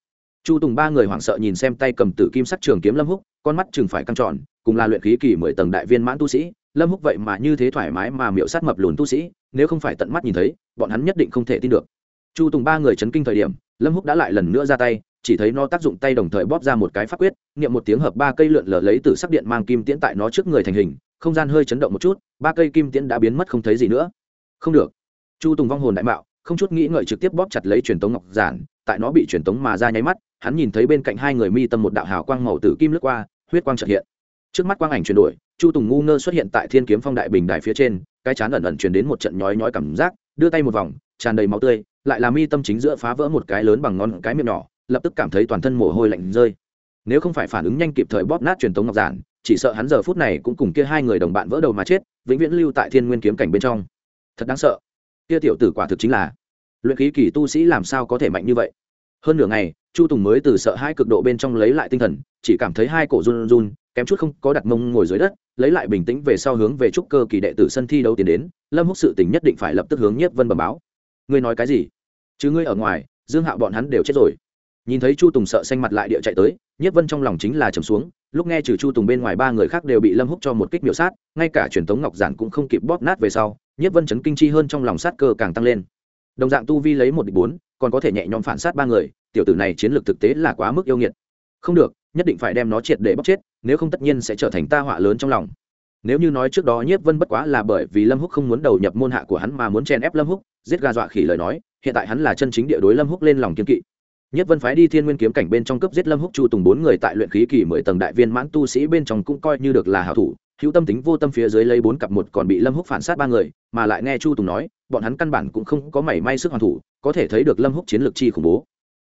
Chu tùng ba người hoảng sợ nhìn xem tay cầm tử kim sắc trường kiếm lâm húc con mắt chừng phải căng tròn, cùng là luyện khí kỳ mười tầng đại viên mãn tu sĩ, lâm húc vậy mà như thế thoải mái mà miệu sát mập lùn tu sĩ, nếu không phải tận mắt nhìn thấy, bọn hắn nhất định không thể tin được. Chu tùng ba người chấn kinh thời điểm, lâm húc đã lại lần nữa ra tay, chỉ thấy nó tác dụng tay đồng thời bóp ra một cái pháp quyết, niệm một tiếng hợp ba cây lượn lờ lấy từ sắc điện mang kim tiễn tại nó trước người thành hình, không gian hơi chấn động một chút, ba cây kim tiễn đã biến mất không thấy gì nữa. Không được. Chu tùng vong hồn đại mạo, không chút nghĩ ngợi trực tiếp bóp chặt lấy truyền tống ngọc giản, tại nó bị truyền tống mà ra nháy mắt, hắn nhìn thấy bên cạnh hai người mi tâm một đạo hào quang màu tử kim lướt qua huyết quang trợ hiện. Trước mắt quang ảnh chuyển đổi, chu tùng ngu ngơ xuất hiện tại thiên kiếm phong đại bình đài phía trên, cái chán ẩn ẩn chuyển đến một trận nhói nhói cảm giác, đưa tay một vòng, tràn đầy máu tươi, lại làm mi tâm chính giữa phá vỡ một cái lớn bằng ngón cái miệng nhỏ, lập tức cảm thấy toàn thân mồ hôi lạnh rơi. Nếu không phải phản ứng nhanh kịp thời bóp nát truyền thống ngọc giản, chỉ sợ hắn giờ phút này cũng cùng kia hai người đồng bạn vỡ đầu mà chết, vĩnh viễn lưu tại thiên nguyên kiếm cảnh bên trong. Thật đáng sợ. Kia tiểu tử quả thực chính là, luyện khí kỳ tu sĩ làm sao có thể mạnh như vậy? Hơn nửa ngày, chu tùng mới từ sợ hai cực độ bên trong lấy lại tinh thần, chỉ cảm thấy hai cổ run run, kém chút không có đặt mông ngồi dưới đất, lấy lại bình tĩnh về sau hướng về trúc cơ kỳ đệ tử sân thi đấu tiến đến, lâm húc sự tình nhất định phải lập tức hướng nhiếp vân bẩm báo. Ngươi nói cái gì? Chứ ngươi ở ngoài, dương hạo bọn hắn đều chết rồi. Nhìn thấy chu tùng sợ xanh mặt lại địa chạy tới, nhiếp vân trong lòng chính là trầm xuống, lúc nghe trừ chu tùng bên ngoài ba người khác đều bị lâm húc cho một kích miểu sát, ngay cả truyền thống ngọc giản cũng không kịp bóp nát về sau, nhiếp vân chấn kinh chi hơn trong lòng sát cơ càng tăng lên. Đồng dạng tu vi lấy một địch bốn còn có thể nhẹ nhõm phản sát ba người, tiểu tử này chiến lược thực tế là quá mức yêu nghiệt. Không được, nhất định phải đem nó triệt để bóc chết, nếu không tất nhiên sẽ trở thành ta họa lớn trong lòng. Nếu như nói trước đó nhiếp vân bất quá là bởi vì lâm húc không muốn đầu nhập môn hạ của hắn mà muốn chèn ép lâm húc, giết gà dọa khỉ lời nói, hiện tại hắn là chân chính địa đối lâm húc lên lòng kiên kỵ. Nhất vân phái đi thiên nguyên kiếm cảnh bên trong cấp giết lâm húc chu tùng bốn người tại luyện khí kỳ mười tầng đại viên mãn tu sĩ bên trong cũng coi như được là hảo thủ hữu tâm tính vô tâm phía dưới lấy bốn cặp một còn bị lâm húc phản sát ba người, mà lại nghe chu tùng nói, bọn hắn căn bản cũng không có mảy may sức hoàn thủ, có thể thấy được lâm húc chiến lược chi khủng bố.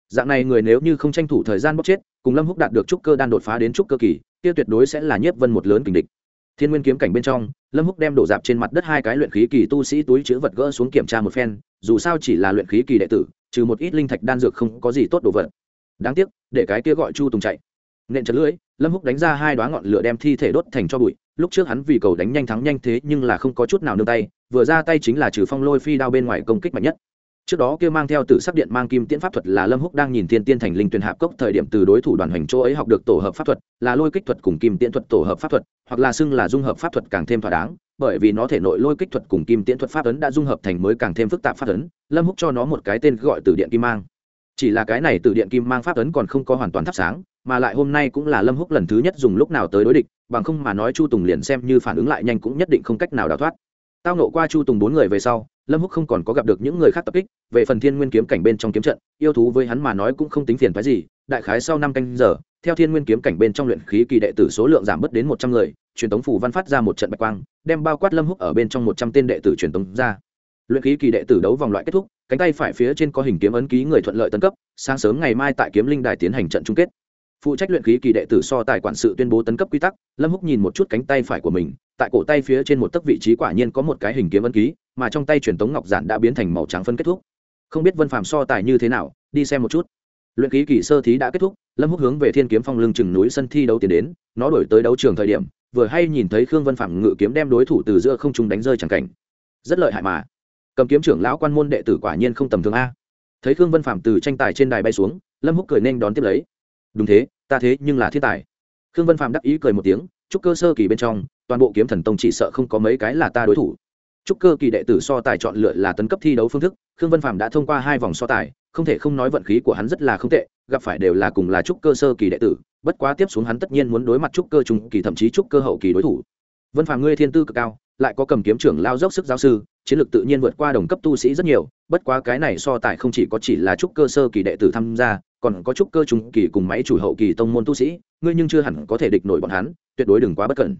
Dạng này người nếu như không tranh thủ thời gian bóc chết, cùng lâm húc đạt được trúc cơ đan đột phá đến trúc cơ kỳ, kia tuyệt đối sẽ là nhiếp vân một lớn kình địch. Thiên nguyên kiếm cảnh bên trong, lâm húc đem đổ dạp trên mặt đất hai cái luyện khí kỳ tu sĩ túi chứa vật gỡ xuống kiểm tra một phen, dù sao chỉ là luyện khí kỳ đệ tử, trừ một ít linh thạch đan dược không có gì tốt đồ vật. Đáng tiếc, để cái kia gọi chu tùng chạy. Nện chật lưỡi, lâm húc đánh ra hai đoá ngọn lửa đem thi thể đốt thành cho bụi lúc trước hắn vì cầu đánh nhanh thắng nhanh thế nhưng là không có chút nào nương tay, vừa ra tay chính là trừ phong lôi phi đao bên ngoài công kích mạnh nhất. Trước đó kia mang theo tử sắc điện mang kim tiễn pháp thuật là lâm húc đang nhìn thiên tiên thành linh tuyển hạp cốc thời điểm từ đối thủ đoàn hành chỗ ấy học được tổ hợp pháp thuật, là lôi kích thuật cùng kim tiễn thuật tổ hợp pháp thuật, hoặc là xưng là dung hợp pháp thuật càng thêm thỏa đáng, bởi vì nó thể nội lôi kích thuật cùng kim tiễn thuật pháp ấn đã dung hợp thành mới càng thêm phức tạp pháp ấn, lâm húc cho nó một cái tên gọi từ điện kim mang. Chỉ là cái này từ điện kim mang pháp ấn còn không có hoàn toàn thắp sáng, mà lại hôm nay cũng là lâm húc lần thứ nhất dùng lúc nào tới đối địch bằng không mà nói chu tùng liền xem như phản ứng lại nhanh cũng nhất định không cách nào đào thoát. Tao nộ qua chu tùng bốn người về sau, lâm húc không còn có gặp được những người khác tập kích, về phần thiên nguyên kiếm cảnh bên trong kiếm trận, yêu thú với hắn mà nói cũng không tính phiền phái gì, đại khái sau năm canh giờ, theo thiên nguyên kiếm cảnh bên trong luyện khí kỳ đệ tử số lượng giảm bớt đến một trăm người, truyền tống phủ văn phát ra một trận bạch quang, đem bao quát lâm húc ở bên trong một trăm tên đệ tử truyền tống ra. Luyện khí kỳ đệ tử đấu vòng loại kết thúc, cánh tay phải phía trên có hình kiếm ấn ký người thuận lợi tấn cấp, sáng sớm ngày mai tại kiếm linh đài tiến hành trận chung kết phụ trách luyện khí kỳ đệ tử so tài quản sự tuyên bố tấn cấp quy tắc, lâm húc nhìn một chút cánh tay phải của mình, tại cổ tay phía trên một tấc vị trí quả nhiên có một cái hình kiếm ân ký, mà trong tay truyền tống ngọc giản đã biến thành màu trắng phân kết thúc. Không biết vân phàm so tài như thế nào, đi xem một chút. Luyện khí kỳ sơ thí đã kết thúc, lâm húc hướng về thiên kiếm phong lưng chừng núi sân thi đấu tiến đến, nó đổi tới đấu trường thời điểm, vừa hay nhìn thấy khương vân Phàm ngự kiếm đem đối thủ từ giữa không trung đánh rơi chẳng cảnh. Rất lợi hại mà. Cầm kiếm trưởng lão quan môn đệ tử quả nhiên không tầm thường a. Thấy khương vân Phàm từ tranh tài trên đài bay xuống, lâm húc cười nên đón tiếp lấy đúng thế, ta thế nhưng là thiên tài. Khương vân phạm đắc ý cười một tiếng chúc cơ sơ kỳ bên trong, toàn bộ kiếm thần tông chỉ sợ không có mấy cái là ta đối thủ. Chúc cơ kỳ đệ tử so tài chọn lựa là tấn cấp thi đấu phương thức, khương vân phạm đã thông qua hai vòng so tài, không thể không nói vận khí của hắn rất là không tệ, gặp phải đều là cùng là trúc cơ sơ kỳ đệ tử, bất quá tiếp xuống hắn tất nhiên muốn đối mặt trúc cơ trung kỳ thậm chí trúc cơ hậu kỳ đối thủ. Vân phàm ngươi thiên tư cực cao, lại có cầm kiếm trưởng lao dốc sức giáo sư, chiến lược tự nhiên vượt qua đồng cấp tu sĩ rất nhiều, bất quá cái này so tài không chỉ có chỉ là trúc cơ sơ kỳ đệ tử tham gia còn có trúc cơ trung kỳ cùng máy chủ hậu kỳ tông môn tu sĩ, ngươi nhưng chưa hẳn có thể địch nổi bọn hắn, tuyệt đối đừng quá bất cẩn.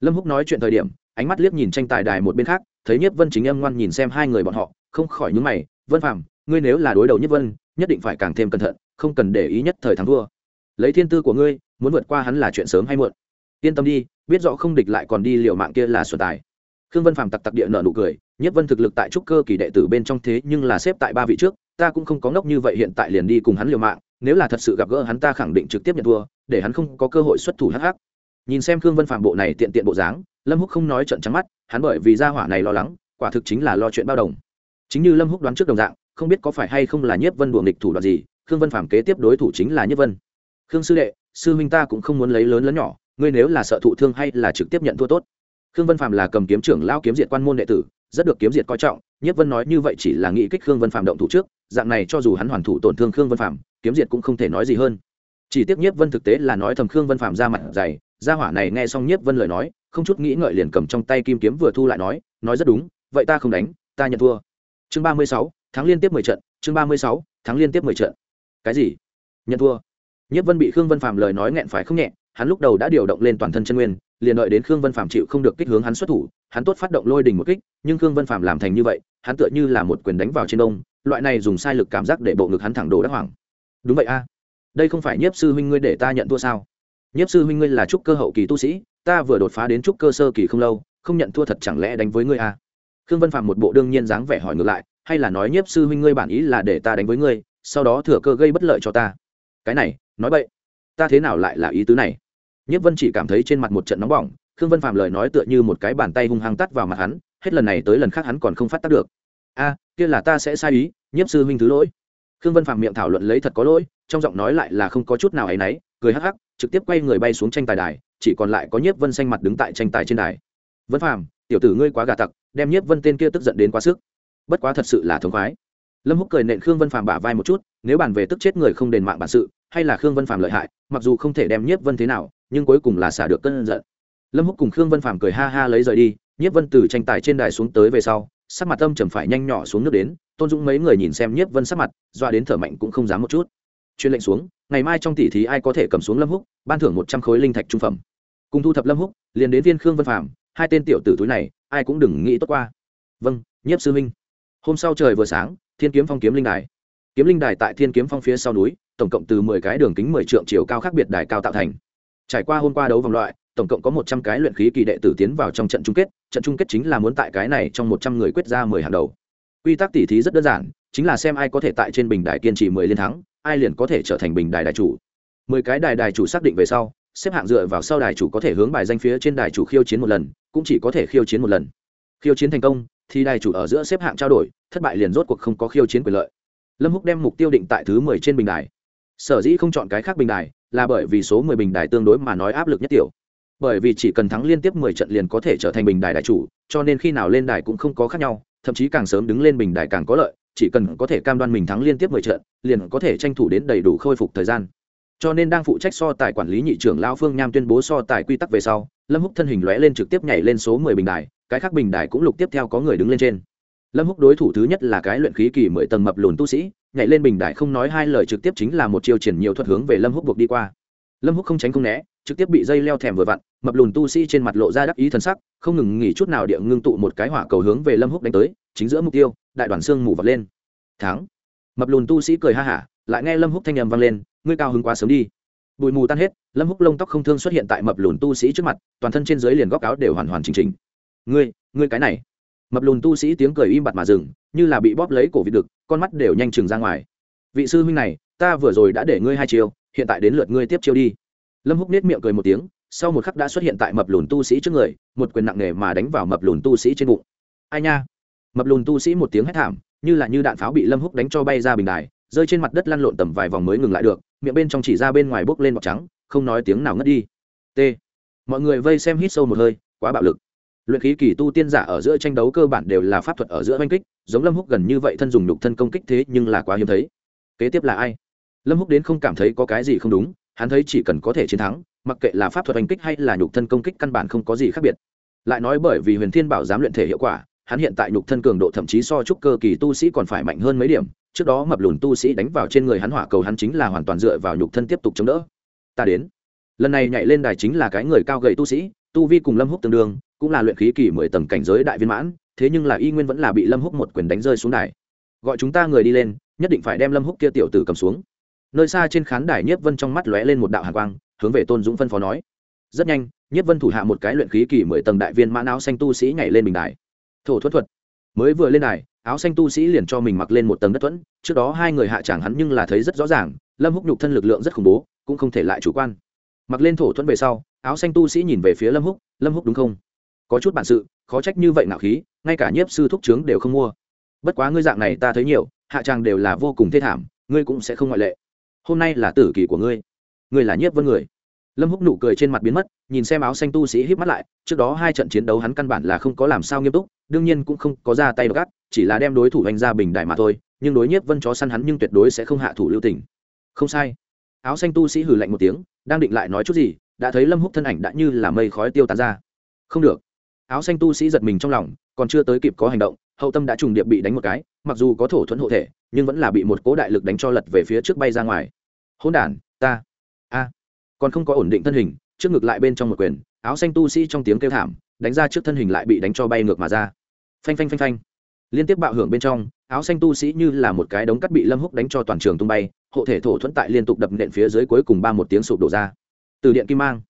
Lâm húc nói chuyện thời điểm, ánh mắt liếc nhìn tranh tài đài một bên khác, thấy nhất vân chính âm ngoan nhìn xem hai người bọn họ, không khỏi nhướng mày, vân phàm, ngươi nếu là đối đầu nhất vân, nhất định phải càng thêm cẩn thận, không cần để ý nhất thời thắng thua. Lấy thiên tư của ngươi, muốn vượt qua hắn là chuyện sớm hay muộn. Yên tâm đi, biết rõ không địch lại còn đi liều mạng kia là xuân tài. Khương vân phàm tặc tặc địa nợ nụ cười, nhất vân thực lực tại trúc cơ kỳ đệ tử bên trong thế nhưng là xếp tại ba vị trước ta cũng không có ngốc như vậy hiện tại liền đi cùng hắn liều mạng, nếu là thật sự gặp gỡ hắn ta khẳng định trực tiếp nhận thua, để hắn không có cơ hội xuất thủ hắc hắc. Nhìn xem khương vân phàm bộ này tiện tiện bộ dáng, lâm húc không nói trận trắng mắt, hắn bởi vì gia hỏa này lo lắng, quả thực chính là lo chuyện bao đồng. Chính như lâm húc đoán trước đồng dạng, không biết có phải hay không là nhiếp vân đuồng địch thủ đoạn gì, khương vân phàm kế tiếp đối thủ chính là nhiếp vân. Khương sư đệ, sư huynh ta cũng không muốn lấy lớn lớn nhỏ, ngươi nếu là sợ thụ thương hay là trực tiếp nhận thua tốt. Khương vân phàm là cầm kiếm trưởng lao kiếm diệt quan môn đệ tử, rất được kiếm diệt coi trọng, nhiếp vân nói như vậy chỉ là nghĩ kích khương vân phàm động thủ trước dạng này cho dù hắn hoàn thủ tổn thương khương vân phạm, kiếm diệt cũng không thể nói gì hơn. Chỉ tiếc nhiếp vân thực tế là nói thầm khương vân phạm ra mặt dày, gia hỏa này nghe xong nhiếp vân lời nói, không chút nghĩ ngợi liền cầm trong tay kim kiếm vừa thu lại nói nói rất đúng, vậy ta không đánh, ta nhận thua. Chương ba mươi sáu tháng liên tiếp mười trận, chương ba mươi sáu tháng liên tiếp mười trận. Cái gì? Nhận thua. Nhiếp vân bị khương vân phạm lời nói nghẹn phải không nhẹ, hắn lúc đầu đã điều động lên toàn thân chân nguyên, liền đợi đến khương vân phạm chịu không được kích hướng hắn xuất thủ, hắn tốt phát động lôi đình một kích, nhưng khương vân phạm làm thành như vậy, hắn tựa như là một quyền đánh vào trên đông loại này dùng sai lực cảm giác để bộ ngực hắn thẳng đồ đắc hoàng đúng vậy a. Đây không phải nhiếp sư huynh ngươi để ta nhận thua sao? Nhiếp sư huynh ngươi là trúc cơ hậu kỳ tu sĩ, ta vừa đột phá đến trúc cơ sơ kỳ không lâu, không nhận thua thật chẳng lẽ đánh với ngươi à? khương vân phạm một bộ đương nhiên dáng vẻ hỏi ngược lại, hay là nói nhiếp sư huynh ngươi bản ý là để ta đánh với ngươi, sau đó thừa cơ gây bất lợi cho ta? Cái này, nói vậy ta thế nào lại là ý tứ này? Nhiếp vân chỉ cảm thấy trên mặt một trận nóng bỏng, khương vân phạm lời nói tựa như một cái bàn tay hung hăng tắt vào mặt hắn, hết lần này tới lần khác hắn còn không phát tác được. A kia là ta sẽ sai ý, nhiếp sư huynh thứ lỗi. Khương vân phạm miệng thảo luận lấy thật có lỗi, trong giọng nói lại là không có chút nào áy náy, cười hắc hắc, trực tiếp quay người bay xuống tranh tài đài, chỉ còn lại có nhiếp vân xanh mặt đứng tại tranh tài trên đài. Vân phạm, tiểu tử ngươi quá gà tặc, đem nhiếp vân tên kia tức giận đến quá sức. Bất quá thật sự là thống khoái. Lâm húc cười nện khương vân phạm bả vai một chút, nếu bàn về tức chết người không đền mạng bản sự, hay là khương vân phạm lợi hại, mặc dù không thể đem nhiếp vân thế nào, nhưng cuối cùng là xả được cơn giận. Lâm húc cùng khương vân phạm cười ha ha lấy rời đi, nhiếp vân từ tranh tài trên đài xuống tới về sau sắc mặt âm trầm phải nhanh nhỏ xuống nước đến, tôn dũng mấy người nhìn xem nhiếp vân sắc mặt, doa đến thở mạnh cũng không dám một chút. Chuyên lệnh xuống, ngày mai trong tỷ thí ai có thể cầm xuống lâm húc, ban thưởng một trăm khối linh thạch trung phẩm. Cùng thu thập lâm húc, liền đến viên khương vân phạm hai tên tiểu tử túi này, ai cũng đừng nghĩ tốt qua. Vâng nhiếp sư minh. Hôm sau trời vừa sáng, thiên kiếm phong kiếm linh đài. Kiếm linh đài tại thiên kiếm phong phía sau núi, tổng cộng từ mười cái đường kính mười trượng chiều cao khác biệt đài cao tạo thành. Trải qua hôm qua đấu vòng loại tổng cộng có một trăm cái luyện khí kỳ đệ tử tiến vào trong trận chung kết, trận chung kết chính là muốn tại cái này trong một trăm người quyết ra mười hàng đầu. Quy tắc tỉ thí rất đơn giản, chính là xem ai có thể tại trên bình đài kiên trì mười liên thắng, ai liền có thể trở thành bình đài đài chủ. Mười cái đài đài chủ xác định về sau, xếp hạng dựa vào sau đài chủ có thể hướng bài danh phía trên đài chủ khiêu chiến một lần, cũng chỉ có thể khiêu chiến một lần. Khiêu chiến thành công, thì đài chủ ở giữa xếp hạng trao đổi, thất bại liền rốt cuộc không có khiêu chiến quyền lợi. Lâm húc đem mục tiêu định tại thứ mười trên bình đài. Sở dĩ không chọn cái khác bình đài, là bởi vì số mười bình đài tương đối mà nói áp lực nhất tiểu bởi vì chỉ cần thắng liên tiếp mười trận liền có thể trở thành bình đài đại chủ, cho nên khi nào lên đài cũng không có khác nhau, thậm chí càng sớm đứng lên bình đài càng có lợi, chỉ cần có thể cam đoan mình thắng liên tiếp mười trận, liền có thể tranh thủ đến đầy đủ khôi phục thời gian. Cho nên đang phụ trách so tài quản lý nhị trưởng lão phương nham tuyên bố so tài quy tắc về sau, lâm húc thân hình lóe lên trực tiếp nhảy lên số mười bình đài, cái khác bình đài cũng lục tiếp theo có người đứng lên trên. Lâm húc đối thủ thứ nhất là cái luyện khí kỳ mười tầng mập lùn tu sĩ, nhảy lên bình đài không nói hai lời trực tiếp chính là một chiêu triển nhiều thuật hướng về lâm húc buộc đi qua. Lâm húc không tránh không né trực tiếp bị dây leo thèm vừa vặn, mập lùn tu sĩ trên mặt lộ ra đắc ý thần sắc, không ngừng nghỉ chút nào địa ngưng tụ một cái hỏa cầu hướng về lâm húc đánh tới, chính giữa mục tiêu, đại đoàn xương mù vật lên. Thắng. Mập lùn tu sĩ cười ha hả, lại nghe lâm húc thanh n m vang lên, ngươi cao hứng quá sớm đi. Bụi mù tan hết, lâm húc lông tóc không thương xuất hiện tại mập lùn tu sĩ trước mặt, toàn thân trên dưới liền góc áo đều hoàn hoàn chỉnh chỉnh. Ngươi ngươi cái này. Mập lùn tu sĩ tiếng cười im bặt mà dừng, như là bị bóp lấy cổ vịt đực, con mắt đều nhanh chừng ra ngoài. Vị sư huynh này, ta vừa rồi đã để ngươi hai chiều hiện tại đến lượt ngươi tiếp chiêu đi lâm húc nết miệng cười một tiếng, sau một khắc đã xuất hiện tại mập lùn tu sĩ trước người, một quyền nặng nề mà đánh vào mập lùn tu sĩ trên bụng. Ai nha? Mập lùn tu sĩ một tiếng hét thảm, như là như đạn pháo bị lâm húc đánh cho bay ra bình đài, rơi trên mặt đất lăn lộn tầm vài vòng mới ngừng lại được, miệng bên trong chỉ ra bên ngoài bốc lên bọt trắng, không nói tiếng nào ngất đi. T. Mọi người vây xem hít sâu một hơi, quá bạo lực. Luyện khí kỳ tu tiên giả ở giữa tranh đấu cơ bản đều là pháp thuật ở giữa oanh kích, giống lâm húc gần như vậy thân dùng nhục thân công kích thế nhưng là quá hiếm thấy. Kế tiếp là ai? Lâm húc đến không cảm thấy có cái gì không đúng hắn thấy chỉ cần có thể chiến thắng, mặc kệ là pháp thuật oanh kích hay là nhục thân công kích căn bản không có gì khác biệt. Lại nói bởi vì huyền thiên bảo dám luyện thể hiệu quả, hắn hiện tại nhục thân cường độ thậm chí so chúc cơ kỳ tu sĩ còn phải mạnh hơn mấy điểm, trước đó mập lùn tu sĩ đánh vào trên người hắn hỏa cầu hắn chính là hoàn toàn dựa vào nhục thân tiếp tục chống đỡ. Ta đến. Lần này nhảy lên đài chính là cái người cao gầy tu sĩ, tu vi cùng lâm húc tương đương, cũng là luyện khí kỳ mười tầng cảnh giới đại viên mãn, thế nhưng là y nguyên vẫn là bị lâm húc một quyền đánh rơi xuống đài. Gọi chúng ta người đi lên, nhất định phải đem lâm húc kia tiểu tử cầm xuống nơi xa trên khán đài nhiếp vân trong mắt lóe lên một đạo hàn quang, hướng về tôn dũng phân phó nói. Rất nhanh, nhiếp vân thủ hạ một cái luyện khí kỳ mười tầng đại viên mãn áo xanh tu sĩ nhảy lên bình đài. Thổ thuật thuật. Mới vừa lên đài, áo xanh tu sĩ liền cho mình mặc lên một tầng đất thuẫn, trước đó hai người hạ chẳng hắn nhưng là thấy rất rõ ràng, lâm húc nhục thân lực lượng rất khủng bố, cũng không thể lại chủ quan. Mặc lên thổ thuẫn về sau, áo xanh tu sĩ nhìn về phía lâm húc lâm húc đúng không? Có chút bản sự, khó trách như vậy nạo khí, ngay cả nhiếp sư thúc trướng đều không mua. Bất quá ngươi dạng này ta thấy nhiều, hạ tràng đều là vô cùng thê thảm, ngươi cũng sẽ không ngoại lệ hôm nay là tử kỳ của ngươi. Ngươi là nhiếp vân người. Lâm húc nụ cười trên mặt biến mất, nhìn xem áo xanh tu sĩ híp mắt lại, trước đó hai trận chiến đấu hắn căn bản là không có làm sao nghiêm túc, đương nhiên cũng không có ra tay gắt, chỉ là đem đối thủ anh ra bình đại mà thôi, nhưng đối nhiếp vân chó săn hắn nhưng tuyệt đối sẽ không hạ thủ lưu tình. Không sai. Áo xanh tu sĩ hừ lạnh một tiếng, đang định lại nói chút gì, đã thấy lâm húc thân ảnh đã như là mây khói tiêu tán ra. Không được áo xanh tu sĩ giật mình trong lòng, còn chưa tới kịp có hành động, hậu tâm đã trùng điệp bị đánh một cái, mặc dù có thổ thuẫn hộ thể, nhưng vẫn là bị một cố đại lực đánh cho lật về phía trước bay ra ngoài. Hôn đản, ta, a, còn không có ổn định thân hình, trước ngực lại bên trong một quyền, áo xanh tu sĩ trong tiếng kêu thảm, đánh ra trước thân hình lại bị đánh cho bay ngược mà ra. Phanh phanh phanh phanh. Liên tiếp bạo hưởng bên trong, áo xanh tu sĩ như là một cái đống cắt bị lâm húc đánh cho toàn trường tung bay, hộ thể thổ thuẫn tại liên tục đập nện phía dưới cuối cùng ba một tiếng sụp đổ ra. Từ điện kim mang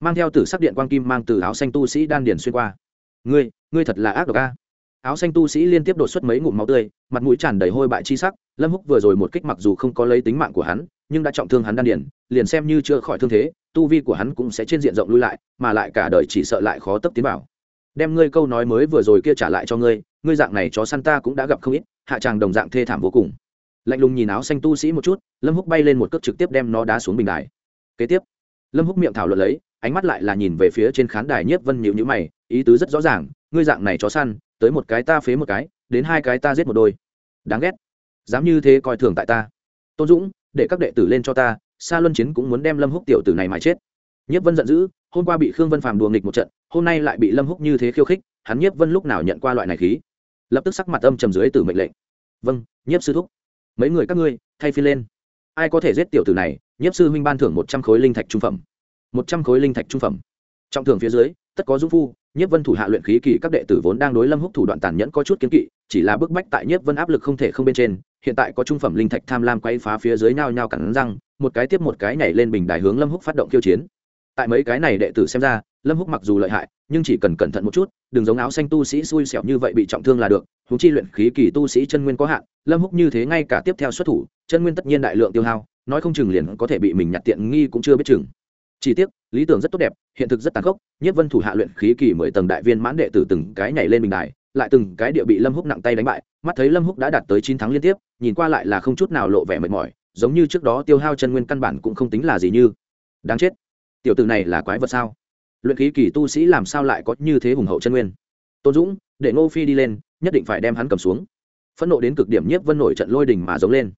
mang theo từ sắc điện quang kim mang từ áo xanh tu sĩ đan điền xuyên qua ngươi ngươi thật là ác độc a. Áo xanh tu sĩ liên tiếp đột xuất mấy ngụm máu tươi, mặt mũi tràn đầy hôi bại chi sắc, lâm húc vừa rồi một kích mặc dù không có lấy tính mạng của hắn, nhưng đã trọng thương hắn đan điền, liền xem như chưa khỏi thương thế, tu vi của hắn cũng sẽ trên diện rộng lui lại, mà lại cả đời chỉ sợ lại khó tấp tiến vào. Đem ngươi câu nói mới vừa rồi kia trả lại cho ngươi ngươi dạng này chó săn ta cũng đã gặp không ít, hạ tràng đồng dạng thê thảm vô cùng. Lạnh lùng nhìn áo xanh tu sĩ một chút, lâm húc bay lên một cước trực tiếp đem nó đá xuống bình đài. Kế tiếp lâm húc miệng thảo luận lấy, ánh mắt lại là nhìn về phía trên khán đài nhiếp vân nhịu nhữ mày, ý tứ rất rõ ràng, ngươi dạng này chó săn, tới một cái ta phế một cái, đến hai cái ta giết một đôi. Đáng ghét. Dám như thế coi thường tại ta. Tôn dũng, để các đệ tử lên cho ta xa luân chiến cũng muốn đem lâm húc tiểu tử này mà chết. Nhiếp vân giận dữ, hôm qua bị khương vân phàm đùa nghịch một trận, hôm nay lại bị lâm húc như thế khiêu khích, hắn nhiếp vân lúc nào nhận qua loại này khí? Lập tức sắc mặt âm trầm dưới từ mệnh lệnh. Vâng nhiếp sư thúc. Mấy người các ngươi, thay phi lên ai có thể giết tiểu tử này, nhiếp sư huynh ban thưởng một trăm khối linh thạch trung phẩm. Một trăm khối linh thạch trung phẩm. Trọng thưởng phía dưới, tất có dũng phu, nhiếp vân thủ hạ luyện khí kỳ các đệ tử vốn đang đối lâm húc thủ đoạn tàn nhẫn có chút kiến kỵ, chỉ là bức bách tại nhiếp vân áp lực không thể không bên trên, hiện tại có trung phẩm linh thạch tham lam quay phá phía dưới nhao nhao cắn răng, một cái tiếp một cái nhảy lên bình đài hướng lâm húc phát động khiêu chiến. Tại mấy cái này đệ tử xem ra, lâm húc mặc dù lợi hại, nhưng chỉ cần cẩn thận một chút đừng giống áo xanh tu sĩ xui xẻo như vậy bị trọng thương là được húng chi luyện khí kỳ tu sĩ chân nguyên có hạn, lâm húc như thế ngay cả tiếp theo xuất thủ, chân nguyên tất nhiên đại lượng tiêu hao, nói không chừng liền có thể bị mình nhặt tiện nghi cũng chưa biết chừng. Chỉ tiếc, lý tưởng rất tốt đẹp, hiện thực rất tàn khốc nhất vân thủ hạ luyện khí kỳ mười tầng đại viên mãn đệ tử từng cái nhảy lên bình đài, lại từng cái địa bị lâm húc nặng tay đánh bại, mắt thấy lâm húc đã đạt tới chín tháng liên tiếp, nhìn qua lại là không chút nào lộ vẻ mệt mỏi, giống như trước đó tiêu hao chân nguyên căn bản cũng không tính là gì như. Đáng chết. Tiểu tử này là quái vật sao? Luyện khí kỳ tu sĩ làm sao lại có như thế hùng hậu chân nguyên? Tôn dũng, để ngô phi đi lên, nhất định phải đem hắn cầm xuống. Phẫn nộ đến cực điểm nhiếp vân nổi trận lôi đình mà giống lên.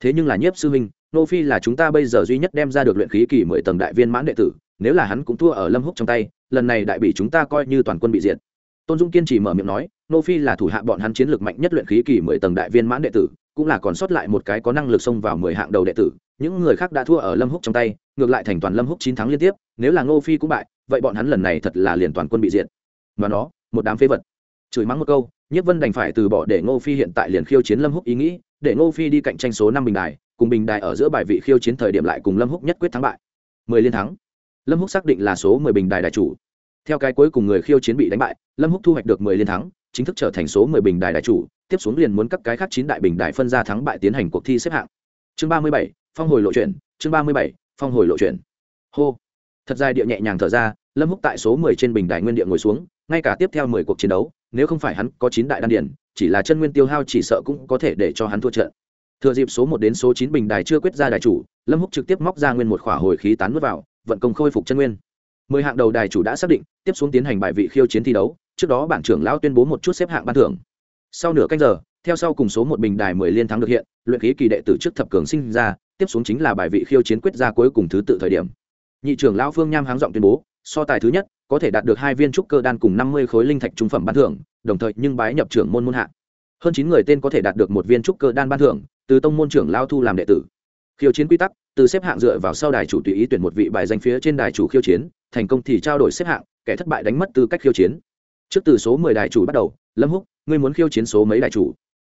Thế nhưng là nhiếp sư huynh, ngô phi là chúng ta bây giờ duy nhất đem ra được luyện khí kỳ mười tầng đại viên mãn đệ tử, nếu là hắn cũng thua ở lâm húc trong tay, lần này đại bị chúng ta coi như toàn quân bị diệt. Tôn dũng kiên trì mở miệng nói, ngô phi là thủ hạ bọn hắn chiến lược mạnh nhất luyện khí kỳ mười tầng đại viên mãn đệ tử, cũng là còn sót lại một cái có năng lực xông vào mười hạng đầu đệ tử, những người khác đã thua ở lâm húc trong tay, ngược lại thành toàn lâm húc chín tháng liên tiếp, nếu là ngô phi cũng bại vậy bọn hắn lần này thật là liền toàn quân bị diệt. Và nó, một đám phế vật. Chửi mắng một câu nhất vân đành phải từ bỏ để ngô phi hiện tại liền khiêu chiến lâm húc ý nghĩ, để ngô phi đi cạnh tranh số năm bình đài, cùng bình đài ở giữa bài vị khiêu chiến thời điểm lại cùng lâm húc nhất quyết thắng bại. Mười liên thắng. Lâm húc xác định là số mười bình đài đại chủ. Theo cái cuối cùng người khiêu chiến bị đánh bại, lâm húc thu hoạch được mười liên thắng, chính thức trở thành số mười bình đài đại chủ, tiếp xuống liền muốn các cái khác chín đại bình đài phân ra thắng bại tiến hành cuộc thi xếp hạng. Chương ba mươi bảy, phong hồi lộ chuyển chương ba mươi bảy, phong hồi lộ chuyển hô thật dài địa nhẹ nhàng thở ra, lâm húc tại số mười trên bình đài nguyên địa ngồi xuống, ngay cả tiếp theo mười cuộc chiến đấu, nếu không phải hắn có chín đại đan điển, chỉ là chân nguyên tiêu hao chỉ sợ cũng có thể để cho hắn thua trận. Thừa dịp số một đến số chín bình đài chưa quyết ra đài chủ, lâm húc trực tiếp móc ra nguyên một khỏa hồi khí tán nuốt vào, vận công khôi phục chân nguyên. Mười hạng đầu đài chủ đã xác định, tiếp xuống tiến hành bài vị khiêu chiến thi đấu, trước đó bảng trưởng lão tuyên bố một chút xếp hạng ban thưởng. Sau nửa canh giờ, theo sau cùng số một bình đài mười liên thắng được hiện, luyện khí kỳ đệ tử trước thập cường sinh ra, tiếp xuống chính là bài vị khiêu chiến quyết ra cuối cùng thứ tự thời điểm nhị trưởng lão phương nham háng giọng tuyên bố, so tài thứ nhất, có thể đạt được hai viên trúc cơ đan cùng năm mươi khối linh thạch trung phẩm ban thưởng, đồng thời nhưng bái nhập trưởng môn môn hạ. Hơn chín người tên có thể đạt được một viên trúc cơ đan ban thưởng, từ tông môn trưởng lao thu làm đệ tử. Khiêu chiến quy tắc, từ xếp hạng dựa vào sau đài chủ tùy ý tuyển một vị bài danh phía trên đài chủ khiêu chiến, thành công thì trao đổi xếp hạng, kẻ thất bại đánh mất tư cách khiêu chiến. Trước từ số mười đài chủ bắt đầu, lâm húc, ngươi muốn khiêu chiến số mấy đài chủ?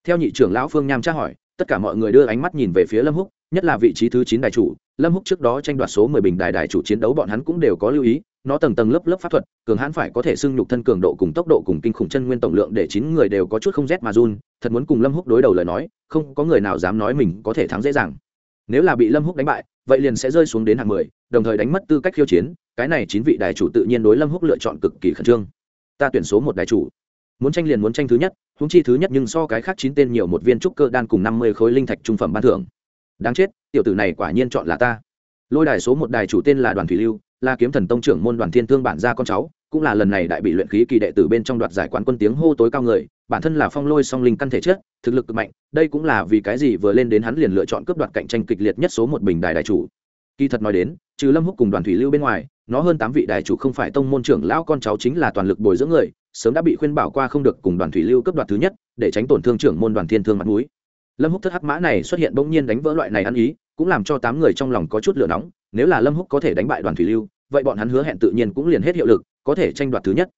Theo nhị trưởng lão phương nham tra hỏi, tất cả mọi người đưa ánh mắt nhìn về phía lâm húc nhất là vị trí thứ chín đại chủ, lâm húc trước đó tranh đoạt số mười bình đài đại chủ chiến đấu bọn hắn cũng đều có lưu ý, nó tầng tầng lớp lớp pháp thuật, cường hãn phải có thể xưng nhục thân cường độ cùng tốc độ cùng kinh khủng chân nguyên tổng lượng để chín người đều có chút không rét mà run, thật muốn cùng lâm húc đối đầu lời nói, không có người nào dám nói mình có thể thắng dễ dàng. Nếu là bị lâm húc đánh bại, vậy liền sẽ rơi xuống đến hạng mười, đồng thời đánh mất tư cách khiêu chiến, cái này chín vị đại chủ tự nhiên đối lâm húc lựa chọn cực kỳ khẩn trương. Ta tuyển số một đại chủ. Muốn tranh liền muốn tranh thứ nhất húng chi thứ nhất nhưng so cái khác chín tên nhiều một viên trúc cơ đan cùng năm mươi khối linh thạch trung phẩm ban thưởng đáng chết, tiểu tử này quả nhiên chọn là ta. Lôi đài số một đài chủ tên là đoàn thủy lưu, là kiếm thần tông trưởng môn đoàn thiên thương bản gia con cháu, cũng là lần này đại bị luyện khí kỳ đệ tử bên trong đoạt giải quán quân tiếng hô tối cao người, bản thân là phong lôi song linh căn thể chất, thực lực cực mạnh, đây cũng là vì cái gì vừa lên đến hắn liền lựa chọn cướp đoạt cạnh tranh kịch liệt nhất số một bình đài đại chủ. Kỳ thật nói đến, trừ lâm húc cùng đoàn thủy lưu bên ngoài, nó hơn tám vị đại chủ không phải tông môn trưởng lão con cháu chính là toàn lực bồi dưỡng người, sớm đã bị khuyên bảo qua không được cùng đoàn thủy lưu cấp đoạt thứ nhất, để tránh tổn thương trưởng môn đoàn thiên thương mặt mũi lâm húc thất hắc mã này xuất hiện bỗng nhiên đánh vỡ loại này ăn ý, cũng làm cho tám người trong lòng có chút lửa nóng, nếu là lâm húc có thể đánh bại đoàn thủy lưu, vậy bọn hắn hứa hẹn tự nhiên cũng liền hết hiệu lực, có thể tranh đoạt thứ nhất.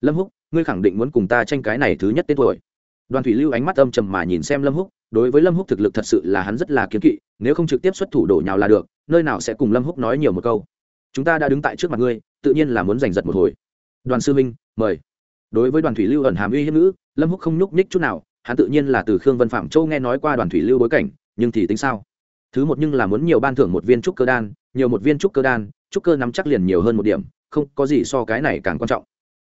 Lâm húc, ngươi khẳng định muốn cùng ta tranh cái này thứ nhất tên tuổi. Đoàn thủy lưu ánh mắt âm trầm mà nhìn xem lâm húc, đối với lâm húc thực lực thật sự là hắn rất là kiếm kỵ, nếu không trực tiếp xuất thủ đổ nhào là được, nơi nào sẽ cùng lâm húc nói nhiều một câu. Chúng ta đã đứng tại trước mặt ngươi, tự nhiên là muốn giành giật một hồi. Đoàn sư minh mời. Đối với đoàn thủy lưu ẩn hàm uy hiếp ngữ lâm húc không nhúc nhích chút nào hắn tự nhiên là từ khương vân phạm châu nghe nói qua đoàn thủy lưu bối cảnh, nhưng thì tính sao? Thứ một nhưng là muốn nhiều ban thưởng một viên trúc cơ đan, nhiều một viên trúc cơ đan, trúc cơ nắm chắc liền nhiều hơn một điểm, không có gì so cái này càng quan trọng.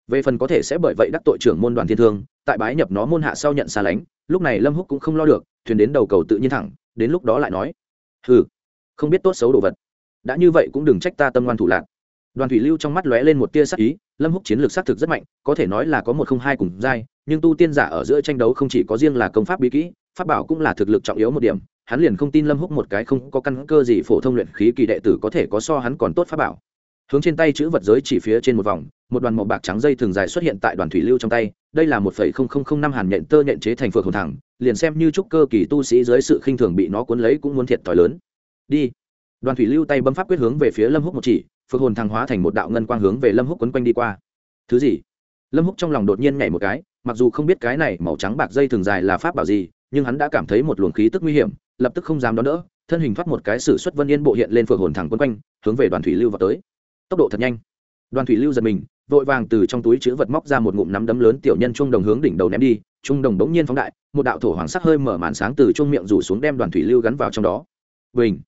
Về phần có thể sẽ bởi vậy đắc tội trưởng môn đoàn thiên thương, tại bái nhập nó môn hạ sau nhận xa lánh, lúc này lâm húc cũng không lo được, thuyền đến đầu cầu tự nhiên thẳng, đến lúc đó lại nói, hừ, không biết tốt xấu đồ vật. Đã như vậy cũng đừng trách ta tâm ngoan thủ lạc. Đoàn thủy lưu trong mắt lóe lên một tia sắc ý, lâm húc chiến lược xác thực rất mạnh, có thể nói là có một không hai cùng giai nhưng tu tiên giả ở giữa tranh đấu không chỉ có riêng là công pháp bí kỹ, pháp bảo cũng là thực lực trọng yếu một điểm, hắn liền không tin lâm húc một cái không có căn cơ gì phổ thông luyện khí kỳ đệ tử có thể có so hắn còn tốt pháp bảo. Hướng trên tay chữ vật giới chỉ phía trên một vòng, một đoàn màu bạc trắng dây thường dài xuất hiện tại đoàn thủy lưu trong tay, đây là một phẩy không không không năm hàn nhện tơ nhện chế thành phượng hồn thẳng, liền xem như trúc cơ kỳ tu sĩ dưới sự khinh thường bị nó cuốn lấy cũng muốn thiệt thòi lớn. Đi. Đoàn thủy lưu tay bấm pháp quyết hướng về phía lâm húc một chỉ phượng hồn thăng hóa thành một đạo ngân quang hướng về lâm húc quấn quanh đi qua. Thứ gì? Lâm húc trong lòng đột nhiên nhảy một cái mặc dù không biết cái này màu trắng bạc dây thường dài là pháp bảo gì, nhưng hắn đã cảm thấy một luồng khí tức nguy hiểm, lập tức không dám đón đỡ, thân hình thoát một cái sử xuất vân yên bộ hiện lên phượng hồn thẳng quấn quanh, hướng về đoàn thủy lưu vào tới. Tốc độ thật nhanh. Đoàn thủy lưu giật mình, vội vàng từ trong túi chữ vật móc ra một ngụm nắm đấm lớn tiểu nhân trung đồng hướng đỉnh đầu ném đi trung đồng đống nhiên phóng đại, một đạo thổ hoàng sắc hơi mở màn sáng từ trung miệng rủ xuống đem đoàn thủy lưu gắn vào trong đó. Bình.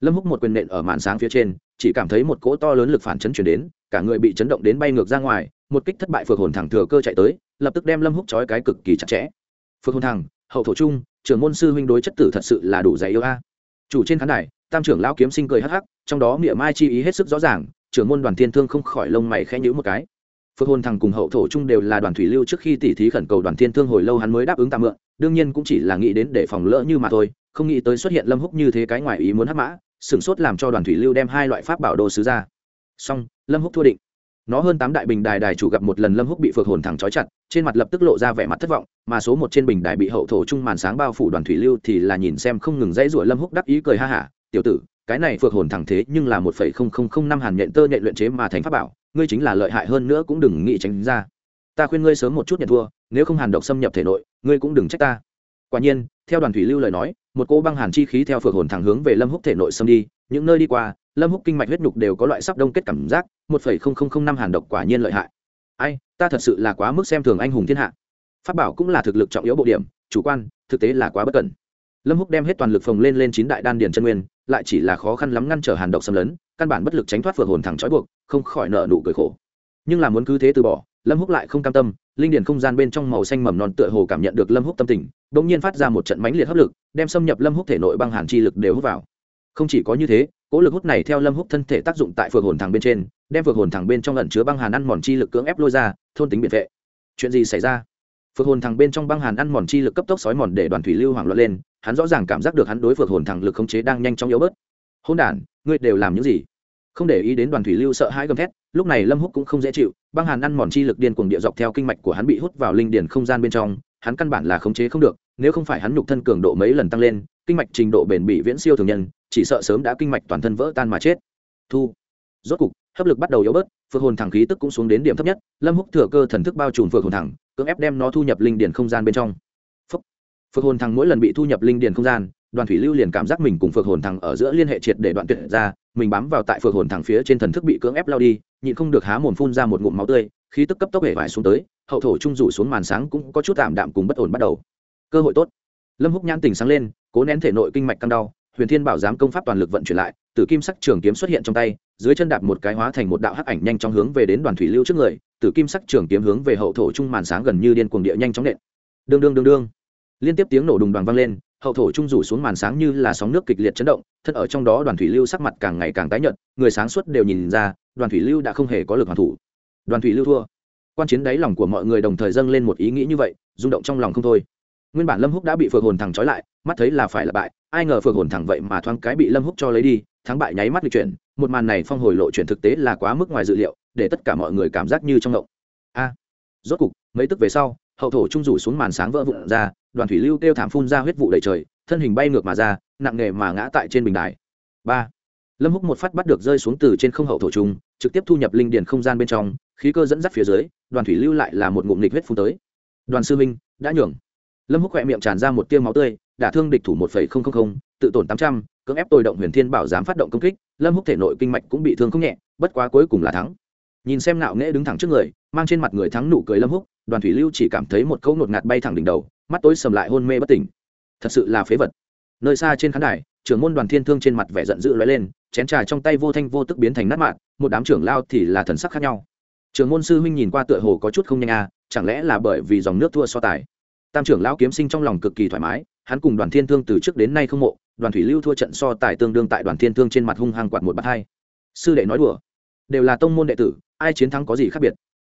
Lâm húc một quyền nện ở màn sáng phía trên, chỉ cảm thấy một cỗ to lớn lực phản chấn chuyển đến, cả người bị chấn động đến bay ngược ra ngoài một kích thất bại phược hồn thẳng thừa cơ chạy tới, lập tức đem lâm húc trói cái cực kỳ chặt chẽ. Phược hồn thẳng, hậu thổ trung, trưởng môn sư huynh đối chất tử thật sự là đủ dày yêu a. Chủ trên khán đài, tam trưởng lão kiếm sinh cười hắc hắc, trong đó miệng mai chi ý hết sức rõ ràng, trưởng môn đoàn thiên thương không khỏi lông mày khẽ nhíu một cái. Phượng hồn thằng cùng hậu thổ chung đều là đoàn thủy lưu trước khi tỉ thí khẩn cầu đoàn thiên thương hồi lâu hắn mới đáp ứng tạm mượn, đương nhiên cũng chỉ là nghĩ đến để phòng lỡ như mà thôi, không nghĩ tới xuất hiện lâm húc như thế cái ngoài ý muốn hắc mã, sửng sốt làm cho đoàn thủy lưu đem hai loại pháp bảo đồ sứ ra. Xong, lâm húc thua định nó hơn tám đại bình đài đài chủ gặp một lần lâm húc bị phược hồn thẳng trói chặt, trên mặt lập tức lộ ra vẻ mặt thất vọng, mà số một trên bình đài bị hậu thổ trung màn sáng bao phủ đoàn thủy lưu thì là nhìn xem không ngừng dãy rủa lâm húc đắc ý cười ha hả, tiểu tử, cái này phược hồn thẳng thế nhưng là một phẩy không không không năm hàn nhện tơ nhện luyện chế mà thành pháp bảo, ngươi chính là lợi hại hơn nữa cũng đừng nghĩ tránh ra. Ta khuyên ngươi sớm một chút nhận thua, nếu không hàn độc xâm nhập thể nội, ngươi cũng đừng trách ta. Quả nhiên, theo đoàn thủy lưu lời nói, một cô băng hàn chi khí theo phược hồn thẳng hướng về lâm húc thể nội xâm đi, những nơi đi qua lâm húc kinh mạch huyết nhục đều có loại sắp đông kết cảm giác, một phẩy không không không năm hàn độc quả nhiên lợi hại. Ai, ta thật sự là quá mức xem thường anh hùng thiên hạ. Pháp bảo cũng là thực lực trọng yếu bộ điểm, chủ quan, thực tế là quá bất cẩn. Lâm húc đem hết toàn lực phồng lên lên chín đại đan điền chân nguyên, lại chỉ là khó khăn lắm ngăn trở hàn độc xâm lấn, căn bản bất lực tránh thoát phượng hồn thẳng trói buộc, không khỏi nợ nụ cười khổ. Nhưng là muốn cứ thế từ bỏ, lâm húc lại không cam tâm, linh điền không gian bên trong màu xanh mầm non tựa hồ cảm nhận được lâm húc tâm tình bỗng nhiên phát ra một trận mãnh liệt hấp lực, đem xâm nhập lâm húc thể nội băng hàn chi lực đều hút vào không chỉ có như thế cỗ lực hút này theo lâm húc thân thể tác dụng tại phượng hồn thẳng bên trên, đem phượng hồn thẳng bên trong ẩn chứa băng hàn ăn mòn chi lực cưỡng ép lôi ra, thôn tính biệt vệ. Chuyện gì xảy ra? Phượng hồn thẳng bên trong băng hàn ăn mòn chi lực cấp tốc sói mòn để đoàn thủy lưu hoảng loạn lên, hắn rõ ràng cảm giác được hắn đối phượng hồn thẳng lực khống chế đang nhanh chóng yếu bớt. Hôn đản, ngươi đều làm những gì? Không để ý đến đoàn thủy lưu sợ hãi gầm thét, lúc này lâm húc cũng không dễ chịu, băng hàn ăn mòn chi lực điên cuồng địa dọc theo kinh mạch của hắn bị hút vào linh điển không gian bên trong, hắn căn bản là khống chế không được, nếu không phải hắn nhục thân cường độ mấy lần tăng lên kinh mạch trình độ bền bỉ viễn siêu thường nhân, chỉ sợ sớm đã kinh mạch toàn thân vỡ tan mà chết. Thu. Rốt cục, hấp lực bắt đầu yếu bớt, phượng hồn thẳng khí tức cũng xuống đến điểm thấp nhất, lâm húc thừa cơ thần thức bao trùm phượng hồn thẳng, cưỡng ép đem nó thu nhập linh điển không gian bên trong. Phượng hồn thẳng mỗi lần bị thu nhập linh điển không gian, đoàn thủy lưu liền cảm giác mình cùng phượng hồn thẳng ở giữa liên hệ triệt để đoạn tuyệt ra, mình bám vào tại phượng hồn thẳng phía trên thần thức bị cưỡng ép lao đi, nhịn không được há mồm phun ra một ngụm máu tươi, khí tức cấp tốc hể vải xuống tới, hậu thổ trung rủ xuống màn sáng cũng có chút tạm đạm cùng bất ổn bắt đầu. Cơ hội tốt. Lâm húc nhãn tỉnh sáng lên cố nén thể nội kinh mạch căng đau, huyền thiên bảo giám công pháp toàn lực vận chuyển lại, tử kim sắc trường kiếm xuất hiện trong tay, dưới chân đạp một cái hóa thành một đạo hắc ảnh nhanh chóng hướng về đến đoàn thủy lưu trước người, tử kim sắc trường kiếm hướng về hậu thổ trung màn sáng gần như điên cuồng địa nhanh chóng nện. Đương đương đương đương. Liên tiếp tiếng nổ đùng đoàn vang lên, hậu thổ trung rủ xuống màn sáng như là sóng nước kịch liệt chấn động thân ở trong đó đoàn thủy lưu sắc mặt càng ngày càng tái nhợt, người sáng suốt đều nhìn ra, đoàn thủy lưu đã không hề có lực hoàn thủ. Đoàn thủy lưu thua. Quan chiến đáy lòng của mọi người đồng thời dâng lên một ý nghĩ như vậy, rung động trong lòng không thôi nguyên bản lâm húc đã bị phượng hồn thẳng trói lại, mắt thấy là phải là bại, ai ngờ phượng hồn thẳng vậy mà thoáng cái bị lâm húc cho lấy đi, thắng bại nháy mắt lịch chuyển, một màn này phong hồi lộ chuyển thực tế là quá mức ngoài dự liệu, để tất cả mọi người cảm giác như trong động a, rốt cục, mấy tức về sau, hậu thổ trung rủ xuống màn sáng vỡ vụn ra, đoàn thủy lưu kêu thảm phun ra huyết vụ đầy trời, thân hình bay ngược mà ra, nặng nề mà ngã tại trên bình đài. Ba, lâm húc một phát bắt được rơi xuống từ trên không hậu thổ trung, trực tiếp thu nhập linh điền không gian bên trong, khí cơ dẫn dắt phía dưới, đoàn thủy lưu lại là một ngụm nghịch huyết phun tới. Đoàn sư minh đã nhường lâm húc khỏe miệng tràn ra một tiêu máu tươi, đả thương địch thủ một phẩy không không không, tự tổn tám trăm, cưỡng ép tôi động huyền thiên bảo dám phát động công kích, lâm húc thể nội kinh mạch cũng bị thương không nhẹ, bất quá cuối cùng là thắng. Nhìn xem nạo nghễ đứng thẳng trước người, mang trên mặt người thắng nụ cười lâm húc, đoàn thủy lưu chỉ cảm thấy một câu nột ngạt bay thẳng đỉnh đầu, mắt tối sầm lại hôn mê bất tỉnh. Thật sự là phế vật. Nơi xa trên khán đài, trưởng môn đoàn thiên thương trên mặt vẻ giận dữ lóe lên, chén trà trong tay vô thanh vô tức biến thành nát mạn, một đám trưởng lao thì là thần sắc khác nhau. Trưởng môn sư huynh nhìn qua tựa hồ có chút không nhanh à chẳng lẽ là bởi vì dòng nước thua so tài? Tam trưởng lão kiếm sinh trong lòng cực kỳ thoải mái, hắn cùng đoàn thiên thương từ trước đến nay không mộ, đoàn thủy lưu thua trận so tài tương đương tại đoàn thiên thương trên mặt hung hăng quạt một bát hai. Sư đệ nói đùa, đều là tông môn đệ tử, ai chiến thắng có gì khác biệt?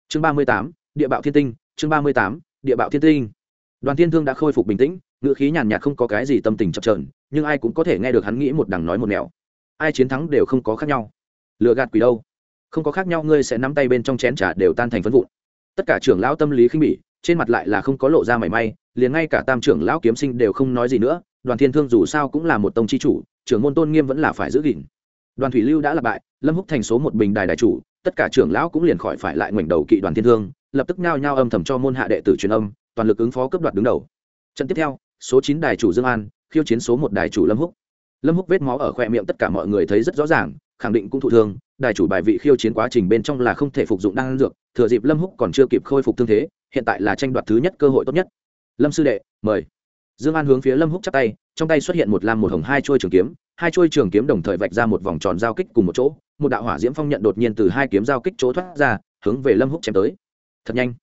Chương ba mươi tám, địa bạo thiên tinh, chương ba mươi tám, địa bạo thiên tinh. Đoàn thiên thương đã khôi phục bình tĩnh, ngữ khí nhàn nhạt không có cái gì tâm tình chập trờn nhưng ai cũng có thể nghe được hắn nghĩ một đằng nói một nẻo. Ai chiến thắng đều không có khác nhau. Lựa gạt quỷ đâu? Không có khác nhau, ngươi sẽ nắm tay bên trong chén trà đều tan thành phân vụn. Tất cả trưởng lão tâm lý khinh bỉ trên mặt lại là không có lộ ra mảy may, liền ngay cả tam trưởng lão kiếm sinh đều không nói gì nữa, đoàn thiên thương dù sao cũng là một tông chi chủ, trưởng môn tôn nghiêm vẫn là phải giữ gìn. Đoàn thủy lưu đã là bại, lâm húc thành số một bình đài đại chủ, tất cả trưởng lão cũng liền khỏi phải lại ngoảnh đầu kỵ đoàn thiên thương, lập tức nhao nhao âm thầm cho môn hạ đệ tử truyền âm, toàn lực ứng phó cấp đoạt đứng đầu. Trận tiếp theo, số chín đài chủ dương an, khiêu chiến số một đài chủ lâm húc. Lâm húc vết máu ở khoe miệng tất cả mọi người thấy rất rõ ràng khẳng định cũng thụ thương, đài chủ bài vị khiêu chiến quá trình bên trong là không thể phục dụng đan dược, thừa dịp lâm húc còn chưa kịp khôi phục thương thế, hiện tại là tranh đoạt thứ nhất cơ hội tốt nhất. Lâm sư đệ, mời. Dương an hướng phía lâm húc chắp tay, trong tay xuất hiện một lam một hồng hai trôi trường kiếm, hai trôi trường kiếm đồng thời vạch ra một vòng tròn giao kích cùng một chỗ, một đạo hỏa diễm phong nhận đột nhiên từ hai kiếm giao kích chỗ thoát ra, hướng về lâm húc chém tới. Thật nhanh.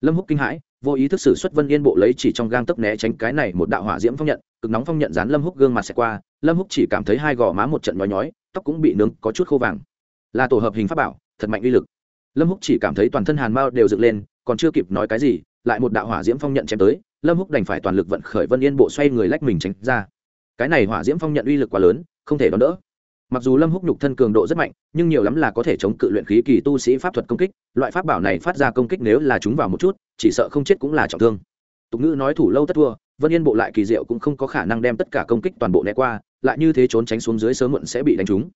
Lâm húc kinh hãi, vô ý thức sử xuất vân yên bộ lấy chỉ trong gang tấc né tránh cái này một đạo hỏa diễm phong nhận, cực nóng phong nhận dán lâm húc gương mặt xẹt qua lâm húc chỉ cảm thấy hai gò má một trận nhói nhói, tóc cũng bị nướng, có chút khô vàng. Là tổ hợp hình pháp bảo, thật mạnh uy lực. Lâm húc chỉ cảm thấy toàn thân hàn mao đều dựng lên, còn chưa kịp nói cái gì, lại một đạo hỏa diễm phong nhận chém tới, lâm húc đành phải toàn lực vận khởi vân yên bộ xoay người lách mình tránh ra. Cái này hỏa diễm phong nhận uy lực quá lớn, không thể đón đỡ. Mặc dù lâm húc nhục thân cường độ rất mạnh, nhưng nhiều lắm là có thể chống cự luyện khí kỳ tu sĩ pháp thuật công kích, loại pháp bảo này phát ra công kích nếu là chúng vào một chút, chỉ sợ không chết cũng là trọng thương. Tục ngữ nói thủ lâu tất thua vân yên bộ lại kỳ diệu cũng không có khả năng đem tất cả công kích toàn bộ né qua, lại như thế trốn tránh xuống dưới sớm muộn sẽ bị đánh trúng.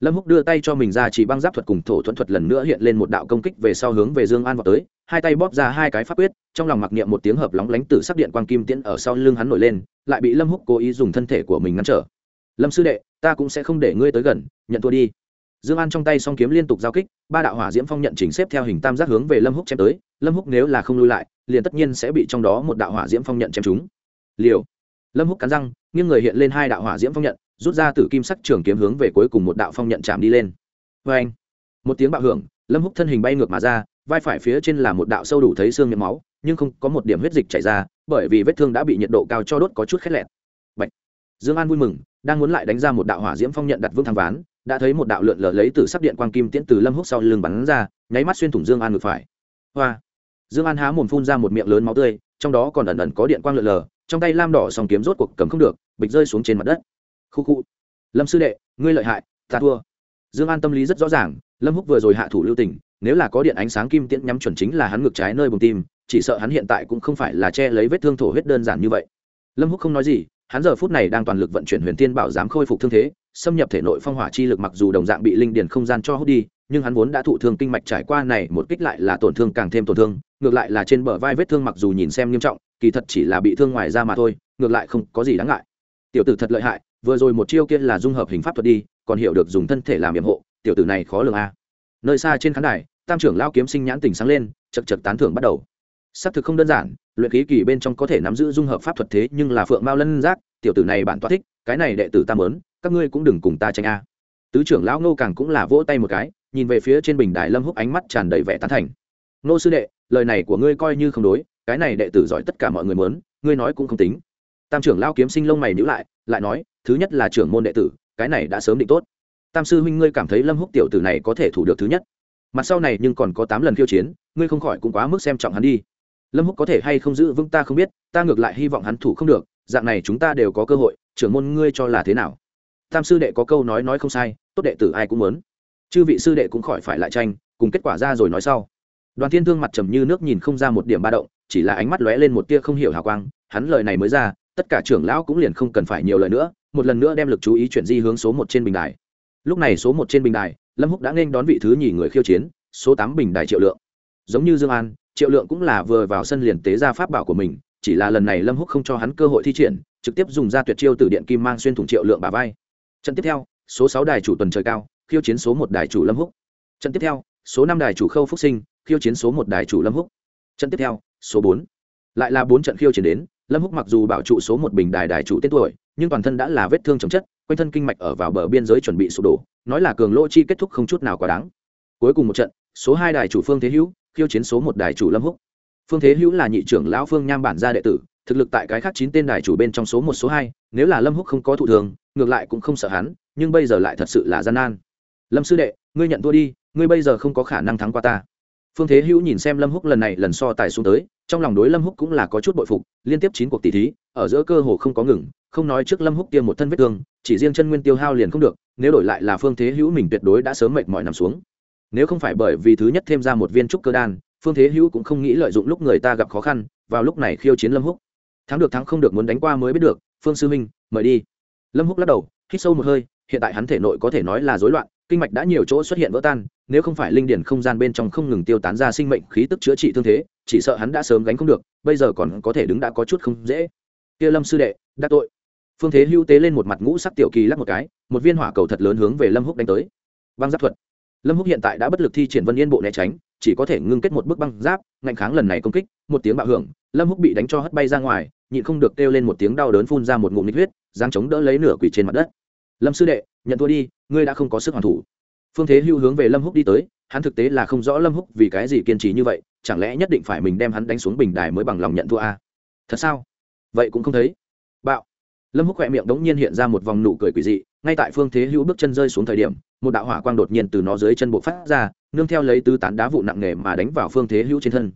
Lâm húc đưa tay cho mình ra chỉ băng giáp thuật cùng thổ thuẫn thuật lần nữa hiện lên một đạo công kích về sau hướng về dương an vào tới, hai tay bóp ra hai cái pháp quyết, trong lòng mặc niệm một tiếng hợp lóng lánh tử sắc điện quang kim tiễn ở sau lưng hắn nổi lên, lại bị lâm húc cố ý dùng thân thể của mình ngăn trở. Lâm sư đệ, ta cũng sẽ không để ngươi tới gần, nhận thua đi. Dương an trong tay song kiếm liên tục giao kích, ba đạo hỏa diễm phong nhận chỉnh xếp theo hình tam giác hướng về lâm húc chém tới, lâm húc nếu là không lui lại, liền tất nhiên sẽ bị trong đó một đạo hỏa diễm phong nhận chém trúng liều. Lâm húc cắn răng, nghiêng người hiện lên hai đạo hỏa diễm phong nhận, rút ra từ kim sắc trường kiếm hướng về cuối cùng một đạo phong nhận chạm đi lên. Vê anh, một tiếng bạo hưởng, lâm húc thân hình bay ngược mà ra, vai phải phía trên là một đạo sâu đủ thấy xương miệng máu, nhưng không có một điểm huyết dịch chảy ra, bởi vì vết thương đã bị nhiệt độ cao cho đốt có chút khét lẹt. Bạch. dương an vui mừng, đang muốn lại đánh ra một đạo hỏa diễm phong nhận đặt vương thang ván, đã thấy một đạo lượn lờ lấy từ sắc điện quang kim tiễn từ lâm húc sau lưng bắn ra, nháy mắt xuyên thủng dương an ngược phải. Hoa. Dương an há mồm phun ra một miệng lớn máu tươi trong đó còn ẩn ẩn có điện quang lượn lờ, trong tay lam đỏ song kiếm rốt cuộc cầm không được, bịch rơi xuống trên mặt đất. Khu khu. Lâm sư đệ, ngươi lợi hại, ta thua. Dương an tâm lý rất rõ ràng, lâm húc vừa rồi hạ thủ lưu tình, nếu là có điện ánh sáng kim tiễn nhắm chuẩn chính là hắn ngược trái nơi bùng tim, chỉ sợ hắn hiện tại cũng không phải là che lấy vết thương thổ huyết đơn giản như vậy. Lâm húc không nói gì, hắn giờ phút này đang toàn lực vận chuyển huyền tiên bảo giám khôi phục thương thế, xâm nhập thể nội phong hỏa chi lực mặc dù đồng dạng bị linh điền không gian cho hút đi nhưng hắn vốn đã thụ thương kinh mạch trải qua này, một kích lại là tổn thương càng thêm tổn thương, ngược lại là trên bờ vai vết thương mặc dù nhìn xem nghiêm trọng, kỳ thật chỉ là bị thương ngoài da mà thôi, ngược lại không có gì đáng ngại. Tiểu tử thật lợi hại, vừa rồi một chiêu kia là dung hợp hình pháp thuật đi, còn hiểu được dùng thân thể làm nhiệm hộ, tiểu tử này khó lường a. Nơi xa trên khán đài, tam trưởng lao kiếm sinh nhãn tình sáng lên, chật chật tán thưởng bắt đầu. Xác thực không đơn giản, luyện khí kỳ bên trong có thể nắm giữ dung hợp pháp thuật thế, nhưng là phượng mao lân giác, tiểu tử này bạn toát thích, cái này đệ tử ta lớn các ngươi cũng đừng cùng ta tranh a. Tứ trưởng lão ngô càng cũng là vỗ tay một cái nhìn về phía trên bình đài lâm húc ánh mắt tràn đầy vẻ tán thành. Nô sư đệ, lời này của ngươi coi như không đối, cái này đệ tử giỏi tất cả mọi người muốn, ngươi nói cũng không tính. Tam trưởng lao kiếm sinh lông mày nhữ lại lại nói, thứ nhất là trưởng môn đệ tử, cái này đã sớm định tốt. Tam sư huynh ngươi cảm thấy lâm húc tiểu tử này có thể thủ được thứ nhất. Mặt sau này nhưng còn có tám lần khiêu chiến, ngươi không khỏi cũng quá mức xem trọng hắn đi. Lâm húc có thể hay không giữ vững ta không biết, ta ngược lại hy vọng hắn thủ không được, dạng này chúng ta đều có cơ hội, trưởng môn ngươi cho là thế nào? Tam sư đệ có câu nói nói không sai, tốt đệ tử ai cũng muốn chư vị sư đệ cũng khỏi phải lại tranh, cùng kết quả ra rồi nói sau. Đoàn thiên thương mặt trầm như nước nhìn không ra một điểm ba động, chỉ là ánh mắt lóe lên một tia không hiểu hào quang, hắn lời này mới ra, tất cả trưởng lão cũng liền không cần phải nhiều lời nữa, một lần nữa đem lực chú ý chuyển di hướng số một trên bình đài. Lúc này số một trên bình đài, lâm húc đã nên đón vị thứ nhì người khiêu chiến, số tám bình đài triệu lượng. Giống như dương an, triệu lượng cũng là vừa vào sân liền tế ra pháp bảo của mình, chỉ là lần này lâm húc không cho hắn cơ hội thi triển, trực tiếp dùng ra tuyệt chiêu từ điện kim mang xuyên thủng triệu lượng bà vai. Trận tiếp theo, số sáu đài chủ tuần trời cao khiêu chiến số một đài chủ lâm húc. Trận tiếp theo, số năm đài chủ khâu phúc sinh, khiêu chiến số một đài chủ lâm húc. Trận tiếp theo, số bốn. Lại là bốn trận khiêu chiến đến, lâm húc mặc dù bảo trụ số một bình đài đài chủ tên tuổi, nhưng toàn thân đã là vết thương chồng chất, quanh thân kinh mạch ở vào bờ biên giới chuẩn bị sụp đổ, nói là cường lỗ chi kết thúc không chút nào quá đáng. Cuối cùng một trận, số hai đài chủ phương thế hữu, khiêu chiến số một đài chủ lâm húc. Phương thế hữu là nhị trưởng lão phương nham bản gia đệ tử, thực lực tại cái khác chín tên đài chủ bên trong số một, số hai, nếu là lâm húc không có thụ thường ngược lại cũng không sợ hắn, nhưng bây giờ lại thật sự là gian nan lâm sư đệ, ngươi nhận thua đi, ngươi bây giờ không có khả năng thắng qua ta. Phương thế hữu nhìn xem lâm húc lần này lần so tài xuống tới, trong lòng đối lâm húc cũng là có chút bội phục, liên tiếp chín cuộc tỷ thí, ở giữa cơ hồ không có ngừng, không nói trước lâm húc tiêm một thân vết thương, chỉ riêng chân nguyên tiêu hao liền không được, nếu đổi lại là phương thế hữu mình tuyệt đối đã sớm mệt mỏi nằm xuống. Nếu không phải bởi vì thứ nhất thêm ra một viên trúc cơ đan, phương thế hữu cũng không nghĩ lợi dụng lúc người ta gặp khó khăn, vào lúc này khiêu chiến lâm húc. Thắng được thắng không được muốn đánh qua mới biết được, phương sư minh mời đi. Lâm húc lắc đầu, hít sâu một hơi, hiện tại hắn thể nội có thể nói là rối loạn kinh mạch đã nhiều chỗ xuất hiện vỡ tan, nếu không phải linh điển không gian bên trong không ngừng tiêu tán ra sinh mệnh khí tức chữa trị thương thế, chỉ sợ hắn đã sớm gánh không được, bây giờ còn có thể đứng đã có chút không dễ. Kia lâm sư đệ đắc tội. Phương thế hưu tế lên một mặt ngũ sắc tiểu kỳ lắc một cái, một viên hỏa cầu thật lớn hướng về lâm húc đánh tới. Băng giáp thuật. Lâm húc hiện tại đã bất lực thi triển vân yên bộ né tránh, chỉ có thể ngưng kết một bức băng giáp, ngạnh kháng lần này công kích, một tiếng bạo hưởng, lâm húc bị đánh cho hất bay ra ngoài, nhịn không được kêu lên một tiếng đau đớn phun ra một ngụm nít huyết giáng chống đỡ lấy nửa quỷ trên mặt đất lâm sư đệ, nhận thua đi, ngươi đã không có sức hoàn thủ. Phương thế hưu hướng về lâm húc đi tới, hắn thực tế là không rõ lâm húc vì cái gì kiên trì như vậy, chẳng lẽ nhất định phải mình đem hắn đánh xuống bình đài mới bằng lòng nhận thua à? thật sao? Vậy cũng không thấy. Bạo. Lâm húc khỏe miệng đống nhiên hiện ra một vòng nụ cười quỷ dị, ngay tại phương thế hữu bước chân rơi xuống thời điểm, một đạo hỏa quang đột nhiên từ nó dưới chân bộ phát ra, nương theo lấy tứ tán đá vụ nặng nề mà đánh vào phương thế hữu trên thân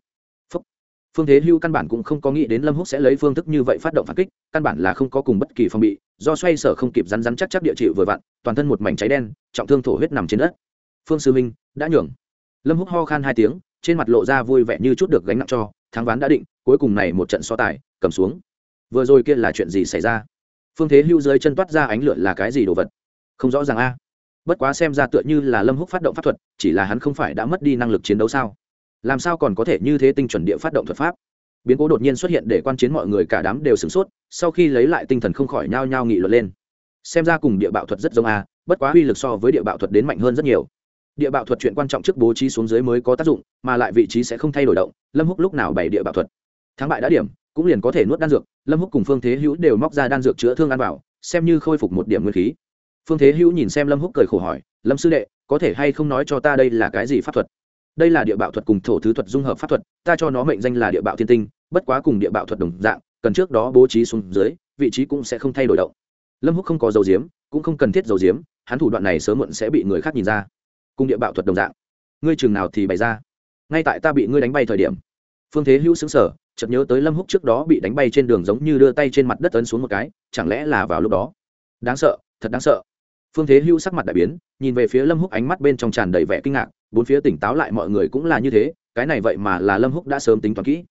phương thế Hưu căn bản cũng không có nghĩ đến lâm húc sẽ lấy phương thức như vậy phát động phản kích, căn bản là không có cùng bất kỳ phòng bị, do xoay sở không kịp rắn rắn chắc chắc địa chịu vừa vặn, toàn thân một mảnh cháy đen, trọng thương thổ huyết nằm trên đất. Phương sư minh, đã nhường. Lâm húc ho khan hai tiếng, trên mặt lộ ra vui vẻ như chút được gánh nặng cho, thắng ván đã định, cuối cùng này một trận so tài, cầm xuống. Vừa rồi kia là chuyện gì xảy ra? Phương thế hưu dưới chân toát ra ánh lửa là cái gì đồ vật? Không rõ ràng a. Bất quá xem ra tựa như là lâm húc phát động pháp thuật, chỉ là hắn không phải đã mất đi năng lực chiến đấu sao? Làm sao còn có thể như thế tinh chuẩn địa phát động thuật pháp? Biến cố đột nhiên xuất hiện để quan chiến mọi người cả đám đều sửng sốt, sau khi lấy lại tinh thần không khỏi nhao nhao nghị luận lên. Xem ra cùng địa bạo thuật rất giống a bất quá uy lực so với địa bạo thuật đến mạnh hơn rất nhiều. Địa bạo thuật chuyện quan trọng trước bố trí xuống dưới mới có tác dụng, mà lại vị trí sẽ không thay đổi động, lâm húc lúc nào bày địa bạo thuật? Thắng bại đã điểm, cũng liền có thể nuốt đan dược, lâm húc cùng phương thế hữu đều móc ra đan dược chữa thương ăn vào, xem như khôi phục một điểm nguyên khí. Phương thế hữu nhìn xem lâm húc cười khổ hỏi, lâm sư đệ, có thể hay không nói cho ta đây là cái gì pháp thuật? Đây là địa bạo thuật cùng thổ thứ thuật dung hợp pháp thuật, ta cho nó mệnh danh là địa bạo thiên tinh, bất quá cùng địa bạo thuật đồng dạng, cần trước đó bố trí xuống dưới, vị trí cũng sẽ không thay đổi động. Lâm húc không có dầu diếm, cũng không cần thiết dầu diếm, hắn thủ đoạn này sớm muộn sẽ bị người khác nhìn ra. Cùng địa bạo thuật đồng dạng. Ngươi chừng nào thì bày ra. Ngay tại ta bị ngươi đánh bay thời điểm. Phương thế hữu xứng sở chợt nhớ tới lâm húc trước đó bị đánh bay trên đường giống như đưa tay trên mặt đất ấn xuống một cái, chẳng lẽ là vào lúc đó? Đáng sợ, thật đáng sợ. Phương thế hữu sắc mặt đại biến, nhìn về phía lâm húc ánh mắt bên trong tràn đầy vẻ kinh ngạc bốn phía tỉnh táo lại mọi người cũng là như thế, cái này vậy mà là lâm húc đã sớm tính toán kỹ.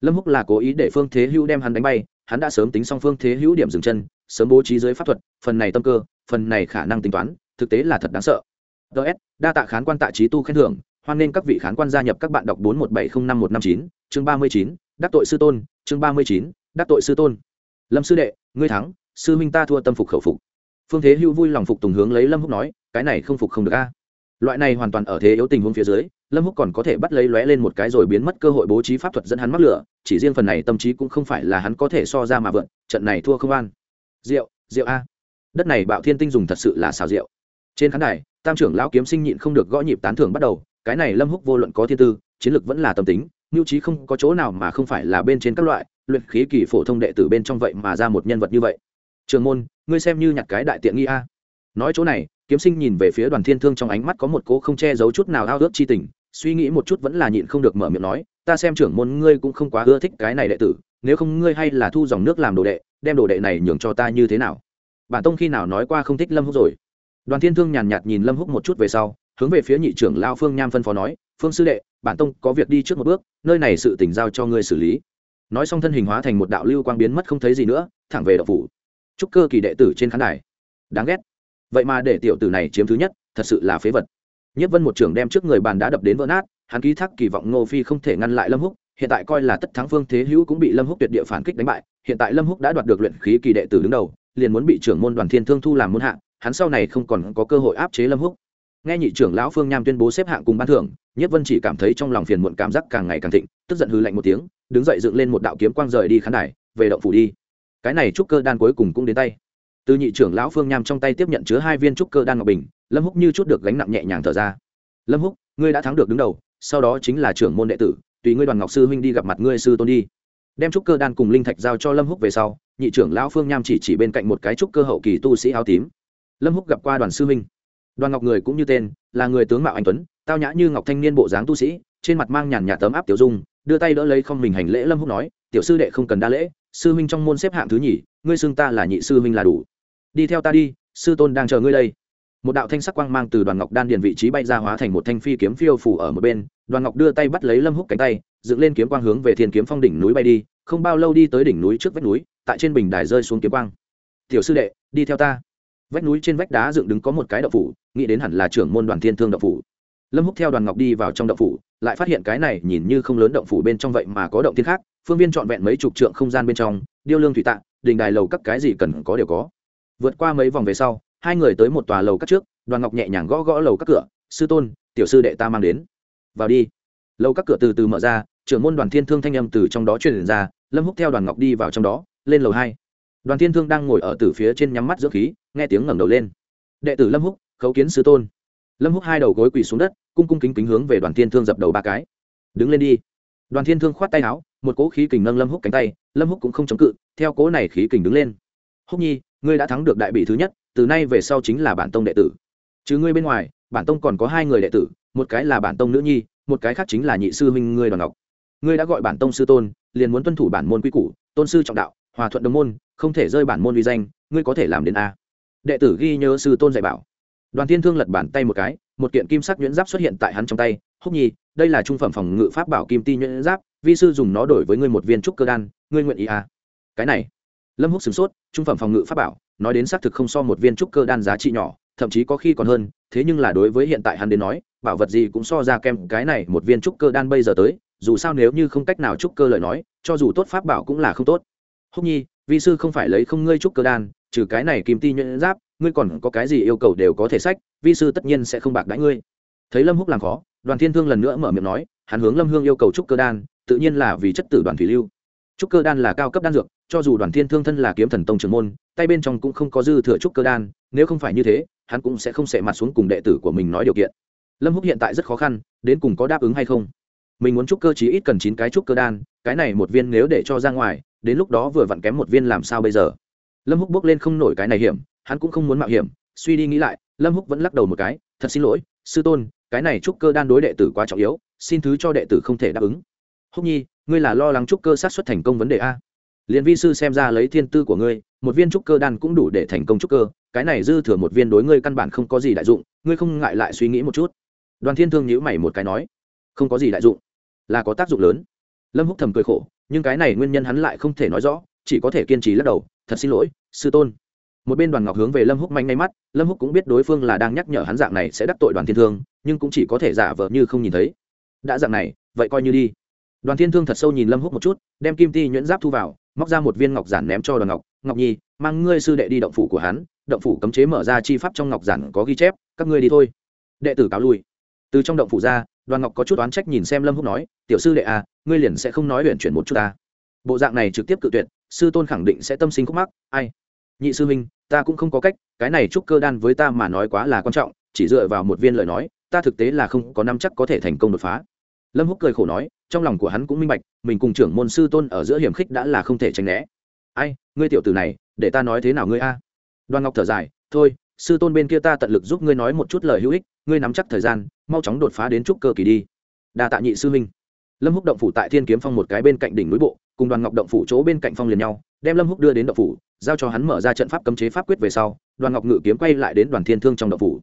Lâm húc là cố ý để phương thế hữu đem hắn đánh bay, hắn đã sớm tính xong phương thế hữu điểm dừng chân, sớm bố trí dưới pháp thuật, phần này tâm cơ, phần này khả năng tính toán, thực tế là thật đáng sợ. Ts đa tạ khán quan tạ trí tu khen thưởng, hoan nên các vị khán quan gia nhập các bạn đọc bốn một bảy không năm một năm chín, chương ba mươi chín, đắc tội sư tôn, chương ba mươi chín, đắc tội sư tôn. Lâm sư đệ, ngươi thắng, sư minh ta thua tâm phục khẩu phục. Phương thế hữu vui lòng phục tùng hướng lấy lâm húc nói, cái này không phục không được a loại này hoàn toàn ở thế yếu tình huống phía dưới, lâm húc còn có thể bắt lấy lóe lên một cái rồi biến mất cơ hội bố trí pháp thuật dẫn hắn mắc lửa, chỉ riêng phần này tâm trí cũng không phải là hắn có thể so ra mà vượn, trận này thua không an. Rượu rượu a. Đất này bạo thiên tinh dùng thật sự là xào rượu. Trên khán đài, tam trưởng lão kiếm sinh nhịn không được gõ nhịp tán thưởng bắt đầu, cái này lâm húc vô luận có thiên tư, chiến lược vẫn là tâm tính, nhu trí không có chỗ nào mà không phải là bên trên các loại, luyện khí kỳ phổ thông đệ tử bên trong vậy mà ra một nhân vật như vậy. Trường môn, ngươi xem như nhặt cái đại tiện nghi a. Nói chỗ này kiếm sinh nhìn về phía đoàn thiên thương trong ánh mắt có một cố không che giấu chút nào ao ước chi tình, suy nghĩ một chút vẫn là nhịn không được mở miệng nói, ta xem trưởng môn ngươi cũng không quá ưa thích cái này đệ tử, nếu không ngươi hay là thu dòng nước làm đồ đệ, đem đồ đệ này nhường cho ta như thế nào? Bản tông khi nào nói qua không thích lâm húc rồi. Đoàn thiên thương nhàn nhạt nhìn lâm húc một chút về sau, hướng về phía nhị trưởng lao phương nham phân phó nói, phương sư đệ, bản tông có việc đi trước một bước, nơi này sự tỉnh giao cho ngươi xử lý. Nói xong thân hình hóa thành một đạo lưu quang biến mất không thấy gì nữa, thẳng về đậu phủ. Chúc cơ kỳ đệ tử trên khán đài. Đáng ghét vậy mà để tiểu tử này chiếm thứ nhất, thật sự là phế vật. Nhất vân một trưởng đem trước người bàn đá đập đến vỡ nát, hắn ký thác kỳ vọng ngô phi không thể ngăn lại lâm húc, hiện tại coi là tất thắng phương thế hữu cũng bị lâm húc tuyệt địa phản kích đánh bại, hiện tại lâm húc đã đoạt được luyện khí kỳ đệ tử đứng đầu, liền muốn bị trưởng môn đoàn thiên thương thu làm môn hạ, hắn sau này không còn có cơ hội áp chế lâm húc. Nghe nhị trưởng lão phương nham tuyên bố xếp hạng cùng ban thưởng nhất vân chỉ cảm thấy trong lòng phiền muộn cảm giác càng ngày càng thịnh, tức giận hư lạnh một tiếng, đứng dậy dựng lên một đạo kiếm quang rời đi khán đài, về động phủ đi. Cái này trúc cơ đan cuối cùng cũng đến tay từ nhị trưởng lão phương nham trong tay tiếp nhận chứa hai viên trúc cơ đan ngọc bình, lâm húc như chút được gánh nặng nhẹ nhàng thở ra. Lâm húc, ngươi đã thắng được đứng đầu, sau đó chính là trưởng môn đệ tử, tùy ngươi đoàn ngọc sư huynh đi gặp mặt ngươi sư tôn đi. Đem trúc cơ đan cùng linh thạch giao cho lâm húc về sau, nhị trưởng lão phương nham chỉ chỉ bên cạnh một cái trúc cơ hậu kỳ tu sĩ áo tím. Lâm húc gặp qua đoàn sư huynh. Đoàn ngọc người cũng như tên, là người tướng mạo anh tuấn, tao nhã như ngọc thanh niên bộ dáng tu sĩ, trên mặt mang nhàn nhạt tấm áp tiểu dung, đưa tay đỡ lấy không mình hành lễ lâm húc nói, tiểu sư đệ không cần đa lễ, sư huynh trong môn xếp hạng thứ nhì, ngươi xưng ta là nhị sư huynh là đủ đi theo ta đi, sư tôn đang chờ ngươi đây. Một đạo thanh sắc quang mang từ đoàn ngọc đan điền vị trí bay ra hóa thành một thanh phi kiếm phiêu phủ ở một bên. Đoàn ngọc đưa tay bắt lấy lâm húc cánh tay, dựng lên kiếm quang hướng về thiên kiếm phong đỉnh núi bay đi, không bao lâu đi tới đỉnh núi trước vách núi, tại trên bình đài rơi xuống kiếm quang. Tiểu sư đệ, đi theo ta. Vách núi trên vách đá dựng đứng có một cái đậu phủ, nghĩ đến hẳn là trưởng môn đoàn thiên thương đậu phủ. Lâm húc theo đoàn ngọc đi vào trong đậu phủ, lại phát hiện cái này nhìn như không lớn động phủ bên trong vậy mà có động thiên khác, phương viên trọn vẹn mấy chục trượng không gian bên trong, điêu lương thủy tạ đình đài lầu các cái gì cần có đều có vượt qua mấy vòng về sau, hai người tới một tòa lầu các trước, đoàn ngọc nhẹ nhàng gõ gõ lầu các cửa, sư tôn, tiểu sư đệ ta mang đến. Vào đi. Lầu các cửa từ từ mở ra, trưởng môn đoàn thiên thương thanh âm từ trong đó truyền ra, lâm húc theo đoàn ngọc đi vào trong đó, lên lầu hai. Đoàn thiên thương đang ngồi ở từ phía trên nhắm mắt dưỡng khí, nghe tiếng ngẩng đầu lên. Đệ tử lâm húc, khấu kiến sư tôn. Lâm húc hai đầu gối quỳ xuống đất, cung cung kính kính hướng về đoàn thiên thương dập đầu ba cái. Đứng lên đi. Đoàn thiên thương khoát tay áo, một cỗ khí kình nâng lâm húc cánh tay, lâm húc cũng không chống cự, theo cỗ này khí kình đứng lên. Húc nhi ngươi đã thắng được đại bị thứ nhất, từ nay về sau chính là bản tông đệ tử. Chứ ngươi bên ngoài, bản tông còn có hai người đệ tử, một cái là bản tông nữ nhi, một cái khác chính là nhị sư huynh ngươi đoàn ngọc. Ngươi đã gọi bản tông sư tôn, liền muốn tuân thủ bản môn quy củ, tôn sư trọng đạo, hòa thuận đồng môn, không thể rơi bản môn uy danh, ngươi có thể làm đến a. Đệ tử ghi nhớ sư tôn dạy bảo. Đoàn thiên thương lật bàn tay một cái, một kiện kim sắc nhuyễn giáp xuất hiện tại hắn trong tay, húc nhi, đây là trung phẩm phòng ngự pháp bảo kim ti nhuyễn giáp, vi sư dùng nó đổi với ngươi một viên trúc cơ đan, ngươi nguyện ý à cái này lâm húc sửng sốt, trung phẩm phòng ngự pháp bảo, nói đến xác thực không so một viên trúc cơ đan giá trị nhỏ, thậm chí có khi còn hơn, thế nhưng là đối với hiện tại hắn đến nói, bảo vật gì cũng so ra kem cái này một viên trúc cơ đan bây giờ tới, dù sao nếu như không cách nào trúc cơ lời nói, cho dù tốt pháp bảo cũng là không tốt. Húc nhi, vi sư không phải lấy không ngươi trúc cơ đan, trừ cái này kim ti nhuyễn giáp, ngươi còn có cái gì yêu cầu đều có thể sách, vi sư tất nhiên sẽ không bạc đãi ngươi. Thấy lâm húc làm khó, đoàn thiên thương lần nữa mở miệng nói, hắn hướng lâm hương yêu cầu trúc cơ đan, tự nhiên là vì chất tử đoàn thủy lưu. Trúc cơ đan là cao cấp đan dược cho dù đoàn thiên thương thân là kiếm thần tông trưởng môn, tay bên trong cũng không có dư thừa trúc cơ đan, nếu không phải như thế, hắn cũng sẽ không sệ mặt xuống cùng đệ tử của mình nói điều kiện. Lâm húc hiện tại rất khó khăn, đến cùng có đáp ứng hay không? Mình muốn trúc cơ chí ít cần chín cái trúc cơ đan, cái này một viên nếu để cho ra ngoài, đến lúc đó vừa vặn kém một viên làm sao bây giờ? Lâm húc bước lên không nổi cái này hiểm, hắn cũng không muốn mạo hiểm, suy đi nghĩ lại, lâm húc vẫn lắc đầu một cái, thật xin lỗi, sư tôn, cái này trúc cơ đan đối đệ tử quá trọng yếu, xin thứ cho đệ tử không thể đáp ứng. Húc nhi, ngươi là lo lắng trúc cơ sát xuất thành công vấn đề a? Liền vi sư xem ra lấy thiên tư của ngươi, một viên trúc cơ đan cũng đủ để thành công trúc cơ, cái này dư thừa một viên đối ngươi căn bản không có gì đại dụng, ngươi không ngại lại suy nghĩ một chút. Đoàn thiên thương nhữ mày một cái nói, không có gì đại dụng, là có tác dụng lớn. Lâm húc thầm cười khổ, nhưng cái này nguyên nhân hắn lại không thể nói rõ, chỉ có thể kiên trì lắc đầu, thật xin lỗi, sư tôn. Một bên đoàn ngọc hướng về lâm húc manh ngay mắt, lâm húc cũng biết đối phương là đang nhắc nhở hắn dạng này sẽ đắc tội đoàn thiên thương, nhưng cũng chỉ có thể giả vờ như không nhìn thấy. Đã dạng này, vậy coi như đi. Đoàn thiên thương thật sâu nhìn lâm húc một chút, đem kim ti nhuyễn giáp thu vào móc ra một viên ngọc giản ném cho đoàn ngọc ngọc nhi, mang ngươi sư đệ đi động phủ của hắn, động phủ cấm chế mở ra chi pháp trong ngọc giản có ghi chép, các ngươi đi thôi. Đệ tử cáo lui. Từ trong động phủ ra, đoàn ngọc có chút oán trách nhìn xem lâm húc nói, tiểu sư đệ à ngươi liền sẽ không nói luyện chuyển một chút ta. Bộ dạng này trực tiếp cự tuyệt, sư tôn khẳng định sẽ tâm sinh khúc mắc, ai? Nhị sư minh ta cũng không có cách, cái này trúc cơ đan với ta mà nói quá là quan trọng, chỉ dựa vào một viên lời nói, ta thực tế là không có năm chắc có thể thành công đột phá. Lâm húc cười khổ nói trong lòng của hắn cũng minh bạch, mình cùng trưởng môn sư tôn ở giữa hiểm khích đã là không thể tránh né. Ai, ngươi tiểu tử này, để ta nói thế nào ngươi a? Đoàn ngọc thở dài, thôi, sư tôn bên kia ta tận lực giúp ngươi nói một chút lời hữu ích, ngươi nắm chắc thời gian, mau chóng đột phá đến trúc cơ kỳ đi. Đa tạ nhị sư minh lâm húc động phủ tại thiên kiếm phong một cái bên cạnh đỉnh núi bộ, cùng đoàn ngọc động phủ chỗ bên cạnh phong liền nhau, đem lâm húc đưa đến động phủ, giao cho hắn mở ra trận pháp cấm chế pháp quyết về sau, đoàn ngọc ngự kiếm quay lại đến đoàn thiên thương trong động phủ.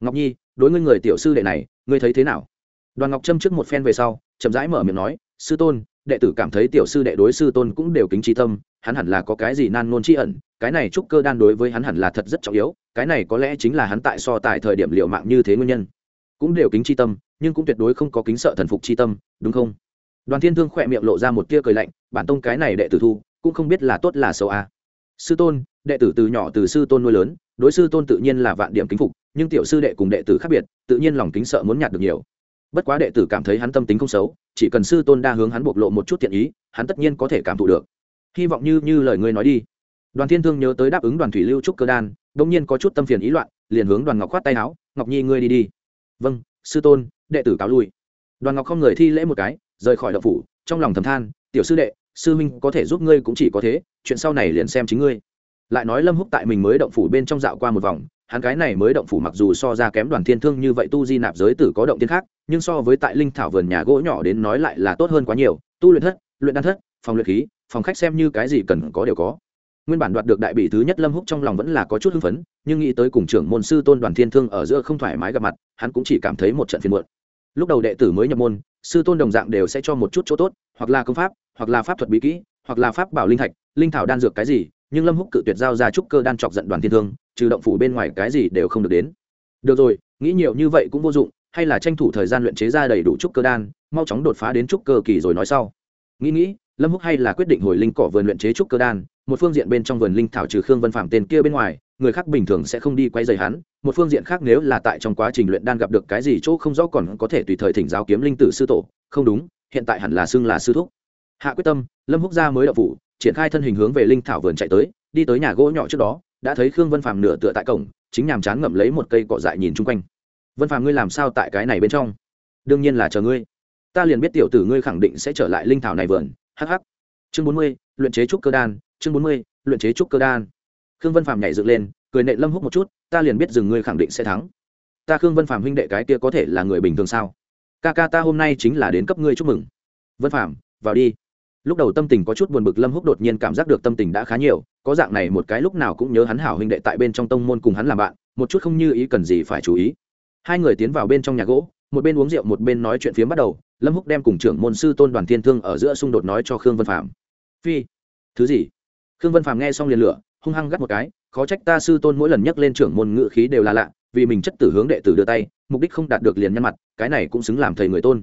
Ngọc nhi, đối ngươi người tiểu sư đệ này, ngươi thấy thế nào? Đoàn ngọc Trâm trước một phen về sau, chậm rãi mở miệng nói, sư tôn, đệ tử cảm thấy tiểu sư đệ đối sư tôn cũng đều kính trí tâm, hắn hẳn là có cái gì nan nôn tri ẩn, cái này trúc cơ đan đối với hắn hẳn là thật rất trọng yếu, cái này có lẽ chính là hắn tại so tại thời điểm liệu mạng như thế nguyên nhân. Cũng đều kính tri tâm, nhưng cũng tuyệt đối không có kính sợ thần phục tri tâm, đúng không? Đoàn thiên thương khỏe miệng lộ ra một tia cười lạnh, bản tông cái này đệ tử thu, cũng không biết là tốt là xấu à. sư tôn, đệ tử từ nhỏ từ sư tôn nuôi lớn, đối sư tôn tự nhiên là vạn điểm kính phục, nhưng tiểu sư đệ cùng đệ tử khác biệt, tự nhiên lòng kính sợ muốn nhạt được nhiều bất quá đệ tử cảm thấy hắn tâm tính không xấu, chỉ cần sư tôn đa hướng hắn bộc lộ một chút thiện ý, hắn tất nhiên có thể cảm thụ được. Hy vọng như như lời ngươi nói đi. Đoàn thiên thương nhớ tới đáp ứng đoàn thủy lưu trúc cơ đan đ ỗ n g nhiên có chút tâm phiền ý loạn, liền hướng đoàn ngọc khoát tay áo, ngọc nhi ngươi đi đi. Vâng sư tôn, đệ tử cáo lui. Đoàn ngọc không người thi lễ một cái, rời khỏi đậu phủ, trong lòng thầm than, tiểu sư đệ, sư minh có thể giúp ngươi cũng chỉ có thế, chuyện sau này liền xem chính ngươi. Lại nói lâm húc tại mình mới động phủ bên trong dạo qua một vòng hắn cái này mới động phủ mặc dù so ra kém đoàn thiên thương như vậy tu di nạp giới tử có động tiên khác, nhưng so với tại linh thảo vườn nhà gỗ nhỏ đến nói lại là tốt hơn quá nhiều. Tu luyện thất, luyện đan thất, phòng luyện khí, phòng khách xem như cái gì cần có đều có. Nguyên bản đoạt được đại bị thứ nhất lâm húc trong lòng vẫn là có chút hưng phấn, nhưng nghĩ tới cùng trưởng môn sư tôn đoàn thiên thương ở giữa không thoải mái gặp mặt, hắn cũng chỉ cảm thấy một trận phiền muộn. Lúc đầu đệ tử mới nhập môn, sư tôn đồng dạng đều sẽ cho một chút chỗ tốt, hoặc là công pháp, hoặc là pháp thuật bí kỹ, hoặc là pháp bảo linh thạch, linh thảo đan dược cái gì, nhưng lâm húc cự tuyệt giao ra trúc cơ đan chọc giận đoàn thiên thương trừ động phủ bên ngoài cái gì đều không được đến. Được rồi nghĩ nhiều như vậy cũng vô dụng hay là tranh thủ thời gian luyện chế ra đầy đủ trúc cơ đan mau chóng đột phá đến trúc cơ kỳ rồi nói sau. Nghĩ nghĩ lâm húc hay là quyết định hồi linh cỏ vườn luyện chế trúc cơ đan một phương diện bên trong vườn linh thảo trừ khương vân phạm tên kia bên ngoài người khác bình thường sẽ không đi quay dày hắn một phương diện khác nếu là tại trong quá trình luyện đan gặp được cái gì chỗ không rõ còn có thể tùy thời thỉnh giáo kiếm linh tử sư tổ không đúng hiện tại hẳn là xưng là sư thúc. Hạ quyết tâm lâm húc ra mới đậu vụ, triển khai thân hình hướng về linh thảo vườn chạy tới đi tới nhà gỗ nhỏ trước đó đã thấy khương vân phàm nửa tựa tại cổng, chính nhàm chán ngậm lấy một cây cọ dại nhìn chung quanh. Vân phàm, ngươi làm sao tại cái này bên trong? Đương nhiên là chờ ngươi. Ta liền biết tiểu tử ngươi khẳng định sẽ trở lại linh thảo này vườn. Hh chương bốn mươi, luyện chế trúc cơ đan. Chương bốn mươi, luyện chế trúc cơ đan. Khương vân phàm nhảy dựng lên, cười nệ lâm húc một chút, ta liền biết rừng ngươi khẳng định sẽ thắng. Ta khương vân phàm huynh đệ cái kia có thể là người bình thường sao? Ca ca ta hôm nay chính là đến cấp ngươi chúc mừng. Vân phàm, vào đi lúc đầu tâm tình có chút buồn bực, lâm húc đột nhiên cảm giác được tâm tình đã khá nhiều. Có dạng này một cái lúc nào cũng nhớ hắn hảo huynh đệ tại bên trong tông môn cùng hắn làm bạn, một chút không như ý cần gì phải chú ý. Hai người tiến vào bên trong nhà gỗ, một bên uống rượu, một bên nói chuyện phiếm bắt đầu. Lâm húc đem cùng trưởng môn sư tôn đoàn thiên thương ở giữa xung đột nói cho khương vân phạm phi, thứ gì? Khương vân phạm nghe xong liền lửa, hung hăng gắt một cái. Khó trách ta sư tôn mỗi lần nhắc lên trưởng môn ngự khí đều là lạ, vì mình chất tử hướng đệ tử đưa tay, mục đích không đạt được liền nhân mặt, cái này cũng xứng làm thầy người tôn.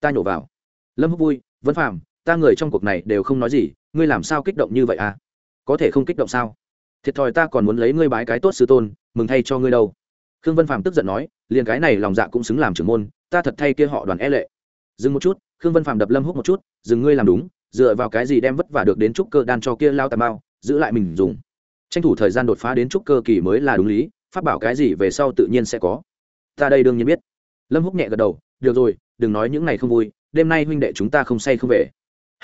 Ta nhổ vào. Lâm húc vui, vân phạm ta người trong cuộc này đều không nói gì, ngươi làm sao kích động như vậy à? Có thể không kích động sao? Thiệt thòi ta còn muốn lấy ngươi bái cái tốt sư tôn, mừng thay cho ngươi đâu. Khương vân phạm tức giận nói, liền cái này lòng dạ cũng xứng làm trưởng môn, ta thật thay kia họ đoàn e lệ. Dừng một chút. Khương vân phạm đập lâm hút một chút, dừng ngươi làm đúng, dựa vào cái gì đem vất vả được đến trúc cơ đan cho kia lao tà mao, giữ lại mình dùng. Tranh thủ thời gian đột phá đến trúc cơ kỳ mới là đúng lý phát bảo cái gì về sau tự nhiên sẽ có. Ta đây đương nhiên biết. Lâm húc nhẹ gật đầu, được rồi, đừng nói những ngày không vui, đêm nay huynh đệ chúng ta không say không về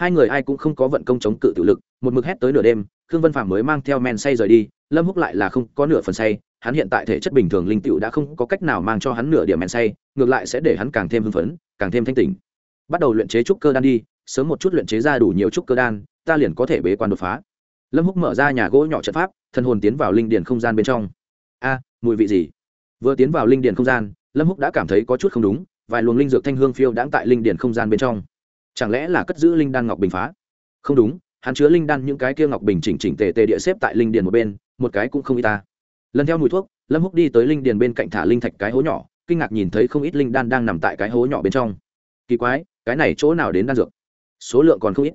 hai người ai cũng không có vận công chống cự tự lực, một mực hét tới nửa đêm, khương vân phạm mới mang theo men say rời đi, lâm húc lại là không có nửa phần say, hắn hiện tại thể chất bình thường linh tựu đã không có cách nào mang cho hắn nửa điểm men say, ngược lại sẽ để hắn càng thêm hưng phấn, càng thêm thanh tỉnh. Bắt đầu luyện chế trúc cơ đan đi, sớm một chút luyện chế ra đủ nhiều trúc cơ đan, ta liền có thể bế quan đột phá. Lâm húc mở ra nhà gỗ nhỏ trận pháp thân hồn tiến vào linh điền không gian bên trong. A, mùi vị gì? Vừa tiến vào linh điền không gian, lâm húc đã cảm thấy có chút không đúng, vài luồng linh dược thanh hương phiêu đãng tại linh điền không gian bên trong chẳng lẽ là cất giữ linh đan ngọc bình phá? Không đúng, hắn chứa linh đan những cái kia ngọc bình chỉnh chỉnh tề tề địa xếp tại linh điền một bên, một cái cũng không y ta. Lần theo mùi thuốc, lâm húc đi tới linh điền bên cạnh thả linh thạch cái hố nhỏ, kinh ngạc nhìn thấy không ít linh đan đang nằm tại cái hố nhỏ bên trong. Kỳ quái, cái này chỗ nào đến đan dược? Số lượng còn không ít.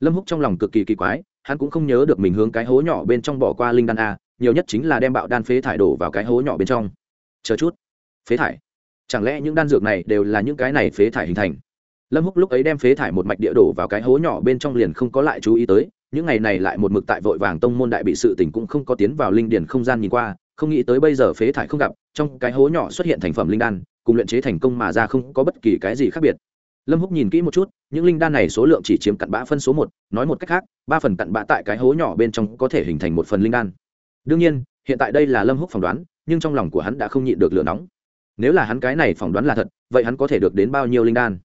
Lâm húc trong lòng cực kỳ kỳ quái, hắn cũng không nhớ được mình hướng cái hố nhỏ bên trong bỏ qua linh đan a, nhiều nhất chính là đem bạo đan phế thải đổ vào cái hố nhỏ bên trong. Chờ chút. Phế thải. Chẳng lẽ những đan dược này đều là những cái này phế thải hình thành? Lâm húc lúc ấy đem phế thải một mạch địa đổ vào cái hố nhỏ bên trong liền không có lại chú ý tới, những ngày này lại một mực tại vội vàng tông môn đại bị sự tình cũng không có tiến vào linh điển không gian nhìn qua, không nghĩ tới bây giờ phế thải không gặp, trong cái hố nhỏ xuất hiện thành phẩm linh đan, cùng luyện chế thành công mà ra không có bất kỳ cái gì khác biệt. Lâm húc nhìn kỹ một chút, những linh đan này số lượng chỉ chiếm cặn bã phân số một, nói một cách khác, ba phần cặn bã tại cái hố nhỏ bên trong có thể hình thành một phần linh đan. Đương nhiên, hiện tại đây là lâm húc phỏng đoán, nhưng trong lòng của hắn đã không nhịn được lửa nóng. Nếu là hắn cái này phỏng đoán là thật, vậy hắn có thể được đến bao nhiêu linh đan?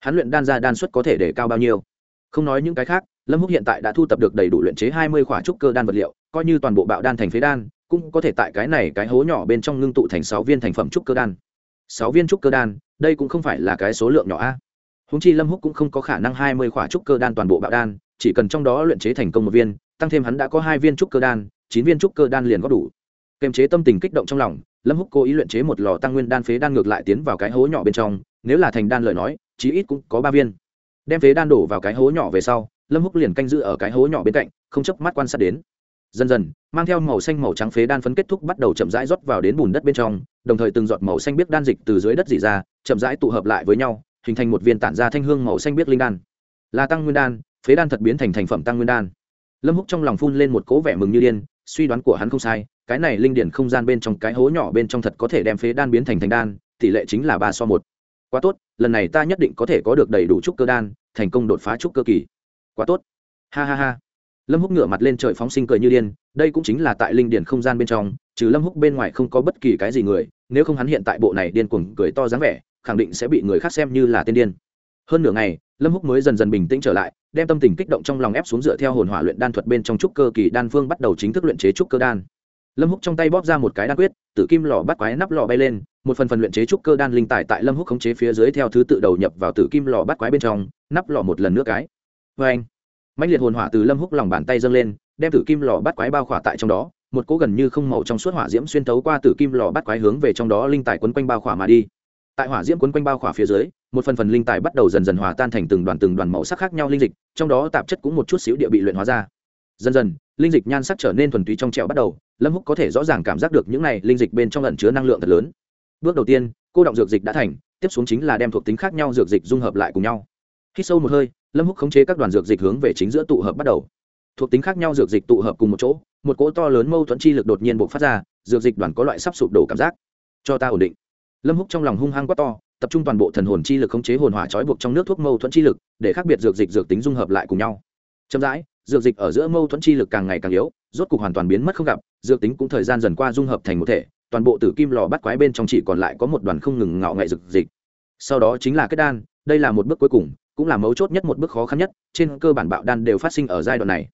Hắn luyện đan ra đan suất có thể để cao bao nhiêu? Không nói những cái khác, lâm húc hiện tại đã thu tập được đầy đủ luyện chế hai mươi khỏa trúc cơ đan vật liệu, coi như toàn bộ bạo đan thành phế đan, cũng có thể tại cái này cái hố nhỏ bên trong ngưng tụ thành sáu viên thành phẩm trúc cơ đan. Sáu viên trúc cơ đan, đây cũng không phải là cái số lượng nhỏ a. Húng chi lâm húc cũng không có khả năng hai mươi khỏa trúc cơ đan toàn bộ bạo đan, chỉ cần trong đó luyện chế thành công một viên, tăng thêm hắn đã có hai viên trúc cơ đan, chín viên trúc cơ đan liền có đủ. Kềm chế tâm tình kích động trong lòng, lâm húc cố ý luyện chế một lò tăng nguyên đan phế đan ngược lại tiến vào cái hố nhỏ bên trong, nếu là thành đan lời nói chí ít cũng có ba viên. Đem phế đan đổ vào cái hố nhỏ về sau, lâm húc liền canh giữ ở cái hố nhỏ bên cạnh, không chấp mắt quan sát đến. Dần dần, mang theo màu xanh màu trắng phế đan phấn kết thúc bắt đầu chậm rãi rót vào đến bùn đất bên trong, đồng thời từng giọt màu xanh biếc đan dịch từ dưới đất dỉ ra, chậm rãi tụ hợp lại với nhau, hình thành một viên tản ra thanh hương màu xanh biếc linh đan. Là tăng nguyên đan, phế đan thật biến thành thành phẩm tăng nguyên đan. Lâm húc trong lòng phun lên một cố vẻ mừng như điên, suy đoán của hắn không sai, cái này linh điển không gian bên trong cái hố nhỏ bên trong thật có thể đem phế đan biến thành thành đan, tỷ lệ chính là ba so một quá tốt, lần này ta nhất định có thể có được đầy đủ trúc cơ đan, thành công đột phá trúc cơ kỳ. Quá tốt. Ha ha ha. Lâm húc ngửa mặt lên trời phóng sinh cười như điên, đây cũng chính là tại linh điển không gian bên trong, trừ lâm húc bên ngoài không có bất kỳ cái gì người, nếu không hắn hiện tại bộ này điên cuồng cười to dáng vẻ, khẳng định sẽ bị người khác xem như là tên điên. Hơn nửa ngày, lâm húc mới dần dần bình tĩnh trở lại, đem tâm tình kích động trong lòng ép xuống dựa theo hồn hỏa luyện đan thuật bên trong trúc cơ kỳ đan phương bắt đầu chính thức luyện chế trúc cơ đan lâm húc trong tay bóp ra một cái đan quyết tự kim lò bắt quái nắp lò bay lên, một phần phần luyện chế trúc cơ đan linh tài tại lâm húc khống chế phía dưới theo thứ tự đầu nhập vào tử kim lò bắt quái bên trong, nắp lò một lần nữa cái. Vê anh mạnh liệt hồn hỏa từ lâm húc lòng bàn tay dâng lên, đem tử kim lò bắt quái bao khỏa tại trong đó, một cỗ gần như không màu trong suốt hỏa diễm xuyên thấu qua tử kim lò bắt quái hướng về trong đó linh tài quấn quanh bao khỏa mà đi. Tại hỏa diễm quấn quanh bao khỏa phía dưới, một phần phần linh tài bắt đầu dần dần hòa tan thành từng đoàn từng đoàn màu sắc khác nhau linh dịch, trong đó tạp chất cũng một chút xíu địa bị luyện hóa ra. Dần dần linh dịch nhan sắc trở nên thuần túy trong trẻo bắt đầu, lâm húc có thể rõ ràng cảm giác được những này linh dịch bên trong ẩn chứa năng lượng thật lớn. Bước đầu tiên, cô động dược dịch đã thành, tiếp xuống chính là đem thuộc tính khác nhau dược dịch dung hợp lại cùng nhau. Khi sâu một hơi, lâm húc khống chế các đoàn dược dịch hướng về chính giữa tụ hợp bắt đầu. Thuộc tính khác nhau dược dịch tụ hợp cùng một chỗ, một cỗ to lớn mâu thuẫn chi lực đột nhiên bộc phát ra, dược dịch đoàn có loại sắp sụp đổ cảm giác. Cho ta ổn định. Lâm húc trong lòng hung hăng quá to, tập trung toàn bộ thần hồn chi lực khống chế hồn hỏa trói buộc trong nước thuốc mâu thuẫn chi lực, để khác biệt dược dịch dược tính dung hợp lại cùng nhau. Chậm rãi dược dịch ở giữa mâu thuẫn chi lực càng ngày càng yếu, rốt cục hoàn toàn biến mất không gặp, dược tính cũng thời gian dần qua dung hợp thành một thể, toàn bộ tử kim lò bắt quái bên trong chỉ còn lại có một đoàn không ngừng ngạo nghệ dược dịch. Sau đó chính là kết đan, đây là một bước cuối cùng, cũng là mấu chốt nhất một bước khó khăn nhất, trên cơ bản bạo đan đều phát sinh ở giai đoạn này.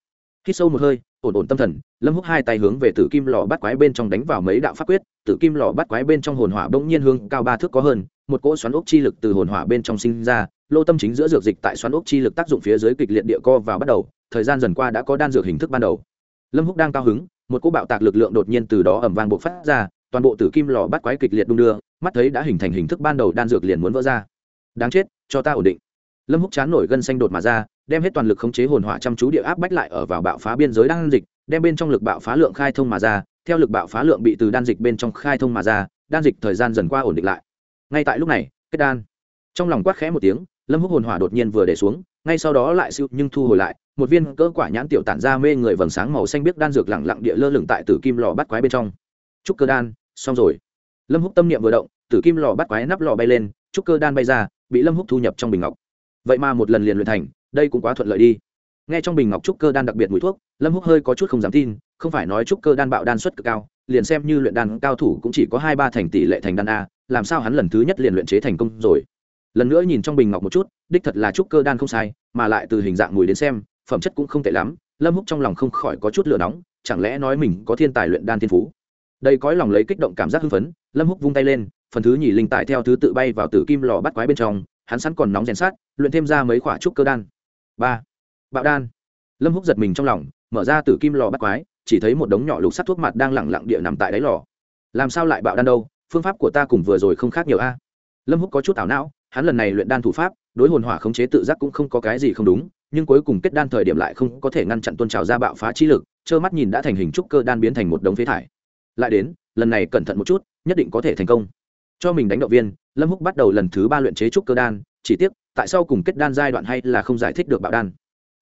Khi sâu một hơi, ổn ổn tâm thần, lâm húc hai tay hướng về tử kim lò bắt quái bên trong đánh vào mấy đạo pháp quyết, tử kim lò bắt quái bên trong hồn hỏa bỗng nhiên hương cao ba thước có hơn một cỗ xoắn ốc chi lực từ hồn hỏa bên trong sinh ra, lô tâm chính giữa dược dịch tại xoắn ốc chi lực tác dụng phía dưới kịch liệt địa co vào bắt đầu, thời gian dần qua đã có đan dược hình thức ban đầu. Lâm húc đang cao hứng, một cỗ bạo tạc lực lượng đột nhiên từ đó ẩm vang bộc phát ra, toàn bộ tử kim lò bắt quái kịch liệt đung đưa, mắt thấy đã hình thành hình thức ban đầu đan dược liền muốn vỡ ra. Đáng chết, cho ta ổn định. Lâm húc chán nổi gân xanh đột mà ra, đem hết toàn lực khống chế hồn hỏa chăm chú địa áp bách lại ở vào bạo phá biên giới đan dịch, đem bên trong lực bạo phá lượng khai thông mà ra, theo lực bạo phá lượng bị từ đan dịch bên trong khai thông mà ra, đan dịch thời gian dần qua ổn định lại ngay tại lúc này, kết đan. Trong lòng quát khẽ một tiếng, lâm húc hồn hỏa đột nhiên vừa để xuống, ngay sau đó lại siêu nhưng thu hồi lại, một viên cỡ quả nhãn tiểu tản ra mê người vầng sáng màu xanh biếc đan dược lẳng lặng địa lơ lửng tại tử kim lò bắt quái bên trong. Trúc cơ đan, xong rồi. Lâm húc tâm niệm vừa động, tử kim lò bắt quái nắp lò bay lên, trúc cơ đan bay ra, bị lâm húc thu nhập trong bình ngọc. Vậy mà một lần liền luyện thành, đây cũng quá thuận lợi đi. Nghe trong bình ngọc trúc cơ đan đặc biệt mùi thuốc, lâm húc hơi có chút không dám tin, không phải nói trúc cơ đan bạo đan suất cực cao, liền xem như luyện đan cao thủ cũng chỉ có hai ba thành tỷ lệ thành đan a làm sao hắn lần thứ nhất liền luyện chế thành công rồi? Lần nữa nhìn trong bình ngọc một chút, đích thật là trúc cơ đan không sai, mà lại từ hình dạng mùi đến xem, phẩm chất cũng không tệ lắm, lâm húc trong lòng không khỏi có chút lửa nóng, chẳng lẽ nói mình có thiên tài luyện đan thiên phú? Đây cõi lòng lấy kích động cảm giác hưng phấn, lâm húc vung tay lên, phần thứ nhì linh tài theo thứ tự bay vào tử kim lò bắt quái bên trong, hắn sẵn còn nóng rèn sát, luyện thêm ra mấy quả trúc cơ đan. Ba. Bạo đan. Lâm húc giật mình trong lòng, mở ra tử kim lò bắt quái, chỉ thấy một đống nhỏ lục sắt thuốc mặt đang lẳng lặng địa nằm tại đáy lò. Làm sao lại bạo đan đâu? Phương pháp của ta cùng vừa rồi không khác nhiều a. Lâm húc có chút ảo não, hắn lần này luyện đan thủ pháp, đối hồn hỏa khống chế tự giác cũng không có cái gì không đúng, nhưng cuối cùng kết đan thời điểm lại không có thể ngăn chặn tôn trào ra bạo phá trí lực, trơ mắt nhìn đã thành hình trúc cơ đan biến thành một đống phế thải. Lại đến, lần này cẩn thận một chút, nhất định có thể thành công. Cho mình đánh động viên, lâm húc bắt đầu lần thứ ba luyện chế trúc cơ đan, chỉ tiếc, tại sao cùng kết đan giai đoạn hay là không giải thích được bạo đan.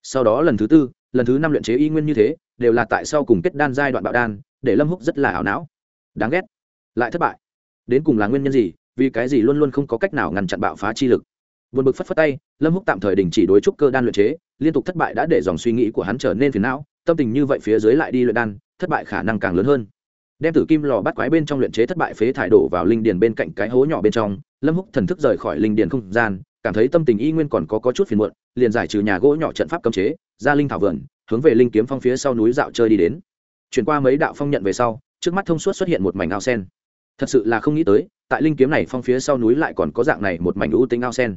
Sau đó lần thứ tư, lần thứ năm luyện chế y nguyên như thế, đều là tại sao cùng kết đan giai đoạn bạo đan, để lâm húc rất là ảo não. Đáng ghét. Lại thất bại đến cùng là nguyên nhân gì vì cái gì luôn luôn không có cách nào ngăn chặn bạo phá chi lực. Vượt bực phất phất tay lâm húc tạm thời đình chỉ đối trúc cơ đan luyện chế liên tục thất bại đã để dòng suy nghĩ của hắn trở nên phiền não tâm tình như vậy phía dưới lại đi luyện đan thất bại khả năng càng lớn hơn. Đem tử kim lò bắt quái bên trong luyện chế thất bại phế thải đổ vào linh điền bên cạnh cái hố nhỏ bên trong lâm húc thần thức rời khỏi linh điền không gian cảm thấy tâm tình y nguyên còn có, có chút phiền muộn liền giải trừ nhà gỗ nhỏ trận pháp cấm chế ra linh thảo vườn hướng về linh kiếm phong phía sau núi dạo chơi đi đến. Chuyển qua mấy đạo phong nhận về sau trước mắt thông suốt xuất hiện một mảnh ao sen thật sự là không nghĩ tới, tại linh kiếm này phong phía sau núi lại còn có dạng này một mảnh ưu tính ao sen.